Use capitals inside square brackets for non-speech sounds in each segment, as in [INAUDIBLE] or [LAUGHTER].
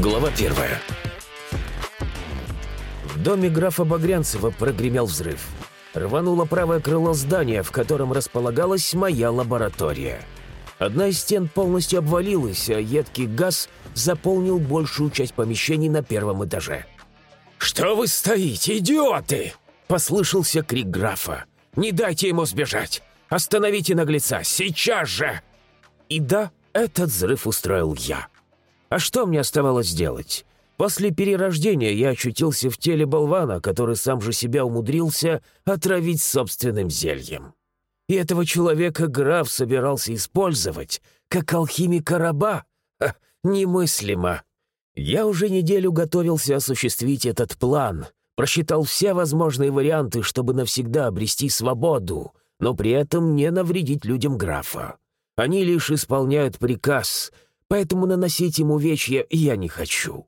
Глава первая. В доме графа Багрянцева прогремел взрыв. Рвануло правое крыло здания, в котором располагалась моя лаборатория. Одна из стен полностью обвалилась, а едкий газ заполнил большую часть помещений на первом этаже. «Что вы стоите, идиоты?» — послышался крик графа. «Не дайте ему сбежать! Остановите наглеца! Сейчас же!» И да, этот взрыв устроил я. А что мне оставалось делать? После перерождения я очутился в теле болвана, который сам же себя умудрился отравить собственным зельем. И этого человека граф собирался использовать, как алхимика раба. Ха, немыслимо. Я уже неделю готовился осуществить этот план, просчитал все возможные варианты, чтобы навсегда обрести свободу, но при этом не навредить людям графа. Они лишь исполняют приказ — поэтому наносить ему увечья я не хочу.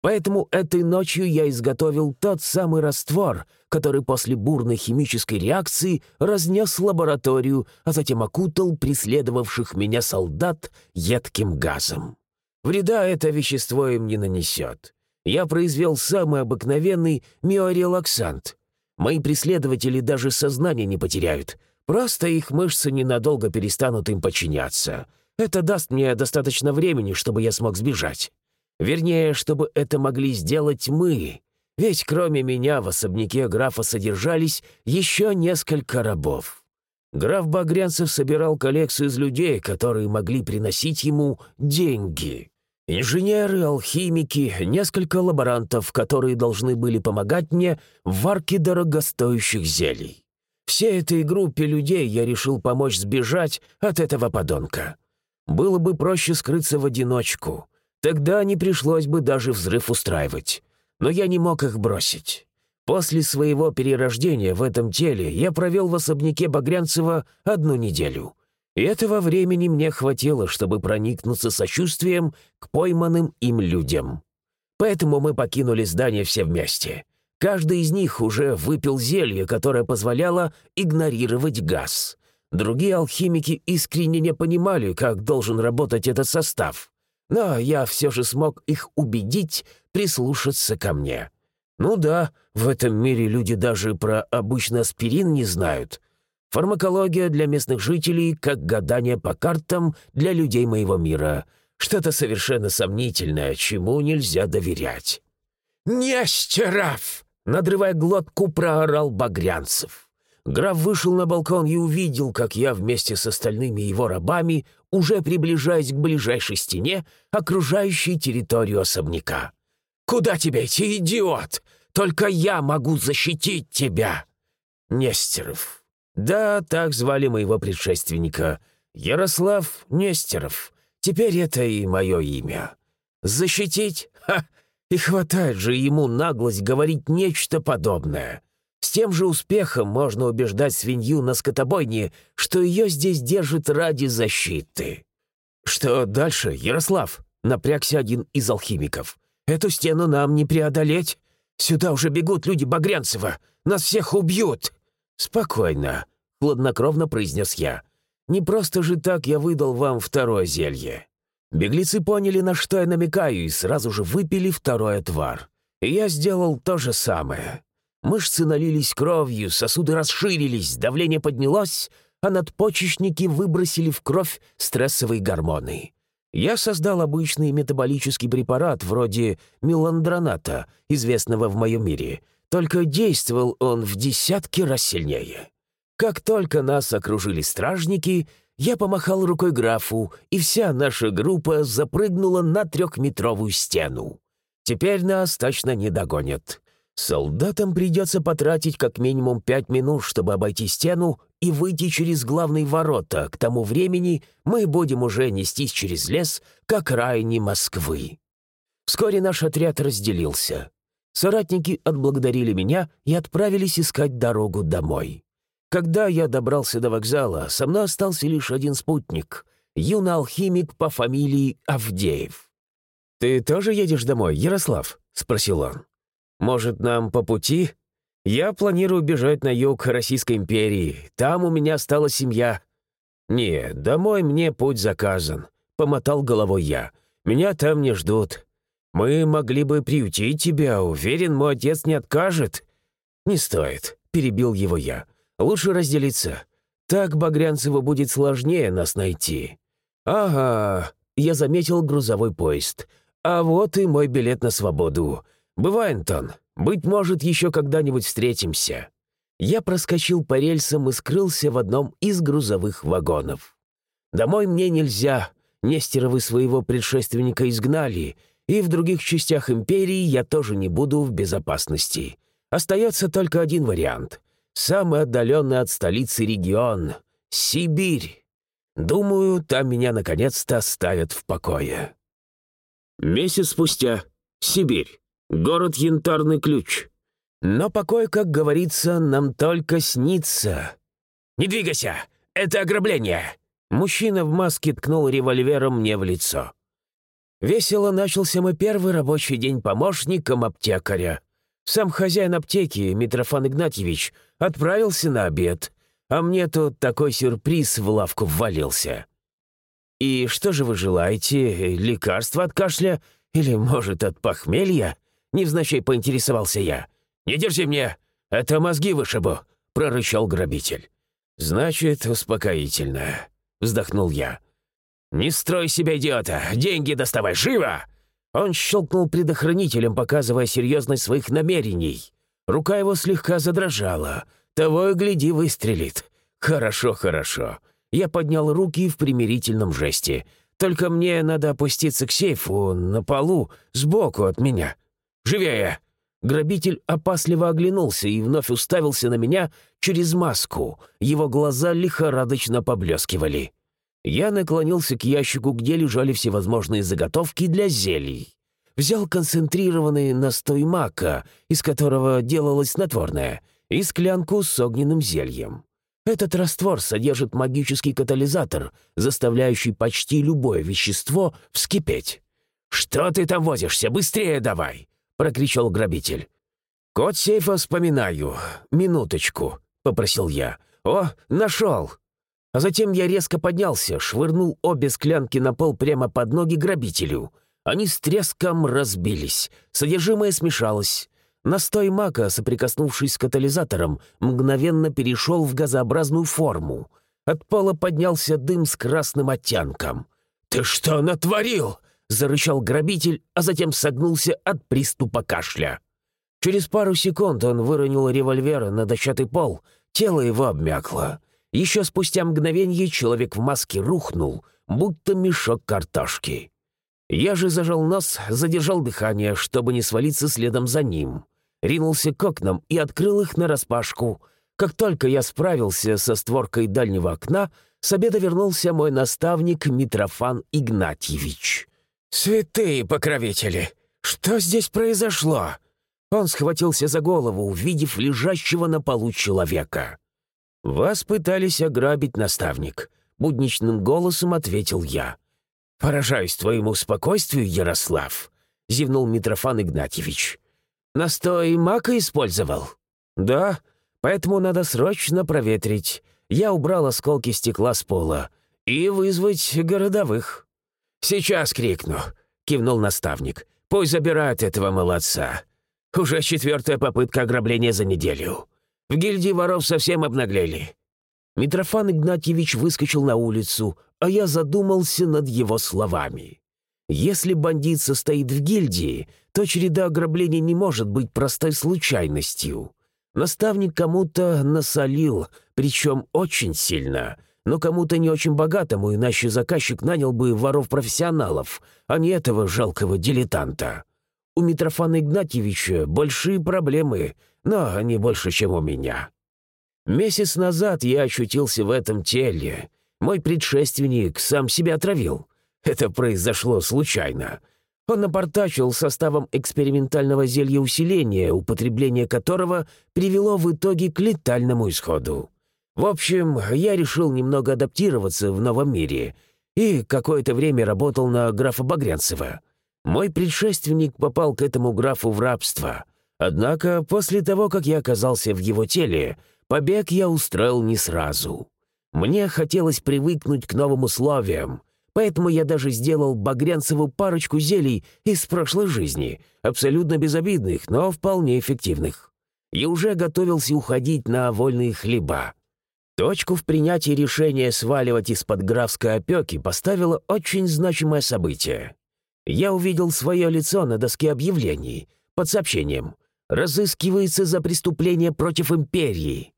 Поэтому этой ночью я изготовил тот самый раствор, который после бурной химической реакции разнес лабораторию, а затем окутал преследовавших меня солдат едким газом. Вреда это вещество им не нанесет. Я произвел самый обыкновенный миорелаксант. Мои преследователи даже сознание не потеряют, просто их мышцы ненадолго перестанут им подчиняться — это даст мне достаточно времени, чтобы я смог сбежать. Вернее, чтобы это могли сделать мы. Ведь кроме меня в особняке графа содержались еще несколько рабов. Граф Багрянцев собирал коллекцию из людей, которые могли приносить ему деньги. Инженеры, алхимики, несколько лаборантов, которые должны были помогать мне в варке дорогостоящих зелий. Всей этой группе людей я решил помочь сбежать от этого подонка. Было бы проще скрыться в одиночку. Тогда не пришлось бы даже взрыв устраивать. Но я не мог их бросить. После своего перерождения в этом теле я провел в особняке Багрянцева одну неделю. И этого времени мне хватило, чтобы проникнуться сочувствием к пойманным им людям. Поэтому мы покинули здание все вместе. Каждый из них уже выпил зелье, которое позволяло игнорировать газ. Другие алхимики искренне не понимали, как должен работать этот состав. Но я все же смог их убедить прислушаться ко мне. Ну да, в этом мире люди даже про обычный аспирин не знают. Фармакология для местных жителей, как гадание по картам для людей моего мира. Что-то совершенно сомнительное, чему нельзя доверять. «Нестеров!» — надрывая глотку, проорал Багрянцев. Граф вышел на балкон и увидел, как я вместе с остальными его рабами уже приближаюсь к ближайшей стене, окружающей территорию особняка. «Куда тебе идти, идиот? Только я могу защитить тебя!» Нестеров. Да, так звали моего предшественника. Ярослав Нестеров. Теперь это и мое имя. Защитить? Ха! И хватает же ему наглость говорить нечто подобное. С тем же успехом можно убеждать свинью на скотобойне, что ее здесь держат ради защиты. «Что дальше, Ярослав?» — напрягся один из алхимиков. «Эту стену нам не преодолеть. Сюда уже бегут люди Багрянцева. Нас всех убьют!» «Спокойно», — хладнокровно произнес я. «Не просто же так я выдал вам второе зелье». Беглецы поняли, на что я намекаю, и сразу же выпили второй отвар. И я сделал то же самое. Мышцы налились кровью, сосуды расширились, давление поднялось, а надпочечники выбросили в кровь стрессовые гормоны. Я создал обычный метаболический препарат вроде меландроната, известного в моем мире, только действовал он в десятки раз сильнее. Как только нас окружили стражники, я помахал рукой графу, и вся наша группа запрыгнула на трехметровую стену. Теперь нас точно не догонят. Солдатам придется потратить как минимум пять минут, чтобы обойти стену и выйти через главные ворота. К тому времени мы будем уже нестись через лес к окраине Москвы. Вскоре наш отряд разделился. Соратники отблагодарили меня и отправились искать дорогу домой. Когда я добрался до вокзала, со мной остался лишь один спутник — юный алхимик по фамилии Авдеев. «Ты тоже едешь домой, Ярослав?» — спросил он. Может, нам по пути? Я планирую бежать на юг Российской империи. Там у меня стала семья». «Не, домой мне путь заказан», — помотал головой я. «Меня там не ждут. Мы могли бы приютить тебя, уверен, мой отец не откажет». «Не стоит», — перебил его я. «Лучше разделиться. Так Багрянцеву будет сложнее нас найти». «Ага», — я заметил грузовой поезд. «А вот и мой билет на свободу. Бывай, Антон, быть может, еще когда-нибудь встретимся». Я проскочил по рельсам и скрылся в одном из грузовых вагонов. «Домой мне нельзя. Нестеровы своего предшественника изгнали, и в других частях империи я тоже не буду в безопасности. Остается только один вариант. Самый отдаленный от столицы регион — Сибирь. Думаю, там меня наконец-то оставят в покое. Месяц спустя. Сибирь. Город Янтарный Ключ. Но покой, как говорится, нам только снится. «Не двигайся! Это ограбление!» Мужчина в маске ткнул револьвером мне в лицо. Весело начался мой первый рабочий день помощником аптекаря. Сам хозяин аптеки, Митрофан Игнатьевич, отправился на обед, а мне тут такой сюрприз в лавку ввалился. «И что же вы желаете? Лекарство от кашля? Или, может, от похмелья?» Невзначай поинтересовался я. «Не держи мне! Это мозги вышибу!» — прорычал грабитель. «Значит, успокоительно», — вздохнул я. «Не строй себя идиота! Деньги доставай! Живо!» Он щелкнул предохранителем, показывая серьезность своих намерений. Рука его слегка задрожала. Того и гляди, выстрелит. «Хорошо, хорошо». Я поднял руки в примирительном жесте. «Только мне надо опуститься к сейфу на полу, сбоку от меня. Живее!» Грабитель опасливо оглянулся и вновь уставился на меня через маску. Его глаза лихорадочно поблескивали. Я наклонился к ящику, где лежали всевозможные заготовки для зелий. Взял концентрированный настой мака, из которого делалось снотворное, и склянку с огненным зельем. Этот раствор содержит магический катализатор, заставляющий почти любое вещество вскипеть. «Что ты там возишься? Быстрее давай!» — прокричал грабитель. «Код сейфа вспоминаю. Минуточку», — попросил я. «О, нашел!» А затем я резко поднялся, швырнул обе склянки на пол прямо под ноги грабителю. Они с треском разбились, содержимое смешалось. Настой мака, соприкоснувшись с катализатором, мгновенно перешел в газообразную форму. От пола поднялся дым с красным оттенком. «Ты что натворил?» — зарычал грабитель, а затем согнулся от приступа кашля. Через пару секунд он выронил револьвер на дощатый пол, тело его обмякло. Еще спустя мгновение человек в маске рухнул, будто мешок картошки. Я же зажал нос, задержал дыхание, чтобы не свалиться следом за ним. Ринулся к окнам и открыл их нараспашку. Как только я справился со створкой дальнего окна, с обеда вернулся мой наставник Митрофан Игнатьевич. «Святые покровители! Что здесь произошло?» Он схватился за голову, увидев лежащего на полу человека. «Вас пытались ограбить, наставник», — будничным голосом ответил я. «Поражаюсь твоему спокойствию, Ярослав», — зевнул Митрофан Игнатьевич. «Настой мака использовал?» «Да, поэтому надо срочно проветрить. Я убрал осколки стекла с пола. И вызвать городовых». «Сейчас крикну», — кивнул наставник. «Пусть забирают этого молодца. Уже четвертая попытка ограбления за неделю. В гильдии воров совсем обнаглели». Митрофан Игнатьевич выскочил на улицу, а я задумался над его словами. Если бандит состоит в гильдии, то череда ограблений не может быть простой случайностью. Наставник кому-то насолил, причем очень сильно, но кому-то не очень богатому, иначе заказчик нанял бы воров-профессионалов, а не этого жалкого дилетанта. У Митрофана Игнатьевича большие проблемы, но не больше, чем у меня. Месяц назад я очутился в этом теле. Мой предшественник сам себя отравил. Это произошло случайно. Он напортачил составом экспериментального зелья усиления, употребление которого привело в итоге к летальному исходу. В общем, я решил немного адаптироваться в новом мире и какое-то время работал на графа Багрянцева. Мой предшественник попал к этому графу в рабство — Однако после того, как я оказался в его теле, побег я устроил не сразу. Мне хотелось привыкнуть к новым условиям, Поэтому я даже сделал Багрянцеву парочку зелий из прошлой жизни, абсолютно безобидных, но вполне эффективных. Я уже готовился уходить на вольные хлеба. Точку в принятии решения сваливать из-под графской опеки поставило очень значимое событие. Я увидел свое лицо на доске объявлений под сообщением «Разыскивается за преступление против империи».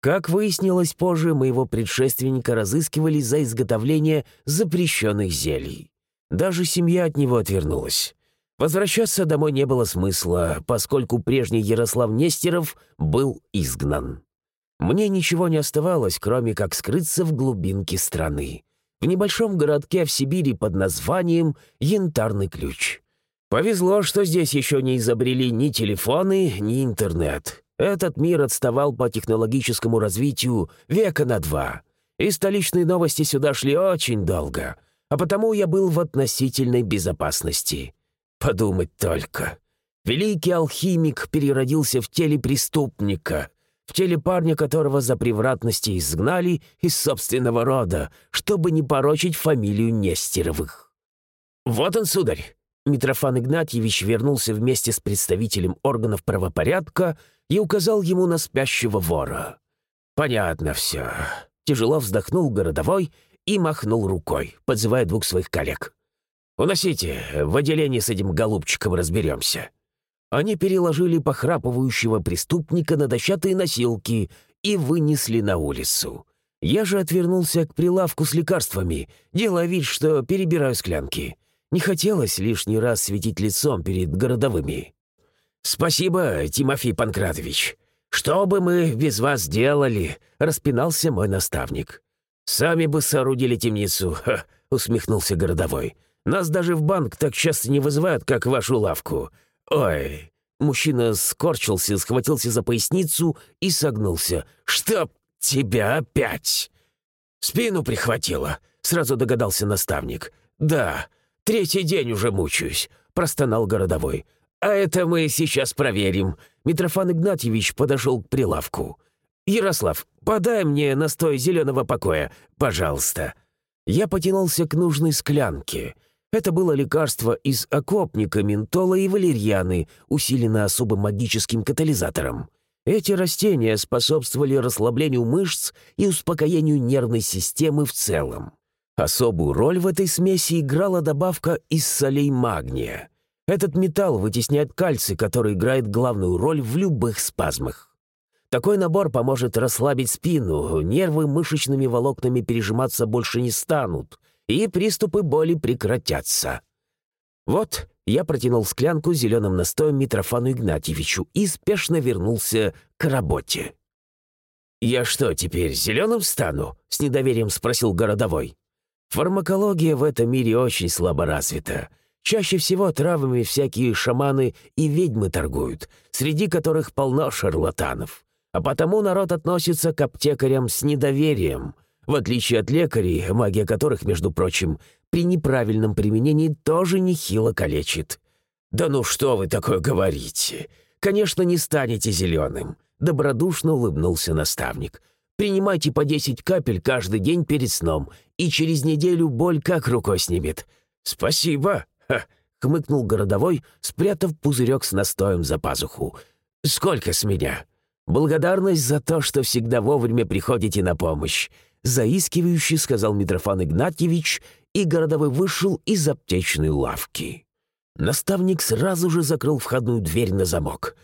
Как выяснилось позже, моего предшественника разыскивали за изготовление запрещенных зелий. Даже семья от него отвернулась. Возвращаться домой не было смысла, поскольку прежний Ярослав Нестеров был изгнан. Мне ничего не оставалось, кроме как скрыться в глубинке страны, в небольшом городке в Сибири под названием «Янтарный ключ». Повезло, что здесь еще не изобрели ни телефоны, ни интернет. Этот мир отставал по технологическому развитию века на два, и столичные новости сюда шли очень долго, а потому я был в относительной безопасности. Подумать только. Великий алхимик переродился в теле преступника, в теле парня, которого за превратности изгнали из собственного рода, чтобы не порочить фамилию Нестеровых. «Вот он, сударь!» Митрофан Игнатьевич вернулся вместе с представителем органов правопорядка и указал ему на спящего вора. «Понятно все». Тяжело вздохнул городовой и махнул рукой, подзывая двух своих коллег. «Уносите, в отделении с этим голубчиком разберемся». Они переложили похрапывающего преступника на дощатые носилки и вынесли на улицу. Я же отвернулся к прилавку с лекарствами, делая вид, что перебираю склянки. Не хотелось лишний раз светить лицом перед городовыми. «Спасибо, Тимофей Панкратович. Что бы мы без вас делали?» — распинался мой наставник. «Сами бы соорудили темницу», — усмехнулся городовой. «Нас даже в банк так часто не вызывают, как вашу лавку. Ой!» Мужчина скорчился, схватился за поясницу и согнулся. «Чтоб тебя опять!» «Спину прихватило», — сразу догадался наставник. «Да, Третий день уже мучаюсь», — простонал городовой. «А это мы сейчас проверим». Митрофан Игнатьевич подошел к прилавку. «Ярослав, подай мне настой зеленого покоя, пожалуйста». Я потянулся к нужной склянке. Это было лекарство из окопника, ментола и валерьяны, усиленное особым магическим катализатором. Эти растения способствовали расслаблению мышц и успокоению нервной системы в целом. Особую роль в этой смеси играла добавка из солей магния. Этот металл вытесняет кальций, который играет главную роль в любых спазмах. Такой набор поможет расслабить спину, нервы мышечными волокнами пережиматься больше не станут, и приступы боли прекратятся. Вот я протянул склянку зеленым настоем Митрофану Игнатьевичу и спешно вернулся к работе. «Я что, теперь зеленым стану?» — с недоверием спросил городовой. Фармакология в этом мире очень слабо развита. Чаще всего травами всякие шаманы и ведьмы торгуют, среди которых полно шарлатанов. А потому народ относится к аптекарям с недоверием, в отличие от лекарей, магия которых, между прочим, при неправильном применении тоже нехило калечит. «Да ну что вы такое говорите? Конечно, не станете зеленым», — добродушно улыбнулся наставник. «Принимайте по 10 капель каждый день перед сном, и через неделю боль как рукой снимет». «Спасибо!» Ха, — хмыкнул городовой, спрятав пузырек с настоем за пазуху. «Сколько с меня?» «Благодарность за то, что всегда вовремя приходите на помощь», — заискивающе сказал Митрофан Игнатьевич, и городовой вышел из аптечной лавки. Наставник сразу же закрыл входную дверь на замок.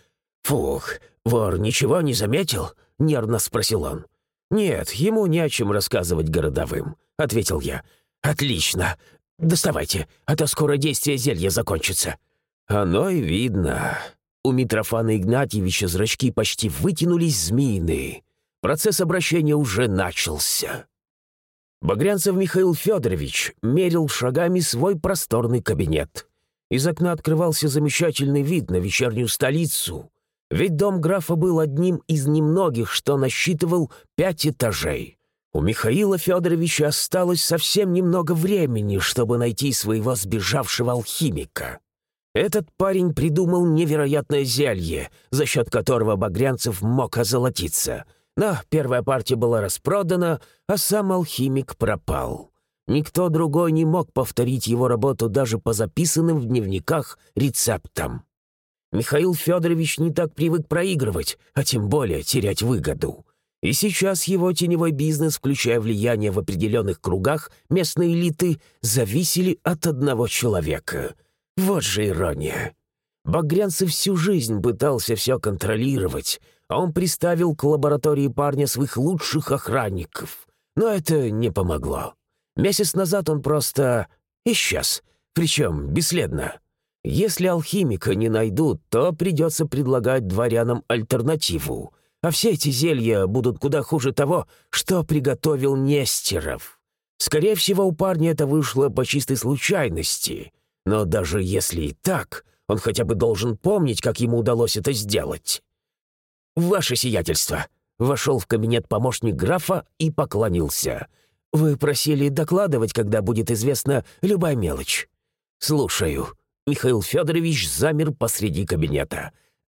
«Фух, вор ничего не заметил?» — нервно спросил он. «Нет, ему не о чем рассказывать городовым», — ответил я. «Отлично. Доставайте, а то скоро действие зелья закончится». «Оно и видно». У Митрофана Игнатьевича зрачки почти вытянулись змеиные. Процесс обращения уже начался. Багрянцев Михаил Федорович мерил шагами свой просторный кабинет. Из окна открывался замечательный вид на вечернюю столицу, ведь дом графа был одним из немногих, что насчитывал пять этажей. У Михаила Федоровича осталось совсем немного времени, чтобы найти своего сбежавшего алхимика. Этот парень придумал невероятное зелье, за счет которого Багрянцев мог озолотиться. Но первая партия была распродана, а сам алхимик пропал. Никто другой не мог повторить его работу даже по записанным в дневниках рецептам. Михаил Федорович не так привык проигрывать, а тем более терять выгоду. И сейчас его теневой бизнес, включая влияние в определенных кругах местной элиты, зависели от одного человека. Вот же ирония. Багрянцев всю жизнь пытался все контролировать, он приставил к лаборатории парня своих лучших охранников. Но это не помогло. Месяц назад он просто исчез, причем бесследно. Если алхимика не найдут, то придется предлагать дворянам альтернативу — а все эти зелья будут куда хуже того, что приготовил Нестеров. Скорее всего, у парня это вышло по чистой случайности. Но даже если и так, он хотя бы должен помнить, как ему удалось это сделать. «Ваше сиятельство!» — вошел в кабинет помощник графа и поклонился. «Вы просили докладывать, когда будет известна любая мелочь». «Слушаю». Михаил Федорович замер посреди кабинета.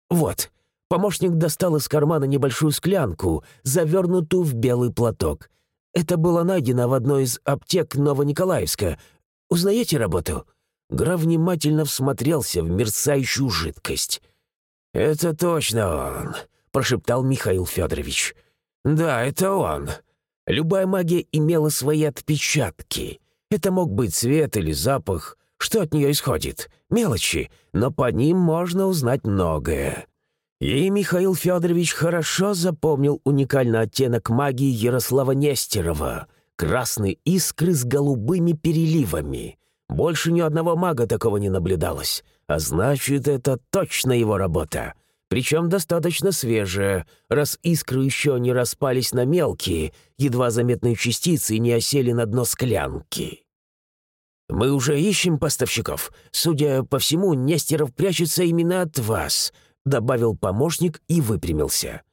«Вот, Помощник достал из кармана небольшую склянку, завернутую в белый платок. Это было найдено в одной из аптек Новониколаевска. Узнаете работу?» Граф внимательно всмотрелся в мерцающую жидкость. «Это точно он», — прошептал Михаил Федорович. «Да, это он. Любая магия имела свои отпечатки. Это мог быть цвет или запах. Что от нее исходит? Мелочи, но по ним можно узнать многое. И Михаил Федорович хорошо запомнил уникальный оттенок магии Ярослава Нестерова — красные искры с голубыми переливами. Больше ни одного мага такого не наблюдалось, а значит, это точно его работа. Причем достаточно свежая, раз искры еще не распались на мелкие, едва заметные частицы не осели на дно склянки. «Мы уже ищем поставщиков. Судя по всему, Нестеров прячется именно от вас», — добавил помощник и выпрямился.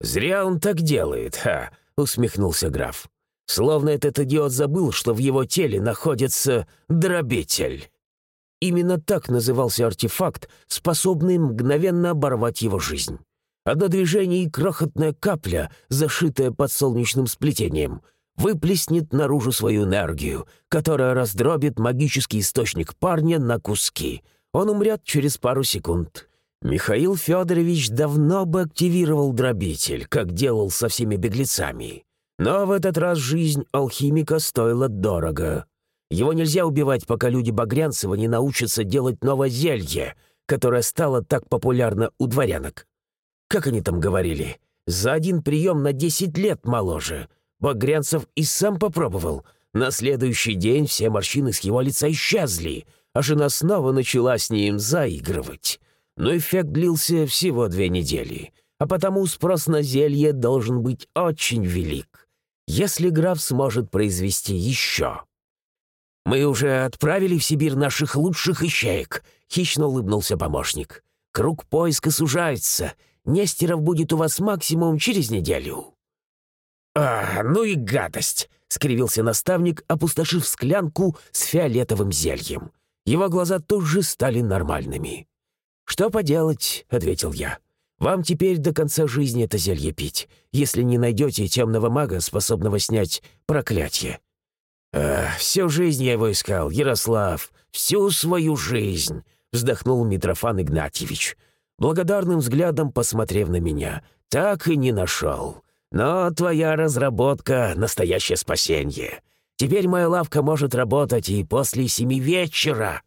«Зря он так делает, ха!» — усмехнулся граф. «Словно этот идиот забыл, что в его теле находится дробитель». Именно так назывался артефакт, способный мгновенно оборвать его жизнь. Одно движение и крохотная капля, зашитая под солнечным сплетением, выплеснет наружу свою энергию, которая раздробит магический источник парня на куски. Он умрет через пару секунд. Михаил Федорович давно бы активировал дробитель, как делал со всеми беглецами. Но в этот раз жизнь алхимика стоила дорого. Его нельзя убивать, пока люди Багрянцева не научатся делать новое зелье, которое стало так популярно у дворянок. Как они там говорили? За один прием на десять лет моложе. Багрянцев и сам попробовал. На следующий день все морщины с его лица исчезли, а жена снова начала с ним заигрывать но эффект длился всего две недели, а потому спрос на зелье должен быть очень велик, если граф сможет произвести еще. «Мы уже отправили в Сибирь наших лучших ищеек», — хищно улыбнулся помощник. «Круг поиска сужается. Нестеров будет у вас максимум через неделю». «А, ну и гадость!» — скривился наставник, опустошив склянку с фиолетовым зельем. Его глаза тут же стали нормальными. «Что поделать?» — ответил я. «Вам теперь до конца жизни это зелье пить, если не найдете темного мага, способного снять проклятие». «Эх, всю жизнь я его искал, Ярослав, всю свою жизнь», — вздохнул Митрофан Игнатьевич, благодарным взглядом посмотрев на меня. «Так и не нашел. Но твоя разработка — настоящее спасение. Теперь моя лавка может работать и после семи вечера».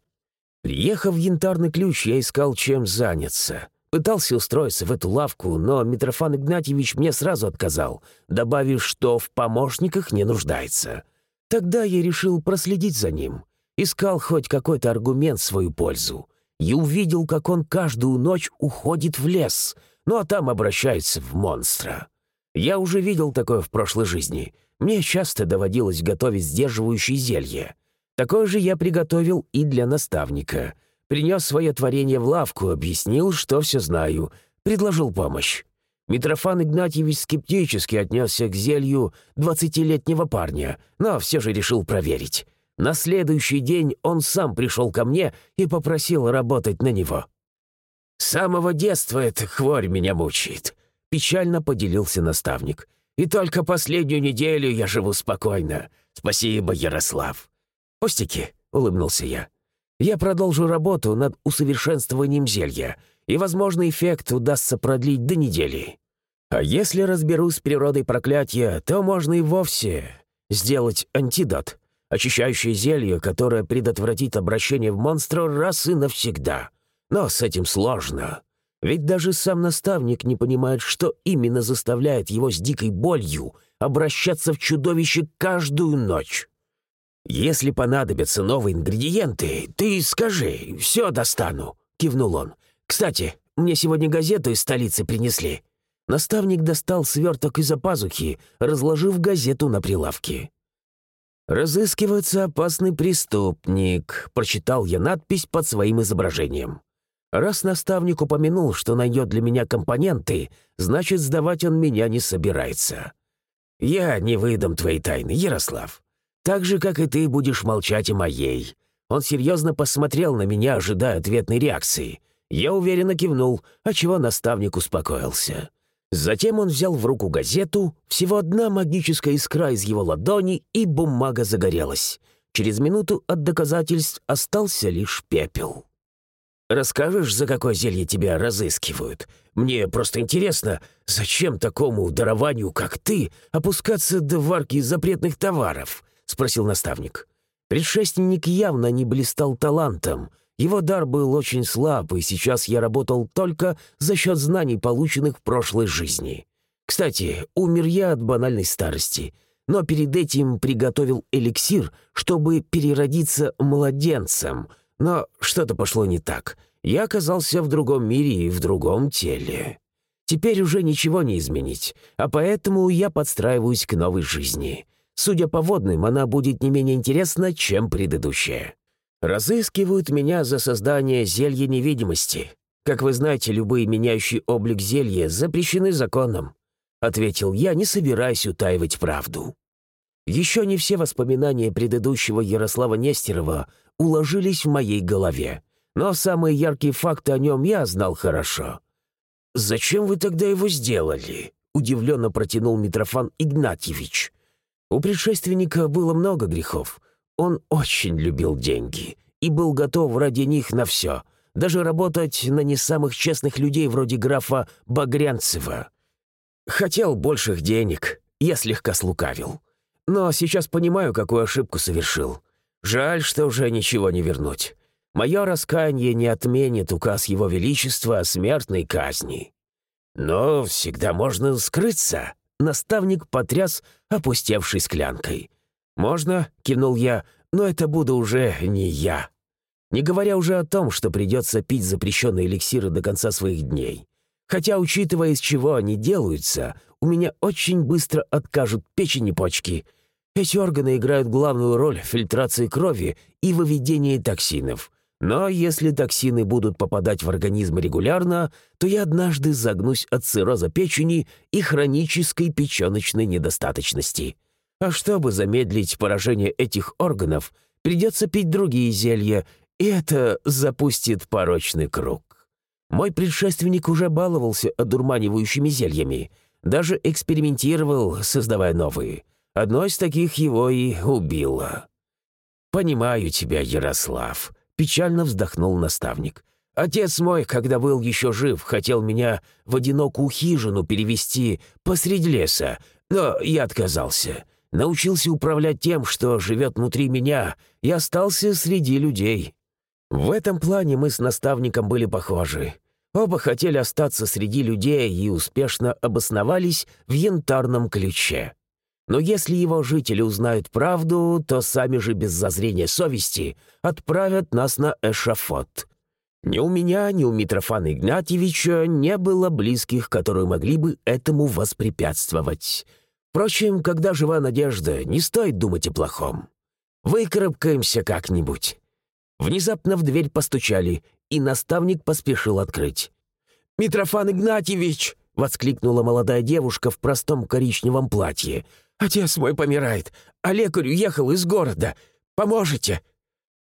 Приехав в Янтарный ключ, я искал, чем заняться. Пытался устроиться в эту лавку, но Митрофан Игнатьевич мне сразу отказал, добавив, что в помощниках не нуждается. Тогда я решил проследить за ним. Искал хоть какой-то аргумент в свою пользу. И увидел, как он каждую ночь уходит в лес, ну а там обращается в монстра. Я уже видел такое в прошлой жизни. Мне часто доводилось готовить сдерживающие зелья. Такое же я приготовил и для наставника. Принес свое творение в лавку, объяснил, что все знаю, предложил помощь. Митрофан Игнатьевич скептически отнесся к зелью двадцатилетнего парня, но все же решил проверить. На следующий день он сам пришел ко мне и попросил работать на него. «С самого детства эта хворь меня мучает», — печально поделился наставник. И только последнюю неделю я живу спокойно. Спасибо, Ярослав». «Пустяки», — улыбнулся я. «Я продолжу работу над усовершенствованием зелья, и, возможно, эффект удастся продлить до недели. А если разберусь с природой проклятия, то можно и вовсе сделать антидот, очищающее зелье, которое предотвратит обращение в монстра раз и навсегда. Но с этим сложно. Ведь даже сам наставник не понимает, что именно заставляет его с дикой болью обращаться в чудовище каждую ночь. «Если понадобятся новые ингредиенты, ты скажи, все достану», — кивнул он. «Кстати, мне сегодня газету из столицы принесли». Наставник достал сверток из-за пазухи, разложив газету на прилавке. «Разыскивается опасный преступник», — прочитал я надпись под своим изображением. Раз наставник упомянул, что найдет для меня компоненты, значит, сдавать он меня не собирается. Я не выдам твои тайны, Ярослав. Так же, как и ты будешь молчать о моей. Он серьезно посмотрел на меня, ожидая ответной реакции. Я уверенно кивнул, отчего наставник успокоился. Затем он взял в руку газету, всего одна магическая искра из его ладони, и бумага загорелась. Через минуту от доказательств остался лишь пепел. Расскажешь, за какое зелье тебя разыскивают? Мне просто интересно, зачем такому дарованию, как ты, опускаться до варки запретных товаров?» — спросил наставник. Предшественник явно не блистал талантом. Его дар был очень слаб, и сейчас я работал только за счет знаний, полученных в прошлой жизни. Кстати, умер я от банальной старости, но перед этим приготовил эликсир, чтобы переродиться младенцем — но что-то пошло не так. Я оказался в другом мире и в другом теле. Теперь уже ничего не изменить, а поэтому я подстраиваюсь к новой жизни. Судя по водным, она будет не менее интересна, чем предыдущая. Разыскивают меня за создание зелья невидимости. Как вы знаете, любые меняющие облик зелья запрещены законом», — ответил я, не собираясь утаивать правду. Еще не все воспоминания предыдущего Ярослава Нестерова уложились в моей голове, но самые яркие факты о нем я знал хорошо. «Зачем вы тогда его сделали?» — удивленно протянул Митрофан Игнатьевич. У предшественника было много грехов. Он очень любил деньги и был готов ради них на все, даже работать на не самых честных людей вроде графа Багрянцева. Хотел больших денег, я слегка слукавил. Но сейчас понимаю, какую ошибку совершил. Жаль, что уже ничего не вернуть. Мое раскаяние не отменит указ Его Величества о смертной казни. Но всегда можно скрыться. Наставник потряс опустевшей склянкой. «Можно?» — кивнул я, «но это буду уже не я. Не говоря уже о том, что придется пить запрещенные эликсиры до конца своих дней. Хотя, учитывая, из чего они делаются, у меня очень быстро откажут печень и почки, эти органы играют главную роль в фильтрации крови и выведении токсинов. Но если токсины будут попадать в организм регулярно, то я однажды загнусь от цирроза печени и хронической печеночной недостаточности. А чтобы замедлить поражение этих органов, придется пить другие зелья, и это запустит порочный круг. Мой предшественник уже баловался одурманивающими зельями, даже экспериментировал, создавая новые — Одно из таких его и убило. «Понимаю тебя, Ярослав», — печально вздохнул наставник. «Отец мой, когда был еще жив, хотел меня в одинокую хижину перевести посреди леса, но я отказался. Научился управлять тем, что живет внутри меня, и остался среди людей. В этом плане мы с наставником были похожи. Оба хотели остаться среди людей и успешно обосновались в янтарном ключе. Но если его жители узнают правду, то сами же без зазрения совести отправят нас на эшафот. Ни у меня, ни у Митрофана Игнатьевича не было близких, которые могли бы этому воспрепятствовать. Впрочем, когда жива надежда, не стоит думать о плохом. Выкарабкаемся как-нибудь. Внезапно в дверь постучали, и наставник поспешил открыть. «Митрофан Игнатьевич!» — воскликнула молодая девушка в простом коричневом платье — Отец мой помирает, а лекарь уехал из города. Поможете?»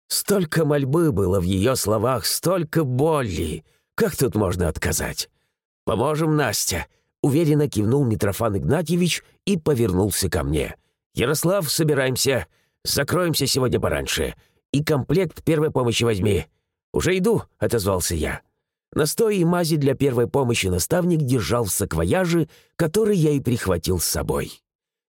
Столько мольбы было в ее словах, столько боли. Как тут можно отказать? «Поможем, Настя. — уверенно кивнул Митрофан Игнатьевич и повернулся ко мне. «Ярослав, собираемся. Закроемся сегодня пораньше. И комплект первой помощи возьми». «Уже иду», — отозвался я. Настой и мази для первой помощи наставник держал в саквояже, который я и прихватил с собой.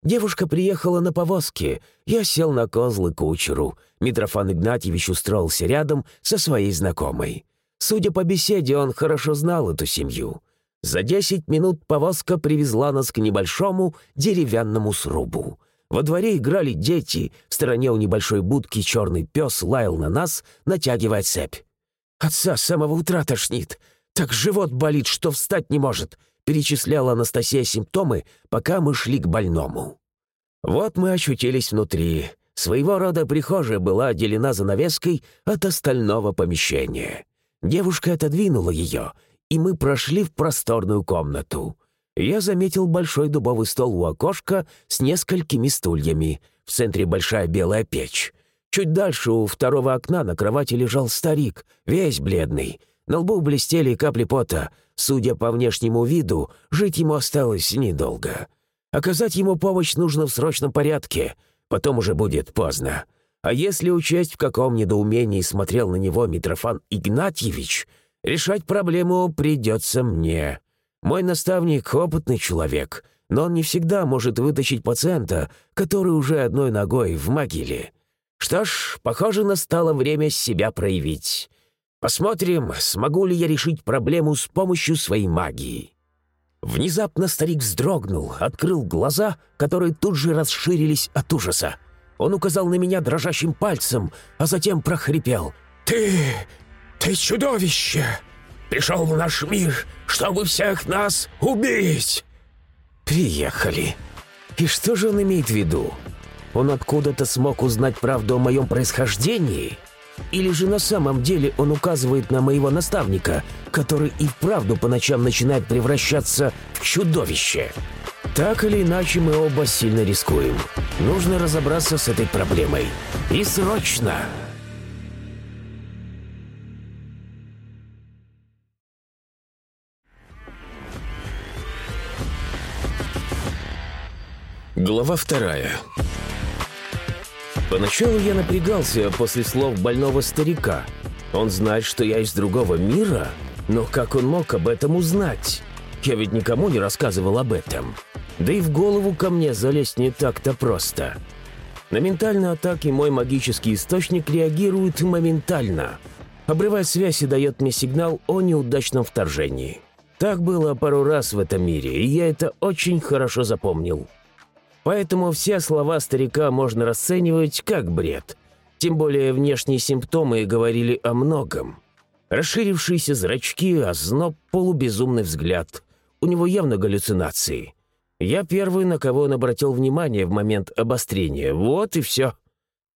Девушка приехала на повозке. Я сел на козлы кучеру. Митрофан Игнатьевич устроился рядом со своей знакомой. Судя по беседе, он хорошо знал эту семью. За десять минут повозка привезла нас к небольшому деревянному срубу. Во дворе играли дети, в стороне у небольшой будки черный пес лаял на нас, натягивая цепь. «Отца с самого утра тошнит. Так живот болит, что встать не может», перечисляла Анастасия симптомы, пока мы шли к больному. Вот мы очутились внутри. Своего рода прихожая была отделена занавеской от остального помещения. Девушка отодвинула ее, и мы прошли в просторную комнату. Я заметил большой дубовый стол у окошка с несколькими стульями. В центре большая белая печь. Чуть дальше у второго окна на кровати лежал старик, весь бледный. На лбу блестели капли пота. Судя по внешнему виду, жить ему осталось недолго. Оказать ему помощь нужно в срочном порядке, потом уже будет поздно. А если учесть, в каком недоумении смотрел на него Митрофан Игнатьевич, решать проблему придется мне. Мой наставник — опытный человек, но он не всегда может вытащить пациента, который уже одной ногой в могиле. Что ж, похоже, настало время себя проявить. Посмотрим, смогу ли я решить проблему с помощью своей магии. Внезапно старик вздрогнул, открыл глаза, которые тут же расширились от ужаса. Он указал на меня дрожащим пальцем, а затем прохрипел. «Ты... ты чудовище! Пришел в наш мир, чтобы всех нас убить!» «Приехали. И что же он имеет в виду? Он откуда-то смог узнать правду о моем происхождении?» Или же на самом деле он указывает на моего наставника, который и вправду по ночам начинает превращаться в чудовище? Так или иначе, мы оба сильно рискуем. Нужно разобраться с этой проблемой. И срочно! Глава вторая. Поначалу я напрягался после слов больного старика. Он знает, что я из другого мира? Но как он мог об этом узнать? Я ведь никому не рассказывал об этом. Да и в голову ко мне залезть не так-то просто. На ментальные атаки мой магический источник реагирует моментально. Обрывая связь и дает мне сигнал о неудачном вторжении. Так было пару раз в этом мире, и я это очень хорошо запомнил. Поэтому все слова старика можно расценивать как бред. Тем более внешние симптомы говорили о многом. Расширившиеся зрачки, озноб, полубезумный взгляд. У него явно галлюцинации. Я первый, на кого он обратил внимание в момент обострения. Вот и все.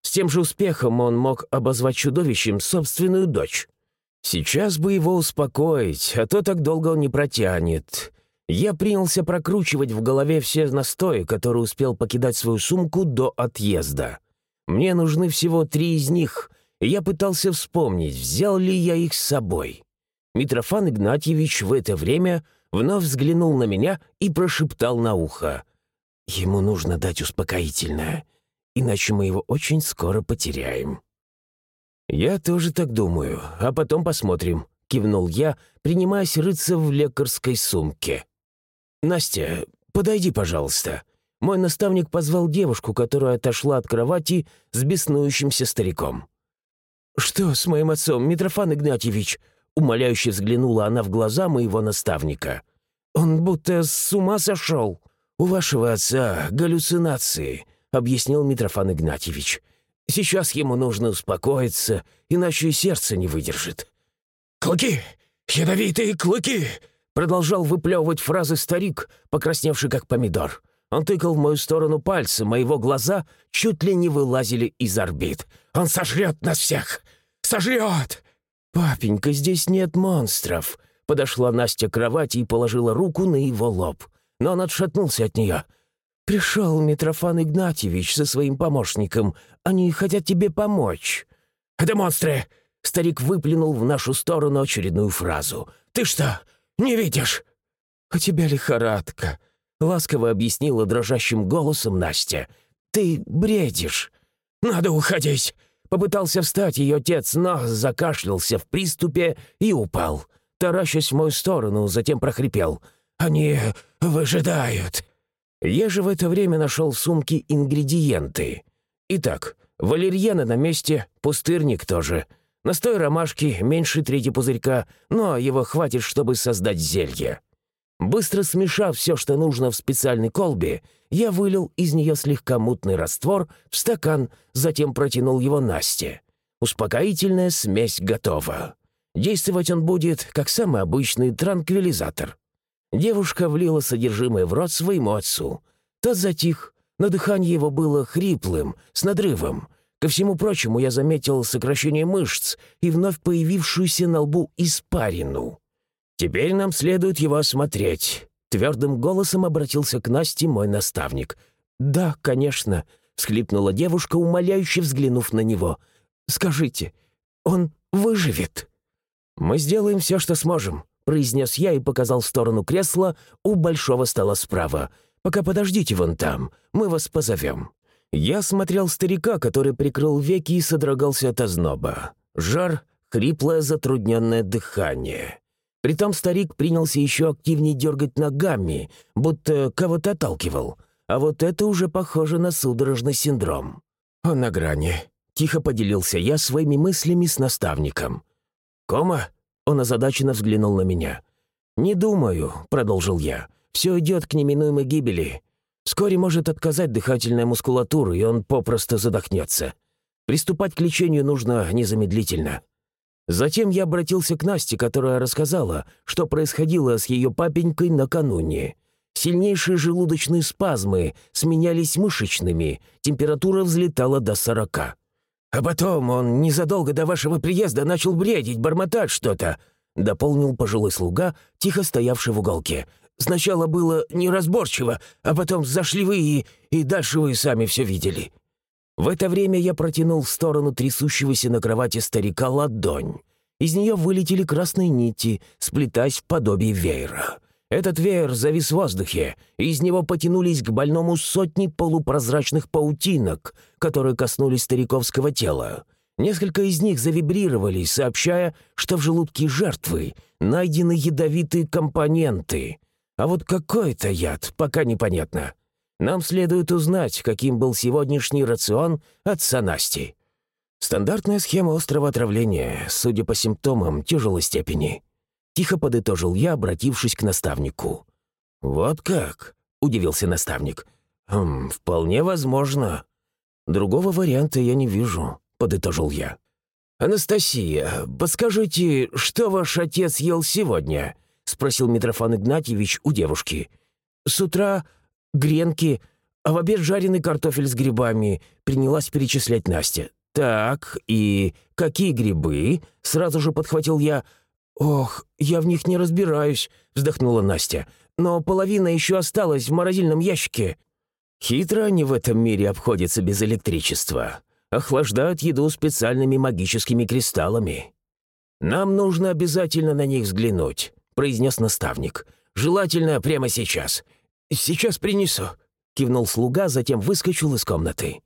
С тем же успехом он мог обозвать чудовищем собственную дочь. Сейчас бы его успокоить, а то так долго он не протянет. Я принялся прокручивать в голове все настои, которые успел покидать свою сумку до отъезда. Мне нужны всего три из них, и я пытался вспомнить, взял ли я их с собой. Митрофан Игнатьевич в это время вновь взглянул на меня и прошептал на ухо. «Ему нужно дать успокоительное, иначе мы его очень скоро потеряем». «Я тоже так думаю, а потом посмотрим», — кивнул я, принимаясь рыться в лекарской сумке. «Настя, подойди, пожалуйста». Мой наставник позвал девушку, которая отошла от кровати с беснующимся стариком. «Что с моим отцом, Митрофан Игнатьевич?» Умоляюще взглянула она в глаза моего наставника. «Он будто с ума сошел». «У вашего отца галлюцинации», — объяснил Митрофан Игнатьевич. «Сейчас ему нужно успокоиться, иначе и сердце не выдержит». «Клыки! Ядовитые клыки!» Продолжал выплевывать фразы старик, покрасневший как помидор. Он тыкал в мою сторону пальцем, а его глаза чуть ли не вылазили из орбит. «Он сожрет нас всех! Сожрет!» «Папенька, здесь нет монстров!» Подошла Настя к кровати и положила руку на его лоб. Но он отшатнулся от нее. «Пришел Митрофан Игнатьевич со своим помощником. Они хотят тебе помочь». «Это монстры!» Старик выплюнул в нашу сторону очередную фразу. «Ты что, не видишь?» «У тебя лихорадка», — ласково объяснила дрожащим голосом Настя. «Ты бредишь. Надо уходить». Попытался встать ее отец, но закашлялся в приступе и упал, таращась в мою сторону, затем прохрипел. «Они выжидают». Я же в это время нашел в сумке ингредиенты. Итак, валерьяна на месте, пустырник тоже. Настой ромашки меньше трети пузырька, но его хватит, чтобы создать зелье. Быстро смешав все, что нужно в специальной колбе, я вылил из нее слегка мутный раствор в стакан, затем протянул его Насте. Успокоительная смесь готова. Действовать он будет, как самый обычный транквилизатор. Девушка влила содержимое в рот своему отцу. Тот затих, но дыхание его было хриплым, с надрывом. Ко всему прочему, я заметил сокращение мышц и вновь появившуюся на лбу испарину. «Теперь нам следует его осмотреть», — твердым голосом обратился к Насте мой наставник. «Да, конечно», — всхлипнула девушка, умоляюще взглянув на него. «Скажите, он выживет?» «Мы сделаем все, что сможем», — произнес я и показал в сторону кресла у большого стола справа. «Пока подождите вон там, мы вас позовем». Я смотрел старика, который прикрыл веки и содрогался от озноба. Жар, хриплое затрудненное дыхание. Притом старик принялся еще активнее дергать ногами, будто кого-то отталкивал. А вот это уже похоже на судорожный синдром. «Он на грани», — тихо поделился я своими мыслями с наставником. «Кома?» — он озадаченно взглянул на меня. «Не думаю», — продолжил я. «Все идет к неминуемой гибели. Вскоре может отказать дыхательная мускулатура, и он попросту задохнется. Приступать к лечению нужно незамедлительно». Затем я обратился к Насте, которая рассказала, что происходило с ее папенькой накануне. Сильнейшие желудочные спазмы сменялись мышечными, температура взлетала до сорока. «А потом он незадолго до вашего приезда начал бредить, бормотать что-то», дополнил пожилой слуга, тихо стоявший в уголке. «Сначала было неразборчиво, а потом зашли вы и, и дальше вы сами все видели». В это время я протянул в сторону трясущегося на кровати старика ладонь. Из нее вылетели красные нити, сплетаясь в подобие веера. Этот веер завис в воздухе, и из него потянулись к больному сотни полупрозрачных паутинок, которые коснулись стариковского тела. Несколько из них завибрировали, сообщая, что в желудке жертвы найдены ядовитые компоненты. А вот какой это яд, пока непонятно. Нам следует узнать, каким был сегодняшний рацион отца Насти. Стандартная схема острого отравления, судя по симптомам, тяжелой степени. Тихо подытожил я, обратившись к наставнику. «Вот как?» — удивился наставник. «Хм, вполне возможно. Другого варианта я не вижу», — подытожил я. «Анастасия, подскажите, что ваш отец ел сегодня?» — спросил Митрофан Игнатьевич у девушки. «С утра гренки, а в обед жареный картофель с грибами», — принялась перечислять Настя. «Так, и какие грибы?» — сразу же подхватил я. «Ох, я в них не разбираюсь», — вздохнула Настя. «Но половина еще осталась в морозильном ящике». Хитро они в этом мире обходятся без электричества. Охлаждают еду специальными магическими кристаллами. «Нам нужно обязательно на них взглянуть», — произнес наставник. «Желательно прямо сейчас. «Сейчас принесу», — кивнул слуга, затем выскочил из комнаты.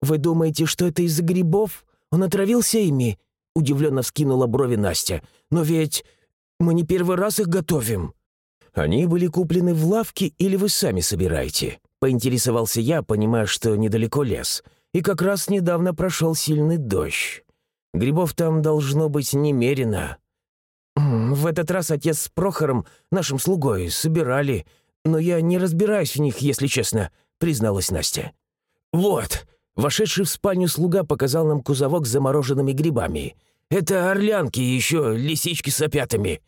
«Вы думаете, что это из-за грибов? Он отравился ими?» — удивленно вскинула брови Настя. «Но ведь мы не первый раз их готовим». «Они были куплены в лавке или вы сами собираете?» — поинтересовался я, понимая, что недалеко лес. И как раз недавно прошел сильный дождь. Грибов там должно быть немерено. «В этот раз отец с Прохором, нашим слугой, собирали», но я не разбираюсь в них, если честно», — призналась Настя. «Вот!» — вошедший в спальню слуга показал нам кузовок с замороженными грибами. «Это орлянки и еще лисички с опятами».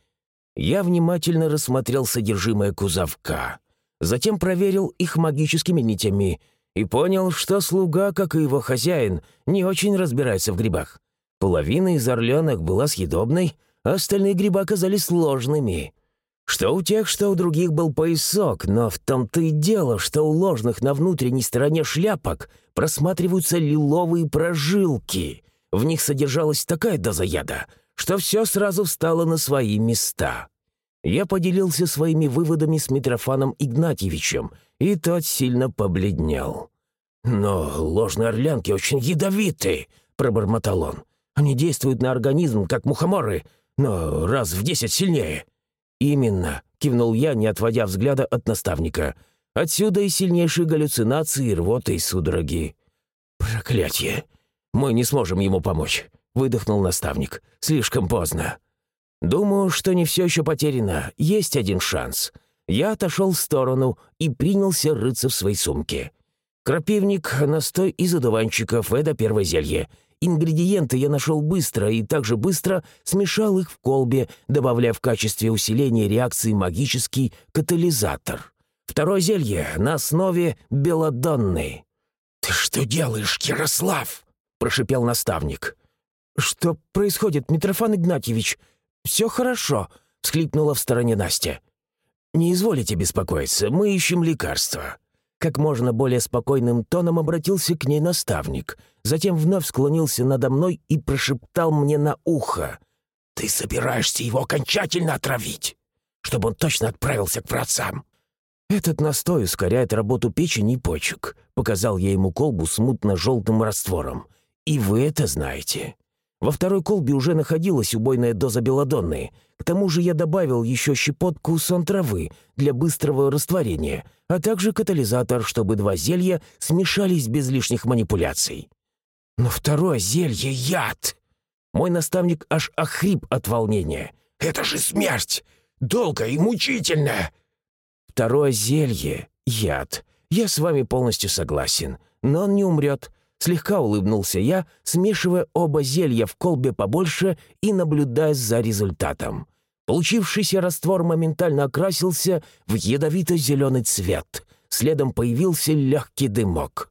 Я внимательно рассмотрел содержимое кузовка. Затем проверил их магическими нитями и понял, что слуга, как и его хозяин, не очень разбирается в грибах. Половина из орленок была съедобной, остальные грибы оказались сложными. Что у тех, что у других был поясок, но в том-то и дело, что у ложных на внутренней стороне шляпок просматриваются лиловые прожилки. В них содержалась такая доза яда, что все сразу встало на свои места. Я поделился своими выводами с Митрофаном Игнатьевичем, и тот сильно побледнел. «Но ложные орлянки очень ядовиты», — пробормотал он. «Они действуют на организм, как мухоморы, но раз в десять сильнее». «Именно», — кивнул я, не отводя взгляда от наставника. «Отсюда и сильнейшие галлюцинации, рвоты и судороги». «Проклятье! Мы не сможем ему помочь», — выдохнул наставник. «Слишком поздно». «Думаю, что не все еще потеряно. Есть один шанс». Я отошел в сторону и принялся рыться в своей сумке. Крапивник, настой из одуванчиков — это первое зелье. Ингредиенты я нашел быстро и также быстро смешал их в колбе, добавляя в качестве усиления реакции магический катализатор. Второе зелье на основе белодонны. «Ты что делаешь, Ярослав?» — прошипел наставник. «Что происходит, Митрофан Игнатьевич?» «Все хорошо», — всхлипнула в стороне Настя. «Не изволите беспокоиться, мы ищем лекарства». Как можно более спокойным тоном обратился к ней наставник, затем вновь склонился надо мной и прошептал мне на ухо. «Ты собираешься его окончательно отравить, чтобы он точно отправился к праотцам?» «Этот настой ускоряет работу печени и почек», — показал я ему колбу с мутно-желтым раствором. «И вы это знаете». Во второй колбе уже находилась убойная доза белодонны. К тому же я добавил еще щепотку сон травы для быстрого растворения, а также катализатор, чтобы два зелья смешались без лишних манипуляций. Но второе зелье — яд! Мой наставник аж охрип от волнения. «Это же смерть! Долгая и мучительная!» «Второе зелье — яд. Я с вами полностью согласен. Но он не умрет. Слегка улыбнулся я, смешивая оба зелья в колбе побольше и наблюдая за результатом. Получившийся раствор моментально окрасился в ядовито-зеленый цвет. Следом появился легкий дымок.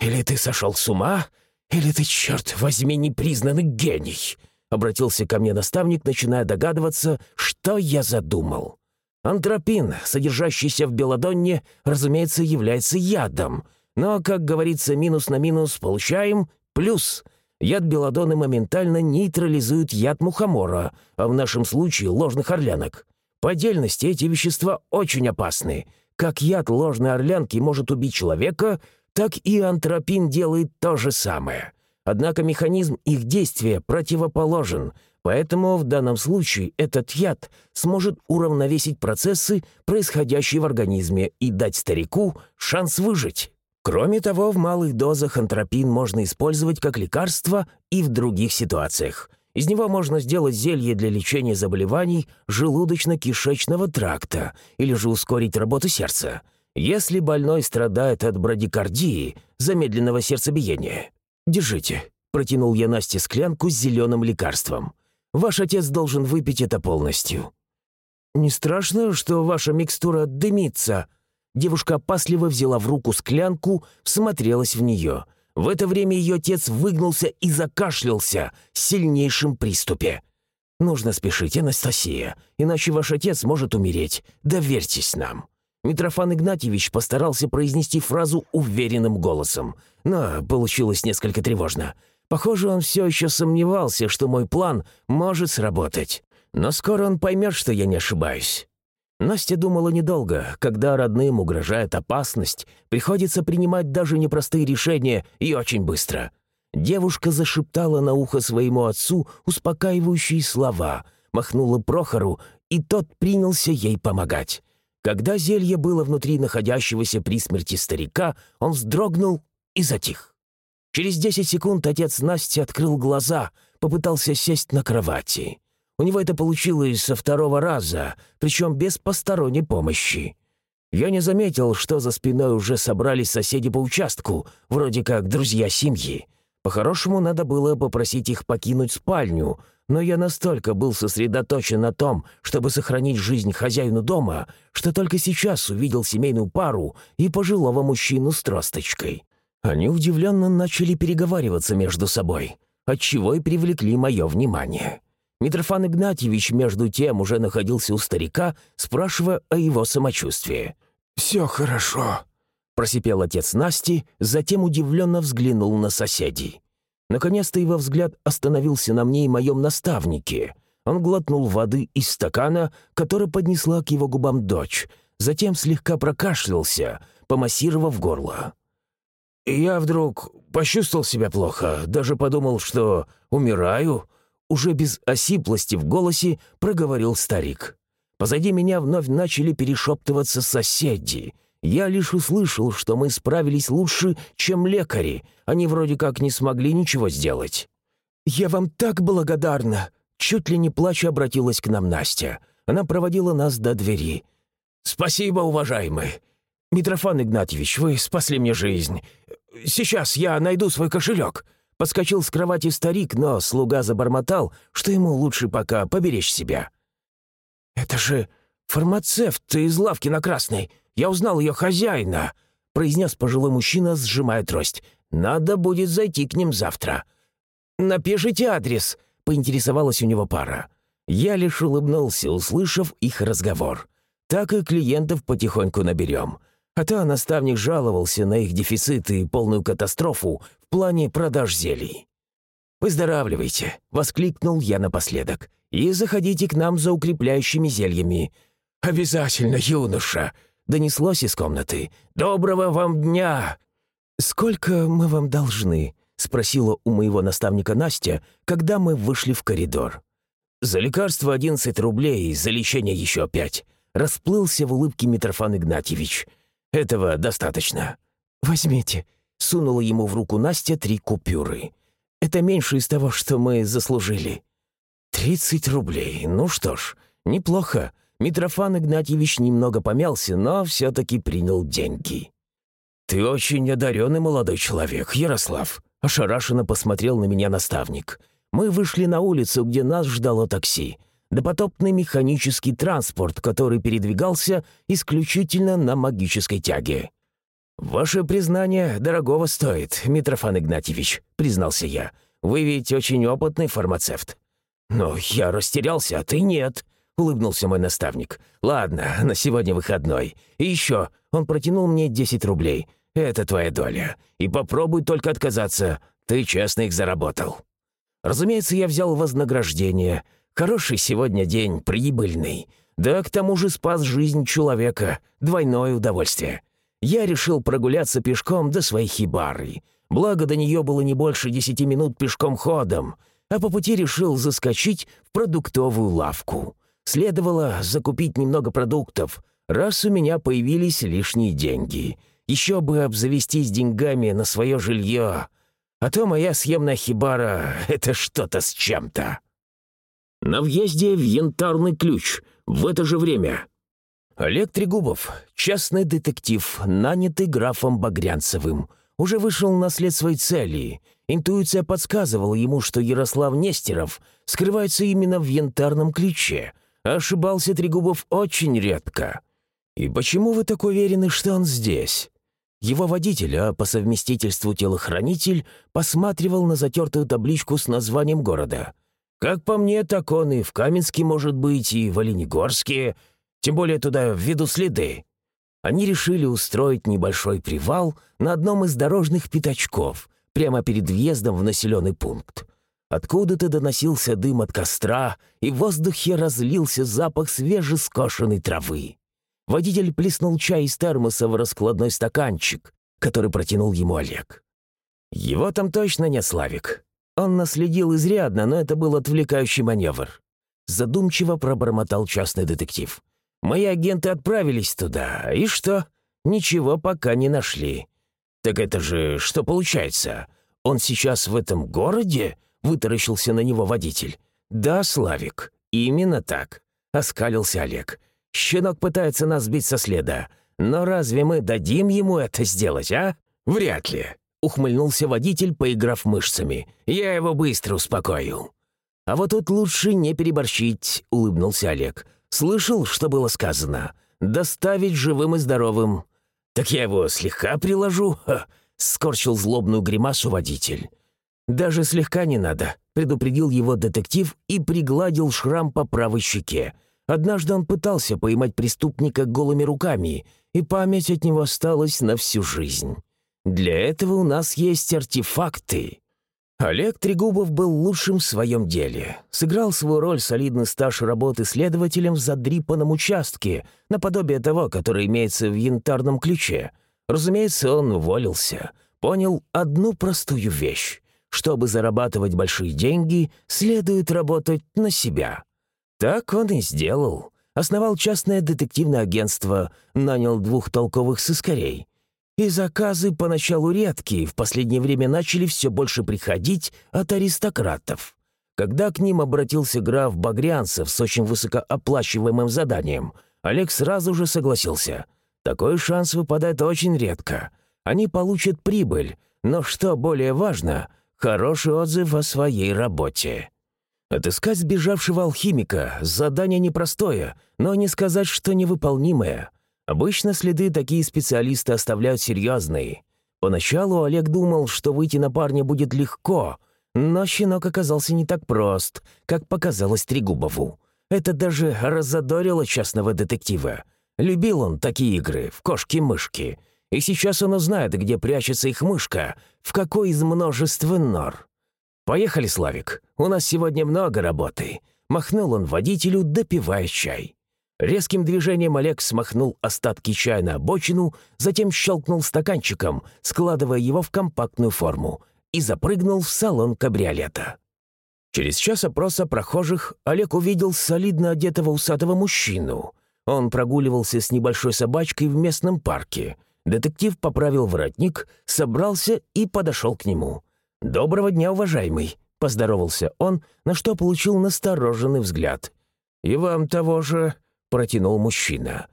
«Или ты сошел с ума, или ты, черт возьми, непризнанный гений!» Обратился ко мне наставник, начиная догадываться, что я задумал. Антропин, содержащийся в белодонне, разумеется, является ядом — но, как говорится, минус на минус получаем плюс. Яд белладоны моментально нейтрализует яд мухомора, а в нашем случае ложных орлянок. По отдельности эти вещества очень опасны. Как яд ложной орлянки может убить человека, так и антропин делает то же самое. Однако механизм их действия противоположен, поэтому в данном случае этот яд сможет уравновесить процессы, происходящие в организме, и дать старику шанс выжить. Кроме того, в малых дозах антропин можно использовать как лекарство и в других ситуациях. Из него можно сделать зелье для лечения заболеваний желудочно-кишечного тракта или же ускорить работу сердца, если больной страдает от брадикардии, замедленного сердцебиения. «Держите», — протянул я Насте склянку с зеленым лекарством. «Ваш отец должен выпить это полностью». «Не страшно, что ваша микстура дымится?» Девушка опасливо взяла в руку склянку, всмотрелась в нее. В это время ее отец выгнулся и закашлялся в сильнейшем приступе. «Нужно спешить, Анастасия, иначе ваш отец может умереть. Доверьтесь нам». Митрофан Игнатьевич постарался произнести фразу уверенным голосом, но получилось несколько тревожно. Похоже, он все еще сомневался, что мой план может сработать. Но скоро он поймет, что я не ошибаюсь. Настя думала недолго. Когда родным угрожает опасность, приходится принимать даже непростые решения и очень быстро. Девушка зашептала на ухо своему отцу успокаивающие слова, махнула Прохору, и тот принялся ей помогать. Когда зелье было внутри находящегося при смерти старика, он вздрогнул и затих. Через десять секунд отец Насти открыл глаза, попытался сесть на кровати. У него это получилось со второго раза, причем без посторонней помощи. Я не заметил, что за спиной уже собрались соседи по участку, вроде как друзья семьи. По-хорошему, надо было попросить их покинуть спальню, но я настолько был сосредоточен на том, чтобы сохранить жизнь хозяину дома, что только сейчас увидел семейную пару и пожилого мужчину с тросточкой. Они удивленно начали переговариваться между собой, отчего и привлекли мое внимание. Митрофан Игнатьевич, между тем, уже находился у старика, спрашивая о его самочувствии. «Все хорошо», — просипел отец Насти, затем удивленно взглянул на соседей. Наконец-то его взгляд остановился на мне и моем наставнике. Он глотнул воды из стакана, который поднесла к его губам дочь, затем слегка прокашлялся, помассировав горло. «Я вдруг почувствовал себя плохо, даже подумал, что умираю», уже без осиплости в голосе проговорил старик. Позади меня вновь начали перешептываться соседи. Я лишь услышал, что мы справились лучше, чем лекари. Они вроде как не смогли ничего сделать. «Я вам так благодарна!» Чуть ли не плача обратилась к нам Настя. Она проводила нас до двери. «Спасибо, уважаемый. Митрофан Игнатьевич, вы спасли мне жизнь. Сейчас я найду свой кошелек». Подскочил с кровати старик, но слуга забормотал, что ему лучше пока поберечь себя. «Это же фармацевт из лавки на Красной. Я узнал ее хозяина», — произнес пожилой мужчина, сжимая трость. «Надо будет зайти к ним завтра». «Напишите адрес», — поинтересовалась у него пара. Я лишь улыбнулся, услышав их разговор. «Так и клиентов потихоньку наберем». А то наставник жаловался на их дефицит и полную катастрофу в плане продаж зелий. «Выздоравливайте!» — воскликнул я напоследок. «И заходите к нам за укрепляющими зельями». «Обязательно, юноша!» — донеслось из комнаты. «Доброго вам дня!» «Сколько мы вам должны?» — спросила у моего наставника Настя, когда мы вышли в коридор. «За лекарство одиннадцать рублей, за лечение еще пять», — расплылся в улыбке Митрофан Игнатьевич — этого достаточно. Возьмите», — сунула ему в руку Настя три купюры. «Это меньше из того, что мы заслужили». «Тридцать рублей. Ну что ж, неплохо». Митрофан Игнатьевич немного помялся, но все-таки принял деньги. «Ты очень одаренный молодой человек, Ярослав», — ошарашенно посмотрел на меня наставник. «Мы вышли на улицу, где нас ждало такси допотопный механический транспорт, который передвигался исключительно на магической тяге. «Ваше признание дорогого стоит, Митрофан Игнатьевич», — признался я. «Вы ведь очень опытный фармацевт». «Но я растерялся, а ты нет», — улыбнулся мой наставник. «Ладно, на сегодня выходной. И еще, он протянул мне 10 рублей. Это твоя доля. И попробуй только отказаться. Ты честно их заработал». Разумеется, я взял вознаграждение — Хороший сегодня день, прибыльный. Да к тому же спас жизнь человека. Двойное удовольствие. Я решил прогуляться пешком до своей хибары. Благо, до нее было не больше десяти минут пешком ходом. А по пути решил заскочить в продуктовую лавку. Следовало закупить немного продуктов, раз у меня появились лишние деньги. Еще бы обзавестись деньгами на свое жилье. А то моя съемная хибара — это что-то с чем-то. На въезде в Янтарный ключ в это же время. Олег Трегубов, частный детектив, нанятый графом Багрянцевым, уже вышел на след своей цели. Интуиция подсказывала ему, что Ярослав Нестеров скрывается именно в Янтарном ключе. Ошибался Трегубов очень редко. «И почему вы так уверены, что он здесь?» Его водитель, а по совместительству телохранитель, посматривал на затертую табличку с названием города — как по мне, так он и в Каменске может быть, и в Оленегорске, тем более туда введу следы. Они решили устроить небольшой привал на одном из дорожных пятачков, прямо перед въездом в населенный пункт. Откуда-то доносился дым от костра, и в воздухе разлился запах свежескошенной травы. Водитель плеснул чай из термоса в раскладной стаканчик, который протянул ему Олег. «Его там точно нет, Славик. Он наследил изрядно, но это был отвлекающий маневр. Задумчиво пробормотал частный детектив. «Мои агенты отправились туда, и что? Ничего пока не нашли. Так это же что получается? Он сейчас в этом городе?» — вытаращился на него водитель. «Да, Славик, именно так», — оскалился Олег. «Щенок пытается нас сбить со следа. Но разве мы дадим ему это сделать, а? Вряд ли ухмыльнулся водитель, поиграв мышцами. «Я его быстро успокою». «А вот тут лучше не переборщить», — улыбнулся Олег. «Слышал, что было сказано? Доставить живым и здоровым». «Так я его слегка приложу», — скорчил злобную гримасу водитель. «Даже слегка не надо», — предупредил его детектив и пригладил шрам по правой щеке. Однажды он пытался поймать преступника голыми руками, и память от него осталась на всю жизнь. Для этого у нас есть артефакты». Олег Трегубов был лучшим в своем деле. Сыграл свою роль солидный стаж работы следователем в задрипанном участке, наподобие того, который имеется в янтарном ключе. Разумеется, он уволился. Понял одну простую вещь. Чтобы зарабатывать большие деньги, следует работать на себя. Так он и сделал. Основал частное детективное агентство, нанял двух толковых сыскарей. И заказы поначалу редкие, в последнее время начали все больше приходить от аристократов. Когда к ним обратился граф Багрянцев с очень высокооплачиваемым заданием, Олег сразу же согласился. Такой шанс выпадает очень редко. Они получат прибыль, но что более важно, хороший отзыв о своей работе. Отыскать сбежавшего алхимика – задание непростое, но не сказать, что невыполнимое. Обычно следы такие специалисты оставляют серьезные. Поначалу Олег думал, что выйти на парня будет легко, но щенок оказался не так прост, как показалось Трегубову. Это даже разодорило частного детектива. Любил он такие игры, в кошки-мышки. И сейчас он узнает, где прячется их мышка, в какой из множества нор. «Поехали, Славик, у нас сегодня много работы», — махнул он водителю, допивая чай. Резким движением Олег смахнул остатки чая на обочину, затем щелкнул стаканчиком, складывая его в компактную форму, и запрыгнул в салон кабриолета. Через час опроса прохожих Олег увидел солидно одетого усатого мужчину. Он прогуливался с небольшой собачкой в местном парке. Детектив поправил воротник, собрался и подошел к нему. «Доброго дня, уважаемый!» — поздоровался он, на что получил настороженный взгляд. «И вам того же...» протянул мужчина.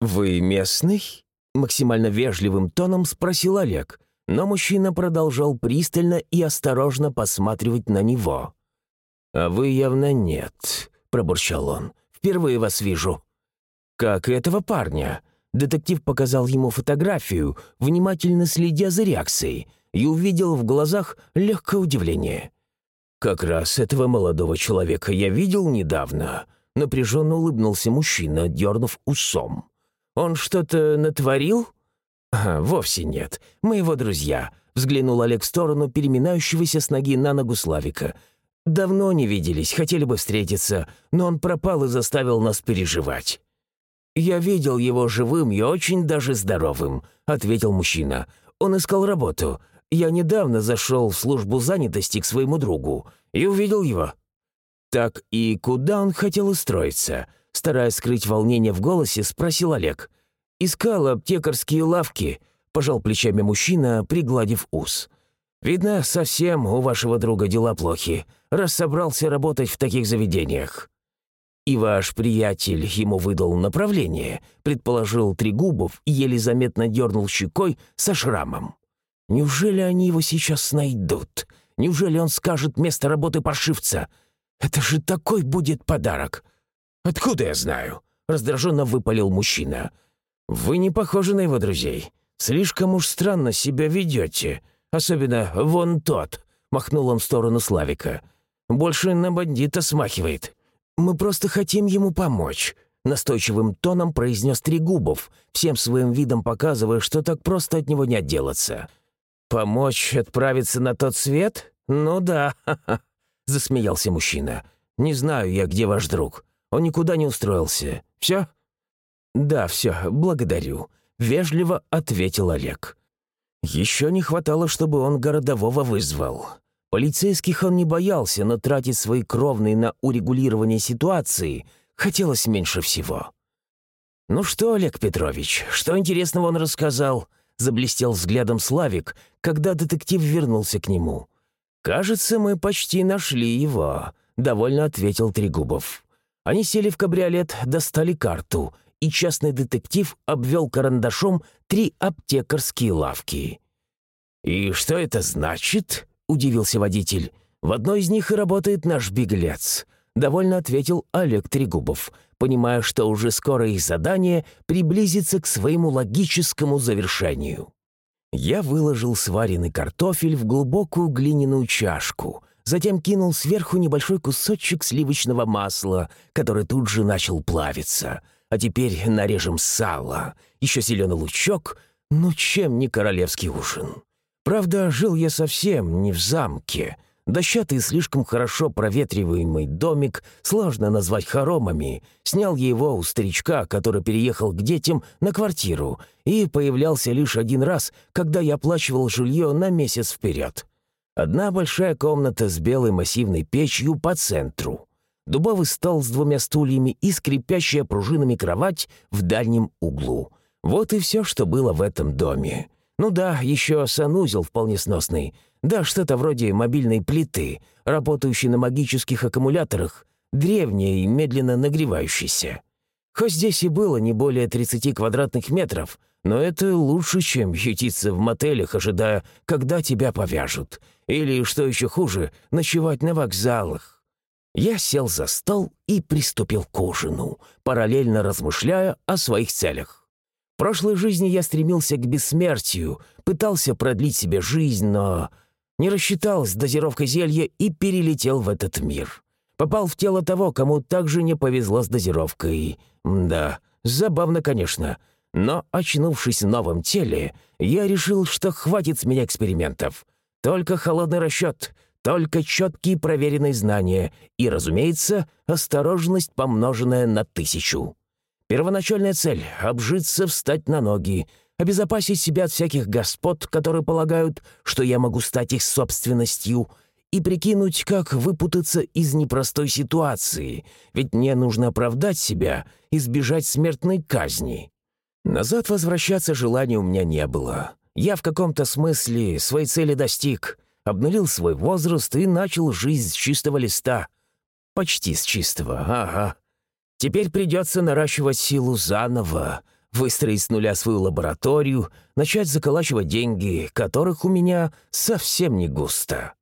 «Вы местный?» — максимально вежливым тоном спросил Олег, но мужчина продолжал пристально и осторожно посматривать на него. «А вы явно нет», — пробурчал он. «Впервые вас вижу». «Как этого парня?» Детектив показал ему фотографию, внимательно следя за реакцией, и увидел в глазах легкое удивление. «Как раз этого молодого человека я видел недавно. Напряженно улыбнулся мужчина, дернув усом. «Он что-то натворил?» а, «Вовсе нет. Мы его друзья», — взглянул Олег в сторону переминающегося с ноги на ногу Славика. «Давно не виделись, хотели бы встретиться, но он пропал и заставил нас переживать». «Я видел его живым и очень даже здоровым», — ответил мужчина. «Он искал работу. Я недавно зашел в службу занятости к своему другу и увидел его. «Так и куда он хотел устроиться?» Стараясь скрыть волнение в голосе, спросил Олег. «Искал аптекарские лавки», — пожал плечами мужчина, пригладив ус. «Видно, совсем у вашего друга дела плохи, раз собрался работать в таких заведениях». «И ваш приятель ему выдал направление», — предположил Трегубов и еле заметно дернул щекой со шрамом. «Неужели они его сейчас найдут? Неужели он скажет место работы паршивца? Это же такой будет подарок!» «Откуда я знаю?» — раздраженно выпалил мужчина. «Вы не похожи на его друзей. Слишком уж странно себя ведете. Особенно вон тот», — махнул он в сторону Славика. «Больше на бандита смахивает. Мы просто хотим ему помочь», — настойчивым тоном произнес Трегубов, всем своим видом показывая, что так просто от него не отделаться. «Помочь отправиться на тот свет? Ну да, засмеялся мужчина. «Не знаю я, где ваш друг. Он никуда не устроился. Все?» «Да, все, благодарю», — вежливо ответил Олег. Еще не хватало, чтобы он городового вызвал. Полицейских он не боялся, но тратить свои кровные на урегулирование ситуации хотелось меньше всего. «Ну что, Олег Петрович, что интересного он рассказал?» — заблестел взглядом Славик, когда детектив вернулся к нему. «Кажется, мы почти нашли его», — довольно ответил Трегубов. Они сели в кабриолет, достали карту, и частный детектив обвел карандашом три аптекарские лавки. «И что это значит?» — удивился водитель. «В одной из них и работает наш беглец», — довольно ответил Олег Трегубов, понимая, что уже скоро их задание приблизится к своему логическому завершению. Я выложил сваренный картофель в глубокую глиняную чашку, затем кинул сверху небольшой кусочек сливочного масла, который тут же начал плавиться. А теперь нарежем сало, еще зеленый лучок, ну чем не королевский ужин. Правда, жил я совсем не в замке. Дощатый слишком хорошо проветриваемый домик, сложно назвать хоромами, снял его у старичка, который переехал к детям на квартиру, и появлялся лишь один раз, когда я оплачивал жилье на месяц вперед. Одна большая комната с белой массивной печью по центру, дубовый стол с двумя стульями и скрипящая пружинами кровать в дальнем углу. Вот и все, что было в этом доме. Ну да, еще санузел вполне сносный. Да, что-то вроде мобильной плиты, работающей на магических аккумуляторах, древняя и медленно нагревающейся. Хоть здесь и было не более 30 квадратных метров, но это лучше, чем ютиться в мотелях, ожидая, когда тебя повяжут. Или, что еще хуже, ночевать на вокзалах. Я сел за стол и приступил к ужину, параллельно размышляя о своих целях прошлой жизни я стремился к бессмертию, пытался продлить себе жизнь, но не рассчитал с дозировкой зелья и перелетел в этот мир. Попал в тело того, кому также не повезло с дозировкой. Да, забавно, конечно. Но, очнувшись в новом теле, я решил, что хватит с меня экспериментов. Только холодный расчет, только четкие проверенные знания и, разумеется, осторожность, помноженная на тысячу. Первоначальная цель — обжиться, встать на ноги, обезопасить себя от всяких господ, которые полагают, что я могу стать их собственностью, и прикинуть, как выпутаться из непростой ситуации, ведь мне нужно оправдать себя, избежать смертной казни. Назад возвращаться желания у меня не было. Я в каком-то смысле своей цели достиг, обнулил свой возраст и начал жизнь с чистого листа. Почти с чистого, ага. Теперь придется наращивать силу заново, выстроить с нуля свою лабораторию, начать заколачивать деньги, которых у меня совсем не густо.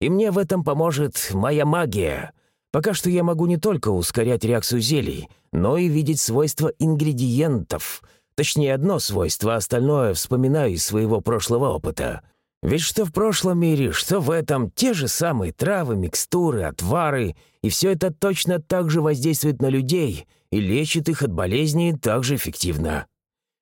И мне в этом поможет моя магия. Пока что я могу не только ускорять реакцию зелий, но и видеть свойства ингредиентов. Точнее, одно свойство, а остальное вспоминаю из своего прошлого опыта — ведь что в прошлом мире, что в этом, те же самые травы, микстуры, отвары, и все это точно так же воздействует на людей и лечит их от болезней так же эффективно.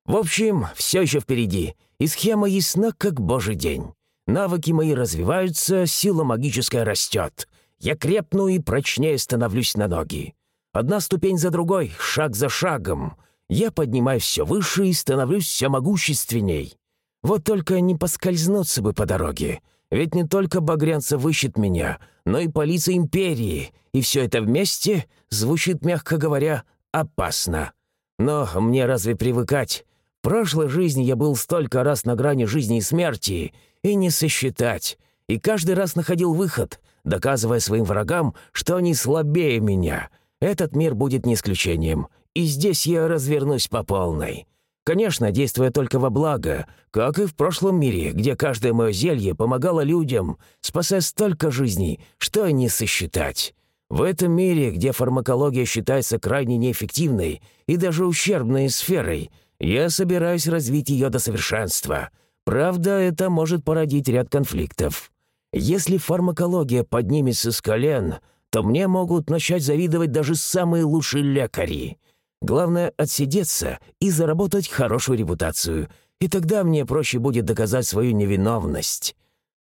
В общем, все еще впереди, и схема ясна, как божий день. Навыки мои развиваются, сила магическая растет. Я крепну и прочнее становлюсь на ноги. Одна ступень за другой, шаг за шагом. Я поднимаюсь все выше и становлюсь все могущественней. Вот только не поскользнуться бы по дороге. Ведь не только Багрянцев ищет меня, но и полиция империи, и все это вместе звучит, мягко говоря, опасно. Но мне разве привыкать? В прошлой жизни я был столько раз на грани жизни и смерти, и не сосчитать. И каждый раз находил выход, доказывая своим врагам, что они слабее меня. Этот мир будет не исключением, и здесь я развернусь по полной. Конечно, действуя только во благо, как и в прошлом мире, где каждое мое зелье помогало людям, спасая столько жизней, что не сосчитать. В этом мире, где фармакология считается крайне неэффективной и даже ущербной сферой, я собираюсь развить ее до совершенства. Правда, это может породить ряд конфликтов. Если фармакология поднимется с колен, то мне могут начать завидовать даже самые лучшие лекари. Главное — отсидеться и заработать хорошую репутацию, и тогда мне проще будет доказать свою невиновность.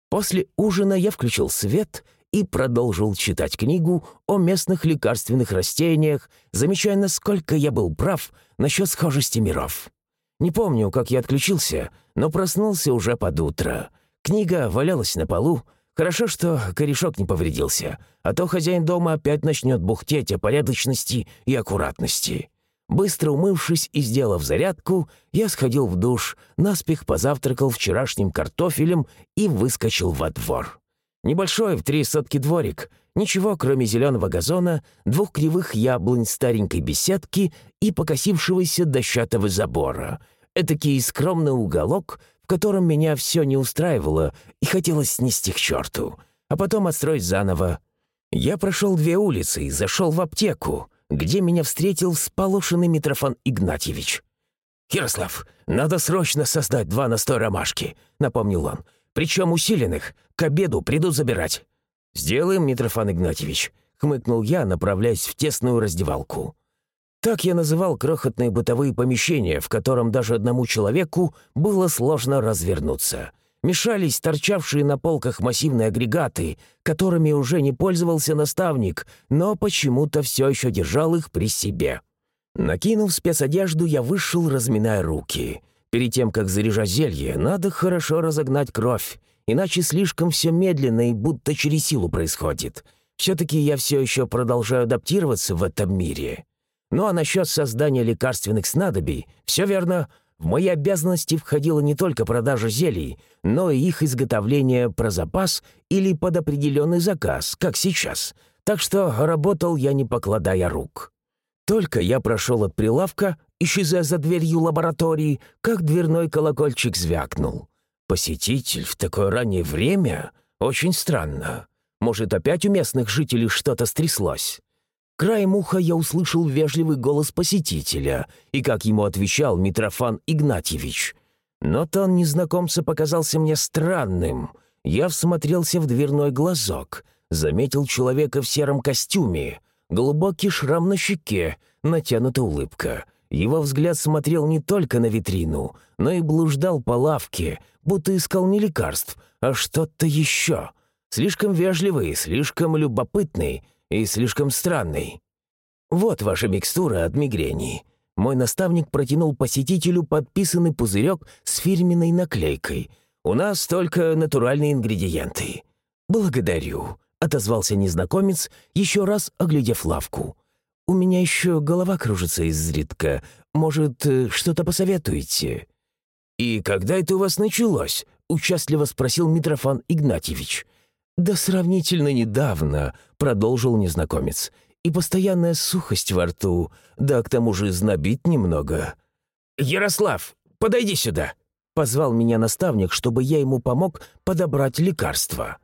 После ужина я включил свет и продолжил читать книгу о местных лекарственных растениях, замечая, насколько я был прав насчет схожести миров. Не помню, как я отключился, но проснулся уже под утро. Книга валялась на полу, Хорошо, что корешок не повредился, а то хозяин дома опять начнет бухтеть о порядочности и аккуратности. Быстро умывшись и сделав зарядку, я сходил в душ, наспех позавтракал вчерашним картофелем и выскочил во двор. Небольшой в три сотки дворик, ничего, кроме зеленого газона, двух кривых яблонь старенькой беседки и покосившегося дощатого забора. Этакий скромный уголок, в котором меня все не устраивало и хотелось снести к черту, а потом отстроить заново. Я прошел две улицы и зашел в аптеку где меня встретил сполошенный Митрофан Игнатьевич. «Ярослав, надо срочно создать два настоя ромашки», — напомнил он. «Причем усиленных. К обеду придут забирать». «Сделаем, Митрофан Игнатьевич», — хмыкнул я, направляясь в тесную раздевалку. Так я называл крохотные бытовые помещения, в котором даже одному человеку было сложно развернуться. Мешались торчавшие на полках массивные агрегаты, которыми уже не пользовался наставник, но почему-то все еще держал их при себе. Накинув спецодежду, я вышел, разминая руки. Перед тем, как заряжать зелье, надо хорошо разогнать кровь, иначе слишком все медленно и будто через силу происходит. Все-таки я все еще продолжаю адаптироваться в этом мире. Ну а насчет создания лекарственных снадобий, все верно, в мои обязанности входила не только продажа зелий, но и их изготовление про запас или под определенный заказ, как сейчас. Так что работал я не покладая рук. Только я прошел от прилавка, исчезая за дверью лаборатории, как дверной колокольчик звякнул. Посетитель в такое раннее время? Очень странно. Может, опять у местных жителей что-то стряслось? Краем уха я услышал вежливый голос посетителя и как ему отвечал Митрофан Игнатьевич. Но тон незнакомца показался мне странным. Я всмотрелся в дверной глазок, заметил человека в сером костюме, глубокий шрам на щеке, натянута улыбка. Его взгляд смотрел не только на витрину, но и блуждал по лавке, будто искал не лекарств, а что-то еще. Слишком вежливый, слишком любопытный — и слишком странный. Вот ваша микстура от мигрени». Мой наставник протянул посетителю подписанный пузырек с фирменной наклейкой. «У нас только натуральные ингредиенты». «Благодарю», — отозвался незнакомец, еще раз оглядев лавку. «У меня еще голова кружится изредка. Может, э, что-то посоветуете?» «И когда это у вас началось?» — участливо спросил Митрофан Игнатьевич. «Да сравнительно недавно», — продолжил незнакомец. «И постоянная сухость во рту, да к тому же знобит немного». «Ярослав, подойди сюда», — позвал меня наставник, чтобы я ему помог подобрать лекарство.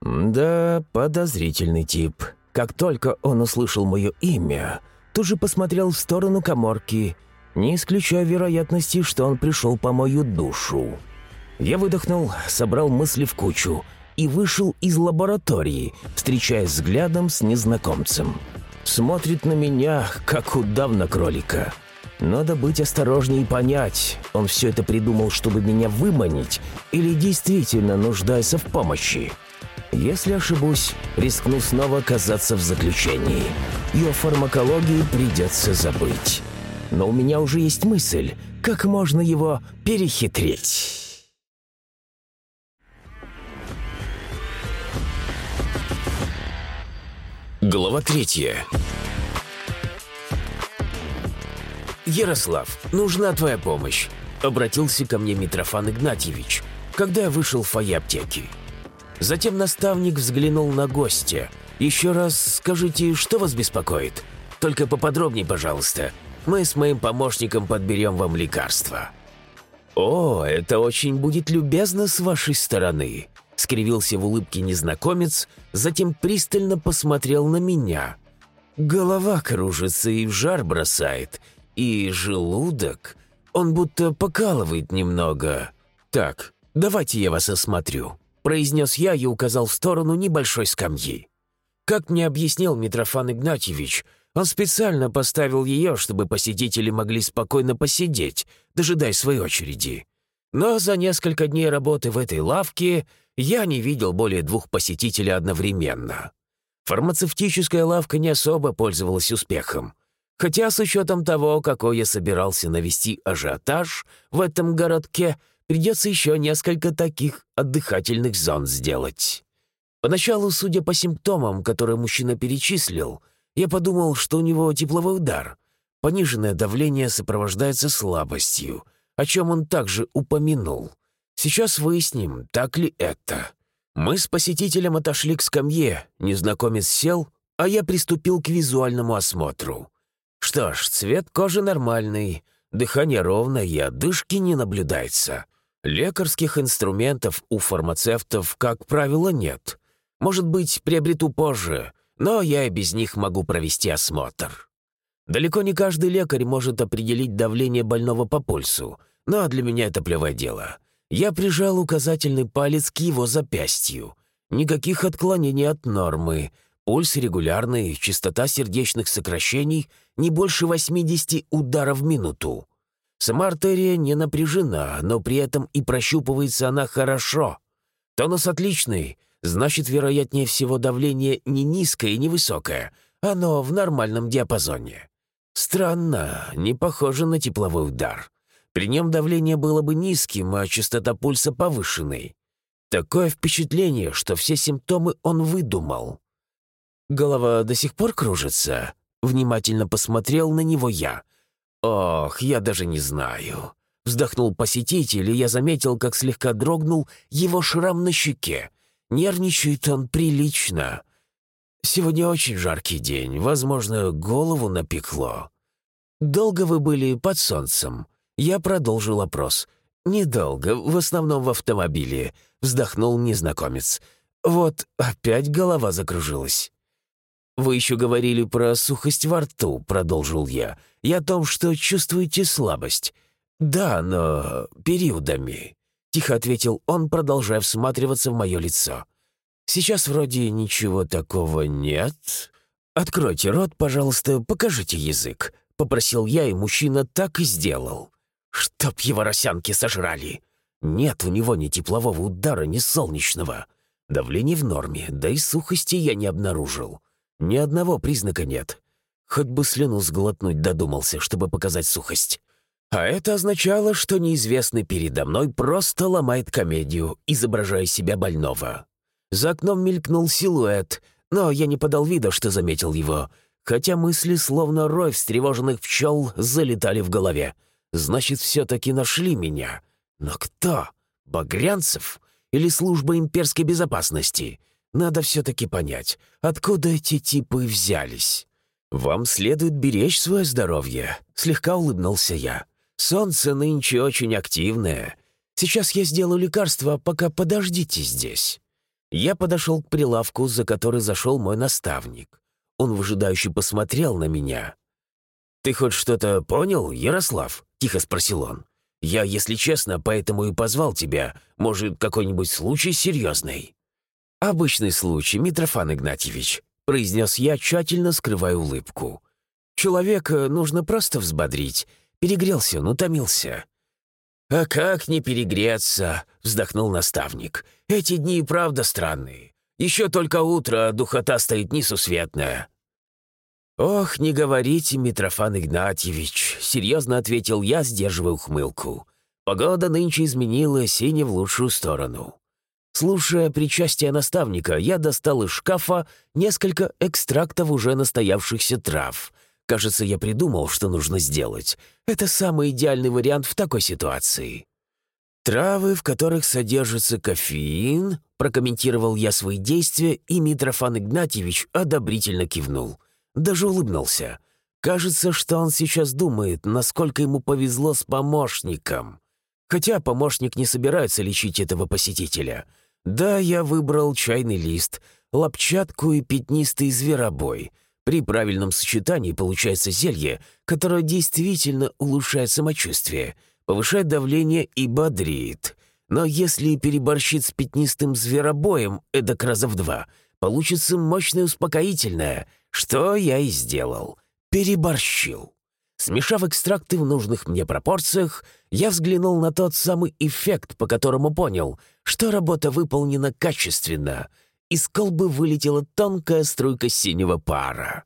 «Да, подозрительный тип. Как только он услышал мое имя, тут же посмотрел в сторону коморки, не исключая вероятности, что он пришел по мою душу». Я выдохнул, собрал мысли в кучу — и вышел из лаборатории, встречаясь взглядом с незнакомцем. Смотрит на меня, как удав на кролика. Надо быть осторожнее и понять, он все это придумал, чтобы меня выманить, или действительно нуждается в помощи. Если ошибусь, рискну снова оказаться в заключении. И о фармакологии придется забыть. Но у меня уже есть мысль, как можно его перехитрить. Глава третья. «Ярослав, нужна твоя помощь», — обратился ко мне Митрофан Игнатьевич, когда я вышел в аптеки. Затем наставник взглянул на гостя. «Еще раз скажите, что вас беспокоит? Только поподробнее, пожалуйста. Мы с моим помощником подберем вам лекарства». «О, это очень будет любезно с вашей стороны», скривился в улыбке незнакомец, затем пристально посмотрел на меня. Голова кружится и в жар бросает, и желудок, он будто покалывает немного. Так, давайте я вас осмотрю, произнес я и указал в сторону небольшой скамьи. Как мне объяснил Митрофан Игнатьевич, он специально поставил ее, чтобы посетители могли спокойно посидеть, дожидая своей очереди. Но за несколько дней работы в этой лавке я не видел более двух посетителей одновременно. Фармацевтическая лавка не особо пользовалась успехом. Хотя с учетом того, какой я собирался навести ажиотаж в этом городке, придется еще несколько таких отдыхательных зон сделать. Поначалу, судя по симптомам, которые мужчина перечислил, я подумал, что у него тепловой удар. Пониженное давление сопровождается слабостью, о чем он также упомянул. Сейчас выясним, так ли это. Мы с посетителем отошли к скамье, незнакомец сел, а я приступил к визуальному осмотру. Что ж, цвет кожи нормальный, дыхание ровное и одышки не наблюдается. Лекарских инструментов у фармацевтов, как правило, нет. Может быть, приобрету позже, но я и без них могу провести осмотр. Далеко не каждый лекарь может определить давление больного по пульсу, но для меня это плевое дело — я прижал указательный палец к его запястью. Никаких отклонений от нормы. Пульс регулярный, частота сердечных сокращений не больше 80 ударов в минуту. Сама артерия не напряжена, но при этом и прощупывается она хорошо. Тонус отличный, значит, вероятнее всего, давление не низкое и не высокое, оно в нормальном диапазоне. Странно, не похоже на тепловой удар. При нем давление было бы низким, а частота пульса повышенной. Такое впечатление, что все симптомы он выдумал. Голова до сих пор кружится. Внимательно посмотрел на него я. «Ох, я даже не знаю». Вздохнул посетитель, и я заметил, как слегка дрогнул его шрам на щеке. Нервничает он прилично. Сегодня очень жаркий день, возможно, голову напекло. Долго вы были под солнцем? Я продолжил опрос. «Недолго, в основном в автомобиле», — вздохнул незнакомец. «Вот опять голова закружилась». «Вы еще говорили про сухость во рту», — продолжил я, «и о том, что чувствуете слабость». «Да, но периодами», — тихо ответил он, продолжая всматриваться в мое лицо. «Сейчас вроде ничего такого нет. Откройте рот, пожалуйста, покажите язык», — попросил я, и мужчина так и сделал. Чтоб его росянки сожрали! Нет у него ни теплового удара, ни солнечного. Давление в норме, да и сухости я не обнаружил. Ни одного признака нет. Хоть бы слюну сглотнуть додумался, чтобы показать сухость. А это означало, что неизвестный передо мной просто ломает комедию, изображая себя больного. За окном мелькнул силуэт, но я не подал вида, что заметил его, хотя мысли, словно рой встревоженных пчел, залетали в голове. Значит, все-таки нашли меня. Но кто? Багрянцев? Или служба имперской безопасности? Надо все-таки понять, откуда эти типы взялись. «Вам следует беречь свое здоровье», — слегка улыбнулся я. «Солнце нынче очень активное. Сейчас я сделаю лекарство, пока подождите здесь». Я подошел к прилавку, за который зашел мой наставник. Он выжидающе посмотрел на меня. «Ты хоть что-то понял, Ярослав?» — тихо спросил он. «Я, если честно, поэтому и позвал тебя. Может, какой-нибудь случай серьезный?» «Обычный случай, Митрофан Игнатьевич», — произнес я, тщательно скрывая улыбку. «Человека нужно просто взбодрить. Перегрелся он, утомился». «А как не перегреться?» — вздохнул наставник. «Эти дни и правда странные. Еще только утро, а духота стоит несусветная. «Ох, не говорите, Митрофан Игнатьевич», — серьезно ответил я, сдерживая ухмылку. «Погода нынче изменилась и не в лучшую сторону». Слушая причастие наставника, я достал из шкафа несколько экстрактов уже настоявшихся трав. Кажется, я придумал, что нужно сделать. Это самый идеальный вариант в такой ситуации. «Травы, в которых содержится кофеин», — прокомментировал я свои действия, и Митрофан Игнатьевич одобрительно кивнул — даже улыбнулся. Кажется, что он сейчас думает, насколько ему повезло с помощником. Хотя помощник не собирается лечить этого посетителя. Да, я выбрал чайный лист, лапчатку и пятнистый зверобой. При правильном сочетании получается зелье, которое действительно улучшает самочувствие, повышает давление и бодрит. Но если переборщить с пятнистым зверобоем, эдак раза в два, получится мощное успокоительное — что я и сделал. Переборщил. Смешав экстракты в нужных мне пропорциях, я взглянул на тот самый эффект, по которому понял, что работа выполнена качественно. Из колбы вылетела тонкая струйка синего пара.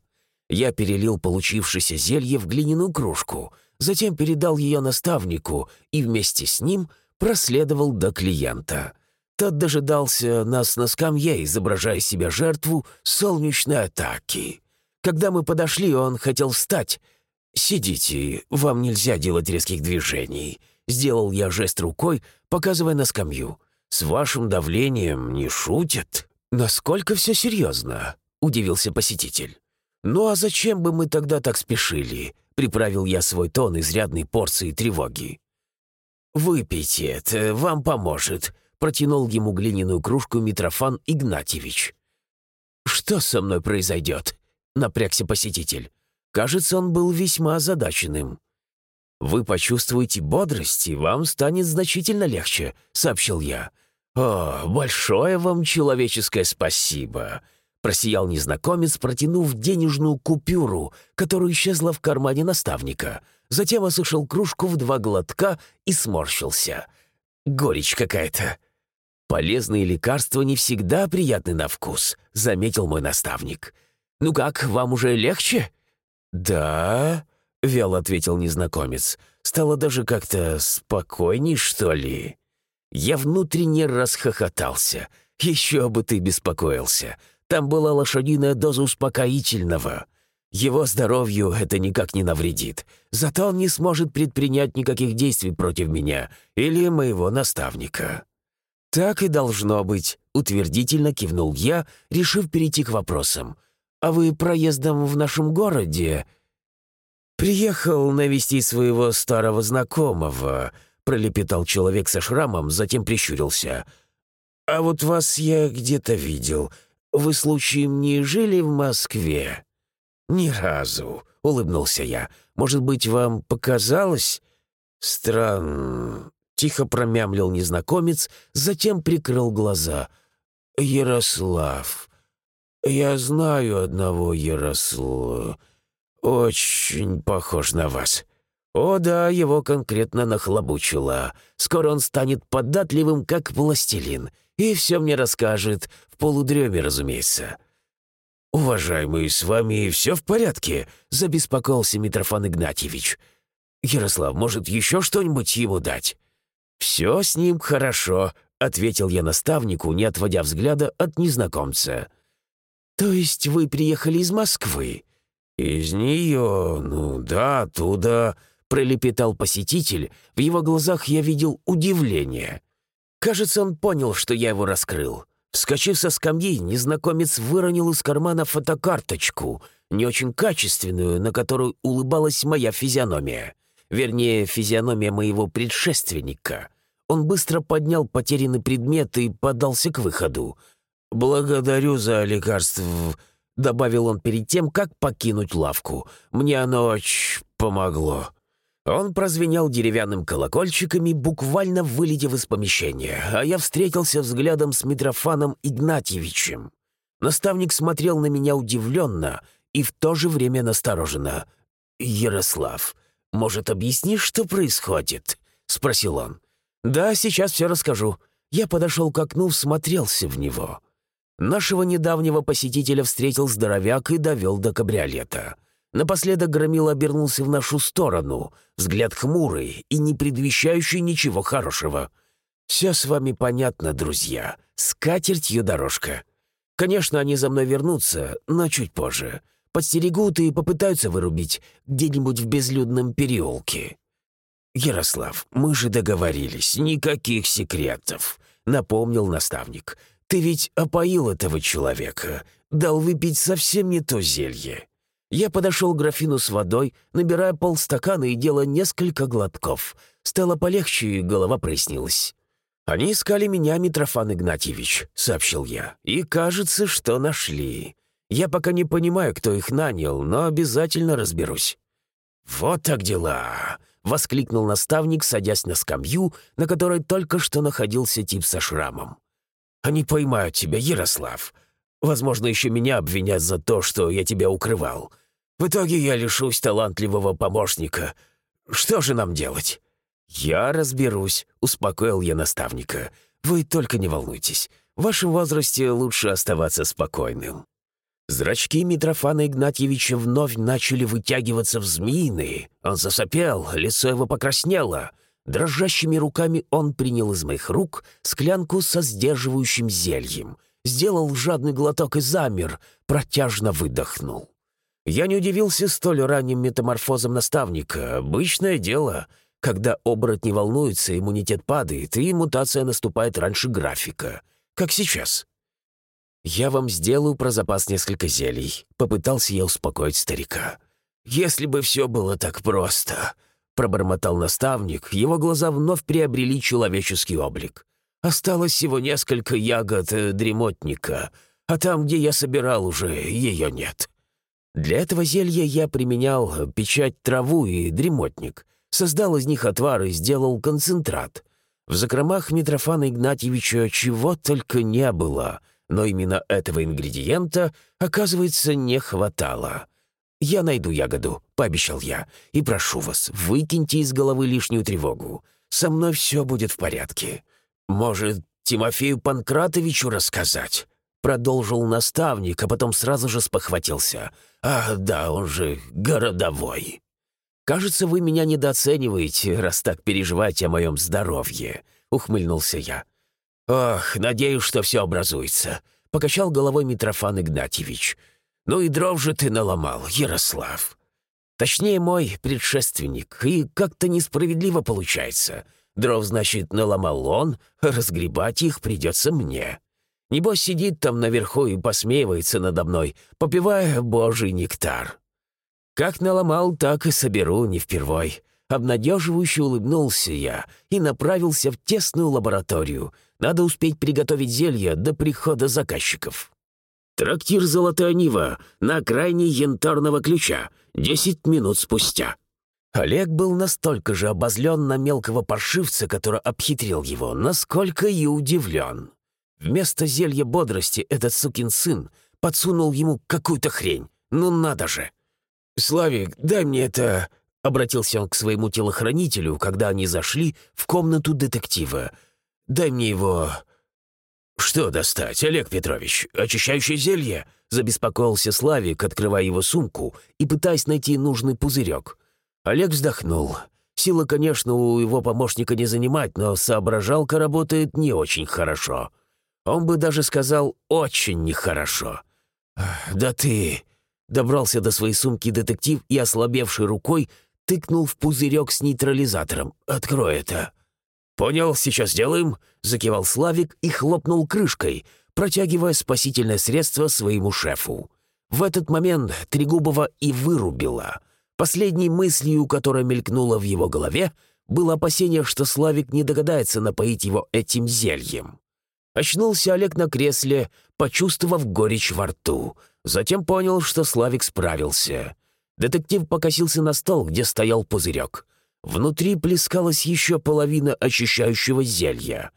Я перелил получившееся зелье в глиняную кружку, затем передал ее наставнику и вместе с ним проследовал до клиента. Тот дожидался нас на скамье, изображая себя жертву солнечной атаки. Когда мы подошли, он хотел встать. «Сидите, вам нельзя делать резких движений», — сделал я жест рукой, показывая на скамью. «С вашим давлением не шутят». «Насколько все серьезно?» — удивился посетитель. «Ну а зачем бы мы тогда так спешили?» — приправил я свой тон изрядной порции тревоги. «Выпейте это, вам поможет», протянул ему глиняную кружку Митрофан Игнатьевич. «Что со мной произойдет?» — напрягся посетитель. Кажется, он был весьма озадаченным. «Вы почувствуете бодрость, и вам станет значительно легче», — сообщил я. «О, большое вам человеческое спасибо!» просиял незнакомец, протянув денежную купюру, которая исчезла в кармане наставника. Затем осушил кружку в два глотка и сморщился. Горечь какая-то. «Полезные лекарства не всегда приятны на вкус», — заметил мой наставник. «Ну как, вам уже легче?» «Да», — вяло ответил незнакомец. «Стало даже как-то спокойней, что ли?» Я внутренне расхохотался. «Еще бы ты беспокоился. Там была лошадиная доза успокоительного. Его здоровью это никак не навредит. Зато он не сможет предпринять никаких действий против меня или моего наставника». «Так и должно быть», — утвердительно кивнул я, решив перейти к вопросам. «А вы проездом в нашем городе?» «Приехал навести своего старого знакомого», — пролепетал человек со шрамом, затем прищурился. «А вот вас я где-то видел. Вы, случаем, не жили в Москве?» «Ни разу», — улыбнулся я. «Может быть, вам показалось?» «Странно», — тихо промямлил незнакомец, затем прикрыл глаза. «Ярослав. Я знаю одного Ярослава. Очень похож на вас». «О да, его конкретно нахлобучило. Скоро он станет податливым, как пластилин, и все мне расскажет, в полудреме, разумеется». «Уважаемый, с вами все в порядке?» — забеспокоился Митрофан Игнатьевич. «Ярослав, может, еще что-нибудь ему дать?» «Все с ним хорошо», — ответил я наставнику, не отводя взгляда от незнакомца. «То есть вы приехали из Москвы?» «Из нее, ну да, оттуда», — пролепетал посетитель. В его глазах я видел удивление. Кажется, он понял, что я его раскрыл. Вскочив со скамьи, незнакомец выронил из кармана фотокарточку, не очень качественную, на которую улыбалась моя физиономия. Вернее, физиономия моего предшественника. Он быстро поднял потерянный предмет и подался к выходу. «Благодарю за лекарство», — добавил он перед тем, как покинуть лавку. «Мне оно очень помогло». Он прозвенел деревянным колокольчиками, буквально вылетев из помещения, а я встретился взглядом с Митрофаном Игнатьевичем. Наставник смотрел на меня удивленно и в то же время настороженно. «Ярослав, может, объяснишь, что происходит?» — спросил он. «Да, сейчас все расскажу». Я подошел к окну, всмотрелся в него. Нашего недавнего посетителя встретил здоровяк и довел до кабриолета. Напоследок Громила обернулся в нашу сторону, взгляд хмурый и не предвещающий ничего хорошего. «Все с вами понятно, друзья. С катертью дорожка. Конечно, они за мной вернутся, но чуть позже. Подстерегут и попытаются вырубить где-нибудь в безлюдном переулке». «Ярослав, мы же договорились, никаких секретов», — напомнил наставник. «Ты ведь опоил этого человека, дал выпить совсем не то зелье». Я подошел к графину с водой, набирая полстакана и делая несколько глотков. Стало полегче, и голова прояснилась. «Они искали меня, Митрофан Игнатьевич», — сообщил я. «И кажется, что нашли. Я пока не понимаю, кто их нанял, но обязательно разберусь». «Вот так дела!» — воскликнул наставник, садясь на скамью, на которой только что находился тип со шрамом. «Они поймают тебя, Ярослав. Возможно, еще меня обвинят за то, что я тебя укрывал. В итоге я лишусь талантливого помощника. Что же нам делать?» «Я разберусь», — успокоил я наставника. «Вы только не волнуйтесь. В вашем возрасте лучше оставаться спокойным». Зрачки Митрофана Игнатьевича вновь начали вытягиваться в змеиные. Он засопел, лицо его покраснело. Дрожащими руками он принял из моих рук склянку со сдерживающим зельем — сделал жадный глоток и замер, протяжно выдохнул. Я не удивился столь ранним метаморфозом наставника. Обычное дело. Когда оборот не волнуется, иммунитет падает, и мутация наступает раньше графика. Как сейчас. «Я вам сделаю про запас несколько зелий», — попытался я успокоить старика. «Если бы все было так просто», — пробормотал наставник, его глаза вновь приобрели человеческий облик. Осталось всего несколько ягод э, дремотника, а там, где я собирал, уже ее нет. Для этого зелья я применял печать траву и дремотник, создал из них отвар и сделал концентрат. В закромах Митрофана Игнатьевича чего только не было. Но именно этого ингредиента, оказывается, не хватало. «Я найду ягоду», — пообещал я, — «и прошу вас, выкиньте из головы лишнюю тревогу. Со мной все будет в порядке. Может, Тимофею Панкратовичу рассказать?» Продолжил наставник, а потом сразу же спохватился. «А, да, он же городовой». «Кажется, вы меня недооцениваете, раз так переживаете о моем здоровье», — ухмыльнулся я. «Ох, надеюсь, что все образуется», — покачал головой Митрофан Игнатьевич. «Ну и дров же ты наломал, Ярослав. Точнее, мой предшественник, и как-то несправедливо получается. Дров, значит, наломал он, разгребать их придется мне. Небось, сидит там наверху и посмеивается надо мной, попивая божий нектар. Как наломал, так и соберу, не впервой». Обнадеживающе улыбнулся я и направился в тесную лабораторию. Надо успеть приготовить зелье до прихода заказчиков. Трактир «Золотая Нива» на окраине янтарного ключа. Десять минут спустя. Олег был настолько же обозлен на мелкого паршивца, который обхитрил его, насколько и удивлен. Вместо зелья бодрости этот сукин сын подсунул ему какую-то хрень. Ну надо же! «Славик, дай мне это...» Обратился он к своему телохранителю, когда они зашли в комнату детектива. «Дай мне его...» «Что достать, Олег Петрович? Очищающее зелье?» Забеспокоился Славик, открывая его сумку и пытаясь найти нужный пузырек. Олег вздохнул. Сила, конечно, у его помощника не занимать, но соображалка работает не очень хорошо. Он бы даже сказал «очень нехорошо». «Да ты...» Добрался до своей сумки детектив и, ослабевшей рукой, тыкнул в пузырек с нейтрализатором. «Открой это». «Понял, сейчас сделаем», — закивал Славик и хлопнул крышкой, протягивая спасительное средство своему шефу. В этот момент Трегубова и вырубила. Последней мыслью, которая мелькнула в его голове, было опасение, что Славик не догадается напоить его этим зельем. Очнулся Олег на кресле, почувствовав горечь во рту. Затем понял, что Славик справился. Детектив покосился на стол, где стоял пузырек. Внутри плескалась еще половина очищающего зелья.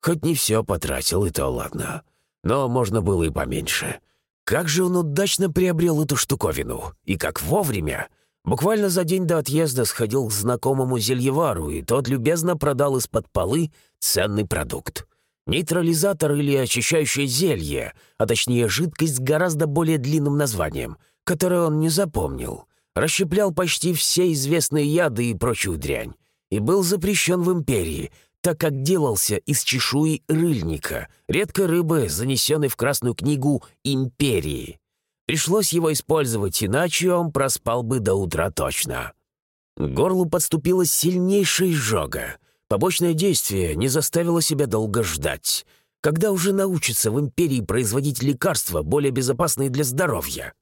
Хоть не все потратил, и то ладно. Но можно было и поменьше. Как же он удачно приобрел эту штуковину. И как вовремя. Буквально за день до отъезда сходил к знакомому зельевару, и тот любезно продал из-под полы ценный продукт. Нейтрализатор или очищающее зелье, а точнее жидкость с гораздо более длинным названием — которое он не запомнил, расщеплял почти все известные яды и прочую дрянь, и был запрещен в империи, так как делался из чешуи рыльника, редкой рыбы, занесенной в Красную книгу империи. Пришлось его использовать, иначе он проспал бы до утра точно. К горлу подступила сильнейшая изжога. Побочное действие не заставило себя долго ждать. Когда уже научится в империи производить лекарства, более безопасные для здоровья?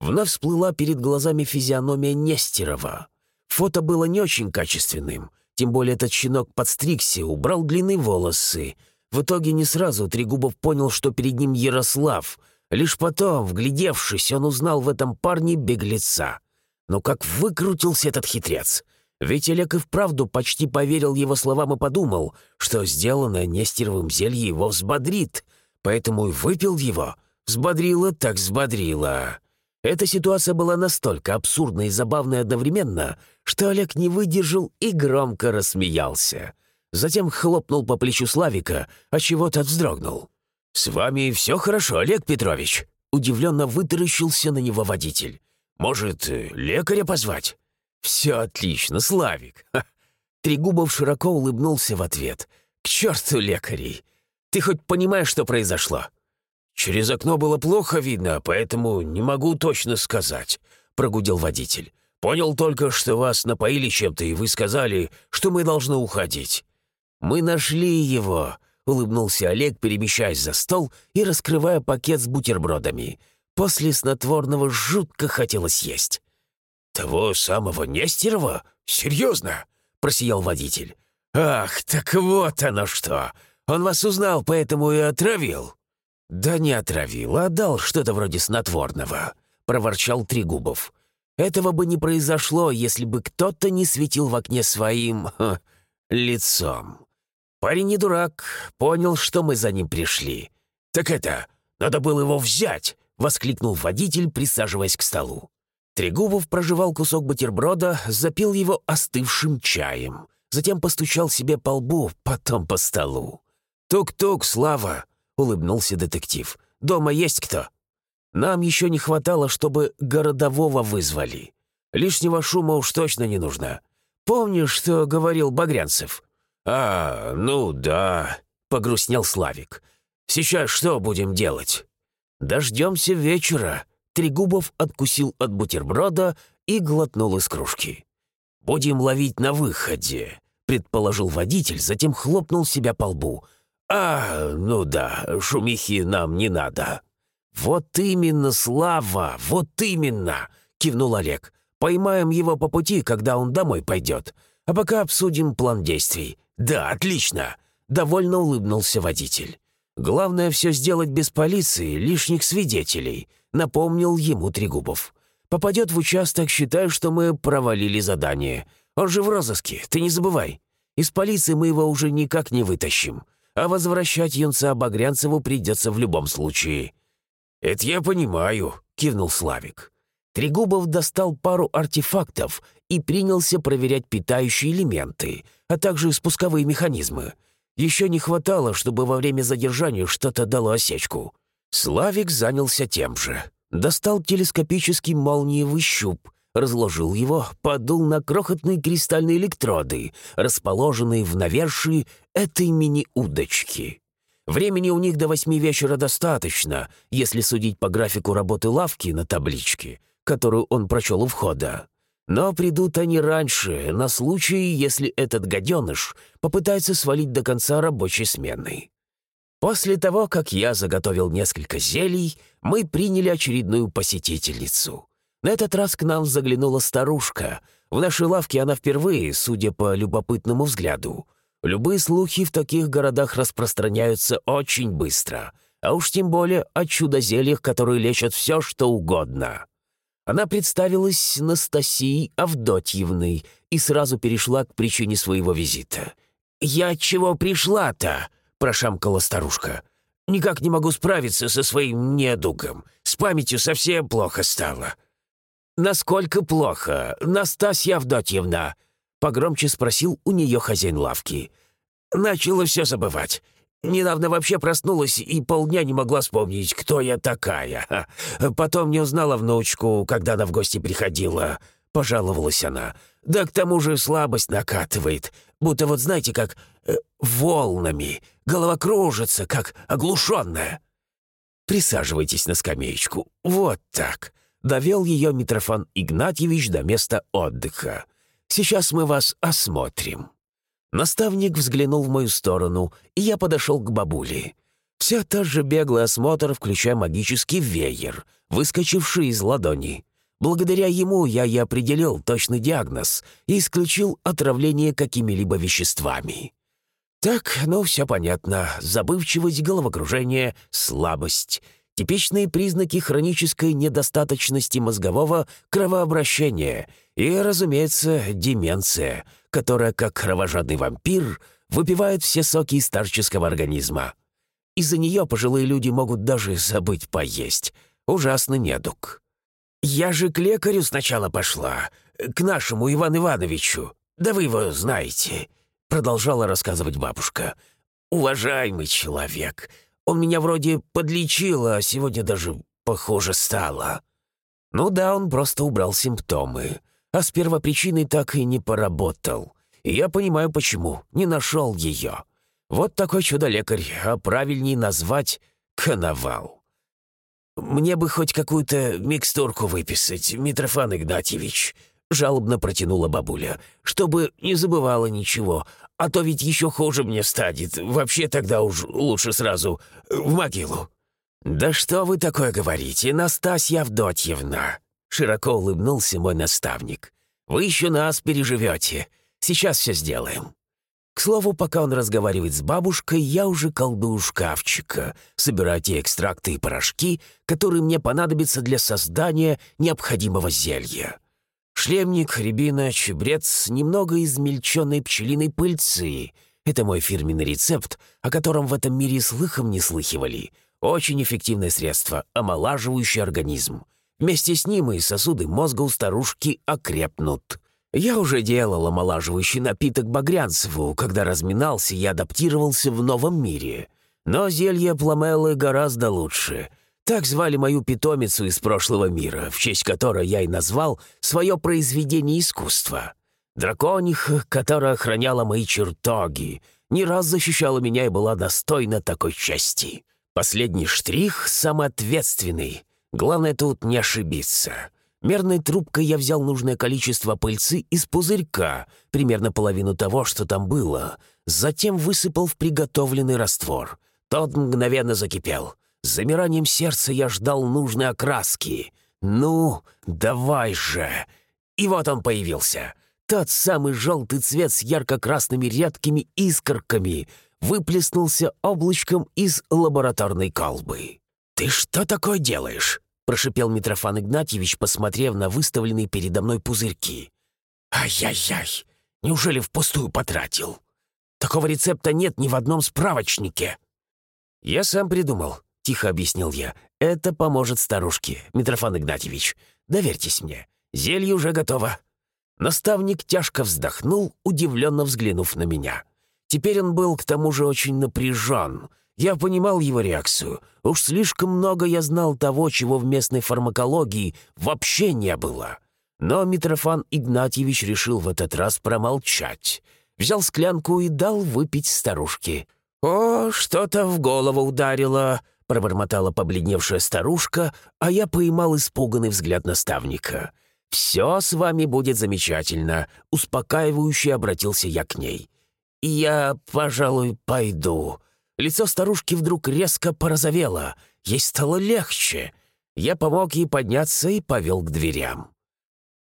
Вновь всплыла перед глазами физиономия Нестерова. Фото было не очень качественным, тем более этот щенок подстригся, убрал длинные волосы. В итоге не сразу Трегубов понял, что перед ним Ярослав. Лишь потом, вглядевшись, он узнал в этом парне беглеца. Но как выкрутился этот хитрец! Ведь Олег и вправду почти поверил его словам и подумал, что сделанное Нестеровым зелье его взбодрит, поэтому и выпил его. Взбодрило так взбодрило. Эта ситуация была настолько абсурдной и забавной одновременно, что Олег не выдержал и громко рассмеялся. Затем хлопнул по плечу Славика, а чего тот вздрогнул. «С вами все хорошо, Олег Петрович?» Удивленно вытаращился на него водитель. «Может, лекаря позвать?» «Все отлично, Славик!» [LAUGHS] Трегубов широко улыбнулся в ответ. «К черту лекарей! Ты хоть понимаешь, что произошло?» «Через окно было плохо видно, поэтому не могу точно сказать», — прогудел водитель. «Понял только, что вас напоили чем-то, и вы сказали, что мы должны уходить». «Мы нашли его», — улыбнулся Олег, перемещаясь за стол и раскрывая пакет с бутербродами. После снотворного жутко хотелось есть. «Того самого Нестерова? Серьезно?» — просиял водитель. «Ах, так вот оно что! Он вас узнал, поэтому и отравил!» «Да не отравил, а дал что-то вроде снотворного», — проворчал Трегубов. «Этого бы не произошло, если бы кто-то не светил в окне своим... Ха, лицом. Парень не дурак, понял, что мы за ним пришли. «Так это, надо было его взять!» — воскликнул водитель, присаживаясь к столу. Трегубов прожевал кусок бутерброда, запил его остывшим чаем. Затем постучал себе по лбу, потом по столу. «Тук-тук, Слава!» — улыбнулся детектив. «Дома есть кто?» «Нам еще не хватало, чтобы городового вызвали. Лишнего шума уж точно не нужно. Помнишь, что говорил Багрянцев?» «А, ну да», — погрустнел Славик. «Сейчас что будем делать?» «Дождемся вечера», Трегубов откусил от бутерброда и глотнул из кружки. «Будем ловить на выходе», — предположил водитель, затем хлопнул себя по лбу. «А, ну да, шумихи нам не надо». «Вот именно, Слава, вот именно!» — кивнул Олег. «Поймаем его по пути, когда он домой пойдет. А пока обсудим план действий». «Да, отлично!» — довольно улыбнулся водитель. «Главное все сделать без полиции, лишних свидетелей напомнил ему Трегубов. «Попадет в участок, считаю, что мы провалили задание. Он же в розыске, ты не забывай. Из полиции мы его уже никак не вытащим, а возвращать юнца Багрянцеву придется в любом случае». «Это я понимаю», — кивнул Славик. Трегубов достал пару артефактов и принялся проверять питающие элементы, а также спусковые механизмы. Еще не хватало, чтобы во время задержания что-то дало осечку. Славик занялся тем же. Достал телескопический молниевый щуп, разложил его, подул на крохотные кристальные электроды, расположенные в навершии этой мини-удочки. Времени у них до восьми вечера достаточно, если судить по графику работы лавки на табличке, которую он прочел у входа. Но придут они раньше, на случай, если этот гаденыш попытается свалить до конца рабочей смены. После того, как я заготовил несколько зелий, мы приняли очередную посетительницу. На этот раз к нам заглянула старушка. В нашей лавке она впервые, судя по любопытному взгляду. Любые слухи в таких городах распространяются очень быстро, а уж тем более о чудо-зельях, которые лечат все, что угодно. Она представилась Настасией Авдотьевной и сразу перешла к причине своего визита. «Я чего пришла-то?» — прошамкала старушка. «Никак не могу справиться со своим недугом. С памятью совсем плохо стало». «Насколько плохо, Настасья Авдотьевна?» — погромче спросил у нее хозяин лавки. «Начала все забывать. Недавно вообще проснулась и полдня не могла вспомнить, кто я такая. Потом не узнала внучку, когда она в гости приходила. Пожаловалась она. Да к тому же слабость накатывает. Будто вот знаете, как э, волнами. Голова кружится, как оглушенная. Присаживайтесь на скамеечку. Вот так. Довел ее Митрофан Игнатьевич до места отдыха. Сейчас мы вас осмотрим. Наставник взглянул в мою сторону, и я подошел к бабуле. Все тот же беглый осмотр, включая магический веер, выскочивший из ладони. Благодаря ему я и определил точный диагноз и исключил отравление какими-либо веществами. Так, ну, все понятно. Забывчивость, головокружение, слабость. Типичные признаки хронической недостаточности мозгового кровообращения и, разумеется, деменция, которая, как кровожадный вампир, выпивает все соки старческого организма. Из-за нее пожилые люди могут даже забыть поесть. Ужасный недуг. «Я же к лекарю сначала пошла, к нашему Ивану Ивановичу. Да вы его знаете», — продолжала рассказывать бабушка. «Уважаемый человек, он меня вроде подлечил, а сегодня даже похоже стало». Ну да, он просто убрал симптомы, а с первопричиной так и не поработал. И я понимаю, почему, не нашел ее. Вот такой чудо-лекарь, а правильней назвать — коновал. «Мне бы хоть какую-то микстурку выписать, Митрофан Игнатьевич», — жалобно протянула бабуля, «чтобы не забывала ничего, а то ведь еще хуже мне станет. Вообще тогда уж лучше сразу в могилу». «Да что вы такое говорите, Настасья Авдотьевна?» Широко улыбнулся мой наставник. «Вы еще нас переживете. Сейчас все сделаем». К слову, пока он разговаривает с бабушкой, я уже колдую шкафчика, собираю те экстракты и порошки, которые мне понадобятся для создания необходимого зелья. Шлемник, рябина, чебрец, немного измельченной пчелиной пыльцы. Это мой фирменный рецепт, о котором в этом мире слыхом не слыхивали. Очень эффективное средство, омолаживающее организм. Вместе с ним и сосуды мозга у старушки окрепнут. Я уже делал омолаживающий напиток Багрянцеву, когда разминался и адаптировался в новом мире. Но зелье Пламеллы гораздо лучше. Так звали мою питомицу из прошлого мира, в честь которой я и назвал свое произведение искусства. Дракониха, которая охраняла мои чертоги, не раз защищала меня и была достойна такой чести. Последний штрих — самоответственный. Главное тут не ошибиться. Мерной трубкой я взял нужное количество пыльцы из пузырька, примерно половину того, что там было. Затем высыпал в приготовленный раствор. Тот мгновенно закипел. С замиранием сердца я ждал нужной окраски. «Ну, давай же!» И вот он появился. Тот самый желтый цвет с ярко-красными редкими искорками выплеснулся облачком из лабораторной колбы. «Ты что такое делаешь?» прошипел Митрофан Игнатьевич, посмотрев на выставленные передо мной пузырьки. «Ай-яй-яй! Неужели впустую потратил? Такого рецепта нет ни в одном справочнике!» «Я сам придумал», — тихо объяснил я. «Это поможет старушке, Митрофан Игнатьевич. Доверьтесь мне. Зелье уже готово». Наставник тяжко вздохнул, удивленно взглянув на меня. Теперь он был к тому же очень напряжен, я понимал его реакцию. Уж слишком много я знал того, чего в местной фармакологии вообще не было. Но Митрофан Игнатьевич решил в этот раз промолчать. Взял склянку и дал выпить старушке. «О, что-то в голову ударило», — пробормотала побледневшая старушка, а я поймал испуганный взгляд наставника. «Все с вами будет замечательно», — успокаивающе обратился я к ней. «Я, пожалуй, пойду». Лицо старушки вдруг резко порозовело. Ей стало легче. Я помог ей подняться и повел к дверям.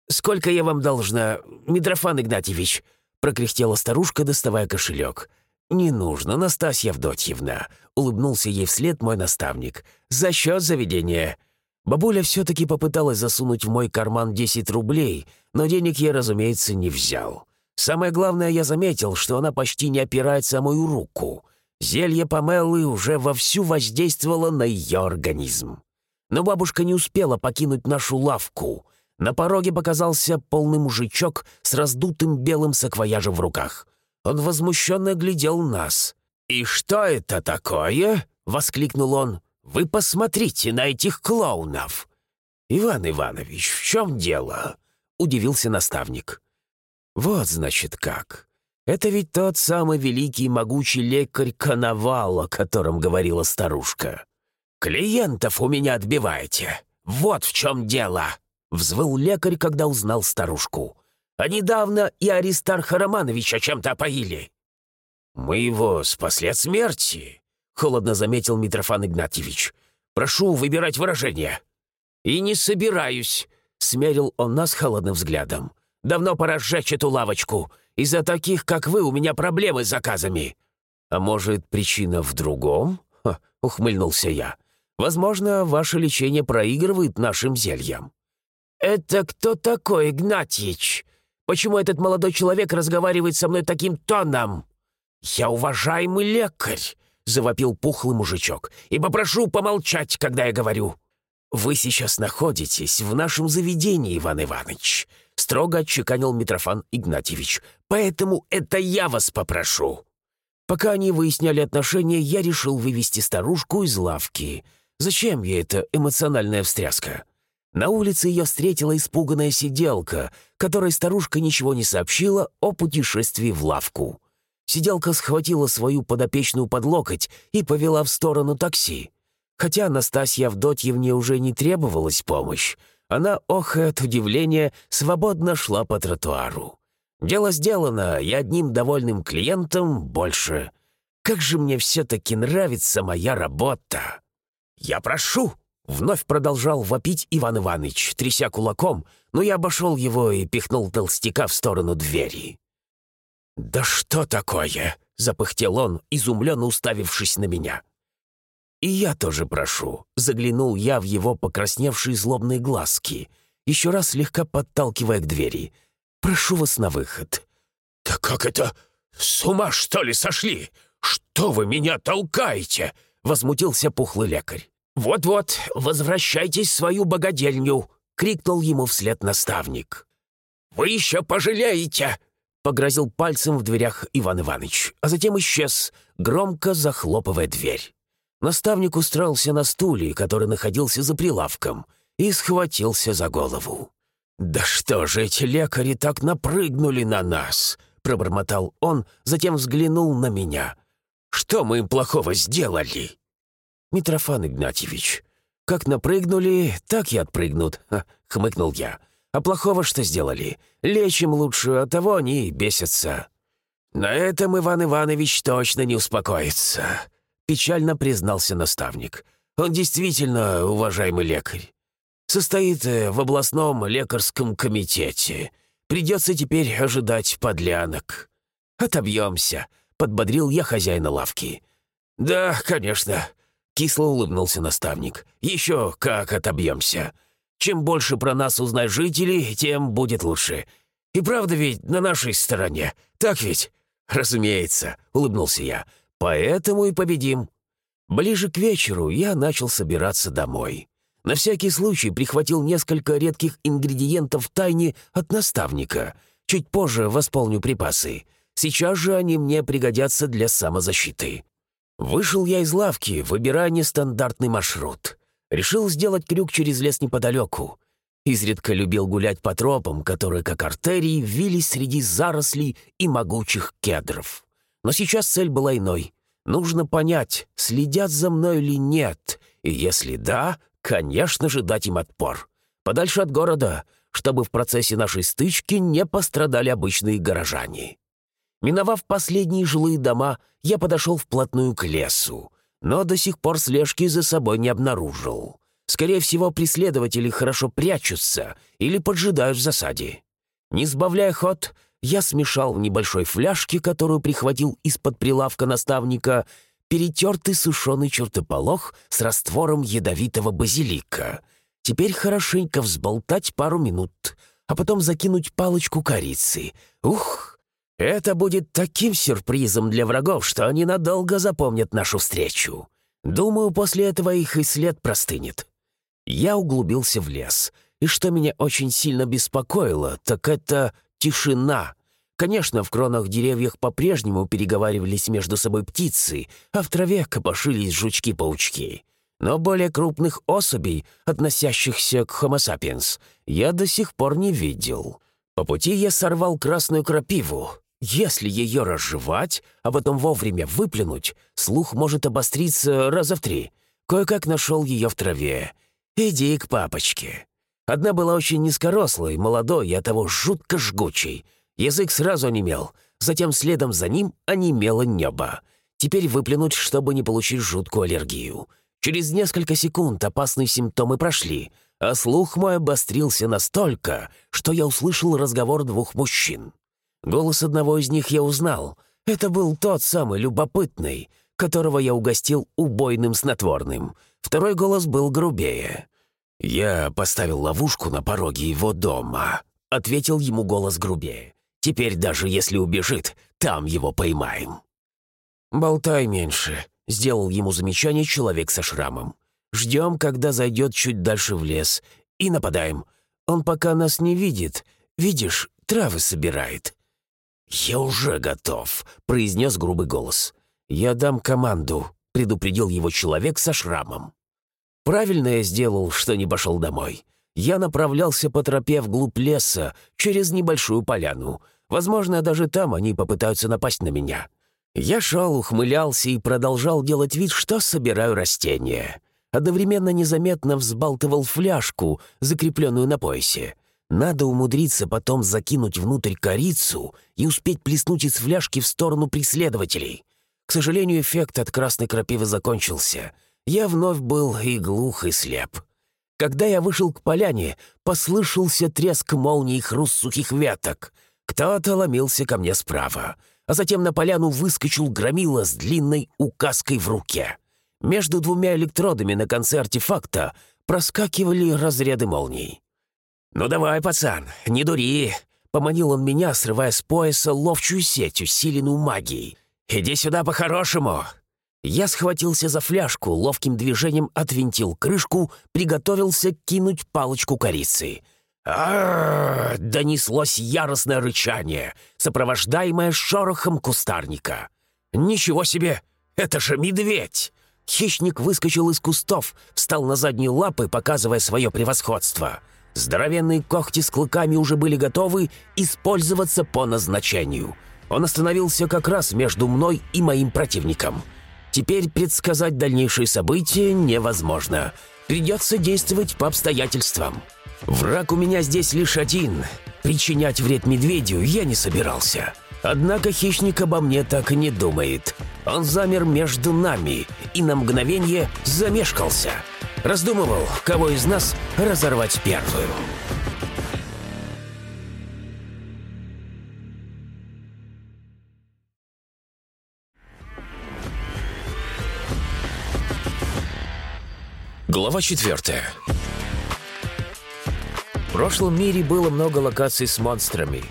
«Сколько я вам должна, Митрофан Игнатьевич?» — прокряхтела старушка, доставая кошелек. «Не нужно, Настасья Авдотьевна», — улыбнулся ей вслед мой наставник. «За счет заведения». Бабуля все-таки попыталась засунуть в мой карман 10 рублей, но денег я, разумеется, не взял. Самое главное, я заметил, что она почти не опирается о мою руку. Зелье Памеллы уже вовсю воздействовало на ее организм. Но бабушка не успела покинуть нашу лавку. На пороге показался полный мужичок с раздутым белым саквояжем в руках. Он возмущенно глядел нас. «И что это такое?» — воскликнул он. «Вы посмотрите на этих клоунов!» «Иван Иванович, в чем дело?» — удивился наставник. «Вот, значит, как. Это ведь тот самый великий и могучий лекарь Коновал, о котором говорила старушка. «Клиентов у меня отбиваете. Вот в чем дело!» — взвыл лекарь, когда узнал старушку. «А недавно и Аристарха Романовича чем-то опоили». «Мы его спасли от смерти», — холодно заметил Митрофан Игнатьевич. «Прошу выбирать выражение». «И не собираюсь», — смерил он нас холодным взглядом. «Давно пора сжечь эту лавочку. Из-за таких, как вы, у меня проблемы с заказами». «А может, причина в другом?» Ухмыльнулся я. «Возможно, ваше лечение проигрывает нашим зельям». «Это кто такой, Игнатьич? Почему этот молодой человек разговаривает со мной таким тоном?» «Я уважаемый лекарь», — завопил пухлый мужичок, «и попрошу помолчать, когда я говорю». «Вы сейчас находитесь в нашем заведении, Иван Иванович», — строго отчеканил Митрофан Игнатьевич. «Поэтому это я вас попрошу». Пока они выясняли отношения, я решил вывести старушку из лавки. Зачем ей эта эмоциональная встряска? На улице ее встретила испуганная сиделка, которой старушка ничего не сообщила о путешествии в лавку. Сиделка схватила свою подопечную под локоть и повела в сторону такси. Хотя Анастасия Авдотьевне уже не требовалась помощь, она, охая от удивления, свободно шла по тротуару. Дело сделано, и одним довольным клиентом больше. Как же мне все-таки нравится моя работа! «Я прошу!» — вновь продолжал вопить Иван Иванович, тряся кулаком, но я обошел его и пихнул толстяка в сторону двери. «Да что такое?» — запыхтел он, изумленно уставившись на меня. «И я тоже прошу», — заглянул я в его покрасневшие злобные глазки, еще раз слегка подталкивая к двери. «Прошу вас на выход». «Да как это? С ума, что ли, сошли? Что вы меня толкаете?» — возмутился пухлый лекарь. «Вот-вот, возвращайтесь в свою богадельню!» — крикнул ему вслед наставник. «Вы еще пожалеете!» — погрозил пальцем в дверях Иван Иванович, а затем исчез, громко захлопывая дверь. Наставник устроился на стуле, который находился за прилавком, и схватился за голову. «Да что же эти лекари так напрыгнули на нас?» — пробормотал он, затем взглянул на меня. «Что мы им плохого сделали?» «Митрофан Игнатьевич, как напрыгнули, так и отпрыгнут», — хмыкнул я. «А плохого что сделали? Лечим лучше, а того они бесятся». «На этом Иван Иванович точно не успокоится», — печально признался наставник. «Он действительно уважаемый лекарь. Состоит э, в областном лекарском комитете. Придется теперь ожидать подлянок». «Отобьемся», — подбодрил я хозяина лавки. «Да, конечно», — кисло улыбнулся наставник. «Еще как отобьемся. Чем больше про нас узнать жители, тем будет лучше. И правда ведь на нашей стороне, так ведь?» «Разумеется», — улыбнулся я. «Поэтому и победим». Ближе к вечеру я начал собираться домой. На всякий случай прихватил несколько редких ингредиентов тайне от наставника. Чуть позже восполню припасы. Сейчас же они мне пригодятся для самозащиты. Вышел я из лавки, выбирая нестандартный маршрут. Решил сделать крюк через лес неподалеку. Изредка любил гулять по тропам, которые, как артерии, вились среди зарослей и могучих кедров. Но сейчас цель была иной. Нужно понять, следят за мной или нет, и если да, конечно же, дать им отпор. Подальше от города, чтобы в процессе нашей стычки не пострадали обычные горожане. Миновав последние жилые дома, я подошел вплотную к лесу, но до сих пор слежки за собой не обнаружил. Скорее всего, преследователи хорошо прячутся или поджидают в засаде. Не сбавляя ход, я смешал в небольшой фляжке, которую прихватил из-под прилавка наставника, перетертый сушеный чертополох с раствором ядовитого базилика. Теперь хорошенько взболтать пару минут, а потом закинуть палочку корицы. Ух! Это будет таким сюрпризом для врагов, что они надолго запомнят нашу встречу. Думаю, после этого их и след простынет. Я углубился в лес, и что меня очень сильно беспокоило, так это тишина — Конечно, в кронах деревьях по-прежнему переговаривались между собой птицы, а в траве копошились жучки-паучки. Но более крупных особей, относящихся к Homo sapiens, я до сих пор не видел. По пути я сорвал красную крапиву. Если ее разжевать, а потом вовремя выплюнуть, слух может обостриться раза в три. Кое-как нашел ее в траве. «Иди к папочке». Одна была очень низкорослой, молодой и оттого жутко жгучей — Язык сразу онемел, затем следом за ним онемело небо. Теперь выплюнуть, чтобы не получить жуткую аллергию. Через несколько секунд опасные симптомы прошли, а слух мой обострился настолько, что я услышал разговор двух мужчин. Голос одного из них я узнал. Это был тот самый любопытный, которого я угостил убойным снотворным. Второй голос был грубее. «Я поставил ловушку на пороге его дома», — ответил ему голос грубее. Теперь даже если убежит, там его поймаем». «Болтай меньше», — сделал ему замечание человек со шрамом. «Ждем, когда зайдет чуть дальше в лес, и нападаем. Он пока нас не видит. Видишь, травы собирает». «Я уже готов», — произнес грубый голос. «Я дам команду», — предупредил его человек со шрамом. «Правильно я сделал, что не пошел домой я направлялся по тропе вглубь леса, через небольшую поляну. Возможно, даже там они попытаются напасть на меня. Я шел, ухмылялся и продолжал делать вид, что собираю растения. Одновременно незаметно взбалтывал фляжку, закрепленную на поясе. Надо умудриться потом закинуть внутрь корицу и успеть плеснуть из фляжки в сторону преследователей. К сожалению, эффект от красной крапивы закончился. Я вновь был и глух, и слеп. Когда я вышел к поляне, послышался треск молний и хруст сухих веток. Кто-то ломился ко мне справа, а затем на поляну выскочил громила с длинной указкой в руке. Между двумя электродами на конце артефакта проскакивали разряды молний. «Ну давай, пацан, не дури!» — поманил он меня, срывая с пояса ловчую сеть, усиленную магией. «Иди сюда по-хорошему!» Я схватился за фляжку, ловким движением отвинтил крышку, приготовился кинуть палочку корицы. а донеслось яростное рычание, сопровождаемое шорохом кустарника. «Ничего себе! Это же медведь!» Хищник выскочил из кустов, встал на задние лапы, показывая свое превосходство. Здоровенные когти с клыками уже были готовы использоваться по назначению. Он остановился как раз между мной и моим противником. Теперь предсказать дальнейшие события невозможно. Придется действовать по обстоятельствам. Враг у меня здесь лишь один. Причинять вред медведю я не собирался. Однако хищник обо мне так и не думает. Он замер между нами и на мгновение замешкался. Раздумывал, кого из нас разорвать первую. Глава 4 В прошлом мире было много локаций с монстрами.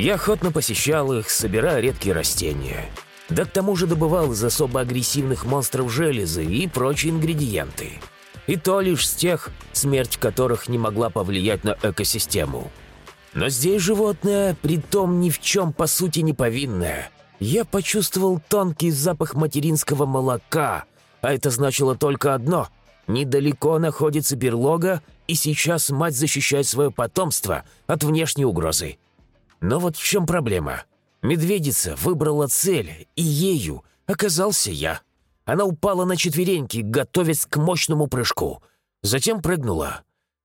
Я охотно посещал их, собирая редкие растения. Да к тому же добывал из особо агрессивных монстров железы и прочие ингредиенты. И то лишь с тех, смерть которых не могла повлиять на экосистему. Но здесь животное, притом ни в чем по сути не повинное. Я почувствовал тонкий запах материнского молока, а это значило только одно — Недалеко находится берлога, и сейчас мать защищает свое потомство от внешней угрозы. Но вот в чем проблема. Медведица выбрала цель, и ею оказался я. Она упала на четвереньки, готовясь к мощному прыжку. Затем прыгнула.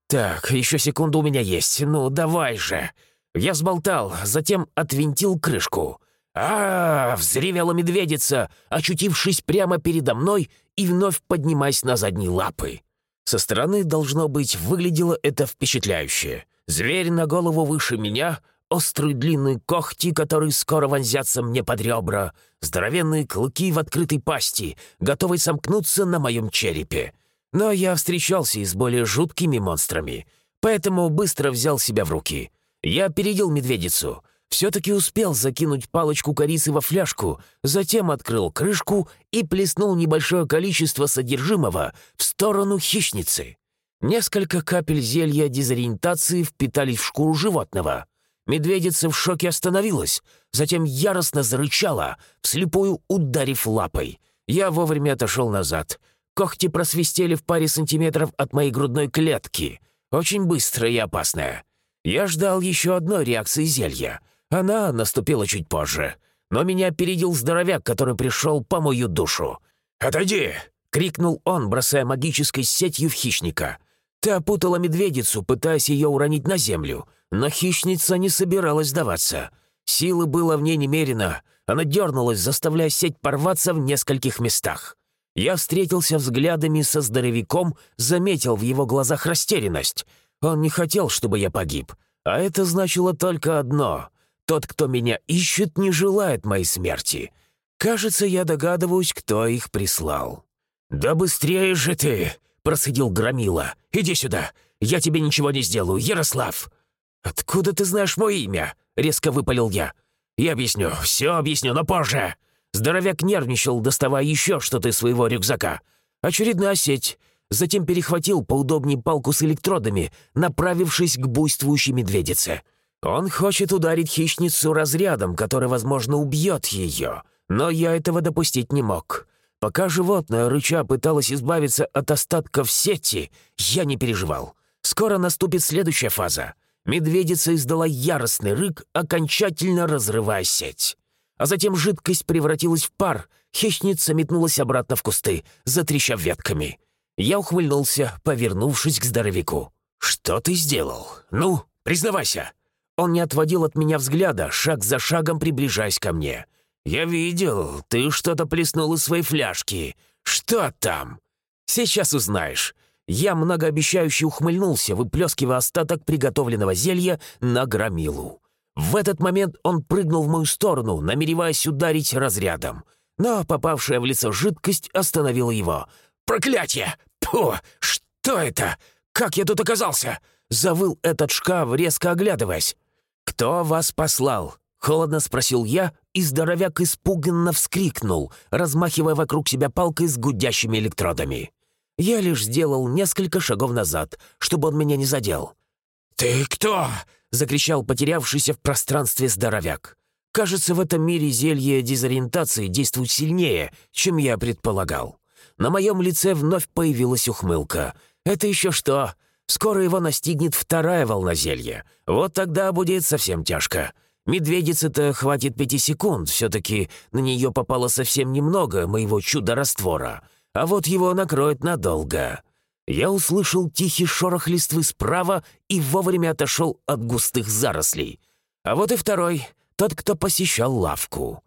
«Так, еще секунду у меня есть. Ну, давай же!» Я взболтал, затем отвинтил крышку а, -а, взревела медведица, очутившись прямо передо мной и вновь поднимаясь на задние лапы. Со стороны, должно быть, выглядело это впечатляюще. Зверь на голову выше меня, острые длинные когти, которые скоро вонзятся мне под ребра, здоровенные клыки в открытой пасти, готовые сомкнуться на моем черепе. Но я встречался и с более жуткими монстрами, поэтому быстро взял себя в руки. Я опередил медведицу — все-таки успел закинуть палочку корицы во фляжку, затем открыл крышку и плеснул небольшое количество содержимого в сторону хищницы. Несколько капель зелья дезориентации впитались в шкуру животного. Медведица в шоке остановилась, затем яростно зарычала, вслепую ударив лапой. Я вовремя отошел назад. Когти просвистели в паре сантиметров от моей грудной клетки. Очень быстрая и опасная. Я ждал еще одной реакции зелья — она наступила чуть позже, но меня опередил здоровяк, который пришел по мою душу. «Отойди!» — крикнул он, бросая магической сетью в хищника. Ты опутала медведицу, пытаясь ее уронить на землю, но хищница не собиралась сдаваться. Силы было в ней немерено. Она дернулась, заставляя сеть порваться в нескольких местах. Я встретился взглядами со здоровяком, заметил в его глазах растерянность. Он не хотел, чтобы я погиб. А это значило только одно тот, кто меня ищет, не желает моей смерти. Кажется, я догадываюсь, кто их прислал». «Да быстрее же ты!» — процедил Громила. «Иди сюда! Я тебе ничего не сделаю, Ярослав!» «Откуда ты знаешь мое имя?» — резко выпалил я. «Я объясню, все объясню, но позже!» Здоровяк нервничал, доставая еще что-то из своего рюкзака. Очередная сеть. Затем перехватил поудобнее палку с электродами, направившись к буйствующей медведице. Он хочет ударить хищницу разрядом, который, возможно, убьет ее. Но я этого допустить не мог. Пока животное, рыча, пыталось избавиться от остатков сети, я не переживал. Скоро наступит следующая фаза. Медведица издала яростный рык, окончательно разрывая сеть. А затем жидкость превратилась в пар, хищница метнулась обратно в кусты, затрещав ветками. Я ухмыльнулся, повернувшись к здоровяку. «Что ты сделал? Ну, признавайся!» Он не отводил от меня взгляда, шаг за шагом приближаясь ко мне. «Я видел, ты что-то плеснул из своей фляжки. Что там?» «Сейчас узнаешь». Я многообещающе ухмыльнулся, выплескивая остаток приготовленного зелья на громилу. В этот момент он прыгнул в мою сторону, намереваясь ударить разрядом. Но попавшая в лицо жидкость остановила его. «Проклятие! Фу! Что это? Как я тут оказался?» Завыл этот шкаф, резко оглядываясь. «Кто вас послал?» — холодно спросил я и здоровяк испуганно вскрикнул, размахивая вокруг себя палкой с гудящими электродами. Я лишь сделал несколько шагов назад, чтобы он меня не задел. «Ты кто?» — закричал потерявшийся в пространстве здоровяк. «Кажется, в этом мире зелье дезориентации действует сильнее, чем я предполагал». На моем лице вновь появилась ухмылка. «Это еще что? Скоро его настигнет вторая волна зелья. Вот тогда будет совсем тяжко. Медведице-то хватит пяти секунд, все-таки на нее попало совсем немного моего чудо-раствора. А вот его накроет надолго». Я услышал тихий шорох листвы справа и вовремя отошел от густых зарослей. А вот и второй, тот, кто посещал лавку.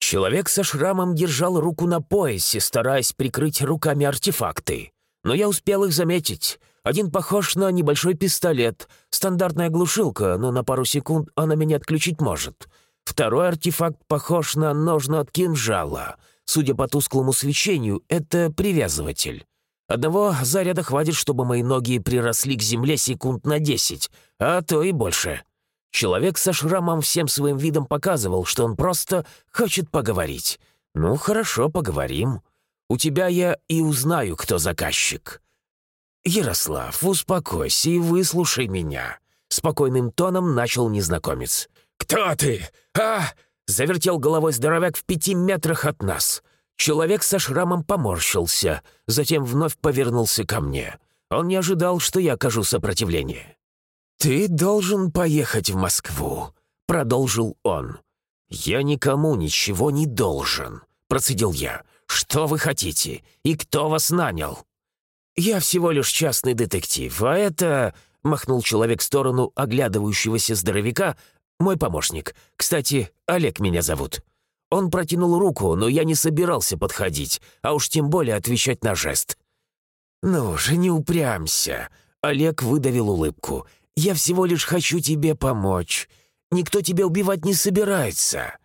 Человек со шрамом держал руку на поясе, стараясь прикрыть руками артефакты. Но я успел их заметить. Один похож на небольшой пистолет, стандартная глушилка, но на пару секунд она меня отключить может. Второй артефакт похож на ножны от кинжала. Судя по тусклому свечению, это привязыватель. Одного заряда хватит, чтобы мои ноги приросли к земле секунд на десять, а то и больше. Человек со шрамом всем своим видом показывал, что он просто хочет поговорить. «Ну, хорошо, поговорим. У тебя я и узнаю, кто заказчик». «Ярослав, успокойся и выслушай меня», — спокойным тоном начал незнакомец. «Кто ты? А?» — завертел головой здоровяк в пяти метрах от нас. Человек со шрамом поморщился, затем вновь повернулся ко мне. Он не ожидал, что я окажу сопротивление. «Ты должен поехать в Москву», — продолжил он. «Я никому ничего не должен», — процедил я. «Что вы хотите? И кто вас нанял?» «Я всего лишь частный детектив, а это...» — махнул человек в сторону оглядывающегося здоровяка. «Мой помощник. Кстати, Олег меня зовут». Он протянул руку, но я не собирался подходить, а уж тем более отвечать на жест. «Ну же, не упрямься!» Олег выдавил улыбку. Я всего лишь хочу тебе помочь. Никто тебя убивать не собирается».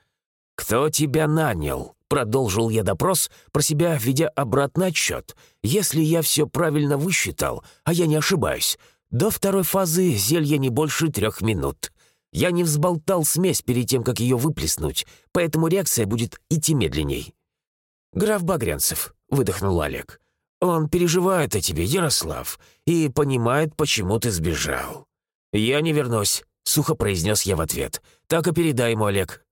«Кто тебя нанял?» — продолжил я допрос, про себя ведя обратный отсчет. «Если я все правильно высчитал, а я не ошибаюсь, до второй фазы зелья не больше трех минут. Я не взболтал смесь перед тем, как ее выплеснуть, поэтому реакция будет идти медленней». «Граф Багрянцев», — выдохнул Олег. «Он переживает о тебе, Ярослав, и понимает, почему ты сбежал». «Я не вернусь», — сухо произнес я в ответ. «Так и передай ему, Олег».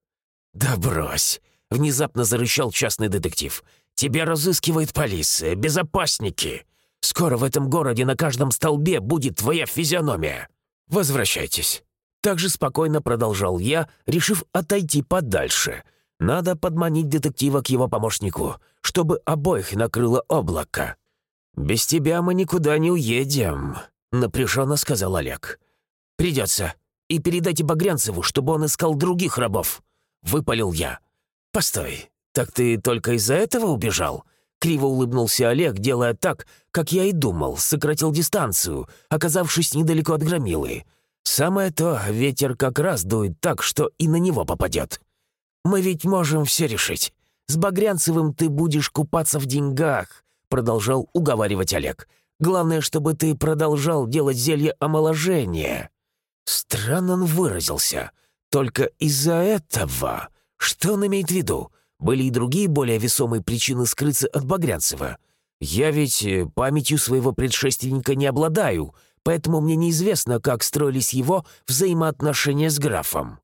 «Да брось», — внезапно зарычал частный детектив. «Тебя разыскивает полиция, безопасники. Скоро в этом городе на каждом столбе будет твоя физиономия. Возвращайтесь». Так же спокойно продолжал я, решив отойти подальше. Надо подманить детектива к его помощнику, чтобы обоих накрыло облако. «Без тебя мы никуда не уедем», — напряженно сказал Олег. «Придется. И передайте Багрянцеву, чтобы он искал других рабов», — выпалил я. «Постой, так ты только из-за этого убежал?» Криво улыбнулся Олег, делая так, как я и думал, сократил дистанцию, оказавшись недалеко от громилы. Самое то, ветер как раз дует так, что и на него попадет. Мы ведь можем все решить. С Багрянцевым ты будешь купаться в деньгах, продолжал уговаривать Олег. Главное, чтобы ты продолжал делать зелье омоложения. Странно он выразился. Только из-за этого... Что он имеет в виду? Были и другие более весомые причины скрыться от Багрянцева. Я ведь э, памятью своего предшественника не обладаю, поэтому мне неизвестно, как строились его взаимоотношения с графом.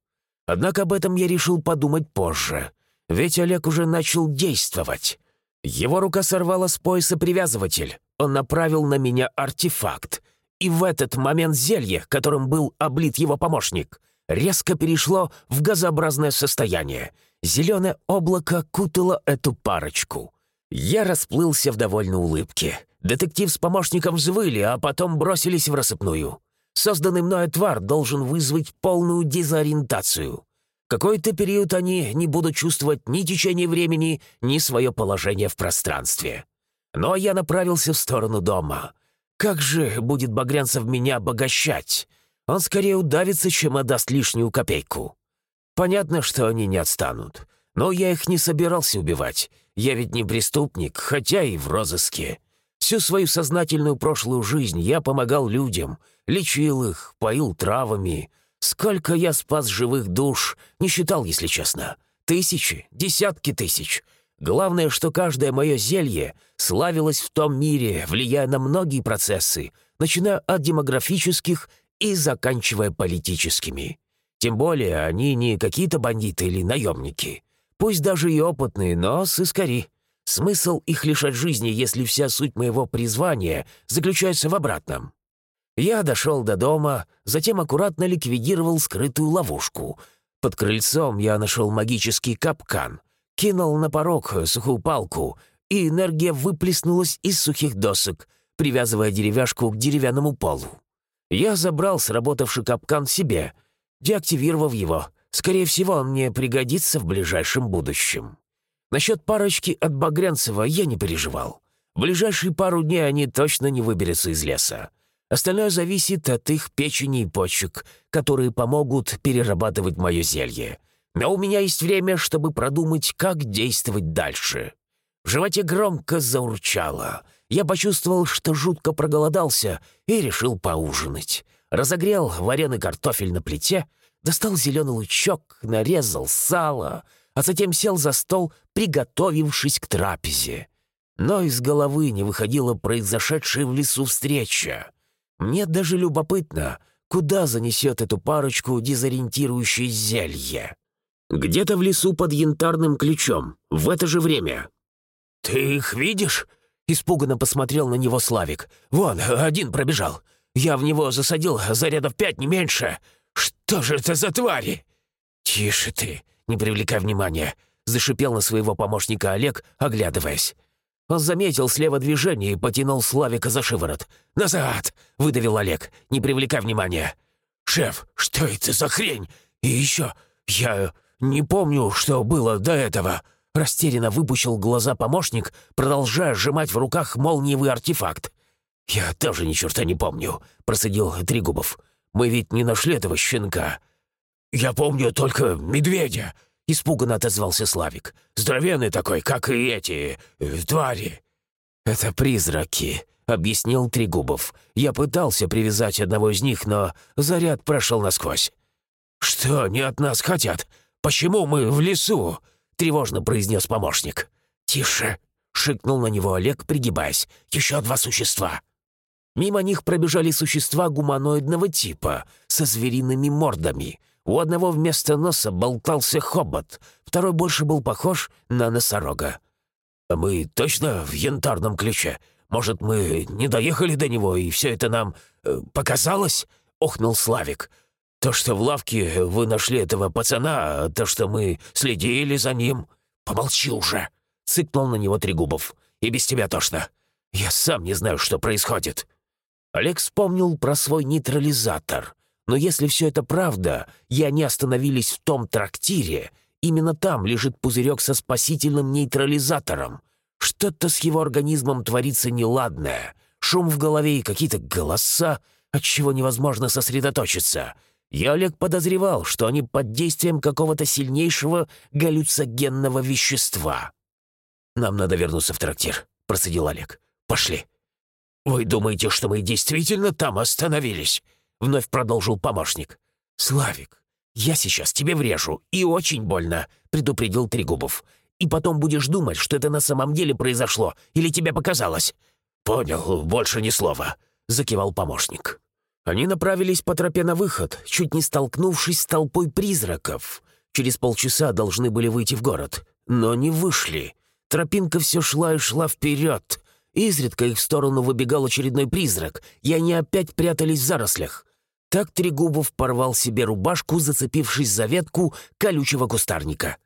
Однако об этом я решил подумать позже. Ведь Олег уже начал действовать. Его рука сорвала с пояса привязыватель. Он направил на меня артефакт. И в этот момент зелье, которым был облит его помощник, резко перешло в газообразное состояние. Зеленое облако кутало эту парочку. Я расплылся в довольной улыбке. Детектив с помощником взвыли, а потом бросились в рассыпную. Созданный мной отвар должен вызвать полную дезориентацию. Какой-то период они не будут чувствовать ни течение времени, ни свое положение в пространстве. Но я направился в сторону дома. Как же будет Багрянцев меня обогащать? Он скорее удавится, чем отдаст лишнюю копейку. Понятно, что они не отстанут. Но я их не собирался убивать. Я ведь не преступник, хотя и в розыске. Всю свою сознательную прошлую жизнь я помогал людям, лечил их, поил травами. Сколько я спас живых душ, не считал, если честно. Тысячи, десятки тысяч. Главное, что каждое мое зелье славилось в том мире, влияя на многие процессы, начиная от демографических и заканчивая политическими. Тем более они не какие-то бандиты или наемники. Пусть даже и опытные, но сыскари. Смысл их лишать жизни, если вся суть моего призвания заключается в обратном. Я дошел до дома, затем аккуратно ликвидировал скрытую ловушку. Под крыльцом я нашел магический капкан, кинул на порог сухую палку, и энергия выплеснулась из сухих досок, привязывая деревяшку к деревянному полу. Я забрал сработавший капкан себе, деактивировав его. Скорее всего, он мне пригодится в ближайшем будущем. Насчет парочки от Багрянцева я не переживал. В ближайшие пару дней они точно не выберутся из леса. Остальное зависит от их печени и почек, которые помогут перерабатывать мое зелье. Но у меня есть время, чтобы продумать, как действовать дальше. В животе громко заурчало. Я почувствовал, что жутко проголодался и решил поужинать. Разогрел вареный картофель на плите, достал зеленый лучок, нарезал сало — а затем сел за стол, приготовившись к трапезе. Но из головы не выходила произошедшая в лесу встреча. Мне даже любопытно, куда занесет эту парочку дезориентирующее зелье. Где-то в лесу под янтарным ключом, в это же время. «Ты их видишь?» — испуганно посмотрел на него Славик. «Вон, один пробежал. Я в него засадил зарядов пять, не меньше. Что же это за твари?» «Тише ты!» не привлекай внимания», — зашипел на своего помощника Олег, оглядываясь. Он заметил слева движение и потянул Славика за шиворот. «Назад!» — выдавил Олег. «Не привлекай внимания!» «Шеф, что это за хрень? И еще, я не помню, что было до этого!» Растерянно выпучил глаза помощник, продолжая сжимать в руках молниевый артефакт. «Я тоже ни черта не помню», — процедил Тригубов. «Мы ведь не нашли этого щенка. «Я помню только медведя», — испуганно отозвался Славик. «Здоровенный такой, как и эти... Э, твари». «Это призраки», — объяснил Трегубов. «Я пытался привязать одного из них, но заряд прошел насквозь». «Что они от нас хотят? Почему мы в лесу?» — тревожно произнес помощник. «Тише», — шикнул на него Олег, пригибаясь. «Еще два существа». Мимо них пробежали существа гуманоидного типа, со звериными мордами — у одного вместо носа болтался хобот, второй больше был похож на носорога. «А мы точно в янтарном ключе? Может, мы не доехали до него, и все это нам э, показалось?» — охнул Славик. «То, что в лавке вы нашли этого пацана, то, что мы следили за ним...» «Помолчи уже!» — цыкнул на него Трегубов. «И без тебя тошно. Я сам не знаю, что происходит». Олег вспомнил про свой нейтрализатор. Но если все это правда, и они остановились в том трактире, именно там лежит пузырек со спасительным нейтрализатором. Что-то с его организмом творится неладное. Шум в голове и какие-то голоса, от чего невозможно сосредоточиться. Я, Олег, подозревал, что они под действием какого-то сильнейшего галлюцогенного вещества. «Нам надо вернуться в трактир», — процедил Олег. «Пошли». «Вы думаете, что мы действительно там остановились?» Вновь продолжил помощник. «Славик, я сейчас тебе врежу, и очень больно», — предупредил Трегубов. «И потом будешь думать, что это на самом деле произошло, или тебе показалось». «Понял, больше ни слова», — закивал помощник. Они направились по тропе на выход, чуть не столкнувшись с толпой призраков. Через полчаса должны были выйти в город, но не вышли. Тропинка все шла и шла вперед. Изредка их в сторону выбегал очередной призрак, и они опять прятались в зарослях. Так Трегубов порвал себе рубашку, зацепившись за ветку колючего кустарника.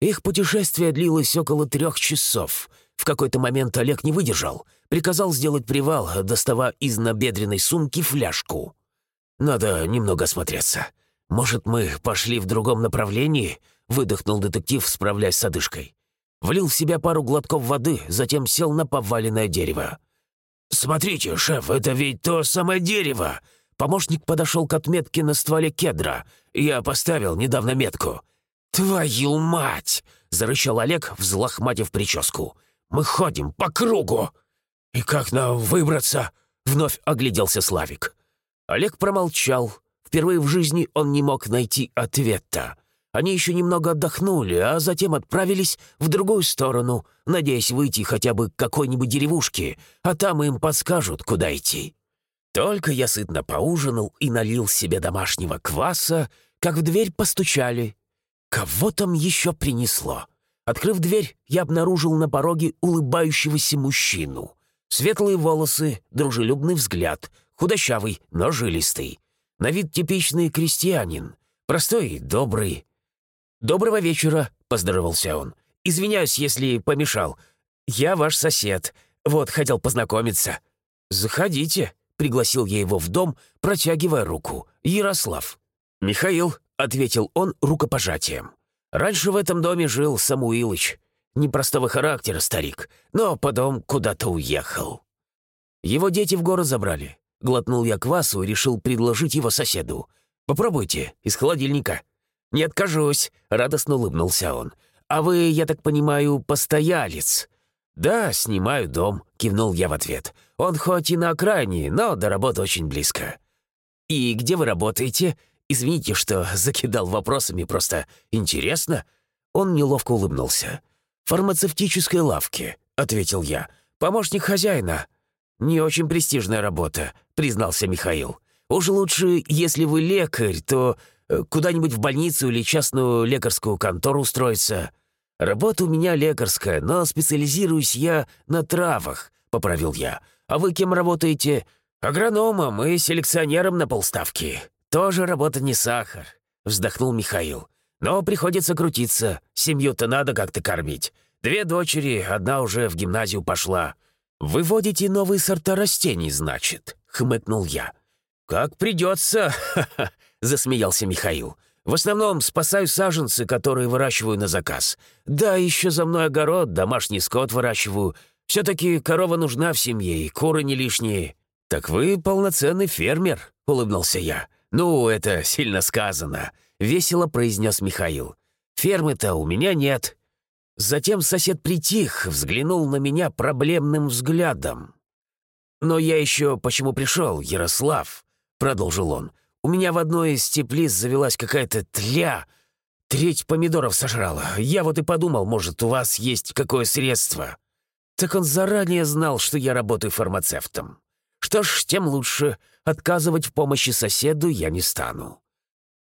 Их путешествие длилось около трех часов. В какой-то момент Олег не выдержал. Приказал сделать привал, доставая из набедренной сумки фляжку. «Надо немного осмотреться. Может, мы пошли в другом направлении?» — выдохнул детектив, справляясь с одышкой. Влил в себя пару глотков воды, затем сел на поваленное дерево. «Смотрите, шеф, это ведь то самое дерево!» Помощник подошел к отметке на стволе кедра. Я поставил недавно метку. «Твою мать!» — зарычал Олег, взлохматив прическу. «Мы ходим по кругу!» «И как нам выбраться?» — вновь огляделся Славик. Олег промолчал. Впервые в жизни он не мог найти ответа. Они еще немного отдохнули, а затем отправились в другую сторону, надеясь выйти хотя бы к какой-нибудь деревушке, а там им подскажут, куда идти. Только я сытно поужинал и налил себе домашнего кваса, как в дверь постучали. Кого там еще принесло? Открыв дверь, я обнаружил на пороге улыбающегося мужчину. Светлые волосы, дружелюбный взгляд, худощавый, но жилистый. На вид типичный крестьянин, простой и добрый. «Доброго вечера», — поздоровался он. «Извиняюсь, если помешал. Я ваш сосед. Вот, хотел познакомиться». «Заходите», — пригласил я его в дом, протягивая руку. «Ярослав». «Михаил», — ответил он рукопожатием. «Раньше в этом доме жил Самуилыч. Непростого характера старик, но потом куда-то уехал. Его дети в город забрали. Глотнул я квасу и решил предложить его соседу. «Попробуйте, из холодильника». «Не откажусь», — радостно улыбнулся он. «А вы, я так понимаю, постоялец?» «Да, снимаю дом», — кивнул я в ответ. «Он хоть и на окраине, но до работы очень близко». «И где вы работаете?» «Извините, что закидал вопросами, просто интересно». Он неловко улыбнулся. «Фармацевтической лавке», — ответил я. «Помощник хозяина». «Не очень престижная работа», — признался Михаил. «Уж лучше, если вы лекарь, то э, куда-нибудь в больницу или частную лекарскую контору устроиться. Работа у меня лекарская, но специализируюсь я на травах», — поправил я. «А вы кем работаете?» «Агрономом и селекционером на полставки. Тоже работа не сахар», — вздохнул Михаил. «Но приходится крутиться. Семью-то надо как-то кормить. Две дочери, одна уже в гимназию пошла. «Выводите новые сорта растений, значит?» — хмыкнул я. «Как придется!» — засмеялся Михаил. «В основном спасаю саженцы, которые выращиваю на заказ. Да, еще за мной огород, домашний скот выращиваю. Все-таки корова нужна в семье, и куры не лишние». «Так вы полноценный фермер», — улыбнулся я. «Ну, это сильно сказано», — весело произнес Михаил. «Фермы-то у меня нет, Затем сосед притих, взглянул на меня проблемным взглядом. «Но я еще почему пришел, Ярослав?» — продолжил он. «У меня в одной из теплиц завелась какая-то тля. Треть помидоров сожрала. Я вот и подумал, может, у вас есть какое средство». Так он заранее знал, что я работаю фармацевтом. Что ж, тем лучше. Отказывать в помощи соседу я не стану.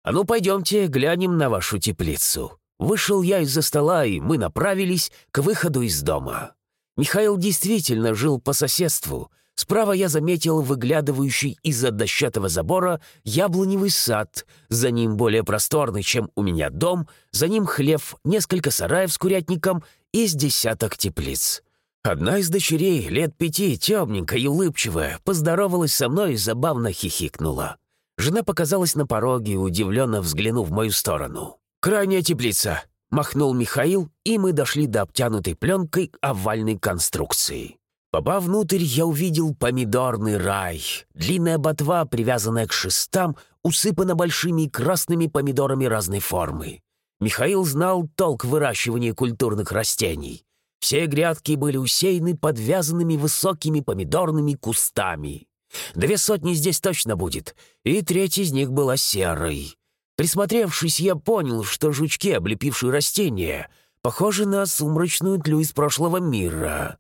«А ну, пойдемте, глянем на вашу теплицу», Вышел я из-за стола, и мы направились к выходу из дома. Михаил действительно жил по соседству. Справа я заметил выглядывающий из-за дощатого забора яблоневый сад. За ним более просторный, чем у меня дом. За ним хлев, несколько сараев с курятником и с десяток теплиц. Одна из дочерей, лет пяти, темненькая и улыбчивая, поздоровалась со мной и забавно хихикнула. Жена показалась на пороге, удивленно взглянув в мою сторону. «Крайняя теплица», — махнул Михаил, и мы дошли до обтянутой пленкой овальной конструкции. Попав внутрь, я увидел помидорный рай. Длинная ботва, привязанная к шестам, усыпана большими красными помидорами разной формы. Михаил знал толк выращивания культурных растений. Все грядки были усеяны подвязанными высокими помидорными кустами. Две сотни здесь точно будет, и треть из них была серой. Присмотревшись, я понял, что жучки, облепившие растения, похожи на сумрачную тлю из прошлого мира.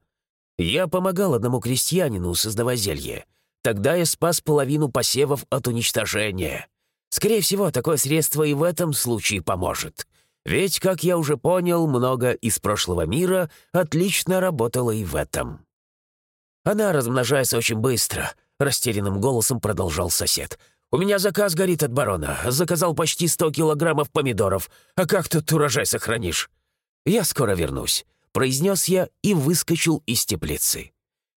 Я помогал одному крестьянину, создавая зелье. Тогда я спас половину посевов от уничтожения. Скорее всего, такое средство и в этом случае поможет. Ведь, как я уже понял, много из прошлого мира отлично работало и в этом. Она размножается очень быстро, — растерянным голосом продолжал сосед. У меня заказ горит от барона. Заказал почти сто килограммов помидоров. А как тут урожай сохранишь?» «Я скоро вернусь», — произнес я и выскочил из теплицы.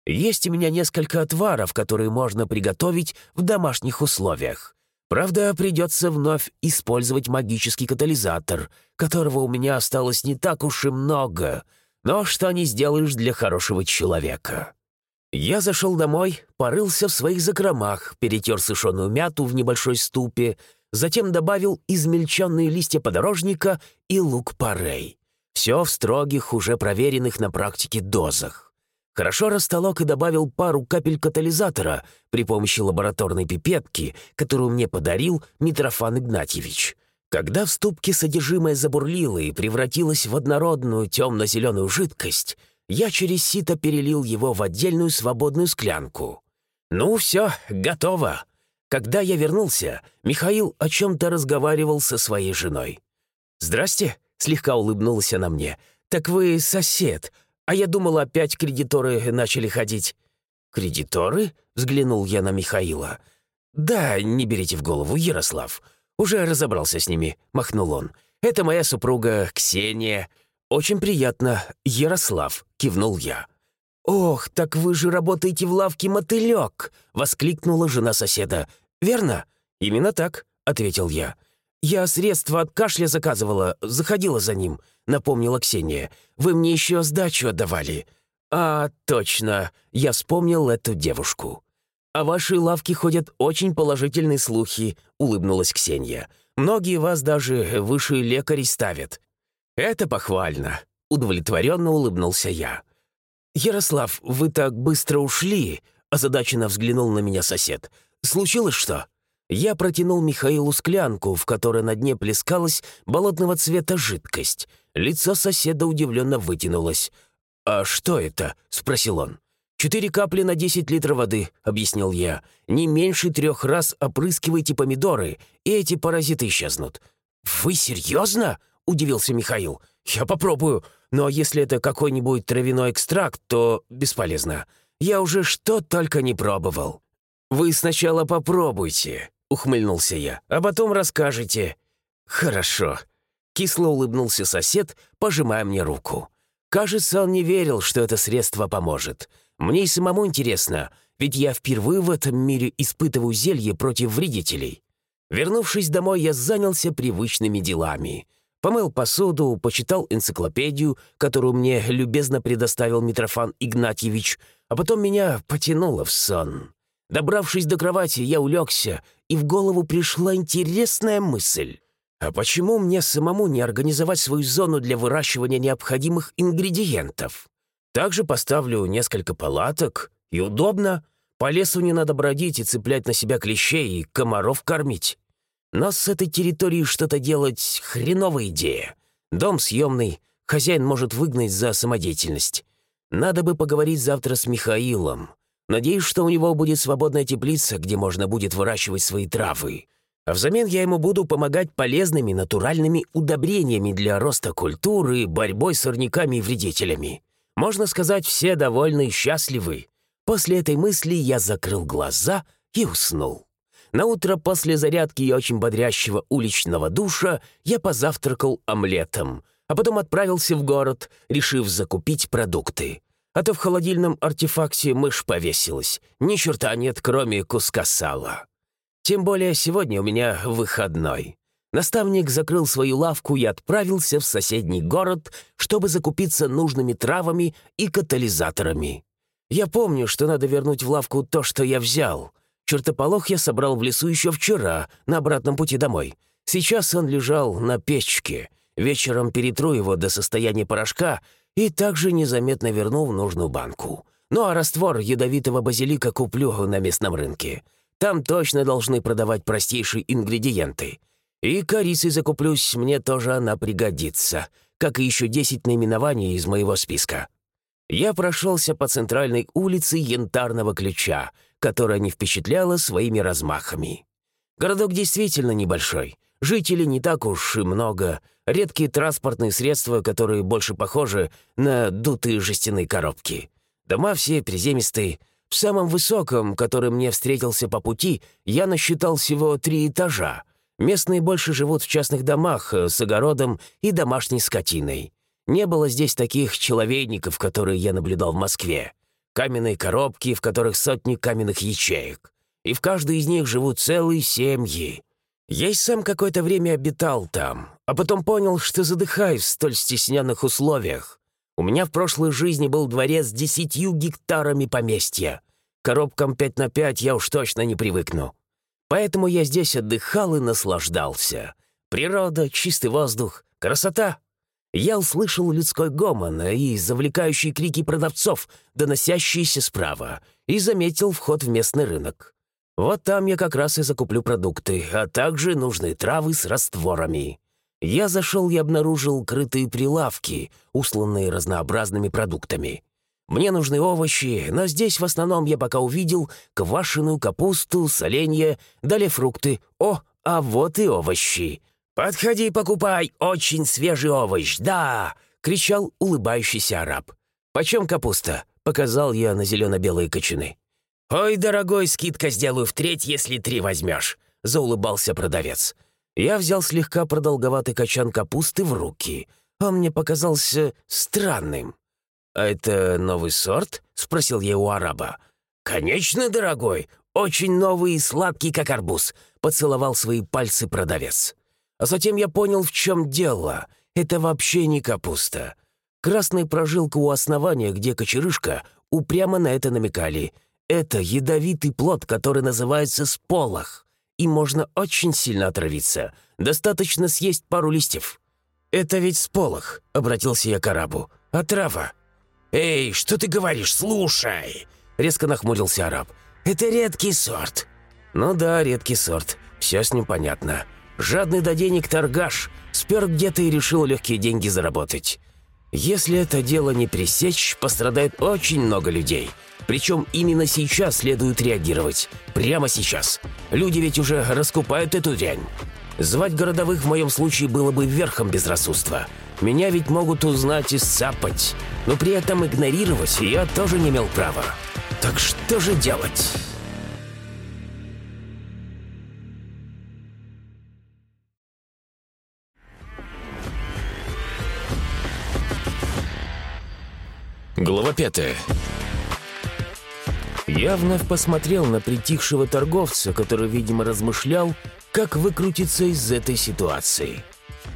«Есть у меня несколько отваров, которые можно приготовить в домашних условиях. Правда, придется вновь использовать магический катализатор, которого у меня осталось не так уж и много, но что не сделаешь для хорошего человека». Я зашел домой, порылся в своих закромах, перетер сушеную мяту в небольшой ступе, затем добавил измельченные листья подорожника и лук-порей. Все в строгих, уже проверенных на практике дозах. Хорошо растолок и добавил пару капель катализатора при помощи лабораторной пипетки, которую мне подарил Митрофан Игнатьевич. Когда в ступке содержимое забурлило и превратилось в однородную темно-зеленую жидкость, я через сито перелил его в отдельную свободную склянку. «Ну все, готово!» Когда я вернулся, Михаил о чем-то разговаривал со своей женой. «Здрасте», — слегка улыбнулась она мне. «Так вы сосед, а я думал, опять кредиторы начали ходить». «Кредиторы?» — взглянул я на Михаила. «Да, не берите в голову, Ярослав. Уже разобрался с ними», — махнул он. «Это моя супруга Ксения. Очень приятно, Ярослав», — кивнул я. «Ох, так вы же работаете в лавке «Мотылек», — воскликнула жена соседа. «Верно?» «Именно так», — ответил я. «Я средства от кашля заказывала, заходила за ним», — напомнила Ксения. «Вы мне еще сдачу отдавали». «А, точно, я вспомнил эту девушку». «О вашей лавке ходят очень положительные слухи», — улыбнулась Ксения. «Многие вас даже выше лекарей ставят». «Это похвально», — удовлетворенно улыбнулся я. «Ярослав, вы так быстро ушли», — озадаченно взглянул на меня сосед. «Случилось что?» Я протянул Михаилу склянку, в которой на дне плескалась болотного цвета жидкость. Лицо соседа удивленно вытянулось. «А что это?» — спросил он. «Четыре капли на десять литров воды», — объяснил я. «Не меньше трех раз опрыскивайте помидоры, и эти паразиты исчезнут». «Вы серьезно?» — удивился Михаил. «Я попробую, но если это какой-нибудь травяной экстракт, то бесполезно. Я уже что только не пробовал». «Вы сначала попробуйте», — ухмыльнулся я, «а потом расскажете». «Хорошо». Кисло улыбнулся сосед, пожимая мне руку. Кажется, он не верил, что это средство поможет. Мне и самому интересно, ведь я впервые в этом мире испытываю зелье против вредителей. Вернувшись домой, я занялся привычными делами. Помыл посуду, почитал энциклопедию, которую мне любезно предоставил Митрофан Игнатьевич, а потом меня потянуло в сон. Добравшись до кровати, я улегся, и в голову пришла интересная мысль. А почему мне самому не организовать свою зону для выращивания необходимых ингредиентов? Также поставлю несколько палаток, и удобно. По лесу не надо бродить и цеплять на себя клещей и комаров кормить. Но с этой территории что-то делать — хреновая идея. Дом съемный, хозяин может выгнать за самодеятельность. Надо бы поговорить завтра с Михаилом. Надеюсь, что у него будет свободная теплица, где можно будет выращивать свои травы. А взамен я ему буду помогать полезными натуральными удобрениями для роста культуры, борьбой с сорняками и вредителями. Можно сказать, все довольны и счастливы. После этой мысли я закрыл глаза и уснул. На утро после зарядки и очень бодрящего уличного душа я позавтракал омлетом, а потом отправился в город, решив закупить продукты. А то в холодильном артефакте мышь повесилась. Ни черта нет, кроме куска сала. Тем более сегодня у меня выходной. Наставник закрыл свою лавку и отправился в соседний город, чтобы закупиться нужными травами и катализаторами. Я помню, что надо вернуть в лавку то, что я взял. Чертополох я собрал в лесу еще вчера, на обратном пути домой. Сейчас он лежал на печке. Вечером перетру его до состояния порошка и также незаметно верну в нужную банку. Ну а раствор ядовитого базилика куплю на местном рынке. Там точно должны продавать простейшие ингредиенты. И корицей закуплюсь, мне тоже она пригодится, как и еще десять наименований из моего списка. Я прошелся по центральной улице Янтарного Ключа, которая не впечатляла своими размахами. Городок действительно небольшой. Жителей не так уж и много. Редкие транспортные средства, которые больше похожи на дутые жестяные коробки. Дома все приземистые. В самом высоком, который мне встретился по пути, я насчитал всего три этажа. Местные больше живут в частных домах с огородом и домашней скотиной. Не было здесь таких человейников, которые я наблюдал в Москве. Каменные коробки, в которых сотни каменных ячеек. И в каждой из них живут целые семьи. Я и сам какое-то время обитал там, а потом понял, что задыхаюсь в столь стесненных условиях. У меня в прошлой жизни был дворец с десятью гектарами поместья. Коробкам пять на пять я уж точно не привыкну. Поэтому я здесь отдыхал и наслаждался. Природа, чистый воздух, красота я услышал людской гомон и завлекающие крики продавцов, доносящиеся справа, и заметил вход в местный рынок. Вот там я как раз и закуплю продукты, а также нужные травы с растворами. Я зашел и обнаружил крытые прилавки, усланные разнообразными продуктами. Мне нужны овощи, но здесь в основном я пока увидел квашеную капусту, соленья, далее фрукты. О, а вот и овощи. «Подходи, покупай, очень свежий овощ, да!» — кричал улыбающийся араб. «Почем капуста?» — показал я на зелено-белые кочаны. «Ой, дорогой, скидка сделаю в треть, если три возьмешь», — заулыбался продавец. Я взял слегка продолговатый качан капусты в руки. Он мне показался странным. «А это новый сорт?» — спросил я у араба. «Конечно, дорогой, очень новый и сладкий, как арбуз», — поцеловал свои пальцы продавец. А затем я понял, в чем дело. Это вообще не капуста. Красная прожилка у основания, где кочерышка, упрямо на это намекали — это ядовитый плод, который называется сполох. И можно очень сильно отравиться. Достаточно съесть пару листьев. «Это ведь сполох», — обратился я к арабу. «Отрава». «Эй, что ты говоришь? Слушай!» — резко нахмурился араб. «Это редкий сорт». «Ну да, редкий сорт. Все с ним понятно. Жадный до денег торгаш. Спер где-то и решил легкие деньги заработать. Если это дело не пресечь, пострадает очень много людей. Причем именно сейчас следует реагировать. Прямо сейчас. Люди ведь уже раскупают эту дрянь. Звать городовых в моем случае было бы верхом безрассудства. Меня ведь могут узнать и сцапать. Но при этом игнорировать я тоже не имел права. Так что же делать? Глава пятая. Я вновь посмотрел на притихшего торговца, который, видимо, размышлял, как выкрутиться из этой ситуации.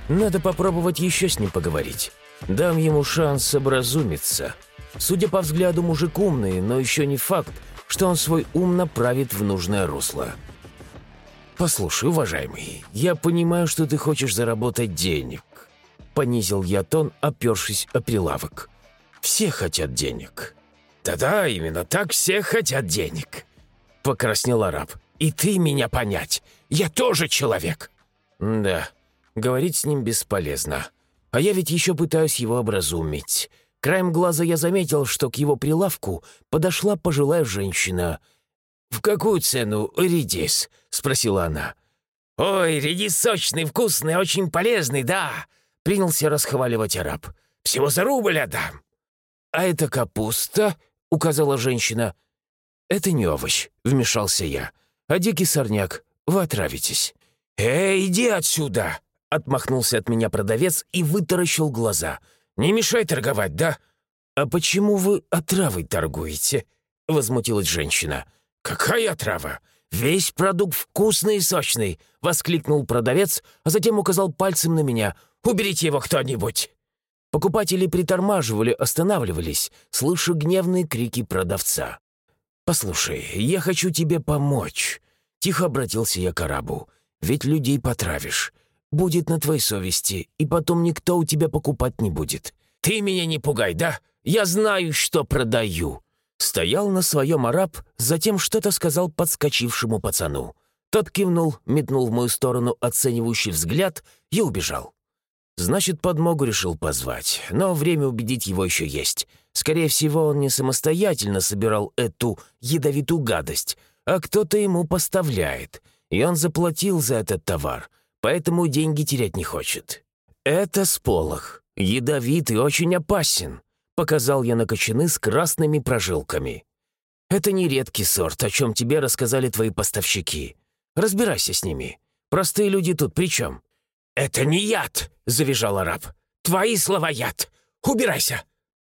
Надо попробовать еще с ним поговорить. Дам ему шанс образумиться. Судя по взгляду, мужик умный, но еще не факт, что он свой ум направит в нужное русло. «Послушай, уважаемый, я понимаю, что ты хочешь заработать денег», — понизил я тон, опершись о прилавок. «Все хотят денег. «Да-да, именно так все хотят денег», — покраснел араб. «И ты меня понять. Я тоже человек». «Да, говорить с ним бесполезно. А я ведь еще пытаюсь его образумить. Краем глаза я заметил, что к его прилавку подошла пожилая женщина. «В какую цену редис?» — спросила она. «Ой, редис сочный, вкусный, очень полезный, да!» — принялся расхваливать араб. «Всего за рубль отдам!» «А это капуста?» указала женщина. «Это не овощ», — вмешался я, — «а дикий сорняк. Вы отравитесь». «Эй, иди отсюда!» — отмахнулся от меня продавец и вытаращил глаза. «Не мешай торговать, да?» «А почему вы отравой торгуете?» — возмутилась женщина. «Какая отрава? Весь продукт вкусный и сочный!» — воскликнул продавец, а затем указал пальцем на меня. «Уберите его кто-нибудь!» Покупатели притормаживали, останавливались, слыша гневные крики продавца. «Послушай, я хочу тебе помочь», — тихо обратился я к арабу. «Ведь людей потравишь. Будет на твоей совести, и потом никто у тебя покупать не будет». «Ты меня не пугай, да? Я знаю, что продаю!» Стоял на своем араб, затем что-то сказал подскочившему пацану. Тот кивнул, метнул в мою сторону оценивающий взгляд и убежал. Значит, подмогу решил позвать, но время убедить его еще есть. Скорее всего, он не самостоятельно собирал эту ядовитую гадость, а кто-то ему поставляет, и он заплатил за этот товар, поэтому деньги терять не хочет. «Это сполох. Ядовитый, очень опасен», — показал я на кочаны с красными прожилками. «Это не редкий сорт, о чем тебе рассказали твои поставщики. Разбирайся с ними. Простые люди тут при чем? «Это не яд!» — завизжал араб. «Твои слова яд! Убирайся!»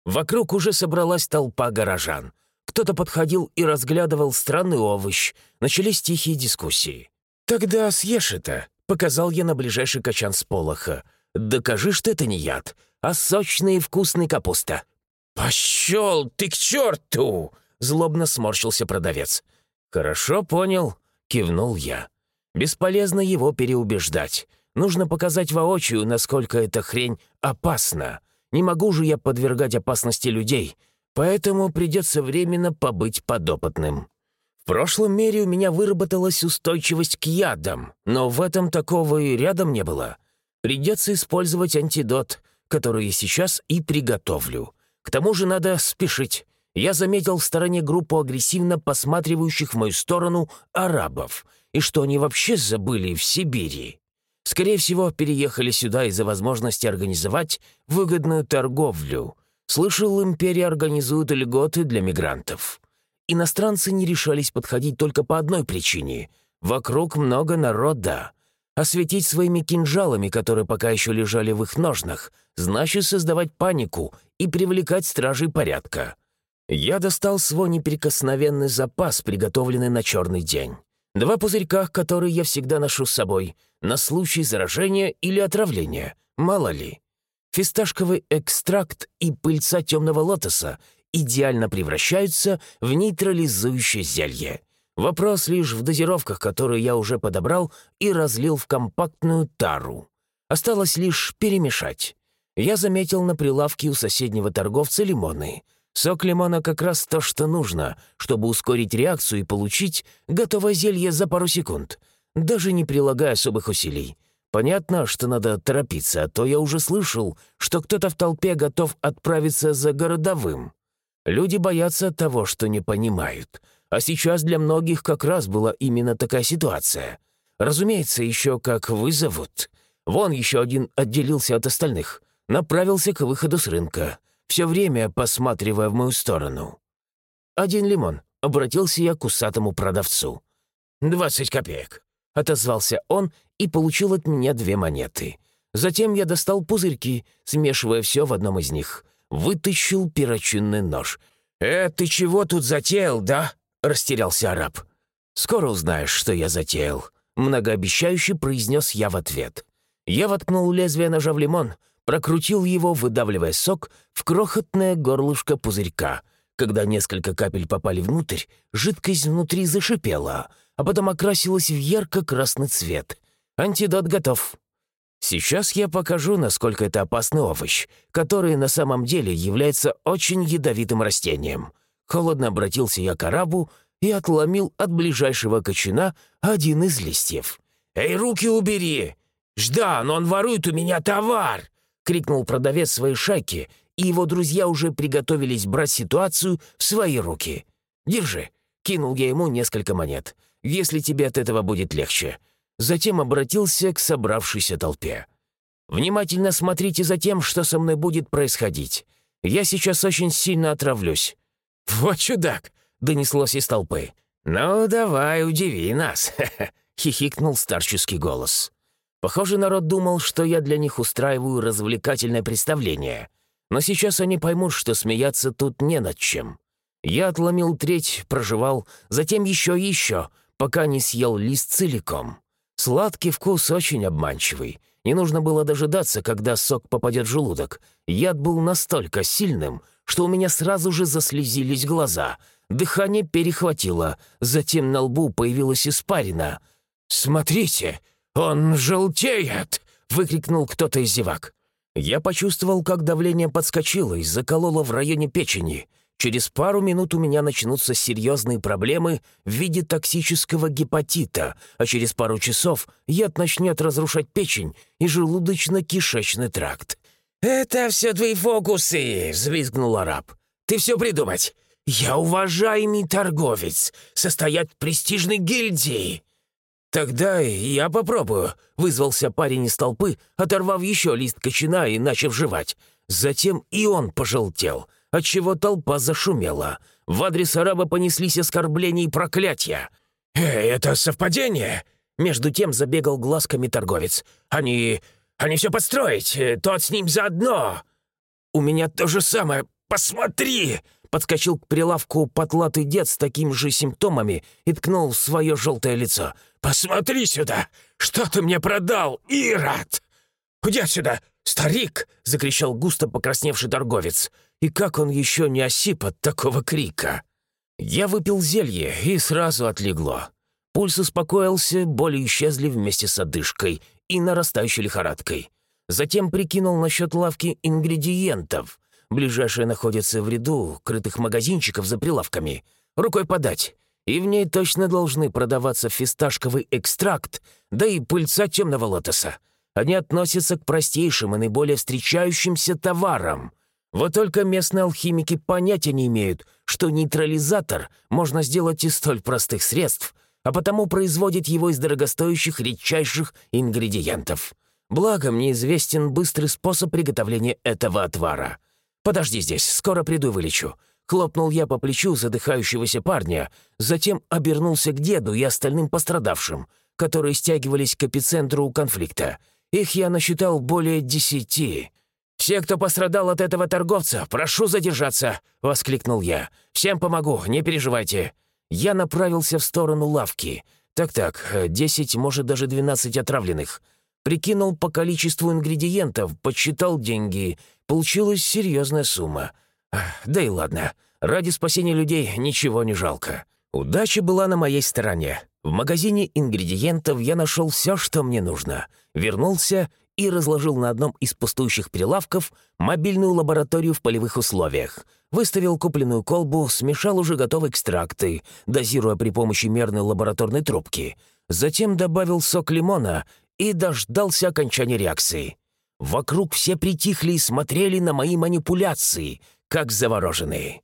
Вокруг уже собралась толпа горожан. Кто-то подходил и разглядывал странный овощ. Начались тихие дискуссии. «Тогда съешь это», — показал я на ближайший качан с полоха. «Докажи, что это не яд, а сочная и вкусная капуста». «Пощел ты к черту!» — злобно сморщился продавец. «Хорошо, понял», — кивнул я. «Бесполезно его переубеждать. Нужно показать воочию, насколько эта хрень опасна. Не могу же я подвергать опасности людей, поэтому придется временно побыть подопытным. В прошлом мире у меня выработалась устойчивость к ядам, но в этом такого и рядом не было. Придется использовать антидот, который я сейчас и приготовлю. К тому же надо спешить. Я заметил в стороне группу агрессивно посматривающих в мою сторону арабов, и что они вообще забыли в Сибири. Скорее всего, переехали сюда из-за возможности организовать выгодную торговлю. Слышал, империя организует льготы для мигрантов. Иностранцы не решались подходить только по одной причине. Вокруг много народа. Осветить своими кинжалами, которые пока еще лежали в их ножнах, значит создавать панику и привлекать стражей порядка. Я достал свой неприкосновенный запас, приготовленный на черный день. Два пузырька, которые я всегда ношу с собой, на случай заражения или отравления, мало ли. Фисташковый экстракт и пыльца темного лотоса идеально превращаются в нейтрализующее зелье. Вопрос лишь в дозировках, которые я уже подобрал и разлил в компактную тару. Осталось лишь перемешать. Я заметил на прилавке у соседнего торговца лимоны. Сок лимона как раз то, что нужно, чтобы ускорить реакцию и получить готовое зелье за пару секунд, даже не прилагая особых усилий. Понятно, что надо торопиться, а то я уже слышал, что кто-то в толпе готов отправиться за городовым. Люди боятся того, что не понимают. А сейчас для многих как раз была именно такая ситуация. Разумеется, еще как вызовут. Вон еще один отделился от остальных. Направился к выходу с рынка, все время посматривая в мою сторону. «Один лимон», — обратился я к усатому продавцу. «Двадцать копеек», — отозвался он и получил от меня две монеты. Затем я достал пузырьки, смешивая все в одном из них — вытащил перочинный нож. «Э, ты чего тут затеял, да?» — растерялся араб. «Скоро узнаешь, что я затеял», — многообещающе произнес я в ответ. Я воткнул лезвие ножа в лимон, прокрутил его, выдавливая сок, в крохотное горлышко пузырька. Когда несколько капель попали внутрь, жидкость внутри зашипела, а потом окрасилась в ярко-красный цвет. Антидот готов. Сейчас я покажу, насколько это опасный овощ, который на самом деле является очень ядовитым растением. Холодно обратился я к арабу и отломил от ближайшего кочана один из листьев. «Эй, руки убери! Ждан, он ворует у меня товар!» — крикнул продавец своей шайки, и его друзья уже приготовились брать ситуацию в свои руки. «Держи», — кинул я ему несколько монет, — «если тебе от этого будет легче затем обратился к собравшейся толпе. «Внимательно смотрите за тем, что со мной будет происходить. Я сейчас очень сильно отравлюсь». «Вот чудак!» — донеслось из толпы. «Ну, давай, удиви нас!» — хихикнул старческий голос. Похоже, народ думал, что я для них устраиваю развлекательное представление. Но сейчас они поймут, что смеяться тут не над чем. Я отломил треть, проживал, затем еще и еще, пока не съел лист целиком. Сладкий вкус очень обманчивый. Не нужно было дожидаться, когда сок попадет в желудок. Яд был настолько сильным, что у меня сразу же заслезились глаза. Дыхание перехватило, затем на лбу появилась испарина. «Смотрите, он желтеет!» — выкрикнул кто-то из зевак. Я почувствовал, как давление подскочило и закололо в районе печени. Через пару минут у меня начнутся серьезные проблемы в виде токсического гепатита, а через пару часов яд начнет разрушать печень и желудочно-кишечный тракт. «Это все твои фокусы!» — взвизгнул араб. «Ты все придумать! Я уважаемый торговец, состоят в престижной гильдии!» «Тогда я попробую», — вызвался парень из толпы, оторвав еще лист кочана и начав жевать. Затем и он пожелтел — отчего толпа зашумела. В адрес араба понеслись оскорбления и проклятия. «Эй, это совпадение?» Между тем забегал глазками торговец. «Они... они все подстроить, тот с ним заодно!» «У меня то же самое, посмотри!» Подскочил к прилавку потлатый дед с такими же симптомами и ткнул в свое желтое лицо. «Посмотри сюда! Что ты мне продал, Ирод?» «Уйди отсюда, старик!» — закричал густо покрасневший торговец. И как он еще не осип от такого крика? Я выпил зелье, и сразу отлегло. Пульс успокоился, боли исчезли вместе с одышкой и нарастающей лихорадкой. Затем прикинул насчет лавки ингредиентов. Ближайшая находится в ряду крытых магазинчиков за прилавками. Рукой подать. и в ней точно должны продаваться фисташковый экстракт, да и пыльца темного лотоса. Они относятся к простейшим и наиболее встречающимся товарам. Вот только местные алхимики понятия не имеют, что нейтрализатор можно сделать из столь простых средств, а потому производит его из дорогостоящих редчайших ингредиентов. Благо, мне известен быстрый способ приготовления этого отвара. Подожди здесь, скоро приду и вылечу. Хлопнул я по плечу задыхающегося парня, затем обернулся к деду и остальным пострадавшим, которые стягивались к эпицентру конфликта. Их я насчитал более десяти. «Все, кто пострадал от этого торговца, прошу задержаться!» — воскликнул я. «Всем помогу, не переживайте!» Я направился в сторону лавки. Так-так, десять, может, даже двенадцать отравленных. Прикинул по количеству ингредиентов, подсчитал деньги. Получилась серьезная сумма. Да и ладно, ради спасения людей ничего не жалко. Удача была на моей стороне. В магазине ингредиентов я нашел все, что мне нужно. Вернулся и разложил на одном из пустующих прилавков мобильную лабораторию в полевых условиях. Выставил купленную колбу, смешал уже готовые экстракты, дозируя при помощи мерной лабораторной трубки. Затем добавил сок лимона и дождался окончания реакции. Вокруг все притихли и смотрели на мои манипуляции, как завороженные.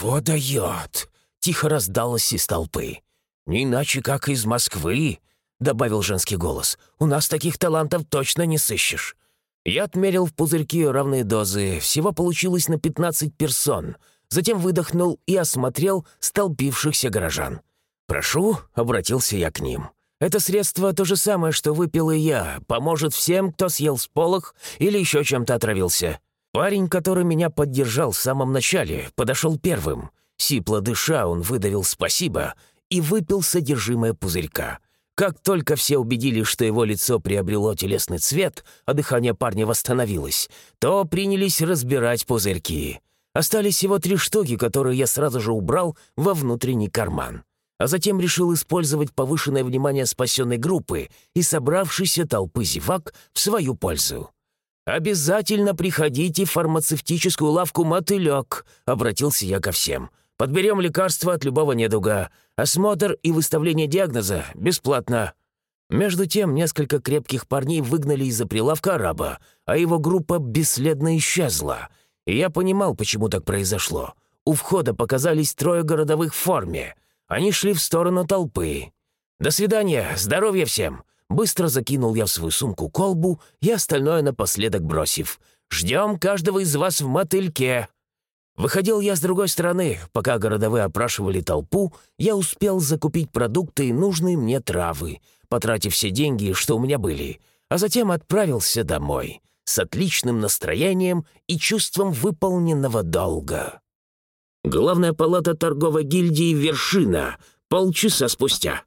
«Вот дает!» — тихо раздалось из толпы. «Не иначе, как из Москвы!» — добавил женский голос. «У нас таких талантов точно не сыщешь». Я отмерил в пузырьки равные дозы, всего получилось на 15 персон. Затем выдохнул и осмотрел столпившихся горожан. «Прошу», — обратился я к ним. «Это средство то же самое, что выпил и я. Поможет всем, кто съел сполох или еще чем-то отравился». Парень, который меня поддержал в самом начале, подошел первым. Сипло дыша, он выдавил «спасибо» и выпил содержимое пузырька. Как только все убедились, что его лицо приобрело телесный цвет, а дыхание парня восстановилось, то принялись разбирать пузырьки. Остались всего три штуки, которые я сразу же убрал во внутренний карман. А затем решил использовать повышенное внимание спасенной группы и собравшейся толпы зевак в свою пользу. «Обязательно приходите в фармацевтическую лавку «Мотылек», — обратился я ко всем. «Подберем лекарства от любого недуга. Осмотр и выставление диагноза бесплатно». Между тем, несколько крепких парней выгнали из-за прилавка араба, а его группа бесследно исчезла. И я понимал, почему так произошло. У входа показались трое городовых в форме. Они шли в сторону толпы. «До свидания, здоровья всем!» Быстро закинул я в свою сумку колбу и остальное напоследок бросив. «Ждем каждого из вас в мотыльке!» Выходил я с другой стороны. Пока городовые опрашивали толпу, я успел закупить продукты и нужные мне травы, потратив все деньги, что у меня были, а затем отправился домой с отличным настроением и чувством выполненного долга. Главная палата торговой гильдии «Вершина» полчаса спустя.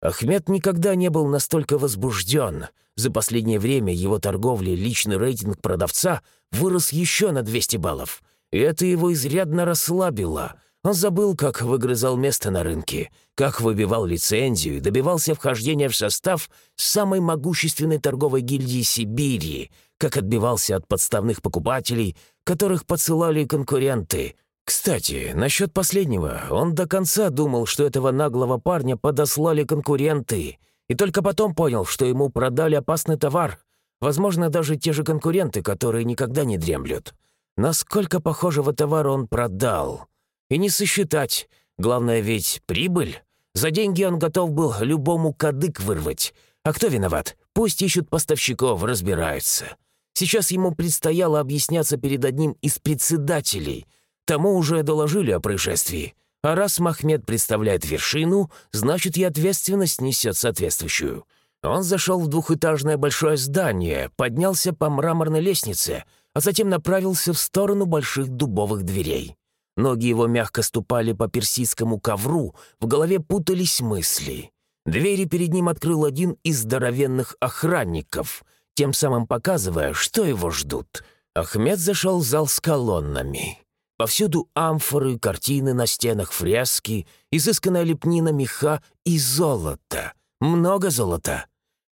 Ахмед никогда не был настолько возбужден. За последнее время его торговли личный рейтинг продавца вырос еще на 200 баллов. И это его изрядно расслабило. Он забыл, как выгрызал место на рынке, как выбивал лицензию и добивался вхождения в состав самой могущественной торговой гильдии Сибири, как отбивался от подставных покупателей, которых подсылали конкуренты — кстати, насчет последнего, он до конца думал, что этого наглого парня подослали конкуренты, и только потом понял, что ему продали опасный товар, возможно, даже те же конкуренты, которые никогда не дремлют. Насколько похожего товара он продал? И не сосчитать, главное ведь прибыль. За деньги он готов был любому кадык вырвать. А кто виноват? Пусть ищут поставщиков, разбираются. Сейчас ему предстояло объясняться перед одним из председателей — Тому уже доложили о происшествии. А раз Махмед представляет вершину, значит и ответственность несет соответствующую. Он зашел в двухэтажное большое здание, поднялся по мраморной лестнице, а затем направился в сторону больших дубовых дверей. Ноги его мягко ступали по персидскому ковру, в голове путались мысли. Двери перед ним открыл один из здоровенных охранников, тем самым показывая, что его ждут. Ахмед зашел в зал с колоннами. Повсюду амфоры, картины на стенах, фрески, изысканная лепнина меха и золото. Много золота.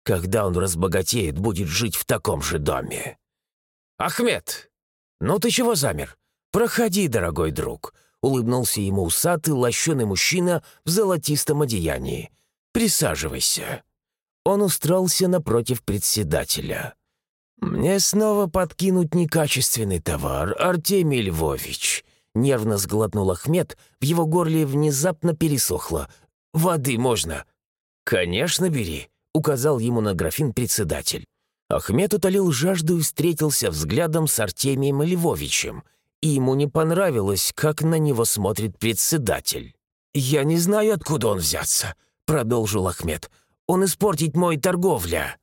Когда он разбогатеет, будет жить в таком же доме. «Ахмед! Ну ты чего замер? Проходи, дорогой друг. улыбнулся ему усатый, лощеный мужчина в золотистом одеянии. «Присаживайся». Он устроился напротив председателя. «Мне снова подкинуть некачественный товар, Артемий Львович», Нервно сглотнул Ахмед, в его горле внезапно пересохло. «Воды можно?» «Конечно, бери», — указал ему на графин председатель. Ахмед утолил жажду и встретился взглядом с Артемием Львовичем, и ему не понравилось, как на него смотрит председатель. «Я не знаю, откуда он взяться», — продолжил Ахмед. «Он испортить мой торговля».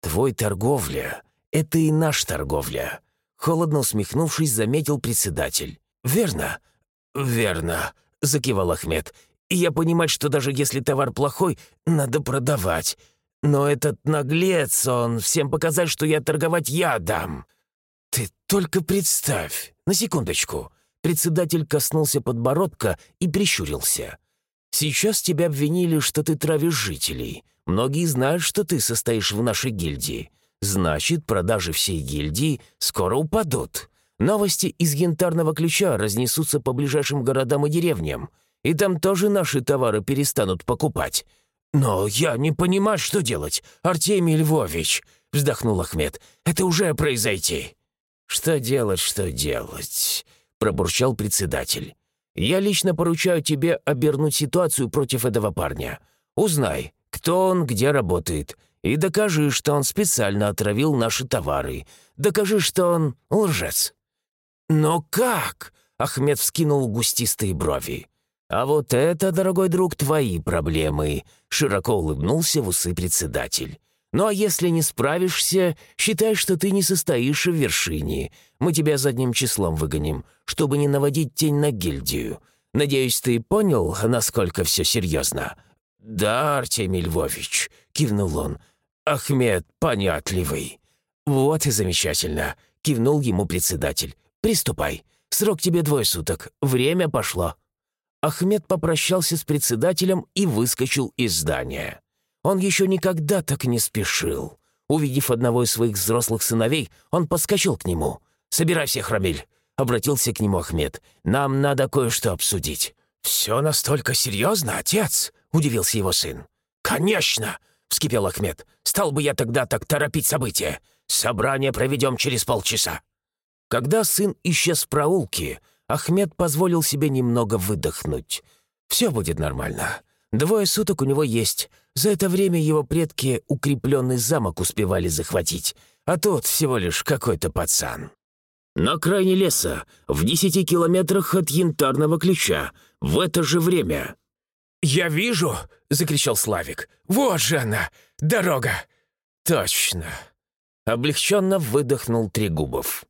«Твой торговля — это и наш торговля», — холодно усмехнувшись, заметил председатель. «Верно, верно», — закивал Ахмед. «Я понимаю, что даже если товар плохой, надо продавать. Но этот наглец, он всем показать, что я торговать я дам». «Ты только представь, на секундочку». Председатель коснулся подбородка и прищурился. «Сейчас тебя обвинили, что ты травишь жителей. Многие знают, что ты состоишь в нашей гильдии. Значит, продажи всей гильдии скоро упадут. Новости из янтарного ключа разнесутся по ближайшим городам и деревням, и там тоже наши товары перестанут покупать. Но я не понимаю, что делать, Артемий Львович, вздохнул Ахмед. Это уже произойти. Что делать, что делать, пробурчал председатель. Я лично поручаю тебе обернуть ситуацию против этого парня. Узнай, кто он, где работает, и докажи, что он специально отравил наши товары. Докажи, что он лжец. «Но как?» — Ахмед вскинул густистые брови. «А вот это, дорогой друг, твои проблемы», — широко улыбнулся в усы председатель. «Ну а если не справишься, считай, что ты не состоишь в вершине. Мы тебя задним числом выгоним, чтобы не наводить тень на гильдию. Надеюсь, ты понял, насколько все серьезно?» «Да, Артемий Львович», — кивнул он. «Ахмед понятливый». «Вот и замечательно», — кивнул ему председатель. Приступай. Срок тебе двое суток. Время пошло». Ахмед попрощался с председателем и выскочил из здания. Он еще никогда так не спешил. Увидев одного из своих взрослых сыновей, он подскочил к нему. «Собирай всех, Рамиль!» — обратился к нему Ахмед. «Нам надо кое-что обсудить». «Все настолько серьезно, отец?» — удивился его сын. «Конечно!» — вскипел Ахмед. «Стал бы я тогда так торопить события. Собрание проведем через полчаса». Когда сын исчез в проулке, Ахмед позволил себе немного выдохнуть. «Все будет нормально. Двое суток у него есть. За это время его предки укрепленный замок успевали захватить, а тут всего лишь какой-то пацан». «На крайне леса, в десяти километрах от янтарного ключа, в это же время». «Я вижу!» — закричал Славик. «Вот же она! Дорога!» «Точно!» — облегченно выдохнул Трегубов.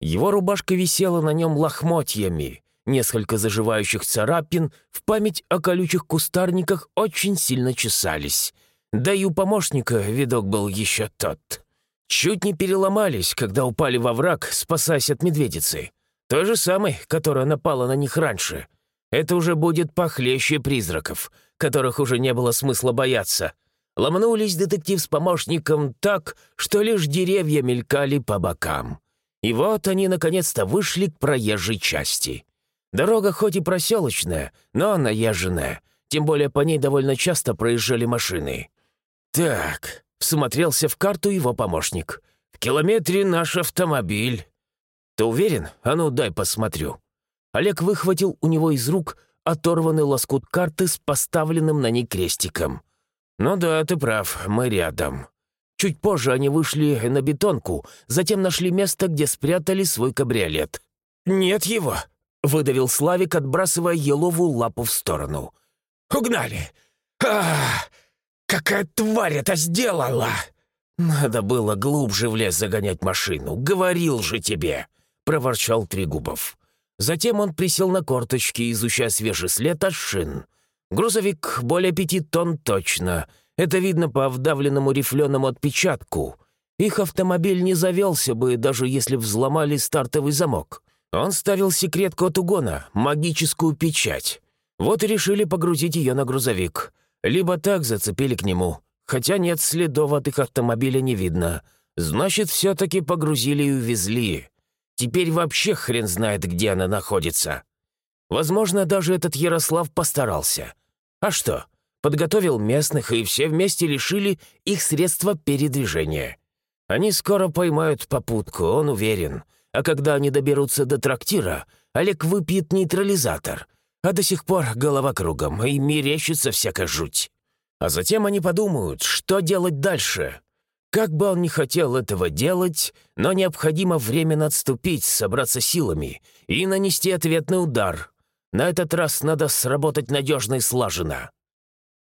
Его рубашка висела на нем лохмотьями. Несколько заживающих царапин в память о колючих кустарниках очень сильно чесались. Да и у помощника видок был еще тот. Чуть не переломались, когда упали во враг, спасаясь от медведицы. Той же самой, которая напала на них раньше. Это уже будет похлеще призраков, которых уже не было смысла бояться. Ломанулись детектив с помощником так, что лишь деревья мелькали по бокам. И вот они наконец-то вышли к проезжей части. Дорога хоть и проселочная, но наезженная, тем более по ней довольно часто проезжали машины. «Так», — всмотрелся в карту его помощник, — «в километре наш автомобиль». «Ты уверен? А ну, дай посмотрю». Олег выхватил у него из рук оторванный лоскут карты с поставленным на ней крестиком. «Ну да, ты прав, мы рядом». Чуть позже они вышли на бетонку, затем нашли место, где спрятали свой кабриолет. «Нет его!» — выдавил Славик, отбрасывая еловую лапу в сторону. «Угнали! а Какая тварь это сделала!» «Надо было глубже в лес загонять машину, говорил же тебе!» — проворчал Трегубов. Затем он присел на корточки, изучая свежий след от шин. Грузовик более пяти тонн точно — это видно по вдавленному рифленому отпечатку. Их автомобиль не завелся бы, даже если взломали стартовый замок. Он ставил секретку от угона, магическую печать. Вот и решили погрузить ее на грузовик. Либо так зацепили к нему. Хотя нет, следов от их автомобиля не видно. Значит, все-таки погрузили и увезли. Теперь вообще хрен знает, где она находится. Возможно, даже этот Ярослав постарался. А что? Подготовил местных, и все вместе лишили их средства передвижения. Они скоро поймают попутку, он уверен. А когда они доберутся до трактира, Олег выпьет нейтрализатор. А до сих пор голова кругом, и мерещится всякая жуть. А затем они подумают, что делать дальше. Как бы он ни хотел этого делать, но необходимо временно отступить, собраться силами и нанести ответный удар. На этот раз надо сработать надежно и слаженно.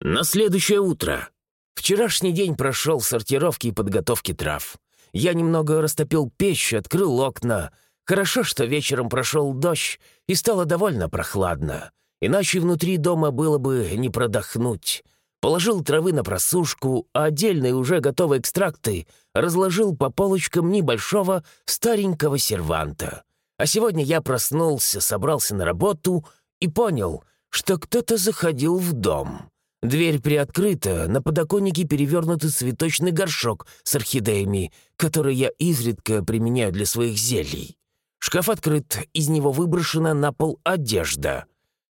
На следующее утро. Вчерашний день прошел сортировки и подготовки трав. Я немного растопил печь, открыл окна. Хорошо, что вечером прошел дождь, и стало довольно прохладно. Иначе внутри дома было бы не продохнуть. Положил травы на просушку, а отдельные уже готовые экстракты разложил по полочкам небольшого старенького серванта. А сегодня я проснулся, собрался на работу и понял, что кто-то заходил в дом. Дверь приоткрыта, на подоконнике перевернутый цветочный горшок с орхидеями, который я изредка применяю для своих зелий. Шкаф открыт, из него выброшена на пол одежда.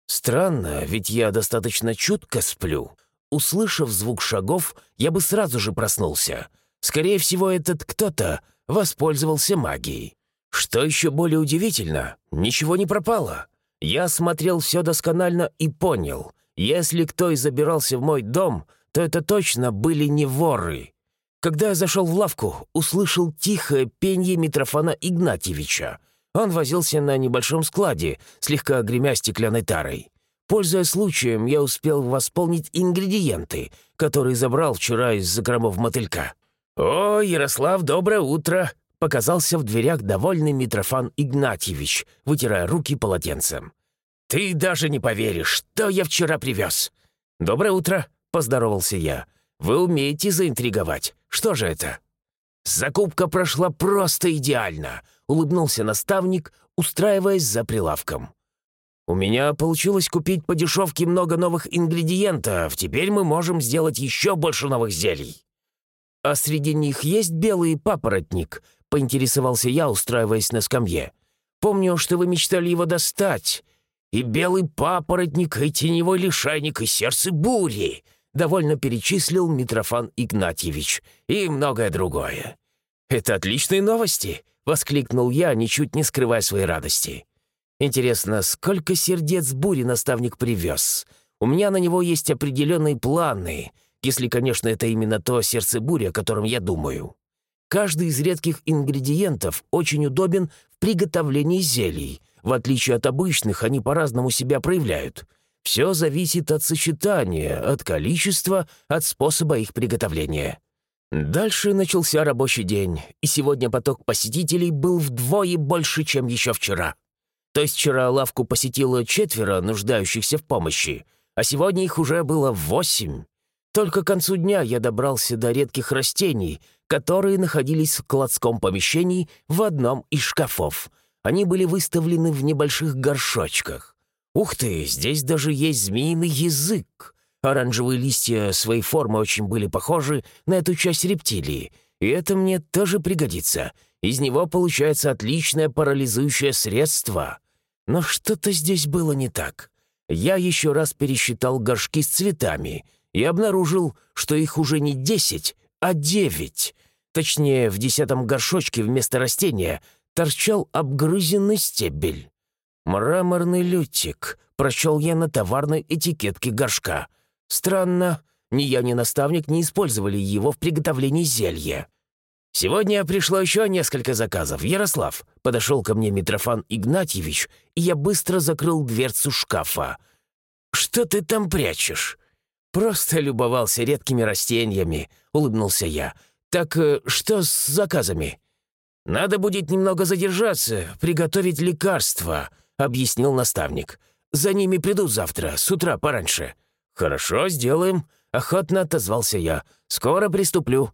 Странно, ведь я достаточно чутко сплю. Услышав звук шагов, я бы сразу же проснулся. Скорее всего, этот кто-то воспользовался магией. Что еще более удивительно, ничего не пропало. Я смотрел все досконально и понял, если кто и забирался в мой дом, то это точно были не воры. Когда я зашел в лавку, услышал тихое пенье Митрофана Игнатьевича. Он возился на небольшом складе, слегка гремя стеклянной тарой. Пользуясь случаем, я успел восполнить ингредиенты, которые забрал вчера из закромов мотылька. «О, Ярослав, доброе утро!» — показался в дверях довольный Митрофан Игнатьевич, вытирая руки полотенцем. «Ты даже не поверишь, что я вчера привез!» «Доброе утро!» — поздоровался я. «Вы умеете заинтриговать. Что же это?» «Закупка прошла просто идеально!» — улыбнулся наставник, устраиваясь за прилавком. У меня получилось купить по дешевке много новых ингредиентов. Теперь мы можем сделать еще больше новых зелий. А среди них есть белый папоротник, поинтересовался я, устраиваясь на скамье. Помню, что вы мечтали его достать. И белый папоротник, и теневой лишайник, и сердце бури. Довольно перечислил Митрофан Игнатьевич. И многое другое. «Это отличные новости!» — воскликнул я, ничуть не скрывая своей радости. Интересно, сколько сердец бури наставник привез? У меня на него есть определенные планы, если, конечно, это именно то сердце бури, о котором я думаю. Каждый из редких ингредиентов очень удобен в приготовлении зелий. В отличие от обычных, они по-разному себя проявляют. Все зависит от сочетания, от количества, от способа их приготовления. Дальше начался рабочий день, и сегодня поток посетителей был вдвое больше, чем еще вчера. То есть вчера лавку посетило четверо нуждающихся в помощи, а сегодня их уже было восемь. Только к концу дня я добрался до редких растений, которые находились в складском помещении в одном из шкафов. Они были выставлены в небольших горшочках. Ух ты, здесь даже есть змеиный язык. Оранжевые листья своей формы очень были похожи на эту часть рептилии, и это мне тоже пригодится. Из него получается отличное парализующее средство. Но что-то здесь было не так. Я еще раз пересчитал горшки с цветами и обнаружил, что их уже не десять, а девять. Точнее, в десятом горшочке вместо растения торчал обгрызенный стебель. «Мраморный лютик», — прочел я на товарной этикетке горшка. Странно, ни я, ни наставник не использовали его в приготовлении зелья. «Сегодня пришло еще несколько заказов. Ярослав», — подошел ко мне Митрофан Игнатьевич, и я быстро закрыл дверцу шкафа. «Что ты там прячешь?» «Просто любовался редкими растениями», — улыбнулся я. «Так э, что с заказами?» «Надо будет немного задержаться, приготовить лекарства», — объяснил наставник. «За ними придут завтра, с утра пораньше». «Хорошо, сделаем», — охотно отозвался я. «Скоро приступлю».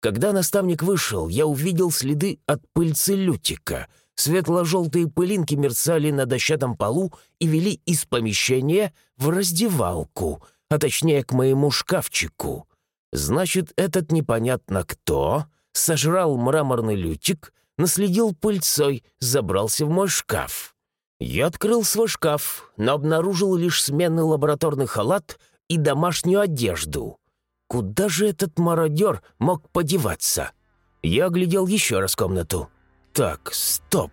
Когда наставник вышел, я увидел следы от пыльцы лютика. Светло-желтые пылинки мерцали на дощатом полу и вели из помещения в раздевалку, а точнее к моему шкафчику. Значит, этот непонятно кто сожрал мраморный лютик, наследил пыльцой, забрался в мой шкаф. Я открыл свой шкаф, но обнаружил лишь сменный лабораторный халат и домашнюю одежду. Куда же этот мародер мог подеваться? Я оглядел еще раз комнату. Так, стоп.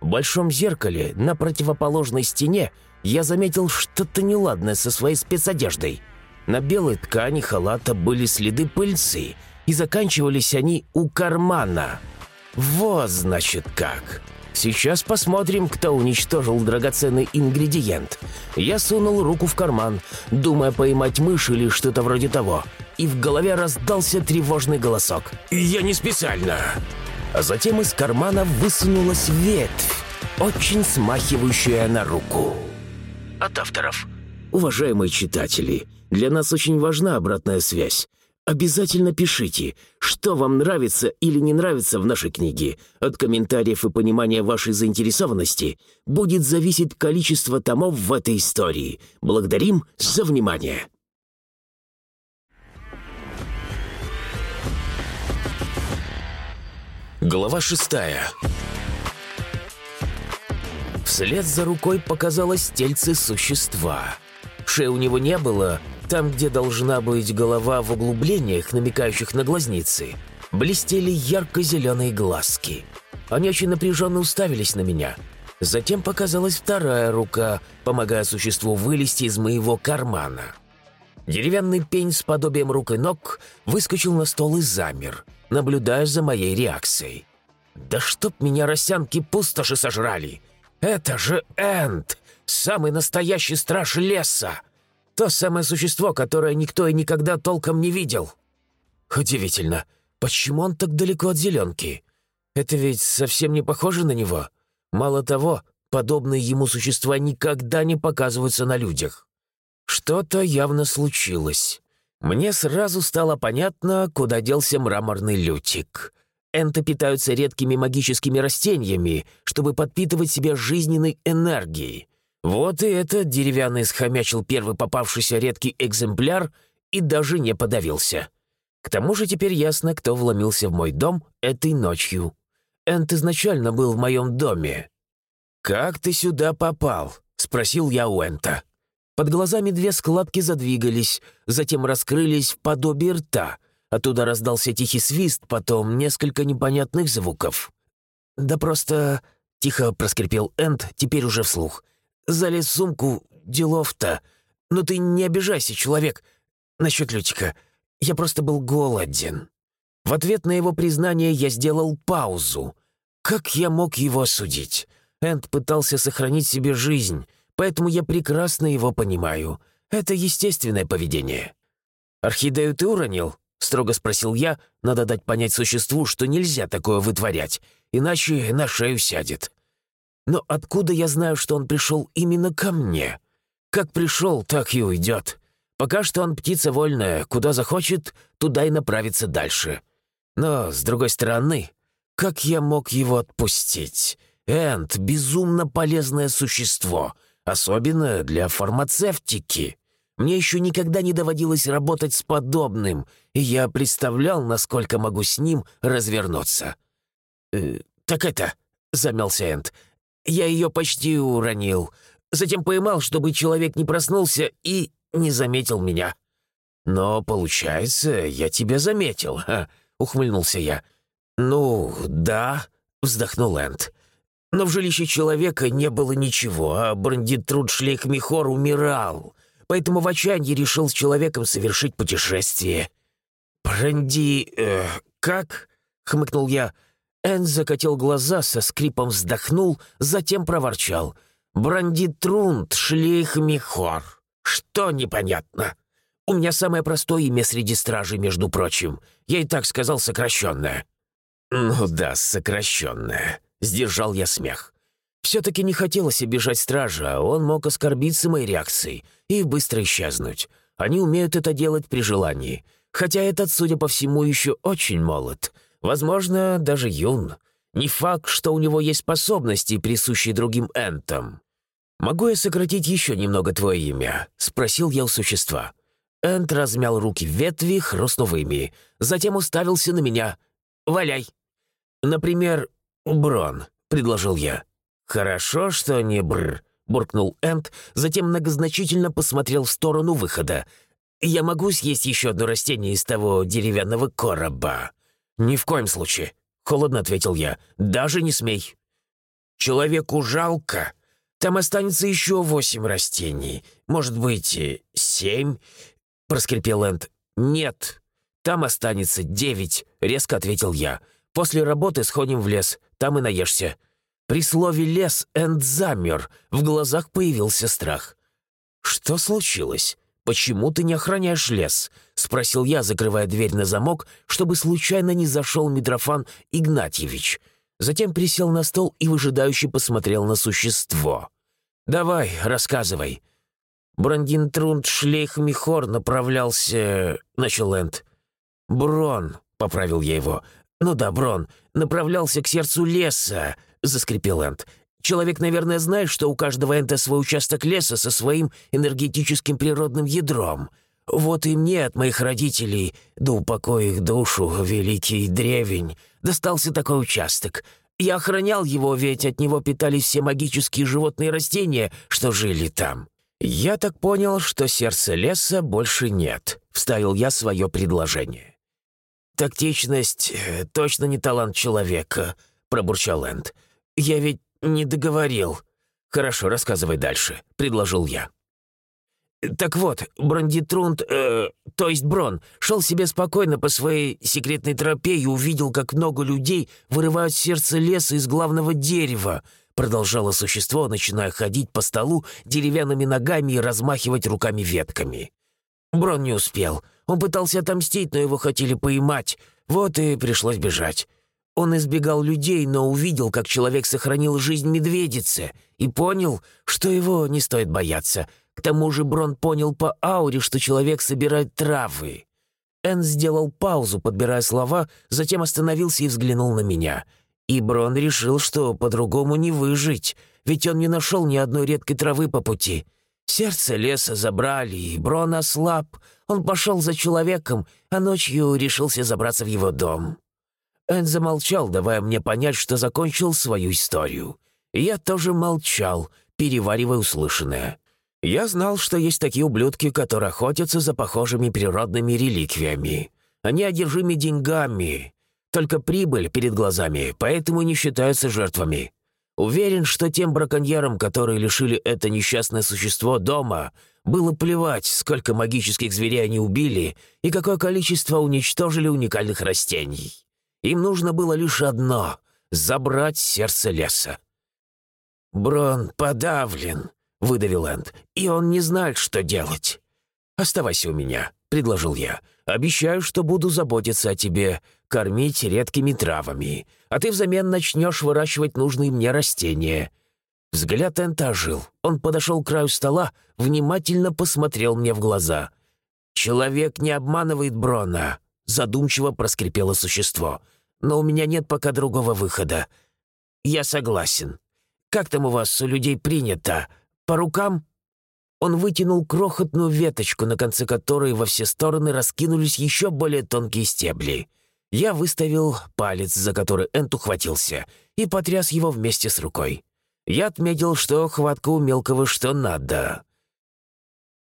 В большом зеркале на противоположной стене я заметил что-то неладное со своей спецодеждой. На белой ткани халата были следы пыльцы, и заканчивались они у кармана. Вот, значит, как. Сейчас посмотрим, кто уничтожил драгоценный ингредиент. Я сунул руку в карман, думая поймать мышь или что-то вроде того. И в голове раздался тревожный голосок. «Я не специально!» А затем из кармана высунулась ветвь, очень смахивающая на руку. От авторов. Уважаемые читатели, для нас очень важна обратная связь. Обязательно пишите, что вам нравится или не нравится в нашей книге. От комментариев и понимания вашей заинтересованности будет зависеть количество томов в этой истории. Благодарим за внимание. Глава шестая. Вслед за рукой показалось тельце существа. Шеи у него не было, там, где должна быть голова в углублениях, намекающих на глазницы, блестели ярко-зеленые глазки. Они очень напряженно уставились на меня. Затем показалась вторая рука, помогая существу вылезти из моего кармана. Деревянный пень с подобием рук и ног выскочил на стол и замер, наблюдая за моей реакцией. «Да чтоб меня росянки пустоши сожрали! Это же Энд, самый настоящий страж леса!» То самое существо, которое никто и никогда толком не видел. Удивительно, почему он так далеко от зеленки? Это ведь совсем не похоже на него. Мало того, подобные ему существа никогда не показываются на людях. Что-то явно случилось. Мне сразу стало понятно, куда делся мраморный лютик. Энты питаются редкими магическими растениями, чтобы подпитывать себя жизненной энергией. Вот и этот деревянный схомячил первый попавшийся редкий экземпляр и даже не подавился. К тому же теперь ясно, кто вломился в мой дом этой ночью. Энт изначально был в моем доме. «Как ты сюда попал?» — спросил я у Энта. Под глазами две складки задвигались, затем раскрылись в подобие рта. Оттуда раздался тихий свист, потом несколько непонятных звуков. «Да просто...» — тихо проскрипел Энт, теперь уже вслух — залез в сумку, делов-то. Но ты не обижайся, человек, насчет Лютика. Я просто был голоден». В ответ на его признание я сделал паузу. Как я мог его осудить? Энд пытался сохранить себе жизнь, поэтому я прекрасно его понимаю. Это естественное поведение. «Орхидею ты уронил?» — строго спросил я. «Надо дать понять существу, что нельзя такое вытворять, иначе на шею сядет». Но откуда я знаю, что он пришел именно ко мне? Как пришел, так и уйдет. Пока что он птица вольная, куда захочет, туда и направится дальше. Но, с другой стороны, как я мог его отпустить? Энд — безумно полезное существо, особенно для фармацевтики. Мне еще никогда не доводилось работать с подобным, и я представлял, насколько могу с ним развернуться. «Э, «Так это...» — замялся Энд. Я ее почти уронил. Затем поймал, чтобы человек не проснулся и не заметил меня. «Но, получается, я тебя заметил», — ухмыльнулся я. «Ну, да», — вздохнул Энд. «Но в жилище человека не было ничего, а бандитруд Михор умирал, поэтому в отчаянии решил с человеком совершить путешествие». «Бранди... Э, как?» — хмыкнул я. Энн закатил глаза, со скрипом вздохнул, затем проворчал. «Брандитрунд, шлейх Михор. Что непонятно? У меня самое простое имя среди стражей, между прочим. Я и так сказал сокращенное». «Ну да, сокращенное», — сдержал я смех. Все-таки не хотелось обижать стража, он мог оскорбиться моей реакцией и быстро исчезнуть. Они умеют это делать при желании. Хотя этот, судя по всему, еще очень молод. Возможно, даже юн. Не факт, что у него есть способности, присущие другим энтам. «Могу я сократить еще немного твое имя?» — спросил я у существа. Энт размял руки в ветви, хрустнув затем уставился на меня. «Валяй!» «Например, Брон», — предложил я. «Хорошо, что не бр», — буркнул Энд, затем многозначительно посмотрел в сторону выхода. «Я могу съесть еще одно растение из того деревянного короба?» «Ни в коем случае», — холодно ответил я. «Даже не смей». «Человеку жалко. Там останется еще восемь растений. Может быть, семь?» — проскрипел Энд. «Нет, там останется девять», — резко ответил я. «После работы сходим в лес, там и наешься». При слове «лес» Энд замер, в глазах появился страх. «Что случилось? Почему ты не охраняешь лес?» — спросил я, закрывая дверь на замок, чтобы случайно не зашел Митрофан Игнатьевич. Затем присел на стол и выжидающе посмотрел на существо. «Давай, рассказывай». «Брандинтрунд Шлейх Михор направлялся...» — начал Энд. «Брон», — поправил я его. «Ну да, Брон, направлялся к сердцу леса», — заскрипел Энд. «Человек, наверное, знает, что у каждого Энта свой участок леса со своим энергетическим природным ядром. Вот и мне от моих родителей, да упокой их душу, великий древень, достался такой участок. Я охранял его, ведь от него питались все магические животные и растения, что жили там. Я так понял, что сердца леса больше нет», — вставил я свое предложение. «Тактичность э, точно не талант человека», — пробурчал Энд. «Я ведь не договорил». «Хорошо, рассказывай дальше», — предложил я. Так вот, Брандитрунд, э, то есть Брон, шел себе спокойно по своей секретной тропе и увидел, как много людей вырывают сердце леса из главного дерева. Продолжало существо, начиная ходить по столу деревянными ногами и размахивать руками ветками. Брон не успел. Он пытался отомстить, но его хотели поймать. Вот и пришлось бежать. Он избегал людей, но увидел, как человек сохранил жизнь медведице, и понял, что его не стоит бояться. К тому же Брон понял по ауре, что человек собирает травы. Эн сделал паузу, подбирая слова, затем остановился и взглянул на меня. И Брон решил, что по-другому не выжить, ведь он не нашел ни одной редкой травы по пути. Сердце леса забрали, и Брон ослаб. Он пошел за человеком, а ночью решился забраться в его дом. Эн замолчал, давая мне понять, что закончил свою историю. я тоже молчал, переваривая услышанное. Я знал, что есть такие ублюдки, которые охотятся за похожими природными реликвиями. Они одержимы деньгами. Только прибыль перед глазами, поэтому не считаются жертвами. Уверен, что тем браконьерам, которые лишили это несчастное существо дома, было плевать, сколько магических зверей они убили и какое количество уничтожили уникальных растений. Им нужно было лишь одно — забрать сердце леса. «Брон подавлен», — выдавил Энд, — «и он не знает, что делать». «Оставайся у меня», — предложил я. «Обещаю, что буду заботиться о тебе, кормить редкими травами, а ты взамен начнешь выращивать нужные мне растения». Взгляд Энта ожил. Он подошел к краю стола, внимательно посмотрел мне в глаза. «Человек не обманывает Брона», — задумчиво проскрипело существо но у меня нет пока другого выхода. Я согласен. Как там у вас, у людей принято? По рукам?» Он вытянул крохотную веточку, на конце которой во все стороны раскинулись еще более тонкие стебли. Я выставил палец, за который Энт ухватился, и потряс его вместе с рукой. Я отметил, что хватка у мелкого что надо.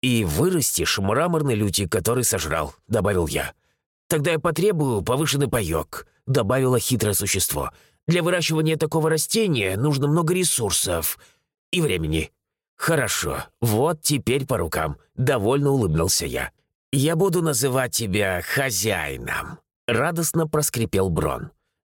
«И вырастешь мраморный лютик, который сожрал», — добавил я. «Тогда я потребую повышенный паёк. — добавило хитрое существо. «Для выращивания такого растения нужно много ресурсов и времени». «Хорошо, вот теперь по рукам», — довольно улыбнулся я. «Я буду называть тебя хозяином», — радостно проскрипел Брон.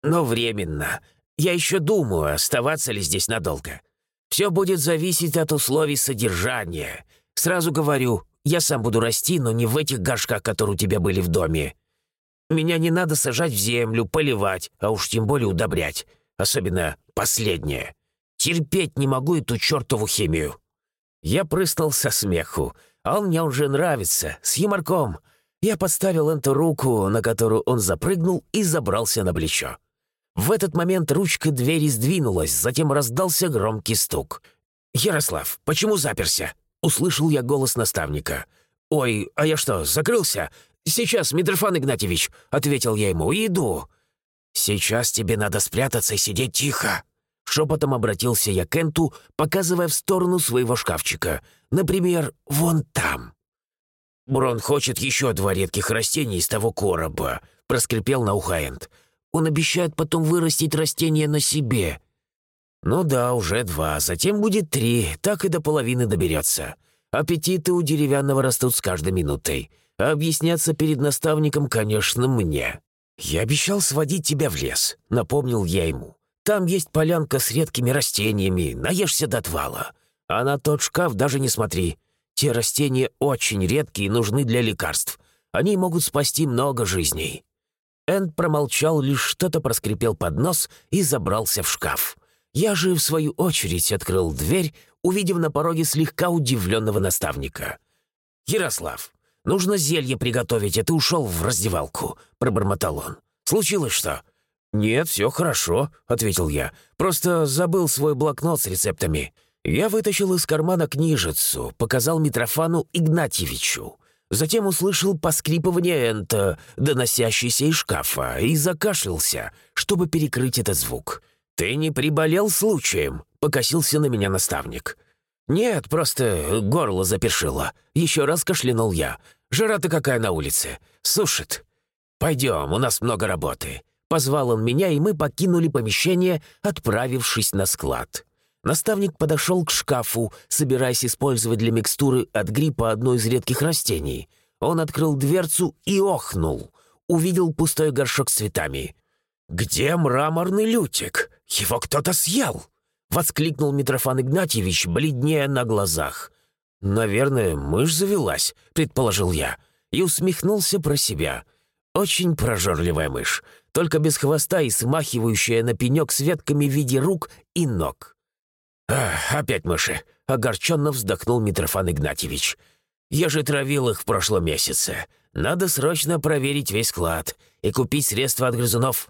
«Но временно. Я еще думаю, оставаться ли здесь надолго. Все будет зависеть от условий содержания. Сразу говорю, я сам буду расти, но не в этих горшках, которые у тебя были в доме. Меня не надо сажать в землю, поливать, а уж тем более удобрять. Особенно последнее. Терпеть не могу эту чертову химию. Я прыснул со смеху, а он мне уже нравится, с юморком. Я подставил Энту руку, на которую он запрыгнул и забрался на плечо. В этот момент ручка двери сдвинулась, затем раздался громкий стук. «Ярослав, почему заперся?» — услышал я голос наставника. «Ой, а я что, закрылся? «Сейчас, Митрофан Игнатьевич», — ответил я ему, — «иду». «Сейчас тебе надо спрятаться и сидеть тихо», Шепотом обратился я к Энту, показывая в сторону своего шкафчика. Например, вон там. «Брон хочет еще два редких растения из того короба», — проскрипел на ухо Энт. «Он обещает потом вырастить растения на себе». «Ну да, уже два, затем будет три, так и до половины доберется. Аппетиты у деревянного растут с каждой минутой. А объясняться перед наставником, конечно, мне. Я обещал сводить тебя в лес», — напомнил я ему. «Там есть полянка с редкими растениями, наешься до отвала. А на тот шкаф даже не смотри. Те растения очень редкие и нужны для лекарств. Они могут спасти много жизней». Энд промолчал, лишь что-то проскрипел под нос и забрался в шкаф. Я же, в свою очередь, открыл дверь, увидев на пороге слегка удивленного наставника. «Ярослав, нужно зелье приготовить, а ты ушел в раздевалку», — пробормотал он. «Случилось что?» «Нет, все хорошо», — ответил я. «Просто забыл свой блокнот с рецептами». Я вытащил из кармана книжицу, показал Митрофану Игнатьевичу. Затем услышал поскрипывание энта, доносящийся из шкафа, и закашлялся, чтобы перекрыть этот звук. «Ты не приболел случаем?» — покосился на меня наставник. «Нет, просто горло запершило. Еще раз кашлянул я. Жара-то какая на улице. Сушит. Пойдем, у нас много работы». Позвал он меня, и мы покинули помещение, отправившись на склад. Наставник подошел к шкафу, собираясь использовать для микстуры от гриппа одно из редких растений. Он открыл дверцу и охнул. Увидел пустой горшок с цветами. «Где мраморный лютик? Его кто-то съел!» — воскликнул Митрофан Игнатьевич, бледнее на глазах. «Наверное, мышь завелась», — предположил я, и усмехнулся про себя. «Очень прожорливая мышь, только без хвоста и смахивающая на пенек с ветками в виде рук и ног». «Ах, опять мыши!» — огорченно вздохнул Митрофан Игнатьевич. «Я же травил их в прошлом месяце. Надо срочно проверить весь склад и купить средства от грызунов».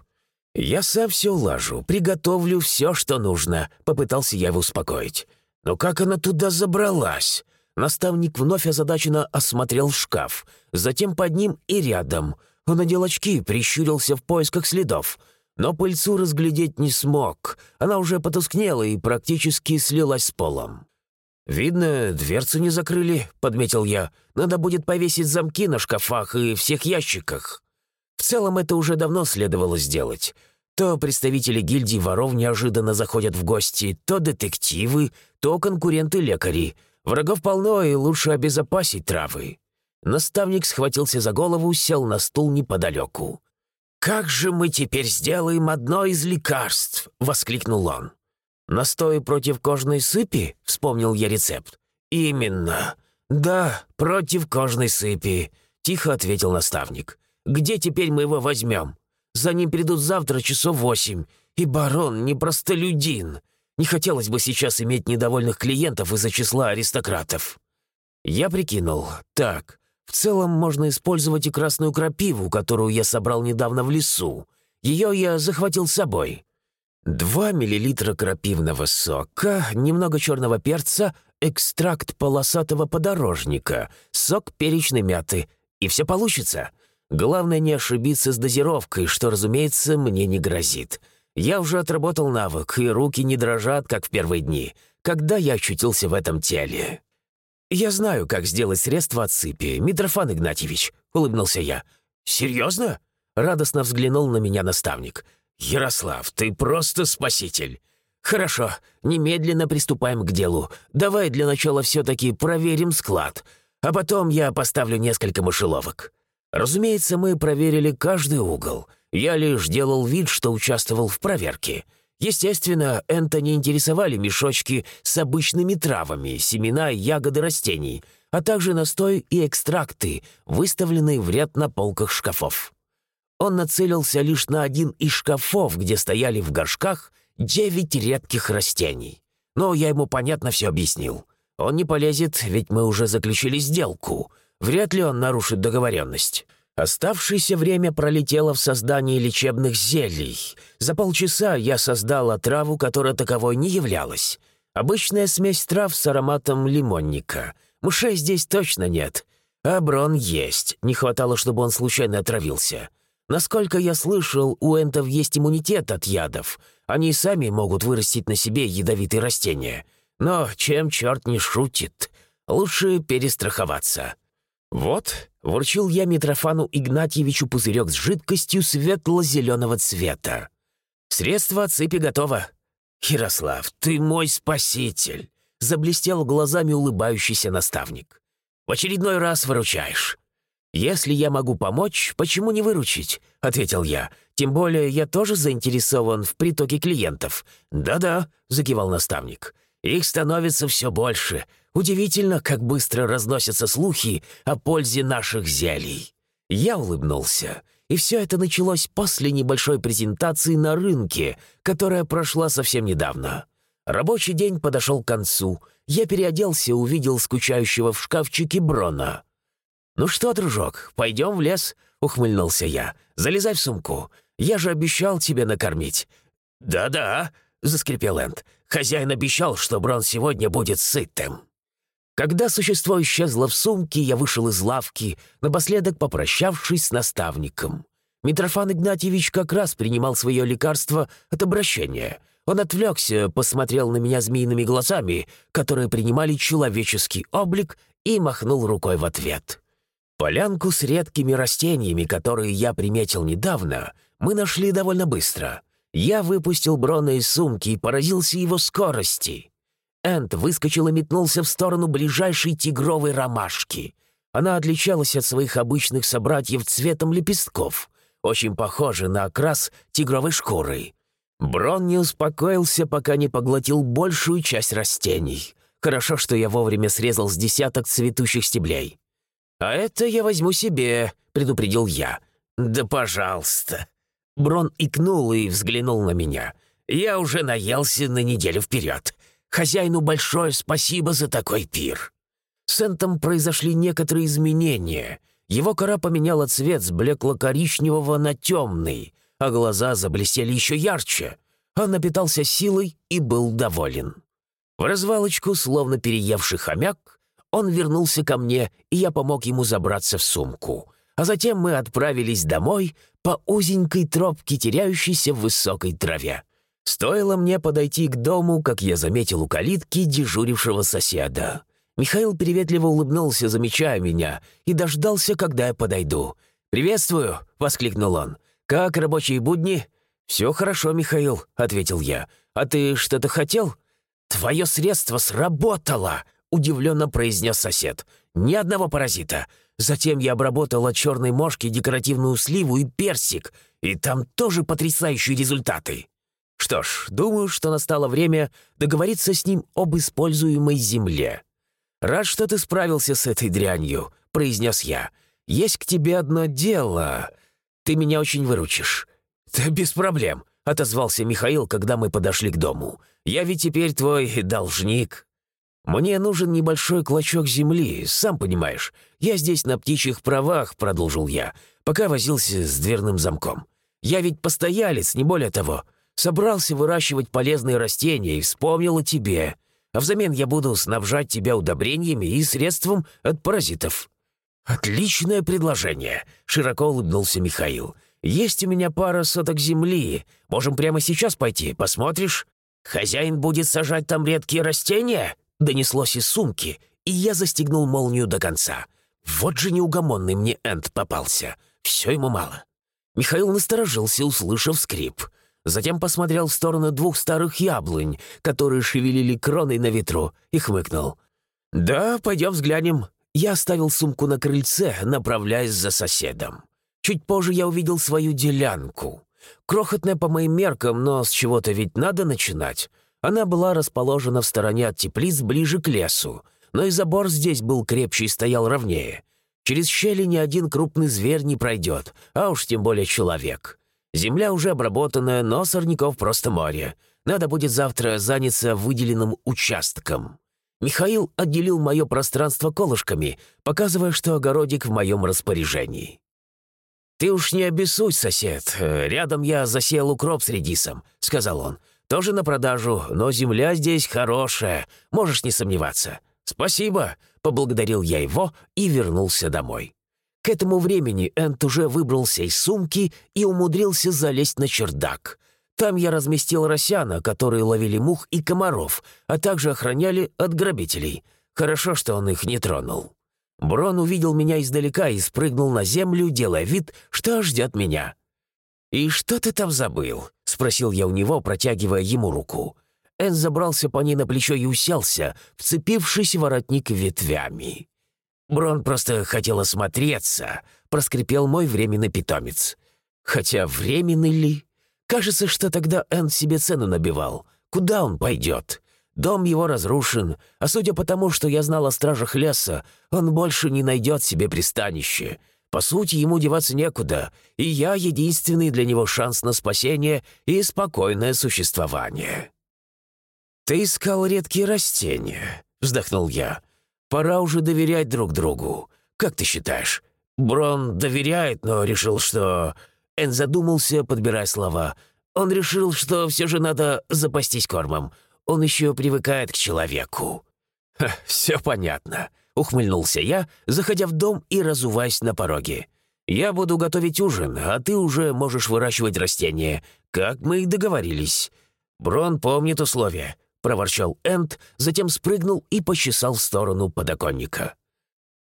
«Я сам все улажу, приготовлю все, что нужно», — попытался я его успокоить. «Но как она туда забралась?» Наставник вновь озадаченно осмотрел шкаф, затем под ним и рядом. Он надел очки, прищурился в поисках следов — но пыльцу разглядеть не смог. Она уже потускнела и практически слилась с полом. «Видно, дверцы не закрыли», — подметил я. «Надо будет повесить замки на шкафах и всех ящиках». В целом это уже давно следовало сделать. То представители гильдии воров неожиданно заходят в гости, то детективы, то конкуренты-лекари. Врагов полно, и лучше обезопасить травы. Наставник схватился за голову, сел на стул неподалеку. «Как же мы теперь сделаем одно из лекарств?» — воскликнул он. «Настой против кожной сыпи?» — вспомнил я рецепт. «Именно. Да, против кожной сыпи», — тихо ответил наставник. «Где теперь мы его возьмем? За ним придут завтра часов восемь, и барон не простолюдин. Не хотелось бы сейчас иметь недовольных клиентов из-за числа аристократов». Я прикинул. Так, в целом можно использовать и красную крапиву, которую я собрал недавно в лесу. Ее я захватил с собой. Два миллилитра крапивного сока, немного черного перца, экстракт полосатого подорожника, сок перечной мяты. И все получится. Главное не ошибиться с дозировкой, что, разумеется, мне не грозит. Я уже отработал навык, и руки не дрожат, как в первые дни, когда я очутился в этом теле. «Я знаю, как сделать средство от сыпи, Митрофан Игнатьевич», — улыбнулся я. «Серьезно?» — радостно взглянул на меня наставник. «Ярослав, ты просто спаситель!» «Хорошо, немедленно приступаем к делу. Давай для начала все-таки проверим склад, а потом я поставлю несколько мышеловок». Разумеется, мы проверили каждый угол. Я лишь делал вид, что участвовал в проверке — Естественно, Энто не интересовали мешочки с обычными травами, семена и ягоды растений, а также настой и экстракты, выставленные в ряд на полках шкафов. Он нацелился лишь на один из шкафов, где стояли в горшках девять редких растений. Но я ему понятно все объяснил. Он не полезет, ведь мы уже заключили сделку. Вряд ли он нарушит договоренность. Оставшееся время пролетело в создании лечебных зелий. За полчаса я создал отраву, которая таковой не являлась. Обычная смесь трав с ароматом лимонника. Мышей здесь точно нет. А брон есть. Не хватало, чтобы он случайно отравился. Насколько я слышал, у энтов есть иммунитет от ядов. Они сами могут вырастить на себе ядовитые растения. Но чем черт не шутит, лучше перестраховаться. Вот, вручил я Митрофану Игнатьевичу пузырек с жидкостью светло-зеленого цвета. Средство от сыпи готово. «Ярослав, ты мой спаситель!» — заблестел глазами улыбающийся наставник. «В очередной раз выручаешь. «Если я могу помочь, почему не выручить?» — ответил я. «Тем более я тоже заинтересован в притоке клиентов». «Да-да», — закивал наставник. «Их становится все больше. Удивительно, как быстро разносятся слухи о пользе наших зелий». Я улыбнулся. И все это началось после небольшой презентации на рынке, которая прошла совсем недавно. Рабочий день подошел к концу. Я переоделся и увидел скучающего в шкафчике Брона. «Ну что, дружок, пойдем в лес?» — ухмыльнулся я. «Залезай в сумку. Я же обещал тебе накормить». «Да-да», — заскрипел Энд. «Хозяин обещал, что Брон сегодня будет сытым». Когда существо исчезло в сумке, я вышел из лавки, напоследок попрощавшись с наставником. Митрофан Игнатьевич как раз принимал свое лекарство от обращения. Он отвлекся, посмотрел на меня змеиными глазами, которые принимали человеческий облик, и махнул рукой в ответ. Полянку с редкими растениями, которые я приметил недавно, мы нашли довольно быстро. Я выпустил Брона из сумки и поразился его скорости. Энт выскочил и метнулся в сторону ближайшей тигровой ромашки. Она отличалась от своих обычных собратьев цветом лепестков, очень похожа на окрас тигровой шкуры. Брон не успокоился, пока не поглотил большую часть растений. Хорошо, что я вовремя срезал с десяток цветущих стеблей. «А это я возьму себе», — предупредил я. «Да пожалуйста». Брон икнул и взглянул на меня. «Я уже наелся на неделю вперед. Хозяину большое спасибо за такой пир». С Энтом произошли некоторые изменения. Его кора поменяла цвет с блекло-коричневого на темный, а глаза заблестели еще ярче. Он напитался силой и был доволен. В развалочку, словно переевший хомяк, он вернулся ко мне, и я помог ему забраться в сумку. А затем мы отправились домой по узенькой тропке, теряющейся в высокой траве. Стоило мне подойти к дому, как я заметил у калитки дежурившего соседа. Михаил приветливо улыбнулся, замечая меня, и дождался, когда я подойду. «Приветствую!» — воскликнул он. «Как рабочие будни?» «Все хорошо, Михаил», — ответил я. «А ты что-то хотел?» «Твое средство сработало!» — удивленно произнес сосед. «Ни одного паразита. Затем я обработал от черной мошки декоративную сливу и персик, и там тоже потрясающие результаты». Что ж, думаю, что настало время договориться с ним об используемой земле. «Рад, что ты справился с этой дрянью», — произнес я. «Есть к тебе одно дело. Ты меня очень выручишь». «Да без проблем», — отозвался Михаил, когда мы подошли к дому. «Я ведь теперь твой должник». «Мне нужен небольшой клочок земли, сам понимаешь. Я здесь на птичьих правах», — продолжил я, пока возился с дверным замком. «Я ведь постоялец, не более того. Собрался выращивать полезные растения и вспомнил о тебе. А взамен я буду снабжать тебя удобрениями и средством от паразитов». «Отличное предложение», — широко улыбнулся Михаил. «Есть у меня пара соток земли. Можем прямо сейчас пойти, посмотришь? Хозяин будет сажать там редкие растения?» Донеслось из сумки, и я застегнул молнию до конца. Вот же неугомонный мне Энд попался. Все ему мало. Михаил насторожился, услышав скрип. Затем посмотрел в сторону двух старых яблонь, которые шевелили кроной на ветру, и хмыкнул. «Да, пойдем взглянем». Я оставил сумку на крыльце, направляясь за соседом. Чуть позже я увидел свою делянку. Крохотная по моим меркам, но с чего-то ведь надо начинать. Она была расположена в стороне от теплиц ближе к лесу, но и забор здесь был крепче и стоял ровнее. Через щели ни один крупный зверь не пройдет, а уж тем более человек. Земля уже обработанная, но сорняков просто море. Надо будет завтра заняться выделенным участком. Михаил отделил мое пространство колышками, показывая, что огородик в моем распоряжении. «Ты уж не обессудь, сосед. Рядом я засеял укроп с редисом», — сказал он. Тоже на продажу, но земля здесь хорошая, можешь не сомневаться. Спасибо», — поблагодарил я его и вернулся домой. К этому времени Энт уже выбрался из сумки и умудрился залезть на чердак. Там я разместил росяна, которые ловили мух и комаров, а также охраняли от грабителей. Хорошо, что он их не тронул. Брон увидел меня издалека и спрыгнул на землю, делая вид, что ждет меня. «И что ты там забыл?» — спросил я у него, протягивая ему руку. Эн забрался по ней на плечо и уселся, вцепившись в воротник ветвями. «Брон просто хотел осмотреться», — проскрипел мой временный питомец. «Хотя временный ли? Кажется, что тогда Эн себе цену набивал. Куда он пойдет? Дом его разрушен, а судя по тому, что я знал о стражах леса, он больше не найдет себе пристанище. По сути, ему деваться некуда, и я единственный для него шанс на спасение и спокойное существование». «Ты искал редкие растения», — вздохнул я. «Пора уже доверять друг другу. Как ты считаешь?» Брон доверяет, но решил, что...» Эн задумался, подбирая слова. «Он решил, что все же надо запастись кормом. Он еще привыкает к человеку». Ха, «Все понятно», — ухмыльнулся я, заходя в дом и разуваясь на пороге. «Я буду готовить ужин, а ты уже можешь выращивать растения, как мы и договорились. Брон помнит условия проворчал Энд, затем спрыгнул и почесал в сторону подоконника.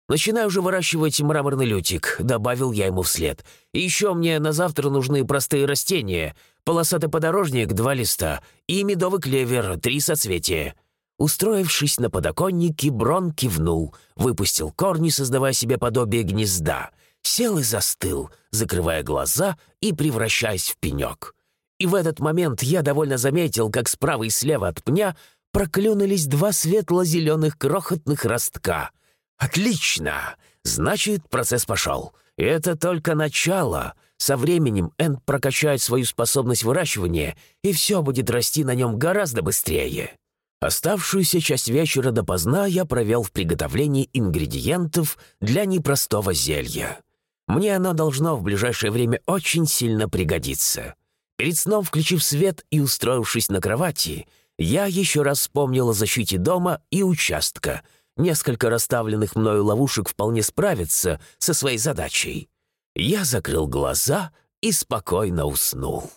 «Начинаю уже выращивать мраморный лютик», — добавил я ему вслед. «И еще мне на завтра нужны простые растения. Полосатый подорожник — два листа, и медовый клевер — три соцветия». Устроившись на подоконнике, Брон кивнул, выпустил корни, создавая себе подобие гнезда, сел и застыл, закрывая глаза и превращаясь в пенек. И в этот момент я довольно заметил, как справа и слева от пня проклюнулись два светло-зеленых крохотных ростка. «Отлично! Значит, процесс пошел. Это только начало. Со временем Энд прокачает свою способность выращивания, и все будет расти на нем гораздо быстрее». Оставшуюся часть вечера допоздна я провел в приготовлении ингредиентов для непростого зелья. Мне оно должно в ближайшее время очень сильно пригодиться. Перед сном, включив свет и устроившись на кровати, я еще раз вспомнил о защите дома и участка. Несколько расставленных мною ловушек вполне справятся со своей задачей. Я закрыл глаза и спокойно уснул.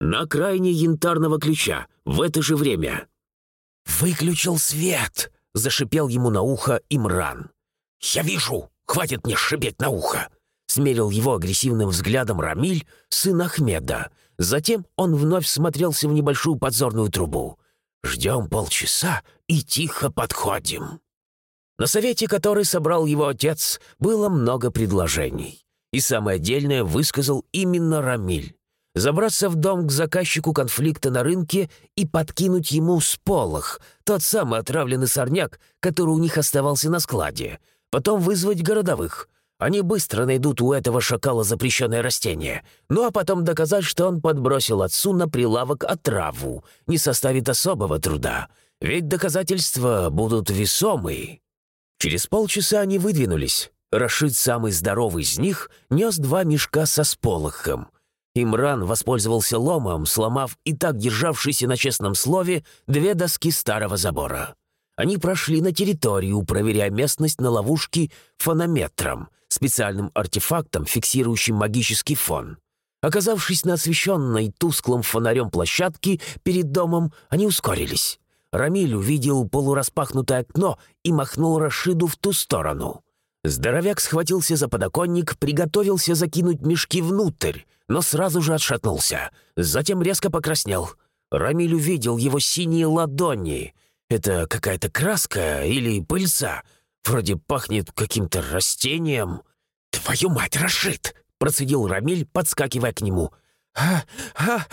На окраине янтарного ключа, в это же время. «Выключил свет!» — зашипел ему на ухо Имран. «Я вижу! Хватит мне шипеть на ухо!» — смерил его агрессивным взглядом Рамиль, сын Ахмеда — Затем он вновь смотрелся в небольшую подзорную трубу. «Ждем полчаса и тихо подходим». На совете, который собрал его отец, было много предложений. И самое отдельное высказал именно Рамиль. Забраться в дом к заказчику конфликта на рынке и подкинуть ему сполох, тот самый отравленный сорняк, который у них оставался на складе. Потом вызвать городовых, они быстро найдут у этого шакала запрещенное растение. Ну а потом доказать, что он подбросил отцу на прилавок отраву. Не составит особого труда. Ведь доказательства будут весомые. Через полчаса они выдвинулись. Рашид, самый здоровый из них, нес два мешка со сполохом. Имран воспользовался ломом, сломав и так державшийся на честном слове две доски старого забора. Они прошли на территорию, проверяя местность на ловушке фонометром, специальным артефактом, фиксирующим магический фон. Оказавшись на освещенной тусклым фонарем площадке перед домом, они ускорились. Рамиль увидел полураспахнутое окно и махнул Рашиду в ту сторону. Здоровяк схватился за подоконник, приготовился закинуть мешки внутрь, но сразу же отшатнулся. Затем резко покраснел. Рамиль увидел его синие ладони. Это какая-то краска или пыльца. Вроде пахнет каким-то растением». «Твою мать, Рашид!» — процедил Рамиль, подскакивая к нему. «Ха! Ха!»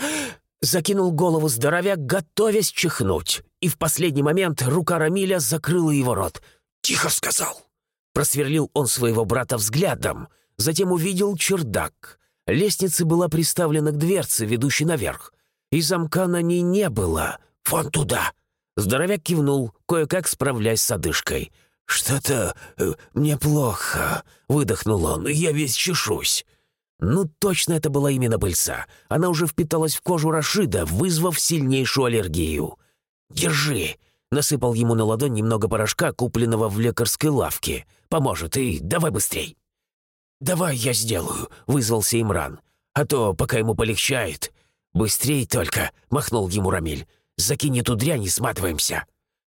Закинул голову здоровяк, готовясь чихнуть. И в последний момент рука Рамиля закрыла его рот. «Тихо сказал!» Просверлил он своего брата взглядом. Затем увидел чердак. Лестница была приставлена к дверце, ведущей наверх. И замка на ней не было. «Вон туда!» Здоровяк кивнул, кое-как справляясь с одышкой. «Что-то э, мне плохо», — выдохнул он, — «я весь чешусь». Ну, точно это была именно пыльца. Она уже впиталась в кожу Рашида, вызвав сильнейшую аллергию. «Держи!» — насыпал ему на ладонь немного порошка, купленного в лекарской лавке. «Поможет, и давай быстрей!» «Давай я сделаю», — вызвался Имран. «А то, пока ему полегчает...» «Быстрей только», — махнул ему Рамиль. «Закинь эту дрянь и сматываемся.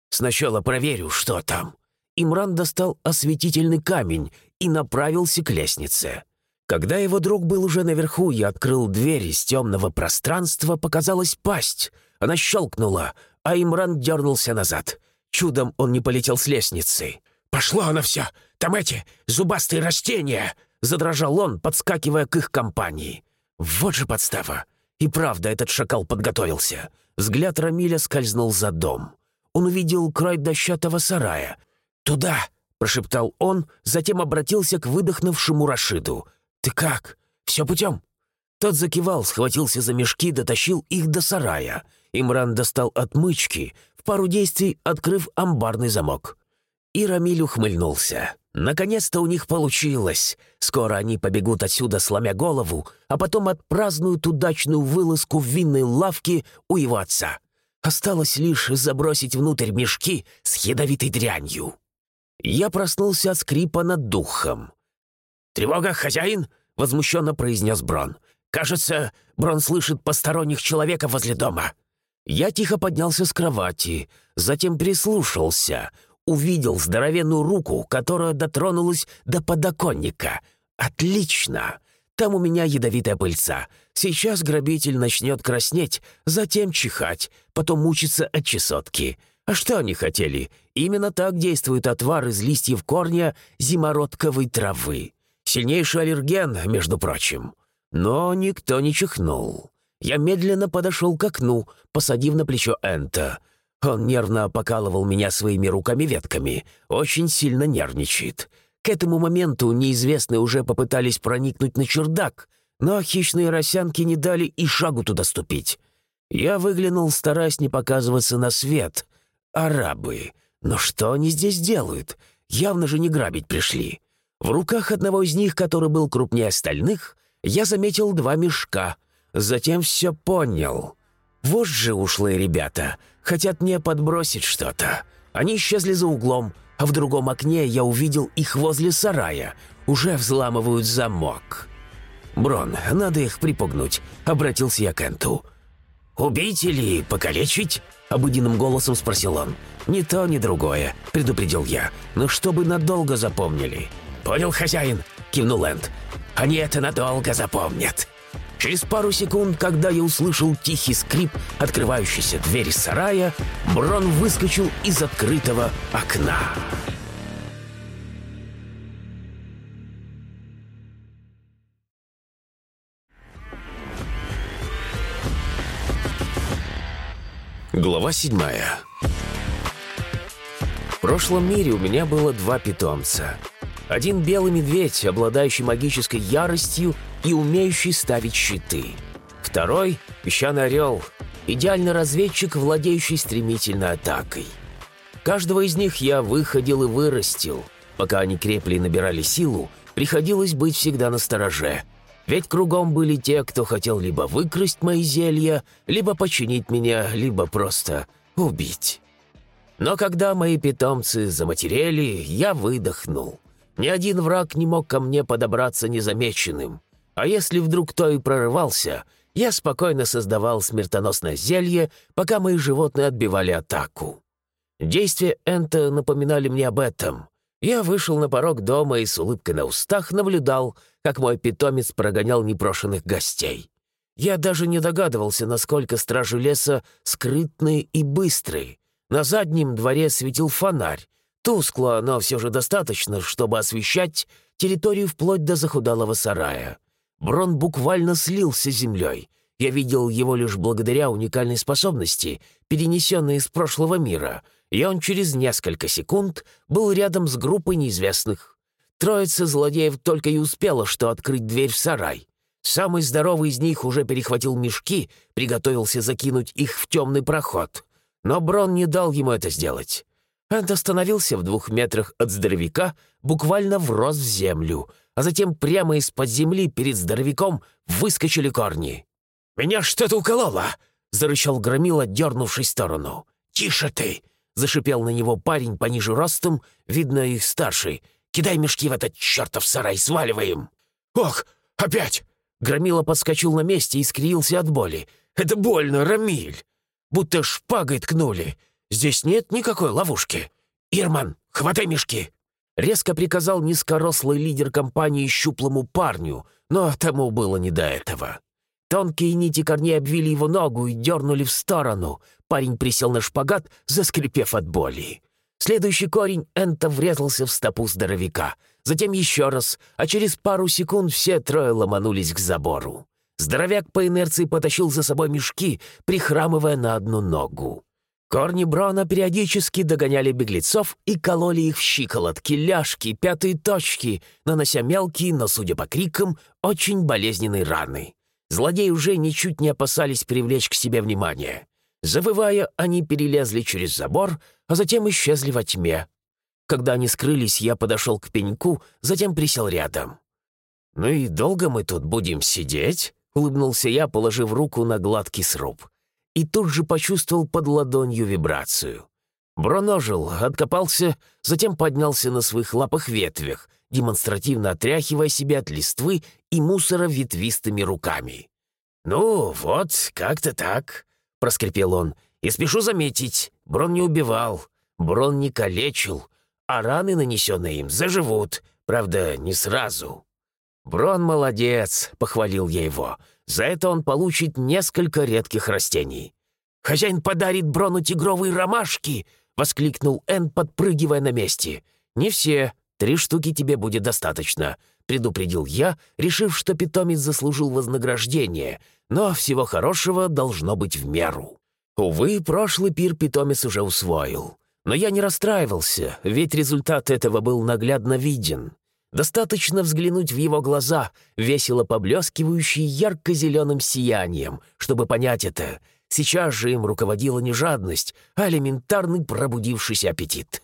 Сначала проверю, что там». Имран достал осветительный камень и направился к лестнице. Когда его друг был уже наверху и открыл дверь из темного пространства, показалась пасть. Она щелкнула, а Имран дернулся назад. Чудом он не полетел с лестницы. «Пошло оно все! Там эти зубастые растения!» Задрожал он, подскакивая к их компании. «Вот же подстава!» И правда, этот шакал подготовился. Взгляд Рамиля скользнул за дом. Он увидел край дощатого сарая. «Туда!» — прошептал он, затем обратился к выдохнувшему Рашиду — «Ты как? Все путем?» Тот закивал, схватился за мешки, дотащил их до сарая. Имран достал отмычки, в пару действий открыв амбарный замок. И Рамиль ухмыльнулся. Наконец-то у них получилось. Скоро они побегут отсюда, сломя голову, а потом отпразднуют удачную вылазку в винной лавке у его отца. Осталось лишь забросить внутрь мешки с ядовитой дрянью. Я проснулся от скрипа над духом. «Тревога, хозяин!» — возмущенно произнес Брон. «Кажется, Брон слышит посторонних человека возле дома». Я тихо поднялся с кровати, затем прислушался, увидел здоровенную руку, которая дотронулась до подоконника. «Отлично! Там у меня ядовитая пыльца. Сейчас грабитель начнет краснеть, затем чихать, потом мучиться от чесотки. А что они хотели? Именно так действует отвар из листьев корня зимородковой травы. Сильнейший аллерген, между прочим. Но никто не чихнул. Я медленно подошел к окну, посадив на плечо Энта. Он нервно покалывал меня своими руками-ветками, очень сильно нервничает. К этому моменту неизвестные уже попытались проникнуть на чердак, но хищные росянки не дали и шагу туда ступить. Я выглянул, стараясь не показываться на свет. Арабы. Но что они здесь делают? Явно же не грабить пришли. В руках одного из них, который был крупнее остальных, я заметил два мешка. Затем все понял. Вот же ушлые ребята. Хотят мне подбросить что-то. Они исчезли за углом, а в другом окне я увидел их возле сарая. Уже взламывают замок. «Брон, надо их припугнуть», — обратился я к Энту. «Убить или покалечить?» — обыденным голосом спросил он. «Ни то, ни другое», — предупредил я. «Но чтобы надолго запомнили. «Понял, хозяин?» — кивнул Энд. «Они это надолго запомнят». Через пару секунд, когда я услышал тихий скрип открывающейся двери сарая, Брон выскочил из открытого окна. Глава седьмая. В прошлом мире у меня было два питомца — один белый медведь, обладающий магической яростью и умеющий ставить щиты. Второй — песчаный орел, идеальный разведчик, владеющий стремительной атакой. Каждого из них я выходил и вырастил. Пока они крепли и набирали силу, приходилось быть всегда на стороже. Ведь кругом были те, кто хотел либо выкрасть мои зелья, либо починить меня, либо просто убить. Но когда мои питомцы заматерели, я выдохнул. Ни один враг не мог ко мне подобраться незамеченным. А если вдруг кто и прорывался, я спокойно создавал смертоносное зелье, пока мои животные отбивали атаку. Действия Энта напоминали мне об этом. Я вышел на порог дома и с улыбкой на устах наблюдал, как мой питомец прогонял непрошенных гостей. Я даже не догадывался, насколько стражи леса скрытные и быстрые. На заднем дворе светил фонарь, Тускло, но все же достаточно, чтобы освещать территорию вплоть до захудалого сарая. Брон буквально слился с землей. Я видел его лишь благодаря уникальной способности, перенесенной из прошлого мира, и он через несколько секунд был рядом с группой неизвестных. Троица злодеев только и успела, что открыть дверь в сарай. Самый здоровый из них уже перехватил мешки, приготовился закинуть их в темный проход. Но Брон не дал ему это сделать. Энд остановился в двух метрах от здоровяка, буквально врос в землю, а затем прямо из-под земли перед здоровяком выскочили корни. «Меня что-то укололо!» — зарычал Громила, дернувшись в сторону. «Тише ты!» — зашипел на него парень пониже ростом, видно их старший. «Кидай мешки в этот чертов сарай, сваливаем!» «Ох, опять!» Громила подскочил на месте и скривился от боли. «Это больно, Рамиль! Будто шпагой ткнули. Здесь нет никакой ловушки. Ирман, хватай мешки!» Резко приказал низкорослый лидер компании щуплому парню, но тому было не до этого. Тонкие нити корней обвили его ногу и дернули в сторону. Парень присел на шпагат, заскрипев от боли. Следующий корень Энта врезался в стопу здоровяка. Затем еще раз, а через пару секунд все трое ломанулись к забору. Здоровяк по инерции потащил за собой мешки, прихрамывая на одну ногу. Корни Брона периодически догоняли беглецов и кололи их в щиколотки, ляжки, пятые точки, нанося мелкие, но, судя по крикам, очень болезненные раны. Злодеи уже ничуть не опасались привлечь к себе внимание. Завывая, они перелезли через забор, а затем исчезли во тьме. Когда они скрылись, я подошел к пеньку, затем присел рядом. «Ну и долго мы тут будем сидеть?» — улыбнулся я, положив руку на гладкий сруб и тут же почувствовал под ладонью вибрацию. Броножил, откопался, затем поднялся на своих лапах-ветвях, демонстративно отряхивая себя от листвы и мусора ветвистыми руками. «Ну, вот, как-то так», — проскрипел он. «И спешу заметить, Брон не убивал, Брон не калечил, а раны, нанесенные им, заживут, правда, не сразу». «Брон молодец», — похвалил я его. За это он получит несколько редких растений. «Хозяин подарит Брону тигровые ромашки!» — воскликнул Энн, подпрыгивая на месте. «Не все. Три штуки тебе будет достаточно», — предупредил я, решив, что питомец заслужил вознаграждение, но всего хорошего должно быть в меру. Увы, прошлый пир питомец уже усвоил. Но я не расстраивался, ведь результат этого был наглядно виден. Достаточно взглянуть в его глаза, весело поблескивающие ярко-зеленым сиянием, чтобы понять это. Сейчас же им руководила не жадность, а элементарный пробудившийся аппетит.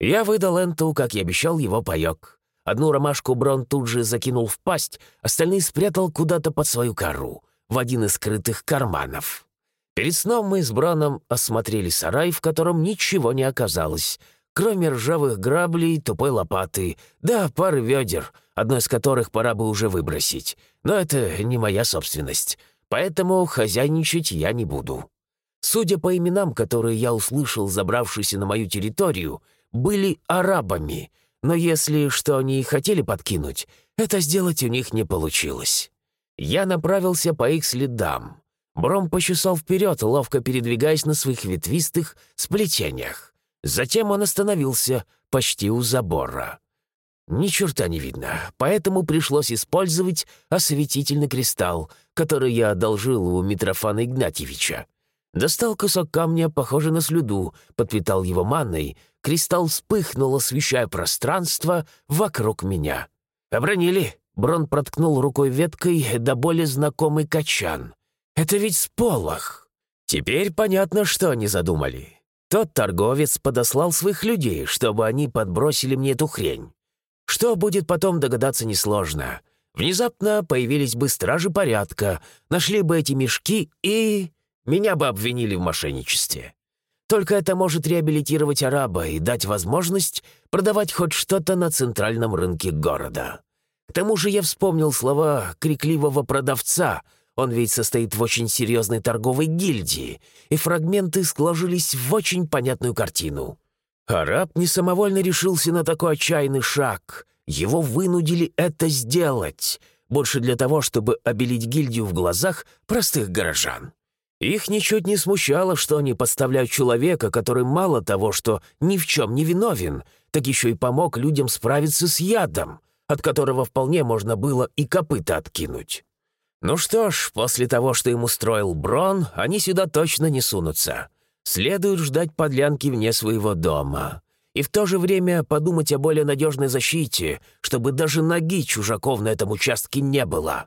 Я выдал Энту, как и обещал, его паёк. Одну ромашку Брон тут же закинул в пасть, остальные спрятал куда-то под свою кору, в один из скрытых карманов. Перед сном мы с Броном осмотрели сарай, в котором ничего не оказалось — кроме ржавых граблей, тупой лопаты, да пары ведер, одно из которых пора бы уже выбросить. Но это не моя собственность, поэтому хозяйничать я не буду. Судя по именам, которые я услышал, забравшись на мою территорию, были арабами, но если что они и хотели подкинуть, это сделать у них не получилось. Я направился по их следам. Бром почесал вперед, ловко передвигаясь на своих ветвистых сплетениях. Затем он остановился почти у забора. Ни черта не видно, поэтому пришлось использовать осветительный кристалл, который я одолжил у Митрофана Игнатьевича. Достал кусок камня, похожий на слюду, подпитал его манной, кристалл вспыхнул, освещая пространство вокруг меня. «Обронили?» — Брон проткнул рукой веткой до боли знакомый качан. «Это ведь сполох!» Теперь понятно, что они задумали. Тот торговец подослал своих людей, чтобы они подбросили мне эту хрень. Что будет потом, догадаться несложно. Внезапно появились бы стражи порядка, нашли бы эти мешки и... Меня бы обвинили в мошенничестве. Только это может реабилитировать араба и дать возможность продавать хоть что-то на центральном рынке города. К тому же я вспомнил слова крикливого продавца — он ведь состоит в очень серьезной торговой гильдии, и фрагменты сложились в очень понятную картину. Араб не самовольно решился на такой отчаянный шаг. Его вынудили это сделать, больше для того, чтобы обелить гильдию в глазах простых горожан. Их ничуть не смущало, что они подставляют человека, который мало того, что ни в чем не виновен, так еще и помог людям справиться с ядом, от которого вполне можно было и копыта откинуть. Ну что ж, после того, что им устроил Брон, они сюда точно не сунутся. Следует ждать подлянки вне своего дома. И в то же время подумать о более надежной защите, чтобы даже ноги чужаков на этом участке не было.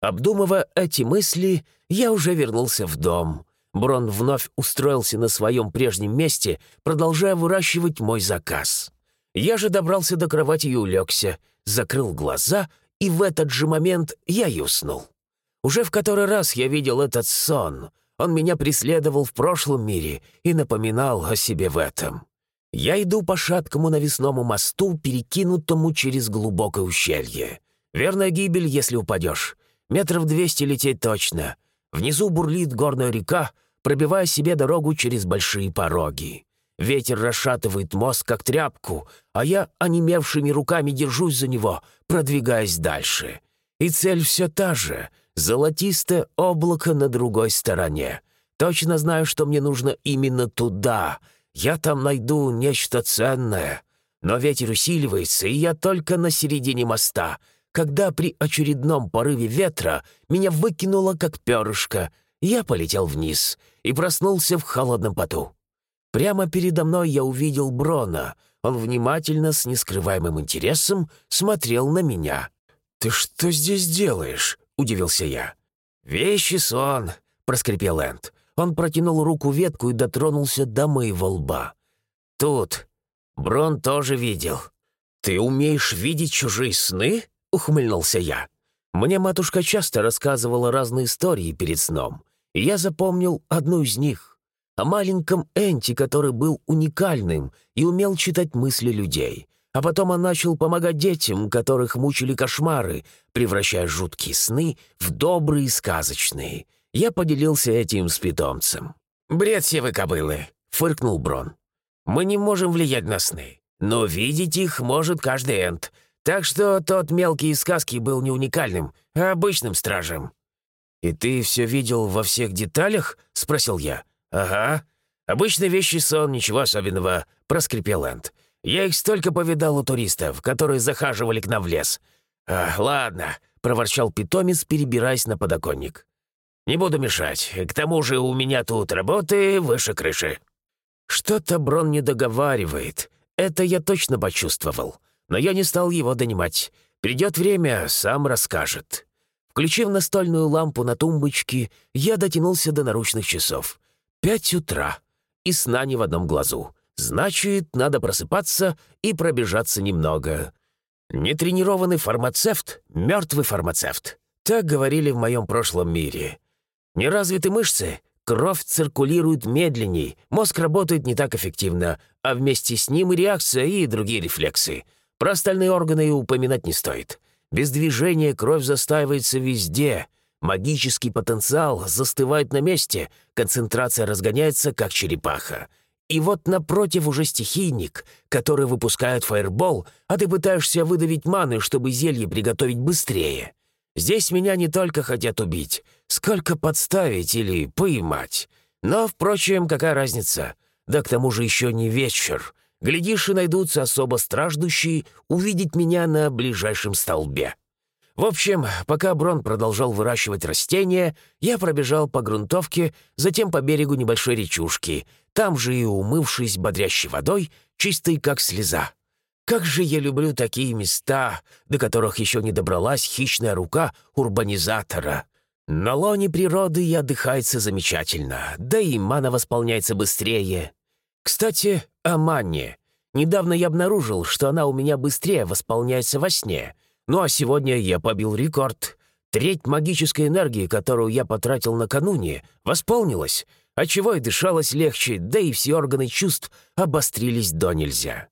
Обдумывая эти мысли, я уже вернулся в дом. Брон вновь устроился на своем прежнем месте, продолжая выращивать мой заказ. Я же добрался до кровати и улегся, закрыл глаза, и в этот же момент я и уснул. Уже в который раз я видел этот сон. Он меня преследовал в прошлом мире и напоминал о себе в этом. Я иду по шаткому навесному мосту, перекинутому через глубокое ущелье. Верная гибель, если упадешь. Метров двести лететь точно. Внизу бурлит горная река, пробивая себе дорогу через большие пороги. Ветер расшатывает мост, как тряпку, а я онемевшими руками держусь за него, продвигаясь дальше. И цель все та же — золотистое облако на другой стороне. Точно знаю, что мне нужно именно туда. Я там найду нечто ценное. Но ветер усиливается, и я только на середине моста, когда при очередном порыве ветра меня выкинуло как перышко. Я полетел вниз и проснулся в холодном поту. Прямо передо мной я увидел Брона. Он внимательно, с нескрываемым интересом, смотрел на меня. «Ты что здесь делаешь?» — удивился я. «Вещи сон», — проскрипел Энд. Он протянул руку ветку и дотронулся до моего лба. «Тут. Брон тоже видел». «Ты умеешь видеть чужие сны?» — ухмыльнулся я. Мне матушка часто рассказывала разные истории перед сном, я запомнил одну из них о маленьком Энти, который был уникальным и умел читать мысли людей. А потом он начал помогать детям, которых мучили кошмары, превращая жуткие сны в добрые сказочные. Я поделился этим с питомцем. «Бред все вы, кобылы!» — фыркнул Брон. «Мы не можем влиять на сны, но видеть их может каждый энт. Так что тот мелкий из сказки был не уникальным, а обычным стражем». «И ты все видел во всех деталях?» — спросил я. «Ага. Обычные вещи сон, ничего особенного», — проскрипел Энд. Я их столько повидал у туристов, которые захаживали к нам в лес. А, ладно», — проворчал питомец, перебираясь на подоконник. «Не буду мешать. К тому же у меня тут работы выше крыши». Что-то Брон не договаривает. Это я точно почувствовал. Но я не стал его донимать. Придет время, сам расскажет. Включив настольную лампу на тумбочке, я дотянулся до наручных часов. Пять утра. И сна не в одном глазу. Значит, надо просыпаться и пробежаться немного. Нетренированный фармацевт — мертвый фармацевт. Так говорили в моем прошлом мире. Неразвиты мышцы, кровь циркулирует медленней, мозг работает не так эффективно, а вместе с ним и реакция, и другие рефлексы. Про остальные органы и упоминать не стоит. Без движения кровь застаивается везде. Магический потенциал застывает на месте, концентрация разгоняется, как черепаха. И вот напротив уже стихийник, который выпускает фаербол, а ты пытаешься выдавить маны, чтобы зелье приготовить быстрее. Здесь меня не только хотят убить, сколько подставить или поймать. Но, впрочем, какая разница? Да к тому же еще не вечер. Глядишь, и найдутся особо страждущие увидеть меня на ближайшем столбе. В общем, пока Брон продолжал выращивать растения, я пробежал по грунтовке, затем по берегу небольшой речушки, там же и умывшись бодрящей водой, чистой как слеза. Как же я люблю такие места, до которых еще не добралась хищная рука урбанизатора. На лоне природы и отдыхается замечательно, да и мана восполняется быстрее. Кстати, о манне. Недавно я обнаружил, что она у меня быстрее восполняется во сне — ну а сегодня я побил рекорд. Треть магической энергии, которую я потратил накануне, восполнилась, отчего и дышалось легче, да и все органы чувств обострились до нельзя.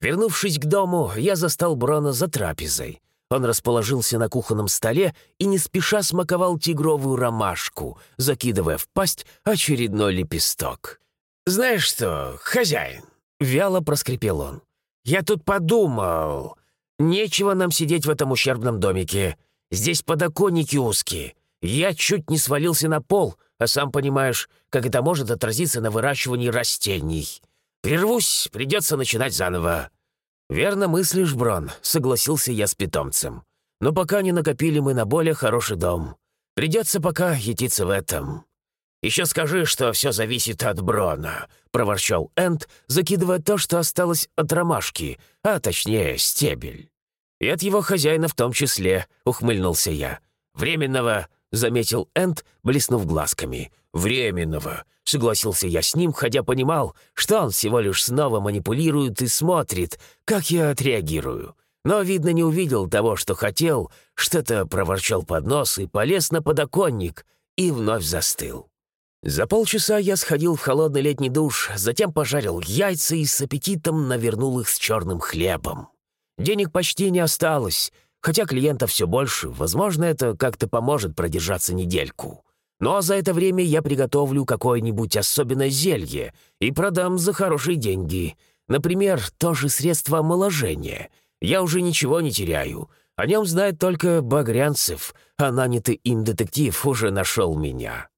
Вернувшись к дому, я застал Брона за трапезой. Он расположился на кухонном столе и не спеша смаковал тигровую ромашку, закидывая в пасть очередной лепесток. «Знаешь что, хозяин?» — вяло проскрипел он. «Я тут подумал. Нечего нам сидеть в этом ущербном домике. Здесь подоконники узкие. Я чуть не свалился на пол, а сам понимаешь, как это может отразиться на выращивании растений. Прервусь, придется начинать заново». «Верно мыслишь, Брон», — согласился я с питомцем. «Но пока не накопили мы на более хороший дом. Придется пока ятиться в этом». «Еще скажи, что все зависит от Брона», — проворчал Энд, закидывая то, что осталось от ромашки, а точнее стебель. «И от его хозяина в том числе», — ухмыльнулся я. «Временного», — заметил Энд, блеснув глазками. «Временного», — согласился я с ним, хотя понимал, что он всего лишь снова манипулирует и смотрит, как я отреагирую. Но, видно, не увидел того, что хотел, что-то проворчал под нос и полез на подоконник и вновь застыл. За полчаса я сходил в холодный летний душ, затем пожарил яйца и с аппетитом навернул их с черным хлебом. Денег почти не осталось, Хотя клиентов все больше, возможно, это как-то поможет продержаться недельку. Ну а за это время я приготовлю какое-нибудь особенное зелье и продам за хорошие деньги. Например, тоже средство омоложения. Я уже ничего не теряю. О нем знает только Багрянцев, а нанятый им детектив уже нашел меня.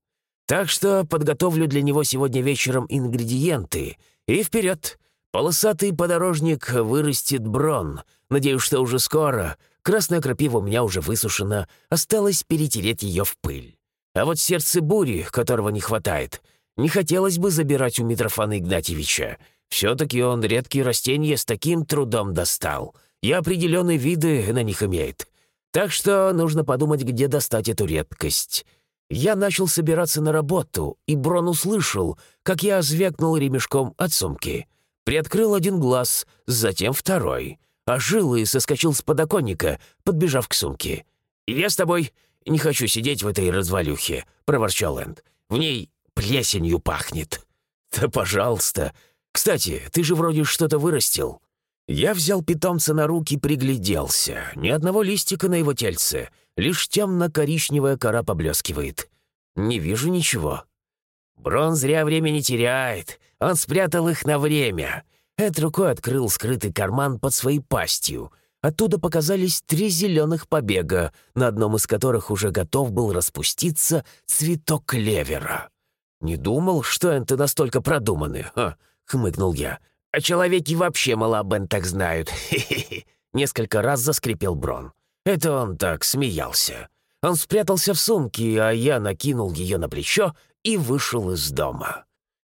Так что подготовлю для него сегодня вечером ингредиенты. И вперед! Полосатый подорожник вырастет брон. Надеюсь, что уже скоро. Красная крапива у меня уже высушена. Осталось перетереть ее в пыль. А вот сердце бури, которого не хватает, не хотелось бы забирать у Митрофана Игнатьевича. Все-таки он редкие растения с таким трудом достал. И определенные виды на них имеет. Так что нужно подумать, где достать эту редкость. Я начал собираться на работу, и Брон услышал, как я звякнул ремешком от сумки. Приоткрыл один глаз, затем второй. Ожил и соскочил с подоконника, подбежав к сумке. «Я с тобой», «Не хочу сидеть в этой развалюхе», — проворчал Энд. «В ней плесенью пахнет». «Да пожалуйста. Кстати, ты же вроде что-то вырастил». Я взял питомца на руки, пригляделся. Ни одного листика на его тельце, лишь темно-коричневая кора поблескивает. Не вижу ничего. Брон зря времени теряет. Он спрятал их на время. Эд рукой открыл скрытый карман под своей пастью — Оттуда показались три зеленых побега, на одном из которых уже готов был распуститься цветок клевера. «Не думал, что энты настолько продуманы, а?» — хмыкнул я. «А человеки вообще мало об так знают. Хе-хе-хе!» Несколько раз заскрипел Брон. Это он так смеялся. Он спрятался в сумке, а я накинул ее на плечо и вышел из дома.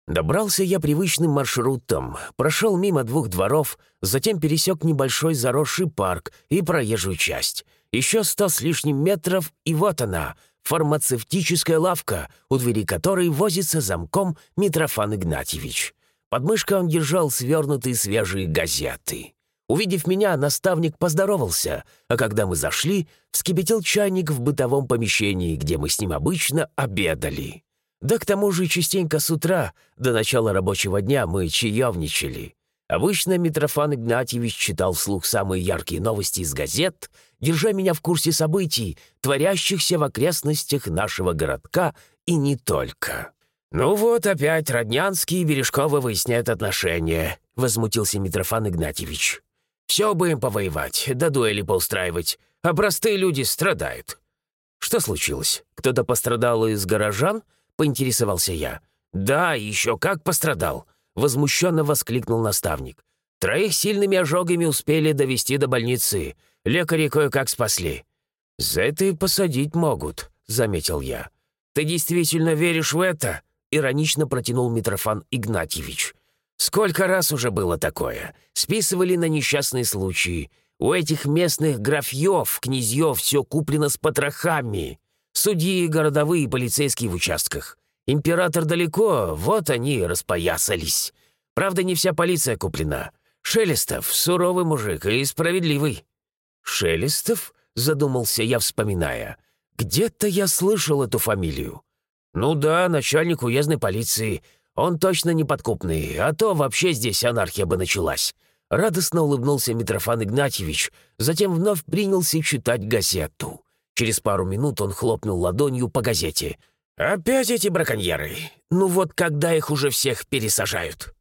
Добрался я привычным маршрутом, прошел мимо двух дворов, затем пересек небольшой заросший парк и проезжую часть. Еще сто с лишним метров, и вот она, фармацевтическая лавка, у двери которой возится замком Митрофан Игнатьевич. Под мышкой он держал свернутые свежие газеты. Увидев меня, наставник поздоровался, а когда мы зашли, вскипятил чайник в бытовом помещении, где мы с ним обычно обедали. Да к тому же частенько с утра, до начала рабочего дня, мы чаевничали. Обычно Митрофан Игнатьевич читал вслух самые яркие новости из газет, держа меня в курсе событий, творящихся в окрестностях нашего городка и не только. «Ну вот опять Роднянский и Бережковы выясняют отношения», — возмутился Митрофан Игнатьевич. «Все бы им повоевать, да дуэли поустраивать, а простые люди страдают». «Что случилось? Кто-то пострадал из горожан?» поинтересовался я. «Да, еще как пострадал!» — возмущенно воскликнул наставник. «Троих сильными ожогами успели довести до больницы. Лекари кое-как спасли». «За это и посадить могут», — заметил я. «Ты действительно веришь в это?» — иронично протянул Митрофан Игнатьевич. «Сколько раз уже было такое? Списывали на несчастные случаи. У этих местных графьев, князьев все куплено с потрохами. Судьи, городовые и полицейские в участках. Император далеко, вот они распоясались. Правда, не вся полиция куплена. Шелестов — суровый мужик и справедливый». «Шелестов?» — задумался я, вспоминая. «Где-то я слышал эту фамилию». «Ну да, начальник уездной полиции. Он точно неподкупный, а то вообще здесь анархия бы началась». Радостно улыбнулся Митрофан Игнатьевич, затем вновь принялся читать газету. Через пару минут он хлопнул ладонью по газете. «Опять эти браконьеры! Ну вот когда их уже всех пересажают?»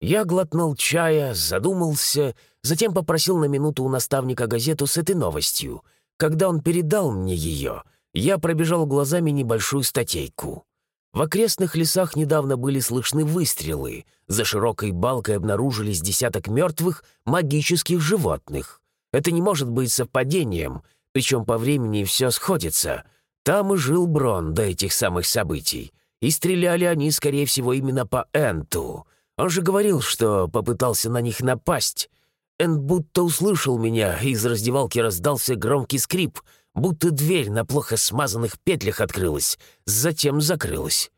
Я глотнул чая, задумался, затем попросил на минуту у наставника газету с этой новостью. Когда он передал мне ее, я пробежал глазами небольшую статейку. В окрестных лесах недавно были слышны выстрелы. За широкой балкой обнаружились десяток мертвых магических животных. Это не может быть совпадением — причем по времени все сходится. Там и жил Брон до этих самых событий. И стреляли они, скорее всего, именно по Энту. Он же говорил, что попытался на них напасть. Энт будто услышал меня, и из раздевалки раздался громкий скрип, будто дверь на плохо смазанных петлях открылась, затем закрылась.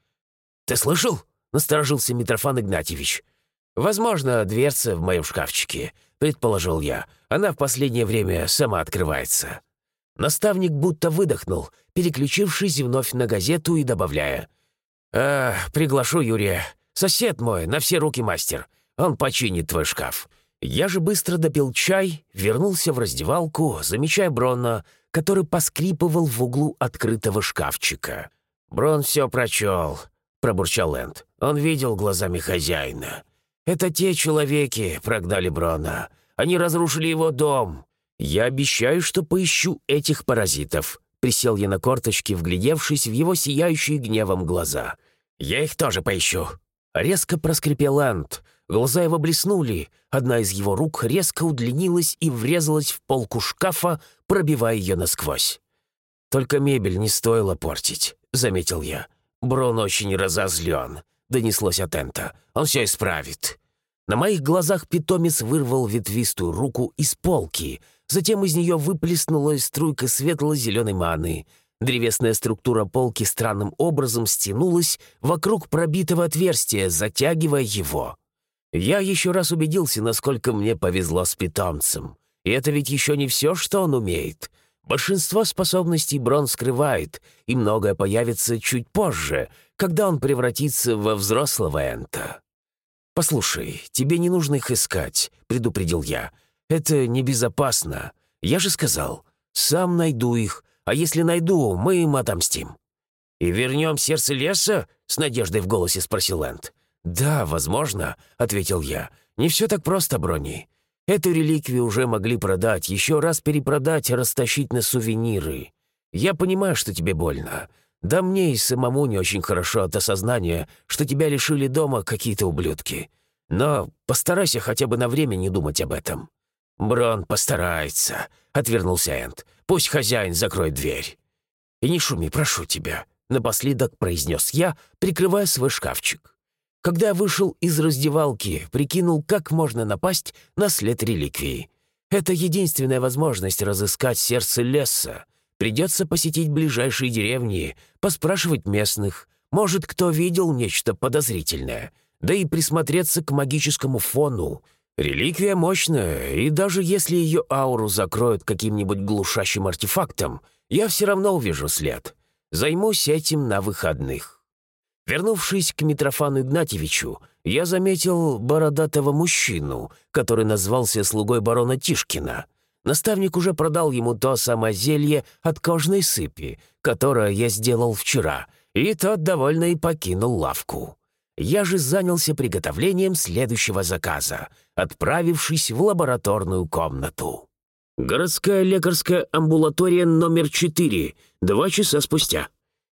«Ты слышал?» — насторожился Митрофан Игнатьевич. «Возможно, дверца в моем шкафчике», — предположил я. «Она в последнее время сама открывается». Наставник будто выдохнул, переключившись вновь на газету и добавляя. «А, приглашу Юрия. Сосед мой, на все руки мастер. Он починит твой шкаф. Я же быстро допил чай, вернулся в раздевалку, замечая Брона, который поскрипывал в углу открытого шкафчика. «Брон все прочел», — пробурчал Энд. «Он видел глазами хозяина. Это те человеки прогнали Брона. Они разрушили его дом. Я обещаю, что поищу этих паразитов». Присел я на корточки, вглядевшись в его сияющие гневом глаза. «Я их тоже поищу». Резко проскрипел Энд. Глаза его блеснули, одна из его рук резко удлинилась и врезалась в полку шкафа, пробивая ее насквозь. «Только мебель не стоило портить», — заметил я. «Брон очень разозлен», — донеслось от Энта. «Он все исправит». На моих глазах питомец вырвал ветвистую руку из полки, затем из нее выплеснулась струйка светло-зеленой маны. Древесная структура полки странным образом стянулась вокруг пробитого отверстия, затягивая его. Я еще раз убедился, насколько мне повезло с питомцем. И это ведь еще не все, что он умеет. Большинство способностей Брон скрывает, и многое появится чуть позже, когда он превратится во взрослого Энта. «Послушай, тебе не нужно их искать», — предупредил я. «Это небезопасно. Я же сказал, сам найду их, а если найду, мы им отомстим». «И вернем сердце леса?» — с надеждой в голосе спросил Энд. «Да, возможно», — ответил я. «Не все так просто, Брони. Эту реликвию уже могли продать, еще раз перепродать растащить на сувениры. Я понимаю, что тебе больно. Да мне и самому не очень хорошо от осознания, что тебя лишили дома какие-то ублюдки. Но постарайся хотя бы на время не думать об этом». «Брон постарается», — отвернулся Энд. «Пусть хозяин закроет дверь». «И не шуми, прошу тебя», — напоследок произнес я, прикрывая свой шкафчик. Когда вышел из раздевалки, прикинул, как можно напасть на след реликвии. Это единственная возможность разыскать сердце леса. Придется посетить ближайшие деревни, поспрашивать местных. Может, кто видел нечто подозрительное. Да и присмотреться к магическому фону. Реликвия мощная, и даже если ее ауру закроют каким-нибудь глушащим артефактом, я все равно увижу след. Займусь этим на выходных. Вернувшись к Митрофану Игнатьевичу, я заметил бородатого мужчину, который назвался слугой барона Тишкина. Наставник уже продал ему то самое зелье от кожной сыпи, которое я сделал вчера, и тот довольно и покинул лавку. Я же занялся приготовлением следующего заказа, отправившись в лабораторную комнату. «Городская лекарская амбулатория номер 4. Два часа спустя»,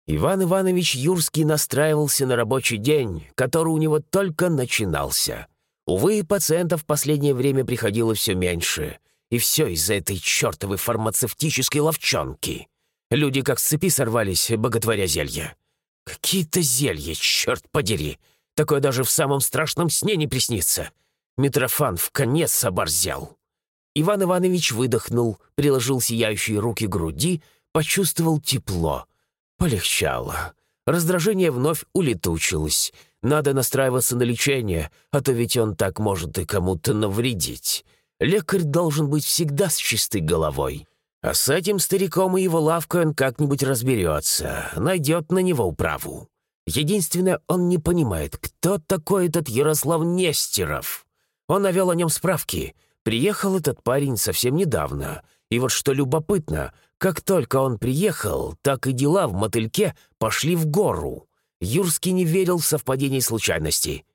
Иван Иванович Юрский настраивался на рабочий день, который у него только начинался. Увы, пациентов в последнее время приходило все меньше. И все из-за этой чертовой фармацевтической ловчонки. Люди как с цепи сорвались, боготворя зелья. Какие-то зелья, черт подери! Такое даже в самом страшном сне не приснится. Митрофан в конец оборзел. Иван Иванович выдохнул, приложил сияющие руки к груди, почувствовал тепло — Полегчало. Раздражение вновь улетучилось. Надо настраиваться на лечение, а то ведь он так может и кому-то навредить. Лекарь должен быть всегда с чистой головой. А с этим стариком и его лавкой он как-нибудь разберется, найдет на него управу. Единственное, он не понимает, кто такой этот Ярослав Нестеров. Он навел о нем справки. Приехал этот парень совсем недавно. И вот что любопытно, как только он приехал, так и дела в мотыльке пошли в гору. Юрский не верил в совпадение случайностей.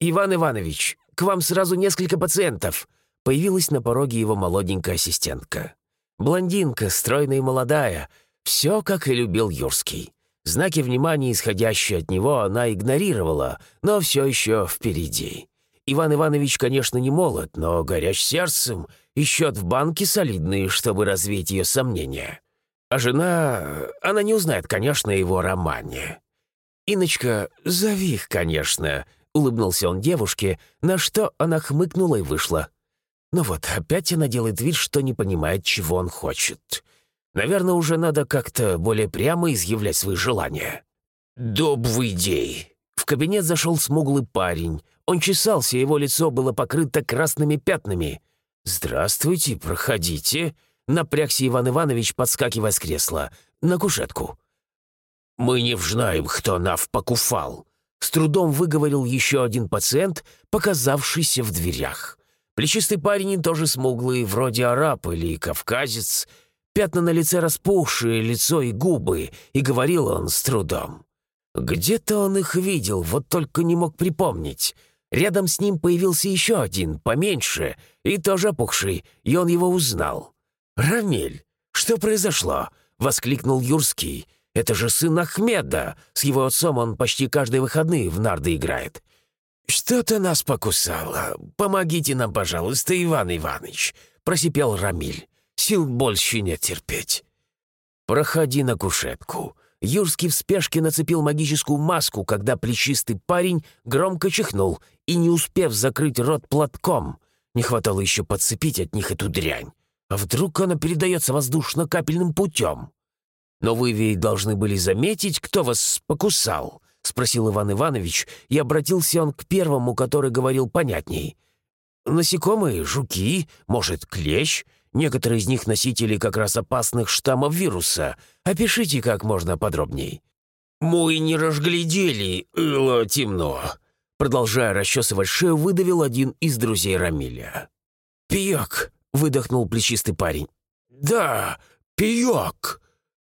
«Иван Иванович, к вам сразу несколько пациентов», появилась на пороге его молоденькая ассистентка. Блондинка, стройная и молодая, все, как и любил Юрский. Знаки внимания, исходящие от него, она игнорировала, но все еще впереди. Иван Иванович, конечно, не молод, но горяч сердцем и счет в банке солидный, чтобы развеять ее сомнения. А жена... Она не узнает, конечно, его романе. «Иночка, зови их, конечно», — улыбнулся он девушке, на что она хмыкнула и вышла. Ну вот, опять она делает вид, что не понимает, чего он хочет. Наверное, уже надо как-то более прямо изъявлять свои желания. «Добрый день!» В кабинет зашел смуглый парень. Он чесался, его лицо было покрыто красными пятнами. «Здравствуйте, проходите», — напрягся Иван Иванович, подскакивая с кресла. «На кушетку». «Мы не знаем, кто нав покуфал», — с трудом выговорил еще один пациент, показавшийся в дверях. Плечистый парень тоже смуглый, вроде араб или кавказец. Пятна на лице распухшие, лицо и губы, и говорил он с трудом. Где-то он их видел, вот только не мог припомнить. Рядом с ним появился еще один, поменьше, и тоже опухший, и он его узнал. «Рамиль, что произошло?» — воскликнул Юрский. «Это же сын Ахмеда. С его отцом он почти каждые выходные в нарды играет». «Что-то нас покусало. Помогите нам, пожалуйста, Иван Иванович», — просипел Рамиль. «Сил больше нет терпеть». «Проходи на кушетку», Юрский в спешке нацепил магическую маску, когда плечистый парень громко чихнул и, не успев закрыть рот платком, не хватало еще подцепить от них эту дрянь. А вдруг она передается воздушно-капельным путем? «Но вы ведь должны были заметить, кто вас покусал?» — спросил Иван Иванович, и обратился он к первому, который говорил понятней. «Насекомые, жуки, может, клещ? Некоторые из них носители как раз опасных штаммов вируса. Опишите как можно подробней». «Мы не разглядели, было темно», — продолжая расчесывать шею, выдавил один из друзей Рамиля. «Пиёк», — выдохнул плечистый парень. «Да, пиёк».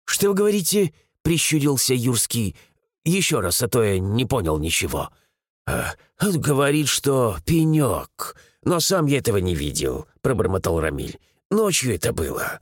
«Что вы говорите?» — прищурился Юрский. «Еще раз, а то я не понял ничего». «А, «Он говорит, что пенек, но сам я этого не видел», — пробормотал Рамиль. Ночью это было».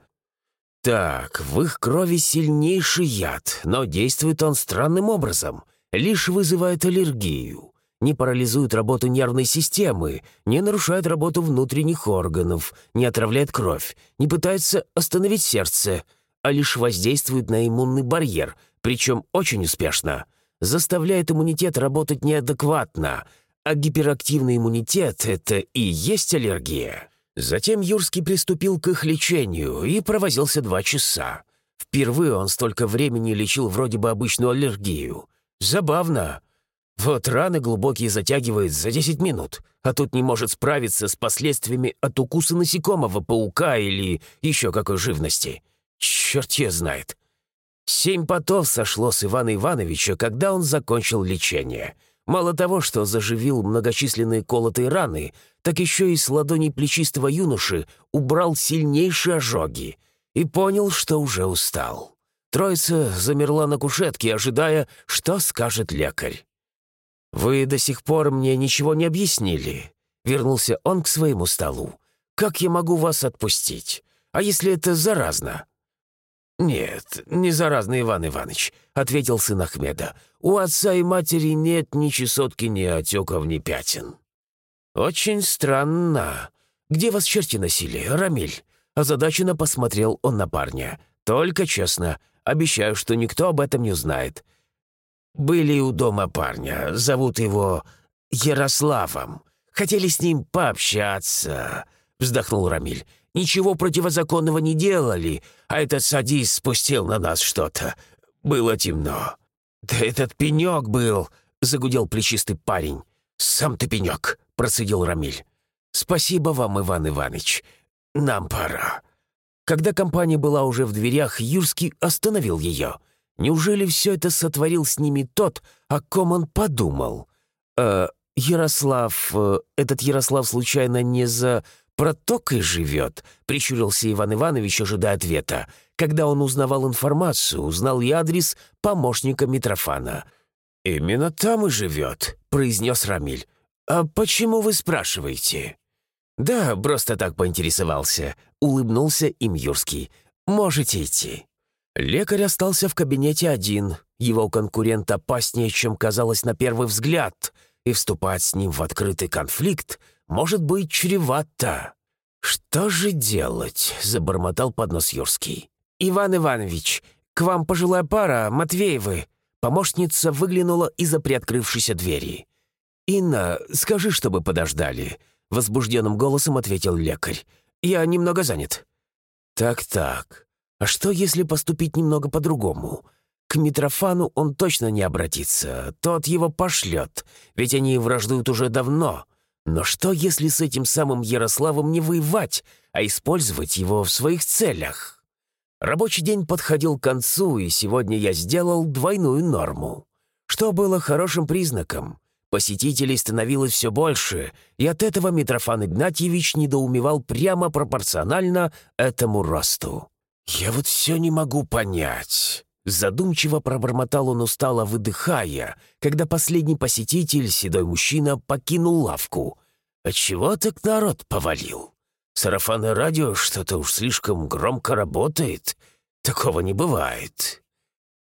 «Так, в их крови сильнейший яд, но действует он странным образом. Лишь вызывает аллергию. Не парализует работу нервной системы, не нарушает работу внутренних органов, не отравляет кровь, не пытается остановить сердце, а лишь воздействует на иммунный барьер, причем очень успешно. Заставляет иммунитет работать неадекватно, а гиперактивный иммунитет — это и есть аллергия. Затем Юрский приступил к их лечению и провозился два часа. Впервые он столько времени лечил вроде бы обычную аллергию. Забавно. Вот раны глубокие затягивает за 10 минут, а тут не может справиться с последствиями от укуса насекомого, паука или еще какой живности. Черт я знает. Семь потов сошло с Ивана Ивановича, когда он закончил лечение — Мало того, что заживил многочисленные колотые раны, так еще и с ладоней плечистого юноши убрал сильнейшие ожоги и понял, что уже устал. Троица замерла на кушетке, ожидая, что скажет лекарь. «Вы до сих пор мне ничего не объяснили», — вернулся он к своему столу. «Как я могу вас отпустить? А если это заразно?» «Нет, не заразный Иван Иванович», — ответил сын Ахмеда. «У отца и матери нет ни чесотки, ни отеков, ни пятен». «Очень странно. Где вас черти носили, Рамиль?» Озадаченно посмотрел он на парня. «Только честно. Обещаю, что никто об этом не узнает». «Были у дома парня. Зовут его Ярославом. Хотели с ним пообщаться», — вздохнул Рамиль. Ничего противозаконного не делали, а этот садист спустил на нас что-то. Было темно». «Да этот пенек был», — загудел плечистый парень. «Сам ты пенек», — процедил Рамиль. «Спасибо вам, Иван Иванович. Нам пора». Когда компания была уже в дверях, Юрский остановил ее. Неужели все это сотворил с ними тот, о ком он подумал? «Э, Ярослав... Э, этот Ярослав случайно не за протокой живет», — прищурился Иван Иванович, ожидая ответа. Когда он узнавал информацию, узнал и адрес помощника Митрофана. «Именно там и живет», — произнес Рамиль. «А почему вы спрашиваете?» «Да, просто так поинтересовался», — улыбнулся им Юрский. «Можете идти». Лекарь остался в кабинете один. Его конкурент опаснее, чем казалось на первый взгляд, и вступать с ним в открытый конфликт — может быть чревато». «Что же делать?» — забормотал поднос Юрский. «Иван Иванович, к вам пожилая пара, Матвеевы». Помощница выглянула из-за приоткрывшейся двери. «Инна, скажи, чтобы подождали», — возбужденным голосом ответил лекарь. «Я немного занят». «Так-так, а что, если поступить немного по-другому?» К Митрофану он точно не обратится, тот его пошлет, ведь они враждуют уже давно. Но что, если с этим самым Ярославом не воевать, а использовать его в своих целях? Рабочий день подходил к концу, и сегодня я сделал двойную норму. Что было хорошим признаком. Посетителей становилось все больше, и от этого Митрофан Игнатьевич недоумевал прямо пропорционально этому росту. «Я вот все не могу понять». Задумчиво пробормотал он устало, выдыхая, когда последний посетитель, седой мужчина, покинул лавку. «Отчего так народ повалил? Сарафанное радио что-то уж слишком громко работает. Такого не бывает».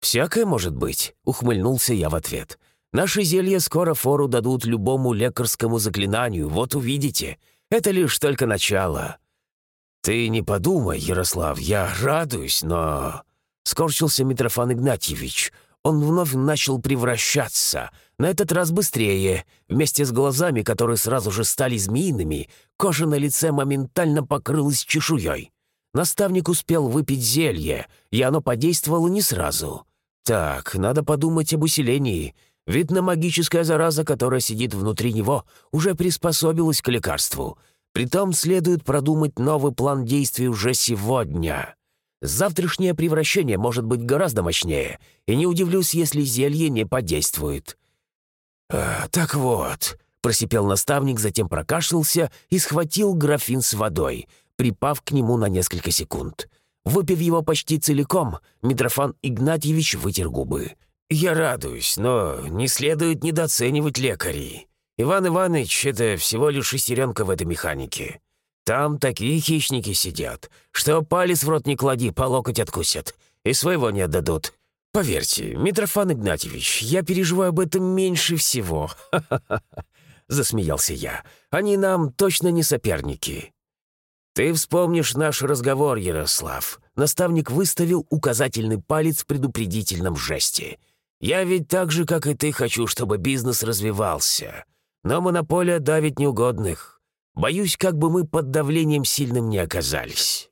«Всякое может быть», — ухмыльнулся я в ответ. «Наши зелья скоро фору дадут любому лекарскому заклинанию, вот увидите. Это лишь только начало». «Ты не подумай, Ярослав, я радуюсь, но...» Скорчился Митрофан Игнатьевич. Он вновь начал превращаться, на этот раз быстрее. Вместе с глазами, которые сразу же стали змеиными, кожа на лице моментально покрылась чешуей. Наставник успел выпить зелье, и оно подействовало не сразу. Так, надо подумать об усилении. Видно, магическая зараза, которая сидит внутри него, уже приспособилась к лекарству. Притом следует продумать новый план действий уже сегодня. Завтрашнее превращение может быть гораздо мощнее, и не удивлюсь, если зелье не подействует». «А, «Так вот», — просипел наставник, затем прокашлялся и схватил графин с водой, припав к нему на несколько секунд. Выпив его почти целиком, Митрофан Игнатьевич вытер губы. «Я радуюсь, но не следует недооценивать лекарей. Иван Иванович — это всего лишь шестеренка в этой механике. Там такие хищники сидят, что палец в рот не клади, по локоть откусят, и своего не отдадут. Поверьте, Митрофан Игнатьевич, я переживаю об этом меньше всего. [LAUGHS] засмеялся я. Они нам точно не соперники. Ты вспомнишь наш разговор, Ярослав. Наставник выставил указательный палец в предупредительном жесте. Я ведь так же, как и ты, хочу, чтобы бизнес развивался. Но монополия давит неугодных. Боюсь, как бы мы под давлением сильным не оказались.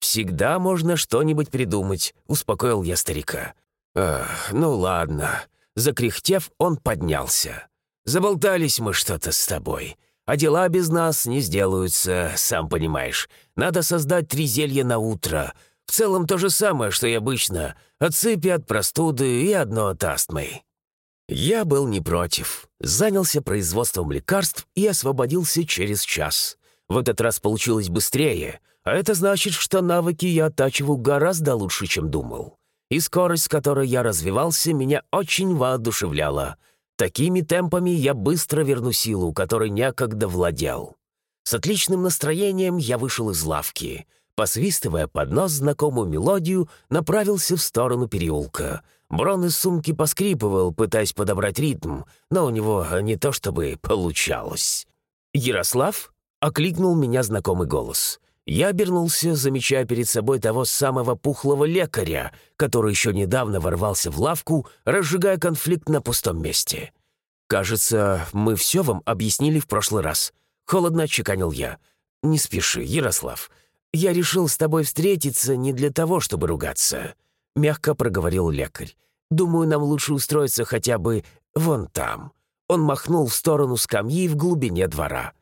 Всегда можно что-нибудь придумать», — успокоил я старика. «Ах, ну ладно». Закряхтев, он поднялся. «Заболтались мы что-то с тобой. А дела без нас не сделаются, сам понимаешь. Надо создать три зелья на утро. В целом то же самое, что и обычно. От сыпи, от простуды и одно от астмы. Я был не против. Занялся производством лекарств и освободился через час. В этот раз получилось быстрее, а это значит, что навыки я оттачиваю гораздо лучше, чем думал. И скорость, с которой я развивался, меня очень воодушевляла. Такими темпами я быстро верну силу, которой некогда владел. С отличным настроением я вышел из лавки. Посвистывая под нос знакомую мелодию, направился в сторону переулка — Брон из сумки поскрипывал, пытаясь подобрать ритм, но у него не то чтобы получалось. «Ярослав?» — окликнул меня знакомый голос. Я обернулся, замечая перед собой того самого пухлого лекаря, который еще недавно ворвался в лавку, разжигая конфликт на пустом месте. «Кажется, мы все вам объяснили в прошлый раз». Холодно отчеканил я. «Не спеши, Ярослав. Я решил с тобой встретиться не для того, чтобы ругаться мягко проговорил лекарь. «Думаю, нам лучше устроиться хотя бы вон там». Он махнул в сторону скамьи в глубине двора.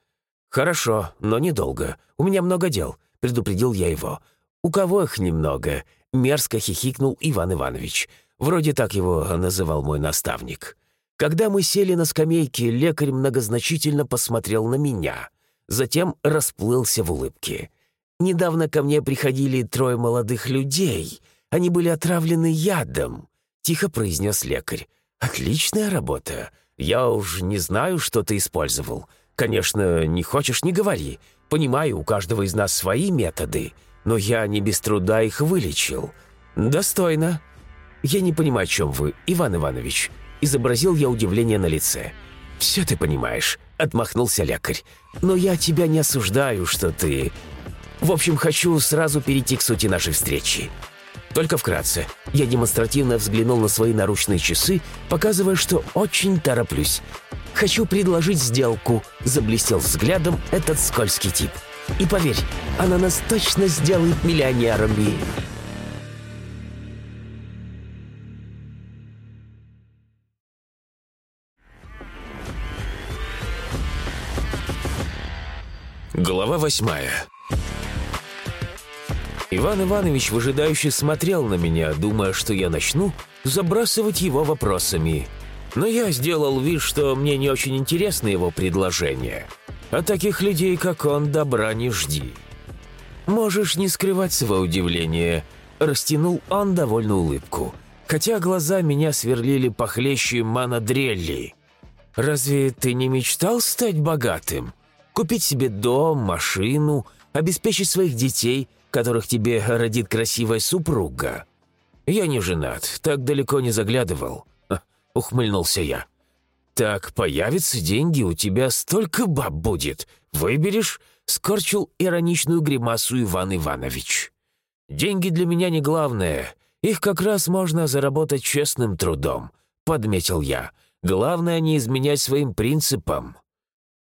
«Хорошо, но недолго. У меня много дел», — предупредил я его. «У кого их немного?» — мерзко хихикнул Иван Иванович. Вроде так его называл мой наставник. Когда мы сели на скамейке, лекарь многозначительно посмотрел на меня. Затем расплылся в улыбке. «Недавно ко мне приходили трое молодых людей», они были отравлены ядом», — тихо произнес лекарь. «Отличная работа. Я уж не знаю, что ты использовал. Конечно, не хочешь — не говори. Понимаю, у каждого из нас свои методы, но я не без труда их вылечил. Достойно». «Я не понимаю, о чем вы, Иван Иванович», — изобразил я удивление на лице. «Все ты понимаешь», — отмахнулся лекарь. «Но я тебя не осуждаю, что ты...» «В общем, хочу сразу перейти к сути нашей встречи. Только вкратце. Я демонстративно взглянул на свои наручные часы, показывая, что очень тороплюсь. «Хочу предложить сделку», — заблестел взглядом этот скользкий тип. «И поверь, она нас точно сделает миллионерами». Глава восьмая Иван Иванович выжидающе смотрел на меня, думая, что я начну забрасывать его вопросами. Но я сделал вид, что мне не очень интересно его предложение. А таких людей, как он, добра не жди. Можешь не скрывать свое удивление. Растянул он довольно улыбку. Хотя глаза меня сверлили похлеще манадрелли. Разве ты не мечтал стать богатым? Купить себе дом, машину, обеспечить своих детей, которых тебе родит красивая супруга? Я не женат, так далеко не заглядывал ухмыльнулся я. «Так появятся деньги, у тебя столько баб будет. Выберешь?» — скорчил ироничную гримасу Иван Иванович. «Деньги для меня не главное. Их как раз можно заработать честным трудом», — подметил я. «Главное не изменять своим принципам».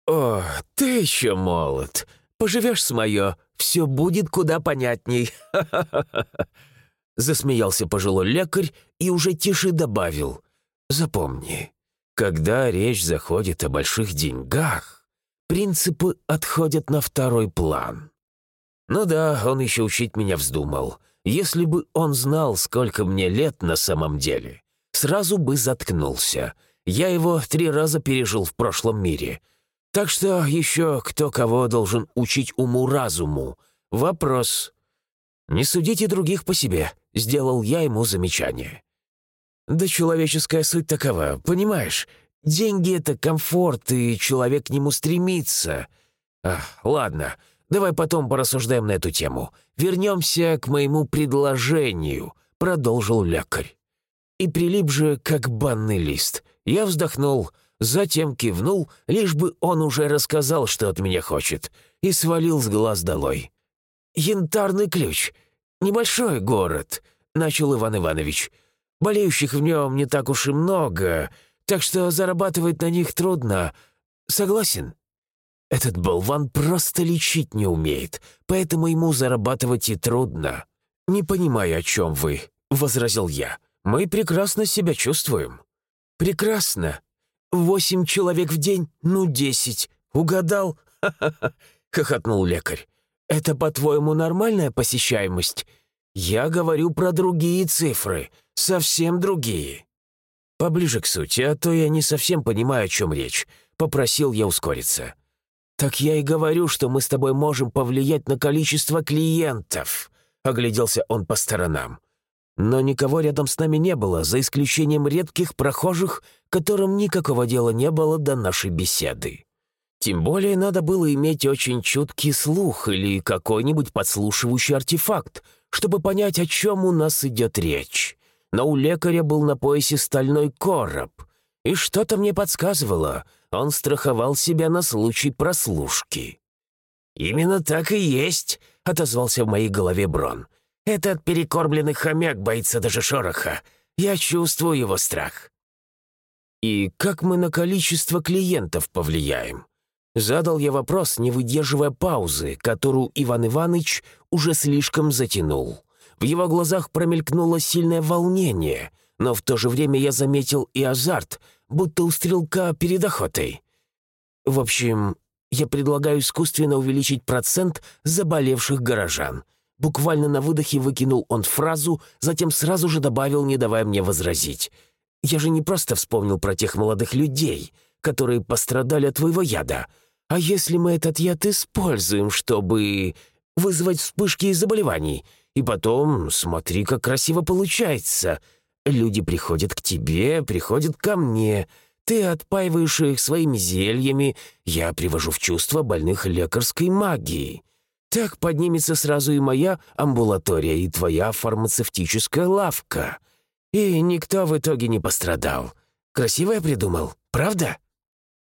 «О, ты еще молод. Поживешь с мое, все будет куда понятней». [LAUGHS] Засмеялся пожилой лекарь и уже тише добавил. Запомни, когда речь заходит о больших деньгах, принципы отходят на второй план. Ну да, он еще учить меня вздумал. Если бы он знал, сколько мне лет на самом деле, сразу бы заткнулся. Я его три раза пережил в прошлом мире. Так что еще кто кого должен учить уму-разуму. Вопрос. «Не судите других по себе», — сделал я ему замечание. Да человеческая суть такова, понимаешь? Деньги — это комфорт, и человек к нему стремится. Ах, ладно, давай потом порассуждаем на эту тему. Вернемся к моему предложению», — продолжил лекарь. И прилип же, как банный лист. Я вздохнул, затем кивнул, лишь бы он уже рассказал, что от меня хочет, и свалил с глаз долой. «Янтарный ключ. Небольшой город», — начал Иван Иванович. Болеющих в нем не так уж и много, так что зарабатывать на них трудно. Согласен? Этот болван просто лечить не умеет, поэтому ему зарабатывать и трудно. «Не понимаю, о чем вы», — возразил я. «Мы прекрасно себя чувствуем». «Прекрасно. Восемь человек в день, ну десять. Угадал?» «Ха-ха-ха», — хохотнул лекарь. «Это, по-твоему, нормальная посещаемость? Я говорю про другие цифры совсем другие». «Поближе к сути, а то я не совсем понимаю, о чем речь», — попросил я ускориться. «Так я и говорю, что мы с тобой можем повлиять на количество клиентов», — огляделся он по сторонам. Но никого рядом с нами не было, за исключением редких прохожих, которым никакого дела не было до нашей беседы. Тем более надо было иметь очень чуткий слух или какой-нибудь подслушивающий артефакт, чтобы понять, о чем у нас идет речь но у лекаря был на поясе стальной короб, и что-то мне подсказывало, он страховал себя на случай прослушки. «Именно так и есть», — отозвался в моей голове Брон. «Этот перекормленный хомяк боится даже шороха. Я чувствую его страх». «И как мы на количество клиентов повлияем?» Задал я вопрос, не выдерживая паузы, которую Иван Иванович уже слишком затянул. В его глазах промелькнуло сильное волнение, но в то же время я заметил и азарт, будто у стрелка перед охотой. В общем, я предлагаю искусственно увеличить процент заболевших горожан. Буквально на выдохе выкинул он фразу, затем сразу же добавил, не давая мне возразить. «Я же не просто вспомнил про тех молодых людей, которые пострадали от твоего яда. А если мы этот яд используем, чтобы вызвать вспышки заболеваний? И потом, смотри, как красиво получается. Люди приходят к тебе, приходят ко мне. Ты отпаиваешь их своими зельями, я привожу в чувство больных лекарской магией. Так поднимется сразу и моя амбулатория, и твоя фармацевтическая лавка. И никто в итоге не пострадал. Красиво я придумал, правда?»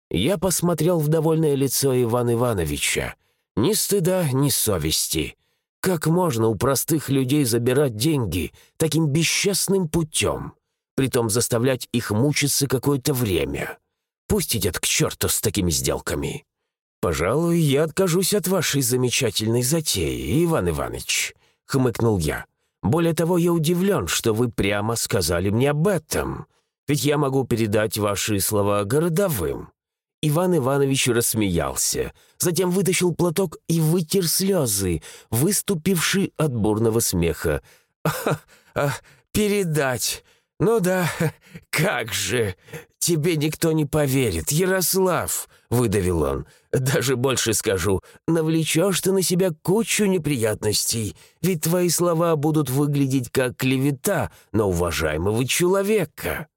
Я посмотрел в довольное лицо Ивана Ивановича. Ни стыда, ни совести. Как можно у простых людей забирать деньги таким бесчестным путем, притом заставлять их мучиться какое-то время? Пусть идет к черту с такими сделками. «Пожалуй, я откажусь от вашей замечательной затеи, Иван Иванович», — хмыкнул я. «Более того, я удивлен, что вы прямо сказали мне об этом, ведь я могу передать ваши слова городовым. Иван Иванович рассмеялся, затем вытащил платок и вытер слезы, выступившие от бурного смеха. «А, а, передать! «Ну да, [LAUGHS] как же! Тебе никто не поверит, Ярослав!» — выдавил он. «Даже больше скажу, навлечешь ты на себя кучу неприятностей, ведь твои слова будут выглядеть как клевета на уважаемого человека».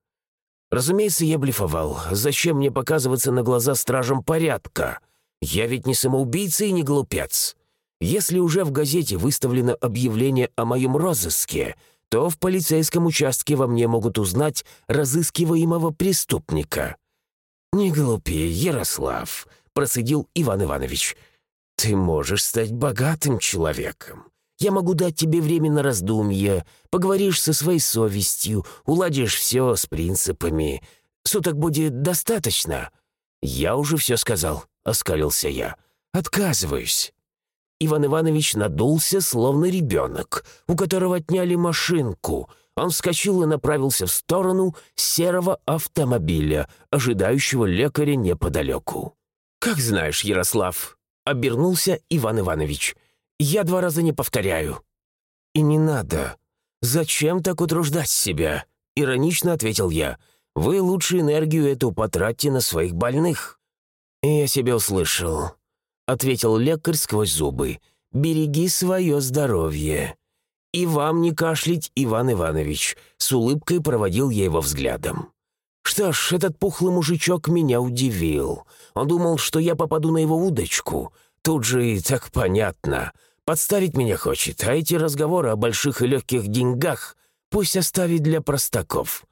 Разумеется, я блефовал. Зачем мне показываться на глаза стражам порядка? Я ведь не самоубийца и не глупец. Если уже в газете выставлено объявление о моем розыске — то в полицейском участке во мне могут узнать разыскиваемого преступника». «Не глупи, Ярослав», — процедил Иван Иванович. «Ты можешь стать богатым человеком. Я могу дать тебе время на раздумье, поговоришь со своей совестью, уладишь все с принципами. Суток будет достаточно». «Я уже все сказал», — оскалился я. «Отказываюсь». Иван Иванович надулся, словно ребенок, у которого отняли машинку. Он вскочил и направился в сторону серого автомобиля, ожидающего лекаря неподалеку. «Как знаешь, Ярослав», — обернулся Иван Иванович. «Я два раза не повторяю». «И не надо. Зачем так утруждать себя?» — иронично ответил я. «Вы лучше энергию эту потратьте на своих больных». «Я себя услышал. — ответил лекарь сквозь зубы. «Береги свое здоровье». «И вам не кашлять, Иван Иванович», — с улыбкой проводил я его взглядом. Что ж, этот пухлый мужичок меня удивил. Он думал, что я попаду на его удочку. Тут же и так понятно. Подставить меня хочет, а эти разговоры о больших и легких деньгах пусть оставит для простаков.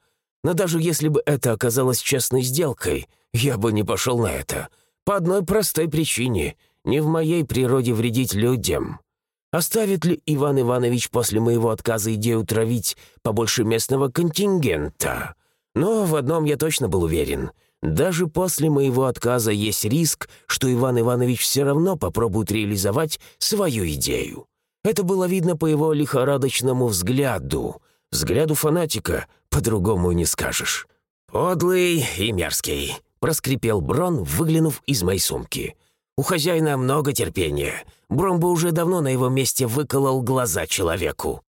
Но даже если бы это оказалось честной сделкой, я бы не пошел на это. По одной простой причине — не в моей природе вредить людям. Оставит ли Иван Иванович после моего отказа идею травить побольше местного контингента? Но в одном я точно был уверен. Даже после моего отказа есть риск, что Иван Иванович все равно попробует реализовать свою идею. Это было видно по его лихорадочному взгляду. Взгляду фанатика по-другому не скажешь. «Подлый и мерзкий», — проскрипел Брон, выглянув из моей сумки. У хозяина много терпения. Бром бы уже давно на его месте выколол глаза человеку».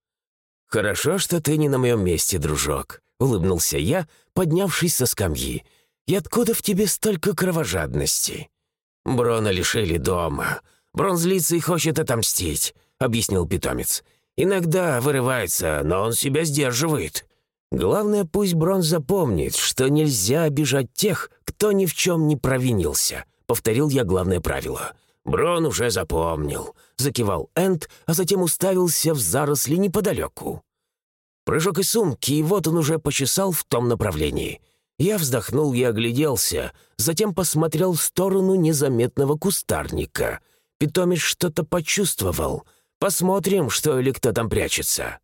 «Хорошо, что ты не на моем месте, дружок», — улыбнулся я, поднявшись со скамьи. «И откуда в тебе столько кровожадности?» «Брона лишили дома. Брон злится и хочет отомстить», — объяснил питомец. «Иногда вырывается, но он себя сдерживает. Главное, пусть Брон запомнит, что нельзя обижать тех, кто ни в чем не провинился повторил я главное правило. «Брон уже запомнил», — закивал Энд, а затем уставился в заросли неподалеку. Прыжок из сумки, и вот он уже почесал в том направлении. Я вздохнул и огляделся, затем посмотрел в сторону незаметного кустарника. Питомец что-то почувствовал. Посмотрим, что или кто там прячется.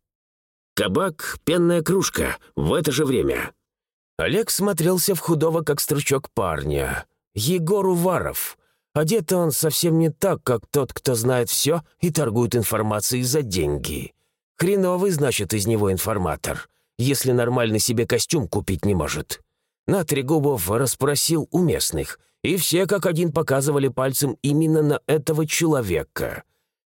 Кабак, пенная кружка, в это же время. Олег смотрелся в худого, как стручок парня. Егор Уваров. Одет он совсем не так, как тот, кто знает все и торгует информацией за деньги. Хреновый, значит, из него информатор, если нормально себе костюм купить не может. На Трегубов расспросил у местных, и все как один показывали пальцем именно на этого человека.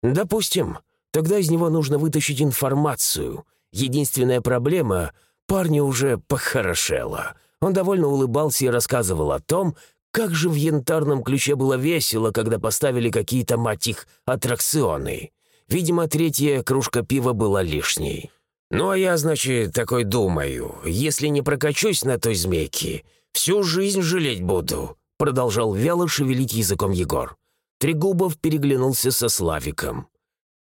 Допустим, тогда из него нужно вытащить информацию. Единственная проблема — парню уже похорошело. Он довольно улыбался и рассказывал о том, как же в янтарном ключе было весело, когда поставили какие-то, мать их, аттракционы. Видимо, третья кружка пива была лишней. «Ну, а я, значит, такой думаю, если не прокачусь на той змейке, всю жизнь жалеть буду», — продолжал вяло шевелить языком Егор. Трегубов переглянулся со Славиком.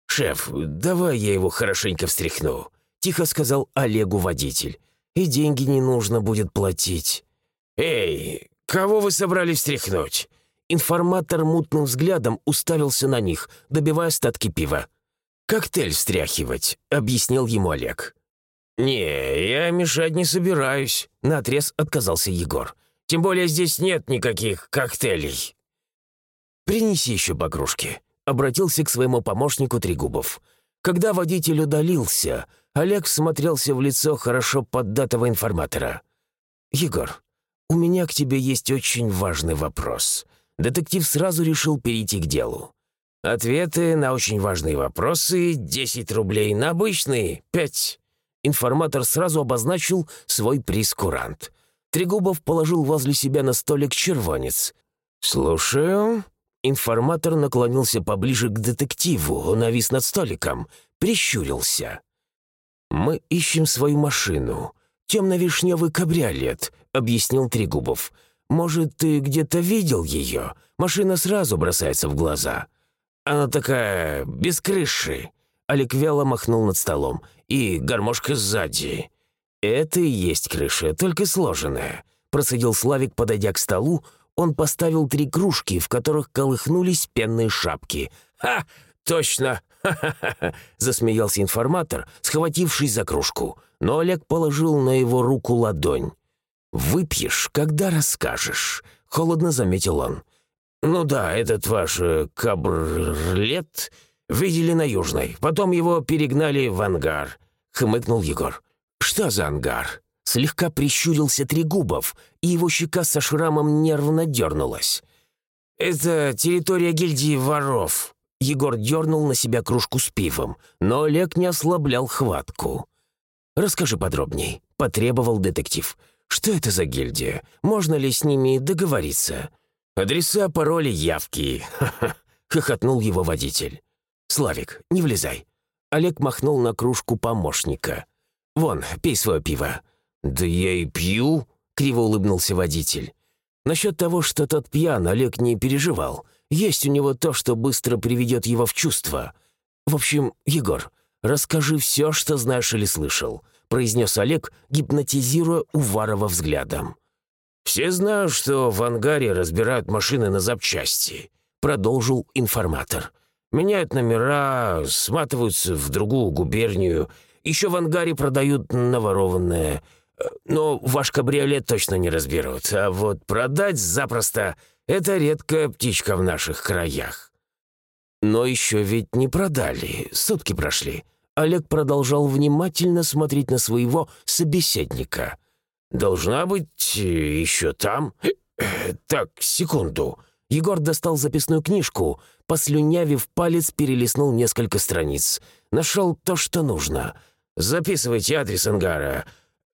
«Шеф, давай я его хорошенько встряхну», — тихо сказал Олегу водитель. «И деньги не нужно будет платить». «Эй, «Кого вы собрались стряхнуть?» Информатор мутным взглядом уставился на них, добивая остатки пива. «Коктейль встряхивать», — объяснил ему Олег. «Не, я мешать не собираюсь», — наотрез отказался Егор. «Тем более здесь нет никаких коктейлей». «Принеси еще кружке», — обратился к своему помощнику Трегубов. Когда водитель удалился, Олег смотрелся в лицо хорошо поддатого информатора. «Егор, «У меня к тебе есть очень важный вопрос». Детектив сразу решил перейти к делу. «Ответы на очень важные вопросы — 10 рублей, на обычные — 5». информатор сразу обозначил свой прескурант. Трегубов положил возле себя на столик червонец. «Слушаю». Информатор наклонился поближе к детективу, навис над столиком, прищурился. «Мы ищем свою машину. Темно-вишневый кабриолет», — объяснил Трегубов. «Может, ты где-то видел ее? Машина сразу бросается в глаза. Она такая без крыши». Олег вяло махнул над столом. «И гармошка сзади». «Это и есть крыша, только сложенная», — процедил Славик, подойдя к столу. Он поставил три кружки, в которых колыхнулись пенные шапки. «Ха! Точно! Ха-ха-ха!» — засмеялся информатор, схватившись за кружку. Но Олег положил на его руку ладонь. «Выпьешь, когда расскажешь», — холодно заметил он. «Ну да, этот ваш э, кабрлет видели на Южной, потом его перегнали в ангар», — хмыкнул Егор. «Что за ангар?» Слегка прищурился Трегубов, и его щека со шрамом нервно дернулась. «Это территория гильдии воров». Егор дернул на себя кружку с пивом, но Олег не ослаблял хватку. «Расскажи подробней», — потребовал детектив. «Что это за гильдия? Можно ли с ними договориться?» «Адреса, пароли, явки», — хохотнул его водитель. «Славик, не влезай». Олег махнул на кружку помощника. «Вон, пей свое пиво». «Да я и пью», — криво улыбнулся водитель. Насчет того, что тот пьян, Олег не переживал. Есть у него то, что быстро приведет его в чувство. В общем, Егор, расскажи все, что знаешь или слышал», — произнес Олег, гипнотизируя Уварова взглядом. «Все знают, что в ангаре разбирают машины на запчасти», — продолжил информатор. «Меняют номера, сматываются в другую губернию, еще в ангаре продают наворованное. Но ваш кабриолет точно не разберут. А вот продать запросто — это редкая птичка в наших краях». Но еще ведь не продали, сутки прошли. Олег продолжал внимательно смотреть на своего собеседника. «Должна быть еще там. [CLEARS THROAT] Так, секунду». Егор достал записную книжку, послюнявив палец, перелистнул несколько страниц. Нашел то, что нужно — Записывайте адрес ангара.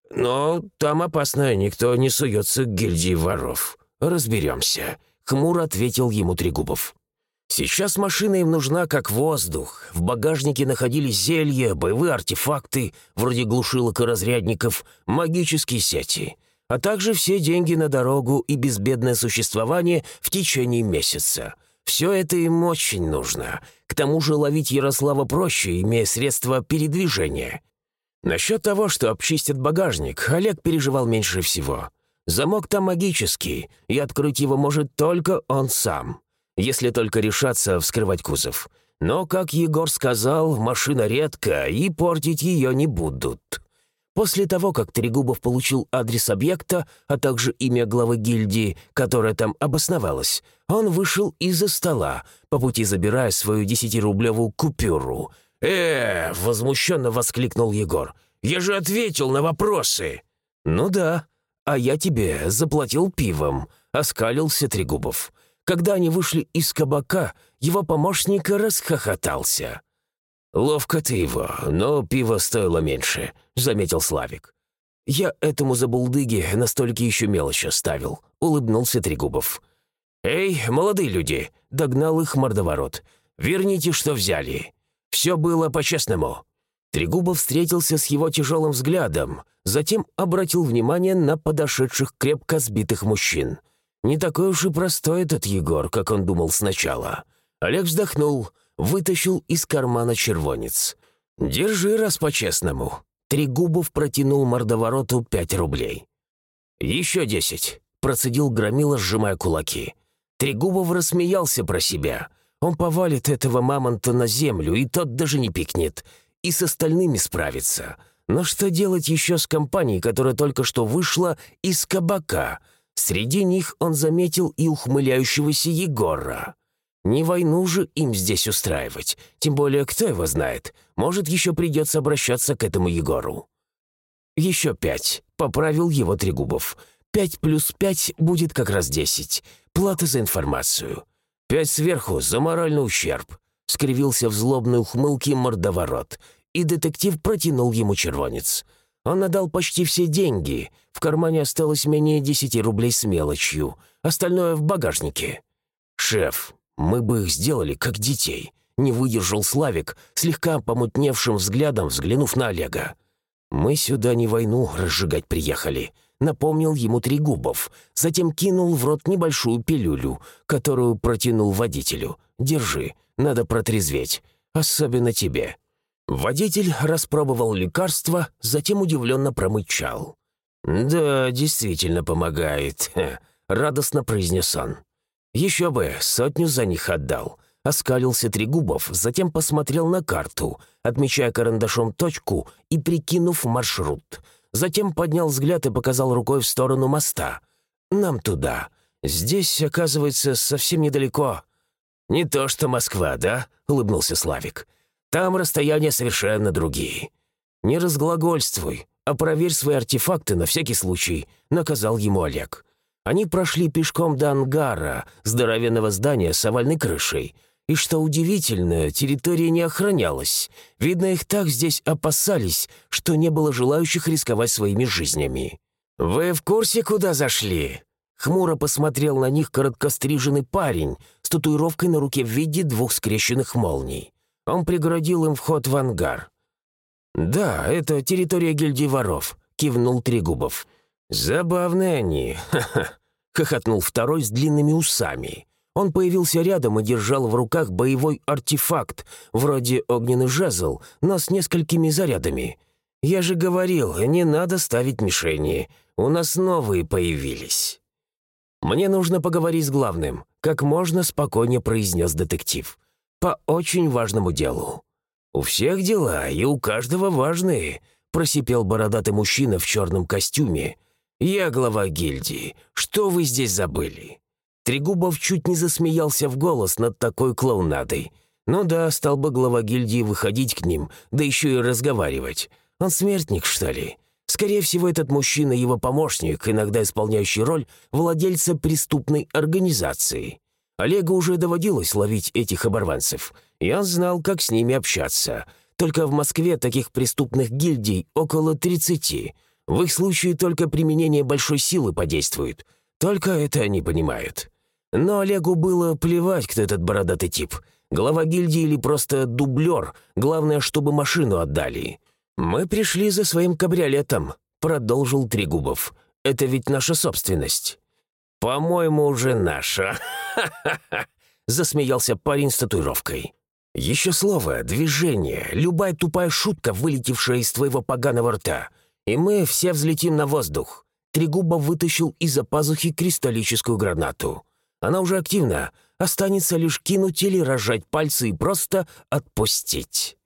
Но там опасно, никто не суется к гильдии воров. Разберемся», — хмуро ответил ему Трегубов. «Сейчас машина им нужна как воздух. В багажнике находились зелья, боевые артефакты, вроде глушилок и разрядников, магические сети, а также все деньги на дорогу и безбедное существование в течение месяца. Все это им очень нужно. К тому же ловить Ярослава проще, имея средства передвижения. Насчет того, что обчистят багажник, Олег переживал меньше всего. Замок там магический, и открыть его может только он сам, если только решаться вскрывать кузов. Но, как Егор сказал, машина редко, и портить ее не будут. После того, как Трегубов получил адрес объекта, а также имя главы гильдии, которая там обосновалась, он вышел из-за стола, по пути забирая свою десятирублевую купюру — «Э!» — возмущенно воскликнул Егор. «Я же ответил на вопросы!» «Ну да, а я тебе заплатил пивом», — оскалился Трегубов. Когда они вышли из кабака, его помощник расхохотался. «Ловко ты его, но пиво стоило меньше», — заметил Славик. «Я этому забулдыге на столике еще мелочь оставил», — улыбнулся Трегубов. «Эй, молодые люди!» — догнал их мордоворот. «Верните, что взяли. Все было по-честному». Трегубов встретился с его тяжелым взглядом, затем обратил внимание на подошедших крепко сбитых мужчин. Не такой уж и простой этот Егор, как он думал сначала. Олег вздохнул, вытащил из кармана червонец. «Держи раз по-честному». Трегубов протянул мордовороту пять рублей. «Еще десять», — процедил Громила, сжимая кулаки. Трегубов рассмеялся про себя — он повалит этого мамонта на землю, и тот даже не пикнет. И с остальными справится. Но что делать еще с компанией, которая только что вышла из кабака? Среди них он заметил и ухмыляющегося Егора. Не войну же им здесь устраивать. Тем более, кто его знает. Может, еще придется обращаться к этому Егору. «Еще пять», — поправил его Трегубов. «Пять плюс пять будет как раз десять. Плата за информацию. «Пять сверху за моральный ущерб», — скривился в злобной ухмылке мордоворот. и детектив протянул ему червонец. Он отдал почти все деньги. В кармане осталось менее десяти рублей с мелочью. Остальное в багажнике. «Шеф, мы бы их сделали, как детей», — не выдержал Славик, слегка помутневшим взглядом взглянув на Олега. «Мы сюда не войну разжигать приехали», — напомнил ему Трегубов, затем кинул в рот небольшую пилюлю, которую протянул водителю. «Держи, надо протрезветь, особенно тебе». Водитель распробовал лекарство, затем удивленно промычал. «Да, действительно помогает», — радостно произнес он. «Еще бы, сотню за них отдал». Оскалился Трегубов, затем посмотрел на карту, отмечая карандашом точку и прикинув маршрут. Затем поднял взгляд и показал рукой в сторону моста. «Нам туда. Здесь, оказывается, совсем недалеко». «Не то что Москва, да?» — улыбнулся Славик. Там расстояния совершенно другие. Не разглагольствуй, а проверь свои артефакты на всякий случай», — наказал ему Олег. Они прошли пешком до ангара, здоровенного здания с овальной крышей. И что удивительно, территория не охранялась. Видно, их так здесь опасались, что не было желающих рисковать своими жизнями. «Вы в курсе, куда зашли?» Хмуро посмотрел на них короткостриженный парень с татуировкой на руке в виде двух скрещенных молний. Он преградил им вход в ангар. «Да, это территория гильдии воров», — кивнул Трегубов. «Забавные они, ха-ха», — хохотнул второй с длинными усами. Он появился рядом и держал в руках боевой артефакт, вроде огненный жезл, но с несколькими зарядами. «Я же говорил, не надо ставить мишени. У нас новые появились». «Мне нужно поговорить с главным», — как можно спокойнее произнес детектив по очень важному делу». «У всех дела, и у каждого важные», — просипел бородатый мужчина в черном костюме. «Я глава гильдии. Что вы здесь забыли?» Трегубов чуть не засмеялся в голос над такой клоунадой. Ну да, стал бы глава гильдии выходить к ним, да еще и разговаривать. Он смертник, что ли? Скорее всего, этот мужчина его помощник, иногда исполняющий роль владельца преступной организации. Олегу уже доводилось ловить этих оборванцев, и он знал, как с ними общаться. Только в Москве таких преступных гильдий около 30. В их случае только применение большой силы подействует. Только это они понимают. Но Олегу было плевать, кто этот бородатый тип. Глава гильдии или просто дублер, главное, чтобы машину отдали. «Мы пришли за своим кабриолетом», — продолжил Трегубов. «Это ведь наша собственность». «По-моему, уже наша», [LAUGHS] засмеялся парень с татуировкой. «Еще слово, движение, любая тупая шутка, вылетевшая из твоего поганого рта, и мы все взлетим на воздух». Трегуба вытащил из-за пазухи кристаллическую гранату. Она уже активна, останется лишь кинуть или разжать пальцы и просто отпустить.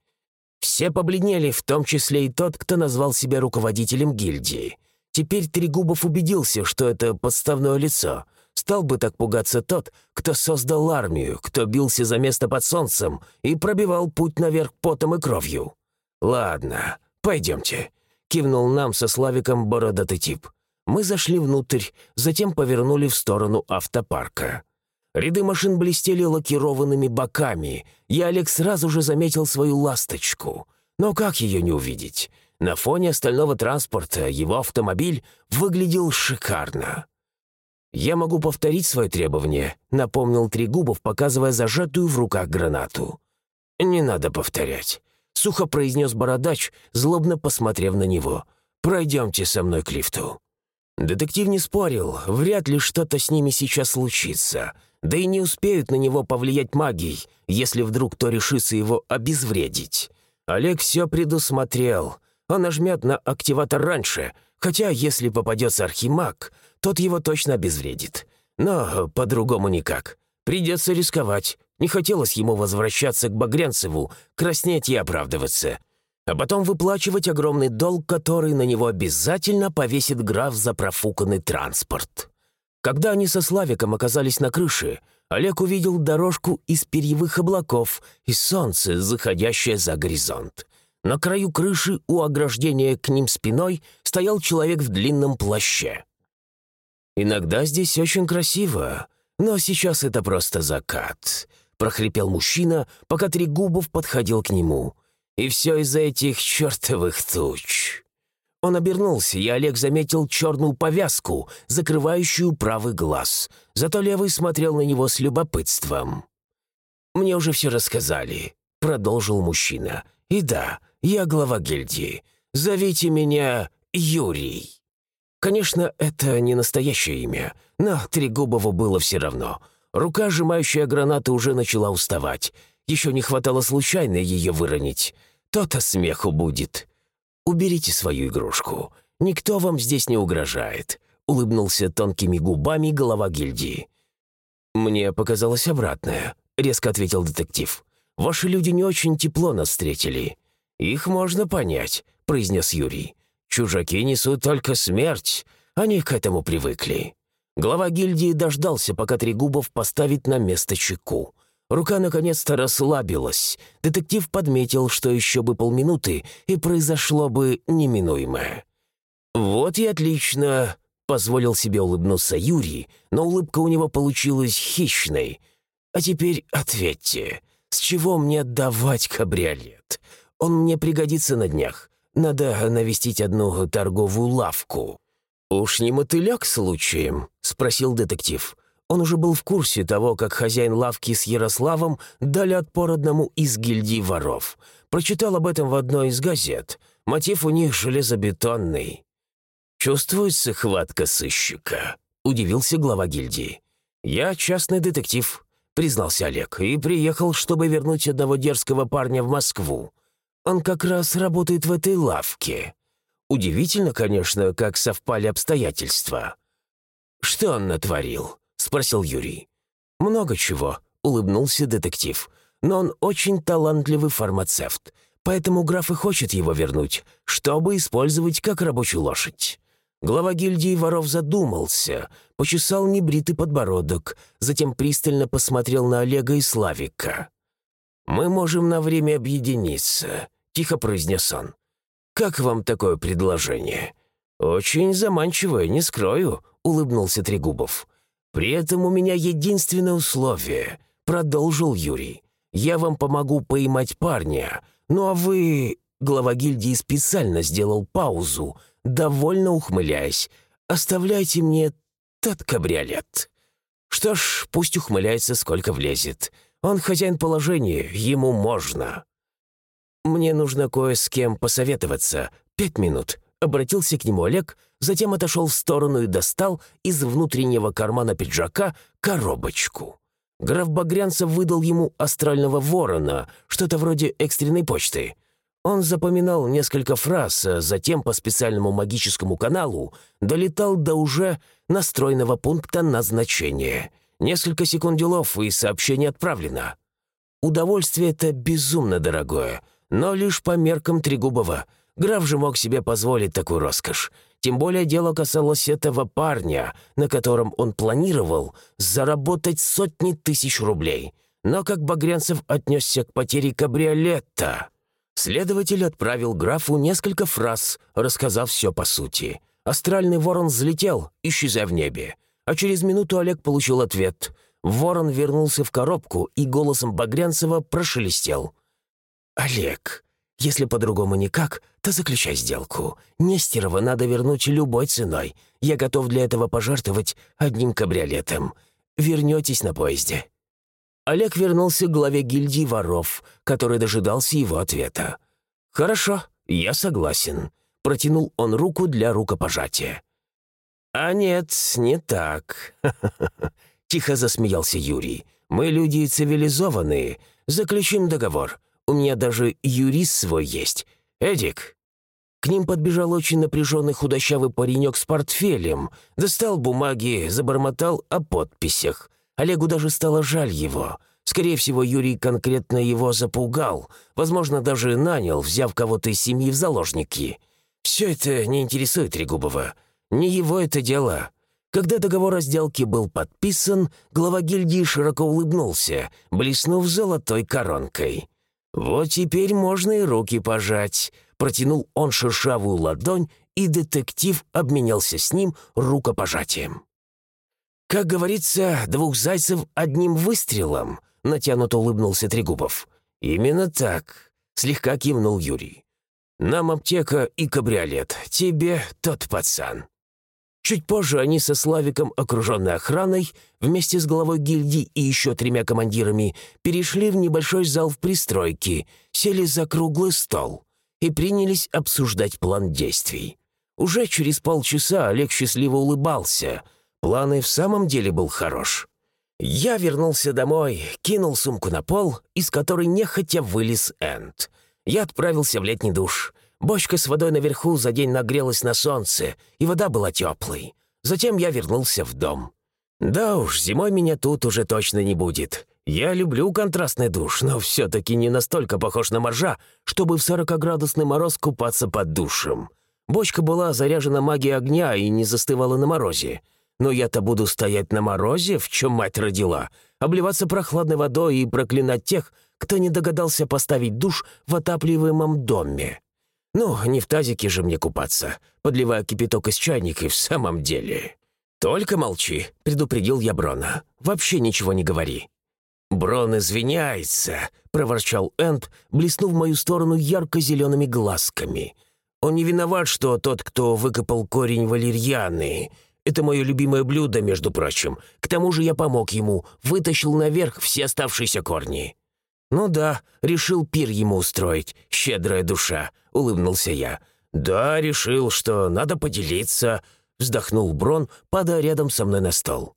Все побледнели, в том числе и тот, кто назвал себя руководителем гильдии. Теперь Трегубов убедился, что это подставное лицо — Стал бы так пугаться тот, кто создал армию, кто бился за место под солнцем и пробивал путь наверх потом и кровью. «Ладно, пойдемте», — кивнул нам со Славиком бородатый тип. Мы зашли внутрь, затем повернули в сторону автопарка. Ряды машин блестели лакированными боками, и Олег сразу же заметил свою ласточку. Но как ее не увидеть? На фоне остального транспорта его автомобиль выглядел шикарно. «Я могу повторить свое требование», — напомнил Трегубов, показывая зажатую в руках гранату. «Не надо повторять», — сухо произнес бородач, злобно посмотрев на него. «Пройдемте со мной к лифту». Детектив не спорил, вряд ли что-то с ними сейчас случится, да и не успеют на него повлиять магией, если вдруг кто решится его обезвредить. Олег все предусмотрел. Он нажмет на активатор раньше, хотя если попадется архимаг, тот его точно обезвредит. Но по-другому никак. Придется рисковать. Не хотелось ему возвращаться к Багрянцеву, краснеть и оправдываться. А потом выплачивать огромный долг, который на него обязательно повесит граф за профуканный транспорт. Когда они со Славиком оказались на крыше, Олег увидел дорожку из перьевых облаков и солнце, заходящее за горизонт. На краю крыши у ограждения к ним спиной стоял человек в длинном плаще. Иногда здесь очень красиво, но сейчас это просто закат», — прохрипел мужчина, пока Трегубов подходил к нему. И все из-за этих чертовых туч». Он обернулся, и Олег заметил черную повязку, закрывающую правый глаз. Зато левый смотрел на него с любопытством. «Мне уже все рассказали», — продолжил мужчина. «И да, я глава гильдии. Зовите меня Юрий». Конечно, это не настоящее имя, но Трегубову было все равно. Рука, сжимающая гранаты, уже начала уставать. Еще не хватало случайно ее выронить. То-то смеху будет. «Уберите свою игрушку. Никто вам здесь не угрожает», — улыбнулся тонкими губами голова гильдии. «Мне показалось обратное», — резко ответил детектив. «Ваши люди не очень тепло нас встретили». «Их можно понять», — произнес Юрий. «Чужаки несут только смерть. Они к этому привыкли». Глава гильдии дождался, пока Трегубов поставит на место чеку. Рука наконец-то расслабилась. Детектив подметил, что еще бы полминуты, и произошло бы неминуемое. «Вот и отлично», — позволил себе улыбнуться Юрий, но улыбка у него получилась хищной. «А теперь ответьте, с чего мне отдавать кабриолет? Он мне пригодится на днях. Надо навестить одну торговую лавку». «Уж не мотыляк случаем?» — спросил детектив. Он уже был в курсе того, как хозяин лавки с Ярославом дали отпор одному из гильдий воров. Прочитал об этом в одной из газет. Мотив у них железобетонный. «Чувствуется хватка сыщика?» — удивился глава гильдии. «Я частный детектив», — признался Олег, «и приехал, чтобы вернуть одного дерзкого парня в Москву. Он как раз работает в этой лавке. Удивительно, конечно, как совпали обстоятельства». «Что он натворил?» — спросил Юрий. «Много чего», — улыбнулся детектив. «Но он очень талантливый фармацевт, поэтому граф и хочет его вернуть, чтобы использовать как рабочую лошадь». Глава гильдии воров задумался, почесал небритый подбородок, затем пристально посмотрел на Олега и Славика. «Мы можем на время объединиться», — тихо произнес он. «Как вам такое предложение?» «Очень заманчивое, не скрою», — улыбнулся Трегубов. «При этом у меня единственное условие», — продолжил Юрий. «Я вам помогу поймать парня, ну а вы...» Глава гильдии специально сделал паузу, довольно ухмыляясь. «Оставляйте мне тот кабриолет». «Что ж, пусть ухмыляется, сколько влезет. Он хозяин положения, ему можно». «Мне нужно кое с кем посоветоваться. Пять минут», — обратился к нему Олег, — затем отошел в сторону и достал из внутреннего кармана пиджака коробочку. Граф Багрянцев выдал ему астрального ворона, что-то вроде экстренной почты. Он запоминал несколько фраз, а затем по специальному магическому каналу долетал до уже настроенного пункта назначения. Несколько секунд делов, и сообщение отправлено. Удовольствие это безумно дорогое, но лишь по меркам Трегубова. Граф же мог себе позволить такую роскошь. Тем более дело касалось этого парня, на котором он планировал заработать сотни тысяч рублей. Но как Багрянцев отнесся к потере кабриолета? Следователь отправил графу несколько фраз, рассказав все по сути. Астральный ворон взлетел, исчезая в небе. А через минуту Олег получил ответ. Ворон вернулся в коробку и голосом Багрянцева прошелестел. «Олег, если по-другому никак, то заключай сделку. Нестерова надо вернуть любой ценой. Я готов для этого пожертвовать одним кабриолетом. Вернетесь на поезде». Олег вернулся к главе гильдии воров, который дожидался его ответа. «Хорошо, я согласен», — протянул он руку для рукопожатия. «А нет, не так», [LAUGHS] — тихо засмеялся Юрий. «Мы люди цивилизованные. Заключим договор. У меня даже юрист свой есть. Эдик». К ним подбежал очень напряженный худощавый паренек с портфелем, достал бумаги, забормотал о подписях. Олегу даже стало жаль его. Скорее всего, Юрий конкретно его запугал, возможно, даже нанял, взяв кого-то из семьи в заложники. Все это не интересует Регубова. Не его это дело. Когда договор о сделке был подписан, глава гильдии широко улыбнулся, блеснув золотой коронкой. «Вот теперь можно и руки пожать», — протянул он шершавую ладонь, и детектив обменялся с ним рукопожатием. «Как говорится, двух зайцев одним выстрелом», — натянуто улыбнулся Трегубов. «Именно так. слегка кивнул Юрий. «Нам аптека и кабриолет, тебе тот пацан». Чуть позже они со Славиком, окруженной охраной, вместе с главой гильдии и еще тремя командирами, перешли в небольшой зал в пристройке, сели за круглый стол и принялись обсуждать план действий. Уже через полчаса Олег счастливо улыбался. План и в самом деле был хорош. Я вернулся домой, кинул сумку на пол, из которой нехотя вылез Энд. Я отправился в летний душ. Бочка с водой наверху за день нагрелась на солнце, и вода была теплой. Затем я вернулся в дом. Да уж, зимой меня тут уже точно не будет. Я люблю контрастный душ, но все-таки не настолько похож на моржа, чтобы в 40-градусный мороз купаться под душем. Бочка была заряжена магией огня и не застывала на морозе. Но я-то буду стоять на морозе, в чем мать родила, обливаться прохладной водой и проклинать тех, кто не догадался поставить душ в отапливаемом доме. Ну, не в тазике же мне купаться, подливая кипяток из чайника и в самом деле. «Только молчи», — предупредил я Брона. «Вообще ничего не говори». «Брон извиняется», — проворчал Энд, блеснув в мою сторону ярко-зелеными глазками. «Он не виноват, что тот, кто выкопал корень валерьяны, это мое любимое блюдо, между прочим. К тому же я помог ему, вытащил наверх все оставшиеся корни». «Ну да, решил пир ему устроить, щедрая душа», — улыбнулся я. «Да, решил, что надо поделиться», — вздохнул Брон, падая рядом со мной на стол.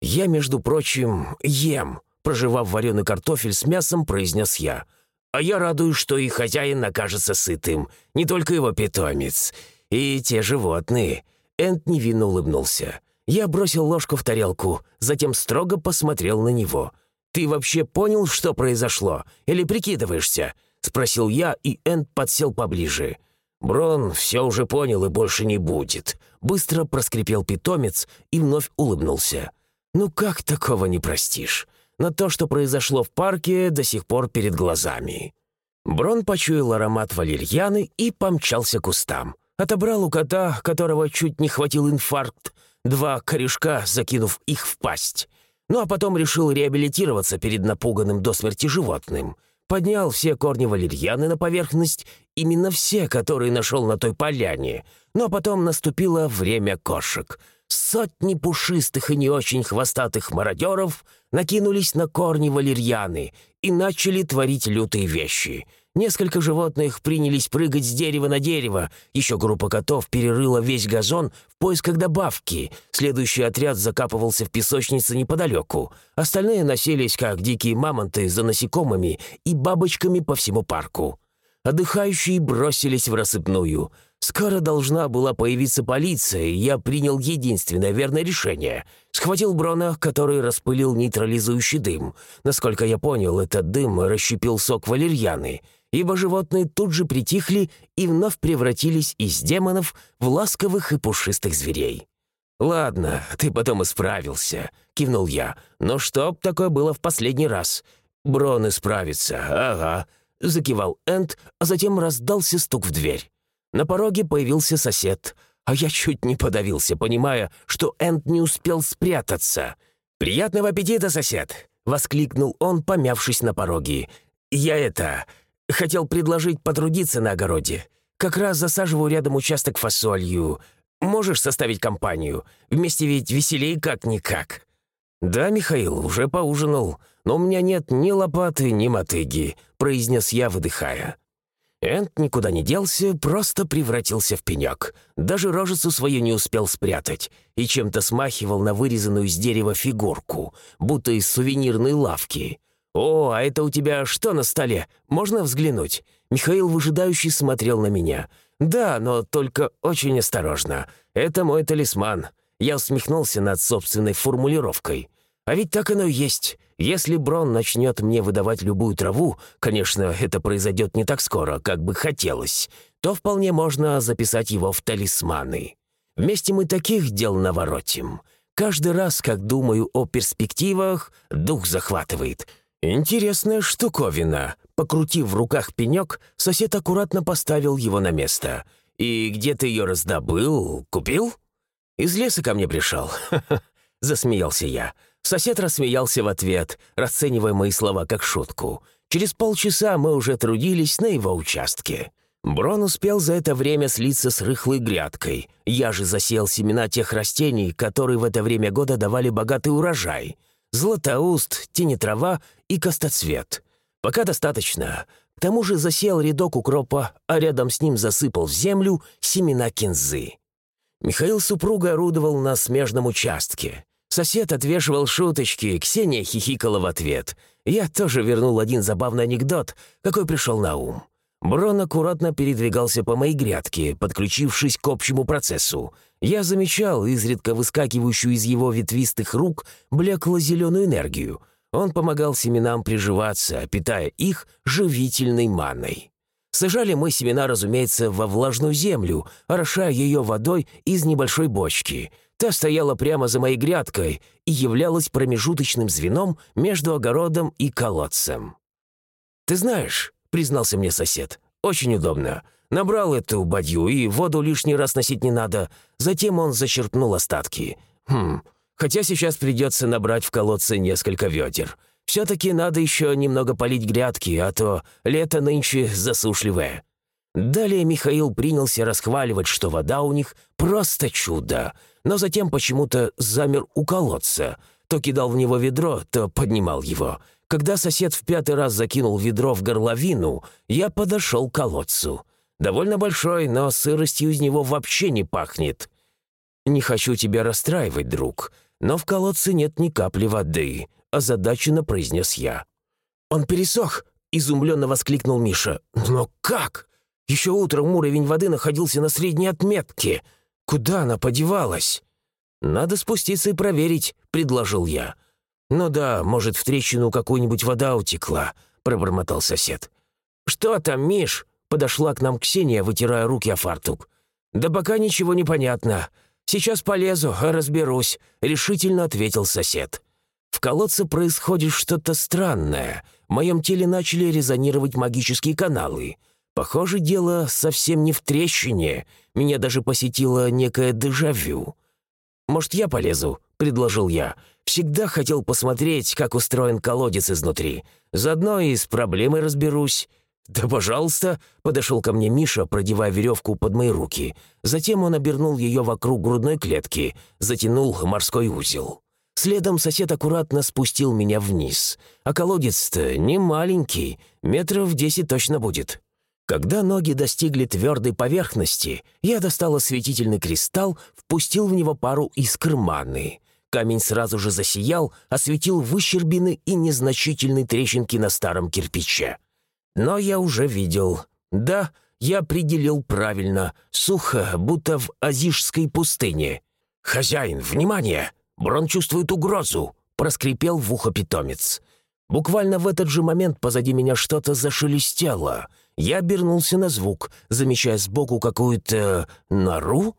«Я, между прочим, ем», — проживав вареный картофель с мясом, произнес я. «А я радуюсь, что и хозяин окажется сытым, не только его питомец, и те животные. Энд невинно улыбнулся. Я бросил ложку в тарелку, затем строго посмотрел на него. «Ты вообще понял, что произошло? Или прикидываешься?» — спросил я, и Энд подсел поближе. «Брон все уже понял и больше не будет», — быстро проскрипел питомец и вновь улыбнулся. «Ну как такого не простишь? На то, что произошло в парке, до сих пор перед глазами». Брон почуял аромат валерьяны и помчался к кустам. Отобрал у кота, которого чуть не хватил инфаркт, два корешка, закинув их в пасть. Ну а потом решил реабилитироваться перед напуганным до смерти животным. Поднял все корни валерьяны на поверхность, именно все, которые нашел на той поляне. А потом наступило время кошек. Сотни пушистых и не очень хвостатых мародеров накинулись на корни валерьяны и начали творить лютые вещи — Несколько животных принялись прыгать с дерева на дерево. Еще группа котов перерыла весь газон в поисках добавки. Следующий отряд закапывался в песочнице неподалеку. Остальные носились, как дикие мамонты, за насекомыми и бабочками по всему парку. Отдыхающие бросились в рассыпную. Скоро должна была появиться полиция, и я принял единственное верное решение. Схватил Брона, который распылил нейтрализующий дым. Насколько я понял, этот дым расщепил сок валерьяны — ибо животные тут же притихли и вновь превратились из демонов в ласковых и пушистых зверей. «Ладно, ты потом исправился», — кивнул я. «Но чтоб такое было в последний раз?» «Брон исправится, ага», — закивал Энд, а затем раздался стук в дверь. На пороге появился сосед, а я чуть не подавился, понимая, что Энд не успел спрятаться. «Приятного аппетита, сосед!» — воскликнул он, помявшись на пороге. «Я это... Хотел предложить потрудиться на огороде. Как раз засаживаю рядом участок фасолью. Можешь составить компанию? Вместе ведь веселее как-никак». «Да, Михаил, уже поужинал, но у меня нет ни лопаты, ни мотыги», — произнес я, выдыхая. Энт никуда не делся, просто превратился в пенек. Даже рожицу свою не успел спрятать и чем-то смахивал на вырезанную из дерева фигурку, будто из сувенирной лавки. «О, а это у тебя что на столе? Можно взглянуть?» Михаил выжидающий смотрел на меня. «Да, но только очень осторожно. Это мой талисман». Я усмехнулся над собственной формулировкой. «А ведь так оно и есть. Если Брон начнет мне выдавать любую траву, конечно, это произойдет не так скоро, как бы хотелось, то вполне можно записать его в талисманы. Вместе мы таких дел наворотим. Каждый раз, как думаю о перспективах, дух захватывает». «Интересная штуковина». Покрутив в руках пенек, сосед аккуратно поставил его на место. «И где ты ее раздобыл? Купил?» «Из леса ко мне пришел». [LAUGHS] засмеялся я. Сосед рассмеялся в ответ, расценивая мои слова как шутку. Через полчаса мы уже трудились на его участке. Брон успел за это время слиться с рыхлой грядкой. Я же засеял семена тех растений, которые в это время года давали богатый урожай. Златоуст, тенетрава и костоцвет. Пока достаточно. К тому же засеял рядок укропа, а рядом с ним засыпал в землю семена кинзы. Михаил супруга орудовал на смежном участке. Сосед отвешивал шуточки, Ксения хихикала в ответ. Я тоже вернул один забавный анекдот, какой пришел на ум. Брон аккуратно передвигался по моей грядке, подключившись к общему процессу. Я замечал изредка выскакивающую из его ветвистых рук блекло-зеленую энергию. Он помогал семенам приживаться, питая их живительной маной. Сажали мы семена, разумеется, во влажную землю, орошая ее водой из небольшой бочки. Та стояла прямо за моей грядкой и являлась промежуточным звеном между огородом и колодцем. «Ты знаешь», — признался мне сосед, — «очень удобно. Набрал эту бадью, и воду лишний раз носить не надо. Затем он зачерпнул остатки. Хм, хотя сейчас придется набрать в колодце несколько ведер. Все-таки надо еще немного полить грядки, а то лето нынче засушливое». Далее Михаил принялся расхваливать, что вода у них просто чудо, но затем почему-то замер у колодца. То кидал в него ведро, то поднимал его. Когда сосед в пятый раз закинул ведро в горловину, я подошел к колодцу. Довольно большой, но сыростью из него вообще не пахнет. Не хочу тебя расстраивать, друг, но в колодце нет ни капли воды, озадаченно произнес я. «Он пересох!» — изумленно воскликнул Миша. «Но как? Еще утром уровень воды находился на средней отметке. Куда она подевалась?» «Надо спуститься и проверить», — предложил я. «Ну да, может, в трещину какую-нибудь вода утекла», — пробормотал сосед. «Что там, Миш?» — подошла к нам Ксения, вытирая руки о фартук. «Да пока ничего не понятно. Сейчас полезу, разберусь», — решительно ответил сосед. В колодце происходит что-то странное. В моем теле начали резонировать магические каналы. Похоже, дело совсем не в трещине. Меня даже посетило некое дежавю. «Может, я полезу?» — предложил я. «Всегда хотел посмотреть, как устроен колодец изнутри. Заодно и с проблемой разберусь». «Да, пожалуйста», — подошел ко мне Миша, продевая веревку под мои руки. Затем он обернул ее вокруг грудной клетки, затянул морской узел. Следом сосед аккуратно спустил меня вниз. А колодец-то не маленький, метров десять точно будет. Когда ноги достигли твердой поверхности, я достал осветительный кристалл, впустил в него пару искр маны. Камень сразу же засиял, осветил выщербины и незначительные трещинки на старом кирпиче. Но я уже видел. Да, я определил правильно. Сухо, будто в Азижской пустыне. «Хозяин, внимание!» Брон чувствует угрозу», — проскрипел в ухо питомец. Буквально в этот же момент позади меня что-то зашелестело. Я обернулся на звук, замечая сбоку какую-то... нору?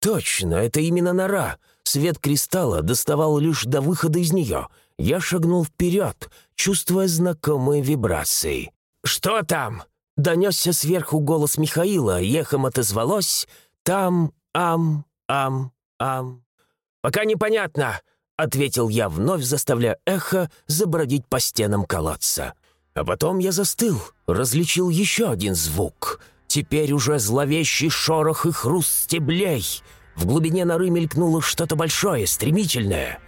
Точно, это именно нора. Свет кристалла доставал лишь до выхода из нее. Я шагнул вперед, чувствуя знакомые вибрации. «Что там?» — донесся сверху голос Михаила, ехом отозвалось «Там, ам, ам, ам». «Пока непонятно», — ответил я, вновь заставляя эхо забродить по стенам колодца. А потом я застыл, различил еще один звук. Теперь уже зловещий шорох и хруст стеблей. В глубине норы мелькнуло что-то большое, стремительное.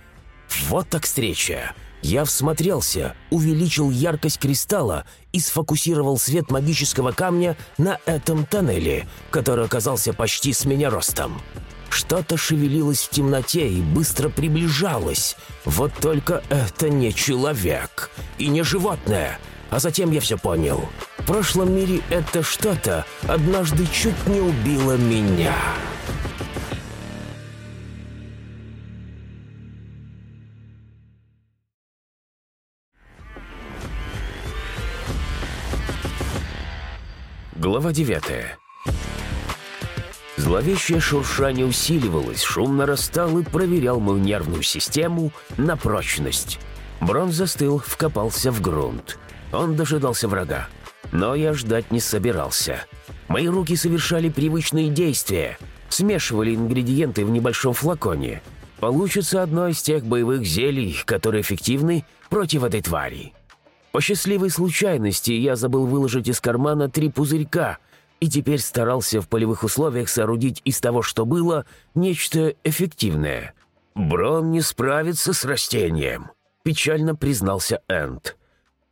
Вот так встреча. Я всмотрелся, увеличил яркость кристалла и сфокусировал свет магического камня на этом тоннеле, который оказался почти с меня ростом. Что-то шевелилось в темноте и быстро приближалось. Вот только это не человек и не животное. А затем я все понял. В прошлом мире это что-то однажды чуть не убило меня. Глава девятая. Зловещее шуршание усиливалось, шум нарастал и проверял мою нервную систему на прочность. Брон застыл, вкопался в грунт. Он дожидался врага. Но я ждать не собирался. Мои руки совершали привычные действия. Смешивали ингредиенты в небольшом флаконе. Получится одно из тех боевых зелий, которые эффективны против этой твари. По счастливой случайности я забыл выложить из кармана три пузырька и теперь старался в полевых условиях соорудить из того, что было, нечто эффективное. «Брон не справится с растением», — печально признался Энд.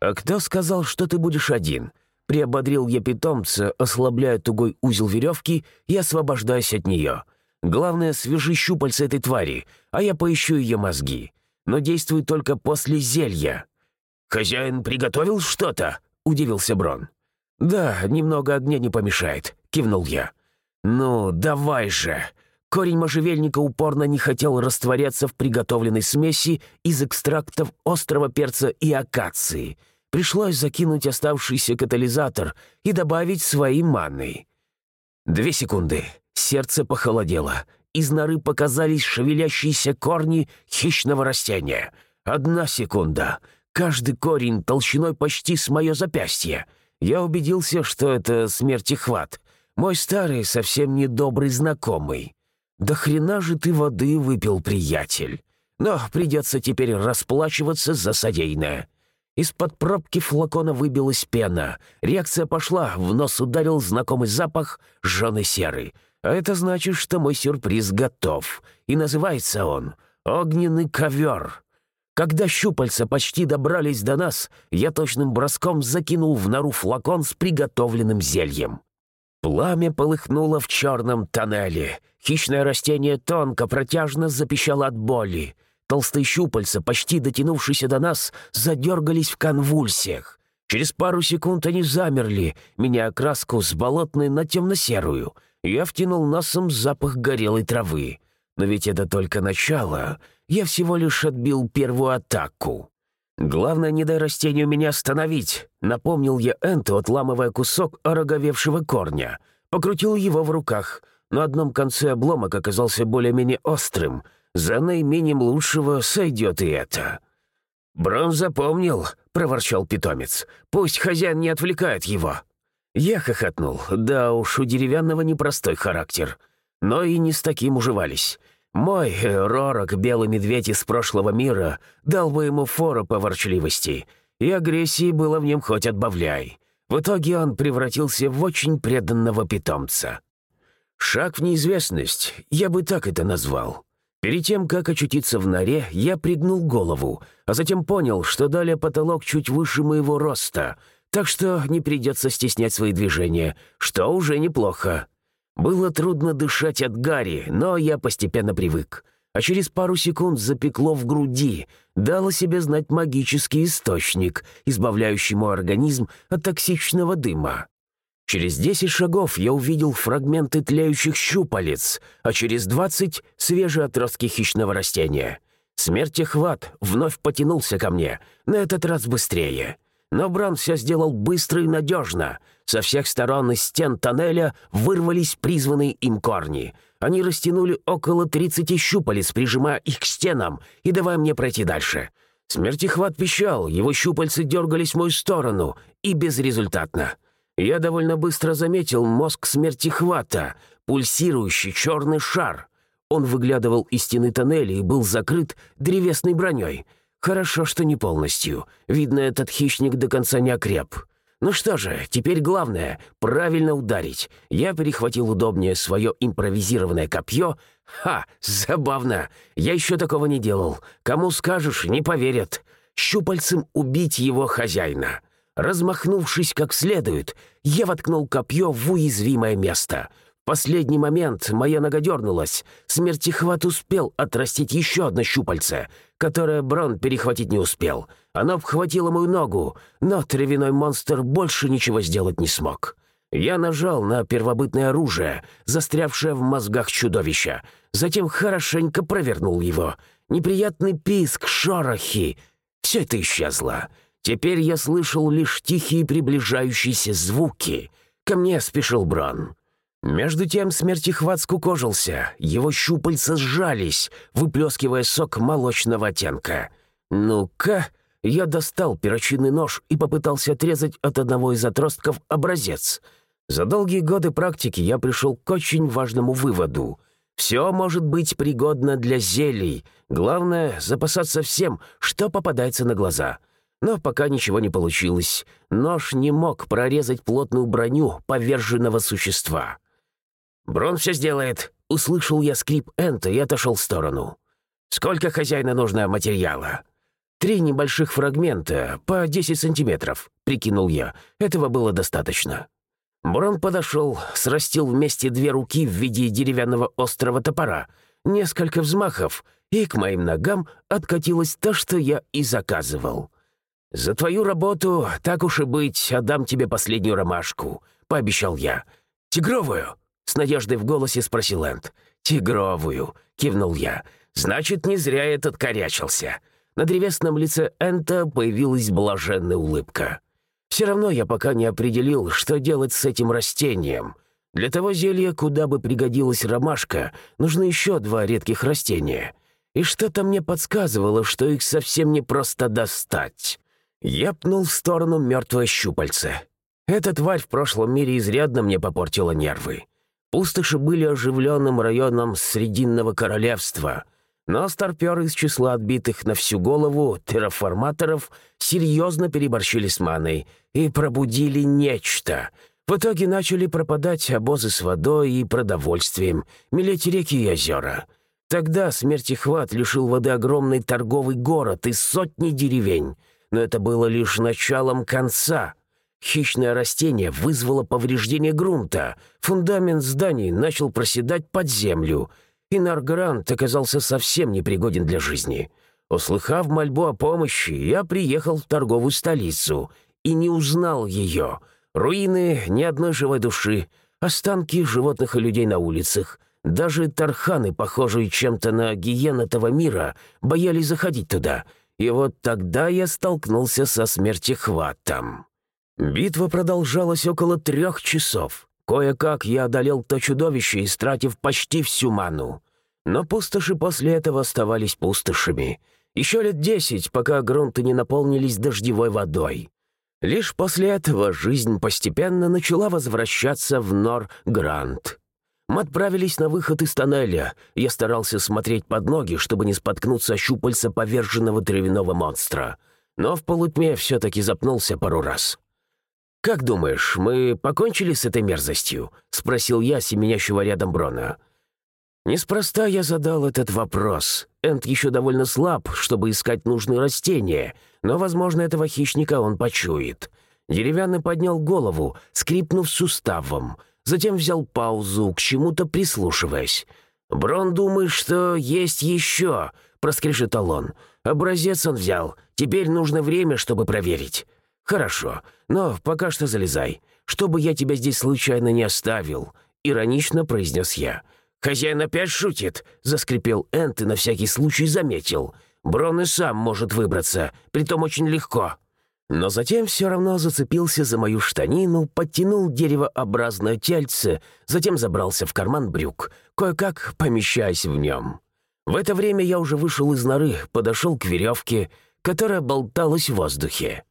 «А кто сказал, что ты будешь один?» Приободрил я питомца, ослабляя тугой узел веревки и освобождаясь от нее. «Главное, свяжи щупальца этой твари, а я поищу ее мозги. Но действуй только после зелья». «Хозяин приготовил что-то?» — удивился Брон. «Да, немного огня не помешает», — кивнул я. «Ну, давай же!» Корень можжевельника упорно не хотел растворяться в приготовленной смеси из экстрактов острого перца и акации. Пришлось закинуть оставшийся катализатор и добавить свои маны. Две секунды. Сердце похолодело. Из норы показались шевелящиеся корни хищного растения. Одна секунда. Каждый корень толщиной почти с мое запястье. Я убедился, что это смертихват. Мой старый, совсем недобрый знакомый. «Да хрена же ты воды выпил, приятель! Но придется теперь расплачиваться за содеянное». Из-под пробки флакона выбилась пена. Реакция пошла, в нос ударил знакомый запах жженой серы. А это значит, что мой сюрприз готов. И называется он «Огненный ковер». Когда щупальца почти добрались до нас, я точным броском закинул в нору флакон с приготовленным зельем. Пламя полыхнуло в черном тоннеле. Хищное растение тонко, протяжно запищало от боли. Толстые щупальца, почти дотянувшиеся до нас, задергались в конвульсиях. Через пару секунд они замерли, меняя окраску с болотной на темно-серую. Я втянул носом запах горелой травы. Но ведь это только начало. Я всего лишь отбил первую атаку. «Главное, не дай растению меня остановить», — напомнил я Энту, отламывая кусок ороговевшего корня. Покрутил его в руках. На одном конце обломок оказался более-менее острым. За наименем лучшего сойдет и это. «Брон запомнил», — проворчал питомец. «Пусть хозяин не отвлекает его». Я хохотнул. Да уж, у деревянного непростой характер. Но и не с таким уживались. Мой Ророк, белый медведь из прошлого мира, дал бы ему фору по ворчливости, и агрессии было в нем хоть отбавляй. В итоге он превратился в очень преданного питомца. Шаг в неизвестность, я бы так это назвал. Перед тем, как очутиться в норе, я пригнул голову, а затем понял, что далее потолок чуть выше моего роста, так что не придется стеснять свои движения, что уже неплохо. Было трудно дышать от гари, но я постепенно привык. А через пару секунд запекло в груди, дало себе знать магический источник, избавляющий мой организм от токсичного дыма. Через десять шагов я увидел фрагменты тлеющих щупалец, а через двадцать — свежие отростки хищного растения. Смертехват вновь потянулся ко мне, на этот раз быстрее. Но Бран все сделал быстро и надежно. Со всех сторон из стен тоннеля вырвались призванные им корни. Они растянули около тридцати щупалец, прижимая их к стенам и давая мне пройти дальше. Смертихват пищал, его щупальцы дергались в мою сторону, и безрезультатно. Я довольно быстро заметил мозг смертихвата, пульсирующий черный шар. Он выглядывал из стены тоннеля и был закрыт древесной броней — Хорошо, что не полностью. Видно, этот хищник до конца не окреп. Ну что же, теперь главное — правильно ударить. Я перехватил удобнее свое импровизированное копье. Ха, забавно. Я еще такого не делал. Кому скажешь, не поверят. Щупальцем убить его хозяина. Размахнувшись как следует, я воткнул копье в уязвимое место — последний момент моя нога дернулась. Смертихват успел отрастить еще одно щупальце, которое Брон перехватить не успел. Оно обхватило мою ногу, но травяной монстр больше ничего сделать не смог. Я нажал на первобытное оружие, застрявшее в мозгах чудовища, затем хорошенько провернул его. Неприятный писк, шорохи. Все это исчезло. Теперь я слышал лишь тихие приближающиеся звуки. Ко мне спешил Брон. Между тем смертихват скукожился, его щупальца сжались, выплескивая сок молочного оттенка. «Ну-ка!» Я достал перочинный нож и попытался отрезать от одного из отростков образец. За долгие годы практики я пришел к очень важному выводу. Все может быть пригодно для зелий. Главное — запасаться всем, что попадается на глаза. Но пока ничего не получилось. Нож не мог прорезать плотную броню поверженного существа. «Брон все сделает», — услышал я скрип Энта и отошел в сторону. «Сколько хозяина нужно материала?» «Три небольших фрагмента, по 10 сантиметров», — прикинул я. Этого было достаточно. Брон подошел, срастил вместе две руки в виде деревянного острого топора, несколько взмахов, и к моим ногам откатилось то, что я и заказывал. «За твою работу, так уж и быть, отдам тебе последнюю ромашку», — пообещал я. «Тигровую?» — с надеждой в голосе спросил Энд. «Тигровую», — кивнул я. «Значит, не зря этот корячился». На древесном лице Энта появилась блаженная улыбка. «Все равно я пока не определил, что делать с этим растением. Для того зелья, куда бы пригодилась ромашка, нужны еще два редких растения. И что-то мне подсказывало, что их совсем не просто достать». Я пнул в сторону мертвое щупальце. Эта тварь в прошлом мире изрядно мне попортила нервы. Пустоши были оживленным районом Срединного Королевства — но старперы из числа отбитых на всю голову терраформаторов серьезно переборщили с маной и пробудили нечто. В итоге начали пропадать обозы с водой и продовольствием, мелеть реки и озера. Тогда смертихват лишил воды огромный торговый город и сотни деревень. Но это было лишь началом конца. Хищное растение вызвало повреждение грунта, фундамент зданий начал проседать под землю — и Наргрант оказался совсем непригоден для жизни. Услыхав мольбу о помощи, я приехал в торговую столицу и не узнал ее. Руины ни одной живой души, останки животных и людей на улицах. Даже тарханы, похожие чем-то на гиен этого мира, боялись заходить туда. И вот тогда я столкнулся со смертихватом. Битва продолжалась около трех часов. Кое-как я одолел то чудовище, истратив почти всю ману. Но пустоши после этого оставались пустошами. Еще лет десять, пока грунты не наполнились дождевой водой. Лишь после этого жизнь постепенно начала возвращаться в Нор-Грант. Мы отправились на выход из тоннеля. Я старался смотреть под ноги, чтобы не споткнуться о щупальца поверженного травяного монстра. Но в полутьме все-таки запнулся пару раз. «Как думаешь, мы покончили с этой мерзостью?» — спросил я семенящего рядом Брона. Неспроста я задал этот вопрос. Энд еще довольно слаб, чтобы искать нужные растения, но, возможно, этого хищника он почует. Деревянный поднял голову, скрипнув суставом, затем взял паузу, к чему-то прислушиваясь. «Брон думает, что есть еще», — проскрешетал он. «Образец он взял. Теперь нужно время, чтобы проверить». «Хорошо, но пока что залезай, чтобы я тебя здесь случайно не оставил», — иронично произнес я. «Хозяин опять шутит», — заскрипел Энт и на всякий случай заметил. «Брон и сам может выбраться, притом очень легко». Но затем все равно зацепился за мою штанину, подтянул деревообразное тельце, затем забрался в карман брюк, кое-как помещаясь в нем. В это время я уже вышел из норы, подошел к веревке, которая болталась в воздухе.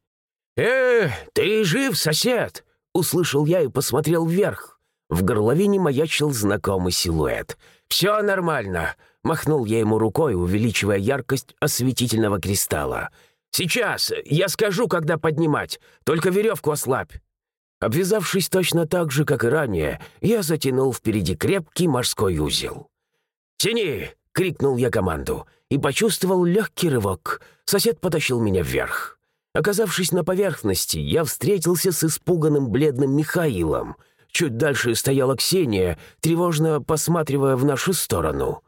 «Э, ты жив, сосед?» — услышал я и посмотрел вверх. В горловине маячил знакомый силуэт. «Все нормально», — махнул я ему рукой, увеличивая яркость осветительного кристалла. «Сейчас, я скажу, когда поднимать, только веревку ослабь». Обвязавшись точно так же, как и ранее, я затянул впереди крепкий морской узел. «Тяни!» — крикнул я команду и почувствовал легкий рывок. Сосед потащил меня вверх. Оказавшись на поверхности, я встретился с испуганным бледным Михаилом. Чуть дальше стояла Ксения, тревожно посматривая в нашу сторону.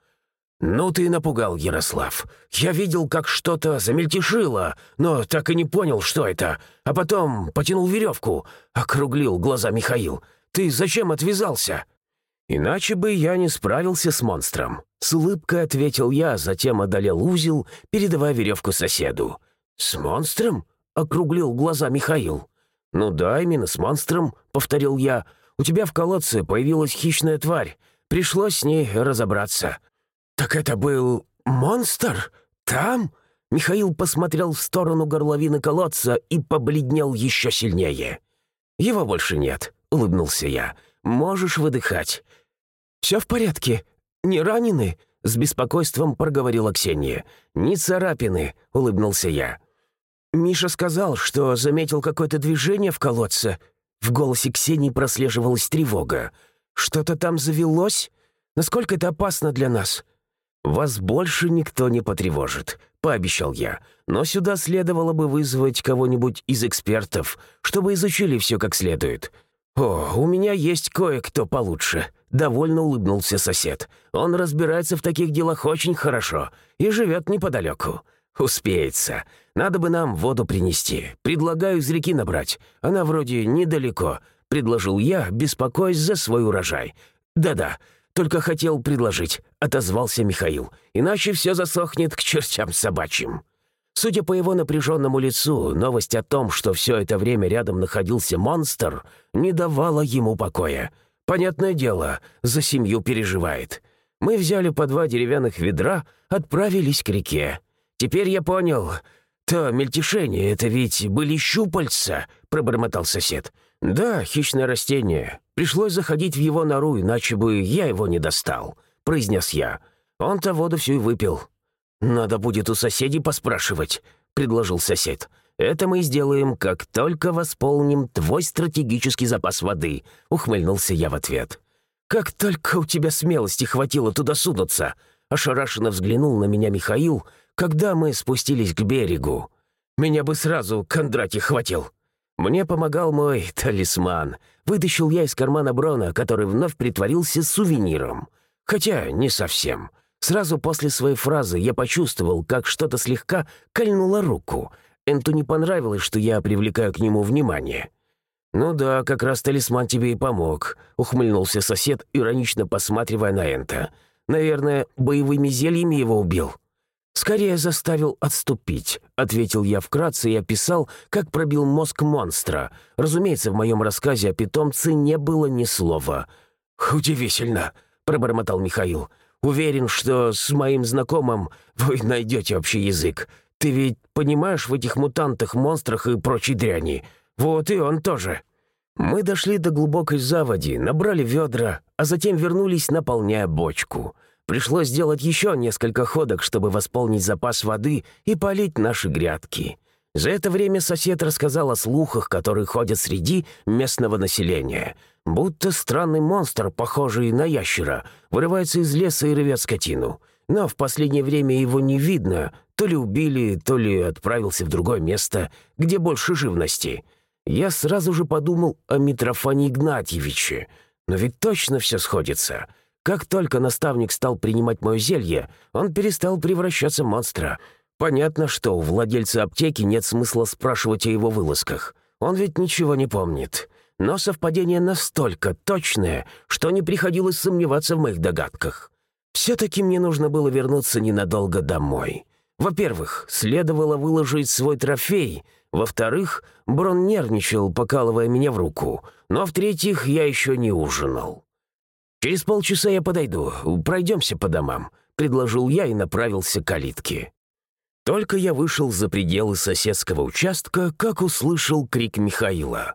«Ну ты напугал, Ярослав. Я видел, как что-то замельтешило, но так и не понял, что это. А потом потянул веревку», — округлил глаза Михаил. «Ты зачем отвязался?» «Иначе бы я не справился с монстром», — с улыбкой ответил я, затем одолел узел, передавая веревку соседу. «С монстром?» Округлил глаза Михаил. «Ну да, именно с монстром», — повторил я. «У тебя в колодце появилась хищная тварь. Пришлось с ней разобраться». «Так это был монстр? Там?» Михаил посмотрел в сторону горловины колодца и побледнел еще сильнее. «Его больше нет», — улыбнулся я. «Можешь выдыхать». «Все в порядке? Не ранены?» — с беспокойством проговорила Ксения. «Не царапины», — улыбнулся я. Миша сказал, что заметил какое-то движение в колодце. В голосе Ксении прослеживалась тревога. Что-то там завелось? Насколько это опасно для нас? Вас больше никто не потревожит, пообещал я. Но сюда следовало бы вызвать кого-нибудь из экспертов, чтобы изучили все как следует. О, у меня есть кое-кто получше. Довольно улыбнулся сосед. Он разбирается в таких делах очень хорошо и живет неподалеку. «Успеется. Надо бы нам воду принести. Предлагаю из реки набрать. Она вроде недалеко», — предложил я, беспокоясь за свой урожай. «Да-да, только хотел предложить», — отозвался Михаил. «Иначе все засохнет к чертям собачьим». Судя по его напряженному лицу, новость о том, что все это время рядом находился монстр, не давала ему покоя. Понятное дело, за семью переживает. Мы взяли по два деревянных ведра, отправились к реке. «Теперь я понял. То мельтешение — это ведь были щупальца», — пробормотал сосед. «Да, хищное растение. Пришлось заходить в его нору, иначе бы я его не достал», — произнес я. Он-то воду всю и выпил. «Надо будет у соседей поспрашивать», — предложил сосед. «Это мы сделаем, как только восполним твой стратегический запас воды», — ухмыльнулся я в ответ. «Как только у тебя смелости хватило туда сунуться!» Ошарашенно взглянул на меня Михаил, когда мы спустились к берегу. Меня бы сразу Кондратий хватил. Мне помогал мой талисман. Вытащил я из кармана Брона, который вновь притворился сувениром. Хотя не совсем. Сразу после своей фразы я почувствовал, как что-то слегка кольнуло руку. Энту не понравилось, что я привлекаю к нему внимание. «Ну да, как раз талисман тебе и помог», — ухмыльнулся сосед, иронично посматривая на Энта. «Наверное, боевыми зельями его убил». «Скорее заставил отступить», — ответил я вкратце и описал, как пробил мозг монстра. Разумеется, в моем рассказе о питомце не было ни слова. «Удивительно», — пробормотал Михаил. «Уверен, что с моим знакомым вы найдете общий язык. Ты ведь понимаешь в этих мутантах, монстрах и прочей дряни. Вот и он тоже». Мы дошли до глубокой заводи, набрали ведра, а затем вернулись, наполняя бочку — Пришлось сделать еще несколько ходок, чтобы восполнить запас воды и полить наши грядки. За это время сосед рассказал о слухах, которые ходят среди местного населения. Будто странный монстр, похожий на ящера, вырывается из леса и рвет скотину. Но в последнее время его не видно, то ли убили, то ли отправился в другое место, где больше живности. Я сразу же подумал о Митрофане Игнатьевиче. Но ведь точно все сходится. Как только наставник стал принимать мое зелье, он перестал превращаться в монстра. Понятно, что у владельца аптеки нет смысла спрашивать о его вылазках. Он ведь ничего не помнит. Но совпадение настолько точное, что не приходилось сомневаться в моих догадках. Все-таки мне нужно было вернуться ненадолго домой. Во-первых, следовало выложить свой трофей. Во-вторых, Брон нервничал, покалывая меня в руку. Но в-третьих, я еще не ужинал. «Через полчаса я подойду. Пройдемся по домам», — предложил я и направился к калитке. Только я вышел за пределы соседского участка, как услышал крик Михаила.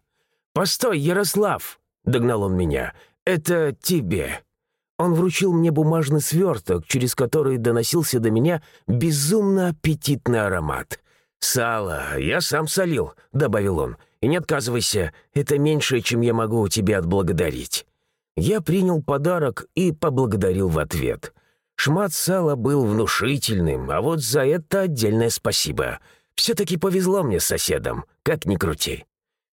«Постой, Ярослав!» — догнал он меня. «Это тебе!» Он вручил мне бумажный сверток, через который доносился до меня безумно аппетитный аромат. «Сало, я сам солил», — добавил он. «И не отказывайся, это меньше, чем я могу тебе отблагодарить». Я принял подарок и поблагодарил в ответ. Шмат сала был внушительным, а вот за это отдельное спасибо. Все-таки повезло мне с соседом, как ни крути.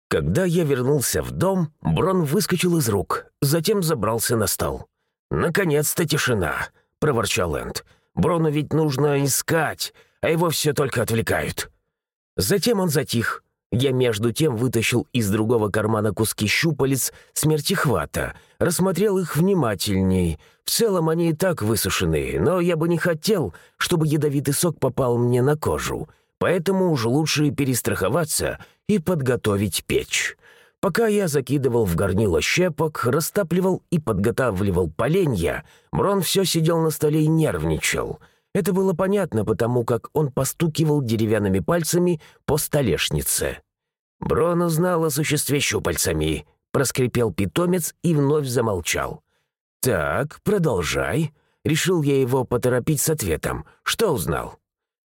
Когда я вернулся в дом, Брон выскочил из рук, затем забрался на стол. «Наконец-то тишина», — проворчал Энд. «Брону ведь нужно искать, а его все только отвлекают». Затем он затих, я между тем вытащил из другого кармана куски щупалец смертихвата, рассмотрел их внимательней. В целом они и так высушены, но я бы не хотел, чтобы ядовитый сок попал мне на кожу, поэтому уж лучше перестраховаться и подготовить печь. Пока я закидывал в горнило щепок, растапливал и подготавливал поленья, Мрон все сидел на столе и нервничал — это было понятно, потому как он постукивал деревянными пальцами по столешнице. «Брон узнал о существе щупальцами», — проскрипел питомец и вновь замолчал. «Так, продолжай», — решил я его поторопить с ответом. «Что узнал?»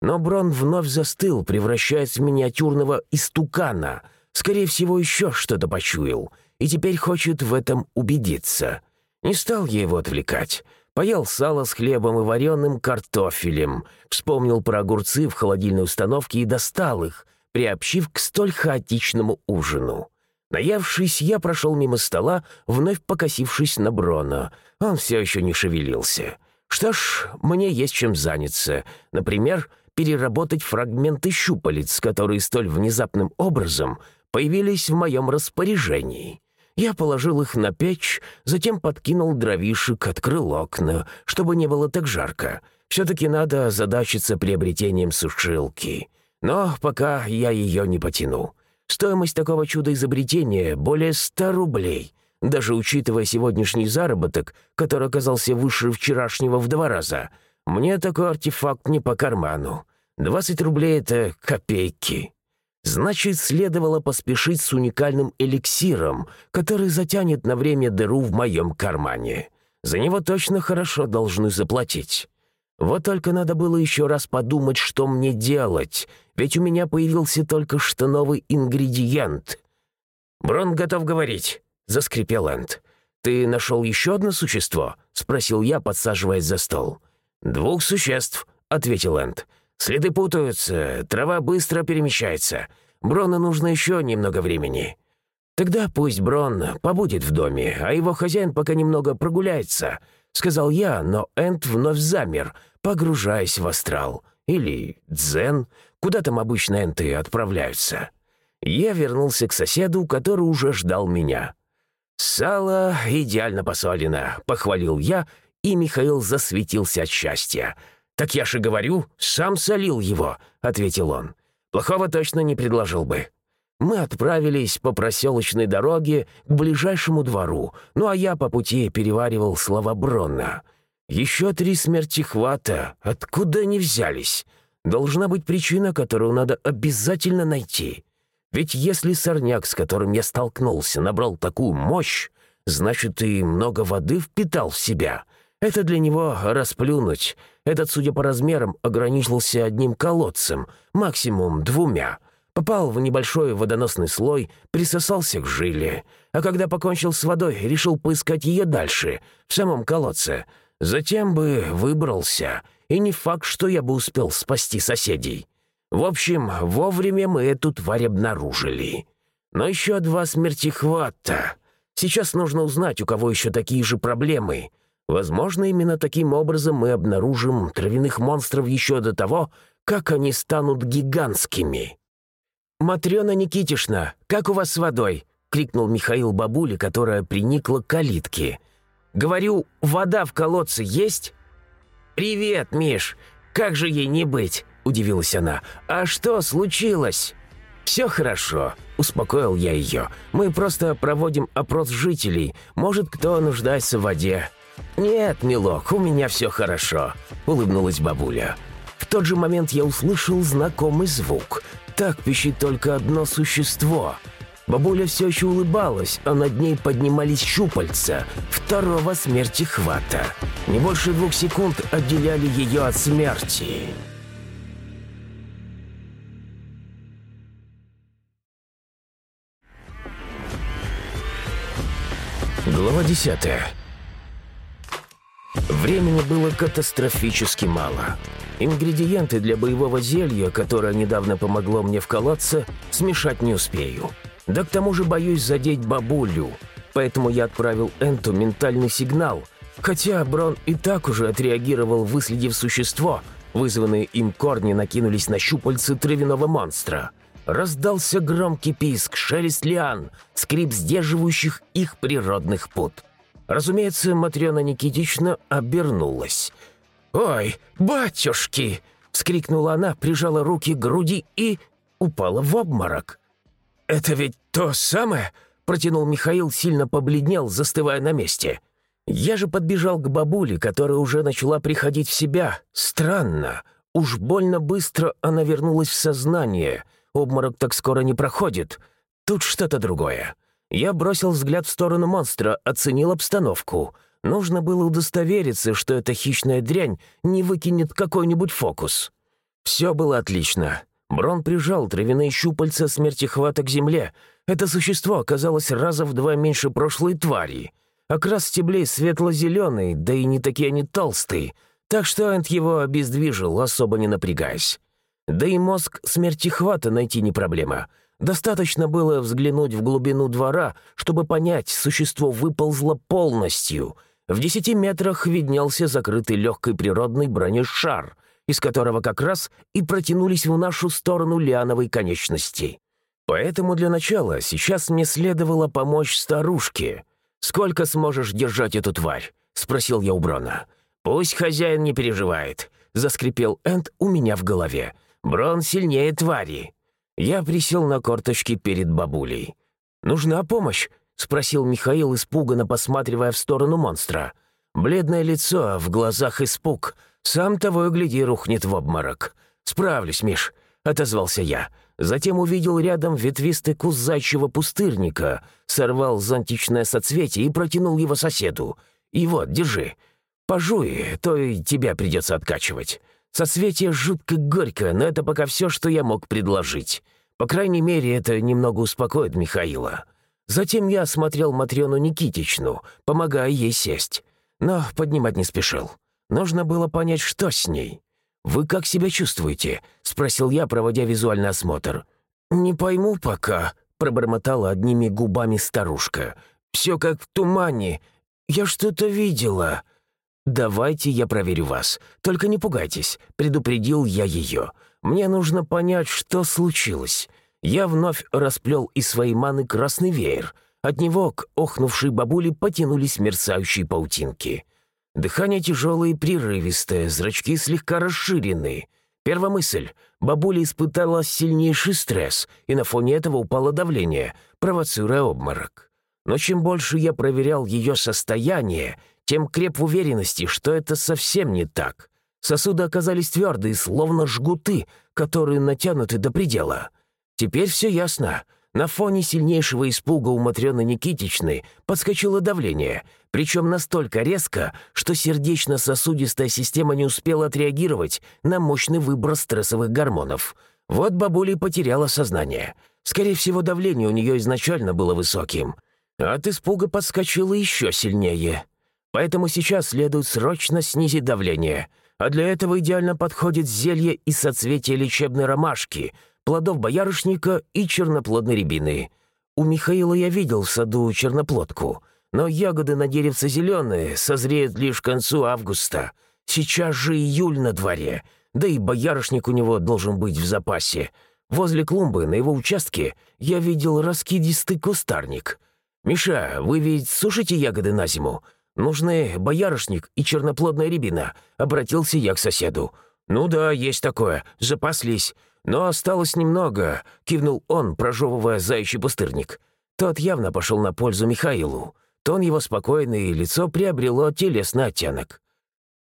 Но Брон вновь застыл, превращаясь в миниатюрного истукана. Скорее всего, еще что-то почуял, и теперь хочет в этом убедиться. Не стал я его отвлекать. Поел сало с хлебом и вареным картофелем, вспомнил про огурцы в холодильной установке и достал их, приобщив к столь хаотичному ужину. Наявшись, я прошел мимо стола, вновь покосившись на Брона. Он все еще не шевелился. Что ж, мне есть чем заняться. Например, переработать фрагменты щупалец, которые столь внезапным образом появились в моем распоряжении. Я положил их на печь, затем подкинул дровишек, открыл окна, чтобы не было так жарко. Все-таки надо задачиться приобретением сушилки. Но пока я ее не потяну. Стоимость такого чуда-изобретения — более ста рублей, даже учитывая сегодняшний заработок, который оказался выше вчерашнего в два раза. Мне такой артефакт не по карману. Двадцать рублей — это копейки. Значит, следовало поспешить с уникальным эликсиром, который затянет на время дыру в моем кармане. За него точно хорошо должны заплатить. Вот только надо было еще раз подумать, что мне делать, ведь у меня появился только что новый ингредиент. «Брон готов говорить», — заскрипел Энд. «Ты нашел еще одно существо?» — спросил я, подсаживаясь за стол. «Двух существ», — ответил Энд. «Следы путаются, трава быстро перемещается. Брону нужно еще немного времени». «Тогда пусть Брон побудет в доме, а его хозяин пока немного прогуляется», сказал я, но Энд вновь замер, погружаясь в астрал. Или дзен, куда там обычно энты отправляются. Я вернулся к соседу, который уже ждал меня. «Сало идеально посолено», — похвалил я, и Михаил засветился от счастья. «Так я же говорю, сам солил его», — ответил он. «Плохого точно не предложил бы». Мы отправились по проселочной дороге к ближайшему двору, ну а я по пути переваривал слова Бронна. «Еще три смерти хвата. Откуда они взялись? Должна быть причина, которую надо обязательно найти. Ведь если сорняк, с которым я столкнулся, набрал такую мощь, значит, и много воды впитал в себя. Это для него расплюнуть. Этот, судя по размерам, ограничился одним колодцем, максимум двумя» попал в небольшой водоносный слой, присосался к жиле, а когда покончил с водой, решил поискать ее дальше, в самом колодце. Затем бы выбрался, и не факт, что я бы успел спасти соседей. В общем, вовремя мы эту тварь обнаружили. Но еще два смерти хвата. Сейчас нужно узнать, у кого еще такие же проблемы. Возможно, именно таким образом мы обнаружим травяных монстров еще до того, как они станут гигантскими. «Матрена Никитишна, как у вас с водой?» — крикнул Михаил бабуле, которая приникла к калитке. «Говорю, вода в колодце есть?» «Привет, Миш! Как же ей не быть?» — удивилась она. «А что случилось?» «Все хорошо», — успокоил я ее. «Мы просто проводим опрос жителей. Может, кто нуждается в воде». «Нет, милок, у меня все хорошо», — улыбнулась бабуля. В тот же момент я услышал знакомый звук — так пищит только одно существо. Бабуля все еще улыбалась, а над ней поднимались щупальца второго смерти хвата. Не больше двух секунд отделяли ее от смерти. Глава десятая. Времени было катастрофически мало. Ингредиенты для боевого зелья, которое недавно помогло мне вколоться, смешать не успею. Да к тому же боюсь задеть бабулю, поэтому я отправил Энту ментальный сигнал, хотя Брон и так уже отреагировал, выследив существо. Вызванные им корни накинулись на щупальцы травяного монстра. Раздался громкий писк, шелест лиан, скрип сдерживающих их природных пут. Разумеется, Матрена Никитична обернулась — «Ой, батюшки!» — вскрикнула она, прижала руки к груди и упала в обморок. «Это ведь то самое?» — протянул Михаил, сильно побледнел, застывая на месте. Я же подбежал к бабуле, которая уже начала приходить в себя. Странно. Уж больно быстро она вернулась в сознание. Обморок так скоро не проходит. Тут что-то другое. Я бросил взгляд в сторону монстра, оценил обстановку — Нужно было удостовериться, что эта хищная дрянь не выкинет какой-нибудь фокус. Все было отлично. Брон прижал травяные щупальца смертихвата к земле. Это существо оказалось раза в два меньше прошлой твари. Окрас стеблей светло-зеленый, да и не такие они толстые, так что Энд его обездвижил, особо не напрягаясь. Да и мозг смертихвата найти не проблема. Достаточно было взглянуть в глубину двора, чтобы понять, существо выползло полностью. В десяти метрах виднелся закрытый легкой природной бронешар, из которого как раз и протянулись в нашу сторону лиановой конечности. Поэтому для начала сейчас мне следовало помочь старушке. «Сколько сможешь держать эту тварь?» — спросил я у Брона. «Пусть хозяин не переживает», — заскрипел Энд у меня в голове. «Брон сильнее твари». Я присел на корточки перед бабулей. «Нужна помощь?» — спросил Михаил, испуганно посматривая в сторону монстра. Бледное лицо, в глазах испуг. Сам того и гляди, рухнет в обморок. «Справлюсь, Миш», — отозвался я. Затем увидел рядом ветвистый куст зайчьего пустырника, сорвал зонтичное соцветие и протянул его соседу. «И вот, держи. Пожуй, то и тебя придется откачивать. Соцветие жутко горько, но это пока все, что я мог предложить. По крайней мере, это немного успокоит Михаила». Затем я осмотрел Матрёну Никитичну, помогая ей сесть. Но поднимать не спешил. Нужно было понять, что с ней. «Вы как себя чувствуете?» — спросил я, проводя визуальный осмотр. «Не пойму пока», — пробормотала одними губами старушка. «Все как в тумане. Я что-то видела». «Давайте я проверю вас. Только не пугайтесь», — предупредил я ее. «Мне нужно понять, что случилось». Я вновь расплел из своей маны красный веер. От него к охнувшей бабуле потянулись мерцающие паутинки. Дыхание тяжелое и прерывистое, зрачки слегка расширены. Первая мысль. Бабуля испытала сильнейший стресс, и на фоне этого упало давление, провоцируя обморок. Но чем больше я проверял ее состояние, тем креп в уверенности, что это совсем не так. Сосуды оказались твердые, словно жгуты, которые натянуты до предела. Теперь все ясно. На фоне сильнейшего испуга у Матрёны Никитичны подскочило давление, причем настолько резко, что сердечно-сосудистая система не успела отреагировать на мощный выброс стрессовых гормонов. Вот бабуля потеряла сознание. Скорее всего, давление у нее изначально было высоким. От испуга подскочило еще сильнее. Поэтому сейчас следует срочно снизить давление. А для этого идеально подходит зелье из соцветия лечебной ромашки — плодов боярышника и черноплодной рябины. У Михаила я видел в саду черноплодку, но ягоды на деревце зеленые, созреют лишь к концу августа. Сейчас же июль на дворе, да и боярышник у него должен быть в запасе. Возле клумбы на его участке я видел раскидистый кустарник. «Миша, вы ведь сушите ягоды на зиму? Нужны боярышник и черноплодная рябина», — обратился я к соседу. «Ну да, есть такое, запаслись. «Но осталось немного», — кивнул он, прожевывая заячий пустырник. Тот явно пошел на пользу Михаилу. Тон его спокойный, и лицо приобрело телесный оттенок.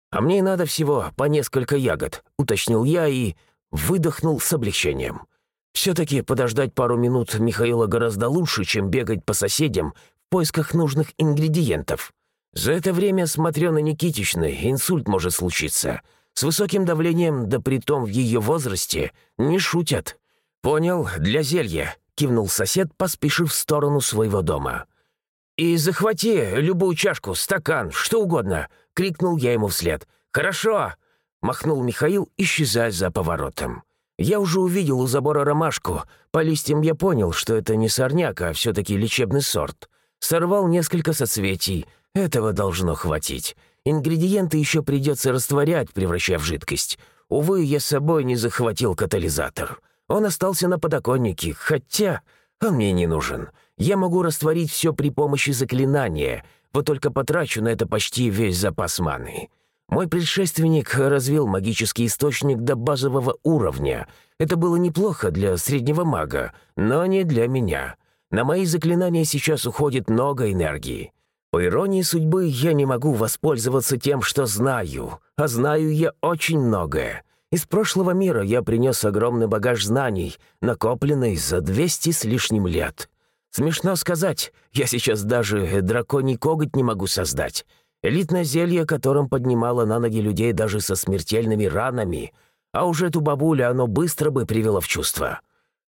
«А мне надо всего по несколько ягод», — уточнил я и выдохнул с облегчением. Все-таки подождать пару минут Михаила гораздо лучше, чем бегать по соседям в поисках нужных ингредиентов. За это время, смотря на Никитичны, инсульт может случиться — с высоким давлением, да притом в ее возрасте, не шутят. «Понял, для зелья», — кивнул сосед, поспешив в сторону своего дома. «И захвати любую чашку, стакан, что угодно», — крикнул я ему вслед. «Хорошо», — махнул Михаил, исчезая за поворотом. Я уже увидел у забора ромашку. По листьям я понял, что это не сорняк, а все-таки лечебный сорт. Сорвал несколько соцветий. Этого должно хватить. Ингредиенты еще придется растворять, превращая в жидкость. Увы, я с собой не захватил катализатор. Он остался на подоконнике, хотя он мне не нужен. Я могу растворить все при помощи заклинания, вот только потрачу на это почти весь запас маны. Мой предшественник развил магический источник до базового уровня. Это было неплохо для среднего мага, но не для меня. На мои заклинания сейчас уходит много энергии. По иронии судьбы, я не могу воспользоваться тем, что знаю, а знаю я очень многое. Из прошлого мира я принес огромный багаж знаний, накопленный за 200 с лишним лет. Смешно сказать, я сейчас даже драконий коготь не могу создать. Элитное зелье, которым поднимало на ноги людей даже со смертельными ранами. а уже эту бабулю оно быстро бы привело в чувство.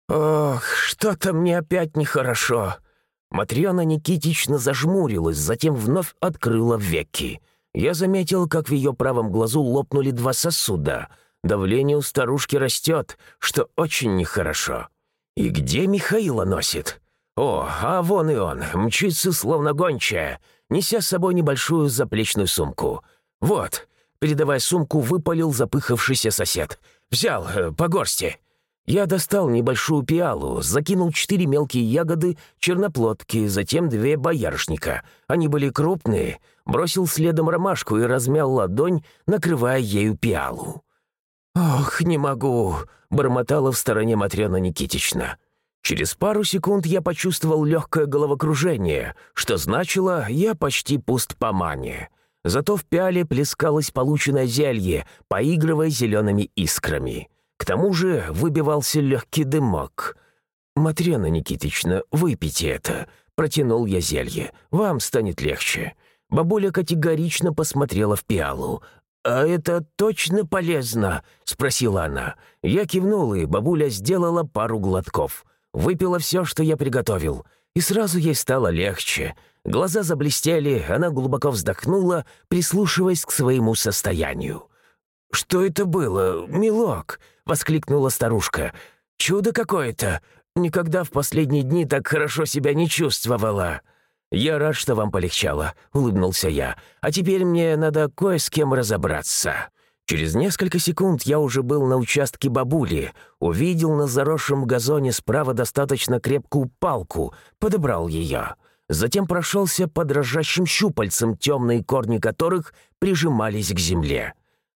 Ох, что-то мне опять нехорошо. Матрёна Никитична зажмурилась, затем вновь открыла веки. Я заметил, как в ее правом глазу лопнули два сосуда. Давление у старушки растет, что очень нехорошо. И где Михаила носит? О, а вон и он, мчится словно гончая, неся с собой небольшую заплечную сумку. Вот, передавая сумку, выпалил запыхавшийся сосед. «Взял, э, по горсти». Я достал небольшую пиалу, закинул четыре мелкие ягоды, черноплодки, затем две боярышника. Они были крупные. Бросил следом ромашку и размял ладонь, накрывая ею пиалу. «Ох, не могу!» — бормотала в стороне Матрена Никитична. Через пару секунд я почувствовал легкое головокружение, что значило, я почти пуст по мане. Зато в пиале плескалось полученное зелье, поигрывая зелеными искрами. К тому же выбивался легкий дымок. «Матрена Никитична, выпейте это», — протянул я зелье. «Вам станет легче». Бабуля категорично посмотрела в пиалу. «А это точно полезно?» — спросила она. Я кивнул, и бабуля сделала пару глотков. Выпила все, что я приготовил. И сразу ей стало легче. Глаза заблестели, она глубоко вздохнула, прислушиваясь к своему состоянию. «Что это было, милок?» — воскликнула старушка. «Чудо какое-то! Никогда в последние дни так хорошо себя не чувствовала!» «Я рад, что вам полегчало», — улыбнулся я. «А теперь мне надо кое с кем разобраться». Через несколько секунд я уже был на участке бабули, увидел на заросшем газоне справа достаточно крепкую палку, подобрал ее. Затем прошелся по дрожащим щупальцам, темные корни которых прижимались к земле.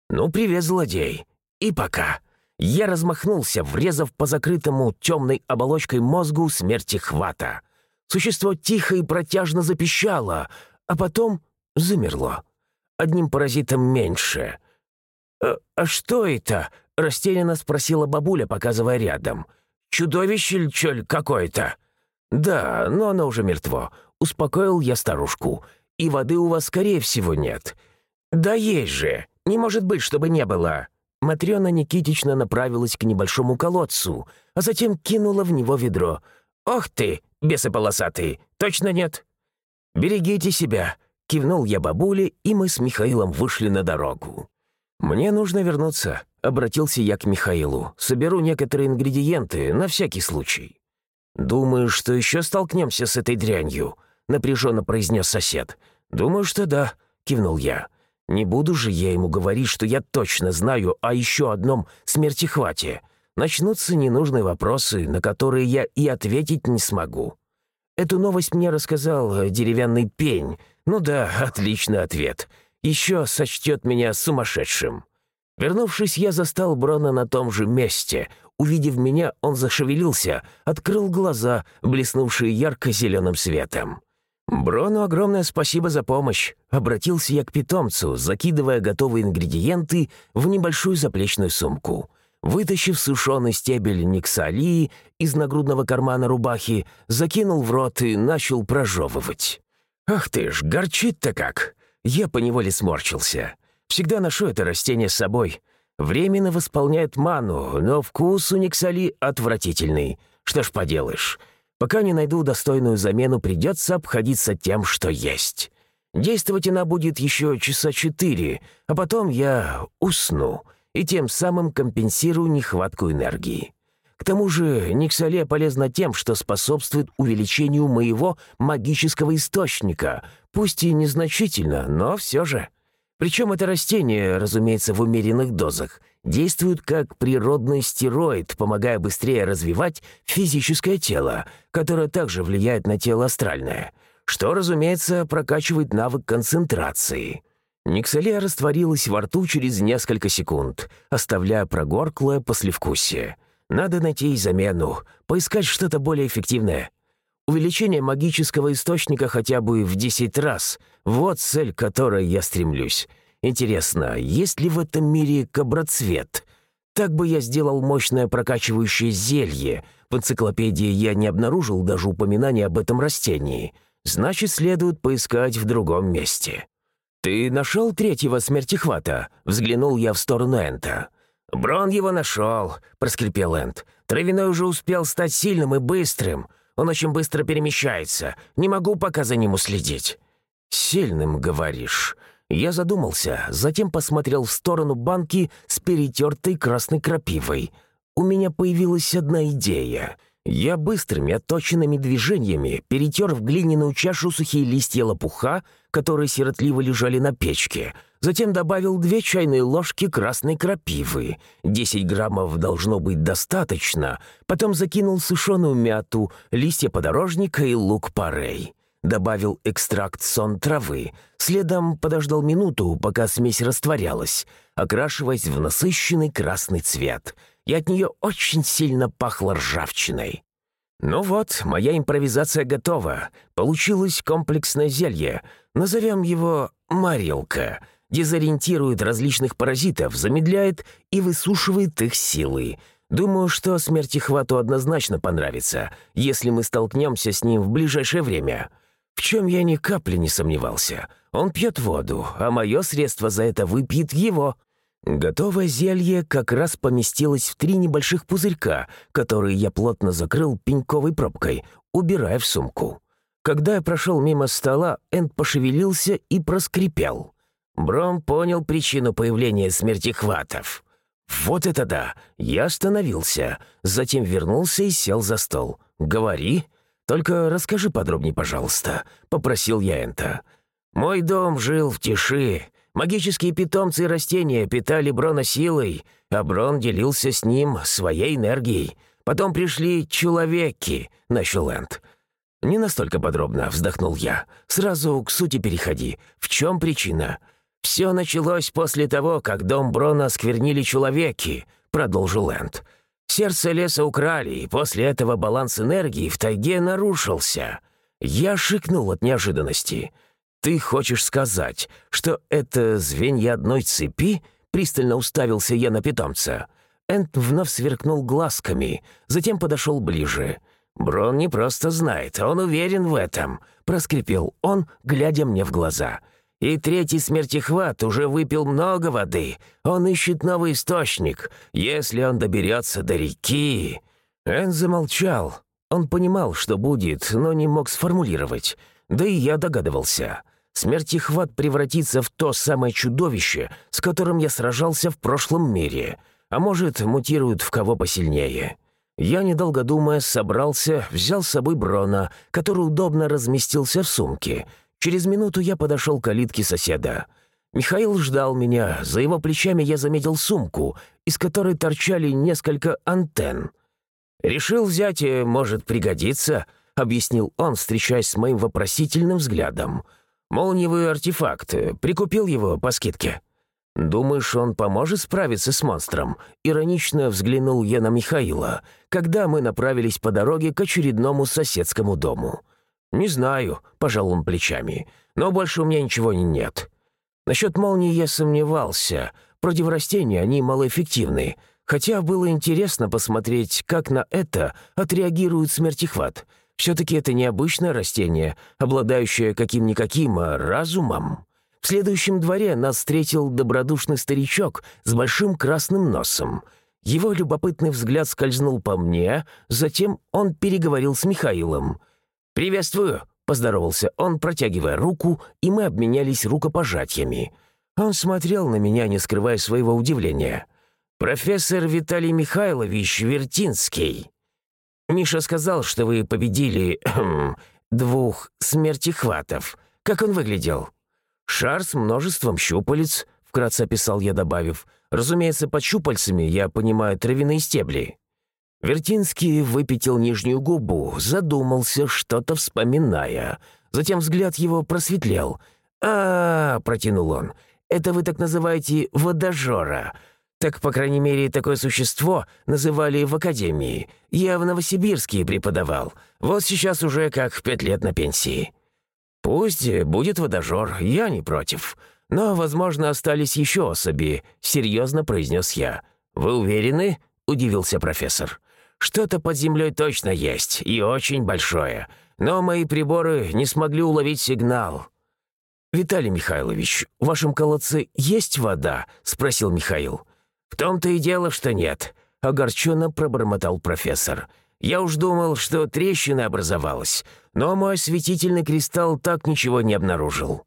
«Ну, привет, злодей!» И пока. Я размахнулся, врезав по закрытому темной оболочкой мозгу смерти хвата. Существо тихо и протяжно запищало, а потом замерло. Одним паразитом меньше. «А, а что это?» — растерянно спросила бабуля, показывая рядом. «Чудовище ли чё какое-то?» «Да, но оно уже мертво», — успокоил я старушку. «И воды у вас, скорее всего, нет». «Да есть же! Не может быть, чтобы не было!» Матрена Никитична направилась к небольшому колодцу, а затем кинула в него ведро. «Ох ты, бесы полосатые! Точно нет?» «Берегите себя!» — кивнул я бабуле, и мы с Михаилом вышли на дорогу. «Мне нужно вернуться», — обратился я к Михаилу. «Соберу некоторые ингредиенты, на всякий случай». «Думаю, что еще столкнемся с этой дрянью», — напряженно произнес сосед. «Думаю, что да», — кивнул я. Не буду же я ему говорить, что я точно знаю о еще одном смертихвате. Начнутся ненужные вопросы, на которые я и ответить не смогу. Эту новость мне рассказал э, деревянный пень. Ну да, [LAUGHS] отличный ответ. Еще сочтет меня сумасшедшим. Вернувшись, я застал Брона на том же месте. Увидев меня, он зашевелился, открыл глаза, блеснувшие ярко-зеленым светом. «Брону огромное спасибо за помощь», — обратился я к питомцу, закидывая готовые ингредиенты в небольшую заплечную сумку. Вытащив сушеный стебель никсалии из нагрудного кармана рубахи, закинул в рот и начал прожевывать. «Ах ты ж, горчит-то как!» Я поневоле сморчился. Всегда ношу это растение с собой. Временно восполняет ману, но вкус у никсали отвратительный. Что ж поделаешь. Пока не найду достойную замену, придется обходиться тем, что есть. Действовать она будет еще часа четыре, а потом я усну и тем самым компенсирую нехватку энергии. К тому же Никсале полезна тем, что способствует увеличению моего магического источника, пусть и незначительно, но все же. Причем это растение, разумеется, в умеренных дозах, действует как природный стероид, помогая быстрее развивать физическое тело, которое также влияет на тело астральное, что, разумеется, прокачивает навык концентрации. Никсалия растворилась во рту через несколько секунд, оставляя прогорклое послевкусие. Надо найти замену, поискать что-то более эффективное. Увеличение магического источника хотя бы в 10 раз — вот цель, к которой я стремлюсь. Интересно, есть ли в этом мире каброцвет? Так бы я сделал мощное прокачивающее зелье. В энциклопедии я не обнаружил даже упоминания об этом растении. Значит, следует поискать в другом месте. «Ты нашел третьего смертихвата?» — взглянул я в сторону Энта. «Брон его нашел», — проскрипел Энд. «Травяной уже успел стать сильным и быстрым. Он очень быстро перемещается. Не могу пока за ним уследить». «Сильным, говоришь?» Я задумался, затем посмотрел в сторону банки с перетертой красной крапивой. У меня появилась одна идея. Я быстрыми, отточенными движениями перетер в глиняную чашу сухие листья лопуха, которые сиротливо лежали на печке. Затем добавил две чайные ложки красной крапивы. Десять граммов должно быть достаточно. Потом закинул сушеную мяту, листья подорожника и лук-порей. Добавил экстракт сон травы. Следом подождал минуту, пока смесь растворялась, окрашиваясь в насыщенный красный цвет — и от нее очень сильно пахло ржавчиной. Ну вот, моя импровизация готова. Получилось комплексное зелье. Назовем его «Марилка». Дезориентирует различных паразитов, замедляет и высушивает их силы. Думаю, что смертихвату однозначно понравится, если мы столкнемся с ним в ближайшее время. В чем я ни капли не сомневался. Он пьет воду, а мое средство за это выпьет его. Готовое зелье как раз поместилось в три небольших пузырька, которые я плотно закрыл пеньковой пробкой, убирая в сумку. Когда я прошел мимо стола, Энд пошевелился и проскрипел. Бром понял причину появления смертихватов. «Вот это да!» Я остановился, затем вернулся и сел за стол. «Говори. Только расскажи подробнее, пожалуйста», — попросил я Энта. «Мой дом жил в тиши, Магические питомцы и растения питали Брона силой, а Брон делился с ним своей энергией. Потом пришли человеки, начал Энд. «Не настолько подробно», — вздохнул я. «Сразу к сути переходи. В чем причина?» «Все началось после того, как дом Брона сквернили человеки», — продолжил Энд. «Сердце леса украли, и после этого баланс энергии в тайге нарушился». Я шикнул от неожиданности. «Ты хочешь сказать, что это звенья одной цепи?» Пристально уставился я на питомца. Энт вновь сверкнул глазками, затем подошел ближе. «Брон не просто знает, он уверен в этом», — проскрипел он, глядя мне в глаза. «И третий смертихват уже выпил много воды. Он ищет новый источник. Если он доберется до реки...» Энн замолчал. Он понимал, что будет, но не мог сформулировать. Да и я догадывался. Смертихват превратится в то самое чудовище, с которым я сражался в прошлом мире, а может, мутирует в кого посильнее. Я, недолго думая, собрался, взял с собой Брона, который удобно разместился в сумке. Через минуту я подошел к калитке соседа. Михаил ждал меня, за его плечами я заметил сумку, из которой торчали несколько антенн. «Решил взять, и может пригодиться», — объяснил он, встречаясь с моим вопросительным взглядом — Молниевый артефакт. Прикупил его по скидке». «Думаешь, он поможет справиться с монстром?» Иронично взглянул я на Михаила, когда мы направились по дороге к очередному соседскому дому. «Не знаю», — пожал он плечами, — «но больше у меня ничего нет». Насчет молнии я сомневался. Против растений они малоэффективны, хотя было интересно посмотреть, как на это отреагирует смертихват — все-таки это необычное растение, обладающее каким-никаким а разумом. В следующем дворе нас встретил добродушный старичок с большим красным носом. Его любопытный взгляд скользнул по мне, затем он переговорил с Михаилом. «Приветствую», — поздоровался он, протягивая руку, и мы обменялись рукопожатиями. Он смотрел на меня, не скрывая своего удивления. «Профессор Виталий Михайлович Вертинский». Миша сказал, что вы победили хм, двух смертихватов. Как он выглядел? Шар с множеством щупалец, вкратце описал я, добавив. Разумеется, под щупальцами я понимаю травяные стебли. Вертинский выпятил нижнюю губу, задумался, что-то вспоминая. Затем взгляд его просветлел. «А, -а, -а протянул он, — это вы так называете водожора. Так, по крайней мере, такое существо называли в академии. Я в Новосибирске преподавал. Вот сейчас уже как пять лет на пенсии. Пусть будет водожор, я не против. Но, возможно, остались еще особи, серьезно произнес я. Вы уверены? Удивился профессор. Что-то под землей точно есть, и очень большое. Но мои приборы не смогли уловить сигнал. «Виталий Михайлович, в вашем колодце есть вода?» — спросил Михаил. «В том-то и дело, что нет», — огорченно пробормотал профессор. «Я уж думал, что трещина образовалась, но мой осветительный кристалл так ничего не обнаружил».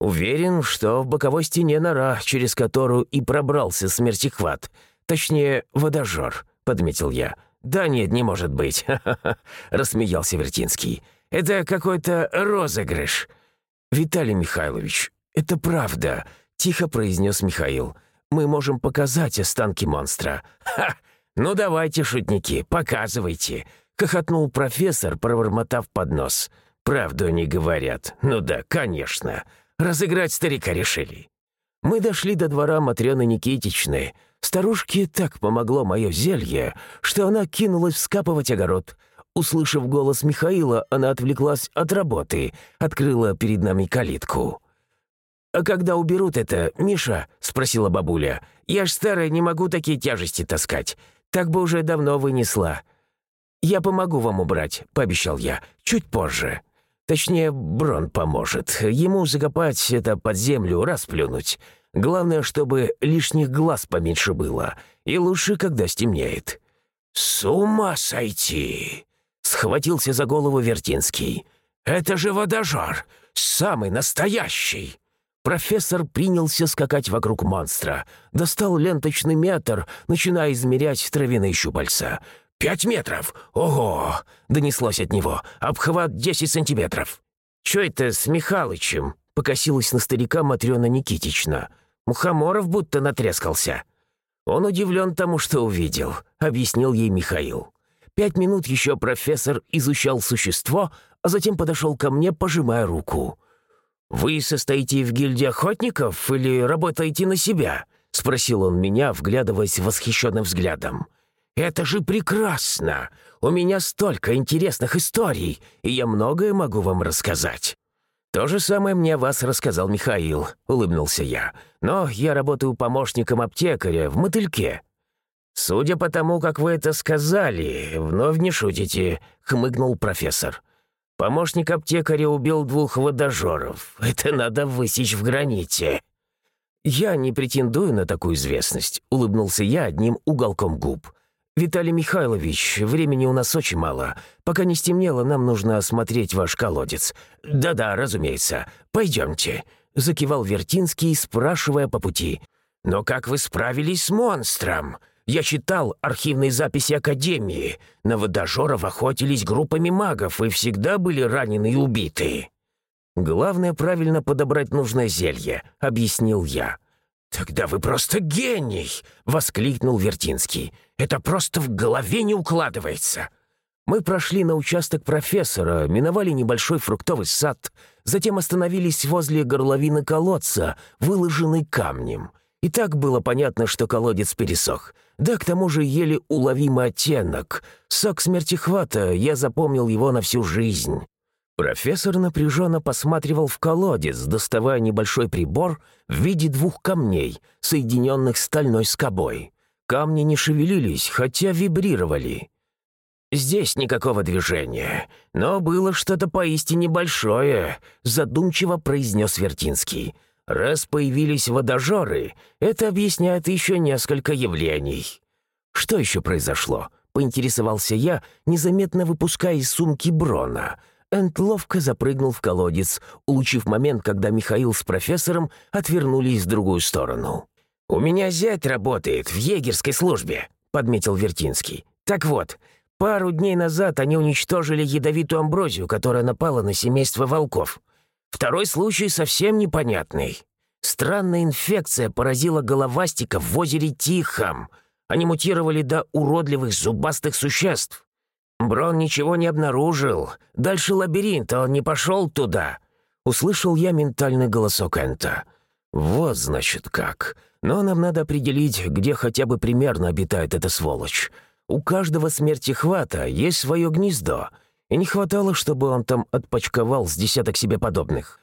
«Уверен, что в боковой стене нора, через которую и пробрался смертихват. Точнее, водожор», — подметил я. «Да нет, не может быть», — рассмеялся Вертинский. «Это какой-то розыгрыш». «Виталий Михайлович, это правда», — тихо произнес Михаил. «Мы можем показать останки монстра». «Ха! Ну давайте, шутники, показывайте», — хохотнул профессор, пробормотав под нос. «Правду они говорят. Ну да, конечно. Разыграть старика решили». Мы дошли до двора Матрёны Никитичны. Старушке так помогло мое зелье, что она кинулась вскапывать огород. Услышав голос Михаила, она отвлеклась от работы, открыла перед нами калитку. «А когда уберут это, Миша?» — спросила бабуля. «Я ж старая, не могу такие тяжести таскать. Так бы уже давно вынесла». «Я помогу вам убрать», — пообещал я. «Чуть позже». Точнее, Брон поможет. Ему закопать это под землю, расплюнуть. Главное, чтобы лишних глаз поменьше было. И лучше, когда стемнеет». «С ума сойти!» — схватился за голову Вертинский. «Это же водожар! Самый настоящий!» Профессор принялся скакать вокруг монстра. Достал ленточный метр, начиная измерять травяные щупальца. «Пять метров! Ого!» — донеслось от него. «Обхват десять сантиметров!» «Чё это с Михалычем?» — покосилась на старика Матрёна Никитична. «Мухоморов будто натрескался». «Он удивлен тому, что увидел», — объяснил ей Михаил. Пять минут еще профессор изучал существо, а затем подошел ко мне, пожимая руку. «Вы состоите в гильдии охотников или работаете на себя?» — спросил он меня, вглядываясь восхищенным взглядом. Это же прекрасно! У меня столько интересных историй, и я многое могу вам рассказать». «То же самое мне вас рассказал Михаил», — улыбнулся я. «Но я работаю помощником аптекаря в мотыльке». «Судя по тому, как вы это сказали, вновь не шутите», — хмыгнул профессор. «Помощник аптекаря убил двух водожоров. Это надо высечь в граните». «Я не претендую на такую известность», — улыбнулся я одним уголком губ. «Виталий Михайлович, времени у нас очень мало. Пока не стемнело, нам нужно осмотреть ваш колодец». «Да-да, разумеется. Пойдемте», — закивал Вертинский, спрашивая по пути. «Но как вы справились с монстром? Я читал архивные записи Академии. На водожоров охотились группами магов и всегда были ранены и убиты». «Главное правильно подобрать нужное зелье», — объяснил я. «Тогда вы просто гений!» — воскликнул Вертинский. «Это просто в голове не укладывается!» Мы прошли на участок профессора, миновали небольшой фруктовый сад, затем остановились возле горловины колодца, выложенной камнем. И так было понятно, что колодец пересох. Да, к тому же еле уловимый оттенок. Сок смертихвата, я запомнил его на всю жизнь. Профессор напряженно посматривал в колодец, доставая небольшой прибор в виде двух камней, соединенных стальной скобой. Камни не шевелились, хотя вибрировали. «Здесь никакого движения, но было что-то поистине большое», задумчиво произнес Вертинский. «Раз появились водожоры, это объясняет еще несколько явлений». «Что еще произошло?» — поинтересовался я, незаметно выпуская из сумки Брона — Энд ловко запрыгнул в колодец, улучив момент, когда Михаил с профессором отвернулись в другую сторону. «У меня зять работает в егерской службе», — подметил Вертинский. «Так вот, пару дней назад они уничтожили ядовитую амброзию, которая напала на семейство волков. Второй случай совсем непонятный. Странная инфекция поразила головастиков в озере Тихом. Они мутировали до уродливых зубастых существ. Брон ничего не обнаружил. Дальше лабиринта, он не пошел туда. Услышал я ментальный голосок Энта. Вот, значит, как. Но нам надо определить, где хотя бы примерно обитает эта сволочь. У каждого смерти хвата есть свое гнездо, и не хватало, чтобы он там отпочковал с десяток себе подобных.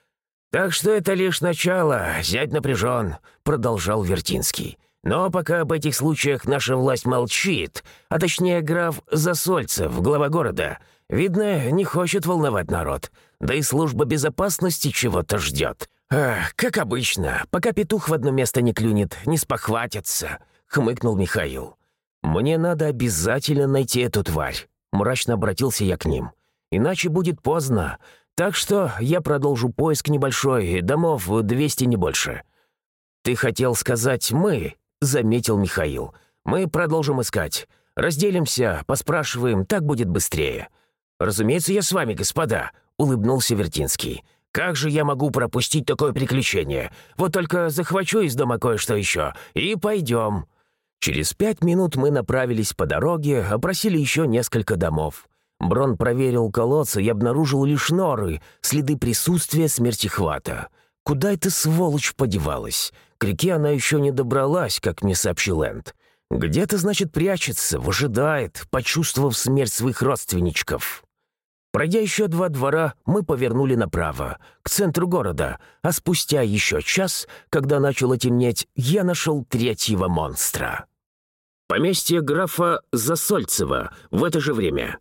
«Так что это лишь начало, зять напряжен», — продолжал Вертинский. Но пока об этих случаях наша власть молчит, а точнее граф Засольцев, глава города, видно, не хочет волновать народ. Да и служба безопасности чего-то ждет. Ах, как обычно, пока петух в одно место не клюнет, не спохватится. — хмыкнул Михаил. «Мне надо обязательно найти эту тварь», — мрачно обратился я к ним. «Иначе будет поздно. Так что я продолжу поиск небольшой, домов 200 не больше». «Ты хотел сказать «мы», — заметил Михаил. «Мы продолжим искать. Разделимся, поспрашиваем, так будет быстрее». «Разумеется, я с вами, господа», — улыбнулся Вертинский. «Как же я могу пропустить такое приключение? Вот только захвачу из дома кое-что еще, и пойдем». Через пять минут мы направились по дороге, опросили еще несколько домов. Брон проверил колодцы и обнаружил лишь норы, следы присутствия смертихвата. Куда эта сволочь подевалась? К реке она еще не добралась, как мне сообщил Энд. Где-то, значит, прячется, выжидает, почувствовав смерть своих родственничков. Пройдя еще два двора, мы повернули направо, к центру города, а спустя еще час, когда начало темнеть, я нашел третьего монстра. Поместье графа Засольцева в это же время.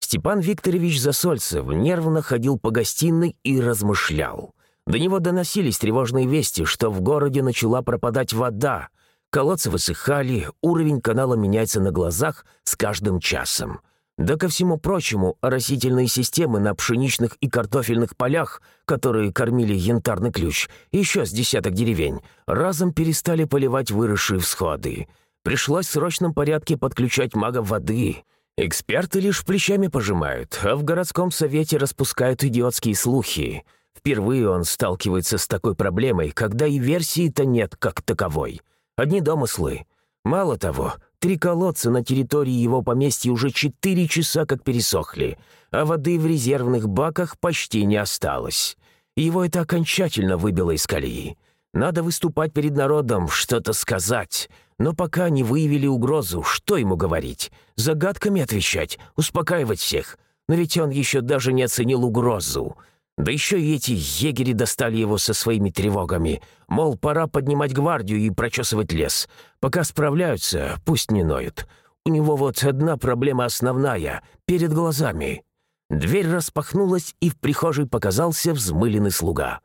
Степан Викторович Засольцев нервно ходил по гостиной и размышлял. До него доносились тревожные вести, что в городе начала пропадать вода, колодцы высыхали, уровень канала меняется на глазах с каждым часом. Да ко всему прочему, оросительные системы на пшеничных и картофельных полях, которые кормили янтарный ключ, еще с десяток деревень, разом перестали поливать выросшие всходы. Пришлось в срочном порядке подключать магов воды. Эксперты лишь плечами пожимают, а в городском совете распускают идиотские слухи. Впервые он сталкивается с такой проблемой, когда и версии-то нет как таковой. Одни домыслы. Мало того, Три колодца на территории его поместья уже четыре часа как пересохли, а воды в резервных баках почти не осталось. Его это окончательно выбило из колеи. Надо выступать перед народом, что-то сказать. Но пока не выявили угрозу, что ему говорить? Загадками отвечать, успокаивать всех. Но ведь он еще даже не оценил угрозу. Да еще и эти егери достали его со своими тревогами. Мол, пора поднимать гвардию и прочесывать лес. Пока справляются, пусть не ноют. У него вот одна проблема основная — перед глазами. Дверь распахнулась, и в прихожей показался взмыленный слуга.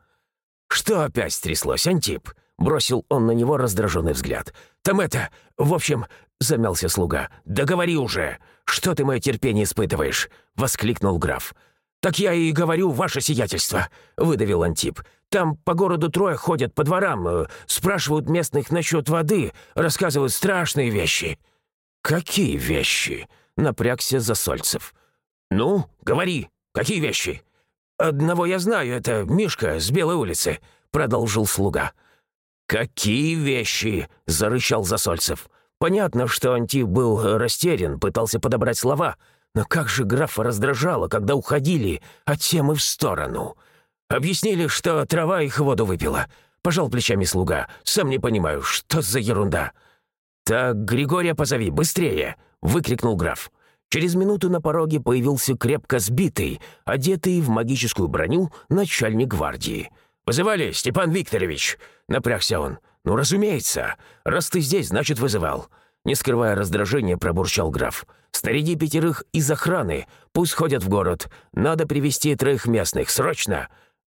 «Что опять стряслось, Антип?» — бросил он на него раздраженный взгляд. «Там это... В общем...» — замялся слуга. «Да говори уже! Что ты мое терпение испытываешь?» — воскликнул граф. «Так я и говорю, ваше сиятельство», — выдавил Антип. «Там по городу трое ходят по дворам, э, спрашивают местных насчет воды, рассказывают страшные вещи». «Какие вещи?» — напрягся Засольцев. «Ну, говори, какие вещи?» «Одного я знаю, это Мишка с Белой улицы», — продолжил слуга. «Какие вещи?» — зарычал Засольцев. Понятно, что Антип был растерян, пытался подобрать слова — но как же графа раздражало, когда уходили от темы в сторону. Объяснили, что трава их воду выпила. Пожал плечами слуга. Сам не понимаю, что за ерунда. «Так, Григория позови, быстрее!» — выкрикнул граф. Через минуту на пороге появился крепко сбитый, одетый в магическую броню начальник гвардии. «Вызывали, Степан Викторович?» — напрягся он. «Ну, разумеется. Раз ты здесь, значит, вызывал». Не скрывая раздражения, пробурчал граф. Снаряди пятерых из охраны. Пусть ходят в город. Надо привести троих местных. Срочно!»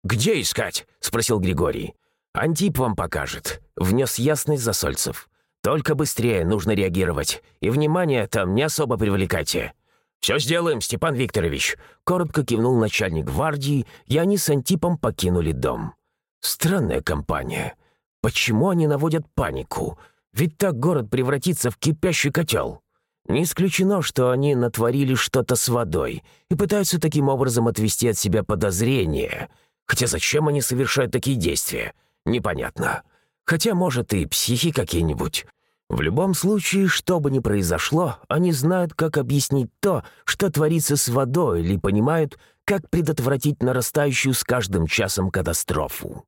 «Где искать?» — спросил Григорий. «Антип вам покажет», — внес ясный Засольцев. «Только быстрее нужно реагировать. И внимание там не особо привлекайте». «Все сделаем, Степан Викторович», — коротко кивнул начальник гвардии, и они с Антипом покинули дом. «Странная компания. Почему они наводят панику? Ведь так город превратится в кипящий котел». Не исключено, что они натворили что-то с водой и пытаются таким образом отвести от себя подозрения. Хотя зачем они совершают такие действия? Непонятно. Хотя, может, и психи какие-нибудь. В любом случае, что бы ни произошло, они знают, как объяснить то, что творится с водой, или понимают, как предотвратить нарастающую с каждым часом катастрофу.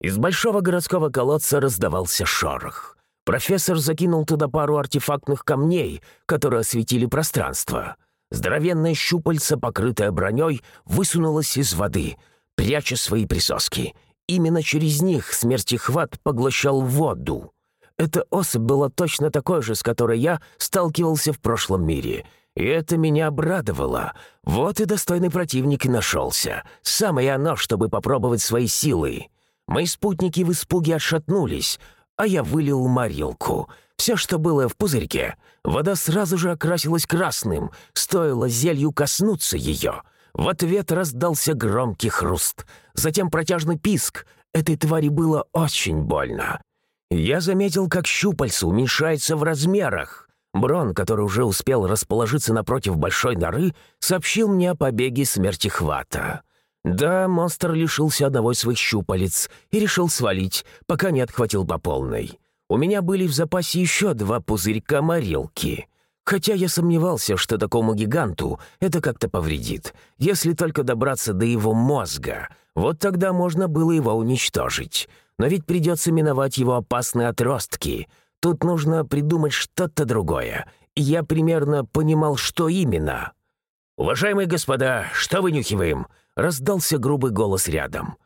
Из большого городского колодца раздавался шорох. Профессор закинул туда пару артефактных камней, которые осветили пространство. Здоровенное щупальце, покрытое броней, высунулось из воды, пряча свои присоски. Именно через них смертихват поглощал воду. Эта особь была точно такой же, с которой я сталкивался в прошлом мире. И это меня обрадовало. Вот и достойный противник и нашелся. Самое оно, чтобы попробовать свои силы. Мои спутники в испуге отшатнулись, а я вылил морилку. Все, что было в пузырьке. Вода сразу же окрасилась красным, стоило зелью коснуться ее. В ответ раздался громкий хруст. Затем протяжный писк. Этой твари было очень больно. Я заметил, как щупальца уменьшается в размерах. Брон, который уже успел расположиться напротив большой норы, сообщил мне о побеге смерти хвата. Да, монстр лишился одного из своих щупалец и решил свалить, пока не отхватил по полной. У меня были в запасе еще два пузырька морилки. Хотя я сомневался, что такому гиганту это как-то повредит, если только добраться до его мозга. Вот тогда можно было его уничтожить. Но ведь придется миновать его опасные отростки. Тут нужно придумать что-то другое. Я примерно понимал, что именно. «Уважаемые господа, что вынюхиваем?» — раздался грубый голос рядом.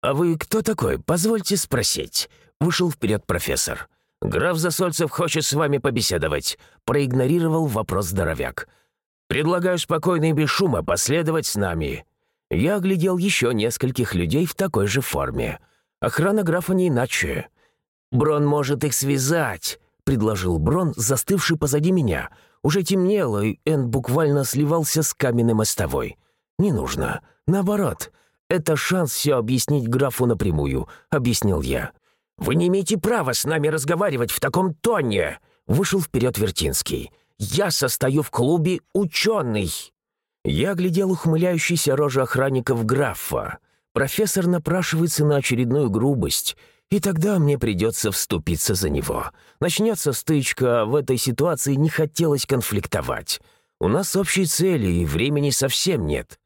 «А вы кто такой? Позвольте спросить». Вышел вперед профессор. «Граф Засольцев хочет с вами побеседовать», — проигнорировал вопрос здоровяк. «Предлагаю спокойно и без шума последовать с нами». Я оглядел еще нескольких людей в такой же форме. Охрана графа не иначе. «Брон может их связать», — предложил Брон, застывший позади меня. Уже темнело, и Энн буквально сливался с каменной мостовой. «Не нужно. Наоборот, это шанс все объяснить графу напрямую», — объяснил я. «Вы не имеете права с нами разговаривать в таком тоне!» — вышел вперед Вертинский. «Я состою в клубе «Ученый». Я глядел ухмыляющийся рожи охранников графа. Профессор напрашивается на очередную грубость, и тогда мне придется вступиться за него. Начнется стычка, а в этой ситуации не хотелось конфликтовать. У нас общие цели, и времени совсем нет.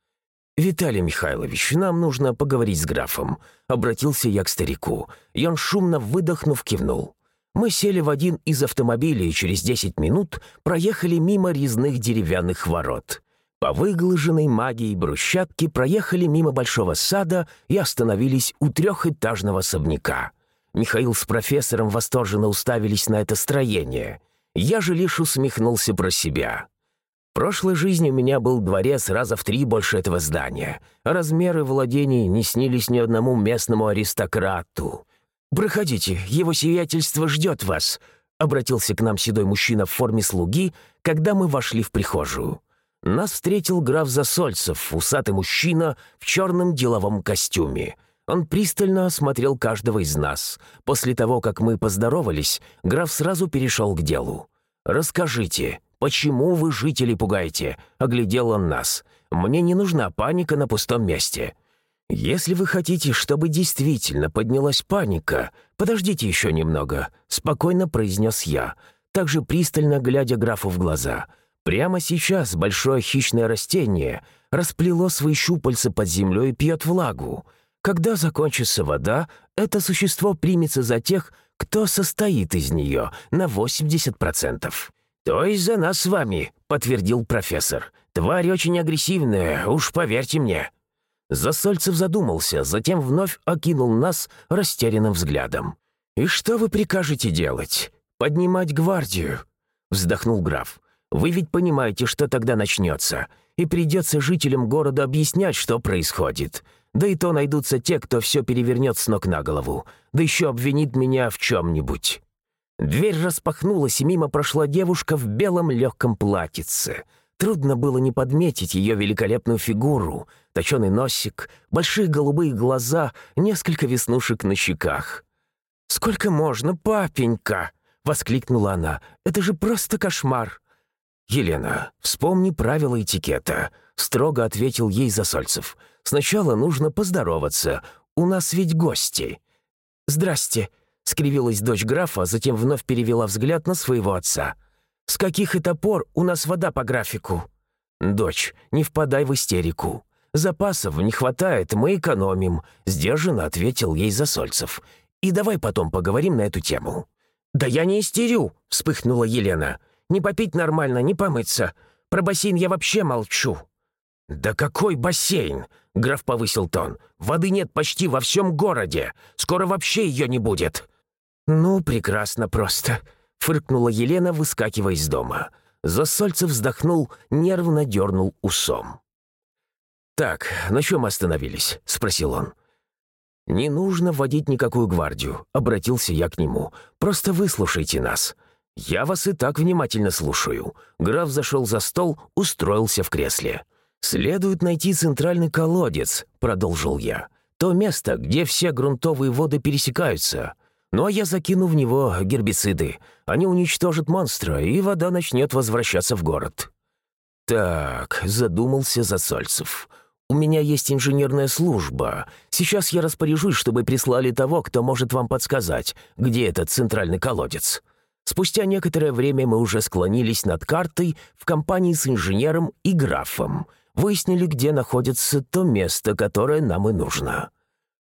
«Виталий Михайлович, нам нужно поговорить с графом», — обратился я к старику, и он, шумно выдохнув, кивнул. Мы сели в один из автомобилей и через десять минут проехали мимо резных деревянных ворот. По выглаженной магией брусчатке проехали мимо большого сада и остановились у трехэтажного особняка. Михаил с профессором восторженно уставились на это строение. Я же лишь усмехнулся про себя. Прошлой жизни у меня был дворец раза в три больше этого здания. Размеры владений не снились ни одному местному аристократу. «Проходите, его сиятельство ждет вас», — обратился к нам седой мужчина в форме слуги, когда мы вошли в прихожую. Нас встретил граф Засольцев, усатый мужчина в черном деловом костюме. Он пристально осмотрел каждого из нас. После того, как мы поздоровались, граф сразу перешел к делу. «Расскажите, почему вы жителей пугаете?» — оглядел он нас. «Мне не нужна паника на пустом месте». «Если вы хотите, чтобы действительно поднялась паника, подождите еще немного», — спокойно произнес я, также пристально глядя графу в глаза — Прямо сейчас большое хищное растение расплело свои щупальца под землей и пьет влагу. Когда закончится вода, это существо примется за тех, кто состоит из нее, на 80%. «То есть за нас с вами», — подтвердил профессор. «Тварь очень агрессивная, уж поверьте мне». Засольцев задумался, затем вновь окинул нас растерянным взглядом. «И что вы прикажете делать? Поднимать гвардию?» — вздохнул граф. Вы ведь понимаете, что тогда начнется, и придется жителям города объяснять, что происходит. Да и то найдутся те, кто все перевернет с ног на голову, да еще обвинит меня в чем-нибудь». Дверь распахнулась, и мимо прошла девушка в белом легком платьице. Трудно было не подметить ее великолепную фигуру, точеный носик, большие голубые глаза, несколько веснушек на щеках. «Сколько можно, папенька?» — воскликнула она. «Это же просто кошмар!» «Елена, вспомни правила этикета», — строго ответил ей Засольцев. «Сначала нужно поздороваться. У нас ведь гости». «Здрасте», — скривилась дочь графа, затем вновь перевела взгляд на своего отца. «С каких это пор у нас вода по графику?» «Дочь, не впадай в истерику. Запасов не хватает, мы экономим», — сдержанно ответил ей Засольцев. «И давай потом поговорим на эту тему». «Да я не истерю», — вспыхнула Елена. Не попить нормально, не помыться. Про бассейн я вообще молчу». «Да какой бассейн?» — граф повысил тон. «Воды нет почти во всем городе. Скоро вообще ее не будет». «Ну, прекрасно просто», — фыркнула Елена, выскакивая из дома. Засольцев вздохнул, нервно дернул усом. «Так, на чем остановились?» — спросил он. «Не нужно вводить никакую гвардию», — обратился я к нему. «Просто выслушайте нас. Я вас и так внимательно слушаю». Граф зашел за стол, устроился в кресле. «Следует найти центральный колодец», — продолжил я. «То место, где все грунтовые воды пересекаются. Ну а я закину в него гербициды. Они уничтожат монстра, и вода начнет возвращаться в город». «Так», — задумался Засольцев. «У меня есть инженерная служба. Сейчас я распоряжусь, чтобы прислали того, кто может вам подсказать, где этот центральный колодец». Спустя некоторое время мы уже склонились над картой в компании с инженером и графом. Выяснили, где находится то место, которое нам и нужно.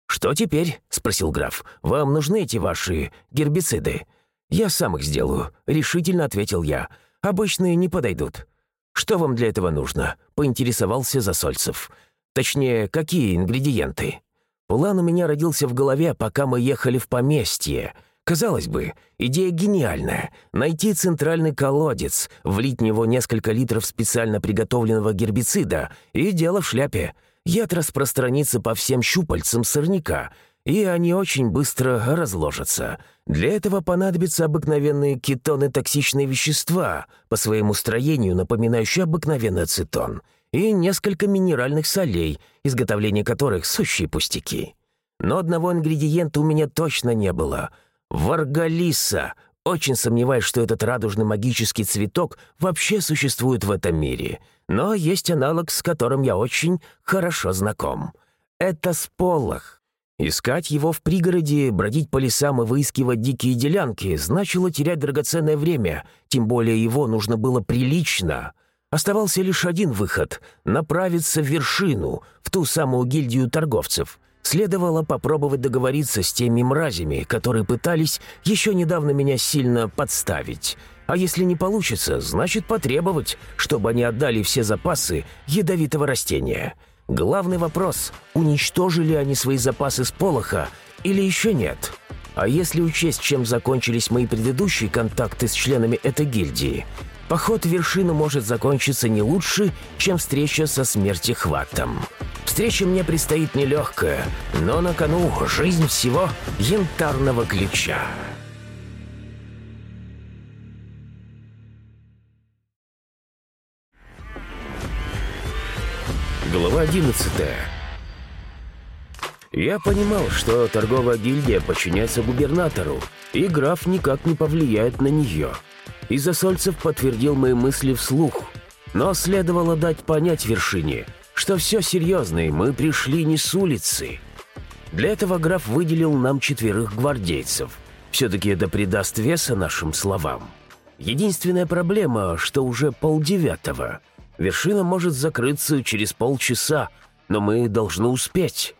«Что теперь?» — спросил граф. «Вам нужны эти ваши гербициды?» «Я сам их сделаю», — решительно ответил я. «Обычные не подойдут». «Что вам для этого нужно?» — поинтересовался Засольцев. «Точнее, какие ингредиенты?» План у меня родился в голове, пока мы ехали в поместье. Казалось бы, идея гениальная. Найти центральный колодец, влить в него несколько литров специально приготовленного гербицида, и дело в шляпе. Яд распространится по всем щупальцам сорняка, и они очень быстро разложатся. Для этого понадобятся обыкновенные кетоны токсичные вещества, по своему строению напоминающие обыкновенный ацетон, и несколько минеральных солей, изготовление которых — сущие пустяки. Но одного ингредиента у меня точно не было — варгалиса. Очень сомневаюсь, что этот радужный магический цветок вообще существует в этом мире. Но есть аналог, с которым я очень хорошо знаком. Это сполох. Искать его в пригороде, бродить по лесам и выискивать дикие делянки значило терять драгоценное время, тем более его нужно было прилично. Оставался лишь один выход — направиться в вершину, в ту самую гильдию торговцев. Следовало попробовать договориться с теми мразями, которые пытались еще недавно меня сильно подставить. А если не получится, значит потребовать, чтобы они отдали все запасы ядовитого растения — Главный вопрос – уничтожили они свои запасы с полоха или еще нет? А если учесть, чем закончились мои предыдущие контакты с членами этой гильдии, поход в вершину может закончиться не лучше, чем встреча со смертихватом. Встреча мне предстоит нелегкая, но на кону жизнь всего янтарного ключа. Глава 11 Я понимал, что торговая гильдия подчиняется губернатору, и граф никак не повлияет на нее. И Засольцев подтвердил мои мысли вслух. Но следовало дать понять вершине, что все серьезно, и мы пришли не с улицы. Для этого граф выделил нам четверых гвардейцев. Все-таки это придаст веса нашим словам. Единственная проблема, что уже полдевятого — Вершина может закрыться через полчаса, но мы должны успеть.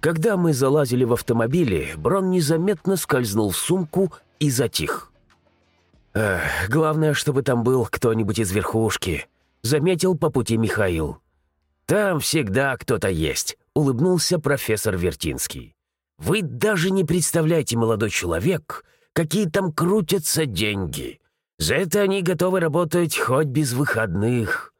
Когда мы залазили в автомобиле, Брон незаметно скользнул в сумку и затих. «Эх, главное, чтобы там был кто-нибудь из верхушки», — заметил по пути Михаил. «Там всегда кто-то есть», — улыбнулся профессор Вертинский. «Вы даже не представляете, молодой человек, какие там крутятся деньги. За это они готовы работать хоть без выходных».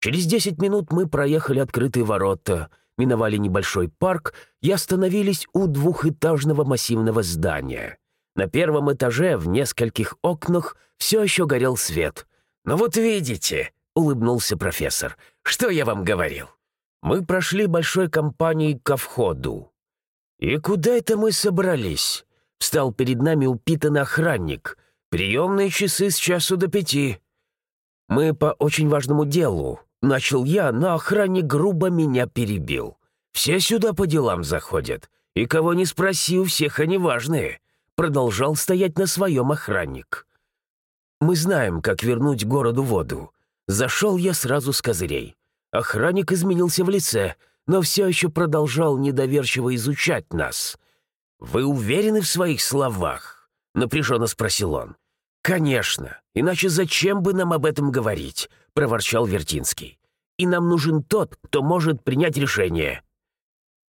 Через десять минут мы проехали открытые ворота, миновали небольшой парк и остановились у двухэтажного массивного здания. На первом этаже в нескольких окнах все еще горел свет. «Ну вот видите», — улыбнулся профессор, — «что я вам говорил?» Мы прошли большой компанией ко входу. «И куда это мы собрались?» Встал перед нами упитанный охранник. «Приемные часы с часу до пяти». «Мы по очень важному делу», Начал я, но охранник грубо меня перебил. «Все сюда по делам заходят, и кого не спроси, у всех они важные», продолжал стоять на своем охранник. «Мы знаем, как вернуть городу воду. Зашел я сразу с козырей. Охранник изменился в лице, но все еще продолжал недоверчиво изучать нас. «Вы уверены в своих словах?» — напряженно спросил он. «Конечно. Иначе зачем бы нам об этом говорить?» — проворчал Вертинский. «И нам нужен тот, кто может принять решение».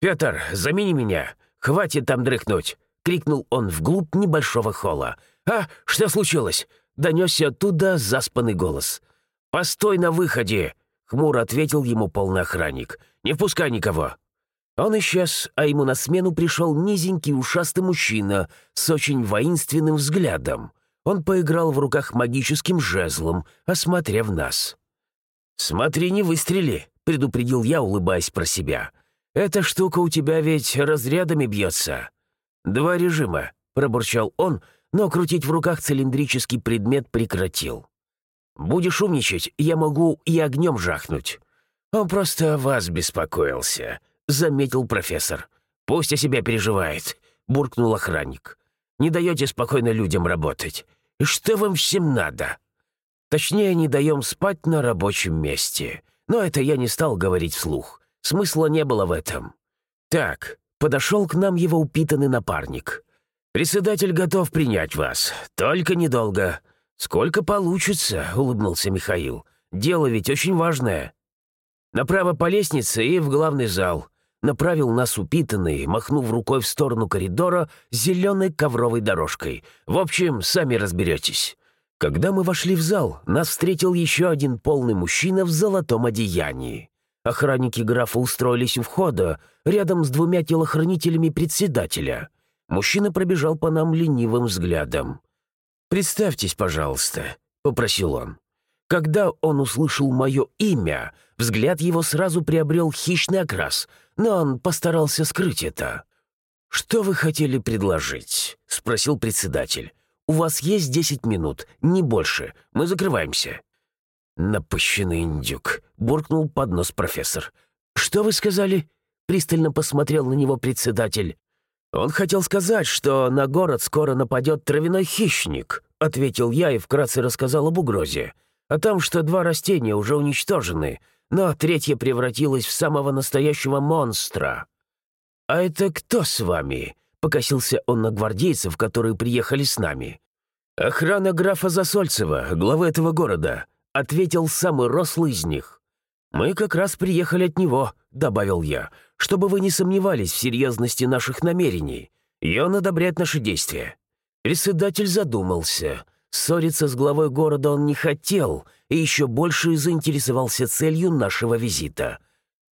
«Петр, замени меня. Хватит там дрыхнуть!» — крикнул он вглубь небольшого холла. «А, что случилось?» — донесся оттуда заспанный голос. «Постой на выходе!» — хмуро ответил ему полный охранник. «Не впускай никого!» Он исчез, а ему на смену пришел низенький ушастый мужчина с очень воинственным взглядом. Он поиграл в руках магическим жезлом, осмотрев нас. «Смотри, не выстрели», — предупредил я, улыбаясь про себя. «Эта штука у тебя ведь разрядами бьется». «Два режима», — пробурчал он, но крутить в руках цилиндрический предмет прекратил. «Будешь умничать, я могу и огнем жахнуть». «Он просто о вас беспокоился», — заметил профессор. «Пусть о себя переживает», — буркнул охранник. «Не даете спокойно людям работать. Что вам всем надо?» Точнее, не даем спать на рабочем месте. Но это я не стал говорить вслух. Смысла не было в этом. Так, подошел к нам его упитанный напарник. «Председатель готов принять вас. Только недолго. Сколько получится?» — улыбнулся Михаил. «Дело ведь очень важное. Направо по лестнице и в главный зал. Направил нас упитанный, махнув рукой в сторону коридора зеленой ковровой дорожкой. В общем, сами разберетесь. Когда мы вошли в зал, нас встретил еще один полный мужчина в золотом одеянии. Охранники графа устроились у входа, рядом с двумя телохранителями председателя. Мужчина пробежал по нам ленивым взглядом. «Представьтесь, пожалуйста», — попросил он. Когда он услышал мое имя, взгляд его сразу приобрел хищный окрас, но он постарался скрыть это. «Что вы хотели предложить?» — спросил председатель. «У вас есть десять минут, не больше. Мы закрываемся». «Напыщенный индюк», — буркнул под нос профессор. «Что вы сказали?» — пристально посмотрел на него председатель. «Он хотел сказать, что на город скоро нападет травяной хищник», — ответил я и вкратце рассказал об угрозе о том, что два растения уже уничтожены, но третье превратилось в самого настоящего монстра. «А это кто с вами?» — покосился он на гвардейцев, которые приехали с нами. «Охрана графа Засольцева, главы этого города», — ответил самый рослый из них. «Мы как раз приехали от него», — добавил я, «чтобы вы не сомневались в серьезности наших намерений, и он одобряет наши действия». Председатель задумался — Ссориться с главой города он не хотел и еще больше заинтересовался целью нашего визита.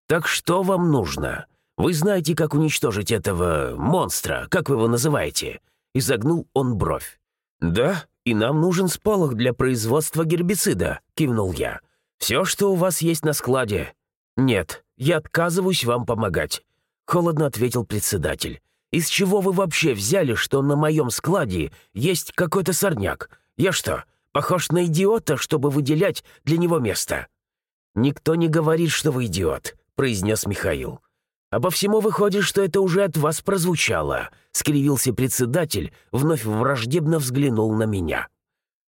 «Так что вам нужно? Вы знаете, как уничтожить этого монстра, как вы его называете?» Изогнул он бровь. «Да, и нам нужен сполох для производства гербицида», — кивнул я. «Все, что у вас есть на складе». «Нет, я отказываюсь вам помогать», — холодно ответил председатель. «Из чего вы вообще взяли, что на моем складе есть какой-то сорняк? Я что, похож на идиота, чтобы выделять для него место?» «Никто не говорит, что вы идиот», — произнес Михаил. «А по всему выходит, что это уже от вас прозвучало», — скривился председатель, вновь враждебно взглянул на меня.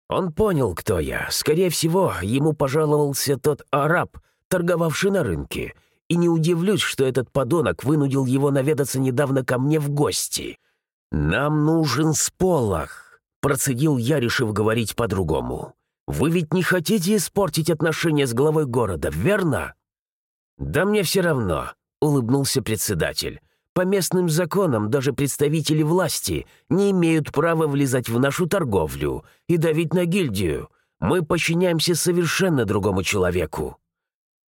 Он понял, кто я. Скорее всего, ему пожаловался тот араб, торговавший на рынке. И не удивлюсь, что этот подонок вынудил его наведаться недавно ко мне в гости. «Нам нужен сполох», Процедил я, решив говорить по-другому. «Вы ведь не хотите испортить отношения с главой города, верно?» «Да мне все равно», — улыбнулся председатель. «По местным законам даже представители власти не имеют права влезать в нашу торговлю и давить на гильдию. Мы подчиняемся совершенно другому человеку».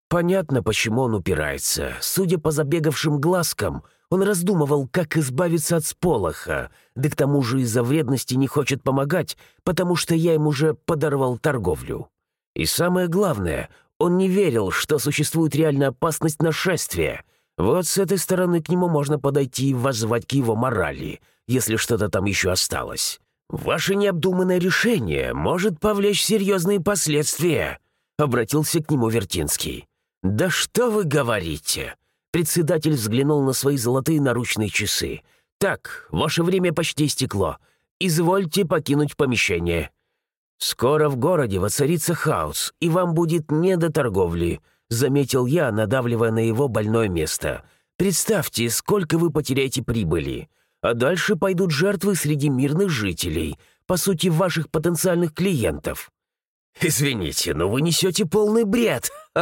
Понятно, почему он упирается. Судя по забегавшим глазкам, он раздумывал, как избавиться от сполоха, да к тому же из-за вредности не хочет помогать, потому что я ему уже подорвал торговлю. И самое главное, он не верил, что существует реальная опасность нашествия. Вот с этой стороны к нему можно подойти и воззвать к его морали, если что-то там еще осталось. «Ваше необдуманное решение может повлечь серьезные последствия», — обратился к нему Вертинский. «Да что вы говорите?» Председатель взглянул на свои золотые наручные часы. «Так, ваше время почти истекло. Извольте покинуть помещение. Скоро в городе воцарится хаос, и вам будет не до торговли», заметил я, надавливая на его больное место. «Представьте, сколько вы потеряете прибыли. А дальше пойдут жертвы среди мирных жителей, по сути, ваших потенциальных клиентов». «Извините, но вы несете полный бред!» [LAUGHS]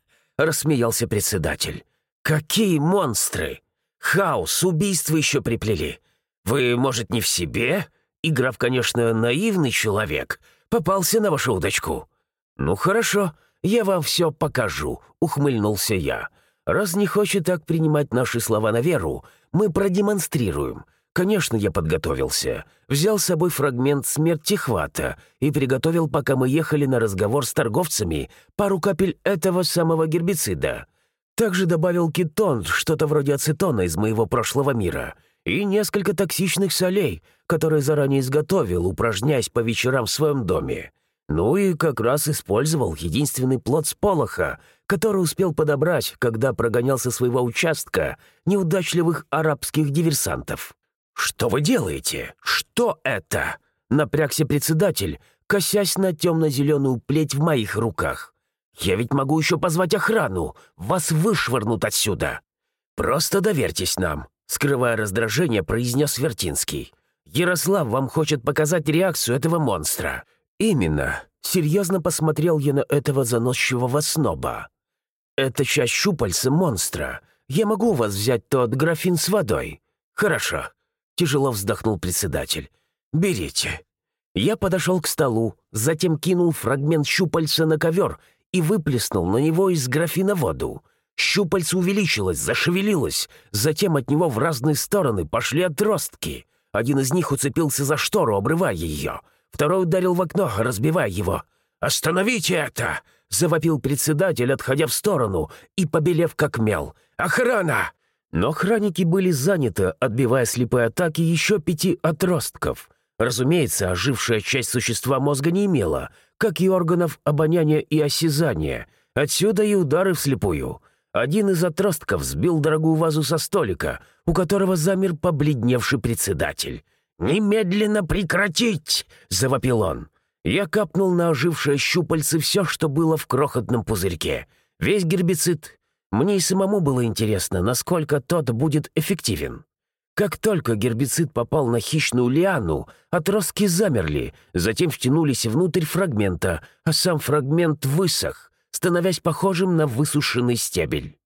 — рассмеялся председатель. «Какие монстры! Хаос, убийство еще приплели. Вы, может, не в себе? И граф, конечно, наивный человек. Попался на вашу удочку». «Ну хорошо, я вам все покажу», — ухмыльнулся я. Раз не хочет так принимать наши слова на веру, мы продемонстрируем. Конечно, я подготовился. Взял с собой фрагмент смерти хвата и приготовил, пока мы ехали на разговор с торговцами, пару капель этого самого гербицида. Также добавил кетон, что-то вроде ацетона из моего прошлого мира, и несколько токсичных солей, которые заранее изготовил, упражняясь по вечерам в своем доме. Ну и как раз использовал единственный плод сполоха, который успел подобрать, когда прогонял со своего участка неудачливых арабских диверсантов. «Что вы делаете? Что это?» — напрягся председатель, косясь на темно-зеленую плеть в моих руках. «Я ведь могу еще позвать охрану. Вас вышвырнут отсюда». «Просто доверьтесь нам», — скрывая раздражение, произнес Вертинский. «Ярослав вам хочет показать реакцию этого монстра». «Именно. Серьезно посмотрел я на этого заносчивого сноба. Это часть щупальца монстра. Я могу у вас взять тот графин с водой?» «Хорошо», — тяжело вздохнул председатель. «Берите». Я подошел к столу, затем кинул фрагмент щупальца на ковер и выплеснул на него из графина воду. Щупальце увеличилось, зашевелилось, затем от него в разные стороны пошли отростки. Один из них уцепился за штору, обрывая ее. Второй ударил в окно, разбивая его. «Остановите это!» — завопил председатель, отходя в сторону и побелев как мел. «Охрана!» Но охранники были заняты, отбивая слепые атаки еще пяти отростков. Разумеется, ожившая часть существа мозга не имела, как и органов обоняния и осязания. Отсюда и удары вслепую. Один из отростков сбил дорогую вазу со столика, у которого замер побледневший председатель. «Немедленно прекратить!» — завопил он. Я капнул на ожившее щупальце все, что было в крохотном пузырьке. Весь гербицид. Мне и самому было интересно, насколько тот будет эффективен. Как только гербицид попал на хищную лиану, отростки замерли, затем втянулись внутрь фрагмента, а сам фрагмент высох, становясь похожим на высушенный стебель.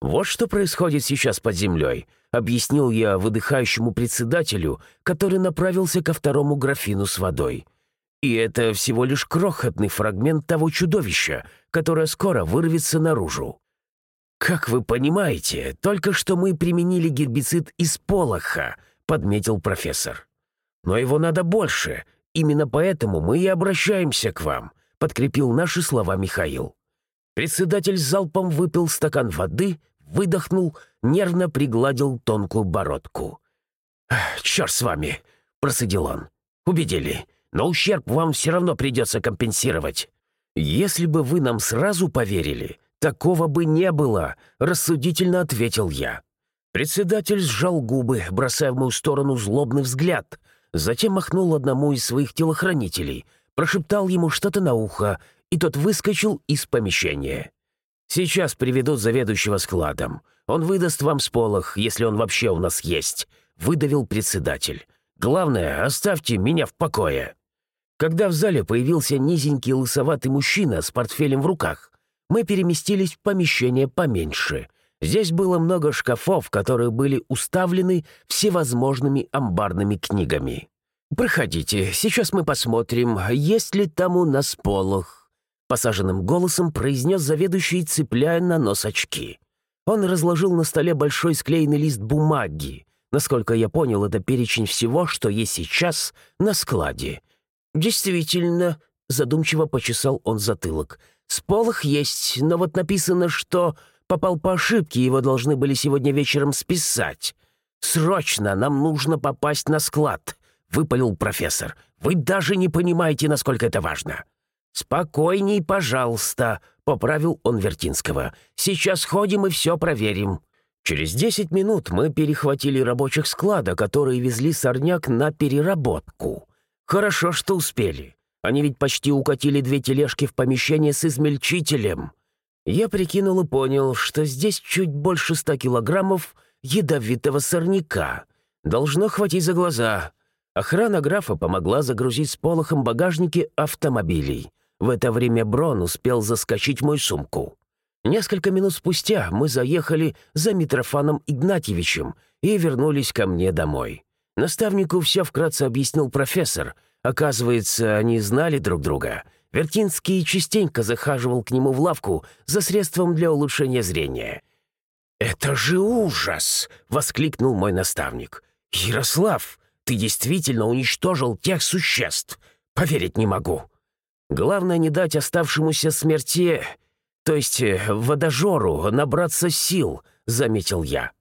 «Вот что происходит сейчас под землей», — объяснил я выдыхающему председателю, который направился ко второму графину с водой. «И это всего лишь крохотный фрагмент того чудовища, которое скоро вырвется наружу. «Как вы понимаете, только что мы применили гербицид из полоха», — подметил профессор. «Но его надо больше, именно поэтому мы и обращаемся к вам», — подкрепил наши слова Михаил. Председатель залпом выпил стакан воды, выдохнул, нервно пригладил тонкую бородку. «Черт с вами!» — процедил он. «Убедили, но ущерб вам все равно придется компенсировать. Если бы вы нам сразу поверили, такого бы не было», — рассудительно ответил я. Председатель сжал губы, бросая в мою сторону злобный взгляд, затем махнул одному из своих телохранителей, прошептал ему что-то на ухо и тот выскочил из помещения. «Сейчас приведут заведующего складом. Он выдаст вам сполох, если он вообще у нас есть», — выдавил председатель. «Главное, оставьте меня в покое». Когда в зале появился низенький лысоватый мужчина с портфелем в руках, мы переместились в помещение поменьше. Здесь было много шкафов, которые были уставлены всевозможными амбарными книгами. «Проходите, сейчас мы посмотрим, есть ли там у нас полох». Посаженным голосом произнес заведующий, цепляя на нос очки. Он разложил на столе большой склеенный лист бумаги. Насколько я понял, это перечень всего, что есть сейчас на складе. «Действительно», — задумчиво почесал он затылок. «Сполох есть, но вот написано, что попал по ошибке, его должны были сегодня вечером списать. Срочно нам нужно попасть на склад», — выпалил профессор. «Вы даже не понимаете, насколько это важно». «Спокойней, пожалуйста», — поправил он Вертинского. «Сейчас ходим и все проверим». Через десять минут мы перехватили рабочих склада, которые везли сорняк на переработку. Хорошо, что успели. Они ведь почти укатили две тележки в помещение с измельчителем. Я прикинул и понял, что здесь чуть больше ста килограммов ядовитого сорняка. Должно хватить за глаза. Охрана графа помогла загрузить с полохом багажники автомобилей. В это время Брон успел заскочить в мою сумку. Несколько минут спустя мы заехали за Митрофаном Игнатьевичем и вернулись ко мне домой. Наставнику все вкратце объяснил профессор. Оказывается, они знали друг друга. Вертинский частенько захаживал к нему в лавку за средством для улучшения зрения. «Это же ужас!» — воскликнул мой наставник. «Ярослав, ты действительно уничтожил тех существ! Поверить не могу!» «Главное не дать оставшемуся смерти, то есть э, водожору, набраться сил», — заметил я.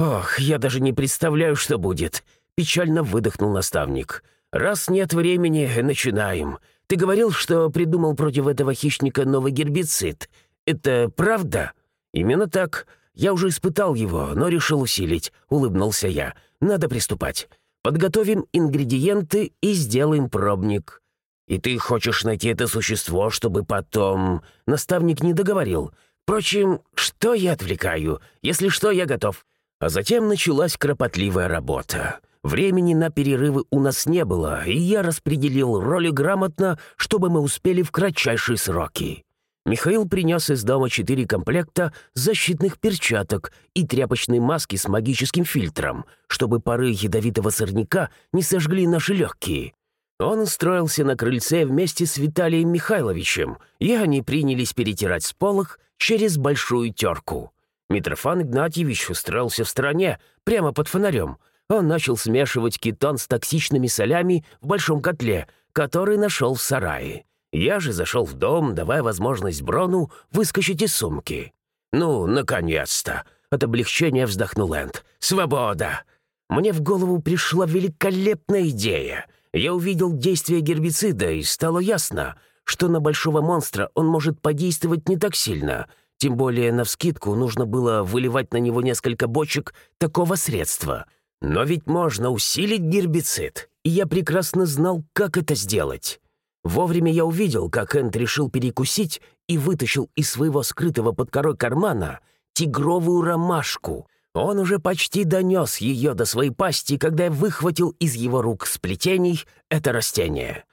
«Ох, я даже не представляю, что будет», — печально выдохнул наставник. «Раз нет времени, начинаем. Ты говорил, что придумал против этого хищника новый гербицид. Это правда?» «Именно так. Я уже испытал его, но решил усилить», — улыбнулся я. «Надо приступать. Подготовим ингредиенты и сделаем пробник». «И ты хочешь найти это существо, чтобы потом...» Наставник не договорил. «Впрочем, что я отвлекаю? Если что, я готов». А затем началась кропотливая работа. Времени на перерывы у нас не было, и я распределил роли грамотно, чтобы мы успели в кратчайшие сроки. Михаил принес из дома четыре комплекта защитных перчаток и тряпочной маски с магическим фильтром, чтобы пары ядовитого сорняка не сожгли наши легкие. Он устроился на крыльце вместе с Виталием Михайловичем, и они принялись перетирать сполох через большую терку. Митрофан Игнатьевич устроился в стороне, прямо под фонарем. Он начал смешивать кетон с токсичными солями в большом котле, который нашел в сарае. Я же зашел в дом, давая возможность Брону выскочить из сумки. «Ну, наконец-то!» — от облегчения вздохнул Энд. «Свобода!» Мне в голову пришла великолепная идея. Я увидел действие гербицида, и стало ясно, что на большого монстра он может подействовать не так сильно. Тем более, навскидку, нужно было выливать на него несколько бочек такого средства. Но ведь можно усилить гербицид, и я прекрасно знал, как это сделать. Вовремя я увидел, как Энд решил перекусить и вытащил из своего скрытого под корой кармана тигровую ромашку. Он уже почти донес ее до своей пасти, когда я выхватил из его рук сплетений это растение.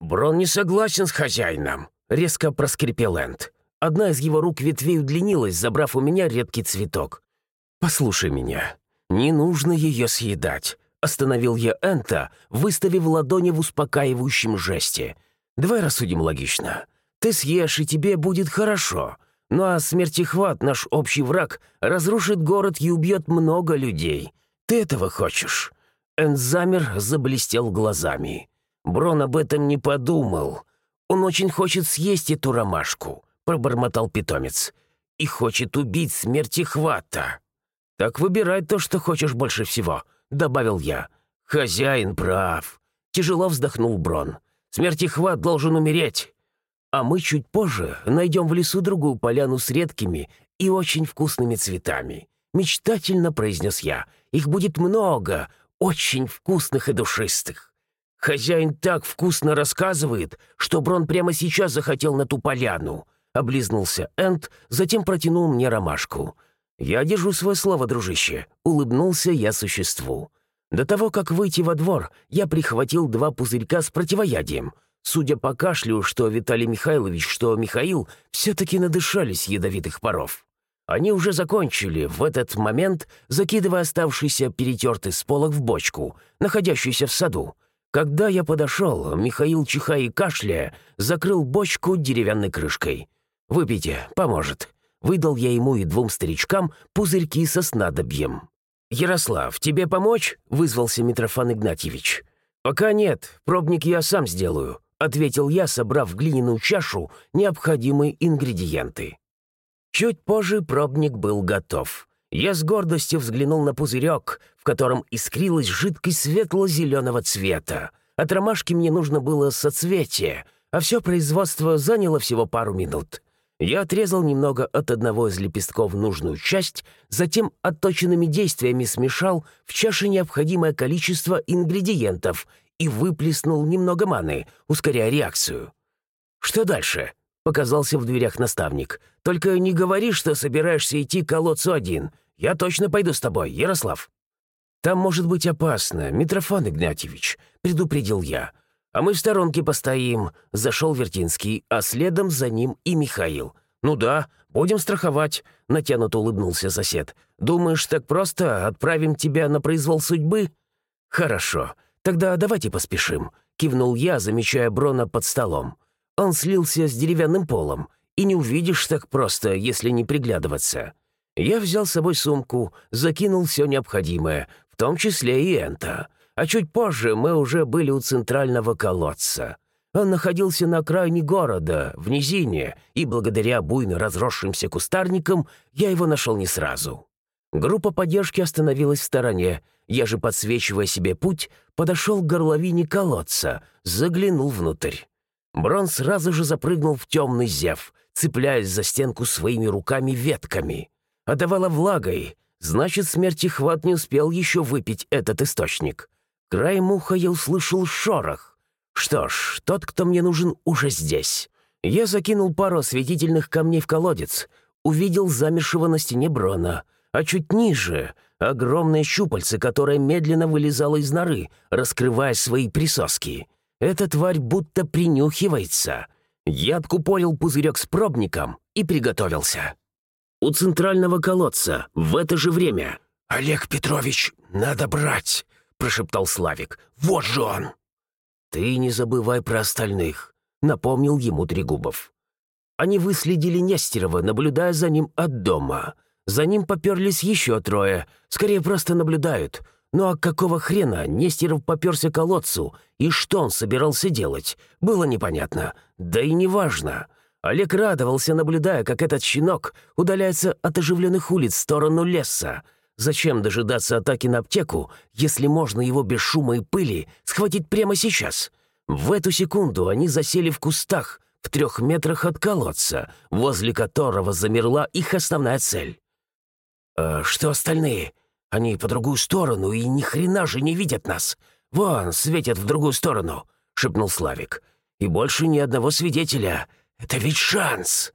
«Брон не согласен с хозяином», — резко проскрипел Энд. Одна из его рук ветвей удлинилась, забрав у меня редкий цветок. «Послушай меня. Не нужно ее съедать», — остановил я Энта, выставив ладони в успокаивающем жесте — Давай рассудим логично. Ты съешь, и тебе будет хорошо. Ну а смертихват, наш общий враг, разрушит город и убьет много людей. Ты этого хочешь?» Энзамер заблестел глазами. Брон об этом не подумал. «Он очень хочет съесть эту ромашку», — пробормотал питомец. «И хочет убить смертихвата». «Так выбирай то, что хочешь больше всего», — добавил я. «Хозяин прав», — тяжело вздохнул Брон. Смертихват должен умереть. А мы чуть позже найдем в лесу другую поляну с редкими и очень вкусными цветами. Мечтательно произнес я. Их будет много, очень вкусных и душистых. Хозяин так вкусно рассказывает, что Брон прямо сейчас захотел на ту поляну. Облизнулся Энд, затем протянул мне ромашку. «Я держу свое слово, дружище», — улыбнулся я существу. До того, как выйти во двор, я прихватил два пузырька с противоядием. Судя по кашлю, что Виталий Михайлович, что Михаил, все-таки надышались ядовитых паров. Они уже закончили, в этот момент закидывая оставшийся перетертый сполох в бочку, находящуюся в саду. Когда я подошел, Михаил, чихая и кашляя, закрыл бочку деревянной крышкой. «Выпейте, поможет». Выдал я ему и двум старичкам пузырьки со снадобьем. «Ярослав, тебе помочь?» — вызвался Митрофан Игнатьевич. «Пока нет, пробник я сам сделаю», — ответил я, собрав в глиняную чашу необходимые ингредиенты. Чуть позже пробник был готов. Я с гордостью взглянул на пузырек, в котором искрилась жидкость светло-зеленого цвета. От ромашки мне нужно было соцветие, а все производство заняло всего пару минут. Я отрезал немного от одного из лепестков нужную часть, затем отточенными действиями смешал в чаше необходимое количество ингредиентов и выплеснул немного маны, ускоряя реакцию. «Что дальше?» — показался в дверях наставник. «Только не говори, что собираешься идти к колодцу один. Я точно пойду с тобой, Ярослав». «Там может быть опасно, Митрофан Игнатьевич», — предупредил я. «А мы в сторонке постоим», — зашел Вертинский, а следом за ним и Михаил. «Ну да, будем страховать», — натянуто улыбнулся сосед. «Думаешь, так просто отправим тебя на произвол судьбы?» «Хорошо, тогда давайте поспешим», — кивнул я, замечая Брона под столом. Он слился с деревянным полом, и не увидишь так просто, если не приглядываться. Я взял с собой сумку, закинул все необходимое, в том числе и это. А чуть позже мы уже были у центрального колодца. Он находился на окраине города, в низине, и благодаря буйно разросшимся кустарникам я его нашел не сразу. Группа поддержки остановилась в стороне. Я же, подсвечивая себе путь, подошел к горловине колодца, заглянул внутрь. Брон сразу же запрыгнул в темный зев, цепляясь за стенку своими руками-ветками. Отдавала влагой, значит, смертихват не успел еще выпить этот источник. Краем уха я услышал шорох. Что ж, тот, кто мне нужен, уже здесь. Я закинул пару осветительных камней в колодец, увидел замершего на стене Брона, а чуть ниже — огромное щупальце, которое медленно вылезало из норы, раскрывая свои присоски. Эта тварь будто принюхивается. Я откупорил пузырек с пробником и приготовился. У центрального колодца в это же время. «Олег Петрович, надо брать!» — прошептал Славик. «Вот же он!» «Ты не забывай про остальных», — напомнил ему Трегубов. Они выследили Нестерова, наблюдая за ним от дома. За ним поперлись еще трое, скорее просто наблюдают. Ну а какого хрена Нестеров поперся к колодцу, и что он собирался делать, было непонятно. Да и неважно. Олег радовался, наблюдая, как этот щенок удаляется от оживленных улиц в сторону леса, Зачем дожидаться атаки на аптеку, если можно его без шума и пыли схватить прямо сейчас? В эту секунду они засели в кустах в трех метрах от колодца, возле которого замерла их основная цель. «А что остальные? Они по другую сторону и ни хрена же не видят нас. Вон, светят в другую сторону», — шепнул Славик. «И больше ни одного свидетеля. Это ведь шанс!»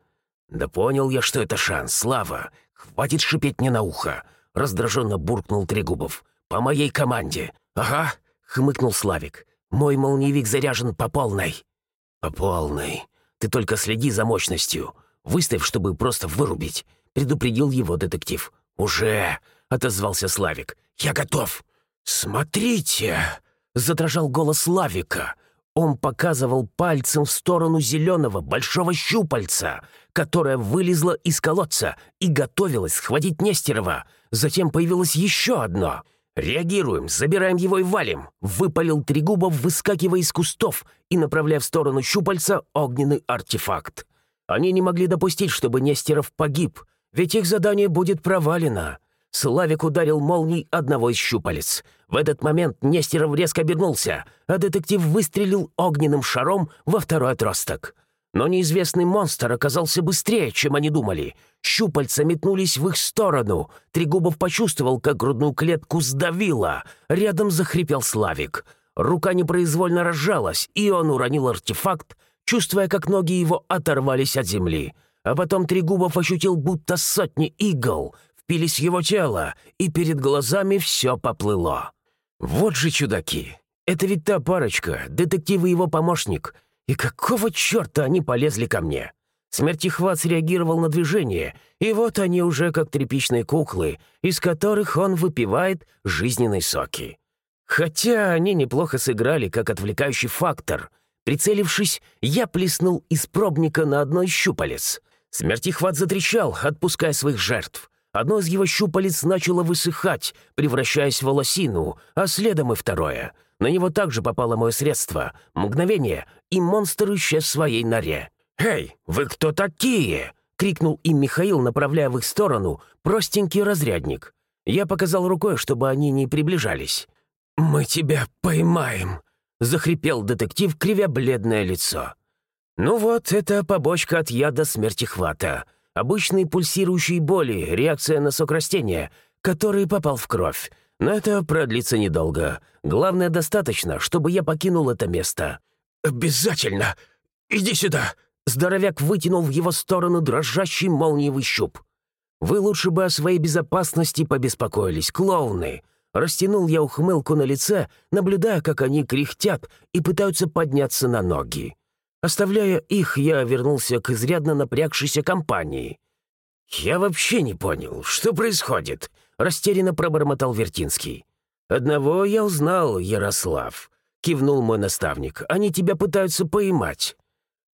«Да понял я, что это шанс, Слава. Хватит шипеть мне на ухо. — раздраженно буркнул Трегубов. «По моей команде». «Ага», — хмыкнул Славик. «Мой молниевик заряжен по полной». «По полной. Ты только следи за мощностью. Выставь, чтобы просто вырубить», — предупредил его детектив. «Уже!» — отозвался Славик. «Я готов!» «Смотрите!» — задрожал голос Славика. Он показывал пальцем в сторону зеленого большого щупальца, которое вылезло из колодца и готовилось схватить Нестерова. Затем появилось еще одно. «Реагируем, забираем его и валим!» — выпалил Трегубов, выскакивая из кустов и направляя в сторону щупальца огненный артефакт. Они не могли допустить, чтобы Нестеров погиб, ведь их задание будет провалено. Славик ударил молнией одного из щупалец. В этот момент Нестеров резко обернулся, а детектив выстрелил огненным шаром во второй отросток. Но неизвестный монстр оказался быстрее, чем они думали. Щупальца метнулись в их сторону. Трегубов почувствовал, как грудную клетку сдавило. Рядом захрипел Славик. Рука непроизвольно разжалась, и он уронил артефакт, чувствуя, как ноги его оторвались от земли. А потом Трегубов ощутил будто сотни игл впились в его тело, и перед глазами все поплыло. Вот же чудаки! Это ведь та парочка, детектив и его помощник. И какого черта они полезли ко мне? Смертихват среагировал на движение, и вот они уже как тряпичные куклы, из которых он выпивает жизненные соки. Хотя они неплохо сыграли как отвлекающий фактор. Прицелившись, я плеснул из пробника на одной щупалец. Смертихват затрещал, отпуская своих жертв. Одно из его щупалец начало высыхать, превращаясь в волосину, а следом и второе. На него также попало мое средство. Мгновение, и монстр исчез в своей норе. «Эй, вы кто такие?» — крикнул им Михаил, направляя в их сторону простенький разрядник. Я показал рукой, чтобы они не приближались. «Мы тебя поймаем!» — захрипел детектив, кривя бледное лицо. «Ну вот, это побочка от яда смертихвата. Обычные пульсирующие боли, реакция на сок растения, который попал в кровь. Но это продлится недолго. Главное, достаточно, чтобы я покинул это место». «Обязательно! Иди сюда!» Здоровяк вытянул в его сторону дрожащий молниевый щуп. «Вы лучше бы о своей безопасности побеспокоились, клоуны!» Растянул я ухмылку на лице, наблюдая, как они кряхтят и пытаются подняться на ноги. Оставляя их, я вернулся к изрядно напрягшейся компании. «Я вообще не понял, что происходит», — растерянно пробормотал Вертинский. «Одного я узнал, Ярослав», — кивнул мой наставник. «Они тебя пытаются поймать».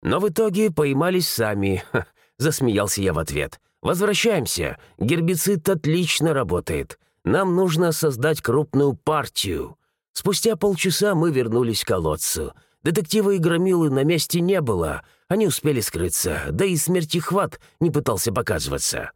«Но в итоге поймались сами», — засмеялся я в ответ. Возвращаемся. Гербицид отлично работает. Нам нужно создать крупную партию. Спустя полчаса мы вернулись к колодцу. Детектива и громилы на месте не было. Они успели скрыться, да и смертихват не пытался показываться.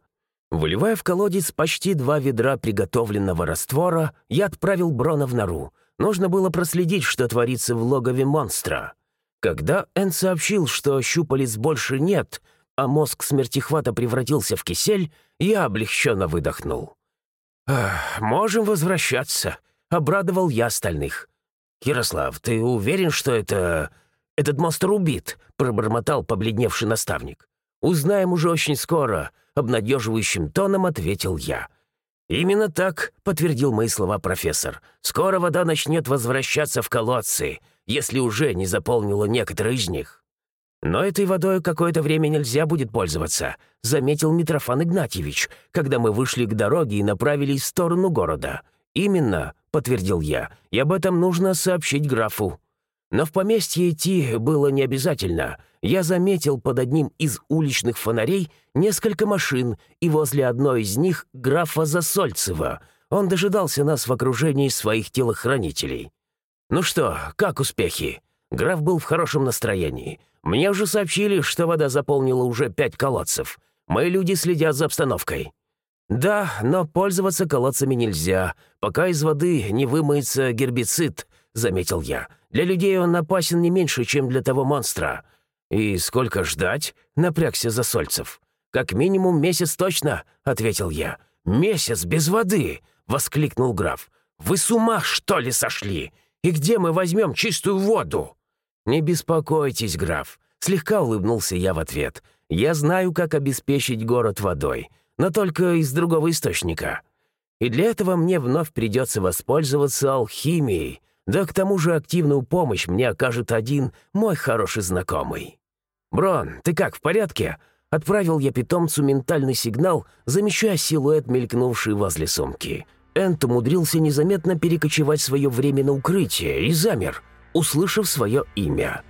Выливая в колодец почти два ведра приготовленного раствора, я отправил Брона в нору. Нужно было проследить, что творится в логове монстра. Когда Эн сообщил, что щупалец больше нет, а мозг смертихвата превратился в кисель, я облегченно выдохнул. «Можем возвращаться», — обрадовал я остальных. «Ярослав, ты уверен, что это... этот монстр убит?» — пробормотал побледневший наставник. «Узнаем уже очень скоро», — обнадеживающим тоном ответил я. «Именно так», — подтвердил мои слова профессор. «Скоро вода начнет возвращаться в колодцы, если уже не заполнила некоторые из них». «Но этой водой какое-то время нельзя будет пользоваться», — заметил Митрофан Игнатьевич, когда мы вышли к дороге и направились в сторону города. «Именно», — подтвердил я, — «и об этом нужно сообщить графу». Но в поместье идти было не обязательно. Я заметил под одним из уличных фонарей несколько машин, и возле одной из них графа Засольцева. Он дожидался нас в окружении своих телохранителей. «Ну что, как успехи?» Граф был в хорошем настроении. Мне уже сообщили, что вода заполнила уже пять колодцев. Мои люди следят за обстановкой. Да, но пользоваться колодцами нельзя, пока из воды не вымоется гербицид, заметил я. Для людей он опасен не меньше, чем для того монстра. И сколько ждать? Напрягся Засольцев. Как минимум месяц точно, ответил я. Месяц без воды, воскликнул граф. Вы с ума, что ли, сошли? И где мы возьмем чистую воду? Не беспокойтесь, граф, слегка улыбнулся я в ответ. Я знаю, как обеспечить город водой, но только из другого источника. И для этого мне вновь придется воспользоваться алхимией, да к тому же активную помощь мне окажет один мой хороший знакомый. «Брон, ты как, в порядке?» Отправил я питомцу ментальный сигнал, замечая силуэт, мелькнувший возле сумки. Энт умудрился незаметно перекочевать свое время на укрытие и замер, услышав свое имя.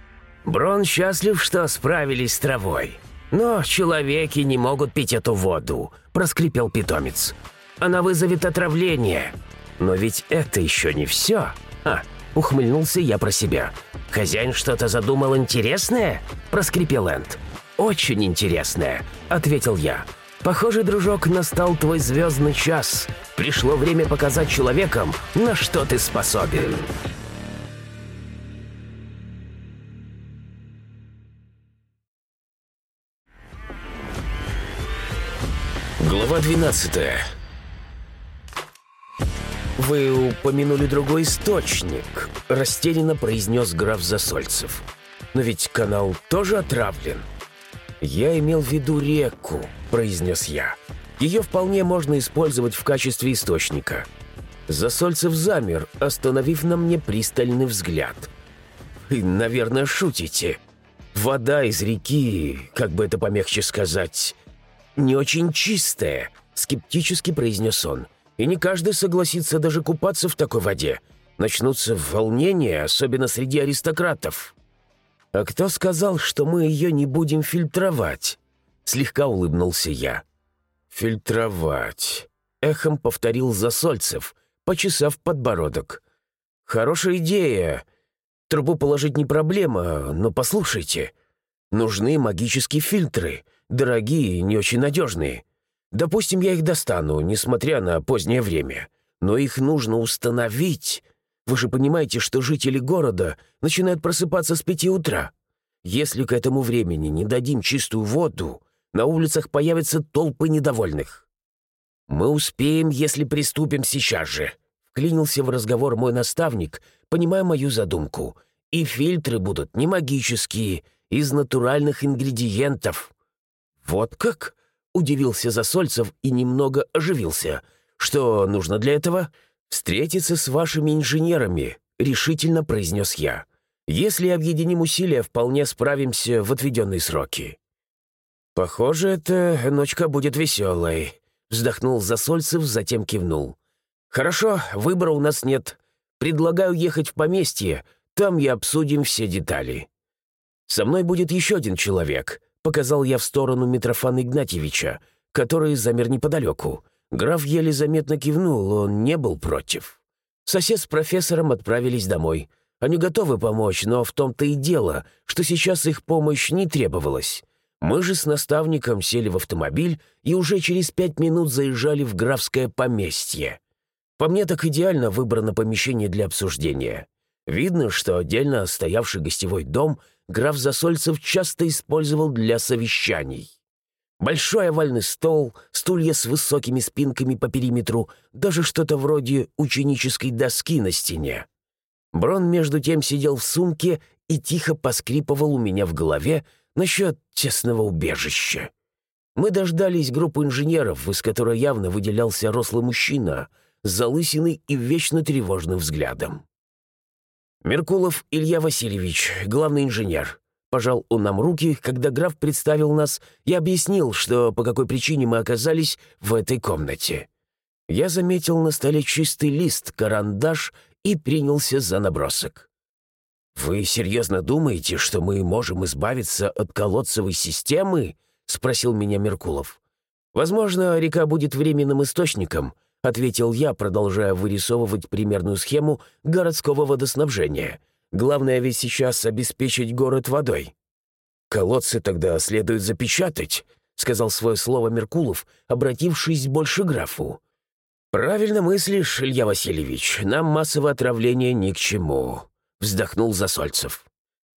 Брон счастлив, что справились с травой. «Но человеки не могут пить эту воду», — проскрипел питомец. «Она вызовет отравление. Но ведь это еще не все». «А, ухмыльнулся я про себя. Хозяин что-то задумал интересное?» – проскрипел Энд. «Очень интересное», – ответил я. «Похоже, дружок, настал твой звездный час. Пришло время показать человекам, на что ты способен». Глава двенадцатая. «Вы упомянули другой источник», — растерянно произнес граф Засольцев. «Но ведь канал тоже отравлен». «Я имел в виду реку», — произнес я. «Ее вполне можно использовать в качестве источника». Засольцев замер, остановив на мне пристальный взгляд. «Вы, наверное, шутите. Вода из реки, как бы это помягче сказать, не очень чистая», — скептически произнес он. И не каждый согласится даже купаться в такой воде. Начнутся волнения, особенно среди аристократов. А кто сказал, что мы ее не будем фильтровать? Слегка улыбнулся я. «Фильтровать», — эхом повторил Засольцев, почесав подбородок. «Хорошая идея. Трубу положить не проблема, но послушайте. Нужны магические фильтры, дорогие и не очень надежные. Допустим, я их достану, несмотря на позднее время. Но их нужно установить. Вы же понимаете, что жители города начинают просыпаться с пяти утра. Если к этому времени не дадим чистую воду, на улицах появятся толпы недовольных. Мы успеем, если приступим сейчас же. Вклинился в разговор мой наставник, понимая мою задумку. И фильтры будут не магические, из натуральных ингредиентов. Вот как? Удивился Засольцев и немного оживился. «Что нужно для этого?» «Встретиться с вашими инженерами», — решительно произнес я. «Если объединим усилия, вполне справимся в отведенные сроки». «Похоже, эта ночка будет веселой», — вздохнул Засольцев, затем кивнул. «Хорошо, выбора у нас нет. Предлагаю ехать в поместье, там и обсудим все детали. Со мной будет еще один человек, Показал я в сторону Митрофана Игнатьевича. который замер неподалеку. Граф еле заметно кивнул, он не был против. Сосед с профессором отправились домой. Они готовы помочь, но в том-то и дело, что сейчас их помощь не требовалась. Мы же с наставником сели в автомобиль и уже через пять минут заезжали в графское поместье. По мне так идеально выбрано помещение для обсуждения. Видно, что отдельно стоявший гостевой дом граф Засольцев часто использовал для совещаний. Большой овальный стол, стулья с высокими спинками по периметру, даже что-то вроде ученической доски на стене. Брон между тем сидел в сумке и тихо поскрипывал у меня в голове насчет тесного убежища. Мы дождались группы инженеров, из которой явно выделялся рослый мужчина, с залысиной и вечно тревожным взглядом. «Меркулов Илья Васильевич, главный инженер». Пожал он нам руки, когда граф представил нас и объяснил, что по какой причине мы оказались в этой комнате. Я заметил на столе чистый лист, карандаш и принялся за набросок. «Вы серьезно думаете, что мы можем избавиться от колодцевой системы?» — спросил меня Меркулов. «Возможно, река будет временным источником, — ответил я, продолжая вырисовывать примерную схему городского водоснабжения. «Главное ведь сейчас обеспечить город водой». «Колодцы тогда следует запечатать», — сказал свое слово Меркулов, обратившись больше к графу. «Правильно мыслишь, Илья Васильевич, нам массовое отравление ни к чему», — вздохнул Засольцев.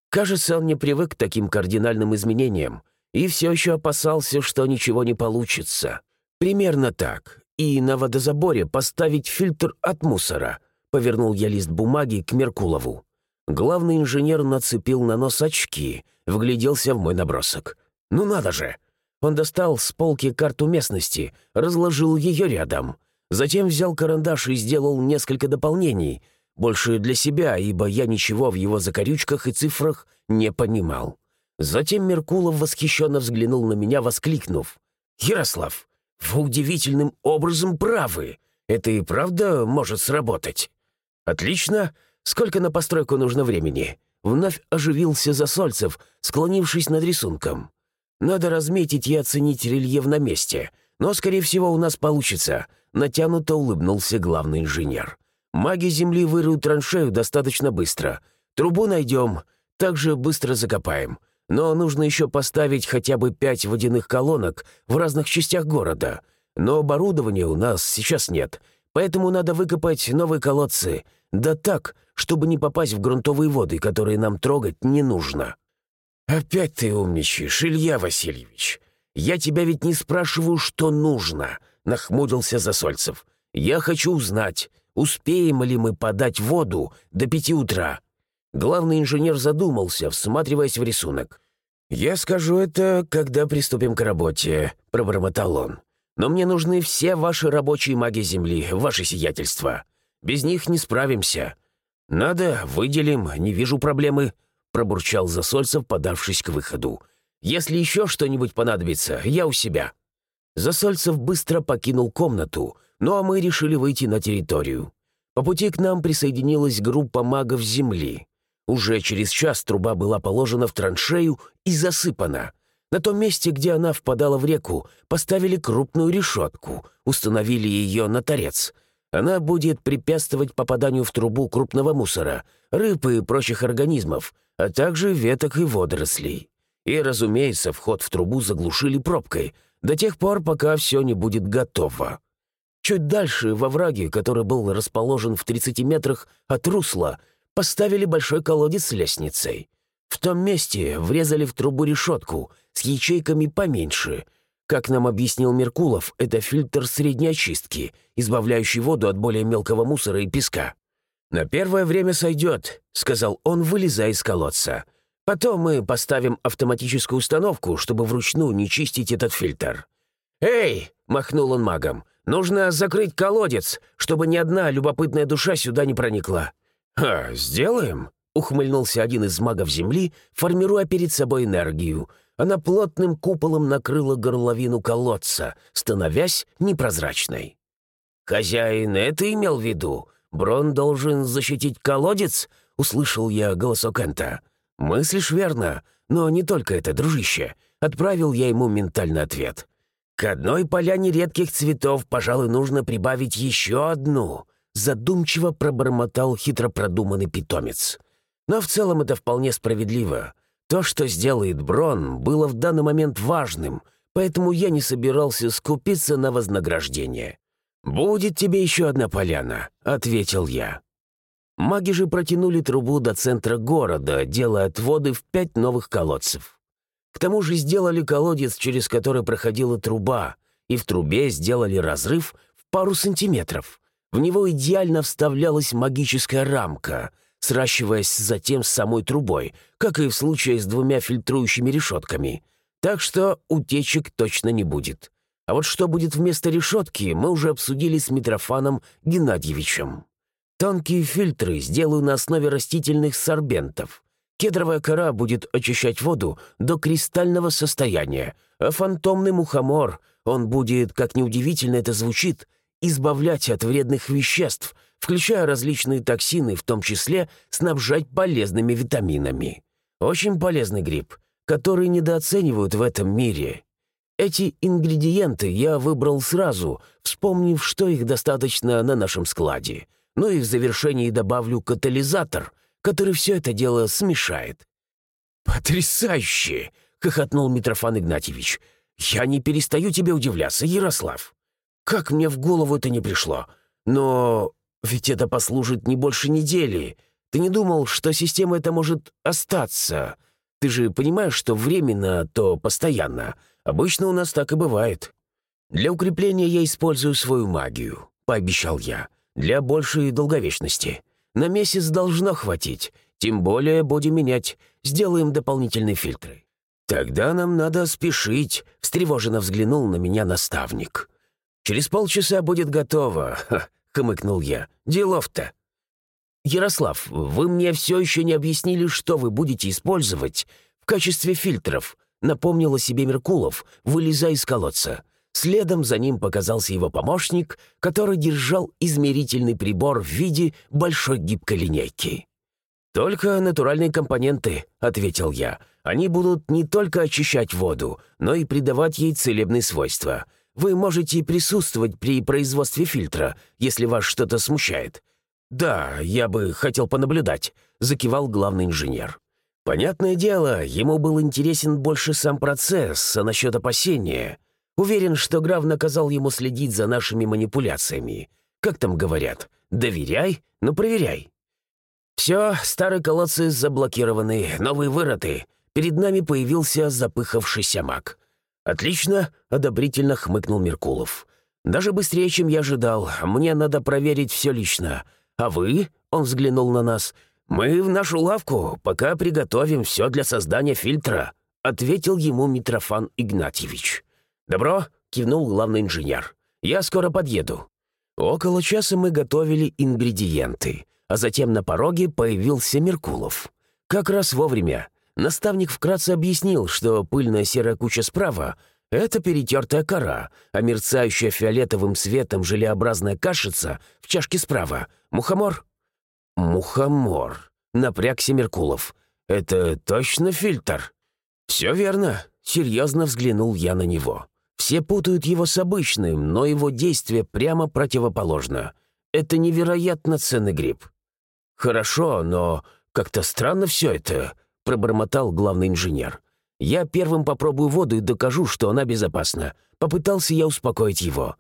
Кажется, он не привык к таким кардинальным изменениям и все еще опасался, что ничего не получится. Примерно так и на водозаборе поставить фильтр от мусора», — повернул я лист бумаги к Меркулову. Главный инженер нацепил на нос очки, вгляделся в мой набросок. «Ну надо же!» Он достал с полки карту местности, разложил ее рядом. Затем взял карандаш и сделал несколько дополнений, больше для себя, ибо я ничего в его закорючках и цифрах не понимал. Затем Меркулов восхищенно взглянул на меня, воскликнув. «Ярослав, вы удивительным образом правы. Это и правда может сработать. Отлично. Сколько на постройку нужно времени? Вновь оживился Засольцев, склонившись над рисунком. Надо разметить и оценить рельеф на месте. Но, скорее всего, у нас получится. Натянуто улыбнулся главный инженер. Маги Земли выруют траншею достаточно быстро. Трубу найдем, также быстро закопаем. Но нужно еще поставить хотя бы пять водяных колонок в разных частях города. Но оборудования у нас сейчас нет, поэтому надо выкопать новые колодцы. Да так, чтобы не попасть в грунтовые воды, которые нам трогать не нужно». «Опять ты умничаешь, Илья Васильевич. Я тебя ведь не спрашиваю, что нужно», — нахмурился Засольцев. «Я хочу узнать, успеем ли мы подать воду до пяти утра. Главный инженер задумался, всматриваясь в рисунок. «Я скажу это, когда приступим к работе», — пробормотал он. «Но мне нужны все ваши рабочие маги Земли, ваше сиятельство. Без них не справимся. Надо, выделим, не вижу проблемы», — пробурчал Засольцев, подавшись к выходу. «Если еще что-нибудь понадобится, я у себя». Засольцев быстро покинул комнату, ну а мы решили выйти на территорию. По пути к нам присоединилась группа магов Земли. Уже через час труба была положена в траншею и засыпана. На том месте, где она впадала в реку, поставили крупную решетку, установили ее на торец. Она будет препятствовать попаданию в трубу крупного мусора, рыб и прочих организмов, а также веток и водорослей. И, разумеется, вход в трубу заглушили пробкой, до тех пор, пока все не будет готово. Чуть дальше, во враге, который был расположен в 30 метрах от русла, поставили большой колодец с лестницей. В том месте врезали в трубу решетку с ячейками поменьше. Как нам объяснил Меркулов, это фильтр средней очистки, избавляющий воду от более мелкого мусора и песка. «На первое время сойдет», — сказал он, вылезая из колодца. «Потом мы поставим автоматическую установку, чтобы вручную не чистить этот фильтр». «Эй!» — махнул он магом. «Нужно закрыть колодец, чтобы ни одна любопытная душа сюда не проникла. «А, сделаем?» — ухмыльнулся один из магов Земли, формируя перед собой энергию. Она плотным куполом накрыла горловину колодца, становясь непрозрачной. «Хозяин это имел в виду? Брон должен защитить колодец?» — услышал я голосок Энта. «Мыслишь верно, но не только это, дружище», — отправил я ему ментальный ответ. «К одной поляне редких цветов, пожалуй, нужно прибавить еще одну», задумчиво пробормотал хитро продуманный питомец. «Но в целом это вполне справедливо. То, что сделает Брон, было в данный момент важным, поэтому я не собирался скупиться на вознаграждение. «Будет тебе еще одна поляна», — ответил я. Маги же протянули трубу до центра города, делая отводы в пять новых колодцев. К тому же сделали колодец, через который проходила труба, и в трубе сделали разрыв в пару сантиметров. В него идеально вставлялась магическая рамка, сращиваясь затем с самой трубой, как и в случае с двумя фильтрующими решетками. Так что утечек точно не будет. А вот что будет вместо решетки, мы уже обсудили с Митрофаном Геннадьевичем. Тонкие фильтры сделаю на основе растительных сорбентов. Кедровая кора будет очищать воду до кристального состояния, а фантомный мухомор, он будет, как неудивительно это звучит, избавлять от вредных веществ, включая различные токсины, в том числе снабжать полезными витаминами. Очень полезный гриб, который недооценивают в этом мире. Эти ингредиенты я выбрал сразу, вспомнив, что их достаточно на нашем складе. Ну и в завершении добавлю катализатор — который все это дело смешает». «Потрясающе!» — хохотнул Митрофан Игнатьевич. «Я не перестаю тебе удивляться, Ярослав. Как мне в голову это не пришло? Но ведь это послужит не больше недели. Ты не думал, что система эта может остаться? Ты же понимаешь, что временно, то постоянно. Обычно у нас так и бывает. Для укрепления я использую свою магию», — пообещал я. «Для большей долговечности. На месяц должно хватить. Тем более будем менять. Сделаем дополнительные фильтры». «Тогда нам надо спешить», — встревоженно взглянул на меня наставник. «Через полчаса будет готово», [LAUGHS] — хмыкнул я. «Делов-то». «Ярослав, вы мне все еще не объяснили, что вы будете использовать в качестве фильтров», — напомнил о себе Меркулов, вылезая из колодца. Следом за ним показался его помощник, который держал измерительный прибор в виде большой гибкой линейки. «Только натуральные компоненты», — ответил я. «Они будут не только очищать воду, но и придавать ей целебные свойства. Вы можете присутствовать при производстве фильтра, если вас что-то смущает». «Да, я бы хотел понаблюдать», — закивал главный инженер. Понятное дело, ему был интересен больше сам процесс, а насчет опасения... Уверен, что Граф наказал ему следить за нашими манипуляциями. Как там говорят? Доверяй, но проверяй. Все, старые колодцы заблокированы, новые выроты. Перед нами появился запыхавшийся маг. «Отлично», — одобрительно хмыкнул Меркулов. «Даже быстрее, чем я ожидал. Мне надо проверить все лично. А вы?» — он взглянул на нас. «Мы в нашу лавку, пока приготовим все для создания фильтра», — ответил ему Митрофан Игнатьевич. «Добро?» — кивнул главный инженер. «Я скоро подъеду». Около часа мы готовили ингредиенты, а затем на пороге появился Меркулов. Как раз вовремя. Наставник вкратце объяснил, что пыльная серая куча справа — это перетертая кора, а мерцающая фиолетовым светом желеобразная кашица в чашке справа — мухомор. «Мухомор», — напрягся Меркулов. «Это точно фильтр?» «Все верно», — серьезно взглянул я на него. Все путают его с обычным, но его действие прямо противоположно. Это невероятно ценный гриб. «Хорошо, но как-то странно все это», — пробормотал главный инженер. «Я первым попробую воду и докажу, что она безопасна». Попытался я успокоить его.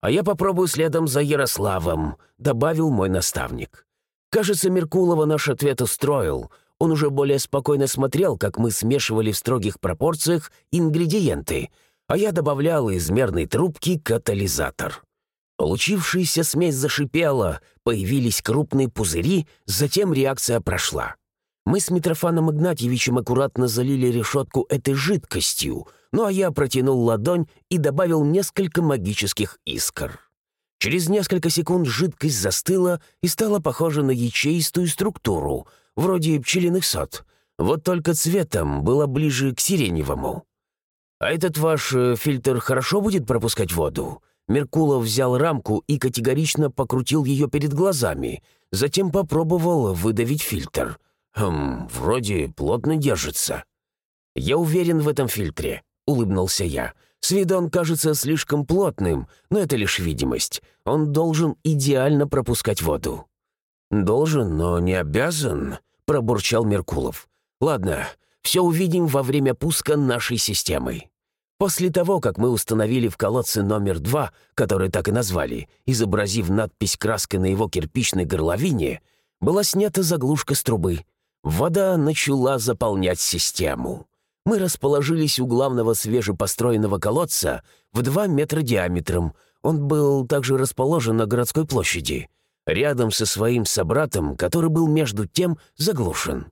«А я попробую следом за Ярославом», — добавил мой наставник. Кажется, Меркулова наш ответ устроил. Он уже более спокойно смотрел, как мы смешивали в строгих пропорциях ингредиенты — а я добавлял из мерной трубки катализатор. Получившаяся смесь зашипела, появились крупные пузыри, затем реакция прошла. Мы с Митрофаном Игнатьевичем аккуратно залили решетку этой жидкостью, ну а я протянул ладонь и добавил несколько магических искр. Через несколько секунд жидкость застыла и стала похожа на ячеистую структуру, вроде пчелиных сот. Вот только цветом было ближе к сиреневому. «А этот ваш э, фильтр хорошо будет пропускать воду?» Меркулов взял рамку и категорично покрутил ее перед глазами, затем попробовал выдавить фильтр. «Хм, вроде плотно держится». «Я уверен в этом фильтре», — улыбнулся я. С виду он кажется слишком плотным, но это лишь видимость. Он должен идеально пропускать воду». «Должен, но не обязан», — пробурчал Меркулов. «Ладно, все увидим во время пуска нашей системы». После того, как мы установили в колодце номер два, который так и назвали, изобразив надпись краской на его кирпичной горловине, была снята заглушка с трубы. Вода начала заполнять систему. Мы расположились у главного свежепостроенного колодца в два метра диаметром. Он был также расположен на городской площади, рядом со своим собратом, который был между тем заглушен.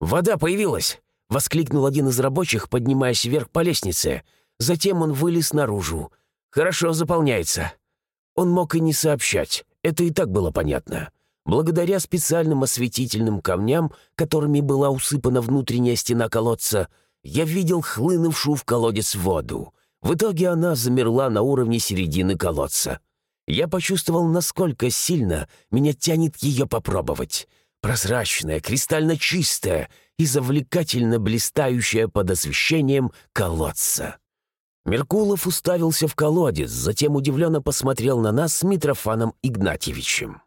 «Вода появилась!» — воскликнул один из рабочих, поднимаясь вверх по лестнице. Затем он вылез наружу. «Хорошо заполняется». Он мог и не сообщать, это и так было понятно. Благодаря специальным осветительным камням, которыми была усыпана внутренняя стена колодца, я видел хлынувшую в колодец воду. В итоге она замерла на уровне середины колодца. Я почувствовал, насколько сильно меня тянет ее попробовать. Прозрачная, кристально чистая и завлекательно блистающая под освещением колодца. Меркулов уставился в колодец, затем удивленно посмотрел на нас с Митрофаном Игнатьевичем.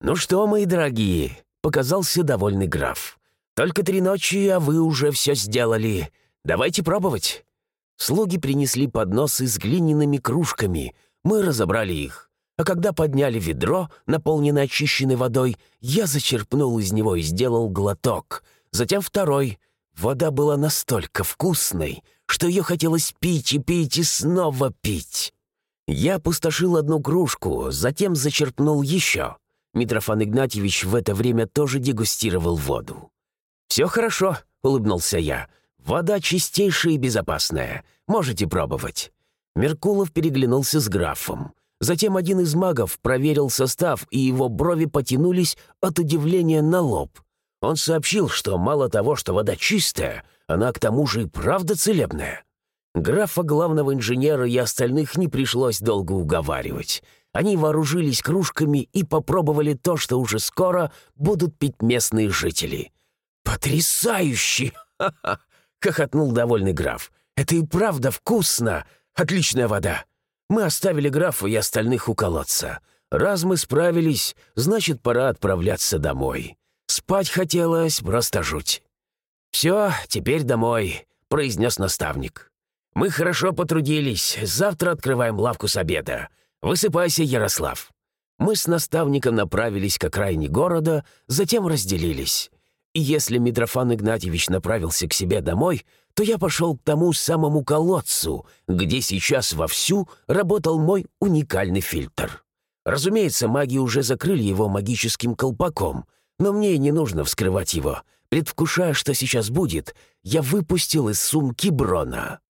«Ну что, мои дорогие?» — показался довольный граф. «Только три ночи, а вы уже все сделали. Давайте пробовать». Слуги принесли подносы с глиняными кружками. Мы разобрали их. А когда подняли ведро, наполненное очищенной водой, я зачерпнул из него и сделал глоток. Затем второй. Вода была настолько вкусной, что ее хотелось пить и пить и снова пить. Я опустошил одну кружку, затем зачерпнул еще. Митрофан Игнатьевич в это время тоже дегустировал воду. «Все хорошо», — улыбнулся я. «Вода чистейшая и безопасная. Можете пробовать». Меркулов переглянулся с графом. Затем один из магов проверил состав, и его брови потянулись от удивления на лоб. Он сообщил, что мало того, что вода чистая, она к тому же и правда целебная. Графа главного инженера и остальных не пришлось долго уговаривать. Они вооружились кружками и попробовали то, что уже скоро будут пить местные жители. «Потрясающе!» [LAUGHS] — хохотнул довольный граф. «Это и правда вкусно! Отличная вода! Мы оставили графа и остальных у колодца. Раз мы справились, значит, пора отправляться домой. Спать хотелось просто жуть». «Все, теперь домой», — произнес наставник. «Мы хорошо потрудились. Завтра открываем лавку с обеда. «Высыпайся, Ярослав». Мы с наставником направились к окраине города, затем разделились. И если Митрофан Игнатьевич направился к себе домой, то я пошел к тому самому колодцу, где сейчас вовсю работал мой уникальный фильтр. Разумеется, маги уже закрыли его магическим колпаком, но мне не нужно вскрывать его. Предвкушая, что сейчас будет, я выпустил из сумки Брона.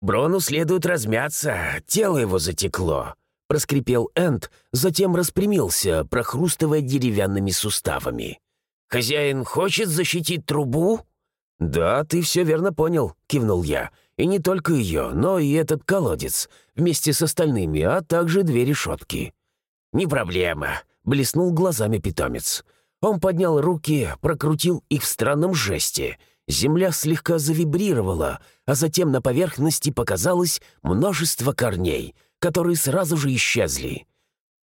Брону следует размяться, тело его затекло. — проскрипел Энд, затем распрямился, прохрустывая деревянными суставами. «Хозяин хочет защитить трубу?» «Да, ты все верно понял», — кивнул я. «И не только ее, но и этот колодец, вместе с остальными, а также две решетки». «Не проблема», — блеснул глазами питомец. Он поднял руки, прокрутил их в странном жесте. Земля слегка завибрировала, а затем на поверхности показалось множество корней — которые сразу же исчезли.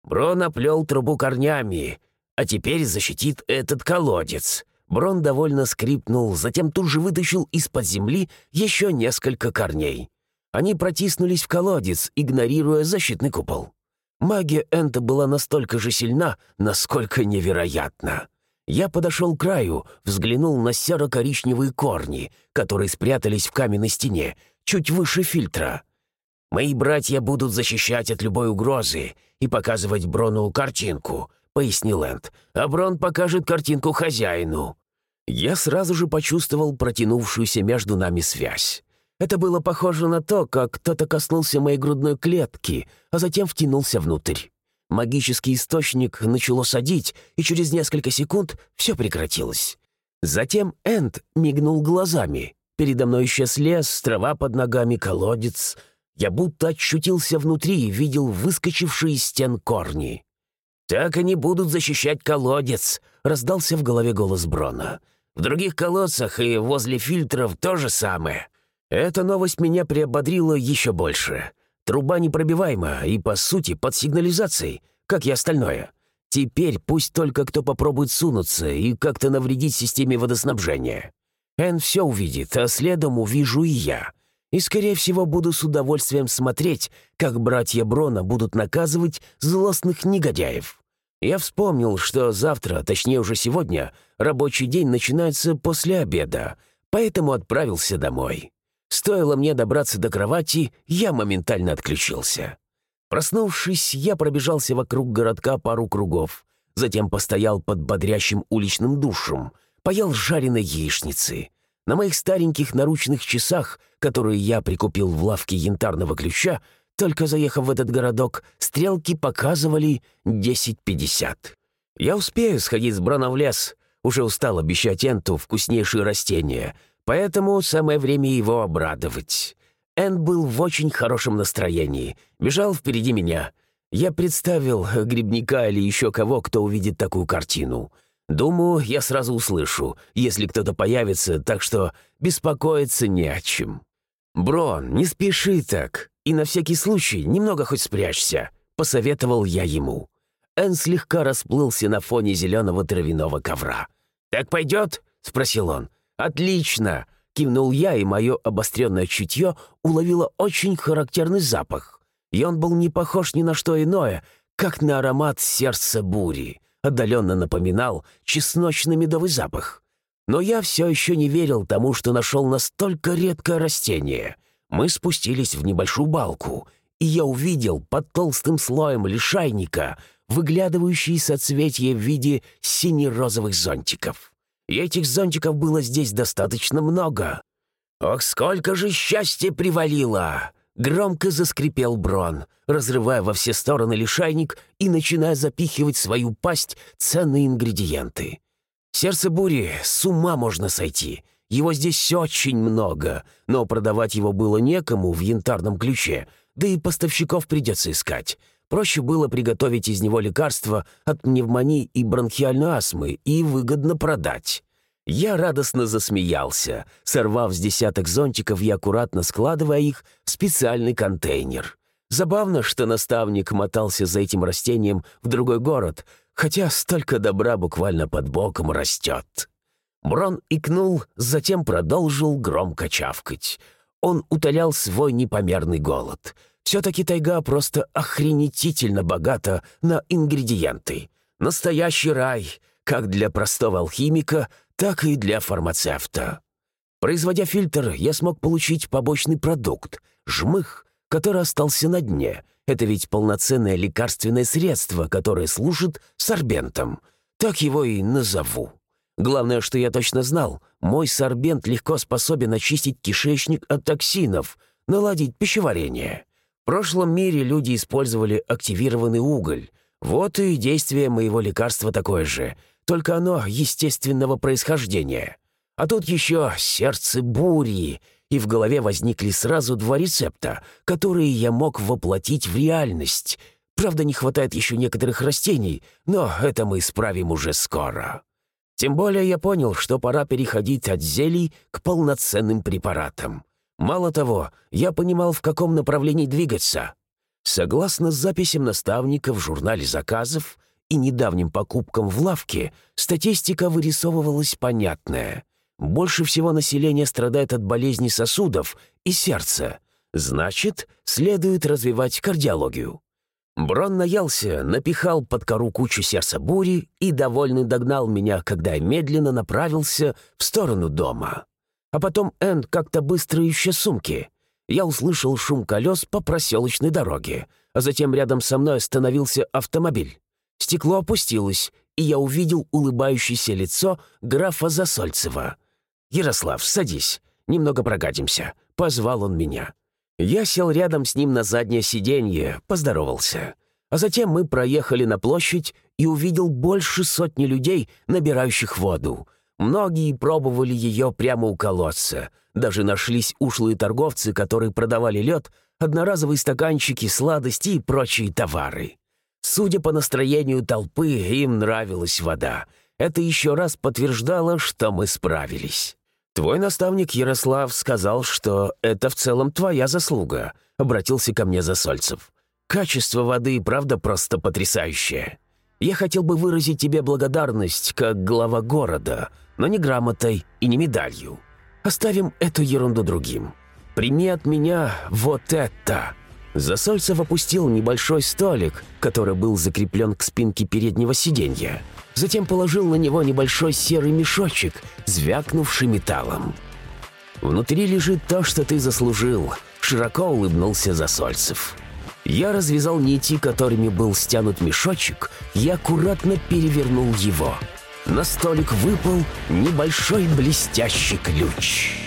Брон оплел трубу корнями, а теперь защитит этот колодец. Брон довольно скрипнул, затем тут же вытащил из-под земли еще несколько корней. Они протиснулись в колодец, игнорируя защитный купол. Магия Энта была настолько же сильна, насколько невероятна. Я подошел к краю, взглянул на серо-коричневые корни, которые спрятались в каменной стене, чуть выше фильтра. Мои братья будут защищать от любой угрозы и показывать Брону картинку», — пояснил Энд. «А Брон покажет картинку хозяину». Я сразу же почувствовал протянувшуюся между нами связь. Это было похоже на то, как кто-то коснулся моей грудной клетки, а затем втянулся внутрь. Магический источник начало садить, и через несколько секунд все прекратилось. Затем Энд мигнул глазами. Передо мной исчез лес, трава под ногами, колодец — я будто очутился внутри и видел выскочившие из стен корни. «Так они будут защищать колодец», — раздался в голове голос Брона. «В других колодцах и возле фильтров то же самое. Эта новость меня приободрила еще больше. Труба непробиваема и, по сути, под сигнализацией, как и остальное. Теперь пусть только кто попробует сунуться и как-то навредить системе водоснабжения. Эн все увидит, а следом увижу и я. И, скорее всего, буду с удовольствием смотреть, как братья Брона будут наказывать злостных негодяев. Я вспомнил, что завтра, точнее уже сегодня, рабочий день начинается после обеда, поэтому отправился домой. Стоило мне добраться до кровати, я моментально отключился. Проснувшись, я пробежался вокруг городка пару кругов, затем постоял под бодрящим уличным душем, поел жареной яичницы. На моих стареньких наручных часах, которые я прикупил в лавке янтарного ключа, только заехав в этот городок, стрелки показывали 10.50. Я успею сходить с Брона в лес, уже устал обещать Энту вкуснейшие растения — Поэтому самое время его обрадовать. Энн был в очень хорошем настроении, бежал впереди меня. Я представил грибника или еще кого, кто увидит такую картину. Думаю, я сразу услышу, если кто-то появится, так что беспокоиться не о чем. «Брон, не спеши так, и на всякий случай немного хоть спрячься», — посоветовал я ему. Энн слегка расплылся на фоне зеленого травяного ковра. «Так пойдет?» — спросил он. «Отлично!» — кивнул я, и мое обостренное чутье уловило очень характерный запах. И он был не похож ни на что иное, как на аромат сердца бури. Отдаленно напоминал чесночно-медовый запах. Но я все еще не верил тому, что нашел настолько редкое растение. Мы спустились в небольшую балку, и я увидел под толстым слоем лишайника выглядывающие соцветия в виде сине-розовых зонтиков и этих зонтиков было здесь достаточно много. Ох, сколько же счастья привалило! Громко заскрипел Брон, разрывая во все стороны лишайник и начиная запихивать в свою пасть ценные ингредиенты. Сердце бури с ума можно сойти. Его здесь очень много, но продавать его было некому в янтарном ключе, да и поставщиков придется искать. Проще было приготовить из него лекарства от пневмонии и бронхиальной астмы и выгодно продать. Я радостно засмеялся, сорвав с десяток зонтиков и аккуратно складывая их в специальный контейнер. Забавно, что наставник мотался за этим растением в другой город, хотя столько добра буквально под боком растет. Брон икнул, затем продолжил громко чавкать. Он утолял свой непомерный голод — все-таки тайга просто охренетительно богата на ингредиенты. Настоящий рай, как для простого алхимика, так и для фармацевта. Производя фильтр, я смог получить побочный продукт — жмых, который остался на дне. Это ведь полноценное лекарственное средство, которое служит сорбентом. Так его и назову. Главное, что я точно знал, мой сорбент легко способен очистить кишечник от токсинов, наладить пищеварение. В прошлом мире люди использовали активированный уголь. Вот и действие моего лекарства такое же, только оно естественного происхождения. А тут еще сердце бури, и в голове возникли сразу два рецепта, которые я мог воплотить в реальность. Правда, не хватает еще некоторых растений, но это мы исправим уже скоро. Тем более я понял, что пора переходить от зелий к полноценным препаратам. Мало того, я понимал, в каком направлении двигаться. Согласно записям наставника в журнале заказов и недавним покупкам в лавке, статистика вырисовывалась понятная. Больше всего населения страдает от болезней сосудов и сердца. Значит, следует развивать кардиологию. Брон наелся, напихал под кору кучу сердца бури и довольный догнал меня, когда я медленно направился в сторону дома. А потом Энн как-то быстро ищет сумки. Я услышал шум колес по проселочной дороге, а затем рядом со мной остановился автомобиль. Стекло опустилось, и я увидел улыбающееся лицо графа Засольцева. «Ярослав, садись, немного прокатимся», — позвал он меня. Я сел рядом с ним на заднее сиденье, поздоровался. А затем мы проехали на площадь и увидел больше сотни людей, набирающих воду. Многие пробовали ее прямо у колодца. Даже нашлись ушлые торговцы, которые продавали лед, одноразовые стаканчики, сладости и прочие товары. Судя по настроению толпы, им нравилась вода. Это еще раз подтверждало, что мы справились. «Твой наставник Ярослав сказал, что это в целом твоя заслуга», — обратился ко мне Засольцев. «Качество воды и правда просто потрясающее. Я хотел бы выразить тебе благодарность как глава города, но не грамотой и не медалью. Оставим эту ерунду другим. Прими от меня вот это». Засольцев опустил небольшой столик, который был закреплен к спинке переднего сиденья. Затем положил на него небольшой серый мешочек, звякнувший металлом. «Внутри лежит то, что ты заслужил», — широко улыбнулся Засольцев. Я развязал нити, которыми был стянут мешочек, и аккуратно перевернул его. На столик выпал небольшой блестящий ключ.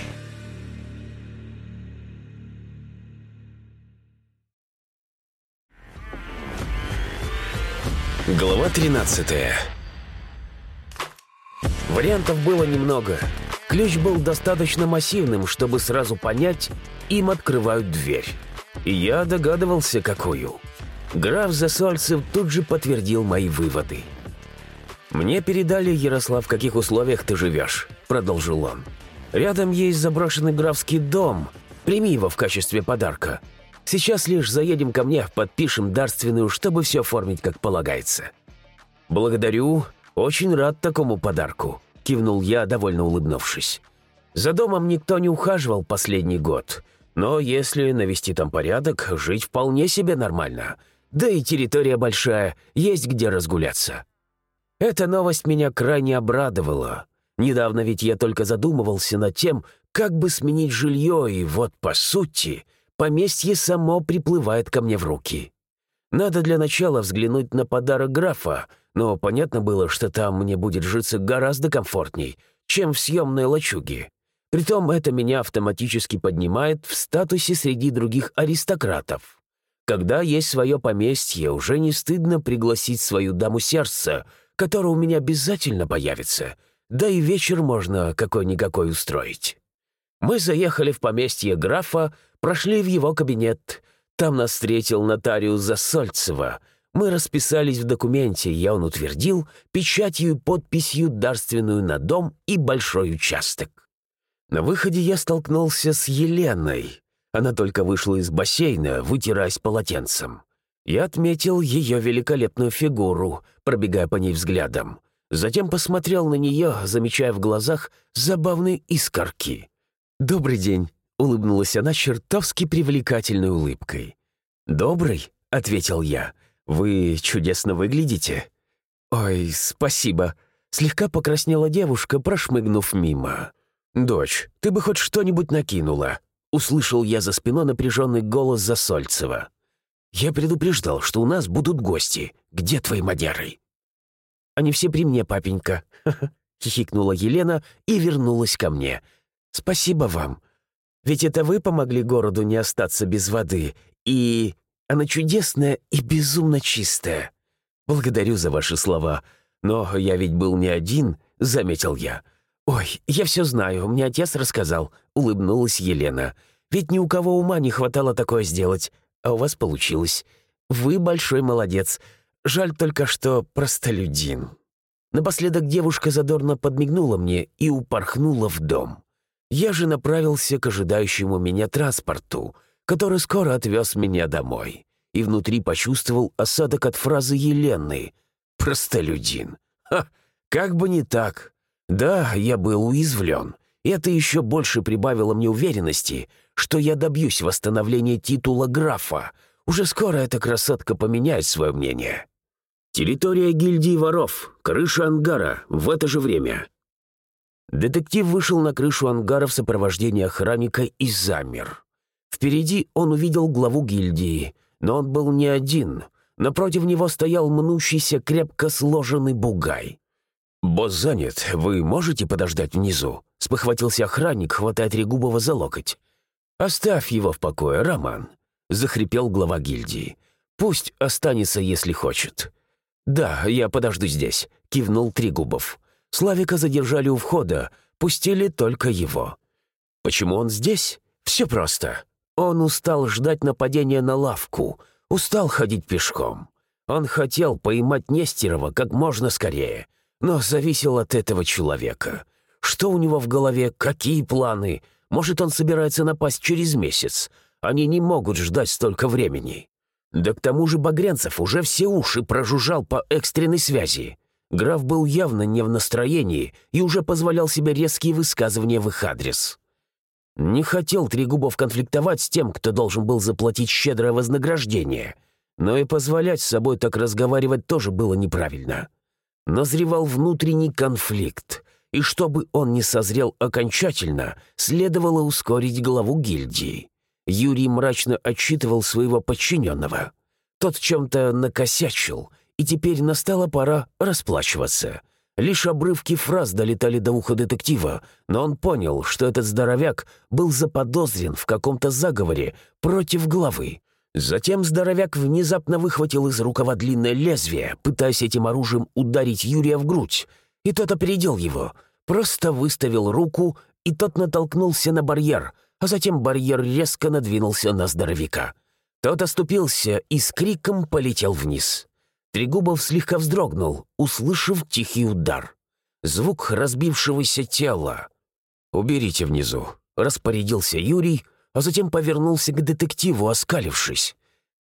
Глава 13 Вариантов было немного. Ключ был достаточно массивным, чтобы сразу понять, им открывают дверь. И я догадывался, какую. Граф Засольцев тут же подтвердил мои выводы. «Мне передали, Ярослав, в каких условиях ты живешь», — продолжил он. «Рядом есть заброшенный графский дом. Прими его в качестве подарка. Сейчас лишь заедем ко мне, подпишем дарственную, чтобы все оформить как полагается». «Благодарю. Очень рад такому подарку», — кивнул я, довольно улыбнувшись. «За домом никто не ухаживал последний год, но если навести там порядок, жить вполне себе нормально. Да и территория большая, есть где разгуляться». Эта новость меня крайне обрадовала. Недавно ведь я только задумывался над тем, как бы сменить жилье, и вот, по сути, поместье само приплывает ко мне в руки. Надо для начала взглянуть на подарок графа, но понятно было, что там мне будет житься гораздо комфортней, чем в съемной лачуге. Притом это меня автоматически поднимает в статусе среди других аристократов. Когда есть свое поместье, уже не стыдно пригласить свою даму сердца, которая у меня обязательно появится, да и вечер можно какой-никакой устроить. Мы заехали в поместье графа, прошли в его кабинет. Там нас встретил нотариус Засольцева. Мы расписались в документе, я он утвердил печатью и подписью дарственную на дом и большой участок. На выходе я столкнулся с Еленой. Она только вышла из бассейна, вытираясь полотенцем. Я отметил ее великолепную фигуру, пробегая по ней взглядом. Затем посмотрел на нее, замечая в глазах забавные искорки. «Добрый день», — улыбнулась она чертовски привлекательной улыбкой. «Добрый», — ответил я. «Вы чудесно выглядите». «Ой, спасибо», — слегка покраснела девушка, прошмыгнув мимо. «Дочь, ты бы хоть что-нибудь накинула», — услышал я за спиной напряженный голос Засольцева. «Я предупреждал, что у нас будут гости. Где твои мадяры?» «Они все при мне, папенька», — [LAUGHS] хихикнула Елена и вернулась ко мне — Спасибо вам. Ведь это вы помогли городу не остаться без воды, и она чудесная и безумно чистая. Благодарю за ваши слова. Но я ведь был не один, — заметил я. «Ой, я все знаю, мне отец рассказал», — улыбнулась Елена. «Ведь ни у кого ума не хватало такое сделать, а у вас получилось. Вы большой молодец. Жаль только, что простолюдин». Напоследок девушка задорно подмигнула мне и упорхнула в дом. Я же направился к ожидающему меня транспорту, который скоро отвез меня домой, и внутри почувствовал осадок от фразы Елены «Простолюдин». Ха, как бы не так. Да, я был уязвлен. Это еще больше прибавило мне уверенности, что я добьюсь восстановления титула графа. Уже скоро эта красотка поменяет свое мнение. Территория гильдии воров, крыша ангара, в это же время. Детектив вышел на крышу ангара в сопровождении охранника и замер. Впереди он увидел главу гильдии, но он был не один. Напротив него стоял мнущийся, крепко сложенный бугай. «Босс занят, вы можете подождать внизу?» — спохватился охранник, хватая Трегубова за локоть. «Оставь его в покое, Роман», — захрипел глава гильдии. «Пусть останется, если хочет». «Да, я подожду здесь», — кивнул Трегубов. Славика задержали у входа, пустили только его. Почему он здесь? Все просто. Он устал ждать нападения на лавку, устал ходить пешком. Он хотел поймать Нестерова как можно скорее, но зависел от этого человека. Что у него в голове, какие планы? Может, он собирается напасть через месяц? Они не могут ждать столько времени. Да к тому же Багрянцев уже все уши прожужжал по экстренной связи. Граф был явно не в настроении и уже позволял себе резкие высказывания в их адрес. Не хотел Трегубов конфликтовать с тем, кто должен был заплатить щедрое вознаграждение, но и позволять с собой так разговаривать тоже было неправильно. Назревал внутренний конфликт, и чтобы он не созрел окончательно, следовало ускорить главу гильдии. Юрий мрачно отчитывал своего подчиненного. Тот чем-то накосячил, и теперь настала пора расплачиваться. Лишь обрывки фраз долетали до уха детектива, но он понял, что этот здоровяк был заподозрен в каком-то заговоре против главы. Затем здоровяк внезапно выхватил из рукава длинное лезвие, пытаясь этим оружием ударить Юрия в грудь, и тот опередил его, просто выставил руку, и тот натолкнулся на барьер — а затем барьер резко надвинулся на здоровяка. Тот оступился и с криком полетел вниз. Трегубов слегка вздрогнул, услышав тихий удар. Звук разбившегося тела. «Уберите внизу», — распорядился Юрий, а затем повернулся к детективу, оскалившись.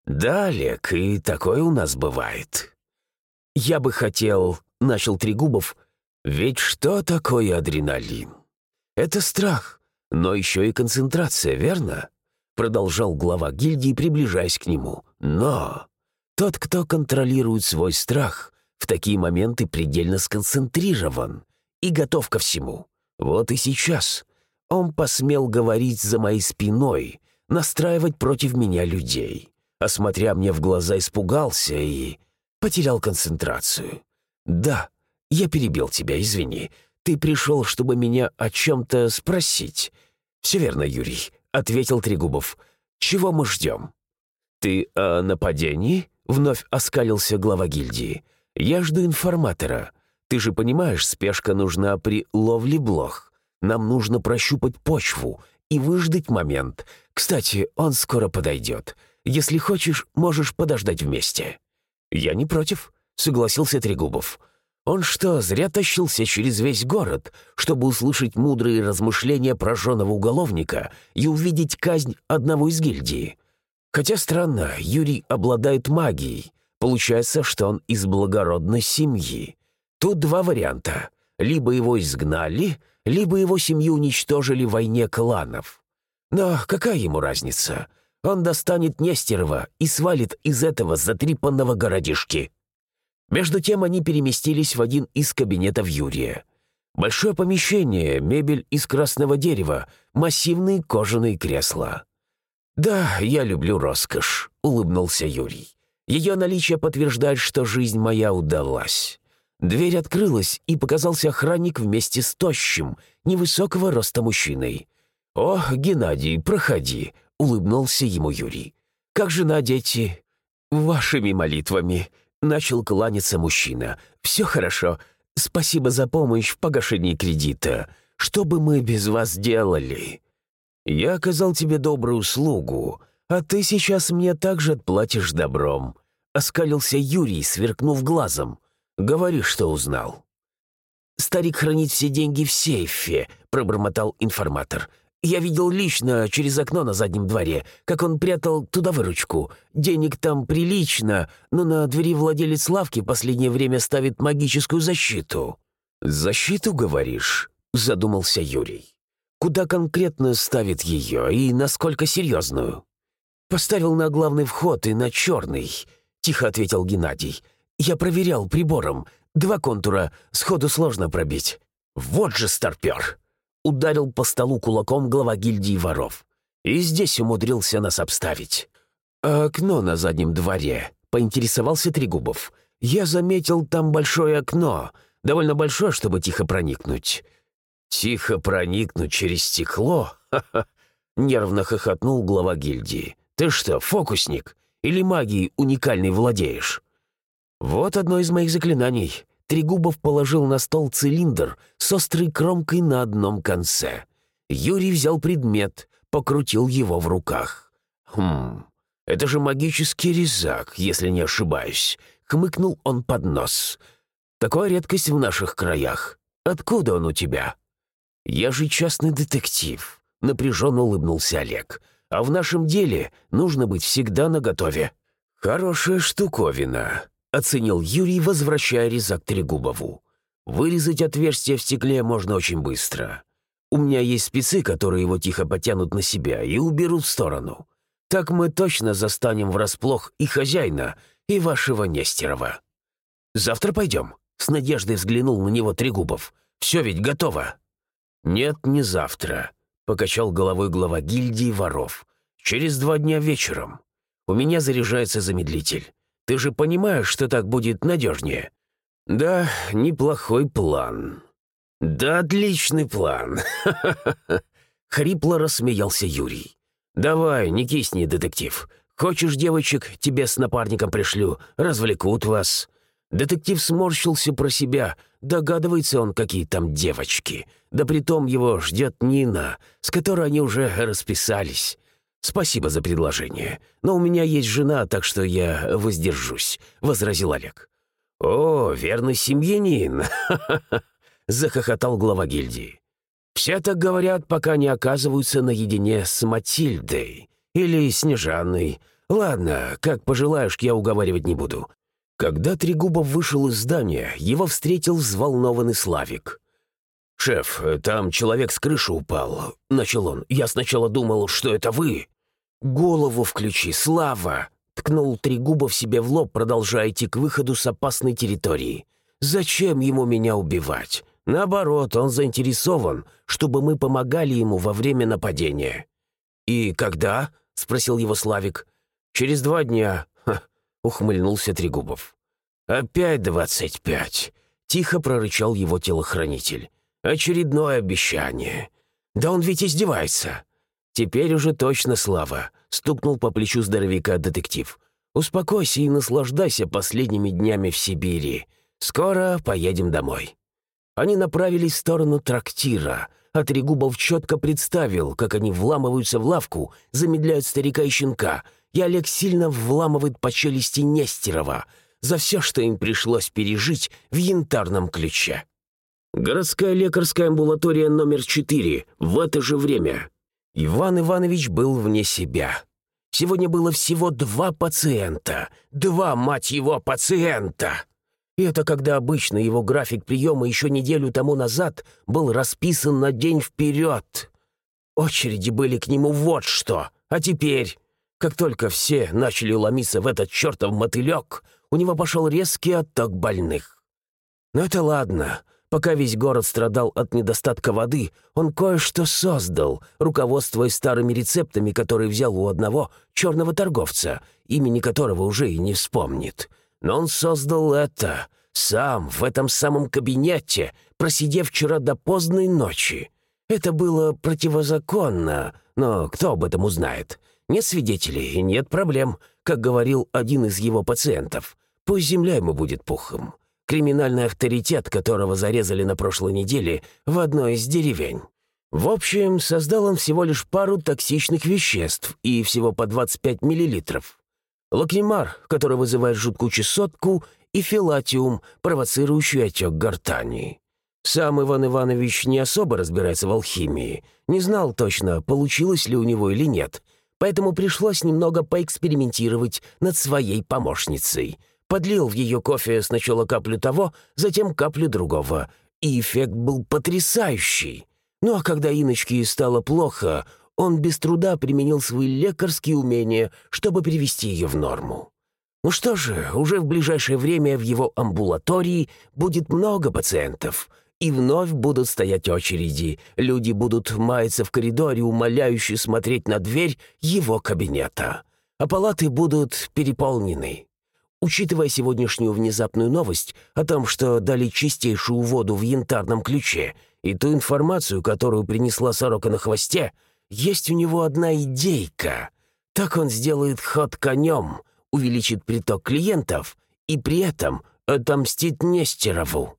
«Да, Олег, и такое у нас бывает». «Я бы хотел», — начал Трегубов, — «ведь что такое адреналин? Это страх, но еще и концентрация, верно?» Продолжал глава гильдии, приближаясь к нему. «Но тот, кто контролирует свой страх, в такие моменты предельно сконцентрирован и готов ко всему. Вот и сейчас он посмел говорить за моей спиной, настраивать против меня людей. Осмотря мне в глаза, испугался и потерял концентрацию. Да, я перебил тебя, извини. Ты пришел, чтобы меня о чем-то спросить. «Все верно, Юрий», — ответил Трегубов. «Чего мы ждем?» «Ты о нападении?» — вновь оскалился глава гильдии. «Я жду информатора. Ты же понимаешь, спешка нужна при ловле блох. Нам нужно прощупать почву и выждать момент. Кстати, он скоро подойдет. Если хочешь, можешь подождать вместе». «Я не против», — согласился Трегубов. Он что, зря тащился через весь город, чтобы услышать мудрые размышления прожженного уголовника и увидеть казнь одного из гильдии? Хотя странно, Юрий обладает магией. Получается, что он из благородной семьи. Тут два варианта. Либо его изгнали, либо его семью уничтожили в войне кланов. Но какая ему разница? Он достанет Нестерова и свалит из этого затрипанного городишки. Между тем они переместились в один из кабинетов Юрия. Большое помещение, мебель из красного дерева, массивные кожаные кресла. «Да, я люблю роскошь», — улыбнулся Юрий. «Ее наличие подтверждает, что жизнь моя удалась». Дверь открылась, и показался охранник вместе с тощим, невысокого роста мужчиной. «О, Геннадий, проходи», — улыбнулся ему Юрий. «Как жена, дети?» «Вашими молитвами», Начал кланяться мужчина. «Все хорошо. Спасибо за помощь в погашении кредита. Что бы мы без вас делали?» «Я оказал тебе добрую услугу, а ты сейчас мне также отплатишь добром», — оскалился Юрий, сверкнув глазом. «Говори, что узнал». «Старик хранит все деньги в сейфе», — пробормотал информатор. Я видел лично через окно на заднем дворе, как он прятал туда выручку. Денег там прилично, но на двери владелец лавки последнее время ставит магическую защиту». «Защиту, говоришь?» — задумался Юрий. «Куда конкретно ставит ее и насколько серьезную?» «Поставил на главный вход и на черный», — тихо ответил Геннадий. «Я проверял прибором. Два контура сходу сложно пробить». «Вот же старпер!» ударил по столу кулаком глава гильдии воров. И здесь умудрился нас обставить. А окно на заднем дворе, поинтересовался Трегубов. Я заметил там большое окно, довольно большое, чтобы тихо проникнуть. Тихо проникнуть через стекло? Нервно хохотнул глава гильдии. Ты что, фокусник? Или магией уникальной владеешь? Вот одно из моих заклинаний. Трегубов положил на стол цилиндр с острой кромкой на одном конце. Юрий взял предмет, покрутил его в руках. «Хм, это же магический резак, если не ошибаюсь», — хмыкнул он под нос. «Такая редкость в наших краях. Откуда он у тебя?» Я же частный детектив», — напряженно улыбнулся Олег. «А в нашем деле нужно быть всегда наготове». «Хорошая штуковина», — оценил Юрий, возвращая резак Трегубову. «Вырезать отверстие в стекле можно очень быстро. У меня есть спецы, которые его тихо потянут на себя и уберут в сторону. Так мы точно застанем врасплох и хозяина, и вашего Нестерова. Завтра пойдем?» С надеждой взглянул на него Трегубов. «Все ведь готово». «Нет, не завтра», — покачал головой глава гильдии воров. «Через два дня вечером. У меня заряжается замедлитель. Ты же понимаешь, что так будет надежнее?» «Да, неплохой план». «Да, отличный план!» [LAUGHS] Хрипло рассмеялся Юрий. «Давай, не кисни, детектив. Хочешь девочек, тебе с напарником пришлю, развлекут вас». Детектив сморщился про себя. Догадывается он, какие там девочки. Да притом его ждет Нина, с которой они уже расписались. «Спасибо за предложение, но у меня есть жена, так что я воздержусь», — возразил Олег. «О, верный семьянин!» [LAUGHS] — захохотал глава гильдии. «Все так говорят, пока не оказываются наедине с Матильдой или Снежанной. Ладно, как пожелаешь, я уговаривать не буду. Когда Трегубов вышел из здания, его встретил взволнованный Славик. «Шеф, там человек с крыши упал», — начал он. «Я сначала думал, что это вы». «Голову включи, Слава!» — ткнул Трегубов себе в лоб, продолжая идти к выходу с опасной территории. «Зачем ему меня убивать? Наоборот, он заинтересован, чтобы мы помогали ему во время нападения». «И когда?» — спросил его Славик. «Через два дня. — ухмыльнулся Трегубов. «Опять двадцать пять!» — тихо прорычал его телохранитель. «Очередное обещание. Да он ведь издевается!» «Теперь уже точно слава!» — стукнул по плечу здоровяка детектив. «Успокойся и наслаждайся последними днями в Сибири. Скоро поедем домой». Они направились в сторону трактира, а Трегубов четко представил, как они вламываются в лавку, замедляют старика и щенка — и Олег сильно вламывает по челюсти Нестерова за все, что им пришлось пережить в янтарном ключе. Городская лекарская амбулатория номер 4 в это же время. Иван Иванович был вне себя. Сегодня было всего два пациента. Два, мать его, пациента! И это когда обычно его график приема еще неделю тому назад был расписан на день вперед. Очереди были к нему вот что. А теперь как только все начали ломиться в этот чертов мотылек, у него пошел резкий отток больных. Но это ладно. Пока весь город страдал от недостатка воды, он кое-что создал, руководствуясь старыми рецептами, которые взял у одного черного торговца, имени которого уже и не вспомнит. Но он создал это сам, в этом самом кабинете, просидев вчера до поздной ночи. Это было противозаконно, но кто об этом узнает? Нет свидетелей нет проблем, как говорил один из его пациентов. Пусть земля ему будет пухом. Криминальный авторитет, которого зарезали на прошлой неделе в одной из деревень. В общем, создал он всего лишь пару токсичных веществ и всего по 25 миллилитров. Лакримар, который вызывает жуткую чесотку, и филатиум, провоцирующий отек гортани. Сам Иван Иванович не особо разбирается в алхимии, не знал точно, получилось ли у него или нет, поэтому пришлось немного поэкспериментировать над своей помощницей. Подлил в ее кофе сначала каплю того, затем каплю другого, и эффект был потрясающий. Ну а когда Иночке стало плохо, он без труда применил свои лекарские умения, чтобы привести ее в норму. Ну что же, уже в ближайшее время в его амбулатории будет много пациентов — и вновь будут стоять очереди. Люди будут маяться в коридоре, умоляюще смотреть на дверь его кабинета. А палаты будут переполнены. Учитывая сегодняшнюю внезапную новость о том, что дали чистейшую воду в янтарном ключе, и ту информацию, которую принесла сорока на хвосте, есть у него одна идейка. Так он сделает ход конем, увеличит приток клиентов и при этом отомстит Нестерову.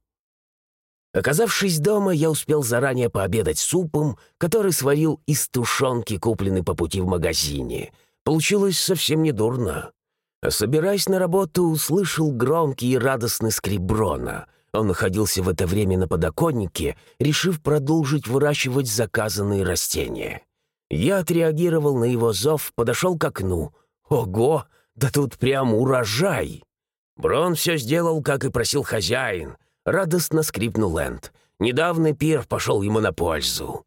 Оказавшись дома, я успел заранее пообедать супом, который сварил из тушенки, купленной по пути в магазине. Получилось совсем недурно. А собираясь на работу, услышал громкий и радостный скрип Брона. Он находился в это время на подоконнике, решив продолжить выращивать заказанные растения. Я отреагировал на его зов, подошел к окну. Ого, да тут прям урожай! Брон все сделал, как и просил хозяин. Радостно скрипнул Энд. Недавно пир пошел ему на пользу.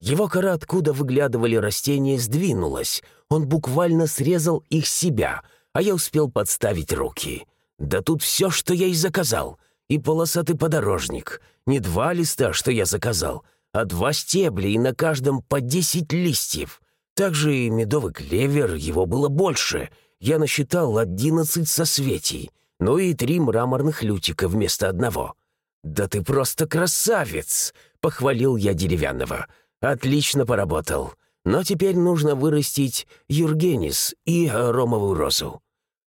Его кора, откуда выглядывали растения, сдвинулась. Он буквально срезал их себя, а я успел подставить руки. Да тут все, что я и заказал. И полосатый подорожник. Не два листа, что я заказал, а два стебля, и на каждом по десять листьев. Также и медовый клевер, его было больше. Я насчитал одиннадцать соцветий. Ну и три мраморных лютика вместо одного. «Да ты просто красавец!» — похвалил я деревянного. «Отлично поработал. Но теперь нужно вырастить юргенис и ромовую розу».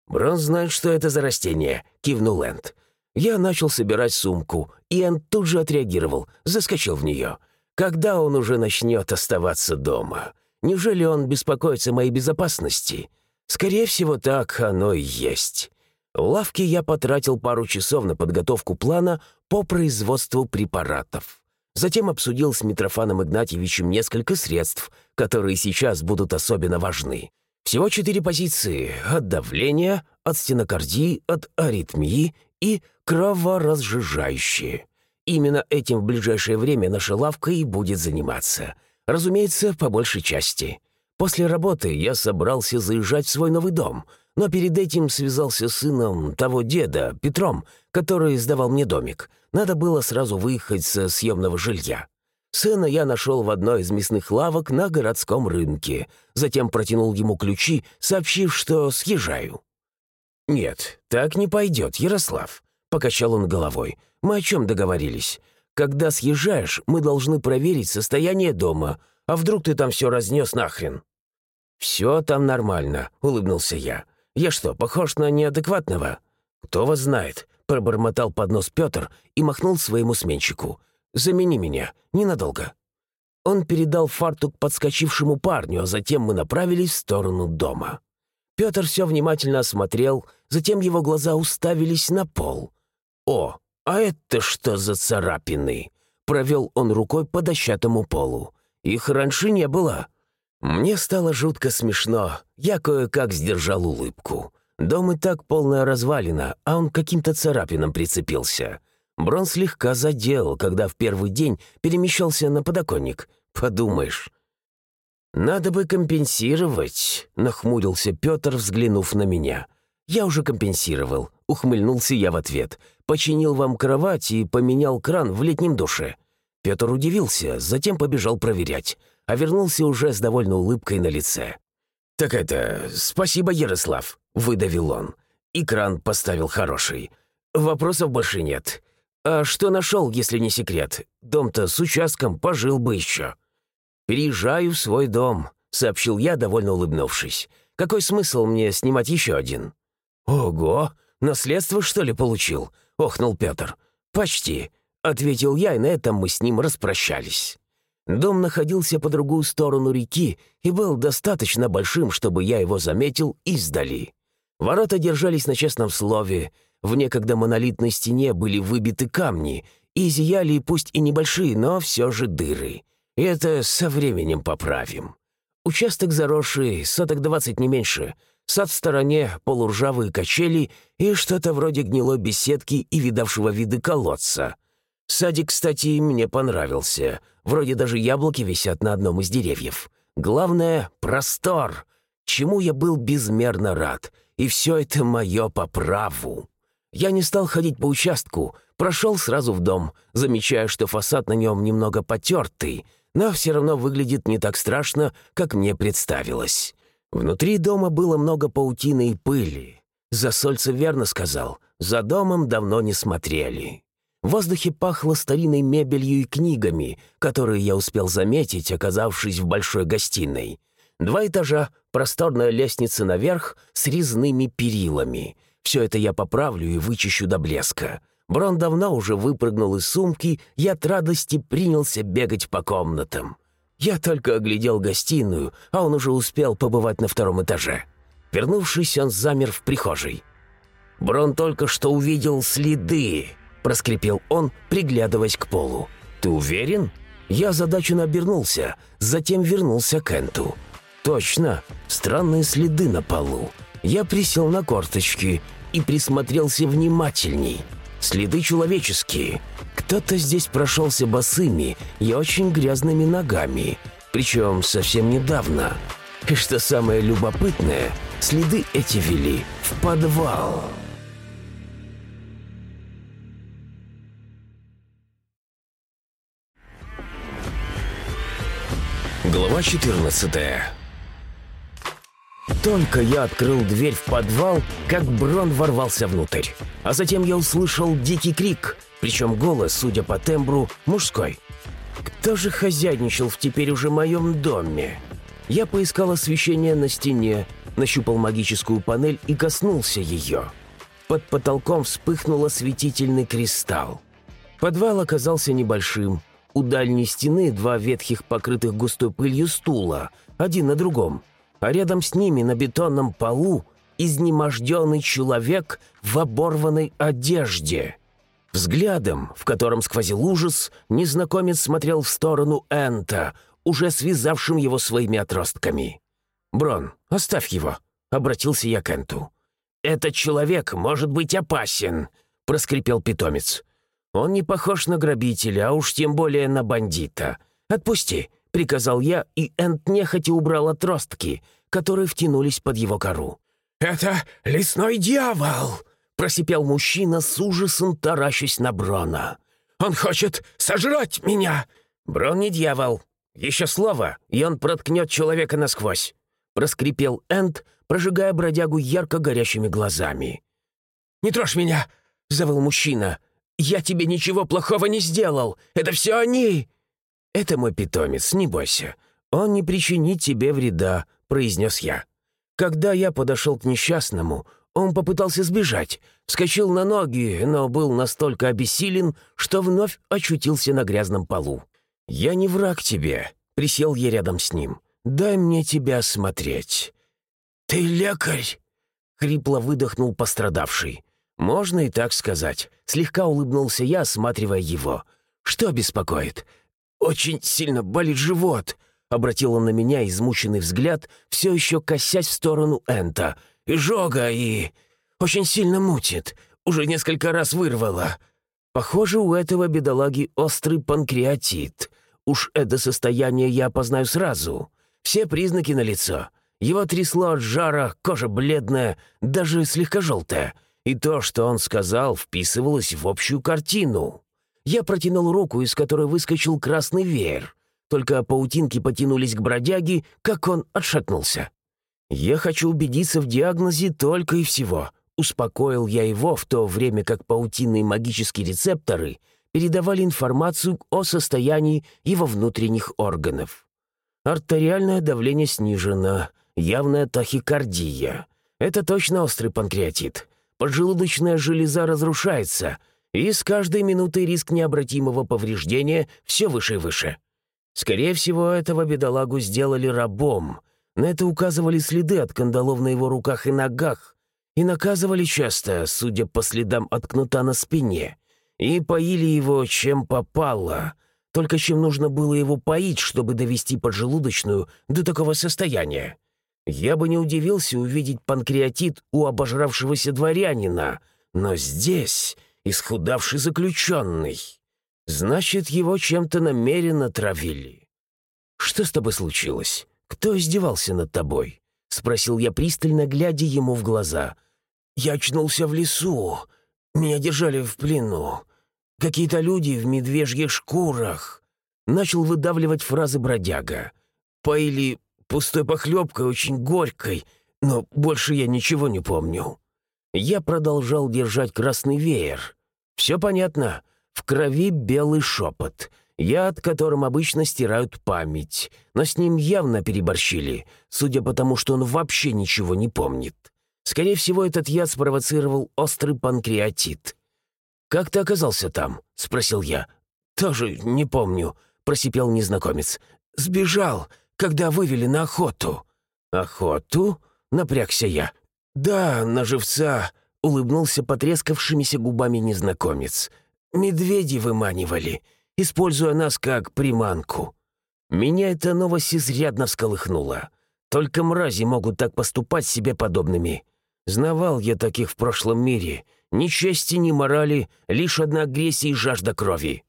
«Брон знает, что это за растение», — кивнул Энд. Я начал собирать сумку, и Энд тут же отреагировал, заскочил в нее. Когда он уже начнет оставаться дома? Неужели он беспокоится о моей безопасности? Скорее всего, так оно и есть. В лавке я потратил пару часов на подготовку плана по производству препаратов. Затем обсудил с Митрофаном Игнатьевичем несколько средств, которые сейчас будут особенно важны. Всего четыре позиции – от давления, от стенокардии, от аритмии и кроворазжижающие. Именно этим в ближайшее время наша лавка и будет заниматься. Разумеется, по большей части. После работы я собрался заезжать в свой новый дом, но перед этим связался с сыном того деда, Петром, который сдавал мне домик. Надо было сразу выехать со съемного жилья. Сына я нашел в одной из мясных лавок на городском рынке. Затем протянул ему ключи, сообщив, что съезжаю. «Нет, так не пойдет, Ярослав», — покачал он головой. «Мы о чем договорились? Когда съезжаешь, мы должны проверить состояние дома. А вдруг ты там все разнес нахрен?» «Все там нормально», — улыбнулся я. «Я что, похож на неадекватного?» «Кто вас знает?» — пробормотал под нос Петр и махнул своему сменщику. «Замени меня. Ненадолго». Он передал фартук подскочившему парню, а затем мы направились в сторону дома. Петр все внимательно осмотрел, затем его глаза уставились на пол. «О, а это что за царапины?» Провел он рукой по дощатому полу. «Их раньше не было». Мне стало жутко смешно. Я кое-как сдержал улыбку. Дом и так полная развалина, а он каким-то царапинам прицепился. Брон слегка задел, когда в первый день перемещался на подоконник. Подумаешь. «Надо бы компенсировать», — нахмурился Петр, взглянув на меня. «Я уже компенсировал», — ухмыльнулся я в ответ. «Починил вам кровать и поменял кран в летнем душе». Петр удивился, затем побежал проверять а вернулся уже с довольной улыбкой на лице. «Так это... Спасибо, Ярослав», — выдавил он. «Экран поставил хороший. Вопросов больше нет. А что нашел, если не секрет? Дом-то с участком пожил бы еще». «Переезжаю в свой дом», — сообщил я, довольно улыбнувшись. «Какой смысл мне снимать еще один?» «Ого! Наследство, что ли, получил?» — охнул Петр. «Почти», — ответил я, и на этом мы с ним распрощались. Дом находился по другую сторону реки и был достаточно большим, чтобы я его заметил издали. Ворота держались на честном слове, в некогда монолитной стене были выбиты камни и зияли пусть и небольшие, но все же дыры. И это со временем поправим. Участок заросший, соток двадцать не меньше, сад в стороне, полуржавые качели и что-то вроде гнилой беседки и видавшего виды колодца — Садик, кстати, мне понравился. Вроде даже яблоки висят на одном из деревьев. Главное — простор, чему я был безмерно рад. И все это мое по праву. Я не стал ходить по участку, прошел сразу в дом, замечая, что фасад на нем немного потертый, но все равно выглядит не так страшно, как мне представилось. Внутри дома было много паутины и пыли. Засольцев верно сказал, за домом давно не смотрели. В воздухе пахло старинной мебелью и книгами, которые я успел заметить, оказавшись в большой гостиной. Два этажа, просторная лестница наверх с резными перилами. Все это я поправлю и вычищу до блеска. Брон давно уже выпрыгнул из сумки, я от радости принялся бегать по комнатам. Я только оглядел гостиную, а он уже успел побывать на втором этаже. Вернувшись, он замер в прихожей. Брон только что увидел следы, проскрипел он, приглядываясь к полу. «Ты уверен?» Я озадаченно обернулся, затем вернулся к Энту. «Точно, странные следы на полу». Я присел на корточки и присмотрелся внимательней. Следы человеческие. Кто-то здесь прошелся босыми и очень грязными ногами, причем совсем недавно. И что самое любопытное, следы эти вели в подвал. Глава 14 Только я открыл дверь в подвал, как Брон ворвался внутрь. А затем я услышал дикий крик, причем голос, судя по тембру, мужской. Кто же хозяйничал в теперь уже моем доме? Я поискал освещение на стене, нащупал магическую панель и коснулся ее. Под потолком вспыхнул осветительный кристалл. Подвал оказался небольшим, у дальней стены два ветхих, покрытых густой пылью стула, один на другом, а рядом с ними на бетонном полу изнеможденный человек в оборванной одежде. Взглядом, в котором сквозил ужас, незнакомец смотрел в сторону Энта, уже связавшим его своими отростками. «Брон, оставь его», — обратился я к Энту. «Этот человек может быть опасен», — проскрипел питомец. Он не похож на грабителя, а уж тем более на бандита. Отпусти», — приказал я, и Энд нехотя убрал отростки, которые втянулись под его кору. «Это лесной дьявол!» — просипел мужчина с ужасом, таращась на Брона. «Он хочет сожрать меня!» «Брон не дьявол. Еще слово, и он проткнет человека насквозь», — проскрипел Энд, прожигая бродягу ярко горящими глазами. «Не трожь меня!» — завыл мужчина. «Я тебе ничего плохого не сделал! Это все они!» «Это мой питомец, не бойся. Он не причинит тебе вреда», — произнес я. Когда я подошел к несчастному, он попытался сбежать, вскочил на ноги, но был настолько обессилен, что вновь очутился на грязном полу. «Я не враг тебе», — присел я рядом с ним. «Дай мне тебя осмотреть». «Ты лекарь?» — хрипло выдохнул пострадавший. «Можно и так сказать». Слегка улыбнулся я, осматривая его. «Что беспокоит?» «Очень сильно болит живот», — обратил он на меня измученный взгляд, все еще косясь в сторону Энта. «Изжога и... очень сильно мутит. Уже несколько раз вырвало. Похоже, у этого бедолаги острый панкреатит. Уж это состояние я опознаю сразу. Все признаки налицо. Его трясло от жара, кожа бледная, даже слегка желтая» и то, что он сказал, вписывалось в общую картину. Я протянул руку, из которой выскочил красный веер. Только паутинки потянулись к бродяге, как он отшатнулся. «Я хочу убедиться в диагнозе только и всего», — успокоил я его, в то время как паутинные магические рецепторы передавали информацию о состоянии его внутренних органов. Артериальное давление снижено, явная тахикардия. Это точно острый панкреатит поджелудочная железа разрушается, и с каждой минутой риск необратимого повреждения все выше и выше. Скорее всего, этого бедолагу сделали рабом. На это указывали следы от кандалов на его руках и ногах, и наказывали часто, судя по следам от кнута на спине, и поили его чем попало, только чем нужно было его поить, чтобы довести поджелудочную до такого состояния. Я бы не удивился увидеть панкреатит у обожравшегося дворянина, но здесь исхудавший заключенный. Значит, его чем-то намеренно травили. «Что с тобой случилось? Кто издевался над тобой?» — спросил я пристально, глядя ему в глаза. «Я очнулся в лесу. Меня держали в плену. Какие-то люди в медвежьих шкурах». Начал выдавливать фразы бродяга. «Поили пустой похлебкой, очень горькой, но больше я ничего не помню. Я продолжал держать красный веер. Все понятно. В крови белый шепот. Яд, которым обычно стирают память. Но с ним явно переборщили, судя по тому, что он вообще ничего не помнит. Скорее всего, этот яд спровоцировал острый панкреатит. «Как ты оказался там?» — спросил я. «Тоже не помню», — просипел незнакомец. «Сбежал когда вывели на охоту». «Охоту?» — напрягся я. «Да, на живца», — улыбнулся потрескавшимися губами незнакомец. медведи выманивали, используя нас как приманку. Меня эта новость изрядно всколыхнула. Только мрази могут так поступать себе подобными. Знавал я таких в прошлом мире. Ни чести, ни морали, лишь одна агрессия и жажда крови.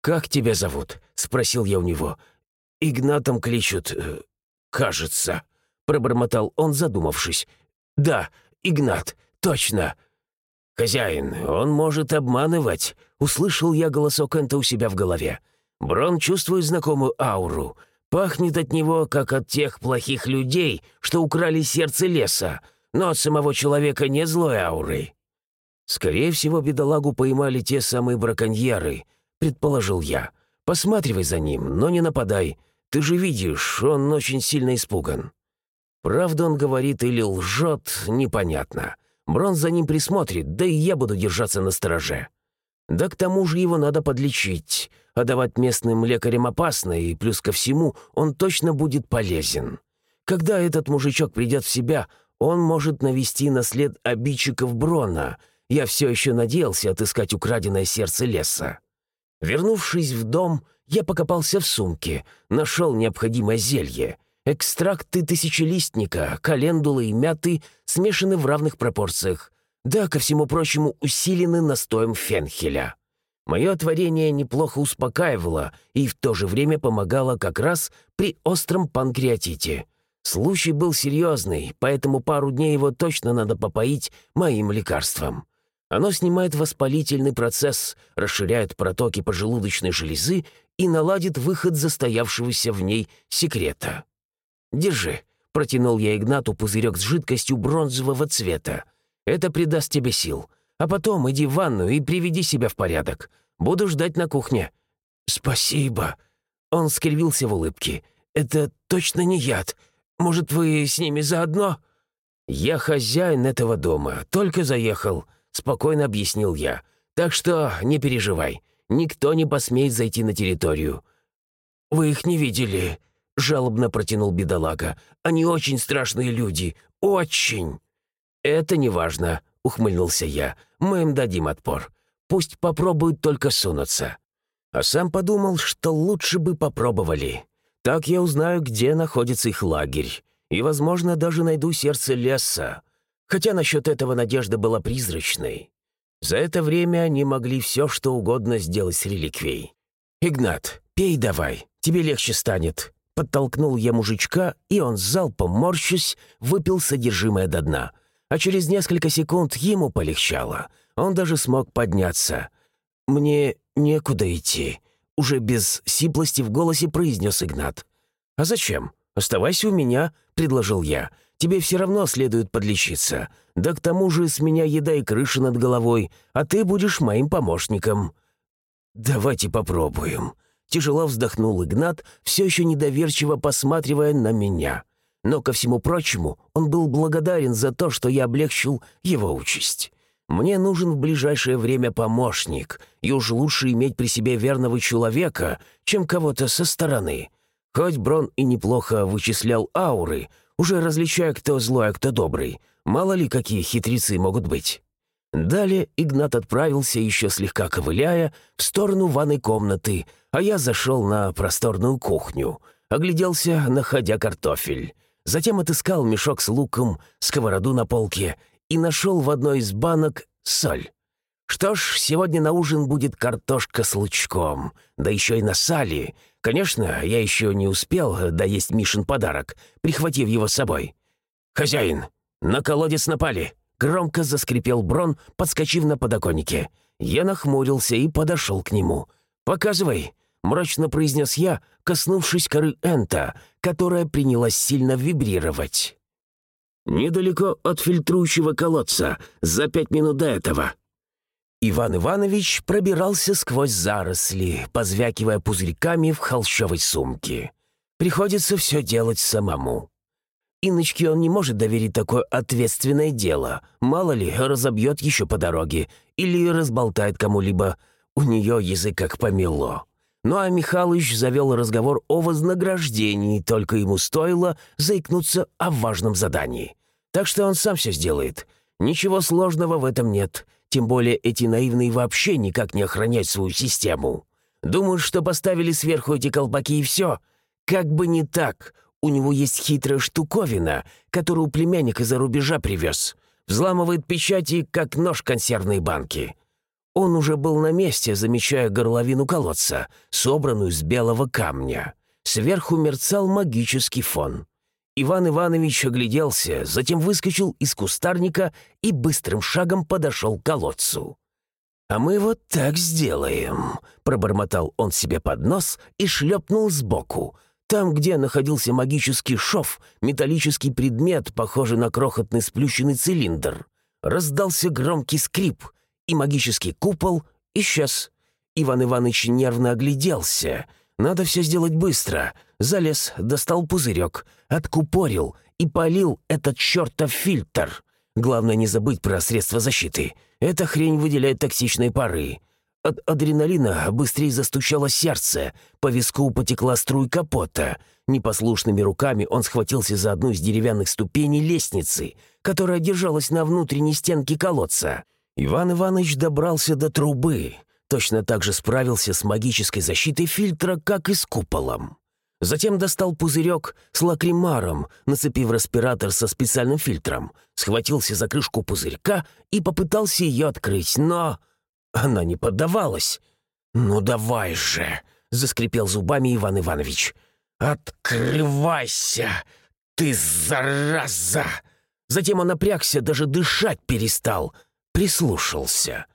«Как тебя зовут?» — спросил я у него. «Игнатом кличут, э, кажется», — пробормотал он, задумавшись. «Да, Игнат, точно». «Хозяин, он может обманывать», — услышал я голосок Энта у себя в голове. Брон чувствует знакомую ауру. Пахнет от него, как от тех плохих людей, что украли сердце леса, но от самого человека не злой ауры. Скорее всего, бедолагу поймали те самые браконьеры, предположил я. Посматривай за ним, но не нападай. Ты же видишь, он очень сильно испуган. Правда он говорит или лжет, непонятно. Брон за ним присмотрит, да и я буду держаться на стороже. Да к тому же его надо подлечить, а давать местным лекарям опасно, и плюс ко всему он точно будет полезен. Когда этот мужичок придет в себя, он может навести на след обидчиков Брона. Я все еще надеялся отыскать украденное сердце леса. Вернувшись в дом, я покопался в сумке, нашел необходимое зелье. Экстракты тысячелистника, календулы и мяты смешаны в равных пропорциях. Да, ко всему прочему, усилены настоем фенхеля. Мое творение неплохо успокаивало и в то же время помогало как раз при остром панкреатите. Случай был серьезный, поэтому пару дней его точно надо попоить моим лекарством. Оно снимает воспалительный процесс, расширяет протоки поджелудочной железы и наладит выход застоявшегося в ней секрета. «Держи», — протянул я Игнату пузырек с жидкостью бронзового цвета. Это придаст тебе сил. А потом иди в ванну и приведи себя в порядок. Буду ждать на кухне». «Спасибо». Он скривился в улыбке. «Это точно не яд. Может, вы с ними заодно?» «Я хозяин этого дома, только заехал», — спокойно объяснил я. «Так что не переживай, никто не посмеет зайти на территорию». «Вы их не видели?» — жалобно протянул бедолага. «Они очень страшные люди, очень!» «Это не важно», — ухмыльнулся я. «Мы им дадим отпор. Пусть попробуют только сунуться». А сам подумал, что лучше бы попробовали. Так я узнаю, где находится их лагерь. И, возможно, даже найду сердце леса. Хотя насчет этого надежда была призрачной. За это время они могли все, что угодно сделать с реликвией. «Игнат, пей давай, тебе легче станет». Подтолкнул я мужичка, и он залпом, морщусь, выпил содержимое до дна — а через несколько секунд ему полегчало. Он даже смог подняться. «Мне некуда идти», — уже без сиплости в голосе произнес Игнат. «А зачем? Оставайся у меня», — предложил я. «Тебе все равно следует подлечиться. Да к тому же с меня еда и крыша над головой, а ты будешь моим помощником». «Давайте попробуем», — тяжело вздохнул Игнат, все еще недоверчиво посматривая на меня. Но, ко всему прочему, он был благодарен за то, что я облегчил его участь. Мне нужен в ближайшее время помощник, и уж лучше иметь при себе верного человека, чем кого-то со стороны. Хоть Брон и неплохо вычислял ауры, уже различая, кто злой, а кто добрый, мало ли какие хитрецы могут быть. Далее Игнат отправился, еще слегка ковыляя, в сторону ванной комнаты, а я зашел на просторную кухню, огляделся, находя картофель. Затем отыскал мешок с луком, сковороду на полке и нашел в одной из банок соль. Что ж, сегодня на ужин будет картошка с лучком, да еще и на сале. Конечно, я еще не успел доесть Мишин подарок, прихватив его с собой. «Хозяин, на колодец напали!» Громко заскрипел Брон, подскочив на подоконнике. Я нахмурился и подошел к нему. «Показывай!» — мрачно произнес я, коснувшись коры Энта, которая принялась сильно вибрировать. «Недалеко от фильтрующего колодца, за пять минут до этого». Иван Иванович пробирался сквозь заросли, позвякивая пузырьками в холщовой сумке. Приходится все делать самому. Иночке он не может доверить такое ответственное дело. Мало ли, разобьет еще по дороге или разболтает кому-либо. У нее язык как помело. Ну а Михалыч завел разговор о вознаграждении, только ему стоило заикнуться о важном задании. Так что он сам все сделает. Ничего сложного в этом нет. Тем более эти наивные вообще никак не охраняют свою систему. Думают, что поставили сверху эти колпаки и все. Как бы не так. У него есть хитрая штуковина, которую племянник из-за рубежа привез. Взламывает печати, как нож консервной банки. Он уже был на месте, замечая горловину колодца, собранную из белого камня. Сверху мерцал магический фон. Иван Иванович огляделся, затем выскочил из кустарника и быстрым шагом подошел к колодцу. «А мы вот так сделаем», — пробормотал он себе под нос и шлепнул сбоку. Там, где находился магический шов, металлический предмет, похожий на крохотный сплющенный цилиндр. Раздался громкий скрип, и магический купол исчез. Иван Иванович нервно огляделся. «Надо все сделать быстро». Залез, достал пузырек, откупорил и полил этот чертов фильтр. Главное не забыть про средства защиты. Эта хрень выделяет токсичные пары. От адреналина быстрее застучало сердце, по виску потекла струйка пота. Непослушными руками он схватился за одну из деревянных ступеней лестницы, которая держалась на внутренней стенке колодца. Иван Иванович добрался до трубы, точно так же справился с магической защитой фильтра, как и с куполом. Затем достал пузырек с лакримаром, нацепив респиратор со специальным фильтром, схватился за крышку пузырька и попытался ее открыть, но она не поддавалась. «Ну давай же!» — заскрипел зубами Иван Иванович. «Открывайся, ты зараза!» Затем он напрягся, даже дышать перестал — прислушался.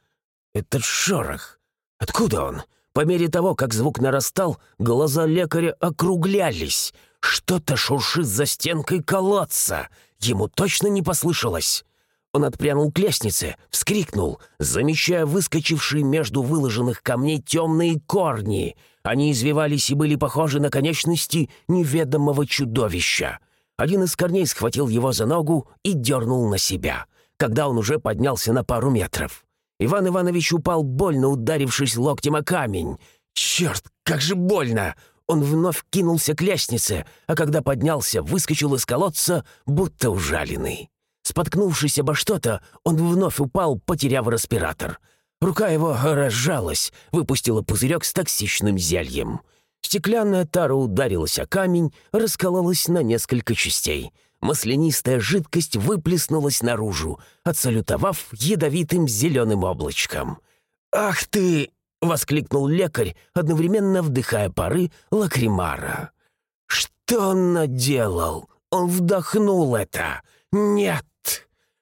Этот шорох. Откуда он? По мере того, как звук нарастал, глаза лекаря округлялись. Что-то шуршит за стенкой колодца. Ему точно не послышалось. Он отпрянул к лестнице, вскрикнул, замечая выскочившие между выложенных камней темные корни. Они извивались и были похожи на конечности неведомого чудовища. Один из корней схватил его за ногу и дернул на себя — когда он уже поднялся на пару метров. Иван Иванович упал, больно ударившись локтем о камень. «Черт, как же больно!» Он вновь кинулся к лестнице, а когда поднялся, выскочил из колодца, будто ужаленный. Споткнувшись обо что-то, он вновь упал, потеряв респиратор. Рука его разжалась, выпустила пузырек с токсичным зельем. Стеклянная тара ударилась о камень, раскололась на несколько частей — маслянистая жидкость выплеснулась наружу, отсалютовав ядовитым зеленым облачком. «Ах ты!» — воскликнул лекарь, одновременно вдыхая пары лакримара. «Что он наделал? Он вдохнул это! Нет!»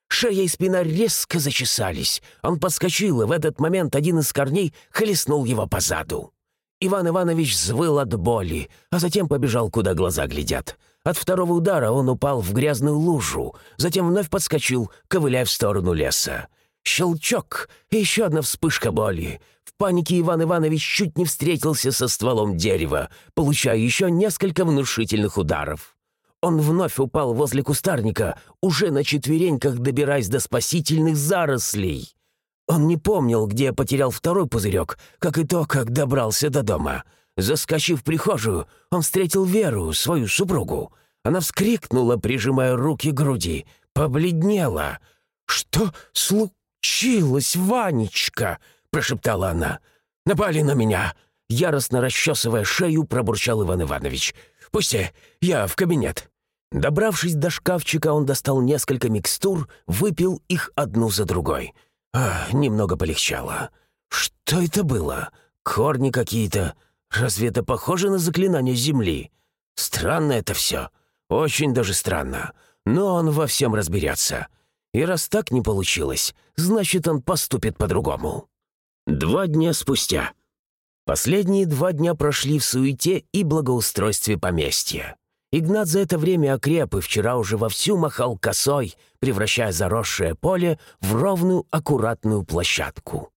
Шея и спина резко зачесались. Он подскочил, и в этот момент один из корней хлестнул его по заду. Иван Иванович взвыл от боли, а затем побежал, куда глаза глядят. От второго удара он упал в грязную лужу, затем вновь подскочил, ковыляя в сторону леса. Щелчок еще одна вспышка боли. В панике Иван Иванович чуть не встретился со стволом дерева, получая еще несколько внушительных ударов. Он вновь упал возле кустарника, уже на четвереньках добираясь до спасительных зарослей. Он не помнил, где потерял второй пузырек, как и то, как добрался до дома — Заскочив в прихожую, он встретил Веру, свою супругу. Она вскрикнула, прижимая руки к груди, побледнела. «Что случилось, Ванечка?» — прошептала она. «Напали на меня!» Яростно расчесывая шею, пробурчал Иван Иванович. «Пусти, я в кабинет». Добравшись до шкафчика, он достал несколько микстур, выпил их одну за другой. А, немного полегчало. Что это было? Корни какие-то, Разве это похоже на заклинание Земли? Странно это все. Очень даже странно. Но он во всем разберется. И раз так не получилось, значит, он поступит по-другому. Два дня спустя. Последние два дня прошли в суете и благоустройстве поместья. Игнат за это время окреп и вчера уже вовсю махал косой, превращая заросшее поле в ровную, аккуратную площадку.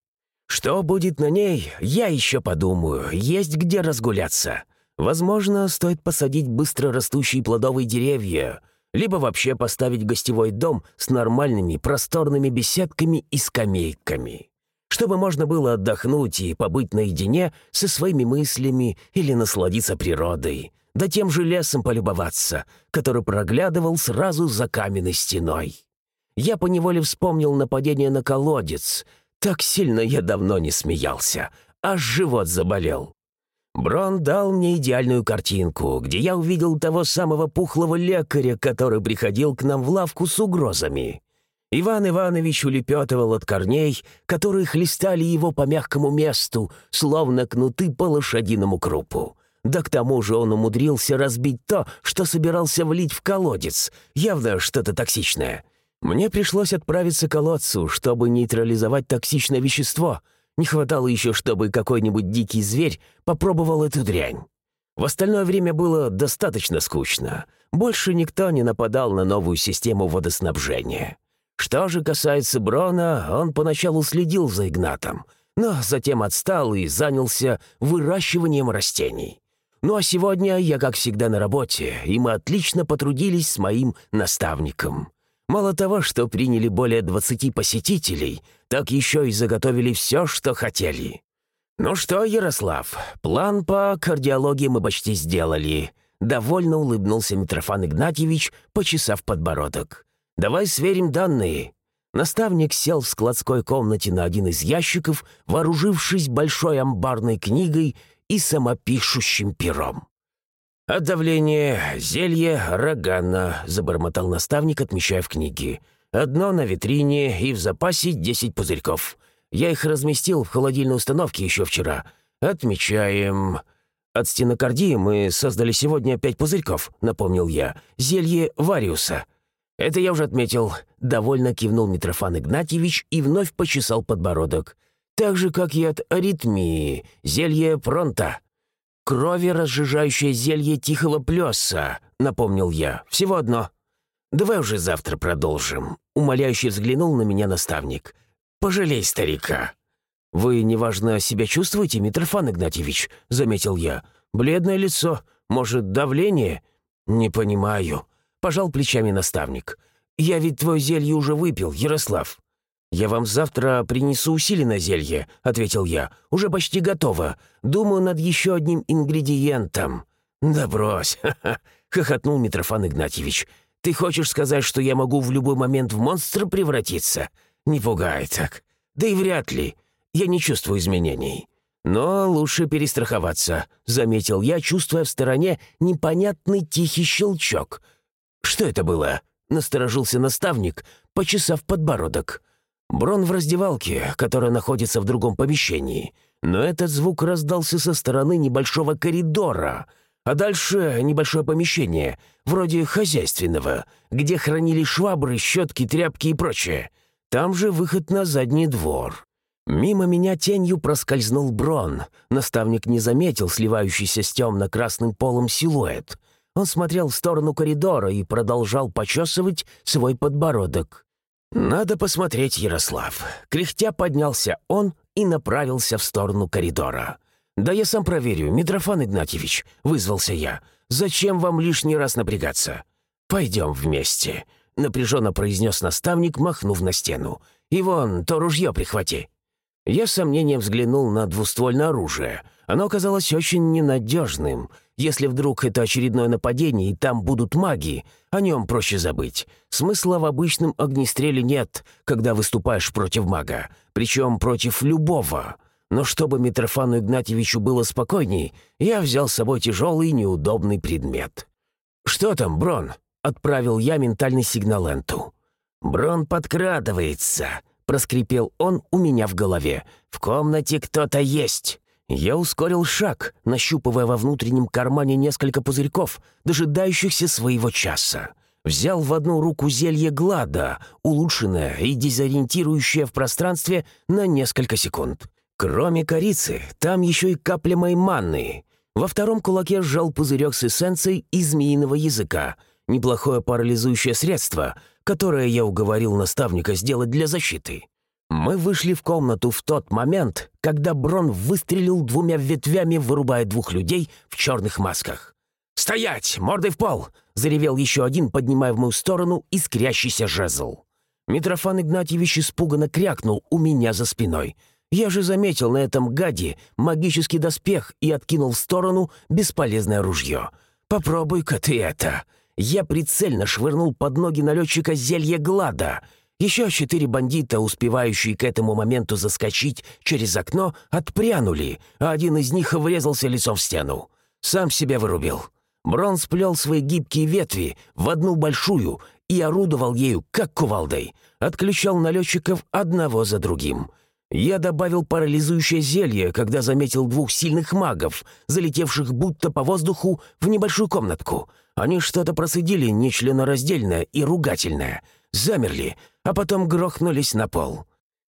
Что будет на ней, я еще подумаю. Есть где разгуляться. Возможно, стоит посадить быстро растущие плодовые деревья, либо вообще поставить гостевой дом с нормальными просторными беседками и скамейками, чтобы можно было отдохнуть и побыть наедине со своими мыслями или насладиться природой, да тем же лесом полюбоваться, который проглядывал сразу за каменной стеной. Я поневоле вспомнил нападение на колодец — Так сильно я давно не смеялся, аж живот заболел. Брон дал мне идеальную картинку, где я увидел того самого пухлого лекаря, который приходил к нам в лавку с угрозами. Иван Иванович улепетывал от корней, которые хлестали его по мягкому месту, словно кнуты по лошадиному крупу. Да к тому же он умудрился разбить то, что собирался влить в колодец, явно что-то токсичное. Мне пришлось отправиться к колодцу, чтобы нейтрализовать токсичное вещество — не хватало еще, чтобы какой-нибудь дикий зверь попробовал эту дрянь. В остальное время было достаточно скучно. Больше никто не нападал на новую систему водоснабжения. Что же касается Брона, он поначалу следил за Игнатом, но затем отстал и занялся выращиванием растений. Ну а сегодня я, как всегда, на работе, и мы отлично потрудились с моим наставником. Мало того, что приняли более 20 посетителей, так еще и заготовили все, что хотели. «Ну что, Ярослав, план по кардиологии мы почти сделали», — довольно улыбнулся Митрофан Игнатьевич, почесав подбородок. «Давай сверим данные». Наставник сел в складской комнате на один из ящиков, вооружившись большой амбарной книгой и самопишущим пером. «От давления, зелье, рогана», — забормотал наставник, отмечая в книге. «Одно на витрине и в запасе десять пузырьков. Я их разместил в холодильной установке еще вчера. Отмечаем...» «От стенокардии мы создали сегодня пять пузырьков», — напомнил я. «Зелье Вариуса». «Это я уже отметил», — довольно кивнул Митрофан Игнатьевич и вновь почесал подбородок. «Так же, как и от аритмии, зелье Пронта» крови разжижающее зелье тихого плеса», — напомнил я. «Всего одно». «Давай уже завтра продолжим», — умоляюще взглянул на меня наставник. «Пожалей старика». «Вы неважно себя чувствуете, Митрофан Игнатьевич?» — заметил я. «Бледное лицо. Может, давление?» «Не понимаю», — пожал плечами наставник. «Я ведь твое зелье уже выпил, Ярослав». «Я вам завтра принесу усиленное зелье», — ответил я. «Уже почти готово. Думаю над еще одним ингредиентом». «Да брось!» — хохотнул Митрофан Игнатьевич. «Ты хочешь сказать, что я могу в любой момент в монстра превратиться? Не пугай так. Да и вряд ли. Я не чувствую изменений». «Но лучше перестраховаться», — заметил я, чувствуя в стороне непонятный тихий щелчок. «Что это было?» — насторожился наставник, почесав подбородок. Брон в раздевалке, которая находится в другом помещении. Но этот звук раздался со стороны небольшого коридора, а дальше небольшое помещение, вроде хозяйственного, где хранили швабры, щетки, тряпки и прочее. Там же выход на задний двор. Мимо меня тенью проскользнул Брон. Наставник не заметил сливающийся с темно-красным полом силуэт. Он смотрел в сторону коридора и продолжал почесывать свой подбородок. «Надо посмотреть, Ярослав». Кряхтя поднялся он и направился в сторону коридора. «Да я сам проверю, Митрофан Игнатьевич», — вызвался я. «Зачем вам лишний раз напрягаться?» «Пойдем вместе», — напряженно произнес наставник, махнув на стену. «И вон, то ружье прихвати». Я с сомнением взглянул на двуствольное оружие. Оно оказалось очень ненадежным — если вдруг это очередное нападение и там будут маги, о нем проще забыть. Смысла в обычном огнестреле нет, когда выступаешь против мага, причем против любого. Но чтобы Митрофану Игнатьевичу было спокойней, я взял с собой тяжелый неудобный предмет. «Что там, Брон?» — отправил я ментальный сигнал Энту. «Брон подкрадывается», — проскрипел он у меня в голове. «В комнате кто-то есть». Я ускорил шаг, нащупывая во внутреннем кармане несколько пузырьков, дожидающихся своего часа. Взял в одну руку зелье Глада, улучшенное и дезориентирующее в пространстве на несколько секунд. Кроме корицы, там еще и капля моей манны. Во втором кулаке сжал пузырек с эссенцией из змеиного языка. Неплохое парализующее средство, которое я уговорил наставника сделать для защиты. Мы вышли в комнату в тот момент, когда Брон выстрелил двумя ветвями, вырубая двух людей в черных масках. «Стоять! Мордой в пол!» — заревел еще один, поднимая в мою сторону искрящийся жезл. Митрофан Игнатьевич испуганно крякнул у меня за спиной. Я же заметил на этом гаде магический доспех и откинул в сторону бесполезное ружье. «Попробуй-ка ты это!» Я прицельно швырнул под ноги налетчика зелье Глада — Еще четыре бандита, успевающие к этому моменту заскочить через окно, отпрянули, а один из них врезался лицом в стену. Сам себя вырубил. Брон сплел свои гибкие ветви в одну большую и орудовал ею, как кувалдой. Отключал налетчиков одного за другим. Я добавил парализующее зелье, когда заметил двух сильных магов, залетевших будто по воздуху в небольшую комнатку. Они что-то процедили нечленораздельное и ругательное. Замерли, а потом грохнулись на пол.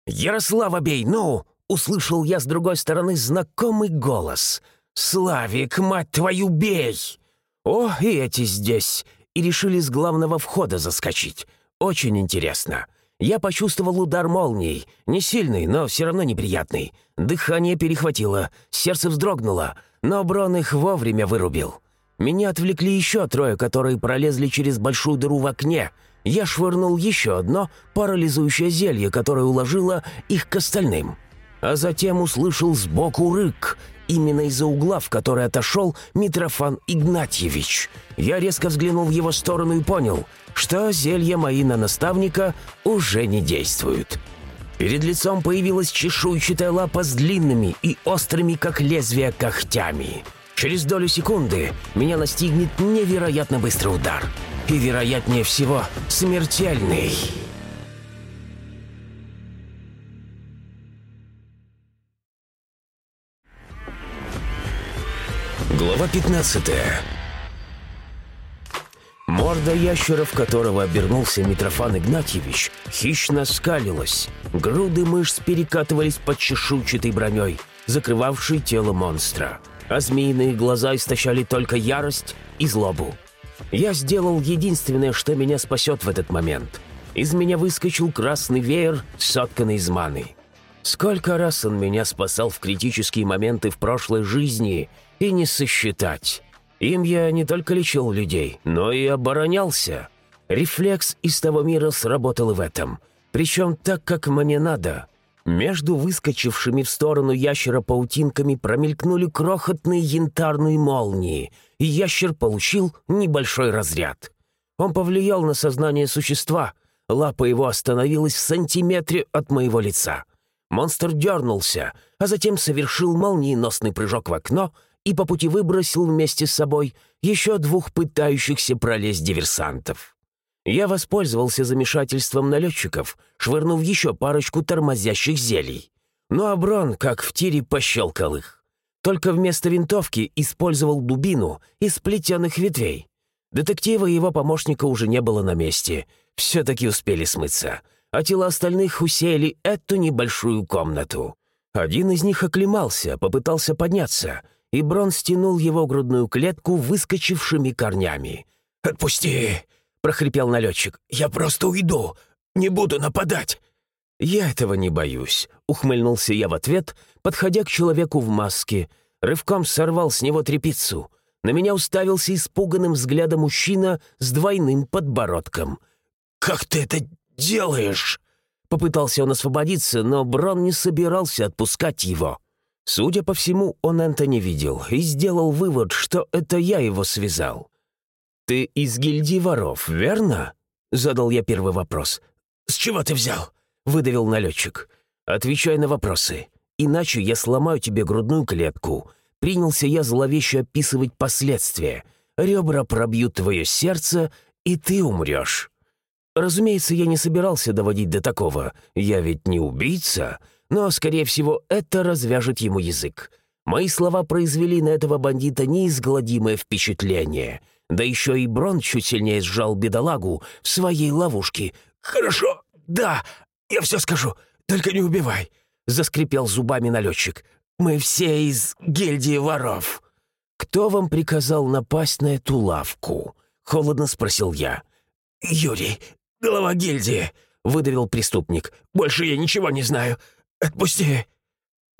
«Ярослава бей, ну!» — услышал я с другой стороны знакомый голос. «Славик, мать твою, бей!» «О, и эти здесь!» И решили с главного входа заскочить. Очень интересно. Я почувствовал удар молнией. Не сильный, но все равно неприятный. Дыхание перехватило, сердце вздрогнуло, но Брон их вовремя вырубил. Меня отвлекли еще трое, которые пролезли через большую дыру в окне. Я швырнул еще одно парализующее зелье, которое уложило их к остальным. А затем услышал сбоку рык, именно из-за угла, в который отошел Митрофан Игнатьевич. Я резко взглянул в его сторону и понял, что зелья мои на наставника уже не действуют. Перед лицом появилась чешуйчатая лапа с длинными и острыми, как лезвие, когтями. Через долю секунды меня настигнет невероятно быстрый удар. И, вероятнее всего, смертельный. Глава 15 Морда ящера, в которого обернулся Митрофан Игнатьевич, хищно скалилась. Груды мышц перекатывались под чешуйчатой броней, закрывавшей тело монстра. А змеиные глаза истощали только ярость и злобу. Я сделал единственное, что меня спасет в этот момент. Из меня выскочил красный веер, сотканный из маны. Сколько раз он меня спасал в критические моменты в прошлой жизни, и не сосчитать. Им я не только лечил людей, но и оборонялся. Рефлекс из того мира сработал и в этом. Причем так, как мне надо. Между выскочившими в сторону ящера паутинками промелькнули крохотные янтарные молнии, и ящер получил небольшой разряд. Он повлиял на сознание существа. Лапа его остановилась в сантиметре от моего лица. Монстр дернулся, а затем совершил молниеносный прыжок в окно — и по пути выбросил вместе с собой еще двух пытающихся пролезть диверсантов. Я воспользовался замешательством налетчиков, швырнув еще парочку тормозящих зелий. Ну а Брон, как в тире, пощелкал их. Только вместо винтовки использовал дубину из плетеных ветвей. Детектива и его помощника уже не было на месте. Все-таки успели смыться. А тела остальных усеяли эту небольшую комнату. Один из них оклемался, попытался подняться — и Брон стянул его грудную клетку выскочившими корнями. «Отпусти!» — прохрипел налетчик. «Я просто уйду! Не буду нападать!» «Я этого не боюсь», — ухмыльнулся я в ответ, подходя к человеку в маске. Рывком сорвал с него трепицу. На меня уставился испуганным взглядом мужчина с двойным подбородком. «Как ты это делаешь?» Попытался он освободиться, но Брон не собирался отпускать его. Судя по всему, он это не видел и сделал вывод, что это я его связал. «Ты из гильдии воров, верно?» — задал я первый вопрос. «С чего ты взял?» — выдавил налетчик. «Отвечай на вопросы, иначе я сломаю тебе грудную клетку». Принялся я зловеще описывать последствия. Ребра пробьют твое сердце, и ты умрешь. Разумеется, я не собирался доводить до такого. Я ведь не убийца но, скорее всего, это развяжет ему язык. Мои слова произвели на этого бандита неизгладимое впечатление. Да еще и Брон чуть сильнее сжал бедолагу в своей ловушке. «Хорошо, да, я все скажу, только не убивай», — заскрипел зубами налетчик. «Мы все из гильдии воров». «Кто вам приказал напасть на эту лавку?» — холодно спросил я. «Юрий, глава гильдии», — выдавил преступник. «Больше я ничего не знаю. «Отпусти!»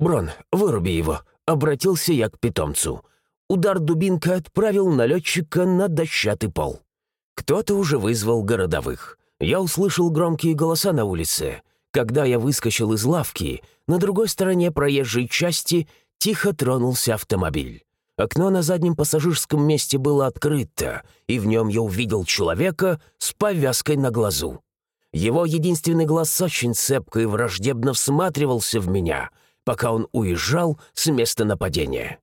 «Брон, выруби его!» — обратился я к питомцу. Удар дубинка отправил налетчика на дощатый пол. Кто-то уже вызвал городовых. Я услышал громкие голоса на улице. Когда я выскочил из лавки, на другой стороне проезжей части тихо тронулся автомобиль. Окно на заднем пассажирском месте было открыто, и в нем я увидел человека с повязкой на глазу. Его единственный глаз очень цепко и враждебно всматривался в меня, пока он уезжал с места нападения.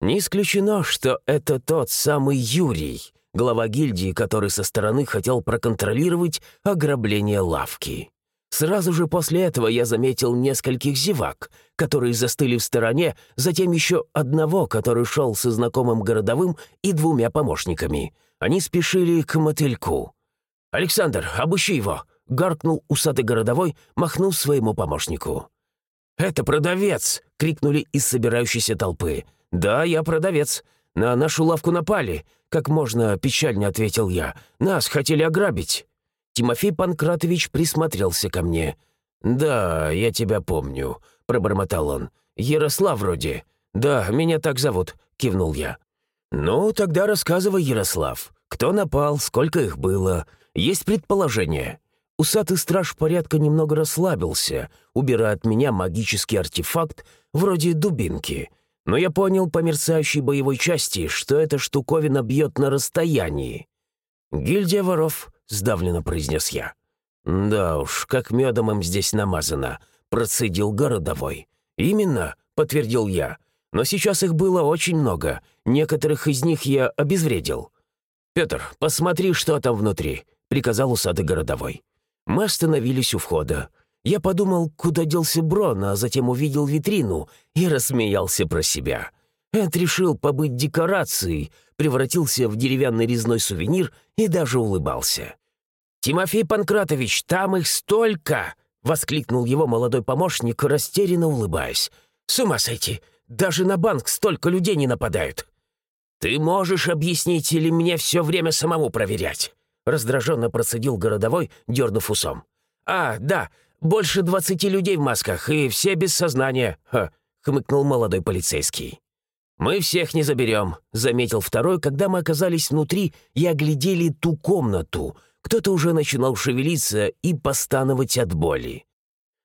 Не исключено, что это тот самый Юрий, глава гильдии, который со стороны хотел проконтролировать ограбление лавки. Сразу же после этого я заметил нескольких зевак, которые застыли в стороне, затем еще одного, который шел со знакомым городовым и двумя помощниками. Они спешили к мотыльку. «Александр, обыщи его!» — гаркнул усатый городовой, махнув своему помощнику. «Это продавец!» — крикнули из собирающейся толпы. «Да, я продавец. На нашу лавку напали», — как можно печально ответил я. «Нас хотели ограбить». Тимофей Панкратович присмотрелся ко мне. «Да, я тебя помню», — пробормотал он. «Ярослав вроде». «Да, меня так зовут», — кивнул я. «Ну, тогда рассказывай, Ярослав. Кто напал, сколько их было? Есть предположение?» Усатый страж порядка немного расслабился, убирая от меня магический артефакт вроде дубинки. Но я понял по мерцающей боевой части, что эта штуковина бьет на расстоянии. «Гильдия воров», — сдавленно произнес я. «Да уж, как медом им здесь намазано», — процедил городовой. «Именно», — подтвердил я. «Но сейчас их было очень много. Некоторых из них я обезвредил». «Петр, посмотри, что там внутри», — приказал усатый городовой. Мы остановились у входа. Я подумал, куда делся Брон, а затем увидел витрину и рассмеялся про себя. Эд решил побыть декорацией, превратился в деревянный резной сувенир и даже улыбался. «Тимофей Панкратович, там их столько!» — воскликнул его молодой помощник, растерянно улыбаясь. «С ума сойти! Даже на банк столько людей не нападают!» «Ты можешь объяснить или мне все время самому проверять?» Раздраженно процедил городовой, дернув усом. «А, да, больше двадцати людей в масках, и все без сознания», хмыкнул молодой полицейский. «Мы всех не заберем», — заметил второй, когда мы оказались внутри и оглядели ту комнату. Кто-то уже начинал шевелиться и постановать от боли.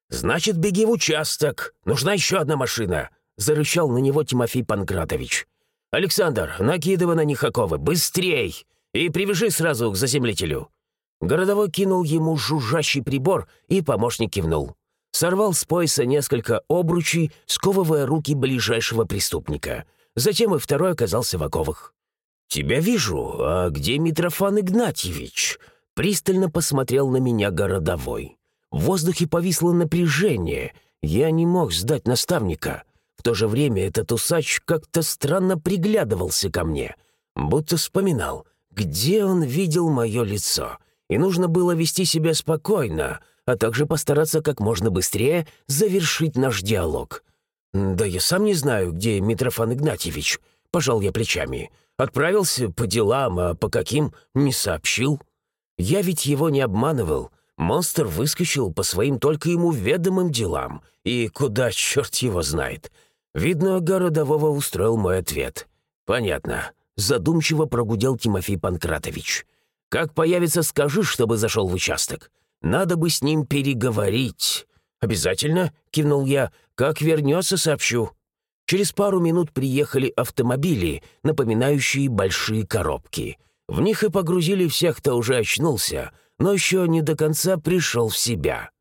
«Значит, беги в участок. Нужна еще одна машина», — зарычал на него Тимофей Панкратович. «Александр, накидывай на них оковы, быстрей! И привяжи сразу к заземлителю». Городовой кинул ему жужжащий прибор, и помощник кивнул. Сорвал с пояса несколько обручей, сковывая руки ближайшего преступника. Затем и второй оказался в оковах. «Тебя вижу. А где Митрофан Игнатьевич?» Пристально посмотрел на меня городовой. В воздухе повисло напряжение. Я не мог сдать наставника. В то же время этот усач как-то странно приглядывался ко мне, будто вспоминал, где он видел мое лицо. И нужно было вести себя спокойно, а также постараться как можно быстрее завершить наш диалог. «Да я сам не знаю, где Митрофан Игнатьевич», — пожал я плечами. «Отправился по делам, а по каким — не сообщил. Я ведь его не обманывал. Монстр выскочил по своим только ему ведомым делам. И куда [LAUGHS] черт его знает?» Видно, городового устроил мой ответ. «Понятно», — задумчиво прогудел Тимофей Панкратович. «Как появится, скажи, чтобы зашел в участок. Надо бы с ним переговорить». «Обязательно», — кивнул я. «Как вернется, сообщу». Через пару минут приехали автомобили, напоминающие большие коробки. В них и погрузили всех, кто уже очнулся, но еще не до конца пришел в себя.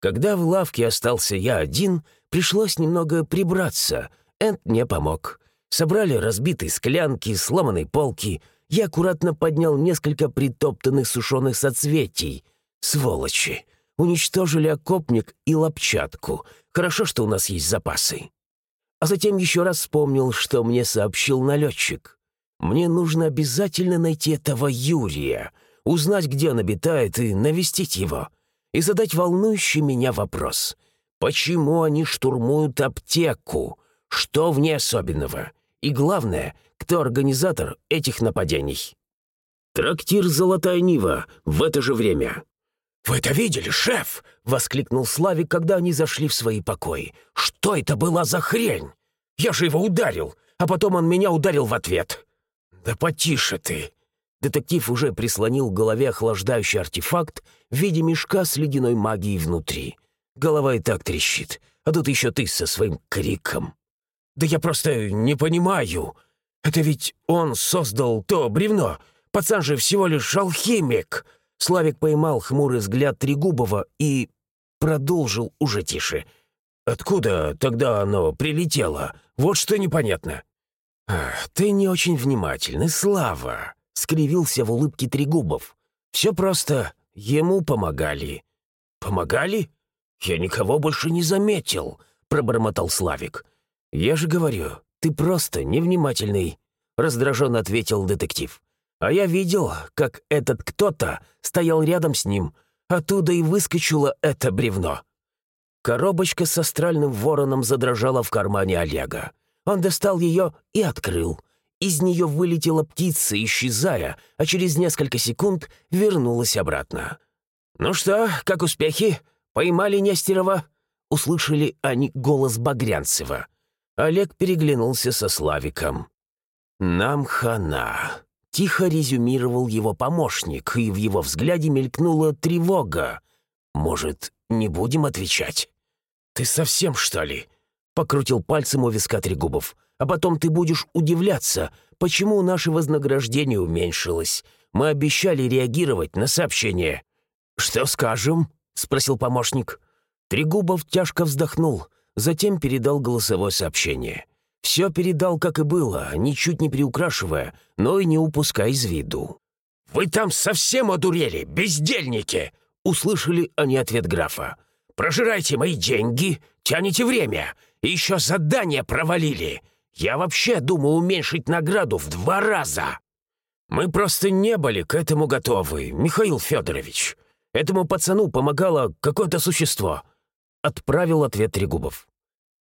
Когда в лавке остался я один, пришлось немного прибраться. Энд мне помог. Собрали разбитые склянки, сломанные полки. Я аккуратно поднял несколько притоптанных сушеных соцветий. Сволочи! Уничтожили окопник и лопчатку. Хорошо, что у нас есть запасы. А затем еще раз вспомнил, что мне сообщил налетчик. Мне нужно обязательно найти этого Юрия, узнать, где он обитает, и навестить его и задать волнующий меня вопрос. Почему они штурмуют аптеку? Что в ней особенного? И главное, кто организатор этих нападений? Трактир «Золотая Нива» в это же время. «Вы это видели, шеф?» — воскликнул Славик, когда они зашли в свои покои. «Что это была за хрень? Я же его ударил, а потом он меня ударил в ответ». «Да потише ты!» Детектив уже прислонил к голове охлаждающий артефакт в виде мешка с ледяной магией внутри. Голова и так трещит, а тут еще ты со своим криком. «Да я просто не понимаю. Это ведь он создал то бревно. Пацан же всего лишь алхимик. Славик поймал хмурый взгляд Трегубова и продолжил уже тише. «Откуда тогда оно прилетело? Вот что непонятно». «Ты не очень внимательный, Слава», — скривился в улыбке Трегубов. «Все просто. Ему помогали». «Помогали? Я никого больше не заметил», — пробормотал Славик. «Я же говорю, ты просто невнимательный», — раздраженно ответил детектив. «А я видел, как этот кто-то стоял рядом с ним. Оттуда и выскочило это бревно». Коробочка с астральным вороном задрожала в кармане Олега. Он достал ее и открыл. Из нее вылетела птица, исчезая, а через несколько секунд вернулась обратно. «Ну что, как успехи? Поймали Нестерова?» Услышали они голос Багрянцева. Олег переглянулся со Славиком. «Нам хана», — тихо резюмировал его помощник, и в его взгляде мелькнула тревога. «Может, не будем отвечать?» «Ты совсем, что ли?» — покрутил пальцем у виска Трегубов. «А потом ты будешь удивляться, почему наше вознаграждение уменьшилось. Мы обещали реагировать на сообщение». «Что скажем?» — спросил помощник. Трегубов тяжко вздохнул, затем передал голосовое сообщение. Все передал, как и было, ничуть не приукрашивая, но и не упуская из виду. «Вы там совсем одурели, бездельники!» — услышали они ответ графа. «Прожирайте мои деньги, тянете время, и еще задание провалили. Я вообще думаю уменьшить награду в два раза!» «Мы просто не были к этому готовы, Михаил Федорович. Этому пацану помогало какое-то существо», — отправил ответ Трегубов.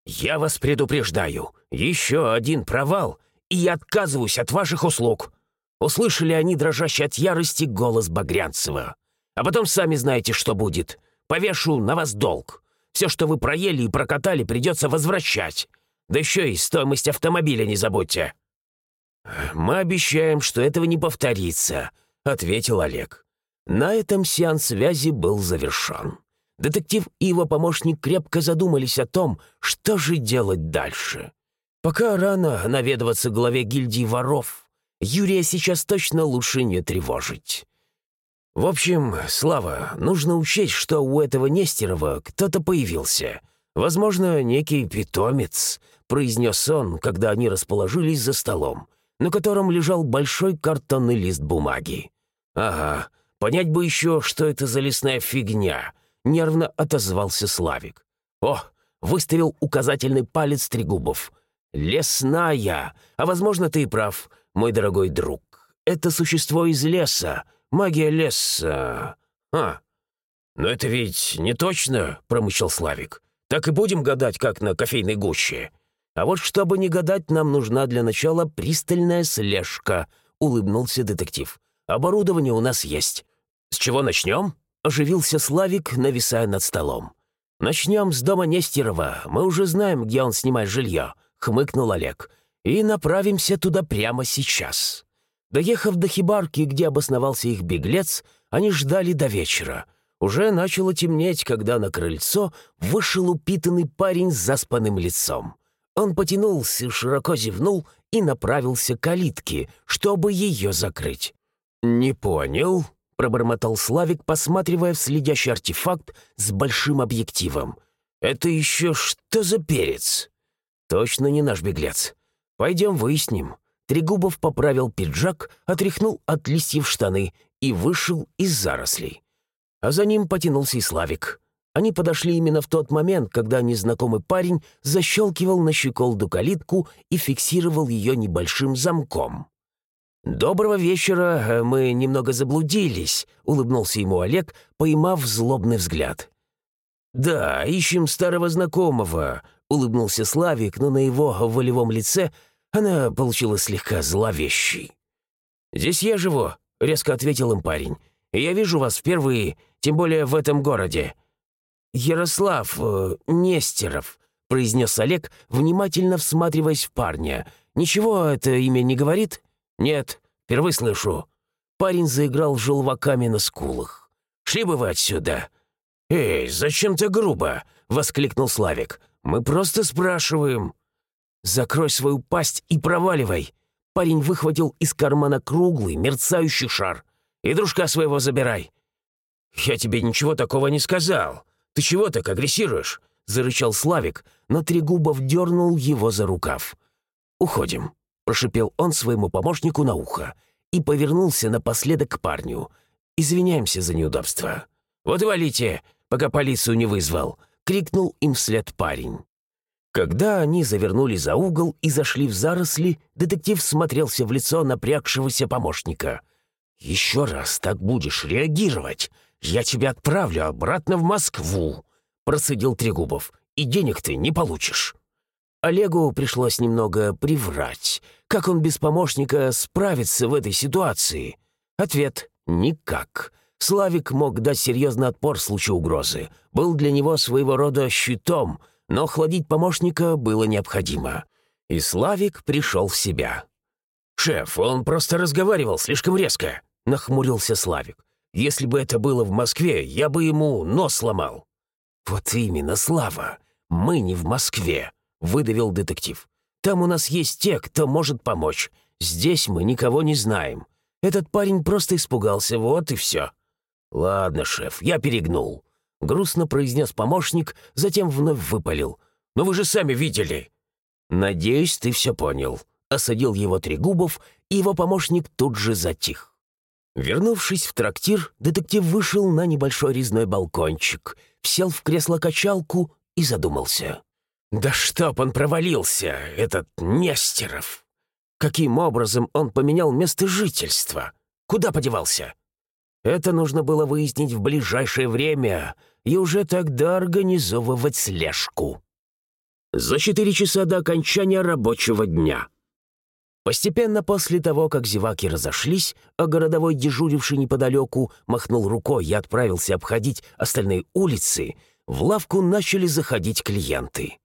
«Я вас предупреждаю, еще один провал, и я отказываюсь от ваших услуг», — услышали они дрожащий от ярости голос Багрянцева. «А потом сами знаете, что будет. Повешу на вас долг. Все, что вы проели и прокатали, придется возвращать. Да еще и стоимость автомобиля не забудьте». «Мы обещаем, что этого не повторится», — ответил Олег. На этом сеанс связи был завершен. Детектив и его помощник крепко задумались о том, что же делать дальше. Пока рано наведываться главе гильдии воров, Юрия сейчас точно лучше не тревожить. В общем, Слава, нужно учесть, что у этого Нестерова кто-то появился. Возможно, некий питомец, произнес он, когда они расположились за столом, на котором лежал большой картонный лист бумаги. «Ага, Понять бы еще, что это за лесная фигня», — нервно отозвался Славик. «О, выставил указательный палец Трегубов. Лесная! А возможно, ты и прав, мой дорогой друг. Это существо из леса, магия леса. А, но это ведь не точно», — промычал Славик. «Так и будем гадать, как на кофейной гуще. А вот чтобы не гадать, нам нужна для начала пристальная слежка», — улыбнулся детектив. «Оборудование у нас есть. «С чего начнем?» — оживился Славик, нависая над столом. «Начнем с дома Нестерова. Мы уже знаем, где он снимает жилье», — хмыкнул Олег. «И направимся туда прямо сейчас». Доехав до хибарки, где обосновался их беглец, они ждали до вечера. Уже начало темнеть, когда на крыльцо вышел упитанный парень с заспанным лицом. Он потянулся, широко зевнул и направился к калитке, чтобы ее закрыть. «Не понял», пробормотал Славик, посматривая в следящий артефакт с большим объективом. «Это еще что за перец?» «Точно не наш беглец. Пойдем выясним». Трегубов поправил пиджак, отряхнул от листьев штаны и вышел из зарослей. А за ним потянулся и Славик. Они подошли именно в тот момент, когда незнакомый парень защелкивал на щеколду калитку и фиксировал ее небольшим замком. «Доброго вечера, э, мы немного заблудились», — улыбнулся ему Олег, поймав злобный взгляд. «Да, ищем старого знакомого», — улыбнулся Славик, но на его волевом лице она получилась слегка зловещей. «Здесь я живу», — резко ответил им парень. «Я вижу вас впервые, тем более в этом городе». «Ярослав э, Нестеров», — произнес Олег, внимательно всматриваясь в парня. «Ничего это имя не говорит?» «Нет, впервые слышу». Парень заиграл желваками на скулах. «Шли бы вы отсюда!» «Эй, зачем ты грубо?» — воскликнул Славик. «Мы просто спрашиваем». «Закрой свою пасть и проваливай!» Парень выхватил из кармана круглый, мерцающий шар. «И дружка своего забирай. «Я тебе ничего такого не сказал. Ты чего так агрессируешь?» — зарычал Славик, но Трегубов дернул его за рукав. «Уходим», — прошипел он своему помощнику на ухо и повернулся напоследок к парню. «Извиняемся за неудобство». «Вот валите, пока полицию не вызвал», — крикнул им вслед парень. Когда они завернули за угол и зашли в заросли, детектив смотрелся в лицо напрягшегося помощника. «Еще раз так будешь реагировать, я тебя отправлю обратно в Москву», — процедил Трегубов, «и денег ты не получишь». Олегу пришлось немного приврать. Как он без помощника справится в этой ситуации? Ответ — никак. Славик мог дать серьезный отпор в случае угрозы. Был для него своего рода щитом, но охладить помощника было необходимо. И Славик пришел в себя. «Шеф, он просто разговаривал слишком резко», — нахмурился Славик. «Если бы это было в Москве, я бы ему нос сломал». «Вот именно, Слава, мы не в Москве», — выдавил детектив. «Там у нас есть те, кто может помочь. Здесь мы никого не знаем. Этот парень просто испугался, вот и все». «Ладно, шеф, я перегнул», — грустно произнес помощник, затем вновь выпалил. «Но вы же сами видели». «Надеюсь, ты все понял», — осадил его Трегубов, и его помощник тут же затих. Вернувшись в трактир, детектив вышел на небольшой резной балкончик, сел в кресло-качалку и задумался. «Да чтоб он провалился, этот Нестеров! Каким образом он поменял место жительства? Куда подевался?» Это нужно было выяснить в ближайшее время и уже тогда организовывать слежку. За четыре часа до окончания рабочего дня. Постепенно после того, как зеваки разошлись, а городовой, дежуривший неподалеку, махнул рукой и отправился обходить остальные улицы, в лавку начали заходить клиенты.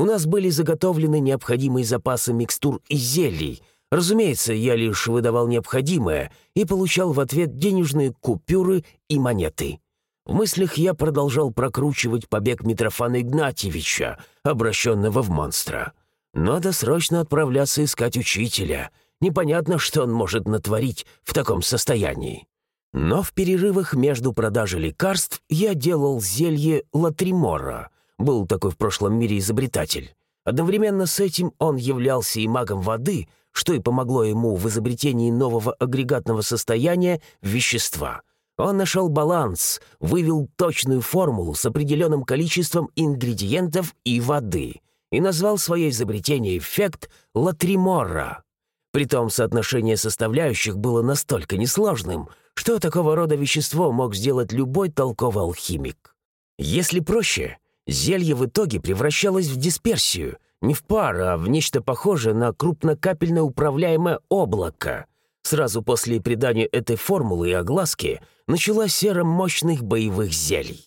У нас были заготовлены необходимые запасы микстур и зелий, Разумеется, я лишь выдавал необходимое и получал в ответ денежные купюры и монеты. В мыслях я продолжал прокручивать побег Митрофана Игнатьевича, обращенного в монстра. Надо срочно отправляться искать учителя. Непонятно, что он может натворить в таком состоянии. Но в перерывах между продажей лекарств я делал зелье Латримора. Был такой в прошлом мире изобретатель. Одновременно с этим он являлся и магом воды — что и помогло ему в изобретении нового агрегатного состояния вещества. Он нашел баланс, вывел точную формулу с определенным количеством ингредиентов и воды и назвал свое изобретение эффект Латримора. Притом соотношение составляющих было настолько несложным, что такого рода вещество мог сделать любой толковый алхимик. Если проще, зелье в итоге превращалось в дисперсию — не в пар, а в нечто похожее на крупнокапельное управляемое облако. Сразу после придания этой формулы и огласки началась сера мощных боевых зелий.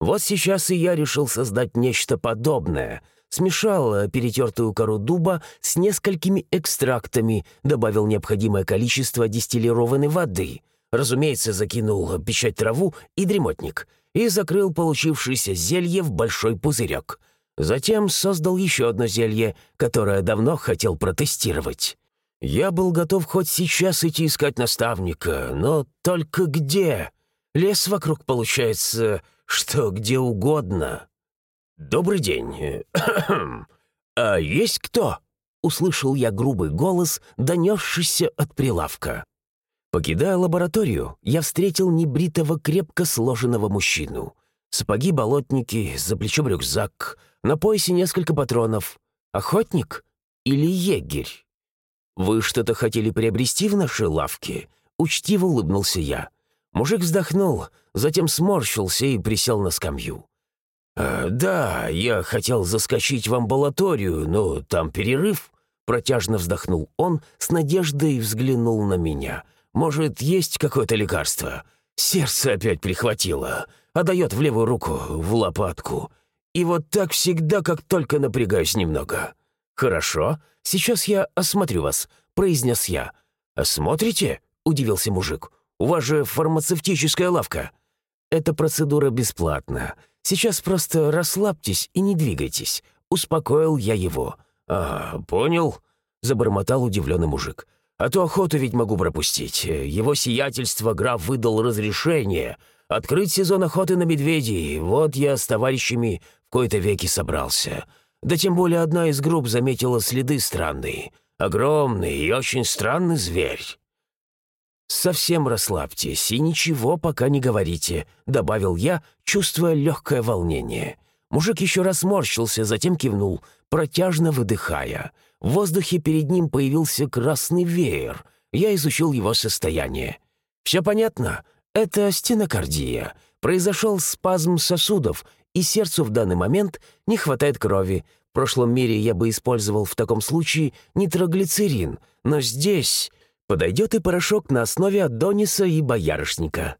Вот сейчас и я решил создать нечто подобное. Смешал перетертую кору дуба с несколькими экстрактами, добавил необходимое количество дистиллированной воды. Разумеется, закинул печать траву и дремотник и закрыл получившееся зелье в большой пузырек — Затем создал еще одно зелье, которое давно хотел протестировать. Я был готов хоть сейчас идти искать наставника, но только где? Лес вокруг получается, что где угодно. «Добрый день. [COUGHS] а есть кто?» — услышал я грубый голос, донесшийся от прилавка. Покидая лабораторию, я встретил небритого, крепко сложенного мужчину. Сапоги-болотники, за плечом рюкзак — на поясе несколько патронов. Охотник или егерь? Вы что-то хотели приобрести в нашей лавке?» Учтиво улыбнулся я. Мужик вздохнул, затем сморщился и присел на скамью. «Э, «Да, я хотел заскочить в амбулаторию, но там перерыв», — протяжно вздохнул он, с надеждой взглянул на меня. «Может, есть какое-то лекарство? Сердце опять прихватило, а дает в левую руку, в лопатку. И вот так всегда, как только напрягаюсь немного. «Хорошо, сейчас я осмотрю вас», — произнес я. «Осмотрите?» — удивился мужик. «У вас же фармацевтическая лавка». «Эта процедура бесплатна. Сейчас просто расслабьтесь и не двигайтесь», — успокоил я его. «А, понял», — забормотал удивленный мужик. «А то охоту ведь могу пропустить. Его сиятельство граф выдал разрешение, Открыть сезон охоты на медведей. Вот я с товарищами в кои-то веки собрался. Да тем более одна из групп заметила следы странные. Огромный и очень странный зверь. «Совсем расслабьтесь и ничего пока не говорите», — добавил я, чувствуя легкое волнение. Мужик еще раз морщился, затем кивнул, протяжно выдыхая. В воздухе перед ним появился красный веер. Я изучил его состояние. «Все понятно? Это стенокардия. Произошел спазм сосудов, и сердцу в данный момент не хватает крови. В прошлом мире я бы использовал в таком случае нитроглицерин, но здесь подойдет и порошок на основе адониса и боярышника.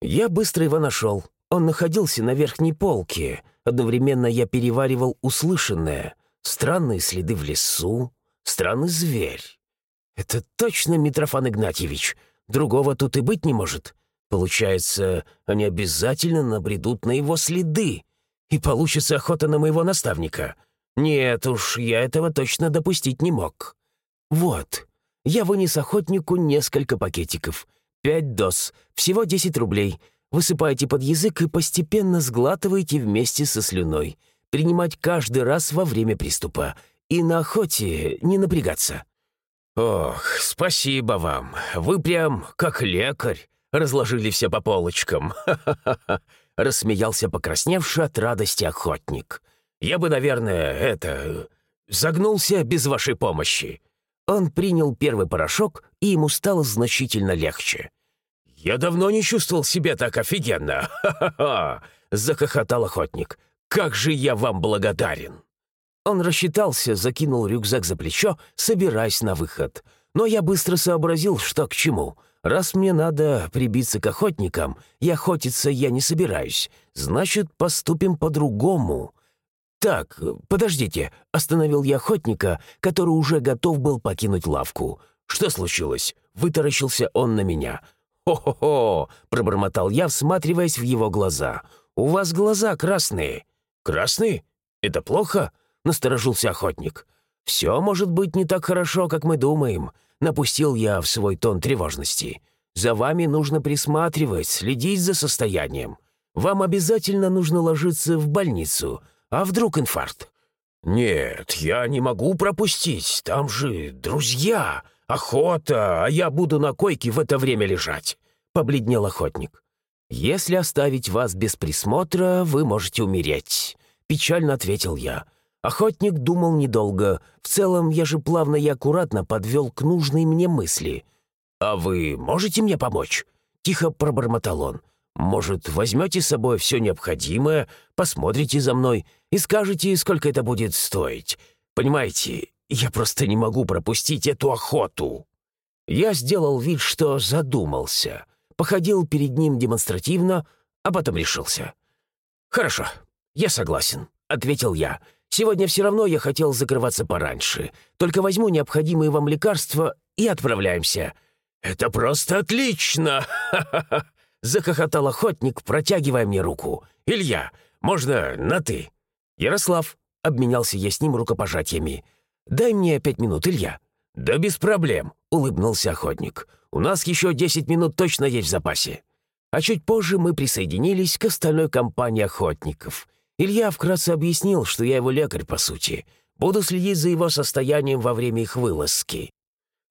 Я быстро его нашел. Он находился на верхней полке. Одновременно я переваривал услышанное. Странные следы в лесу, странный зверь. Это точно Митрофан Игнатьевич. Другого тут и быть не может. Получается, они обязательно набредут на его следы. И получится охота на моего наставника. Нет уж, я этого точно допустить не мог. Вот, я вынес охотнику несколько пакетиков. Пять доз, всего 10 рублей. Высыпайте под язык и постепенно сглатывайте вместе со слюной. Принимать каждый раз во время приступа. И на охоте не напрягаться. «Ох, спасибо вам. Вы прям как лекарь. Разложили все по полочкам. Ха-ха-ха!» Рассмеялся покрасневший от радости охотник. «Я бы, наверное, это... загнулся без вашей помощи». Он принял первый порошок, и ему стало значительно легче. «Я давно не чувствовал себя так офигенно! Ха-ха-ха!» — захохотал охотник. «Как же я вам благодарен!» Он рассчитался, закинул рюкзак за плечо, собираясь на выход. Но я быстро сообразил, что к чему. Раз мне надо прибиться к охотникам, и охотиться я не собираюсь, значит, поступим по-другому. «Так, подождите», — остановил я охотника, который уже готов был покинуть лавку. «Что случилось?» — вытаращился он на меня. «Хо-хо-хо!» — пробормотал я, всматриваясь в его глаза. «У вас глаза красные». «Красные? Это плохо?» — насторожился охотник. «Все может быть не так хорошо, как мы думаем», — напустил я в свой тон тревожности. «За вами нужно присматривать, следить за состоянием. Вам обязательно нужно ложиться в больницу, а вдруг инфаркт?» «Нет, я не могу пропустить. Там же друзья, охота, а я буду на койке в это время лежать», — побледнел охотник. «Если оставить вас без присмотра, вы можете умереть», — печально ответил я. Охотник думал недолго. В целом, я же плавно и аккуратно подвел к нужной мне мысли. «А вы можете мне помочь?» — тихо пробормотал он. Может, возьмете с собой все необходимое, посмотрите за мной и скажете, сколько это будет стоить. Понимаете, я просто не могу пропустить эту охоту». Я сделал вид, что задумался. Походил перед ним демонстративно, а потом решился. «Хорошо, я согласен», — ответил я. «Сегодня все равно я хотел закрываться пораньше. Только возьму необходимые вам лекарства и отправляемся». «Это просто отлично!» [LAUGHS] Захохотал охотник, протягивая мне руку. «Илья, можно на «ты»?» «Ярослав», — обменялся я с ним рукопожатиями. «Дай мне пять минут, Илья». «Да без проблем», — улыбнулся охотник. «У нас еще десять минут точно есть в запасе». А чуть позже мы присоединились к остальной компании охотников. Илья вкратце объяснил, что я его лекарь, по сути. Буду следить за его состоянием во время их вылазки.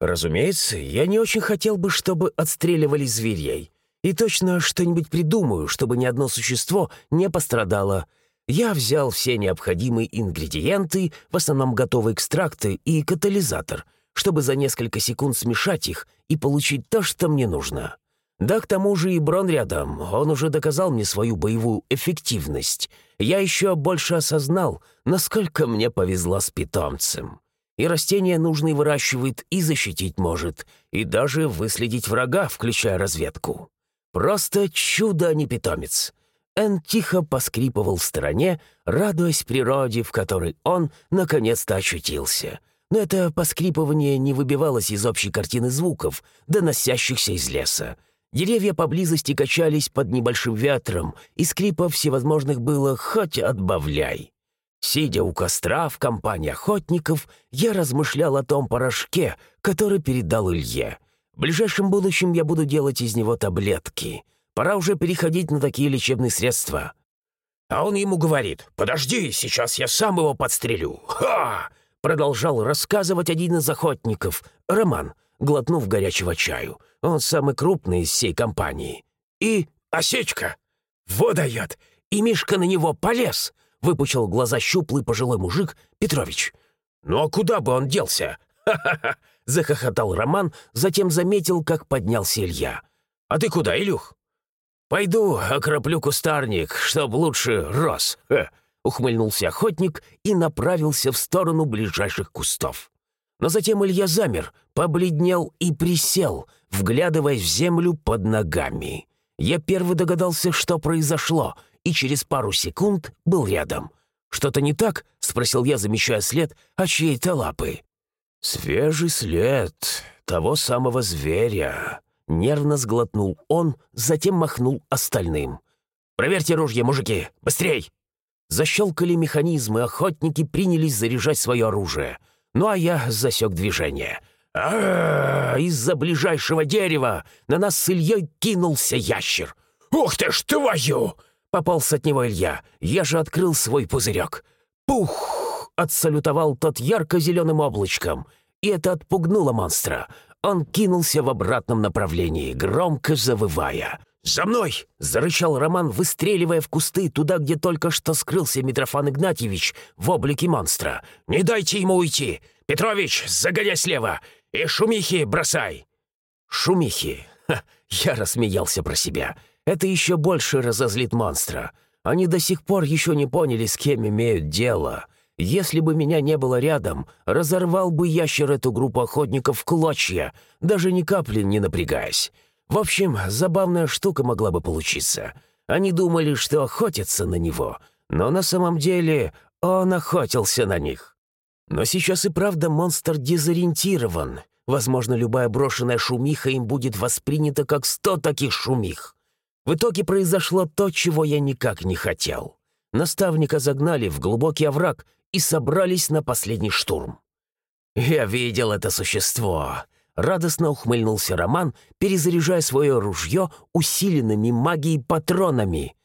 Разумеется, я не очень хотел бы, чтобы отстреливали зверей. И точно что-нибудь придумаю, чтобы ни одно существо не пострадало. Я взял все необходимые ингредиенты, в основном готовые экстракты и катализатор, чтобы за несколько секунд смешать их и получить то, что мне нужно. Да, к тому же и Брон рядом, он уже доказал мне свою боевую эффективность. Я еще больше осознал, насколько мне повезло с питомцем. И растения нужные выращивает, и защитить может, и даже выследить врага, включая разведку. Просто чудо, а не питомец. Эн тихо поскрипывал в стороне, радуясь природе, в которой он наконец-то очутился. Но это поскрипывание не выбивалось из общей картины звуков, доносящихся из леса. Деревья поблизости качались под небольшим ветром, и скрипов всевозможных было хоть отбавляй. Сидя у костра в компании охотников, я размышлял о том порошке, который передал Илье — в ближайшем будущем я буду делать из него таблетки. Пора уже переходить на такие лечебные средства». А он ему говорит, «Подожди, сейчас я сам его подстрелю». «Ха!» — продолжал рассказывать один из охотников, Роман, глотнув горячего чаю. Он самый крупный из всей компании. И осечка. Водает. И Мишка на него полез, выпучил глаза щуплый пожилой мужик Петрович. «Ну а куда бы он делся?» «Ха-ха-ха!» — захохотал Роман, затем заметил, как поднялся Илья. «А ты куда, Илюх?» «Пойду окроплю кустарник, чтоб лучше рос», Ха — ухмыльнулся охотник и направился в сторону ближайших кустов. Но затем Илья замер, побледнел и присел, вглядываясь в землю под ногами. Я первый догадался, что произошло, и через пару секунд был рядом. «Что-то не так?» — спросил я, замечая след от чьей-то лапы. «Свежий след того самого зверя», — нервно сглотнул он, затем махнул остальным. «Проверьте ружья, мужики! Быстрей!» Защелкали механизмы, охотники принялись заряжать свое оружие. Ну а я засек движение. а, Из-за ближайшего дерева на нас с Ильей кинулся ящер. «Ух ты ж твою!» — попался от него Илья. Я же открыл свой пузырек. «Пух!» — отсалютовал тот ярко-зеленым облачком. И это отпугнуло монстра. Он кинулся в обратном направлении, громко завывая. «За мной!» — зарычал Роман, выстреливая в кусты туда, где только что скрылся Митрофан Игнатьевич в облике монстра. «Не дайте ему уйти! Петрович, загоняй слева! И шумихи бросай!» «Шумихи!» Я рассмеялся про себя. «Это еще больше разозлит монстра. Они до сих пор еще не поняли, с кем имеют дело. Если бы меня не было рядом, разорвал бы ящер эту группу охотников в клочья, даже ни капли не напрягаясь. В общем, забавная штука могла бы получиться. Они думали, что охотятся на него, но на самом деле он охотился на них. Но сейчас и правда монстр дезориентирован. Возможно, любая брошенная шумиха им будет воспринята как сто таких шумих. В итоге произошло то, чего я никак не хотел. Наставника загнали в глубокий овраг и собрались на последний штурм. Я видел это существо. Радостно ухмыльнулся Роман, перезаряжая свое ружье усиленными магией патронами.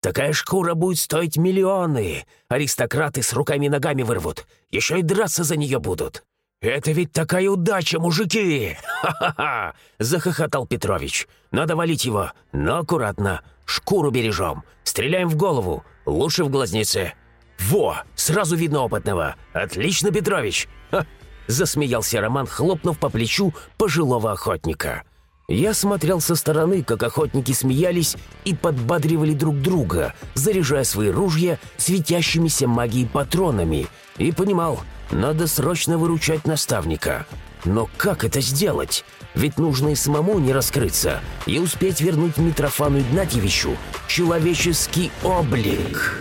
«Такая шкура будет стоить миллионы! Аристократы с руками и ногами вырвут, еще и драться за нее будут!» «Это ведь такая удача, мужики! Ха-ха-ха!» — захохотал Петрович. «Надо валить его, но аккуратно. Шкуру бережем. Стреляем в голову, лучше в глазнице». «Во! Сразу видно опытного! Отлично, Петрович! Засмеялся Роман, хлопнув по плечу пожилого охотника. Я смотрел со стороны, как охотники смеялись и подбадривали друг друга, заряжая свои ружья светящимися магией патронами, и понимал, надо срочно выручать наставника. Но как это сделать? Ведь нужно и самому не раскрыться, и успеть вернуть Митрофану Игнатьевичу человеческий облик».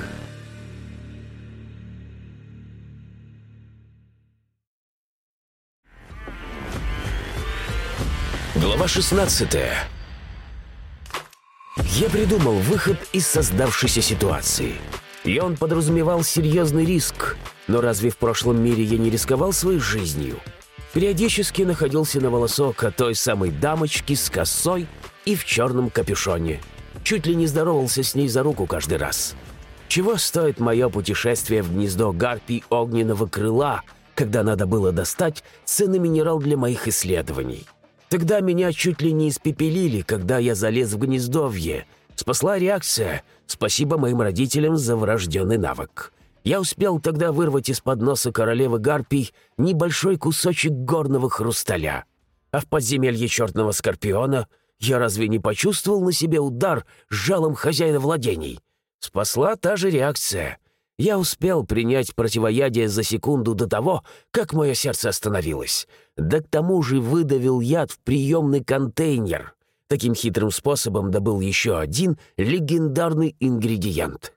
Глава 16 Я придумал выход из создавшейся ситуации. И он подразумевал серьезный риск. Но разве в прошлом мире я не рисковал своей жизнью? Периодически находился на волосок от той самой дамочки с косой и в черном капюшоне. Чуть ли не здоровался с ней за руку каждый раз. Чего стоит мое путешествие в гнездо гарпий огненного крыла, когда надо было достать ценный минерал для моих исследований? Тогда меня чуть ли не испепелили, когда я залез в гнездовье. Спасла реакция. Спасибо моим родителям за врожденный навык. Я успел тогда вырвать из-под носа королевы Гарпий небольшой кусочек горного хрусталя. А в подземелье черного скорпиона я разве не почувствовал на себе удар с жалом хозяина владений? Спасла та же реакция. Я успел принять противоядие за секунду до того, как мое сердце остановилось. Да к тому же выдавил яд в приемный контейнер. Таким хитрым способом добыл еще один легендарный ингредиент.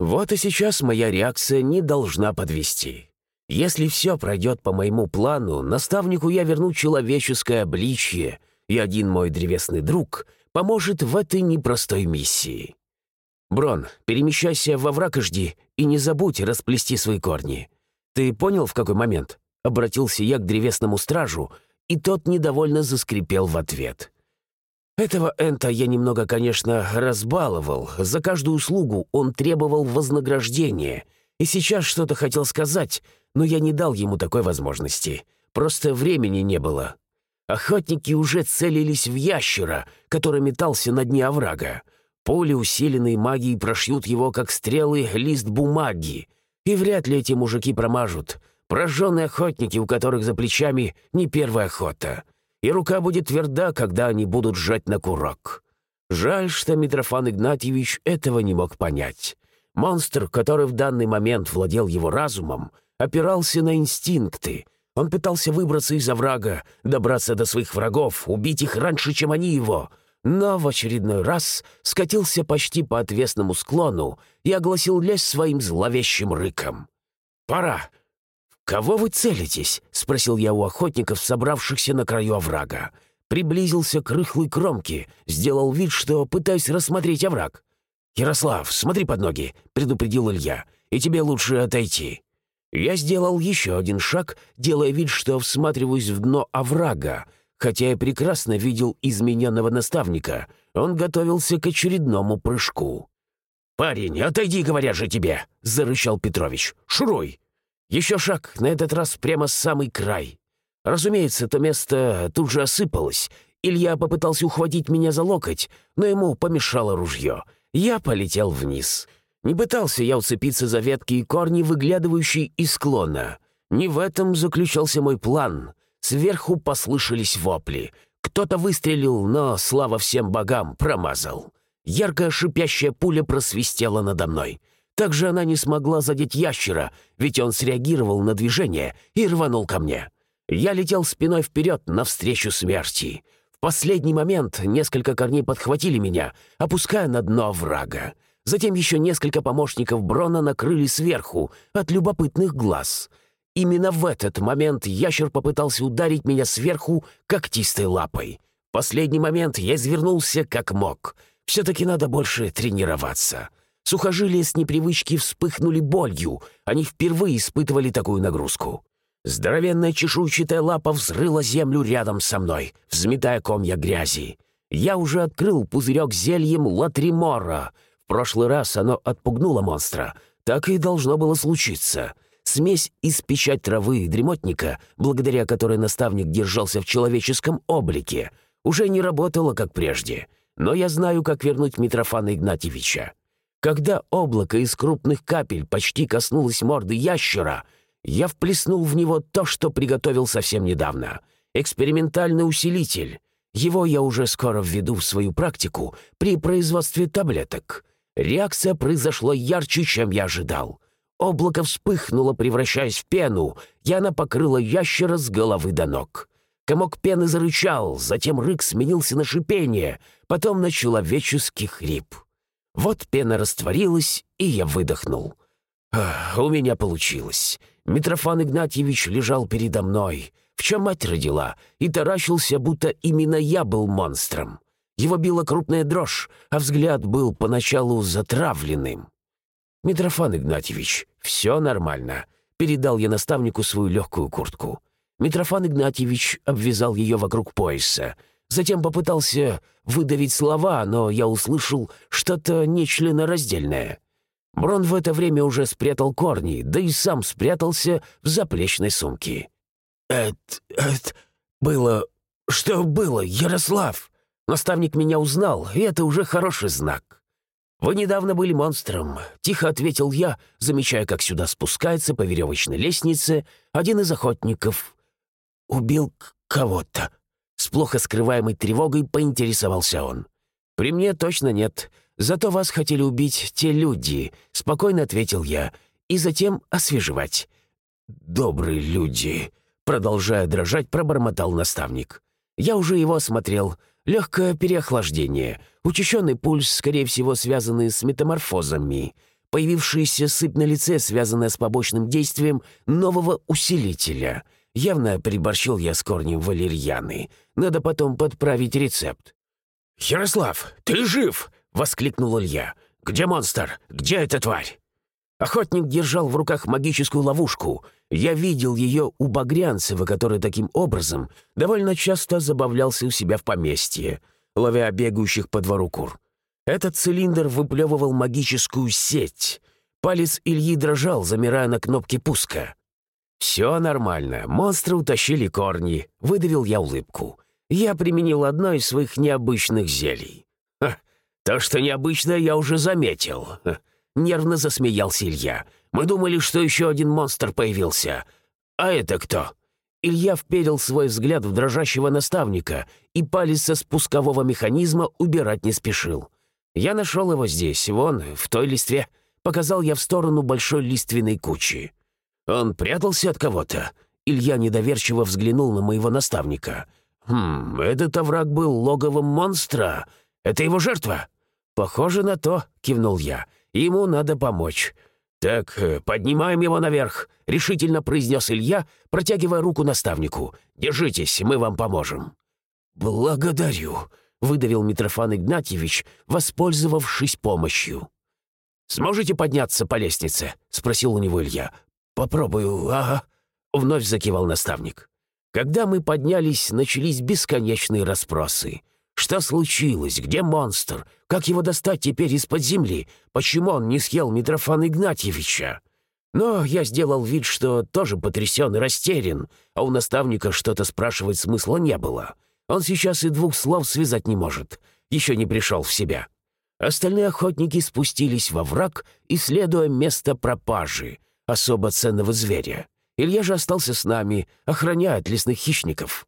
Вот и сейчас моя реакция не должна подвести. Если все пройдет по моему плану, наставнику я верну человеческое обличье, и один мой древесный друг поможет в этой непростой миссии. «Брон, перемещайся во враг и жди, и не забудь расплести свои корни. Ты понял, в какой момент?» Обратился я к древесному стражу, и тот недовольно заскрипел в ответ. Этого Энта я немного, конечно, разбаловал. За каждую услугу он требовал вознаграждения. И сейчас что-то хотел сказать, но я не дал ему такой возможности. Просто времени не было. Охотники уже целились в ящера, который метался на дне оврага. Пули, усиленные магией, прошьют его, как стрелы, лист бумаги. И вряд ли эти мужики промажут. Прожженные охотники, у которых за плечами не первая охота. И рука будет тверда, когда они будут сжать на курок. Жаль, что Митрофан Игнатьевич этого не мог понять. Монстр, который в данный момент владел его разумом, опирался на инстинкты. Он пытался выбраться из оврага, добраться до своих врагов, убить их раньше, чем они его, но в очередной раз скатился почти по отвесному склону и огласил лес своим зловещим рыком. «Пора! «Кого вы целитесь?» — спросил я у охотников, собравшихся на краю оврага. Приблизился к рыхлой кромке, сделал вид, что пытаюсь рассмотреть овраг. «Ярослав, смотри под ноги», — предупредил Илья, — «и тебе лучше отойти». Я сделал еще один шаг, делая вид, что всматриваюсь в дно оврага, хотя я прекрасно видел измененного наставника. Он готовился к очередному прыжку. «Парень, отойди, говорят же тебе!» — зарычал Петрович. «Шуруй!» Еще шаг, на этот раз прямо самый край. Разумеется, то место тут же осыпалось. Илья попытался ухватить меня за локоть, но ему помешало ружье. Я полетел вниз. Не пытался я уцепиться за ветки и корни, выглядывающие из склона. Не в этом заключался мой план. Сверху послышались вопли. Кто-то выстрелил, но, слава всем богам, промазал. Яркая шипящая пуля просвистела надо мной. Также она не смогла задеть ящера, ведь он среагировал на движение и рванул ко мне. Я летел спиной вперед навстречу смерти. В последний момент несколько корней подхватили меня, опуская на дно врага. Затем еще несколько помощников Брона накрыли сверху от любопытных глаз. Именно в этот момент ящер попытался ударить меня сверху когтистой лапой. В последний момент я извернулся как мог. Все-таки надо больше тренироваться. Сухожилия с непривычки вспыхнули болью. Они впервые испытывали такую нагрузку. Здоровенная чешуйчатая лапа взрыла землю рядом со мной, взметая комья грязи. Я уже открыл пузырек зельем латримора. В прошлый раз оно отпугнуло монстра. Так и должно было случиться. Смесь из печать травы и дремотника, благодаря которой наставник держался в человеческом облике, уже не работала, как прежде. Но я знаю, как вернуть Митрофана Игнатьевича. Когда облако из крупных капель почти коснулось морды ящера, я вплеснул в него то, что приготовил совсем недавно. Экспериментальный усилитель. Его я уже скоро введу в свою практику при производстве таблеток. Реакция произошла ярче, чем я ожидал. Облако вспыхнуло, превращаясь в пену, и она покрыла ящера с головы до ног. Комок пены зарычал, затем рык сменился на шипение, потом на человеческий хрип. Вот пена растворилась, и я выдохнул. у меня получилось. Митрофан Игнатьевич лежал передо мной, в чем мать родила, и таращился, будто именно я был монстром. Его била крупная дрожь, а взгляд был поначалу затравленным. «Митрофан Игнатьевич, все нормально», — передал я наставнику свою легкую куртку. Митрофан Игнатьевич обвязал ее вокруг пояса, Затем попытался выдавить слова, но я услышал что-то нечленораздельное. Брон в это время уже спрятал корни, да и сам спрятался в заплечной сумке. «Это... это... было... что было, Ярослав?» Наставник меня узнал, и это уже хороший знак. «Вы недавно были монстром», — тихо ответил я, замечая, как сюда спускается по веревочной лестнице один из охотников. «Убил кого-то», с плохо скрываемой тревогой поинтересовался он. «При мне точно нет. Зато вас хотели убить те люди», — спокойно ответил я, и затем освежевать. «Добрые люди», — продолжая дрожать, пробормотал наставник. «Я уже его осмотрел. Легкое переохлаждение, учащенный пульс, скорее всего, связанный с метаморфозами, появившаяся сыпь на лице, связанная с побочным действием нового усилителя — Явно приборщил я с корнем валерьяны. Надо потом подправить рецепт». «Ярослав, ты жив!» — воскликнул Илья. «Где монстр? Где эта тварь?» Охотник держал в руках магическую ловушку. Я видел ее у Багрянцева, который таким образом довольно часто забавлялся у себя в поместье. ловя бегающих по двору кур. Этот цилиндр выплевывал магическую сеть. Палец Ильи дрожал, замирая на кнопке пуска. «Все нормально. Монстры утащили корни», — выдавил я улыбку. Я применил одно из своих необычных зелий. Ха, «То, что необычное, я уже заметил», нервно засмеялся Илья. «Мы думали, что еще один монстр появился. А это кто?» Илья вперил свой взгляд в дрожащего наставника и палец со спускового механизма убирать не спешил. «Я нашел его здесь, вон, в той листве», — показал я в сторону большой лиственной кучи. «Он прятался от кого-то?» Илья недоверчиво взглянул на моего наставника. «Хм, этот овраг был логовом монстра. Это его жертва?» «Похоже на то», — кивнул я. «Ему надо помочь». «Так, э, поднимаем его наверх», — решительно произнес Илья, протягивая руку наставнику. «Держитесь, мы вам поможем». «Благодарю», — выдавил Митрофан Игнатьевич, воспользовавшись помощью. «Сможете подняться по лестнице?» — спросил у него Илья. «Попробую, ага», — вновь закивал наставник. Когда мы поднялись, начались бесконечные расспросы. Что случилось? Где монстр? Как его достать теперь из-под земли? Почему он не съел Митрофана Игнатьевича? Но я сделал вид, что тоже потрясен и растерян, а у наставника что-то спрашивать смысла не было. Он сейчас и двух слов связать не может. Еще не пришел в себя. Остальные охотники спустились во враг, исследуя место пропажи особо ценного зверя. Илья же остался с нами, охраняя от лесных хищников.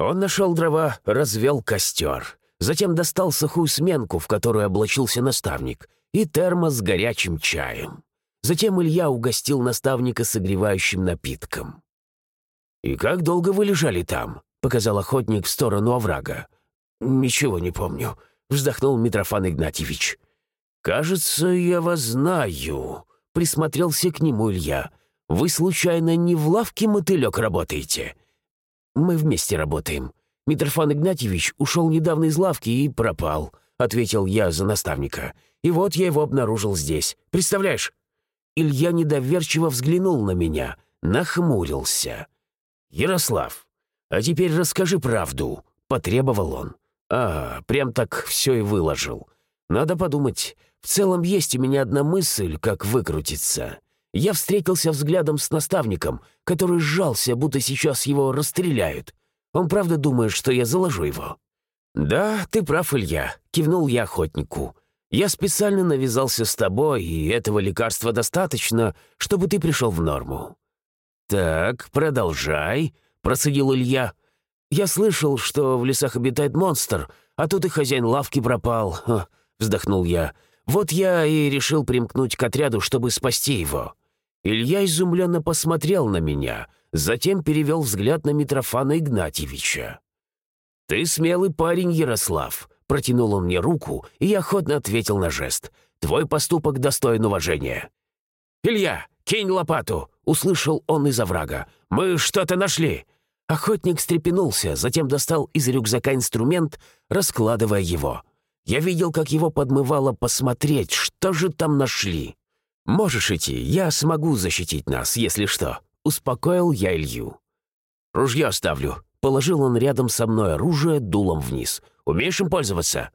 Он нашел дрова, развел костер. Затем достал сухую сменку, в которую облачился наставник, и термос с горячим чаем. Затем Илья угостил наставника согревающим напитком. «И как долго вы лежали там?» — показал охотник в сторону оврага. «Ничего не помню», — вздохнул Митрофан Игнатьевич. «Кажется, я вас знаю», — присмотрелся к нему Илья. «Вы, случайно, не в лавке мотылек работаете?» «Мы вместе работаем. Митрофан Игнатьевич ушел недавно из лавки и пропал», — ответил я за наставника. «И вот я его обнаружил здесь. Представляешь?» Илья недоверчиво взглянул на меня, нахмурился. «Ярослав, а теперь расскажи правду», — потребовал он. «А, прям так все и выложил. Надо подумать. В целом есть у меня одна мысль, как выкрутиться. Я встретился взглядом с наставником, который сжался, будто сейчас его расстреляют. Он правда думает, что я заложу его?» «Да, ты прав, Илья», — кивнул я охотнику. «Я специально навязался с тобой, и этого лекарства достаточно, чтобы ты пришел в норму». «Так, продолжай», — процедил Илья. «Я слышал, что в лесах обитает монстр, а тут и хозяин лавки пропал», — вздохнул я. «Вот я и решил примкнуть к отряду, чтобы спасти его». Илья изумленно посмотрел на меня, затем перевел взгляд на Митрофана Игнатьевича. «Ты смелый парень, Ярослав», — протянул он мне руку, и я охотно ответил на жест. «Твой поступок достоин уважения». «Илья, кинь лопату!» — услышал он из оврага. «Мы что-то нашли!» Охотник встрепенулся, затем достал из рюкзака инструмент, раскладывая его. Я видел, как его подмывало посмотреть, что же там нашли. «Можешь идти, я смогу защитить нас, если что», — успокоил я Илью. «Ружье оставлю», — положил он рядом со мной оружие дулом вниз. «Умеешь им пользоваться?»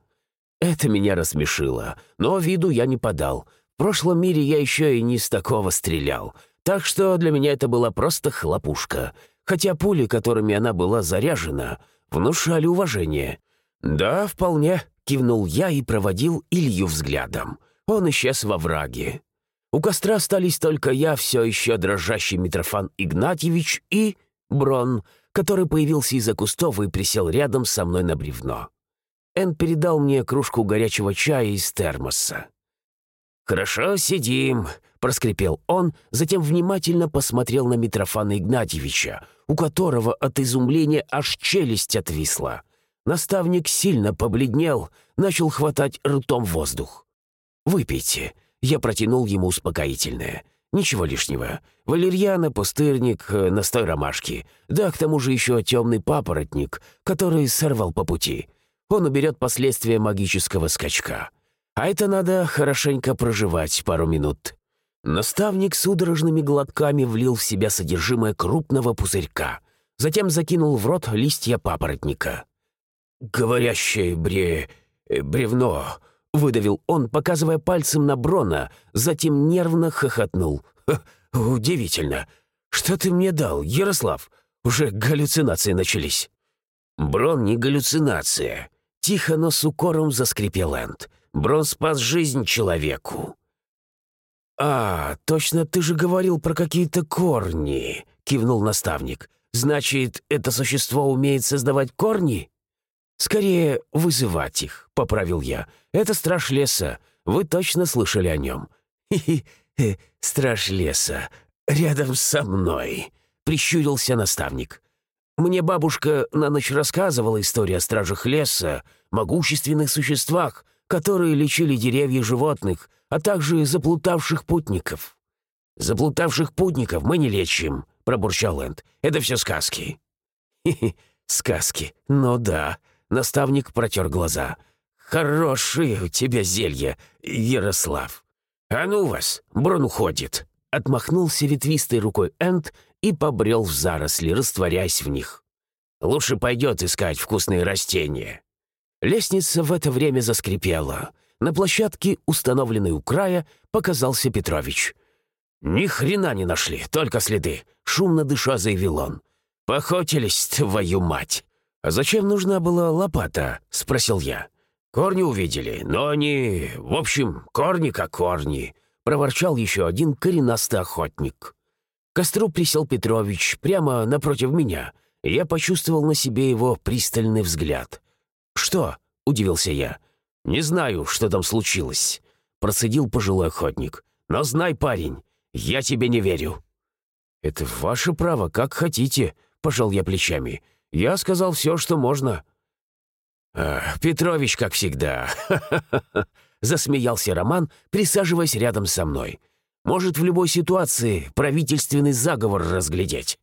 Это меня рассмешило, но виду я не подал. В прошлом мире я еще и не с такого стрелял, так что для меня это была просто хлопушка. Хотя пули, которыми она была заряжена, внушали уважение. «Да, вполне», — кивнул я и проводил Илью взглядом. Он исчез во враге. У костра остались только я, все еще дрожащий Митрофан Игнатьевич и Брон, который появился из-за кустов и присел рядом со мной на бревно. Эн передал мне кружку горячего чая из термоса. «Хорошо, сидим», — проскрипел он, затем внимательно посмотрел на Митрофана Игнатьевича, у которого от изумления аж челюсть отвисла. Наставник сильно побледнел, начал хватать ртом воздух. «Выпейте», я протянул ему успокоительное. Ничего лишнего. Валерьяна, пустырник, э, настой ромашки. Да, к тому же еще темный папоротник, который сорвал по пути. Он уберет последствия магического скачка. А это надо хорошенько проживать пару минут. Наставник судорожными глотками влил в себя содержимое крупного пузырька. Затем закинул в рот листья папоротника. говорящее бре... Э, бревно», — выдавил он, показывая пальцем на Брона, затем нервно хохотнул. «Удивительно. Что ты мне дал, Ярослав? Уже галлюцинации начались». «Брон не галлюцинация». Тихо, но с укором заскрипел Энд. «Брон спас жизнь человеку». «А, точно ты же говорил про какие-то корни», — кивнул наставник. «Значит, это существо умеет создавать корни?» «Скорее, вызывать их», — поправил я. «Это страж леса. Вы точно слышали о нем». «Хи-хи, страж леса. Рядом со мной», — прищурился наставник. «Мне бабушка на ночь рассказывала историю о стражах леса, могущественных существах, которые лечили деревья животных, а также заплутавших путников». «Заплутавших путников мы не лечим», — пробурчал Энд. «Это все сказки». «Хе-хе, сказки. Ну да», Наставник протер глаза. «Хорошие у тебя зелья, Ярослав!» «А ну вас, Брон уходит!» Отмахнулся ветвистой рукой Энд и побрел в заросли, растворяясь в них. «Лучше пойдет искать вкусные растения». Лестница в это время заскрипела. На площадке, установленной у края, показался Петрович. «Ни хрена не нашли, только следы», — шумно дыша заявил он. «Поохотились, твою мать!» «А зачем нужна была лопата?» — спросил я. «Корни увидели, но они... В общем, корни как корни», — проворчал еще один коренастый охотник. К костру присел Петрович прямо напротив меня. Я почувствовал на себе его пристальный взгляд. «Что?» — удивился я. «Не знаю, что там случилось», — процедил пожилой охотник. «Но знай, парень, я тебе не верю». «Это ваше право, как хотите», — пожал я плечами. Я сказал все, что можно». «Петрович, как всегда», [LAUGHS] — засмеялся Роман, присаживаясь рядом со мной. «Может, в любой ситуации правительственный заговор разглядеть».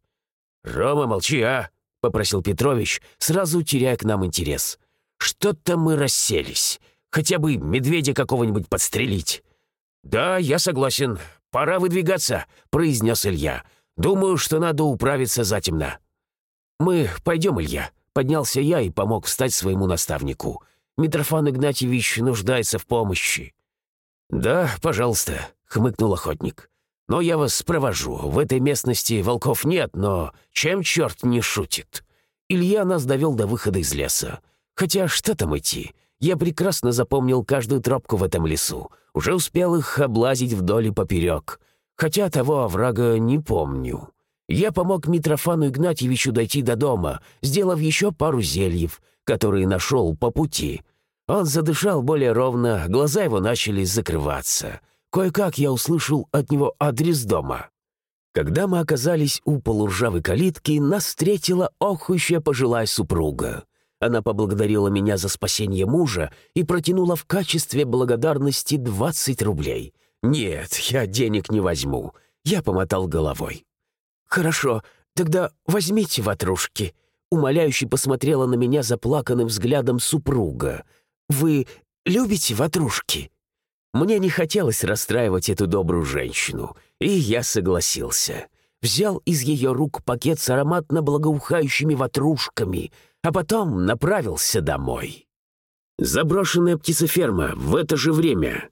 «Рома, молчи, а!» — попросил Петрович, сразу теряя к нам интерес. «Что-то мы расселись. Хотя бы медведя какого-нибудь подстрелить». «Да, я согласен. Пора выдвигаться», — произнес Илья. «Думаю, что надо управиться затемно». «Мы пойдем, Илья», — поднялся я и помог встать своему наставнику. «Митрофан Игнатьевич нуждается в помощи». «Да, пожалуйста», — хмыкнул охотник. «Но я вас провожу. В этой местности волков нет, но чем черт не шутит?» Илья нас довел до выхода из леса. Хотя что там идти? Я прекрасно запомнил каждую тропку в этом лесу. Уже успел их облазить вдоль и поперек. Хотя того оврага не помню. Я помог Митрофану Игнатьевичу дойти до дома, сделав еще пару зельев, которые нашел по пути. Он задышал более ровно, глаза его начали закрываться. Кое-как я услышал от него адрес дома. Когда мы оказались у полуржавой калитки, нас встретила охующая пожилая супруга. Она поблагодарила меня за спасение мужа и протянула в качестве благодарности 20 рублей. «Нет, я денег не возьму», — я помотал головой. «Хорошо, тогда возьмите ватрушки», — умоляюще посмотрела на меня заплаканным взглядом супруга. «Вы любите ватрушки?» Мне не хотелось расстраивать эту добрую женщину, и я согласился. Взял из ее рук пакет с ароматно благоухающими ватрушками, а потом направился домой. Заброшенная птицеферма в это же время.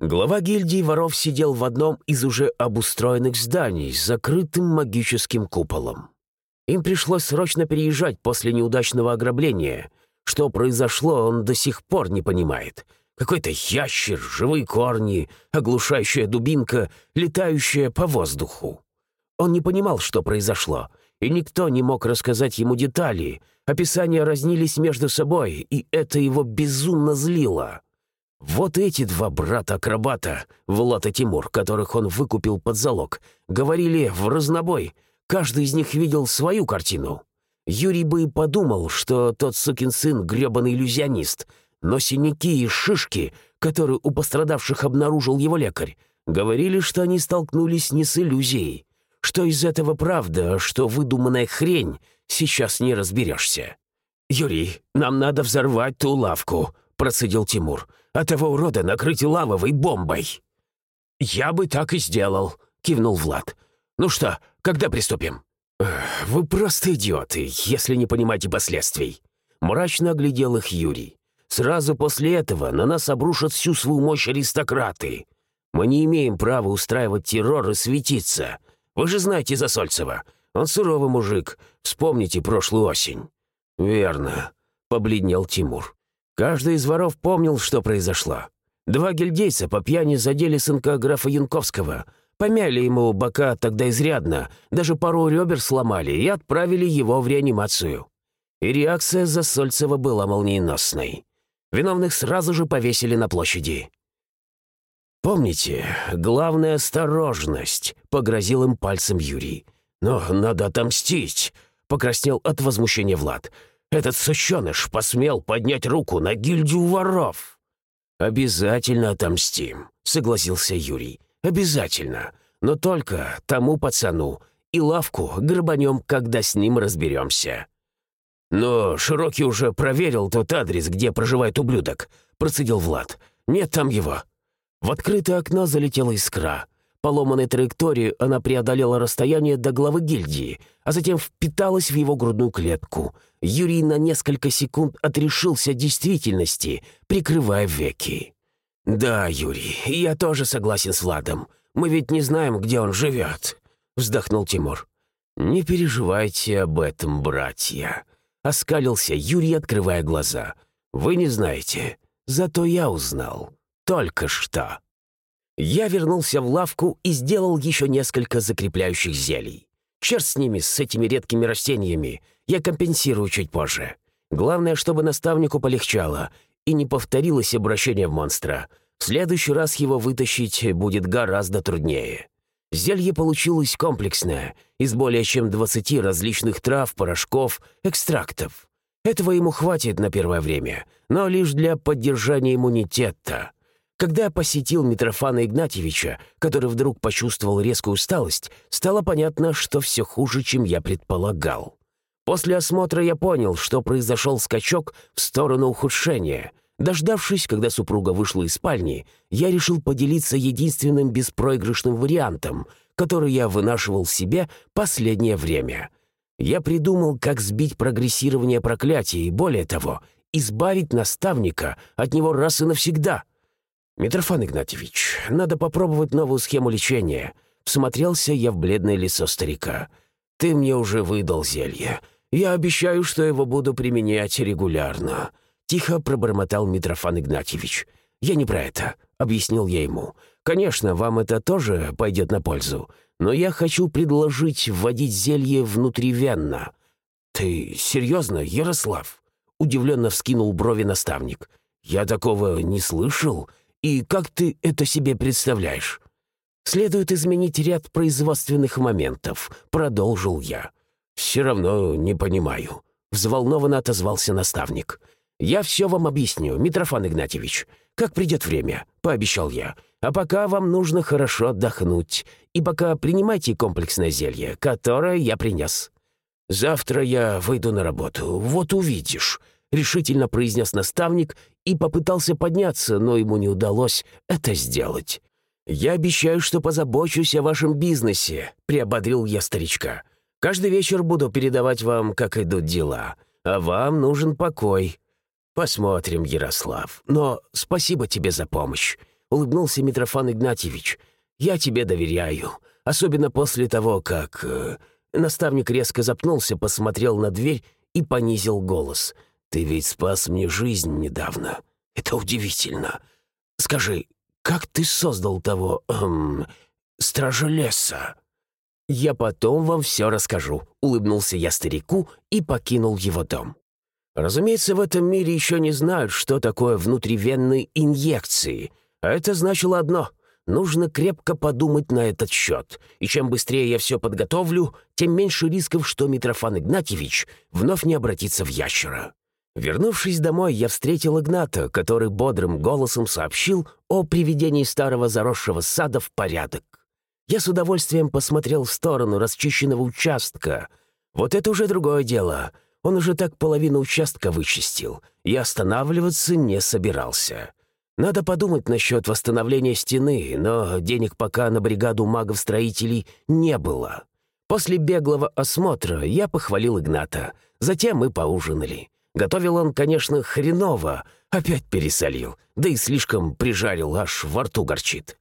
Глава гильдии воров сидел в одном из уже обустроенных зданий с закрытым магическим куполом. Им пришлось срочно переезжать после неудачного ограбления. Что произошло, он до сих пор не понимает. Какой-то ящер, живые корни, оглушающая дубинка, летающая по воздуху. Он не понимал, что произошло, и никто не мог рассказать ему детали. Описания разнились между собой, и это его безумно злило. Вот эти два брата-акробата, Влад и Тимур, которых он выкупил под залог, говорили в разнобой. Каждый из них видел свою картину. Юрий бы и подумал, что тот сукин сын — грёбаный иллюзионист, но синяки и шишки, которые у пострадавших обнаружил его лекарь, говорили, что они столкнулись не с иллюзией. Что из этого правда, что выдуманная хрень, сейчас не разберешься. «Юрий, нам надо взорвать ту лавку», — процедил Тимур а того урода накрыть лавовой бомбой». «Я бы так и сделал», — кивнул Влад. «Ну что, когда приступим?» «Вы просто идиоты, если не понимаете последствий». Мрачно оглядел их Юрий. «Сразу после этого на нас обрушат всю свою мощь аристократы. Мы не имеем права устраивать террор и светиться. Вы же знаете Засольцева. Он суровый мужик. Вспомните прошлую осень». «Верно», — побледнел Тимур. Каждый из воров помнил, что произошло. Два гильдейца по пьяни задели сынка графа Янковского. Помяли ему бока тогда изрядно, даже пару ребер сломали и отправили его в реанимацию. И реакция Засольцева была молниеносной. Виновных сразу же повесили на площади. «Помните, главная осторожность», — погрозил им пальцем Юрий. «Но надо отомстить», — покраснел от возмущения Влад. «Этот сущеныш посмел поднять руку на гильдию воров». «Обязательно отомстим», — согласился Юрий. «Обязательно. Но только тому пацану и лавку грабанем, когда с ним разберемся». «Но Широкий уже проверил тот адрес, где проживает ублюдок», — процедил Влад. «Нет там его». В открытое окно залетела искра. По ломаной траектории она преодолела расстояние до главы гильдии, а затем впиталась в его грудную клетку. Юрий на несколько секунд отрешился действительности, прикрывая веки. «Да, Юрий, я тоже согласен с Владом. Мы ведь не знаем, где он живет», — вздохнул Тимур. «Не переживайте об этом, братья», — оскалился Юрий, открывая глаза. «Вы не знаете, зато я узнал. Только что». Я вернулся в лавку и сделал еще несколько закрепляющих зелий. Черт с ними, с этими редкими растениями. Я компенсирую чуть позже. Главное, чтобы наставнику полегчало и не повторилось обращение в монстра. В следующий раз его вытащить будет гораздо труднее. Зелье получилось комплексное, из более чем 20 различных трав, порошков, экстрактов. Этого ему хватит на первое время, но лишь для поддержания иммунитета. Когда я посетил Митрофана Игнатьевича, который вдруг почувствовал резкую усталость, стало понятно, что все хуже, чем я предполагал. После осмотра я понял, что произошел скачок в сторону ухудшения. Дождавшись, когда супруга вышла из спальни, я решил поделиться единственным беспроигрышным вариантом, который я вынашивал себе последнее время. Я придумал, как сбить прогрессирование проклятия и, более того, избавить наставника от него раз и навсегда — «Митрофан Игнатьевич, надо попробовать новую схему лечения». Всмотрелся я в бледное лицо старика. «Ты мне уже выдал зелье. Я обещаю, что его буду применять регулярно». Тихо пробормотал Митрофан Игнатьевич. «Я не про это», — объяснил я ему. «Конечно, вам это тоже пойдет на пользу, но я хочу предложить вводить зелье внутривенно». «Ты серьезно, Ярослав?» — удивленно вскинул брови наставник. «Я такого не слышал и как ты это себе представляешь? Следует изменить ряд производственных моментов, продолжил я. Все равно не понимаю. Взволнованно отозвался наставник. «Я все вам объясню, Митрофан Игнатьевич. Как придет время», — пообещал я. «А пока вам нужно хорошо отдохнуть. И пока принимайте комплексное зелье, которое я принес». «Завтра я выйду на работу, вот увидишь», решительно произнес наставник и попытался подняться, но ему не удалось это сделать. «Я обещаю, что позабочусь о вашем бизнесе», — приободрил я старичка. «Каждый вечер буду передавать вам, как идут дела, а вам нужен покой». «Посмотрим, Ярослав. Но спасибо тебе за помощь», — улыбнулся Митрофан Игнатьевич. «Я тебе доверяю, особенно после того, как...» э, Наставник резко запнулся, посмотрел на дверь и понизил голос — ты ведь спас мне жизнь недавно. Это удивительно. Скажи, как ты создал того, эм, стража леса?» «Я потом вам все расскажу», — улыбнулся я старику и покинул его дом. Разумеется, в этом мире еще не знают, что такое внутривенные инъекции, а это значило одно — нужно крепко подумать на этот счет, и чем быстрее я все подготовлю, тем меньше рисков, что Митрофан Игнатьевич вновь не обратится в ящера. Вернувшись домой, я встретил Игната, который бодрым голосом сообщил о приведении старого заросшего сада в порядок. Я с удовольствием посмотрел в сторону расчищенного участка. Вот это уже другое дело. Он уже так половину участка вычистил. Я останавливаться не собирался. Надо подумать насчет восстановления стены, но денег пока на бригаду магов-строителей не было. После беглого осмотра я похвалил Игната. Затем мы поужинали. Готовил он, конечно, хреново, опять пересолил, да и слишком прижарил, аж во рту горчит.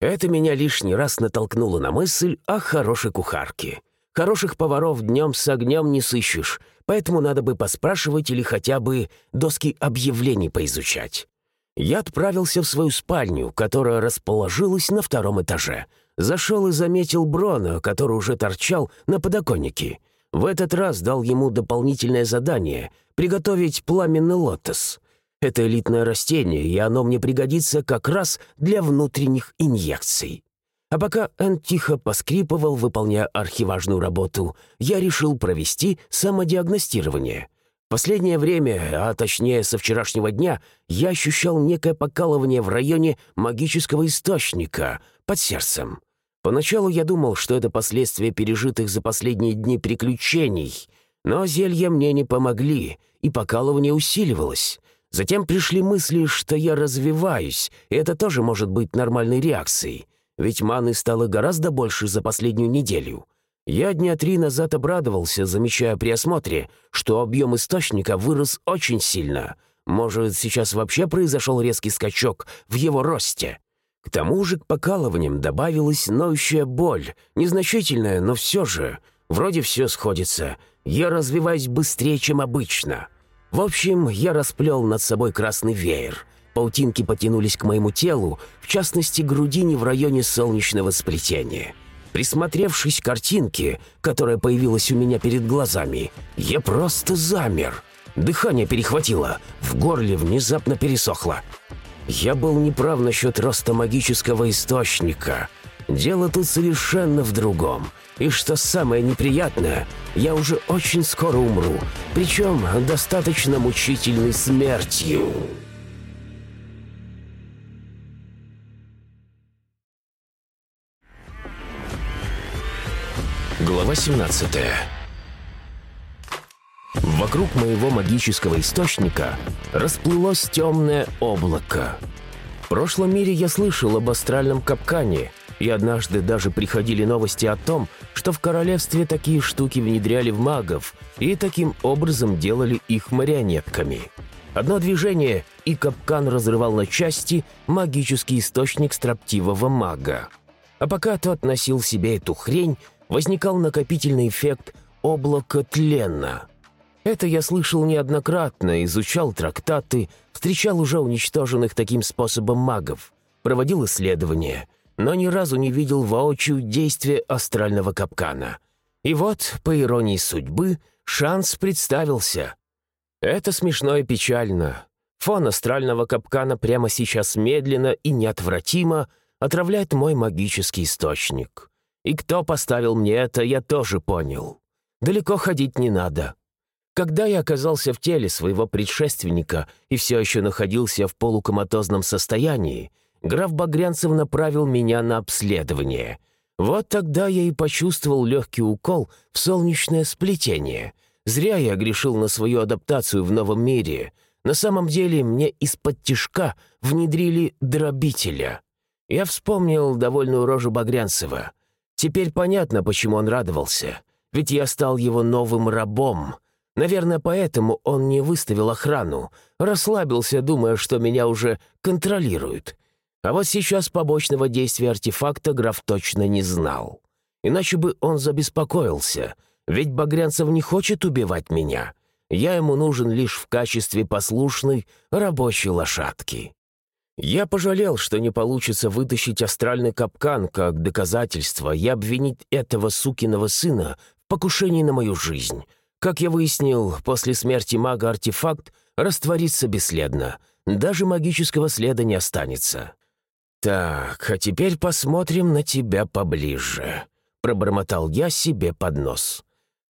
Это меня лишний раз натолкнуло на мысль о хорошей кухарке. Хороших поваров днем с огнем не сыщешь, поэтому надо бы поспрашивать или хотя бы доски объявлений поизучать. Я отправился в свою спальню, которая расположилась на втором этаже. Зашел и заметил Брона, который уже торчал на подоконнике. В этот раз дал ему дополнительное задание — приготовить пламенный лотос. Это элитное растение, и оно мне пригодится как раз для внутренних инъекций. А пока Энн тихо поскрипывал, выполняя архиважную работу, я решил провести самодиагностирование. Последнее время, а точнее со вчерашнего дня, я ощущал некое покалывание в районе магического источника, под сердцем. Поначалу я думал, что это последствия пережитых за последние дни приключений, но зелья мне не помогли, и покалывание усиливалось. Затем пришли мысли, что я развиваюсь, и это тоже может быть нормальной реакцией ведь маны стало гораздо больше за последнюю неделю. Я дня три назад обрадовался, замечая при осмотре, что объем источника вырос очень сильно. Может, сейчас вообще произошел резкий скачок в его росте. К тому же к покалываниям добавилась ноющая боль, незначительная, но все же. Вроде все сходится. Я развиваюсь быстрее, чем обычно. В общем, я расплел над собой красный веер — Паутинки потянулись к моему телу, в частности, грудине в районе солнечного сплетения. Присмотревшись к картинке, которая появилась у меня перед глазами, я просто замер. Дыхание перехватило, в горле внезапно пересохло. Я был неправ насчет роста магического источника. Дело тут совершенно в другом. И что самое неприятное, я уже очень скоро умру, причем достаточно мучительной смертью. Глава 17 Вокруг моего магического источника расплылось темное облако. В прошлом мире я слышал об астральном капкане, и однажды даже приходили новости о том, что в королевстве такие штуки внедряли в магов и таким образом делали их марионетками. Одно движение, и капкан разрывал на части магический источник строптивого мага. А пока тот носил себе эту хрень, возникал накопительный эффект облака тлена. Это я слышал неоднократно, изучал трактаты, встречал уже уничтоженных таким способом магов, проводил исследования, но ни разу не видел воочию действия астрального капкана. И вот, по иронии судьбы, шанс представился. Это смешно и печально. Фон астрального капкана прямо сейчас медленно и неотвратимо отравляет мой магический источник. И кто поставил мне это, я тоже понял. Далеко ходить не надо. Когда я оказался в теле своего предшественника и все еще находился в полукоматозном состоянии, граф Багрянцев направил меня на обследование. Вот тогда я и почувствовал легкий укол в солнечное сплетение. Зря я грешил на свою адаптацию в новом мире. На самом деле мне из-под тишка внедрили дробителя. Я вспомнил довольную рожу Багрянцева. Теперь понятно, почему он радовался. Ведь я стал его новым рабом. Наверное, поэтому он не выставил охрану. Расслабился, думая, что меня уже контролируют. А вот сейчас побочного действия артефакта граф точно не знал. Иначе бы он забеспокоился. Ведь Багрянцев не хочет убивать меня. Я ему нужен лишь в качестве послушной рабочей лошадки. Я пожалел, что не получится вытащить астральный капкан как доказательство и обвинить этого сукиного сына в покушении на мою жизнь. Как я выяснил, после смерти мага артефакт растворится бесследно. Даже магического следа не останется. «Так, а теперь посмотрим на тебя поближе», — пробормотал я себе под нос.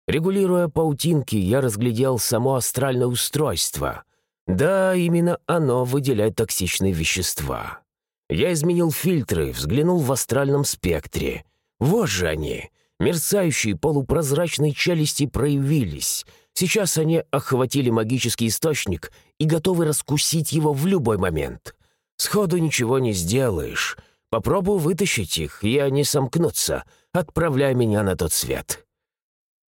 Регулируя паутинки, я разглядел само астральное устройство — да, именно оно выделяет токсичные вещества. Я изменил фильтры, взглянул в астральном спектре. Вот же они. Мерцающие полупрозрачные челюсти проявились. Сейчас они охватили магический источник и готовы раскусить его в любой момент. Сходу ничего не сделаешь. Попробую вытащить их, и они сомкнутся, отправляя меня на тот свет.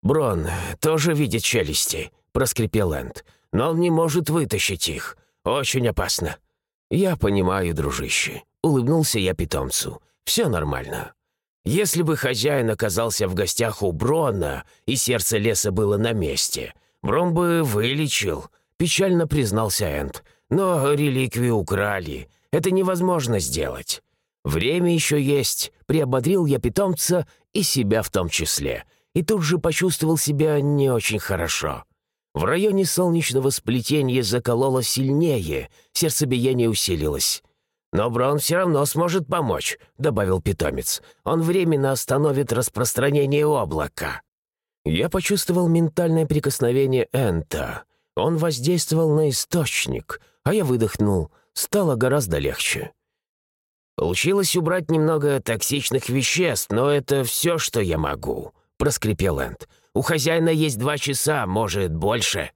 «Брон тоже видит челюсти», — проскрипел Энд. но он не может вытащить их. Очень опасно». «Я понимаю, дружище», — улыбнулся я питомцу. «Все нормально. Если бы хозяин оказался в гостях у Брона, и сердце леса было на месте, Брон бы вылечил», — печально признался Энд. «Но реликвию украли. Это невозможно сделать. Время еще есть», — приободрил я питомца и себя в том числе. И тут же почувствовал себя не очень хорошо. В районе солнечного сплетения закололо сильнее, сердцебиение усилилось. «Но Брон все равно сможет помочь», — добавил питомец. «Он временно остановит распространение облака». Я почувствовал ментальное прикосновение Энта. Он воздействовал на источник, а я выдохнул. Стало гораздо легче. «Получилось убрать немного токсичных веществ, но это все, что я могу», — проскрипел Энт. «У хозяина есть два часа, может, больше».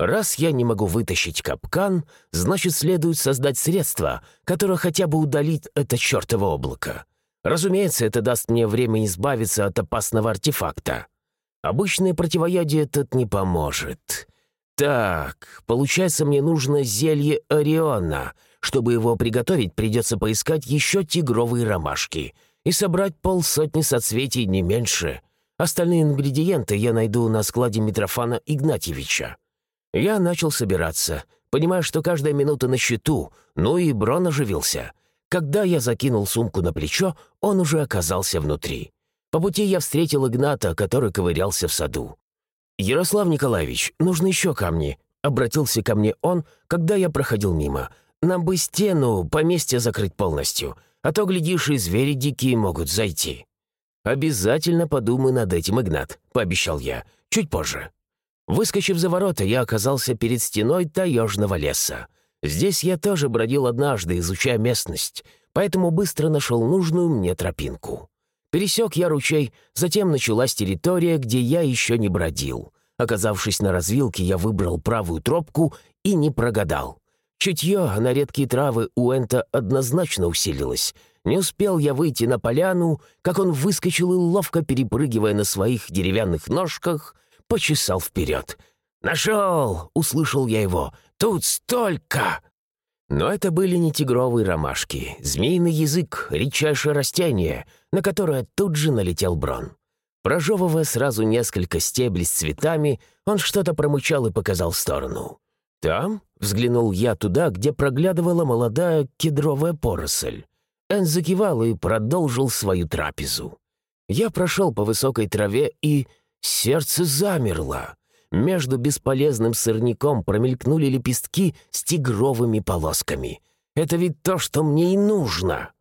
Раз я не могу вытащить капкан, значит, следует создать средство, которое хотя бы удалит это чертово облако. Разумеется, это даст мне время избавиться от опасного артефакта. Обычное противоядие тут не поможет. Так, получается, мне нужно зелье Ориона. Чтобы его приготовить, придется поискать еще тигровые ромашки и собрать полсотни соцветий, не меньше. Остальные ингредиенты я найду на складе Митрофана Игнатьевича. Я начал собираться, понимая, что каждая минута на счету, ну и Брон оживился. Когда я закинул сумку на плечо, он уже оказался внутри. По пути я встретил Игната, который ковырялся в саду. «Ярослав Николаевич, нужны еще камни», — обратился ко мне он, когда я проходил мимо. «Нам бы стену, поместье закрыть полностью, а то, глядишь, и звери дикие могут зайти». «Обязательно подумай над этим, Игнат», — пообещал я. «Чуть позже». Выскочив за ворота, я оказался перед стеной таежного леса. Здесь я тоже бродил однажды, изучая местность, поэтому быстро нашел нужную мне тропинку. Пересек я ручей, затем началась территория, где я еще не бродил. Оказавшись на развилке, я выбрал правую тропку и не прогадал. Чутье на редкие травы у Энта однозначно усилилось. Не успел я выйти на поляну, как он выскочил и, ловко перепрыгивая на своих деревянных ножках, почесал вперед. «Нашел!» — услышал я его. «Тут столько!» Но это были не тигровые ромашки, змеиный язык, редчайшее растение, на которое тут же налетел Брон. Прожевывая сразу несколько стеблей с цветами, он что-то промычал и показал в сторону. «Там?» — взглянул я туда, где проглядывала молодая кедровая поросль. Эн закивал и продолжил свою трапезу. Я прошел по высокой траве и Сердце замерло. Между бесполезным сорняком промелькнули лепестки с тигровыми полосками. Это ведь то, что мне и нужно.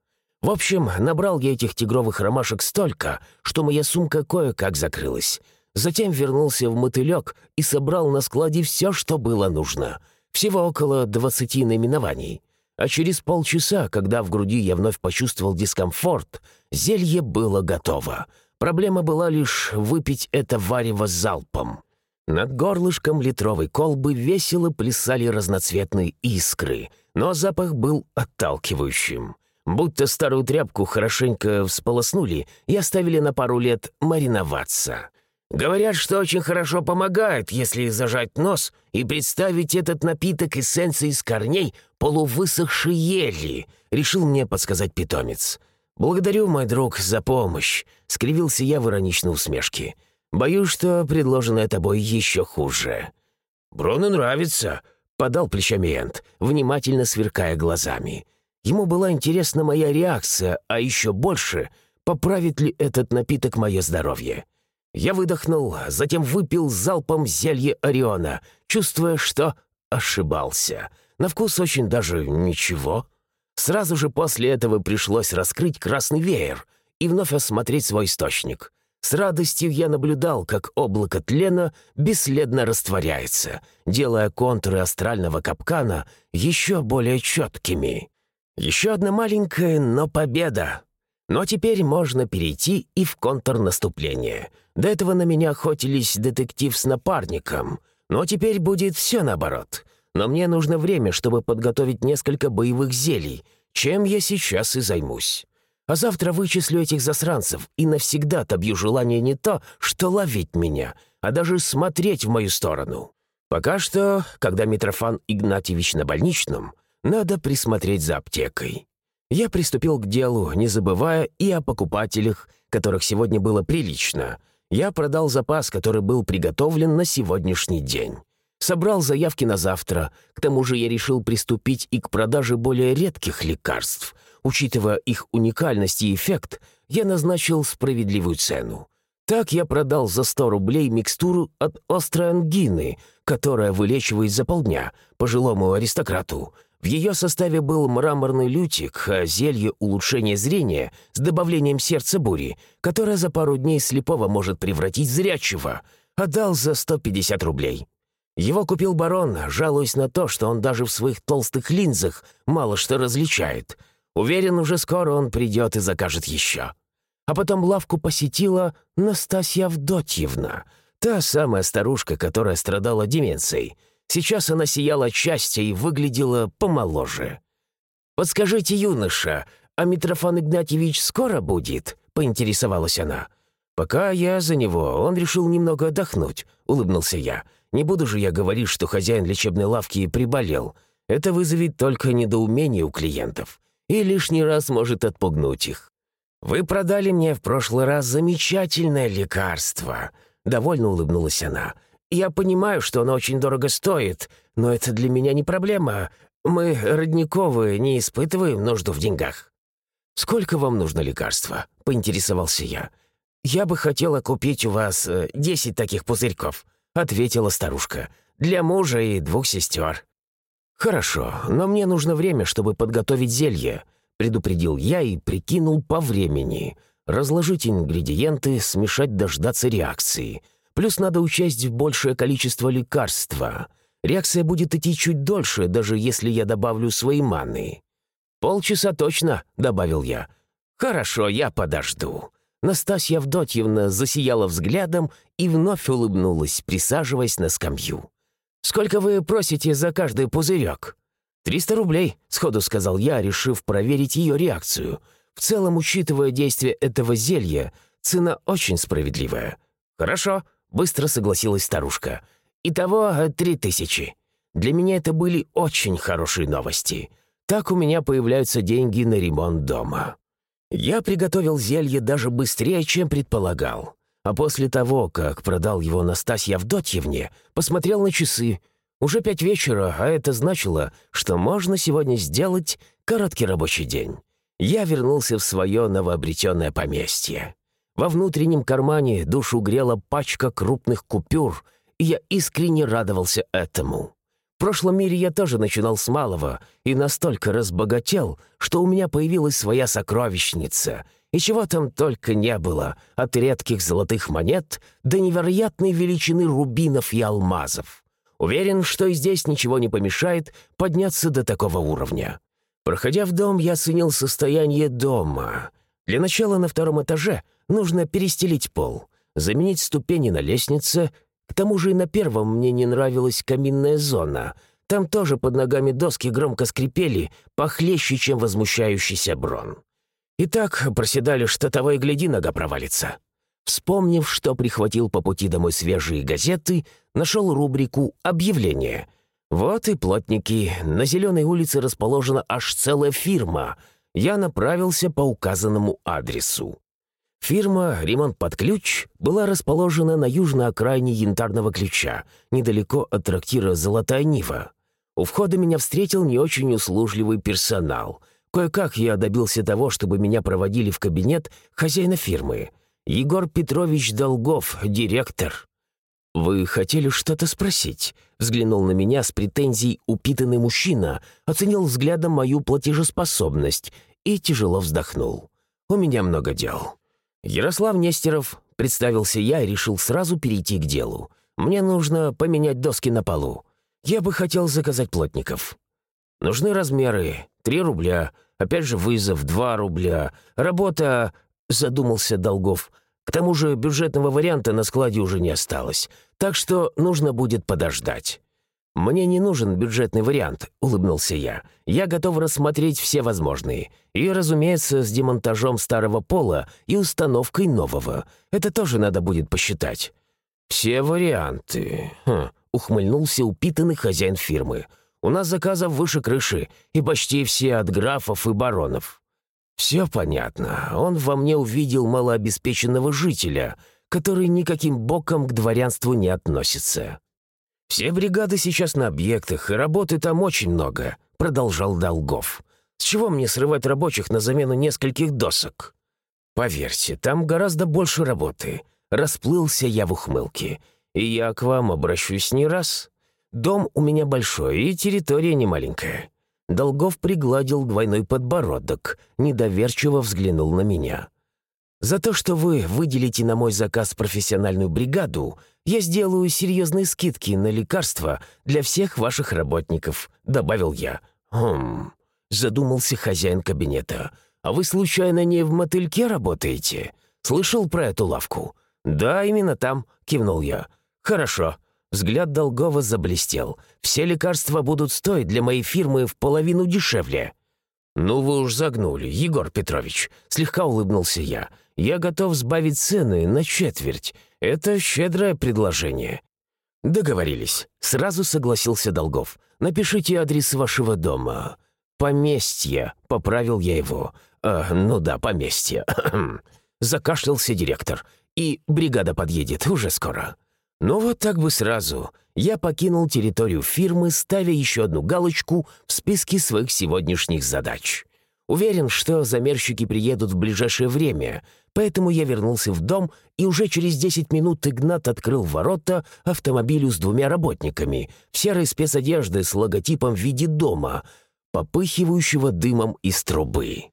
В общем, набрал я этих тигровых ромашек столько, что моя сумка кое-как закрылась. Затем вернулся в мотылек и собрал на складе все, что было нужно. Всего около двадцати наименований. А через полчаса, когда в груди я вновь почувствовал дискомфорт, зелье было готово — Проблема была лишь выпить это варево залпом. Над горлышком литровой колбы весело плясали разноцветные искры, но запах был отталкивающим. Будто старую тряпку хорошенько всполоснули и оставили на пару лет мариноваться. Говорят, что очень хорошо помогает, если зажать нос и представить этот напиток эссенции из корней полувысохшей ели, решил мне подсказать питомец. «Благодарю, мой друг, за помощь», — скривился я в ироничной усмешке. «Боюсь, что предложенное тобой еще хуже». «Брону нравится», — подал плечами Энт, внимательно сверкая глазами. Ему была интересна моя реакция, а еще больше, поправит ли этот напиток мое здоровье. Я выдохнул, затем выпил залпом зелье Ориона, чувствуя, что ошибался. На вкус очень даже ничего. Сразу же после этого пришлось раскрыть красный веер и вновь осмотреть свой источник. С радостью я наблюдал, как облако тлена бесследно растворяется, делая контуры астрального капкана еще более четкими. Еще одна маленькая, но победа. Но теперь можно перейти и в контрнаступление. До этого на меня охотились детектив с напарником, но теперь будет все наоборот — но мне нужно время, чтобы подготовить несколько боевых зелий, чем я сейчас и займусь. А завтра вычислю этих засранцев и навсегда отобью желание не то, что ловить меня, а даже смотреть в мою сторону. Пока что, когда Митрофан Игнатьевич на больничном, надо присмотреть за аптекой. Я приступил к делу, не забывая и о покупателях, которых сегодня было прилично. Я продал запас, который был приготовлен на сегодняшний день. Собрал заявки на завтра. К тому же я решил приступить и к продаже более редких лекарств. Учитывая их уникальность и эффект, я назначил справедливую цену. Так я продал за 100 рублей микстуру от острой ангины, которая вылечивает за полдня пожилому аристократу. В ее составе был мраморный лютик, а зелье улучшения зрения с добавлением сердца бури, которое за пару дней слепого может превратить зрячего, отдал за 150 рублей. Его купил барон, жалуясь на то, что он даже в своих толстых линзах мало что различает. Уверен, уже скоро он придет и закажет еще. А потом лавку посетила Настасья Авдотьевна, та самая старушка, которая страдала деменцией. Сейчас она сияла от счастья и выглядела помоложе. «Подскажите, юноша, а Митрофан Игнатьевич скоро будет?» — поинтересовалась она. «Пока я за него, он решил немного отдохнуть», — улыбнулся я. «Не буду же я говорить, что хозяин лечебной лавки приболел. Это вызовет только недоумение у клиентов и лишний раз может отпугнуть их. «Вы продали мне в прошлый раз замечательное лекарство», — довольно улыбнулась она. «Я понимаю, что оно очень дорого стоит, но это для меня не проблема. Мы, родниковые, не испытываем нужду в деньгах». «Сколько вам нужно лекарства?» — поинтересовался я. «Я бы хотела купить у вас э, десять таких пузырьков», — ответила старушка. «Для мужа и двух сестер». «Хорошо, но мне нужно время, чтобы подготовить зелье предупредил я и прикинул по времени. Разложить ингредиенты, смешать, дождаться реакции. Плюс надо учесть большее количество лекарства. Реакция будет идти чуть дольше, даже если я добавлю свои маны. «Полчаса точно», — добавил я. «Хорошо, я подожду». Настасья Авдотьевна засияла взглядом и вновь улыбнулась, присаживаясь на скамью. «Сколько вы просите за каждый пузырек?» «Триста рублей», — сходу сказал я, решив проверить ее реакцию. В целом, учитывая действие этого зелья, цена очень справедливая. «Хорошо», — быстро согласилась старушка. «Итого э, три тысячи. Для меня это были очень хорошие новости. Так у меня появляются деньги на ремонт дома». Я приготовил зелье даже быстрее, чем предполагал. А после того, как продал его Настасье Авдотьевне, посмотрел на часы — уже пять вечера, а это значило, что можно сегодня сделать короткий рабочий день. Я вернулся в свое новообретенное поместье. Во внутреннем кармане душу грела пачка крупных купюр, и я искренне радовался этому. В прошлом мире я тоже начинал с малого и настолько разбогател, что у меня появилась своя сокровищница, и чего там только не было, от редких золотых монет до невероятной величины рубинов и алмазов. Уверен, что и здесь ничего не помешает подняться до такого уровня. Проходя в дом, я оценил состояние дома. Для начала на втором этаже нужно перестелить пол, заменить ступени на лестнице. К тому же и на первом мне не нравилась каминная зона. Там тоже под ногами доски громко скрипели, похлеще, чем возмущающийся брон. И так проседали, что того и гляди, нога провалится. Вспомнив, что прихватил по пути домой свежие газеты, нашел рубрику «Объявления». Вот и плотники. На Зеленой улице расположена аж целая фирма. Я направился по указанному адресу. Фирма «Ремонт под ключ» была расположена на южной окраине Янтарного ключа, недалеко от трактира «Золотая Нива». У входа меня встретил не очень услужливый персонал. Кое-как я добился того, чтобы меня проводили в кабинет хозяина фирмы — Егор Петрович Долгов, директор». «Вы хотели что-то спросить?» Взглянул на меня с претензией упитанный мужчина, оценил взглядом мою платежеспособность и тяжело вздохнул. «У меня много дел». «Ярослав Нестеров», — представился я и решил сразу перейти к делу. «Мне нужно поменять доски на полу. Я бы хотел заказать плотников». «Нужны размеры. Три рубля. Опять же вызов. Два рубля. Работа задумался Долгов. «К тому же бюджетного варианта на складе уже не осталось, так что нужно будет подождать». «Мне не нужен бюджетный вариант», — улыбнулся я. «Я готов рассмотреть все возможные. И, разумеется, с демонтажом старого пола и установкой нового. Это тоже надо будет посчитать». «Все варианты», хм, ухмыльнулся упитанный хозяин фирмы. «У нас заказов выше крыши, и почти все от графов и баронов». «Все понятно. Он во мне увидел малообеспеченного жителя, который никаким боком к дворянству не относится». «Все бригады сейчас на объектах, и работы там очень много», — продолжал Долгов. «С чего мне срывать рабочих на замену нескольких досок?» «Поверьте, там гораздо больше работы». Расплылся я в ухмылке. «И я к вам обращусь не раз. Дом у меня большой, и территория немаленькая. Долгов пригладил двойной подбородок, недоверчиво взглянул на меня. «За то, что вы выделите на мой заказ профессиональную бригаду, я сделаю серьезные скидки на лекарства для всех ваших работников», — добавил я. «Хм...» — задумался хозяин кабинета. «А вы, случайно, не в мотыльке работаете? Слышал про эту лавку?» «Да, именно там», — кивнул я. «Хорошо. Взгляд Долгова заблестел. «Все лекарства будут стоить для моей фирмы в половину дешевле». «Ну вы уж загнули, Егор Петрович», — слегка улыбнулся я. «Я готов сбавить цены на четверть. Это щедрое предложение». «Договорились», — сразу согласился Долгов. «Напишите адрес вашего дома». «Поместье», — поправил я его. «А, ну да, поместье». [CLEARS THROAT] Закашлялся директор. «И бригада подъедет уже скоро». Но вот так бы сразу. Я покинул территорию фирмы, ставя еще одну галочку в списке своих сегодняшних задач. Уверен, что замерщики приедут в ближайшее время, поэтому я вернулся в дом, и уже через 10 минут Игнат открыл ворота автомобилю с двумя работниками в серой спецодежды с логотипом в виде дома, попыхивающего дымом из трубы.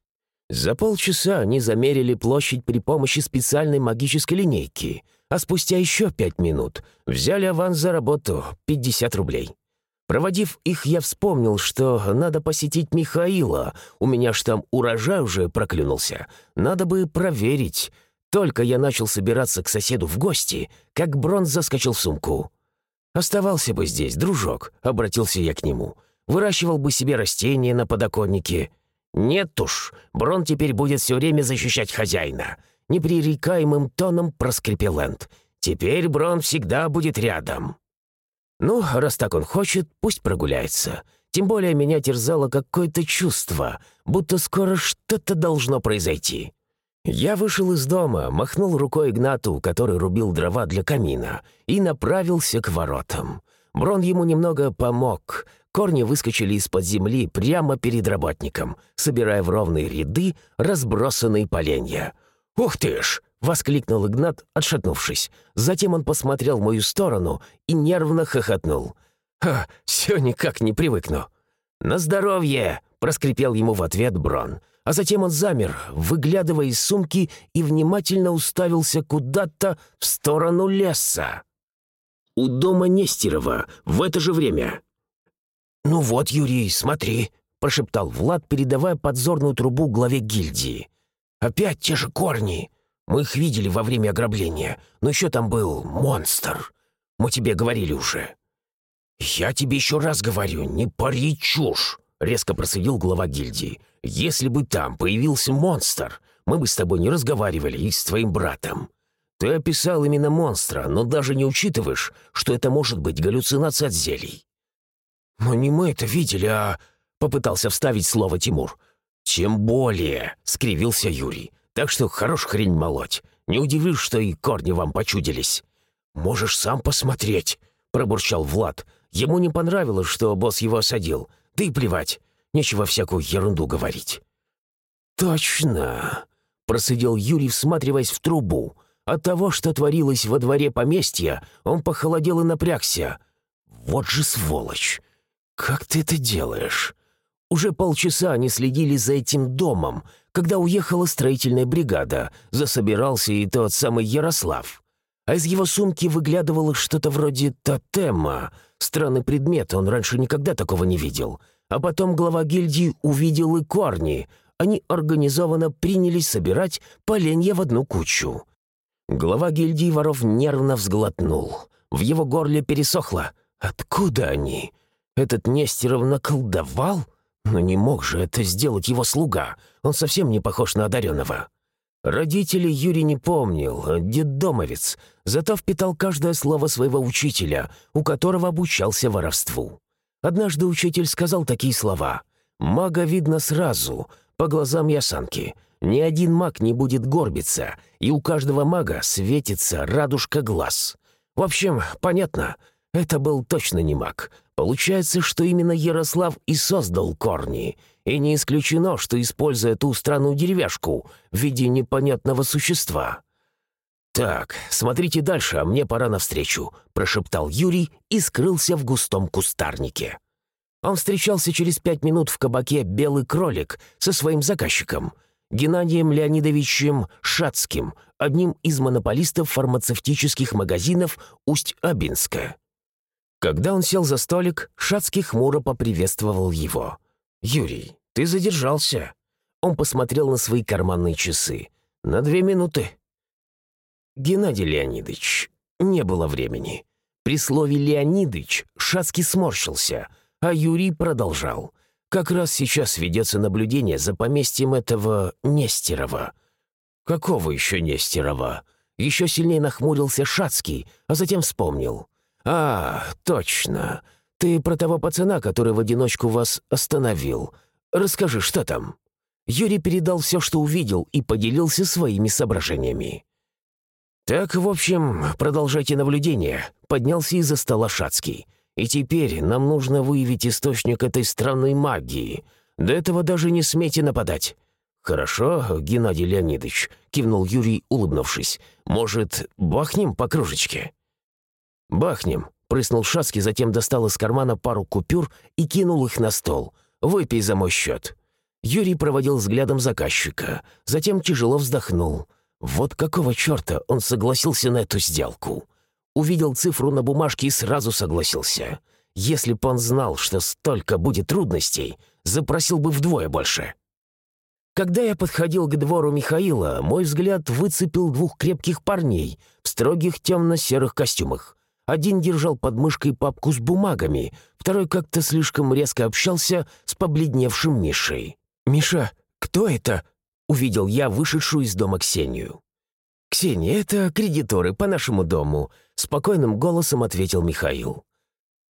За полчаса они замерили площадь при помощи специальной магической линейки — а спустя еще пять минут взяли аванс за работу — 50 рублей. Проводив их, я вспомнил, что надо посетить Михаила. У меня ж там урожай уже проклюнулся. Надо бы проверить. Только я начал собираться к соседу в гости, как Бронз заскочил в сумку. «Оставался бы здесь, дружок», — обратился я к нему. «Выращивал бы себе растения на подоконнике». «Нет уж, Брон теперь будет все время защищать хозяина непререкаемым тоном проскрипел Энд. «Теперь Брон всегда будет рядом». «Ну, раз так он хочет, пусть прогуляется. Тем более меня терзало какое-то чувство, будто скоро что-то должно произойти». Я вышел из дома, махнул рукой Игнату, который рубил дрова для камина, и направился к воротам. Брон ему немного помог. Корни выскочили из-под земли прямо перед работником, собирая в ровные ряды разбросанные поленья. «Ух ты ж!» — воскликнул Игнат, отшатнувшись. Затем он посмотрел в мою сторону и нервно хохотнул. «Ха, все никак не привыкну». «На здоровье!» — проскрипел ему в ответ Брон. А затем он замер, выглядывая из сумки и внимательно уставился куда-то в сторону леса. «У дома Нестерова в это же время». «Ну вот, Юрий, смотри», — прошептал Влад, передавая подзорную трубу главе гильдии. Опять те же корни. Мы их видели во время ограбления, но еще там был монстр. Мы тебе говорили уже». «Я тебе еще раз говорю, не пари чушь!» — резко просудил глава гильдии. «Если бы там появился монстр, мы бы с тобой не разговаривали и с твоим братом. Ты описал именно монстра, но даже не учитываешь, что это может быть галлюцинация от зелий». «Но не мы это видели, а...» — попытался вставить слово Тимур. «Тем более», — скривился Юрий. «Так что хорош хрень молоть. Не удивлюсь, что и корни вам почудились». «Можешь сам посмотреть», — пробурчал Влад. Ему не понравилось, что босс его осадил. Да и плевать, нечего всякую ерунду говорить. «Точно», — просидел Юрий, всматриваясь в трубу. От того, что творилось во дворе поместья, он похолодел и напрягся. «Вот же сволочь! Как ты это делаешь?» Уже полчаса они следили за этим домом, когда уехала строительная бригада, засобирался и тот самый Ярослав. А из его сумки выглядывало что-то вроде тотема. Странный предмет, он раньше никогда такого не видел. А потом глава гильдии увидел и корни. Они организованно принялись собирать поленья в одну кучу. Глава гильдии воров нервно взглотнул. В его горле пересохло. «Откуда они? Этот Нестеров наколдовал?» Но не мог же это сделать его слуга. Он совсем не похож на одаренного. Родителей Юрий не помнил, детдомовец, зато впитал каждое слово своего учителя, у которого обучался воровству. Однажды учитель сказал такие слова. «Мага видно сразу, по глазам ясанки. Ни один маг не будет горбиться, и у каждого мага светится радужка глаз». В общем, понятно, это был точно не маг. Получается, что именно Ярослав и создал корни — и не исключено, что используя ту странную деревяшку в виде непонятного существа. «Так, смотрите дальше, а мне пора навстречу», — прошептал Юрий и скрылся в густом кустарнике. Он встречался через пять минут в кабаке «Белый кролик» со своим заказчиком, Геннадием Леонидовичем Шацким, одним из монополистов фармацевтических магазинов Усть-Абинска. Когда он сел за столик, Шацкий хмуро поприветствовал его. «Юрий, ты задержался». Он посмотрел на свои карманные часы. «На две минуты». «Геннадий Леонидович, не было времени». При слове «Леонидыч» Шацкий сморщился, а Юрий продолжал. «Как раз сейчас ведется наблюдение за поместьем этого Нестерова». «Какого еще Нестерова?» Еще сильнее нахмурился Шацкий, а затем вспомнил. «А, точно. «Ты про того пацана, который в одиночку вас остановил. Расскажи, что там?» Юрий передал все, что увидел, и поделился своими соображениями. «Так, в общем, продолжайте наблюдение», — поднялся из-за стола Шацкий. «И теперь нам нужно выявить источник этой странной магии. До этого даже не смейте нападать». «Хорошо, Геннадий Леонидович», — кивнул Юрий, улыбнувшись. «Может, бахнем по кружечке?» «Бахнем», Прыснул Шацкий, затем достал из кармана пару купюр и кинул их на стол. «Выпей за мой счет». Юрий проводил взглядом заказчика, затем тяжело вздохнул. Вот какого черта он согласился на эту сделку? Увидел цифру на бумажке и сразу согласился. Если бы он знал, что столько будет трудностей, запросил бы вдвое больше. Когда я подходил к двору Михаила, мой взгляд выцепил двух крепких парней в строгих темно-серых костюмах. Один держал под мышкой папку с бумагами, второй как-то слишком резко общался с побледневшим Мишей. «Миша, кто это?» — увидел я вышедшую из дома Ксению. «Ксения, это кредиторы по нашему дому», — спокойным голосом ответил Михаил.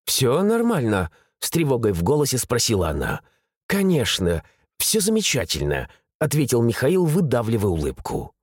«Все нормально», — с тревогой в голосе спросила она. «Конечно, все замечательно», — ответил Михаил, выдавливая улыбку.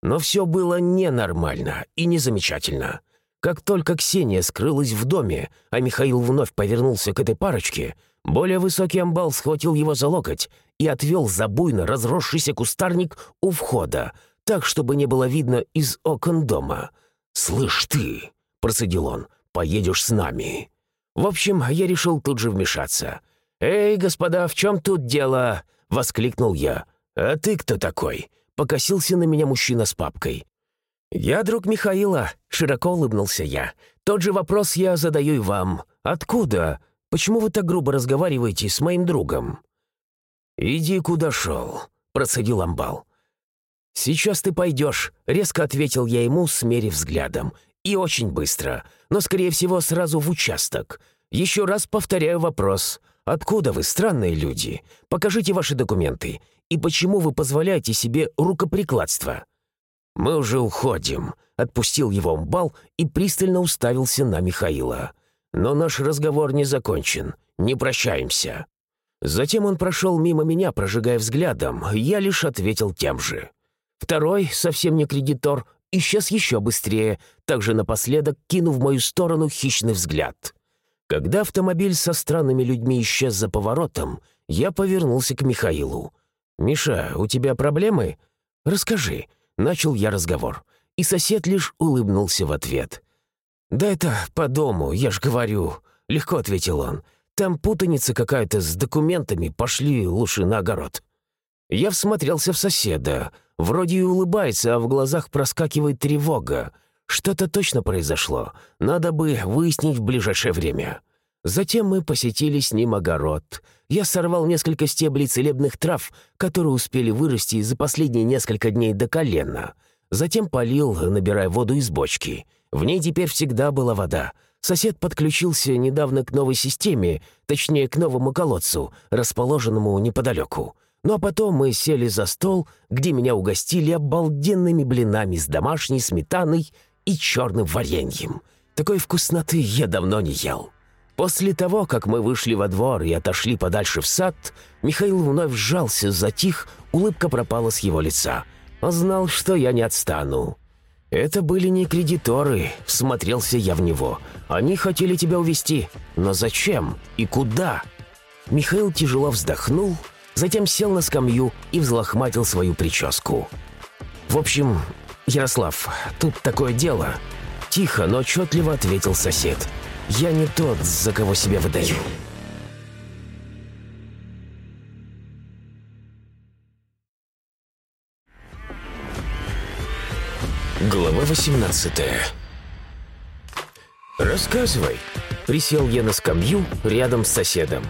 Но все было ненормально и незамечательно. Как только Ксения скрылась в доме, а Михаил вновь повернулся к этой парочке, более высокий амбал схватил его за локоть и отвел за буйно разросшийся кустарник у входа, так, чтобы не было видно из окон дома. «Слышь ты!» — процедил он. «Поедешь с нами». В общем, я решил тут же вмешаться. «Эй, господа, в чем тут дело?» — воскликнул я. «А ты кто такой?» — покосился на меня мужчина с папкой. «Я друг Михаила», — широко улыбнулся я. «Тот же вопрос я задаю и вам. Откуда? Почему вы так грубо разговариваете с моим другом?» «Иди, куда шел», — процедил Амбал. «Сейчас ты пойдешь», — резко ответил я ему, смерив взглядом. «И очень быстро, но, скорее всего, сразу в участок. Еще раз повторяю вопрос. Откуда вы, странные люди? Покажите ваши документы. И почему вы позволяете себе рукоприкладство?» «Мы уже уходим», — отпустил его Мбал и пристально уставился на Михаила. «Но наш разговор не закончен. Не прощаемся». Затем он прошел мимо меня, прожигая взглядом, я лишь ответил тем же. Второй, совсем не кредитор, исчез еще быстрее, также напоследок кинув в мою сторону хищный взгляд. Когда автомобиль со странными людьми исчез за поворотом, я повернулся к Михаилу. «Миша, у тебя проблемы? Расскажи, Начал я разговор, и сосед лишь улыбнулся в ответ. «Да это по дому, я ж говорю», — легко ответил он. «Там путаница какая-то с документами, пошли лучше на огород». Я всмотрелся в соседа. Вроде и улыбается, а в глазах проскакивает тревога. Что-то точно произошло. Надо бы выяснить в ближайшее время. Затем мы посетили с ним огород. Я сорвал несколько стеблей целебных трав, которые успели вырасти за последние несколько дней до колена. Затем полил, набирая воду из бочки. В ней теперь всегда была вода. Сосед подключился недавно к новой системе, точнее, к новому колодцу, расположенному неподалеку. Ну а потом мы сели за стол, где меня угостили обалденными блинами с домашней сметаной и черным вареньем. Такой вкусноты я давно не ел. После того, как мы вышли во двор и отошли подальше в сад, Михаил вновь сжался, затих, улыбка пропала с его лица. Он знал, что я не отстану. «Это были не кредиторы», — всмотрелся я в него. «Они хотели тебя увезти. Но зачем? И куда?» Михаил тяжело вздохнул, затем сел на скамью и взлохматил свою прическу. «В общем, Ярослав, тут такое дело». Тихо, но отчетливо ответил сосед. «Я не тот, за кого себя выдаю». Глава 18 «Рассказывай», — присел я на скамью рядом с соседом.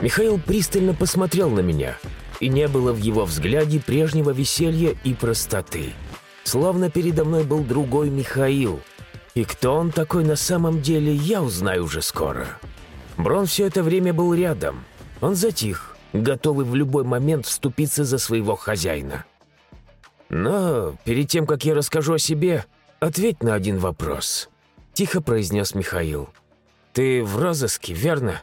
Михаил пристально посмотрел на меня, и не было в его взгляде прежнего веселья и простоты. Словно передо мной был другой Михаил. И кто он такой на самом деле, я узнаю уже скоро. Брон все это время был рядом. Он затих, готовый в любой момент вступиться за своего хозяина. «Но перед тем, как я расскажу о себе, ответь на один вопрос», — тихо произнес Михаил. «Ты в розыске, верно?»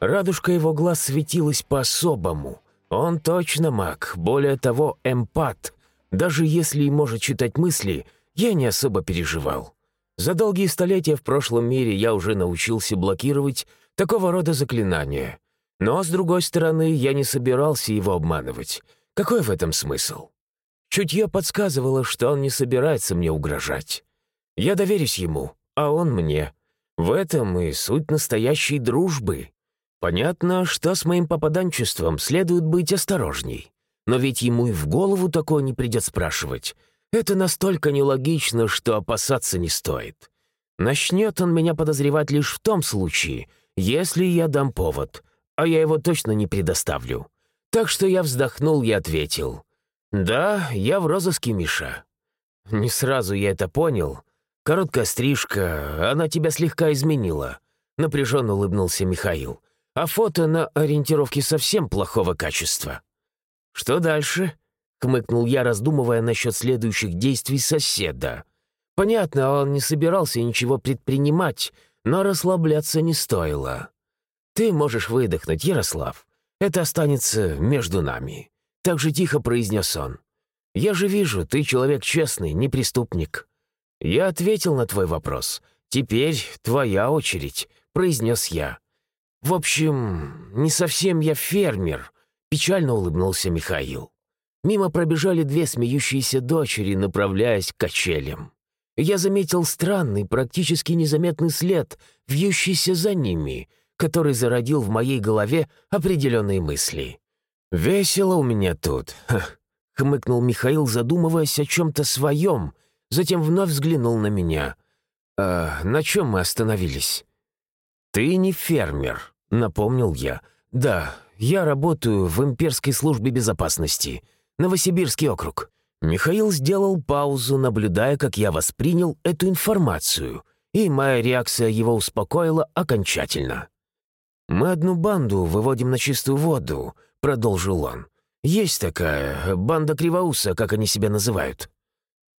Радужка его глаз светилась по-особому. Он точно маг, более того, эмпат. Даже если и может читать мысли, я не особо переживал. За долгие столетия в прошлом мире я уже научился блокировать такого рода заклинания. Но, с другой стороны, я не собирался его обманывать. Какой в этом смысл? Чутье подсказывало, что он не собирается мне угрожать. Я доверюсь ему, а он мне. В этом и суть настоящей дружбы. Понятно, что с моим попаданчеством следует быть осторожней. Но ведь ему и в голову такое не придет спрашивать. Это настолько нелогично, что опасаться не стоит. Начнет он меня подозревать лишь в том случае, если я дам повод, а я его точно не предоставлю. Так что я вздохнул и ответил. «Да, я в розыске, Миша». Не сразу я это понял. Короткая стрижка, она тебя слегка изменила. Напряженно улыбнулся Михаил. А фото на ориентировке совсем плохого качества. «Что дальше?» — хмыкнул я, раздумывая насчет следующих действий соседа. Понятно, он не собирался ничего предпринимать, но расслабляться не стоило. «Ты можешь выдохнуть, Ярослав. Это останется между нами». Так же тихо произнес он. «Я же вижу, ты человек честный, не преступник». «Я ответил на твой вопрос. Теперь твоя очередь», — произнес я. «В общем, не совсем я фермер», — печально улыбнулся Михаил. Мимо пробежали две смеющиеся дочери, направляясь к качелям. Я заметил странный, практически незаметный след, вьющийся за ними, который зародил в моей голове определенные мысли. «Весело у меня тут», — хмыкнул Михаил, задумываясь о чем-то своем, затем вновь взглянул на меня. «А на чем мы остановились?» «Ты не фермер», — напомнил я. «Да, я работаю в имперской службе безопасности. Новосибирский округ». Михаил сделал паузу, наблюдая, как я воспринял эту информацию, и моя реакция его успокоила окончательно. «Мы одну банду выводим на чистую воду», продолжил он. «Есть такая банда Кривоуса, как они себя называют».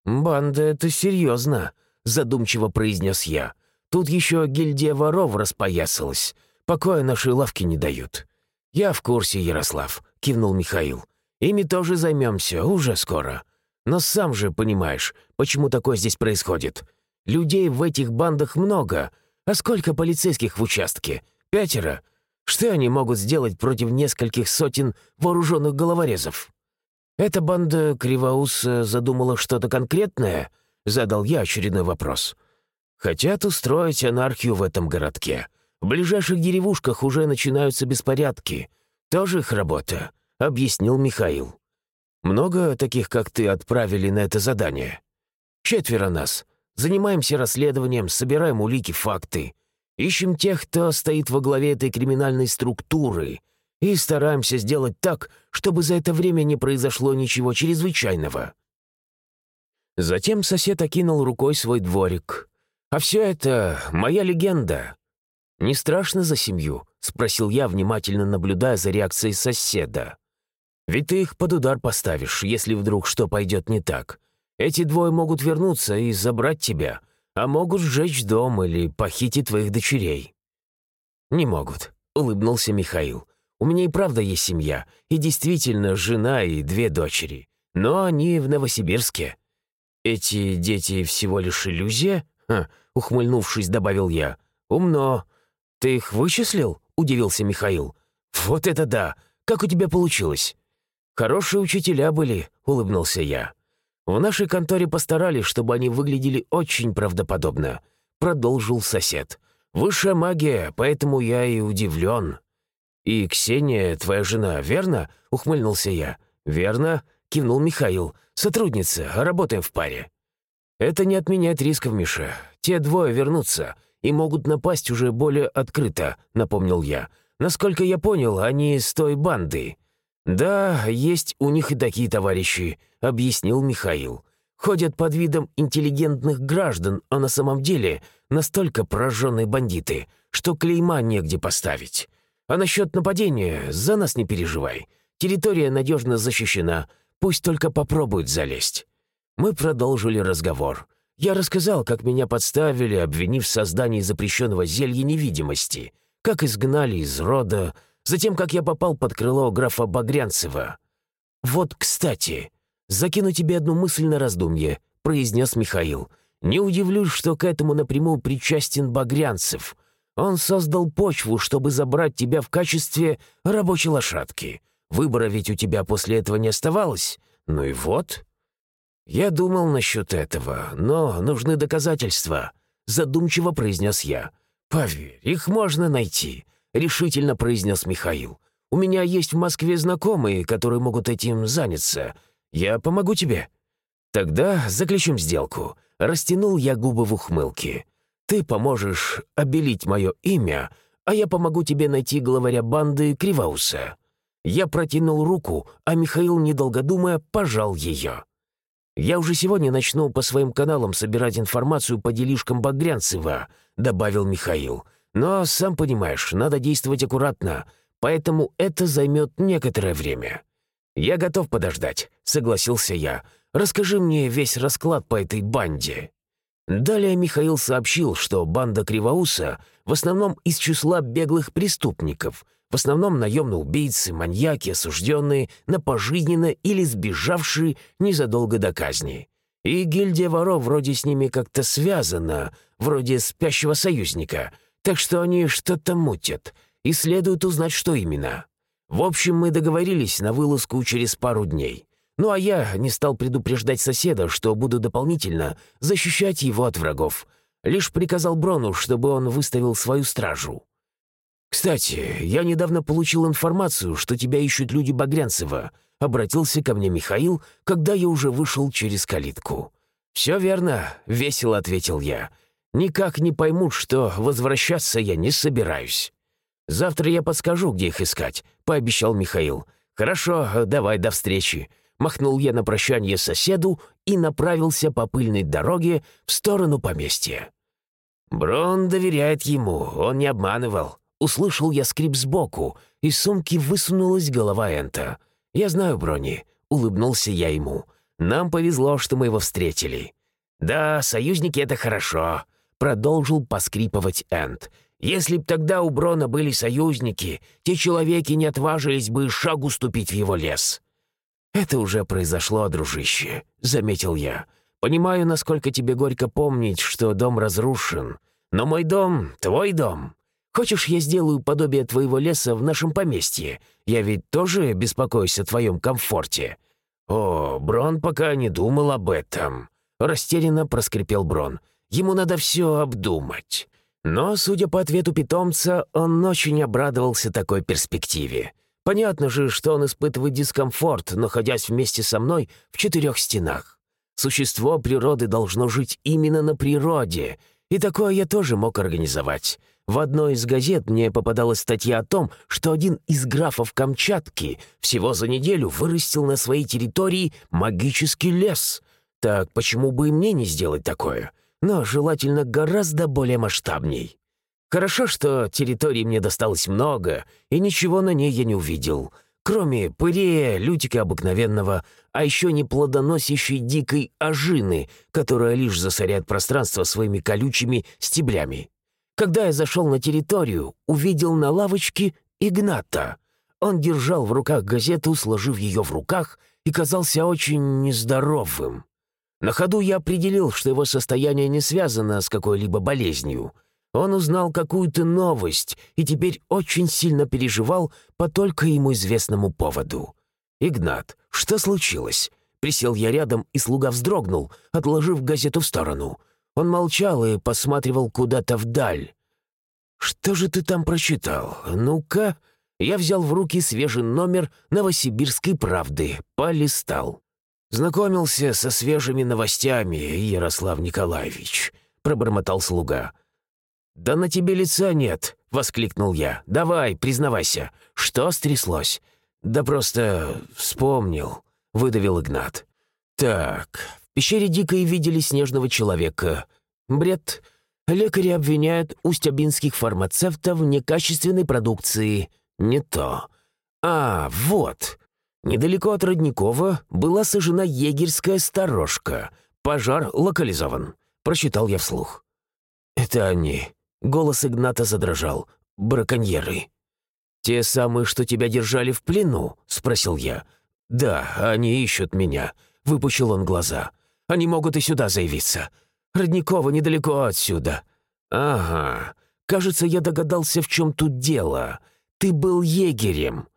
«Банда — это серьезно», — задумчиво произнес я. «Тут еще гильдия воров распоясалась. Покоя нашей лавки не дают». «Я в курсе, Ярослав», — кивнул Михаил. «Ими тоже займемся, уже скоро. Но сам же понимаешь, почему такое здесь происходит. Людей в этих бандах много. А сколько полицейских в участке? Пятеро? Что они могут сделать против нескольких сотен вооруженных головорезов? Эта банда Кривоуса задумала что-то конкретное? Задал я очередной вопрос. Хотят устроить анархию в этом городке. В ближайших деревушках уже начинаются беспорядки. Тоже их работа, объяснил Михаил. Много таких, как ты, отправили на это задание? Четверо нас. Занимаемся расследованием, собираем улики, факты. Ищем тех, кто стоит во главе этой криминальной структуры, и стараемся сделать так, чтобы за это время не произошло ничего чрезвычайного». Затем сосед окинул рукой свой дворик. «А все это моя легенда». «Не страшно за семью?» — спросил я, внимательно наблюдая за реакцией соседа. Ведь ты их под удар поставишь, если вдруг что пойдет не так. Эти двое могут вернуться и забрать тебя, а могут сжечь дом или похитить твоих дочерей». «Не могут», — улыбнулся Михаил. «У меня и правда есть семья, и действительно жена и две дочери. Но они в Новосибирске». «Эти дети всего лишь иллюзия?» Ха, ухмыльнувшись, добавил я. «Умно. Ты их вычислил?» — удивился Михаил. «Вот это да! Как у тебя получилось?» «Хорошие учителя были», — улыбнулся я. «В нашей конторе постарались, чтобы они выглядели очень правдоподобно», — продолжил сосед. «Высшая магия, поэтому я и удивлен». «И Ксения, твоя жена, верно?» — ухмыльнулся я. «Верно», — кивнул Михаил. «Сотрудница, работаем в паре». «Это не отменяет рисков, Миша. Те двое вернутся и могут напасть уже более открыто», — напомнил я. «Насколько я понял, они из той банды». «Да, есть у них и такие товарищи», — объяснил Михаил. «Ходят под видом интеллигентных граждан, а на самом деле настолько прожженные бандиты, что клейма негде поставить. А насчет нападения за нас не переживай. Территория надежно защищена, пусть только попробуют залезть». Мы продолжили разговор. Я рассказал, как меня подставили, обвинив в создании запрещенного зелья невидимости, как изгнали из рода, затем как я попал под крыло графа Багрянцева. «Вот, кстати, закину тебе одну мысль на раздумье», — произнес Михаил. «Не удивлюсь, что к этому напрямую причастен Багрянцев. Он создал почву, чтобы забрать тебя в качестве рабочей лошадки. Выбора ведь у тебя после этого не оставалось. Ну и вот». «Я думал насчет этого, но нужны доказательства», — задумчиво произнес я. «Поверь, их можно найти. — решительно произнес Михаил. «У меня есть в Москве знакомые, которые могут этим заняться. Я помогу тебе». «Тогда заключим сделку». Растянул я губы в ухмылке. «Ты поможешь обелить мое имя, а я помогу тебе найти главаря банды Кривауса». Я протянул руку, а Михаил, недолго думая, пожал ее. «Я уже сегодня начну по своим каналам собирать информацию по делишкам Багрянцева», — добавил Михаил. Но, сам понимаешь, надо действовать аккуратно, поэтому это займет некоторое время. Я готов подождать, согласился я. Расскажи мне весь расклад по этой банде. Далее Михаил сообщил, что банда Кривоуса в основном из числа беглых преступников, в основном наемные убийцы, маньяки, осужденные на пожизненно или сбежавшие незадолго до казни. И гильдия воров вроде с ними как-то связана, вроде спящего союзника — так что они что-то мутят, и следует узнать, что именно. В общем, мы договорились на вылазку через пару дней. Ну а я не стал предупреждать соседа, что буду дополнительно защищать его от врагов. Лишь приказал Брону, чтобы он выставил свою стражу. «Кстати, я недавно получил информацию, что тебя ищут люди Багрянцева», — обратился ко мне Михаил, когда я уже вышел через калитку. «Все верно», — весело ответил я никак не поймут, что возвращаться я не собираюсь. Завтра я подскажу, где их искать», — пообещал Михаил. «Хорошо, давай, до встречи». Махнул я на прощание соседу и направился по пыльной дороге в сторону поместья. Брон доверяет ему, он не обманывал. Услышал я скрип сбоку, из сумки высунулась голова Энта. «Я знаю Брони», — улыбнулся я ему. «Нам повезло, что мы его встретили». «Да, союзники — это хорошо продолжил поскрипывать Энд. «Если б тогда у Брона были союзники, те человеки не отважились бы шагу ступить в его лес». «Это уже произошло, дружище», — заметил я. «Понимаю, насколько тебе горько помнить, что дом разрушен. Но мой дом — твой дом. Хочешь, я сделаю подобие твоего леса в нашем поместье? Я ведь тоже беспокоюсь о твоем комфорте». «О, Брон пока не думал об этом», — растерянно проскрипел Брон. Ему надо все обдумать. Но, судя по ответу питомца, он очень обрадовался такой перспективе. Понятно же, что он испытывает дискомфорт, находясь вместе со мной в четырех стенах. Существо природы должно жить именно на природе, и такое я тоже мог организовать. В одной из газет мне попадалась статья о том, что один из графов Камчатки всего за неделю вырастил на своей территории магический лес. Так почему бы и мне не сделать такое? Но желательно гораздо более масштабней. Хорошо, что территории мне досталось много, и ничего на ней я не увидел. кроме пырея, лютика обыкновенного, а еще не плодоносящей дикой ожины, которая лишь засоряет пространство своими колючими стеблями. Когда я зашел на территорию, увидел на лавочке Игната. Он держал в руках газету, сложив ее в руках, и казался очень нездоровым. На ходу я определил, что его состояние не связано с какой-либо болезнью. Он узнал какую-то новость и теперь очень сильно переживал по только ему известному поводу. «Игнат, что случилось?» Присел я рядом, и слуга вздрогнул, отложив газету в сторону. Он молчал и посматривал куда-то вдаль. «Что же ты там прочитал? Ну-ка...» Я взял в руки свежий номер «Новосибирской правды», полистал. «Знакомился со свежими новостями, Ярослав Николаевич», — пробормотал слуга. «Да на тебе лица нет», — воскликнул я. «Давай, признавайся, что стряслось?» «Да просто вспомнил», — выдавил Игнат. «Так, в пещере Дикой видели снежного человека. Бред. Лекари обвиняют устябинских фармацевтов в некачественной продукции. Не то. А, вот. Недалеко от Родникова была сожжена егерская сторожка. Пожар локализован. Прочитал я вслух. «Это они», Голос Игната задрожал. «Браконьеры». «Те самые, что тебя держали в плену?» — спросил я. «Да, они ищут меня», — выпучил он глаза. «Они могут и сюда заявиться. Родникова недалеко отсюда». «Ага. Кажется, я догадался, в чем тут дело. Ты был егерем».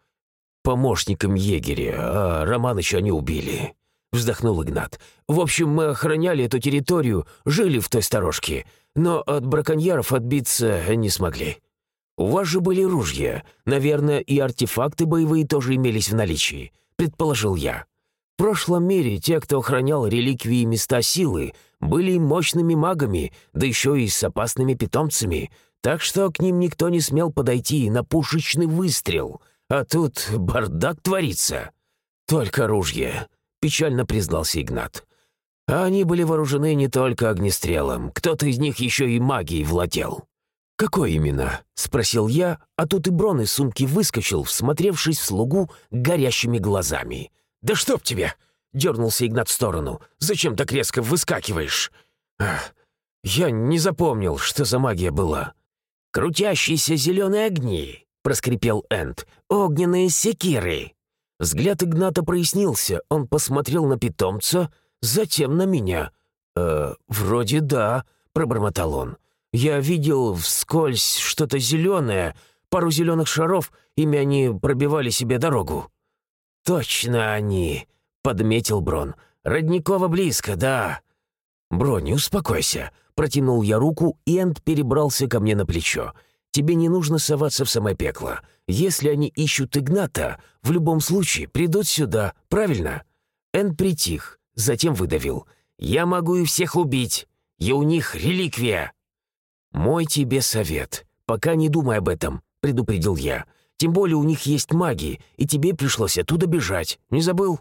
«Помощником егеря, а Романыча они убили». Вздохнул Игнат. «В общем, мы охраняли эту территорию, жили в той сторожке но от браконьеров отбиться не смогли. У вас же были ружья. Наверное, и артефакты боевые тоже имелись в наличии», — предположил я. В прошлом мире те, кто охранял реликвии места силы, были мощными магами, да еще и с опасными питомцами, так что к ним никто не смел подойти на пушечный выстрел. А тут бардак творится. «Только ружья», — печально признался Игнат. А они были вооружены не только огнестрелом, кто-то из них еще и магией владел. «Какой именно?» — спросил я, а тут и Брон из сумки выскочил, всмотревшись в слугу горящими глазами. «Да чтоб тебе!» — дернулся Игнат в сторону. «Зачем так резко выскакиваешь?» Ах, «Я не запомнил, что за магия была». «Крутящиеся зеленые огни!» — проскрипел Энд. «Огненные секиры!» Взгляд Игната прояснился, он посмотрел на питомца — затем на меня. «Э, вроде да», — пробормотал он. «Я видел вскользь что-то зеленое, пару зеленых шаров, ими они пробивали себе дорогу». «Точно они», — подметил Брон. «Родникова близко, да». «Брони, успокойся», — протянул я руку, и Энд перебрался ко мне на плечо. «Тебе не нужно соваться в самое пекло. Если они ищут Игната, в любом случае придут сюда, правильно?» Энд притих, Затем выдавил. «Я могу и всех убить. И у них реликвия». «Мой тебе совет. Пока не думай об этом», — предупредил я. «Тем более у них есть маги, и тебе пришлось оттуда бежать. Не забыл?»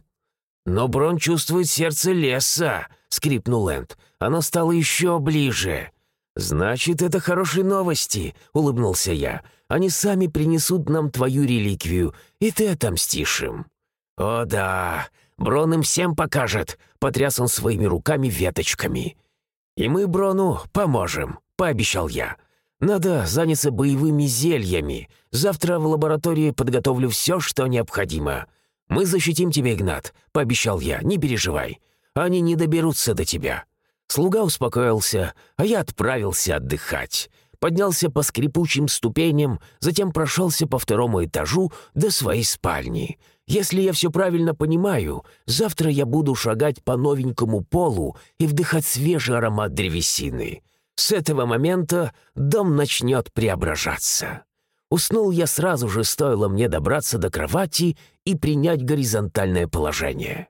«Но Брон чувствует сердце леса», — скрипнул Энд. «Оно стало еще ближе». «Значит, это хорошие новости», — улыбнулся я. «Они сами принесут нам твою реликвию, и ты отомстишь им». «О да, Брон им всем покажет», — потряс он своими руками веточками. «И мы Брону поможем», — пообещал я. «Надо заняться боевыми зельями. Завтра в лаборатории подготовлю все, что необходимо. Мы защитим тебя, Игнат», — пообещал я, — «не переживай. Они не доберутся до тебя». Слуга успокоился, а я отправился отдыхать. Поднялся по скрипучим ступеням, затем прошелся по второму этажу до своей спальни — если я все правильно понимаю, завтра я буду шагать по новенькому полу и вдыхать свежий аромат древесины. С этого момента дом начнет преображаться. Уснул я сразу же, стоило мне добраться до кровати и принять горизонтальное положение.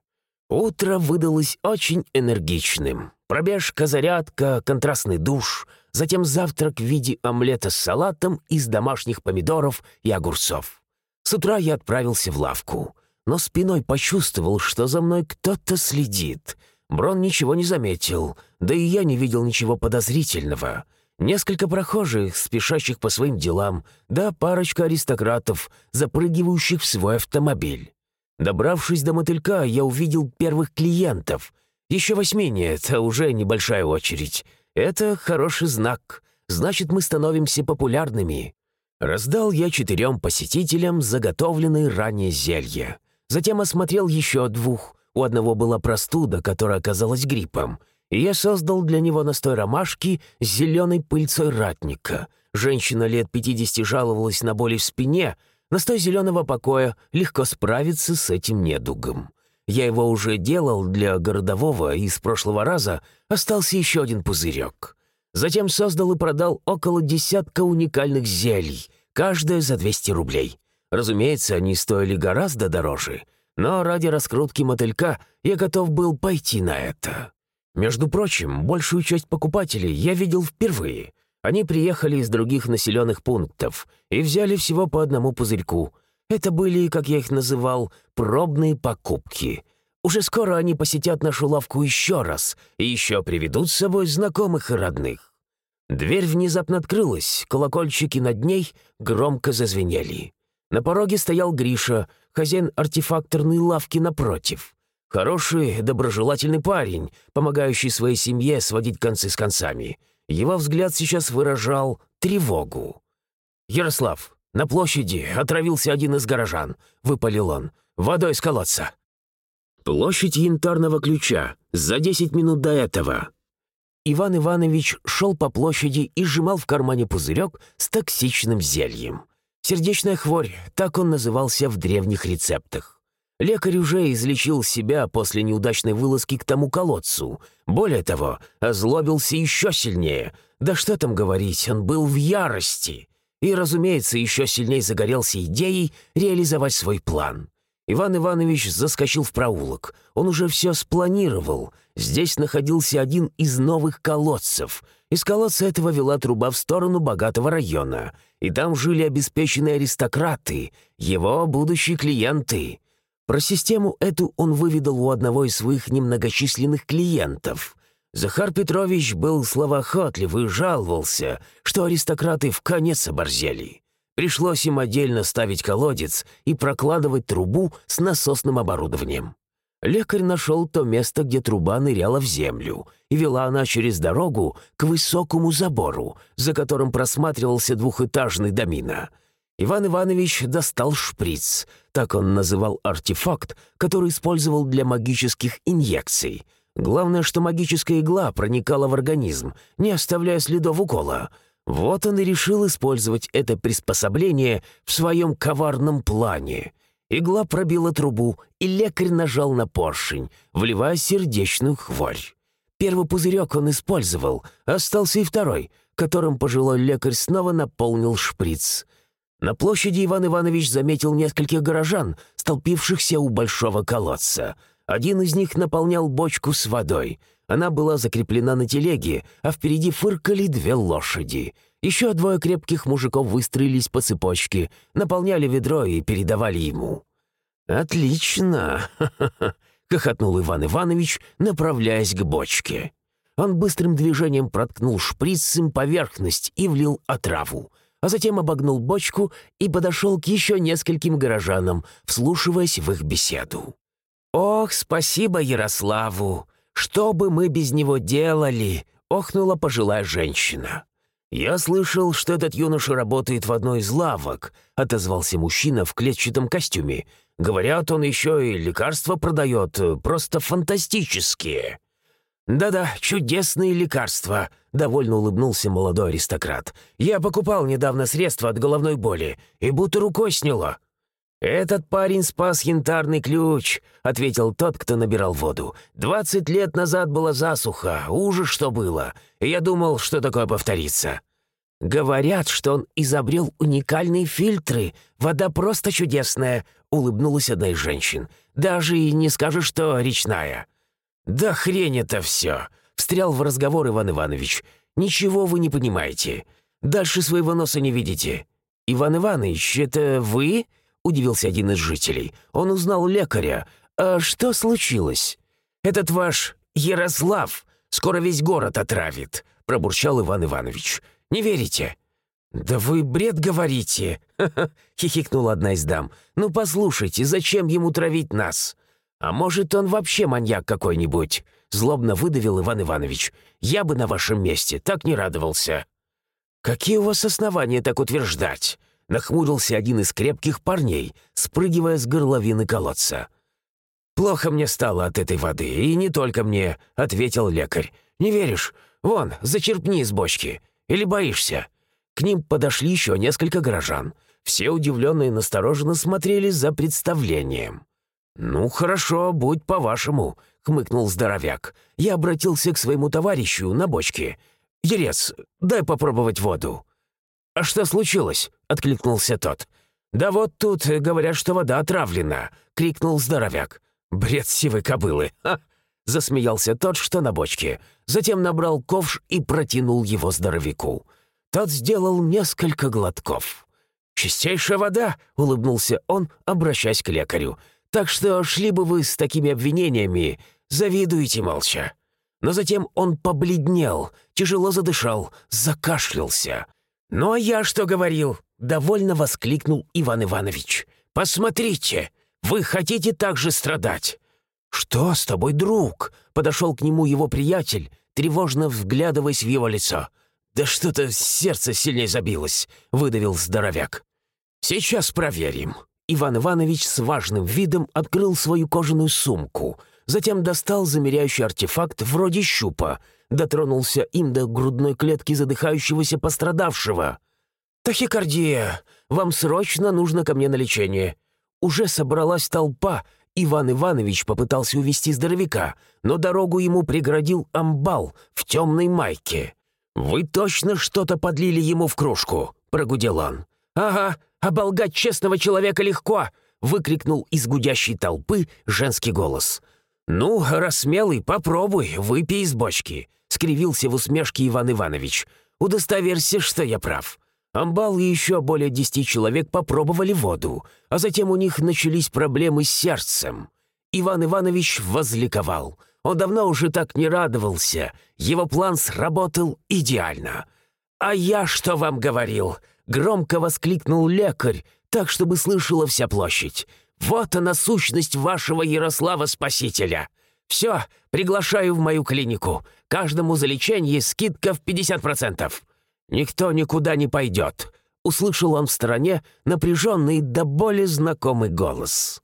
Утро выдалось очень энергичным. Пробежка, зарядка, контрастный душ, затем завтрак в виде омлета с салатом из домашних помидоров и огурцов. С утра я отправился в лавку, но спиной почувствовал, что за мной кто-то следит. Брон ничего не заметил, да и я не видел ничего подозрительного. несколько прохожих, спешащих по своим делам, да парочка аристократов, запрыгивающих в свой автомобиль. Добравшись до мотылька, я увидел первых клиентов. Еще восьми нет, а уже небольшая очередь. Это хороший знак. Значит, мы становимся популярными. Раздал я четырем посетителям заготовленные ранее зелья. Затем осмотрел еще двух. У одного была простуда, которая оказалась гриппом. И я создал для него настой ромашки с зеленой пыльцой ратника. Женщина лет 50 жаловалась на боли в спине. Настой зеленого покоя легко справиться с этим недугом. Я его уже делал для городового, и с прошлого раза остался еще один пузырек. Затем создал и продал около десятка уникальных зелий, каждое за 200 рублей. Разумеется, они стоили гораздо дороже, но ради раскрутки мотылька я готов был пойти на это. Между прочим, большую часть покупателей я видел впервые. Они приехали из других населенных пунктов и взяли всего по одному пузырьку. Это были, как я их называл, пробные покупки. Уже скоро они посетят нашу лавку еще раз и еще приведут с собой знакомых и родных. Дверь внезапно открылась, колокольчики над ней громко зазвенели. На пороге стоял Гриша, хозяин артефакторной лавки напротив. Хороший, доброжелательный парень, помогающий своей семье сводить концы с концами. Его взгляд сейчас выражал тревогу. «Ярослав, на площади отравился один из горожан», — выпалил он. «Водой с колодца». Площадь янтарного ключа. За десять минут до этого. Иван Иванович шел по площади и сжимал в кармане пузырек с токсичным зельем. Сердечная хворь, так он назывался в древних рецептах. Лекарь уже излечил себя после неудачной вылазки к тому колодцу. Более того, озлобился еще сильнее. Да что там говорить, он был в ярости. И, разумеется, еще сильнее загорелся идеей реализовать свой план. Иван Иванович заскочил в проулок. Он уже все спланировал. Здесь находился один из новых колодцев. Из колодца этого вела труба в сторону богатого района. И там жили обеспеченные аристократы, его будущие клиенты. Про систему эту он выведал у одного из своих немногочисленных клиентов. Захар Петрович был словоохотлив и жаловался, что аристократы в конец оборзели. Пришлось им отдельно ставить колодец и прокладывать трубу с насосным оборудованием. Лекарь нашел то место, где труба ныряла в землю, и вела она через дорогу к высокому забору, за которым просматривался двухэтажный домина. Иван Иванович достал шприц, так он называл артефакт, который использовал для магических инъекций. Главное, что магическая игла проникала в организм, не оставляя следов укола — вот он и решил использовать это приспособление в своем коварном плане. Игла пробила трубу, и лекарь нажал на поршень, вливая сердечную хворь. Первый пузырек он использовал, остался и второй, которым пожилой лекарь снова наполнил шприц. На площади Иван Иванович заметил нескольких горожан, столпившихся у большого колодца. Один из них наполнял бочку с водой — она была закреплена на телеге, а впереди фыркали две лошади. Еще двое крепких мужиков выстроились по цепочке, наполняли ведро и передавали ему. «Отлично!» — хохотнул Иван Иванович, направляясь к бочке. Он быстрым движением проткнул шприцем поверхность и влил отраву, а затем обогнул бочку и подошел к еще нескольким горожанам, вслушиваясь в их беседу. «Ох, спасибо Ярославу! «Что бы мы без него делали?» — охнула пожилая женщина. «Я слышал, что этот юноша работает в одной из лавок», — отозвался мужчина в клетчатом костюме. «Говорят, он еще и лекарства продает, просто фантастические». «Да-да, чудесные лекарства», — довольно улыбнулся молодой аристократ. «Я покупал недавно средства от головной боли, и будто рукой сняло. «Этот парень спас янтарный ключ», — ответил тот, кто набирал воду. «Двадцать лет назад была засуха, ужас что было, я думал, что такое повторится». «Говорят, что он изобрел уникальные фильтры. Вода просто чудесная», — улыбнулась одна из женщин. «Даже и не скажешь, что речная». «Да хрень это все», — встрял в разговор Иван Иванович. «Ничего вы не понимаете. Дальше своего носа не видите». «Иван Иванович, это вы?» Удивился один из жителей. Он узнал лекаря. «А что случилось?» «Этот ваш Ярослав скоро весь город отравит», — пробурчал Иван Иванович. «Не верите?» «Да вы бред говорите!» — хихикнула одна из дам. «Ну послушайте, зачем ему травить нас? А может, он вообще маньяк какой-нибудь?» Злобно выдавил Иван Иванович. «Я бы на вашем месте так не радовался». «Какие у вас основания так утверждать?» Нахмурился один из крепких парней, спрыгивая с горловины колодца. «Плохо мне стало от этой воды, и не только мне», — ответил лекарь. «Не веришь? Вон, зачерпни из бочки. Или боишься?» К ним подошли еще несколько горожан. Все удивленные и настороженно смотрели за представлением. «Ну, хорошо, будь по-вашему», — хмыкнул здоровяк. Я обратился к своему товарищу на бочке. «Ерец, дай попробовать воду». «А что случилось?» — откликнулся тот. «Да вот тут говорят, что вода отравлена», — крикнул здоровяк. «Бред сивой кобылы!» Ха! Засмеялся тот, что на бочке. Затем набрал ковш и протянул его здоровяку. Тот сделал несколько глотков. «Чистейшая вода!» — улыбнулся он, обращаясь к лекарю. «Так что шли бы вы с такими обвинениями, завидуете молча». Но затем он побледнел, тяжело задышал, закашлялся. «Ну а я что говорил?» — довольно воскликнул Иван Иванович. «Посмотрите, вы хотите также страдать?» «Что с тобой, друг?» — подошел к нему его приятель, тревожно вглядываясь в его лицо. «Да что-то сердце сильнее забилось», — выдавил здоровяк. «Сейчас проверим». Иван Иванович с важным видом открыл свою кожаную сумку, затем достал замеряющий артефакт вроде щупа, дотронулся им до грудной клетки задыхающегося пострадавшего. «Тахикардия! Вам срочно нужно ко мне на лечение!» Уже собралась толпа, Иван Иванович попытался увести здоровяка, но дорогу ему преградил амбал в темной майке. «Вы точно что-то подлили ему в кружку?» — прогудел он. «Ага, оболгать честного человека легко!» — выкрикнул из гудящей толпы женский голос. «Ну, рассмелый, попробуй, выпей из бочки», — скривился в усмешке Иван Иванович. «Удостоверься, что я прав». Амбал и еще более десяти человек попробовали воду, а затем у них начались проблемы с сердцем. Иван Иванович возликовал. Он давно уже так не радовался. Его план сработал идеально. «А я что вам говорил?» — громко воскликнул лекарь, так, чтобы слышала вся площадь. «Вот она сущность вашего Ярослава Спасителя. Все, приглашаю в мою клинику. Каждому за лечение скидка в 50%. Никто никуда не пойдет», — услышал он в стороне напряженный до боли знакомый голос.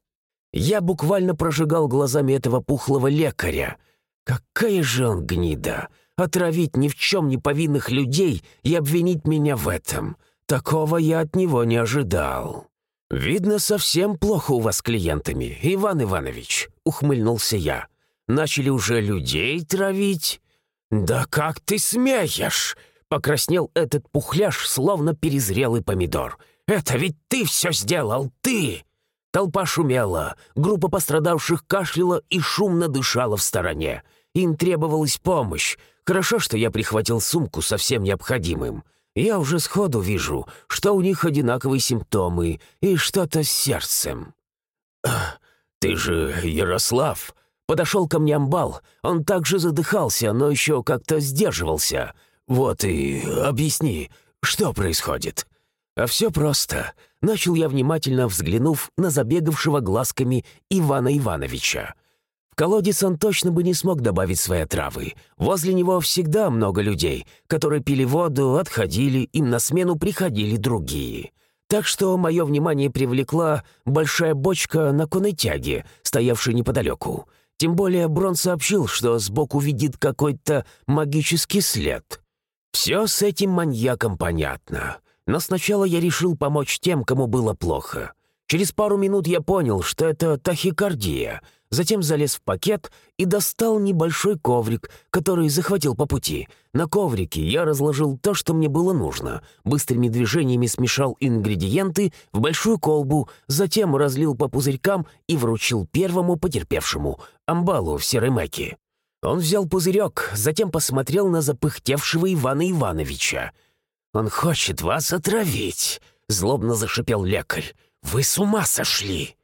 Я буквально прожигал глазами этого пухлого лекаря. Какая же он гнида! Отравить ни в чем не повинных людей и обвинить меня в этом. Такого я от него не ожидал. «Видно, совсем плохо у вас клиентами, Иван Иванович», — ухмыльнулся я. «Начали уже людей травить?» «Да как ты смеешь!» — покраснел этот пухляш, словно перезрелый помидор. «Это ведь ты все сделал, ты!» Толпа шумела, группа пострадавших кашляла и шумно дышала в стороне. Им требовалась помощь. Хорошо, что я прихватил сумку со всем необходимым. Я уже сходу вижу, что у них одинаковые симптомы и что-то с сердцем. «Ты же Ярослав!» Подошел ко мне амбал. Он также задыхался, но еще как-то сдерживался. «Вот и объясни, что происходит?» «А все просто. Начал я, внимательно взглянув на забегавшего глазками Ивана Ивановича. В колодец он точно бы не смог добавить свои травы. Возле него всегда много людей, которые пили воду, отходили, им на смену приходили другие. Так что мое внимание привлекла большая бочка на конной тяге, стоявшая неподалеку. Тем более Брон сообщил, что сбоку видит какой-то магический след. Все с этим маньяком понятно. Но сначала я решил помочь тем, кому было плохо. Через пару минут я понял, что это тахикардия. Затем залез в пакет и достал небольшой коврик, который захватил по пути. На коврике я разложил то, что мне было нужно. Быстрыми движениями смешал ингредиенты в большую колбу, затем разлил по пузырькам и вручил первому потерпевшему, амбалу в серой мэке. Он взял пузырек, затем посмотрел на запыхтевшего Ивана Ивановича. «Он хочет вас отравить», — злобно зашипел лекарь. «Вы с ума сошли!»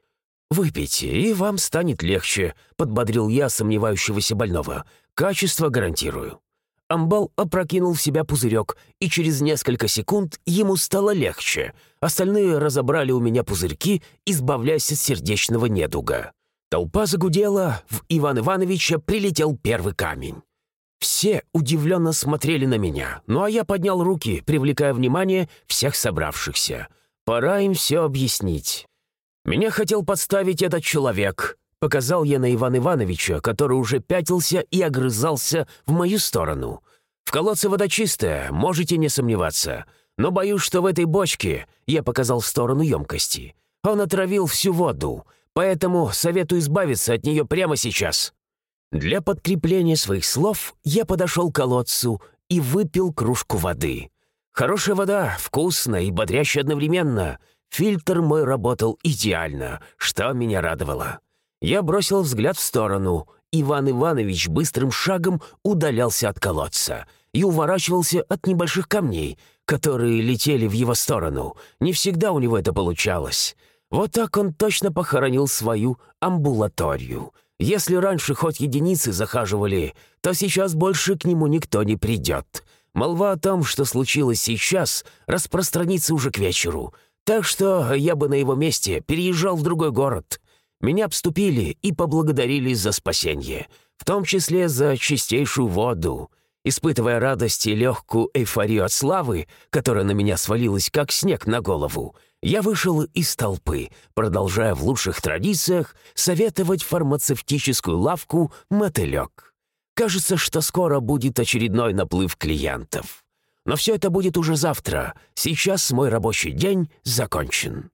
«Выпейте, и вам станет легче», — подбодрил я сомневающегося больного. «Качество гарантирую». Амбал опрокинул в себя пузырек, и через несколько секунд ему стало легче. Остальные разобрали у меня пузырьки, избавляясь от сердечного недуга. Толпа загудела, в Иван Ивановича прилетел первый камень. Все удивленно смотрели на меня, ну а я поднял руки, привлекая внимание всех собравшихся. Пора им все объяснить. Меня хотел подставить этот человек. Показал я на Ивана Ивановича, который уже пятился и огрызался в мою сторону. В колодце вода чистая, можете не сомневаться. Но боюсь, что в этой бочке, я показал в сторону емкости, он отравил всю воду, поэтому советую избавиться от нее прямо сейчас. Для подкрепления своих слов я подошел к колодцу и выпил кружку воды. Хорошая вода, вкусная и бодрящая одновременно. Фильтр мой работал идеально, что меня радовало. Я бросил взгляд в сторону. Иван Иванович быстрым шагом удалялся от колодца и уворачивался от небольших камней, которые летели в его сторону. Не всегда у него это получалось. Вот так он точно похоронил свою амбулаторию — если раньше хоть единицы захаживали, то сейчас больше к нему никто не придет. Молва о том, что случилось сейчас, распространится уже к вечеру. Так что я бы на его месте переезжал в другой город. Меня обступили и поблагодарили за спасение, в том числе за чистейшую воду. Испытывая радость и легкую эйфорию от славы, которая на меня свалилась как снег на голову, я вышел из толпы, продолжая в лучших традициях советовать фармацевтическую лавку «Мотылек». Кажется, что скоро будет очередной наплыв клиентов. Но все это будет уже завтра. Сейчас мой рабочий день закончен.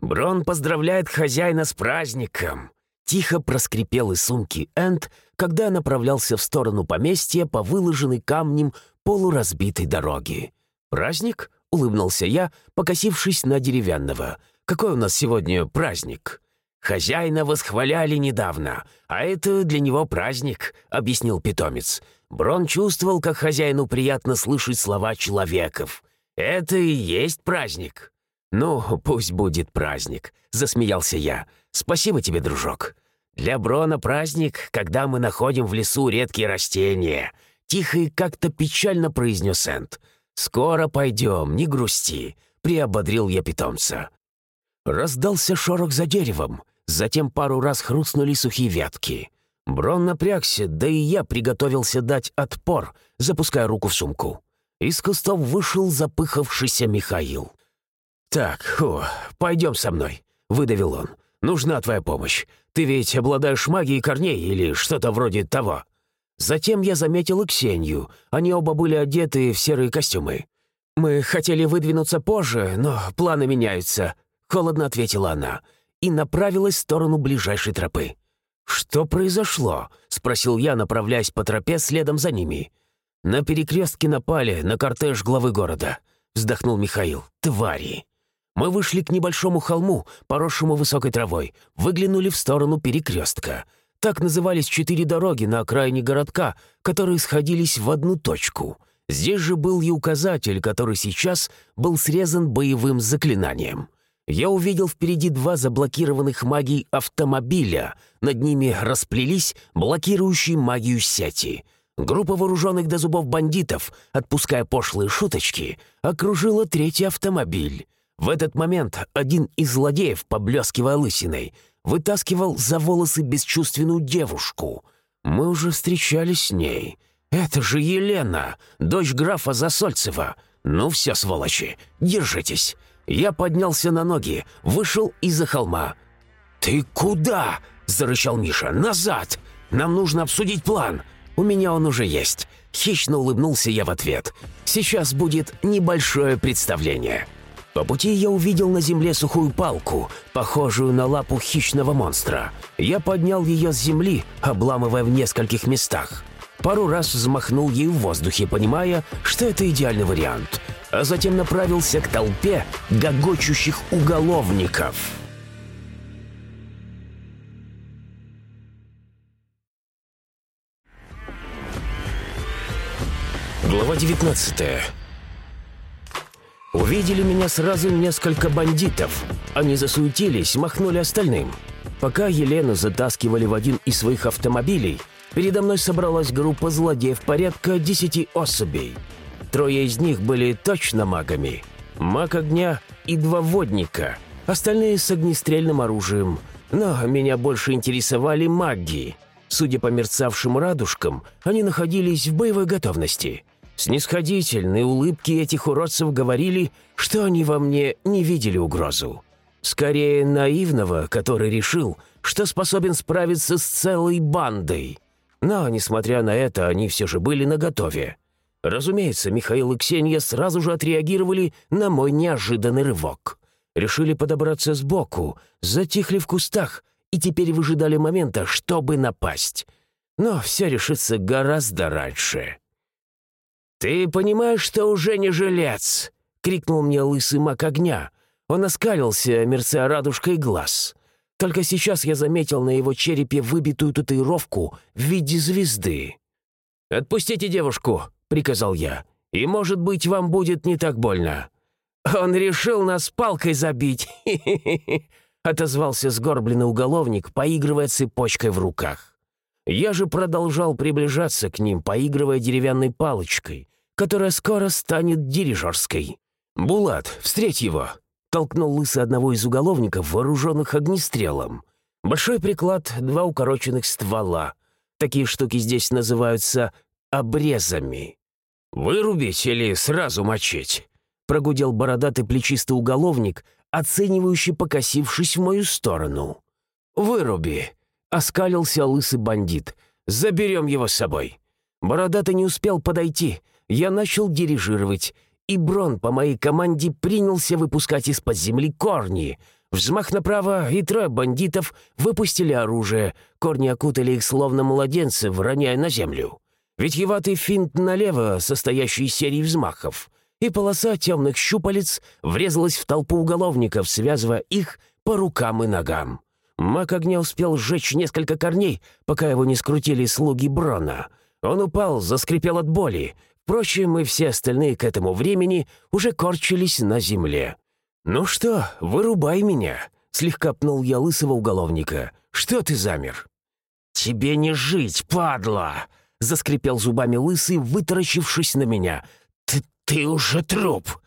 Брон поздравляет хозяина с праздником. Тихо проскрипел из сумки Энд, когда направлялся в сторону поместья по выложенной камнем полуразбитой дороге. «Праздник?» — улыбнулся я, покосившись на деревянного. «Какой у нас сегодня праздник?» «Хозяина восхваляли недавно, а это для него праздник», — объяснил питомец. Брон чувствовал, как хозяину приятно слышать слова человеков. «Это и есть праздник». «Ну, пусть будет праздник», — засмеялся я. «Спасибо тебе, дружок». «Для Брона праздник, когда мы находим в лесу редкие растения», — тихо и как-то печально произнес Энд. «Скоро пойдем, не грусти», — приободрил я питомца. Раздался шорох за деревом, затем пару раз хрустнули сухие ветки. Брон напрягся, да и я приготовился дать отпор, запуская руку в сумку. Из кустов вышел запыхавшийся Михаил. «Так, фу, пойдем со мной», — выдавил он. Нужна твоя помощь. Ты ведь обладаешь магией корней или что-то вроде того». Затем я заметил и Ксению. Они оба были одеты в серые костюмы. «Мы хотели выдвинуться позже, но планы меняются», — холодно ответила она и направилась в сторону ближайшей тропы. «Что произошло?» — спросил я, направляясь по тропе следом за ними. «На перекрестке напали на кортеж главы города», — вздохнул Михаил. «Твари!» Мы вышли к небольшому холму, поросшему высокой травой, выглянули в сторону перекрестка. Так назывались четыре дороги на окраине городка, которые сходились в одну точку. Здесь же был и указатель, который сейчас был срезан боевым заклинанием. Я увидел впереди два заблокированных магией автомобиля. Над ними расплелись блокирующие магию сети. Группа вооруженных до зубов бандитов, отпуская пошлые шуточки, окружила третий автомобиль. В этот момент один из злодеев, поблескивая лысиной, вытаскивал за волосы бесчувственную девушку. Мы уже встречались с ней. Это же Елена, дочь графа Засольцева. Ну все, сволочи, держитесь. Я поднялся на ноги, вышел из-за холма. «Ты куда?» – зарычал Миша. «Назад! Нам нужно обсудить план. У меня он уже есть». Хищно улыбнулся я в ответ. «Сейчас будет небольшое представление». По пути я увидел на земле сухую палку, похожую на лапу хищного монстра. Я поднял ее с земли, обламывая в нескольких местах. Пару раз взмахнул ей в воздухе, понимая, что это идеальный вариант, а затем направился к толпе гогочущих уголовников. Глава девятнадцатая. Увидели меня сразу несколько бандитов. Они засуетились, махнули остальным. Пока Елену затаскивали в один из своих автомобилей, передо мной собралась группа злодеев порядка десяти особей. Трое из них были точно магами. Маг огня и два водника, остальные с огнестрельным оружием. Но меня больше интересовали маги. Судя по мерцавшим радужкам, они находились в боевой готовности. Снисходительные улыбки этих уродцев говорили, что они во мне не видели угрозу. Скорее наивного, который решил, что способен справиться с целой бандой. Но, несмотря на это, они все же были наготове. Разумеется, Михаил и Ксения сразу же отреагировали на мой неожиданный рывок. Решили подобраться сбоку, затихли в кустах и теперь выжидали момента, чтобы напасть. Но все решится гораздо раньше. «Ты понимаешь, что уже не жилец?» — крикнул мне лысый мак огня. Он оскалился, мерцая радужкой глаз. Только сейчас я заметил на его черепе выбитую татуировку в виде звезды. «Отпустите девушку», — приказал я, — «и, может быть, вам будет не так больно». «Он решил нас палкой забить», [LAUGHS] — отозвался сгорбленный уголовник, поигрывая цепочкой в руках. Я же продолжал приближаться к ним, поигрывая деревянной палочкой, которая скоро станет дирижерской. «Булат, встреть его!» толкнул лысый одного из уголовников, вооруженных огнестрелом. Большой приклад, два укороченных ствола. Такие штуки здесь называются обрезами. «Вырубить или сразу мочить?» — прогудел бородатый плечистый уголовник, оценивающий, покосившись в мою сторону. «Выруби!» — оскалился лысый бандит. «Заберем его с собой!» Бородатый не успел подойти. Я начал дирижировать и Брон по моей команде принялся выпускать из-под земли корни. Взмах направо, и трое бандитов выпустили оружие. Корни окутали их словно младенцев, роняя на землю. Витьеватый финт налево, состоящий из серии взмахов. И полоса темных щупалец врезалась в толпу уголовников, связывая их по рукам и ногам. Маг огня успел сжечь несколько корней, пока его не скрутили слуги Брона. Он упал, заскрипел от боли. Впрочем, и все остальные к этому времени уже корчились на земле. «Ну что, вырубай меня!» — слегка пнул я лысого уголовника. «Что ты замер?» «Тебе не жить, падла!» — заскрипел зубами лысый, вытаращившись на меня. «Ты, ты уже труп!»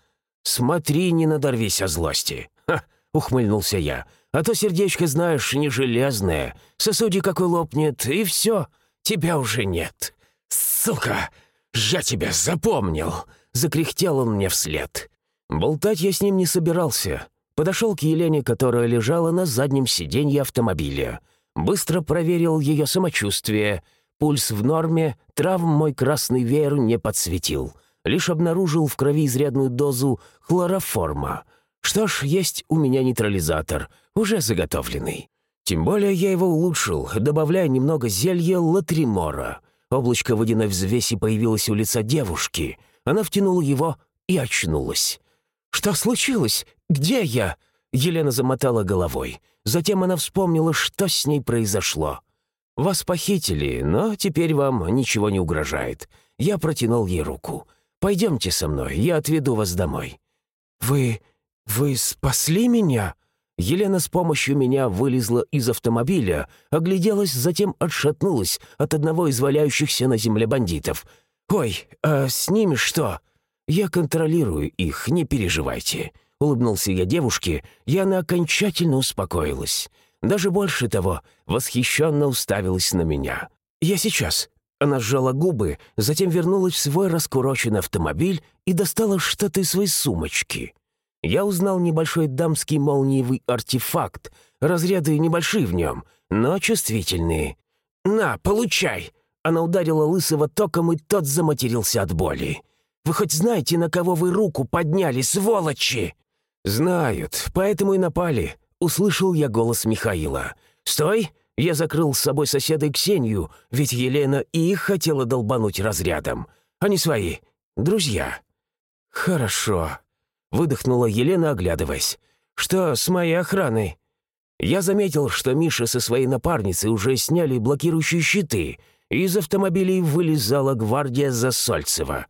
«Смотри, не надорвись о злости!» «Ха!» — ухмыльнулся я. «А то сердечко, знаешь, не железное. Сосуди какой лопнет, и все, тебя уже нет!» «Сука!» «Я тебя запомнил!» — закряхтел он мне вслед. Болтать я с ним не собирался. Подошел к Елене, которая лежала на заднем сиденье автомобиля. Быстро проверил ее самочувствие. Пульс в норме, травм мой красный веер не подсветил. Лишь обнаружил в крови изрядную дозу хлороформа. Что ж, есть у меня нейтрализатор, уже заготовленный. Тем более я его улучшил, добавляя немного зелья латримора. Облачко водяной взвеси появилось у лица девушки. Она втянула его и очнулась. «Что случилось? Где я?» Елена замотала головой. Затем она вспомнила, что с ней произошло. «Вас похитили, но теперь вам ничего не угрожает». Я протянул ей руку. «Пойдемте со мной, я отведу вас домой». «Вы... вы спасли меня?» Елена с помощью меня вылезла из автомобиля, огляделась, затем отшатнулась от одного из валяющихся на земле бандитов. «Ой, а с ними что?» «Я контролирую их, не переживайте», — улыбнулся я девушке, и она окончательно успокоилась. Даже больше того, восхищенно уставилась на меня. «Я сейчас». Она сжала губы, затем вернулась в свой раскуроченный автомобиль и достала что-то из своей сумочки я узнал небольшой дамский молниевый артефакт. Разряды небольшие в нем, но чувствительные. «На, получай!» Она ударила Лысого током, и тот заматерился от боли. «Вы хоть знаете, на кого вы руку подняли, сволочи?» «Знают, поэтому и напали», — услышал я голос Михаила. «Стой!» Я закрыл с собой соседа Ксению, ведь Елена и их хотела долбануть разрядом. Они свои, друзья. «Хорошо», выдохнула Елена, оглядываясь. «Что с моей охраной?» Я заметил, что Миша со своей напарницей уже сняли блокирующие щиты, и из автомобилей вылезала гвардия Засольцева.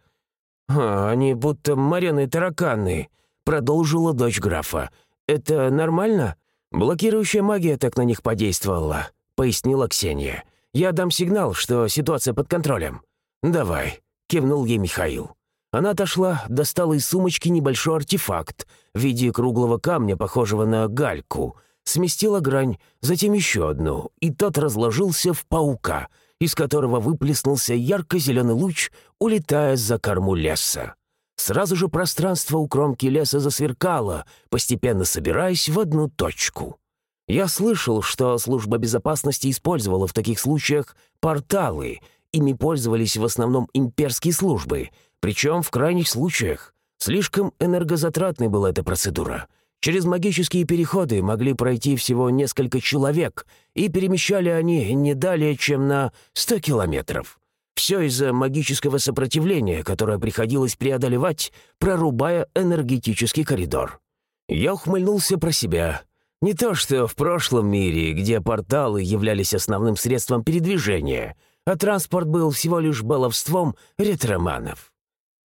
«А, они будто мореные тараканы», — продолжила дочь графа. «Это нормально? Блокирующая магия так на них подействовала», — пояснила Ксения. Я дам сигнал, что ситуация под контролем». «Давай», — кивнул ей Михаил. Она отошла, достала из сумочки небольшой артефакт в виде круглого камня, похожего на гальку, сместила грань, затем еще одну, и тот разложился в паука, из которого выплеснулся ярко-зеленый луч, улетая за корму леса. Сразу же пространство у кромки леса засверкало, постепенно собираясь в одну точку. Я слышал, что служба безопасности использовала в таких случаях порталы. Ими пользовались в основном имперские службы, причем в крайних случаях. Слишком энергозатратной была эта процедура. Через магические переходы могли пройти всего несколько человек, и перемещали они не далее, чем на 100 километров. Все из-за магического сопротивления, которое приходилось преодолевать, прорубая энергетический коридор. Я ухмыльнулся про себя. Не то что в прошлом мире, где порталы являлись основным средством передвижения, а транспорт был всего лишь баловством ретроманов.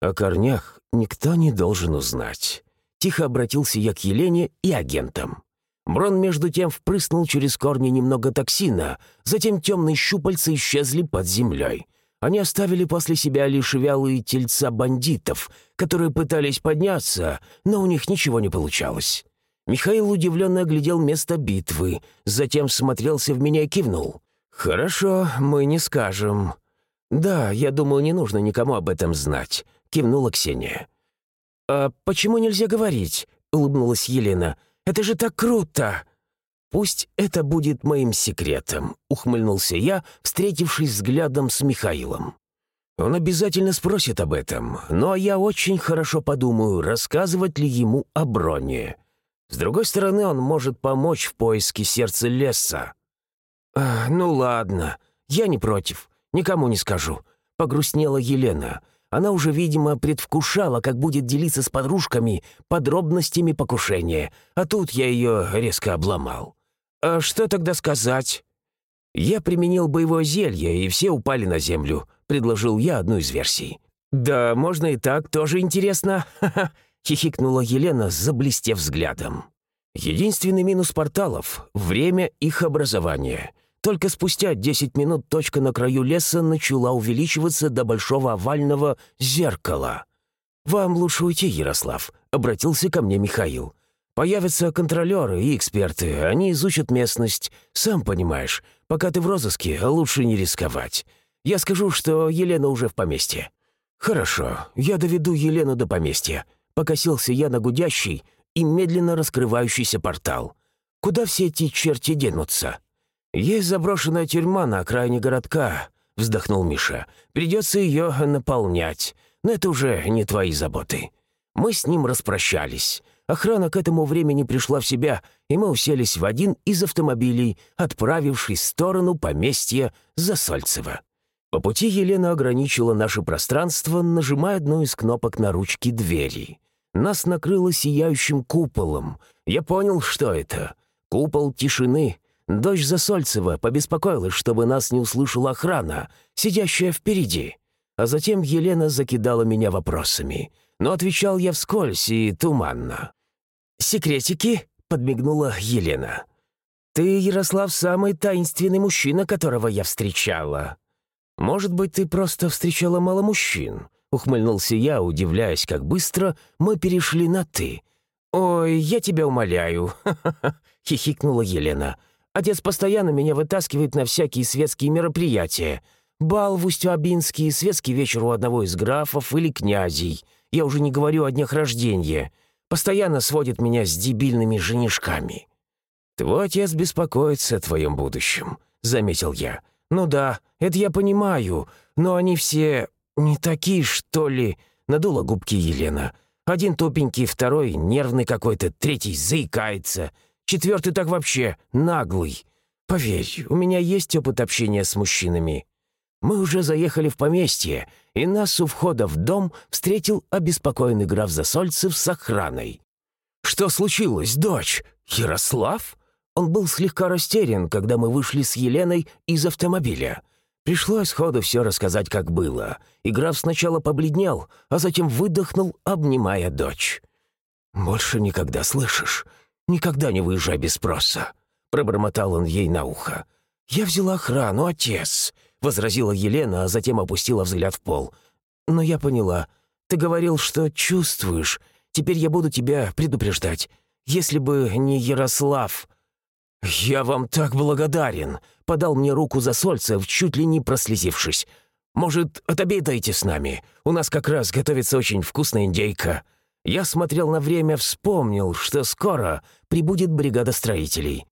О корнях никто не должен узнать. Тихо обратился я к Елене и агентам. Брон, между тем, впрыснул через корни немного токсина, затем темные щупальца исчезли под землей. Они оставили после себя лишь вялые тельца бандитов, которые пытались подняться, но у них ничего не получалось. Михаил удивленно оглядел место битвы, затем смотрелся в меня и кивнул. «Хорошо, мы не скажем». «Да, я думаю, не нужно никому об этом знать», — кивнула Ксения. «А почему нельзя говорить?» — улыбнулась Елена. «Это же так круто!» «Пусть это будет моим секретом», — ухмыльнулся я, встретившись взглядом с Михаилом. «Он обязательно спросит об этом, но я очень хорошо подумаю, рассказывать ли ему о броне. С другой стороны, он может помочь в поиске сердца леса». «А, «Ну ладно, я не против, никому не скажу», — погрустнела Елена. Она уже, видимо, предвкушала, как будет делиться с подружками подробностями покушения, а тут я ее резко обломал. «А что тогда сказать?» «Я применил боевое зелье, и все упали на землю», — предложил я одну из версий. «Да, можно и так, тоже интересно», [LAUGHS] — хихикнула Елена, заблестев взглядом. «Единственный минус порталов — время их образования. Только спустя 10 минут точка на краю леса начала увеличиваться до большого овального зеркала. «Вам лучше уйти, Ярослав», — обратился ко мне Михаил. «Появятся контролеры и эксперты, они изучат местность. Сам понимаешь, пока ты в розыске, лучше не рисковать. Я скажу, что Елена уже в поместье». «Хорошо, я доведу Елену до поместья», — покосился я на гудящий и медленно раскрывающийся портал. «Куда все эти черти денутся?» «Есть заброшенная тюрьма на окраине городка», — вздохнул Миша. «Придется ее наполнять, но это уже не твои заботы». Мы с ним распрощались. Охрана к этому времени пришла в себя, и мы уселись в один из автомобилей, отправившись в сторону поместья Засольцева. По пути Елена ограничила наше пространство, нажимая одну из кнопок на ручке двери. Нас накрыло сияющим куполом. Я понял, что это. Купол тишины, Дочь Засольцева побеспокоилась, чтобы нас не услышала охрана, сидящая впереди. А затем Елена закидала меня вопросами. Но отвечал я вскользь и туманно. «Секретики?» — подмигнула Елена. «Ты, Ярослав, самый таинственный мужчина, которого я встречала. Может быть, ты просто встречала мало мужчин?» — ухмыльнулся я, удивляясь, как быстро мы перешли на «ты». «Ой, я тебя умоляю», [LAUGHS] — хихикнула Елена. Отец постоянно меня вытаскивает на всякие светские мероприятия. Бал в Усть-Абинске, светский вечер у одного из графов или князей. Я уже не говорю о днях рождения. Постоянно сводит меня с дебильными женишками. «Твой отец беспокоится о твоем будущем», — заметил я. «Ну да, это я понимаю, но они все не такие, что ли?» — надула губки Елена. «Один тупенький, второй нервный какой-то, третий заикается». Четвертый так вообще наглый. Поверь, у меня есть опыт общения с мужчинами. Мы уже заехали в поместье, и нас у входа в дом встретил обеспокоенный граф Засольцев с охраной. «Что случилось, дочь? Ярослав?» Он был слегка растерян, когда мы вышли с Еленой из автомобиля. Пришлось сходу все рассказать, как было, и граф сначала побледнел, а затем выдохнул, обнимая дочь. «Больше никогда, слышишь? «Никогда не выезжай без спроса», — пробормотал он ей на ухо. «Я взяла охрану, отец», — возразила Елена, а затем опустила взгляд в пол. «Но я поняла. Ты говорил, что чувствуешь. Теперь я буду тебя предупреждать. Если бы не Ярослав...» «Я вам так благодарен», — подал мне руку Засольцев, чуть ли не прослезившись. «Может, отобедаете с нами? У нас как раз готовится очень вкусная индейка». Я смотрел на время, вспомнил, что скоро прибудет бригада строителей.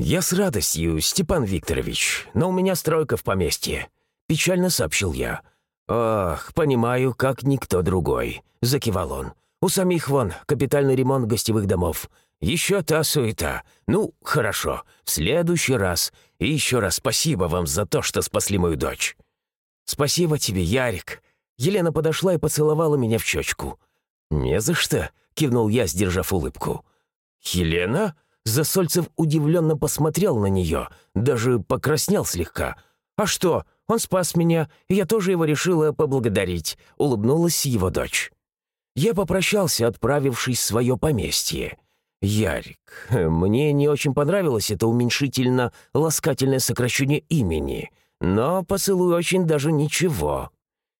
«Я с радостью, Степан Викторович, но у меня стройка в поместье», — печально сообщил я. «Ох, понимаю, как никто другой», — закивал он. «У самих вон капитальный ремонт гостевых домов. Еще та суета. Ну, хорошо, в следующий раз. И еще раз спасибо вам за то, что спасли мою дочь». «Спасибо тебе, Ярик». Елена подошла и поцеловала меня в щечку. «Не за что», — кивнул я, сдержав улыбку. «Елена?» Засольцев удивленно посмотрел на нее, даже покраснел слегка. «А что, он спас меня, и я тоже его решила поблагодарить», — улыбнулась его дочь. Я попрощался, отправившись в свое поместье. «Ярик, мне не очень понравилось это уменьшительно-ласкательное сокращение имени, но поцелуй очень даже ничего».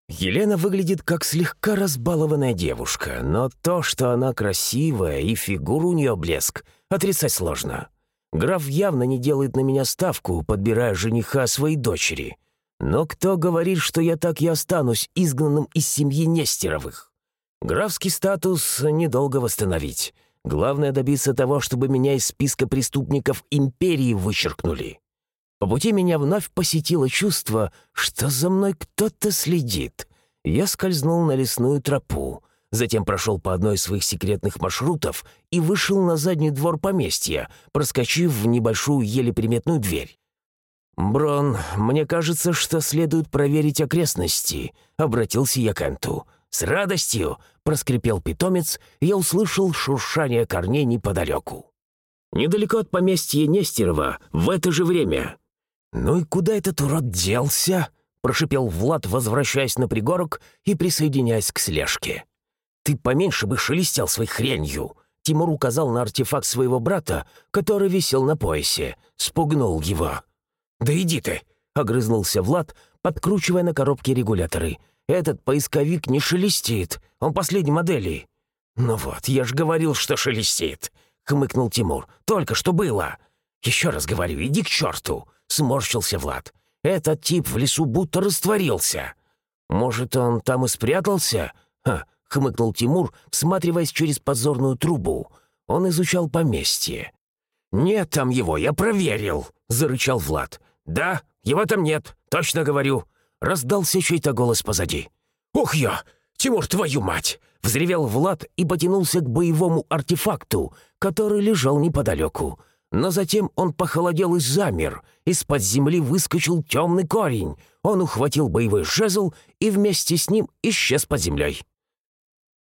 Елена выглядит как слегка разбалованная девушка, но то, что она красивая и фигура у нее блеск, отрицать сложно. Граф явно не делает на меня ставку, подбирая жениха своей дочери. Но кто говорит, что я так и останусь изгнанным из семьи Нестеровых? Графский статус недолго восстановить. Главное добиться того, чтобы меня из списка преступников империи вычеркнули. По пути меня вновь посетило чувство, что за мной кто-то следит. Я скользнул на лесную тропу, затем прошел по одной из своих секретных маршрутов и вышел на задний двор поместья, проскочив в небольшую еле приметную дверь. «Брон, мне кажется, что следует проверить окрестности», — обратился я к Энту. «С радостью!» — проскрипел питомец, и я услышал шуршание корней неподалеку. Недалеко от поместья Нестерова, в это же время. «Ну и куда этот урод делся?» — прошипел Влад, возвращаясь на пригорок и присоединяясь к слежке. «Ты поменьше бы шелестел своей хренью!» Тимур указал на артефакт своего брата, который висел на поясе, спугнул его. «Да иди ты!» — огрызнулся Влад, подкручивая на коробке регуляторы. «Этот поисковик не шелестит, он последней модели». «Ну вот, я же говорил, что шелестит!» — хмыкнул Тимур. «Только что было!» «Еще раз говорю, иди к черту!» — сморщился Влад. «Этот тип в лесу будто растворился. Может, он там и спрятался?» «Ха!» — хмыкнул Тимур, всматриваясь через подзорную трубу. Он изучал поместье. «Нет там его, я проверил!» — зарычал Влад. «Да, его там нет, точно говорю!» Раздался чей-то голос позади. «Ух я! Тимур, твою мать!» — взревел Влад и потянулся к боевому артефакту, который лежал неподалеку. Но затем он похолодел и замер. Из-под земли выскочил темный корень. Он ухватил боевой жезл и вместе с ним исчез под землей.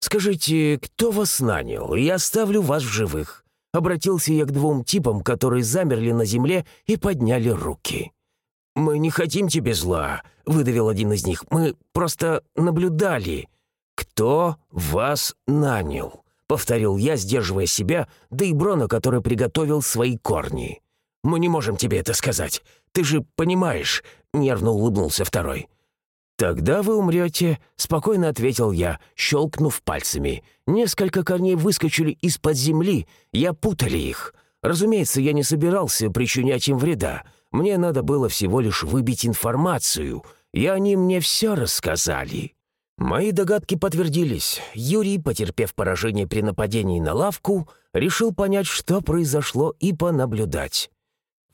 «Скажите, кто вас нанял? Я оставлю вас в живых». Обратился я к двум типам, которые замерли на земле и подняли руки. «Мы не хотим тебе зла», — выдавил один из них. «Мы просто наблюдали. Кто вас нанял?» — повторил я, сдерживая себя, да и Брона, который приготовил свои корни. «Мы не можем тебе это сказать. Ты же понимаешь», — нервно улыбнулся второй. «Тогда вы умрете», — спокойно ответил я, щелкнув пальцами. Несколько корней выскочили из-под земли, я путали их. Разумеется, я не собирался причинять им вреда. Мне надо было всего лишь выбить информацию, и они мне все рассказали. Мои догадки подтвердились. Юрий, потерпев поражение при нападении на лавку, решил понять, что произошло, и понаблюдать.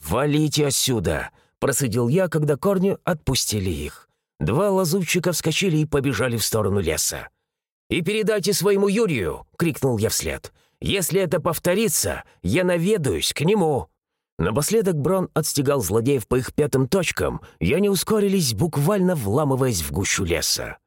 «Валите отсюда!» — процедил я, когда корни отпустили их. Два лазутчика вскочили и побежали в сторону леса. «И передайте своему Юрию!» — крикнул я вслед. «Если это повторится, я наведаюсь к нему!» Напоследок Брон отстегал злодеев по их пятым точкам, и они ускорились, буквально вламываясь в гущу леса.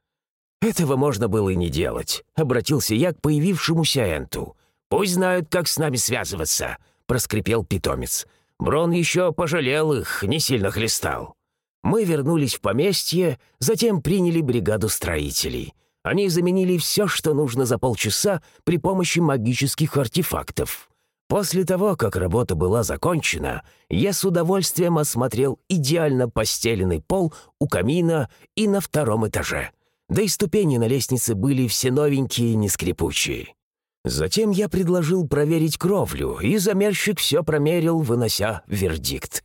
«Этого можно было и не делать», — обратился я к появившемуся Энту. «Пусть знают, как с нами связываться», — проскрипел питомец. Брон еще пожалел их, не сильно хлестал. Мы вернулись в поместье, затем приняли бригаду строителей. Они заменили все, что нужно за полчаса при помощи магических артефактов. После того, как работа была закончена, я с удовольствием осмотрел идеально постеленный пол у камина и на втором этаже. Да и ступени на лестнице были все новенькие и не скрипучие. Затем я предложил проверить кровлю, и замерщик все промерил, вынося вердикт.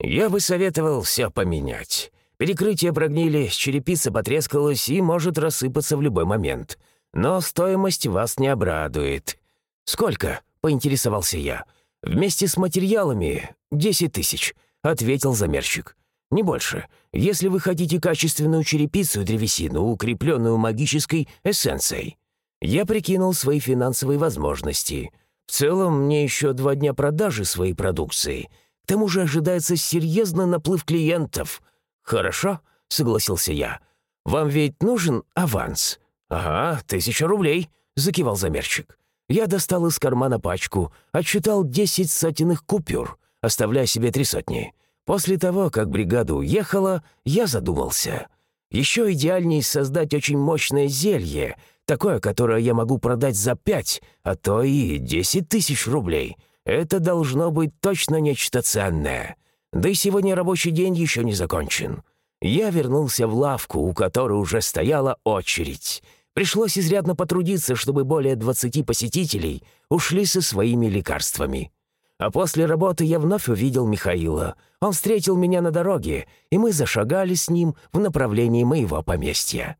Я бы советовал все поменять. Перекрытия прогнили, черепица потрескалась и может рассыпаться в любой момент. Но стоимость вас не обрадует. Сколько? поинтересовался я. «Вместе с материалами десять тысяч», — ответил замерщик. «Не больше. Если вы хотите качественную черепицу и древесину, укрепленную магической эссенцией». Я прикинул свои финансовые возможности. В целом, мне еще два дня продажи своей продукции. К тому же ожидается серьезный наплыв клиентов. «Хорошо», — согласился я. «Вам ведь нужен аванс?» «Ага, тысяча рублей», — закивал замерщик. Я достал из кармана пачку, отсчитал десять сотенных купюр, оставляя себе три сотни. После того, как бригада уехала, я задумался. Еще идеальнее создать очень мощное зелье, такое, которое я могу продать за пять, а то и десять тысяч рублей. Это должно быть точно нечто ценное. Да и сегодня рабочий день еще не закончен. Я вернулся в лавку, у которой уже стояла очередь. Пришлось изрядно потрудиться, чтобы более 20 посетителей ушли со своими лекарствами. А после работы я вновь увидел Михаила. Он встретил меня на дороге, и мы зашагали с ним в направлении моего поместья.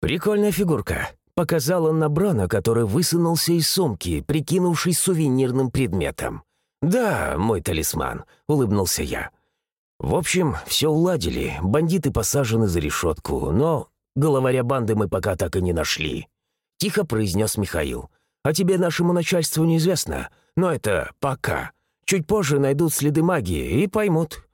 «Прикольная фигурка», — показал он на Брона, который высунулся из сумки, прикинувшись сувенирным предметом. «Да, мой талисман», — улыбнулся я. В общем, все уладили, бандиты посажены за решетку, но Головаря банды мы пока так и не нашли», — тихо произнес Михаил. «А тебе нашему начальству неизвестно, но это пока. Чуть позже найдут следы магии и поймут».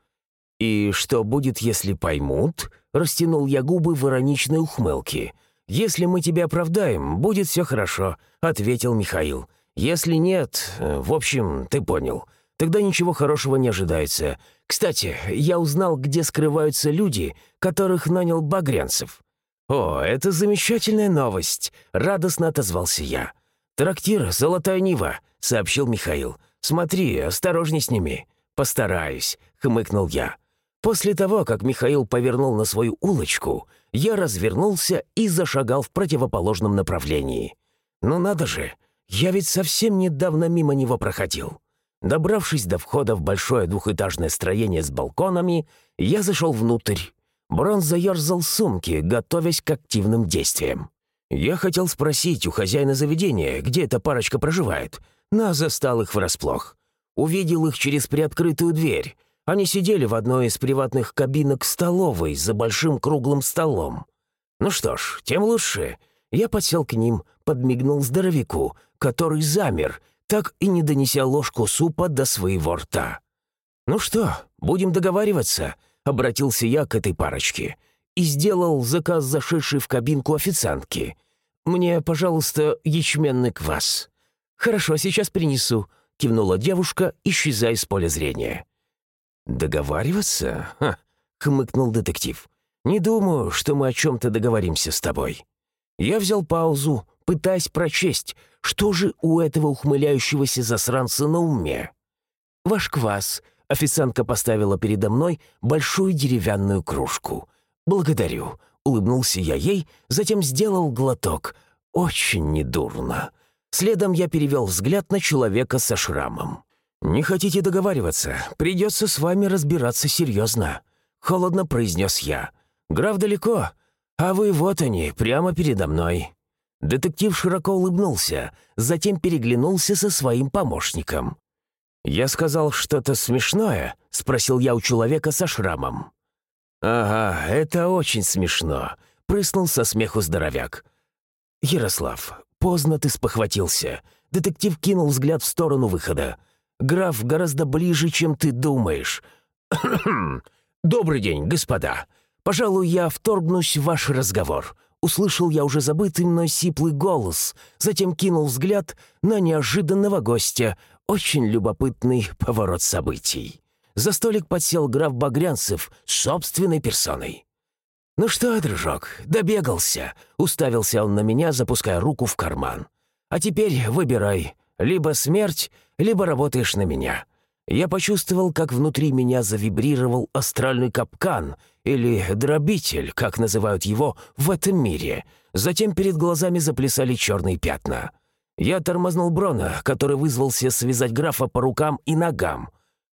«И что будет, если поймут?» — растянул я губы в ироничной ухмылке. «Если мы тебя оправдаем, будет все хорошо», — ответил Михаил. «Если нет, э, в общем, ты понял. Тогда ничего хорошего не ожидается. Кстати, я узнал, где скрываются люди, которых нанял Багрянцев. «О, это замечательная новость!» — радостно отозвался я. «Трактир «Золотая Нива», — сообщил Михаил. «Смотри, осторожней с ними». «Постараюсь», — хмыкнул я. После того, как Михаил повернул на свою улочку, я развернулся и зашагал в противоположном направлении. «Ну надо же, я ведь совсем недавно мимо него проходил». Добравшись до входа в большое двухэтажное строение с балконами, я зашел внутрь Брон заерзал сумки, готовясь к активным действиям. Я хотел спросить у хозяина заведения, где эта парочка проживает, но застал их врасплох. Увидел их через приоткрытую дверь. Они сидели в одной из приватных кабинок столовой за большим круглым столом. Ну что ж, тем лучше. Я подсел к ним, подмигнул здоровяку, который замер, так и не донеся ложку супа до своего рта. «Ну что, будем договариваться?» — обратился я к этой парочке и сделал заказ зашедшей в кабинку официантки. «Мне, пожалуйста, ячменный квас». «Хорошо, сейчас принесу», — кивнула девушка, исчезая из поля зрения. «Договариваться?» Ха, — хмыкнул детектив. «Не думаю, что мы о чем-то договоримся с тобой». Я взял паузу, пытаясь прочесть, что же у этого ухмыляющегося засранца на уме. «Ваш квас», Официантка поставила передо мной большую деревянную кружку. «Благодарю», — улыбнулся я ей, затем сделал глоток. «Очень недурно». Следом я перевел взгляд на человека со шрамом. «Не хотите договариваться? Придется с вами разбираться серьезно», — холодно произнес я. «Граф далеко, а вы вот они, прямо передо мной». Детектив широко улыбнулся, затем переглянулся со своим помощником. «Я сказал что-то смешное?» — спросил я у человека со шрамом. «Ага, это очень смешно», — прыснул со смеху здоровяк. «Ярослав, поздно ты спохватился». Детектив кинул взгляд в сторону выхода. «Граф гораздо ближе, чем ты думаешь». [COUGHS] «Добрый день, господа. Пожалуй, я вторгнусь в ваш разговор». Услышал я уже забытый мной сиплый голос, затем кинул взгляд на неожиданного гостя, очень любопытный поворот событий. За столик подсел граф Багрянцев собственной персоной. «Ну что, дружок, добегался», — уставился он на меня, запуская руку в карман. «А теперь выбирай, Либо смерть, либо работаешь на меня. Я почувствовал, как внутри меня завибрировал астральный капкан или дробитель, как называют его в этом мире. Затем перед глазами заплясали черные пятна. Я тормознул Брона, который вызвался связать графа по рукам и ногам.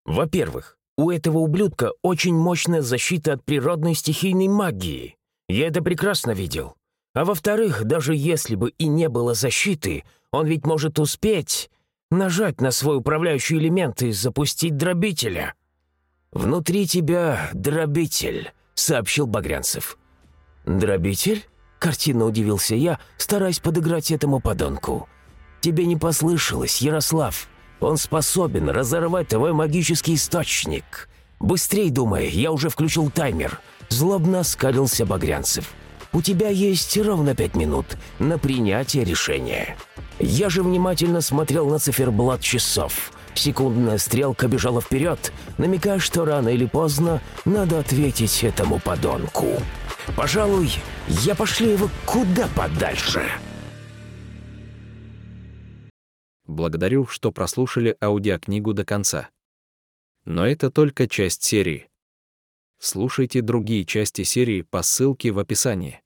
Во-первых, у этого ублюдка очень мощная защита от природной стихийной магии. Я это прекрасно видел. А во-вторых, даже если бы и не было защиты, он ведь может успеть нажать на свой управляющий элемент и запустить дробителя». «Внутри тебя дробитель», — сообщил Багрянцев. «Дробитель?» — картинно удивился я, стараясь подыграть этому подонку. «Тебе не послышалось, Ярослав. Он способен разорвать твой магический источник. Быстрей думай, я уже включил таймер». Злобно скалился Багрянцев. «У тебя есть ровно пять минут на принятие решения». Я же внимательно смотрел на циферблат часов. Секундная стрелка бежала вперед, намекая, что рано или поздно надо ответить этому подонку. Пожалуй, я пошли его куда подальше. Благодарю, что прослушали аудиокнигу до конца. Но это только часть серии. Слушайте другие части серии по ссылке в описании.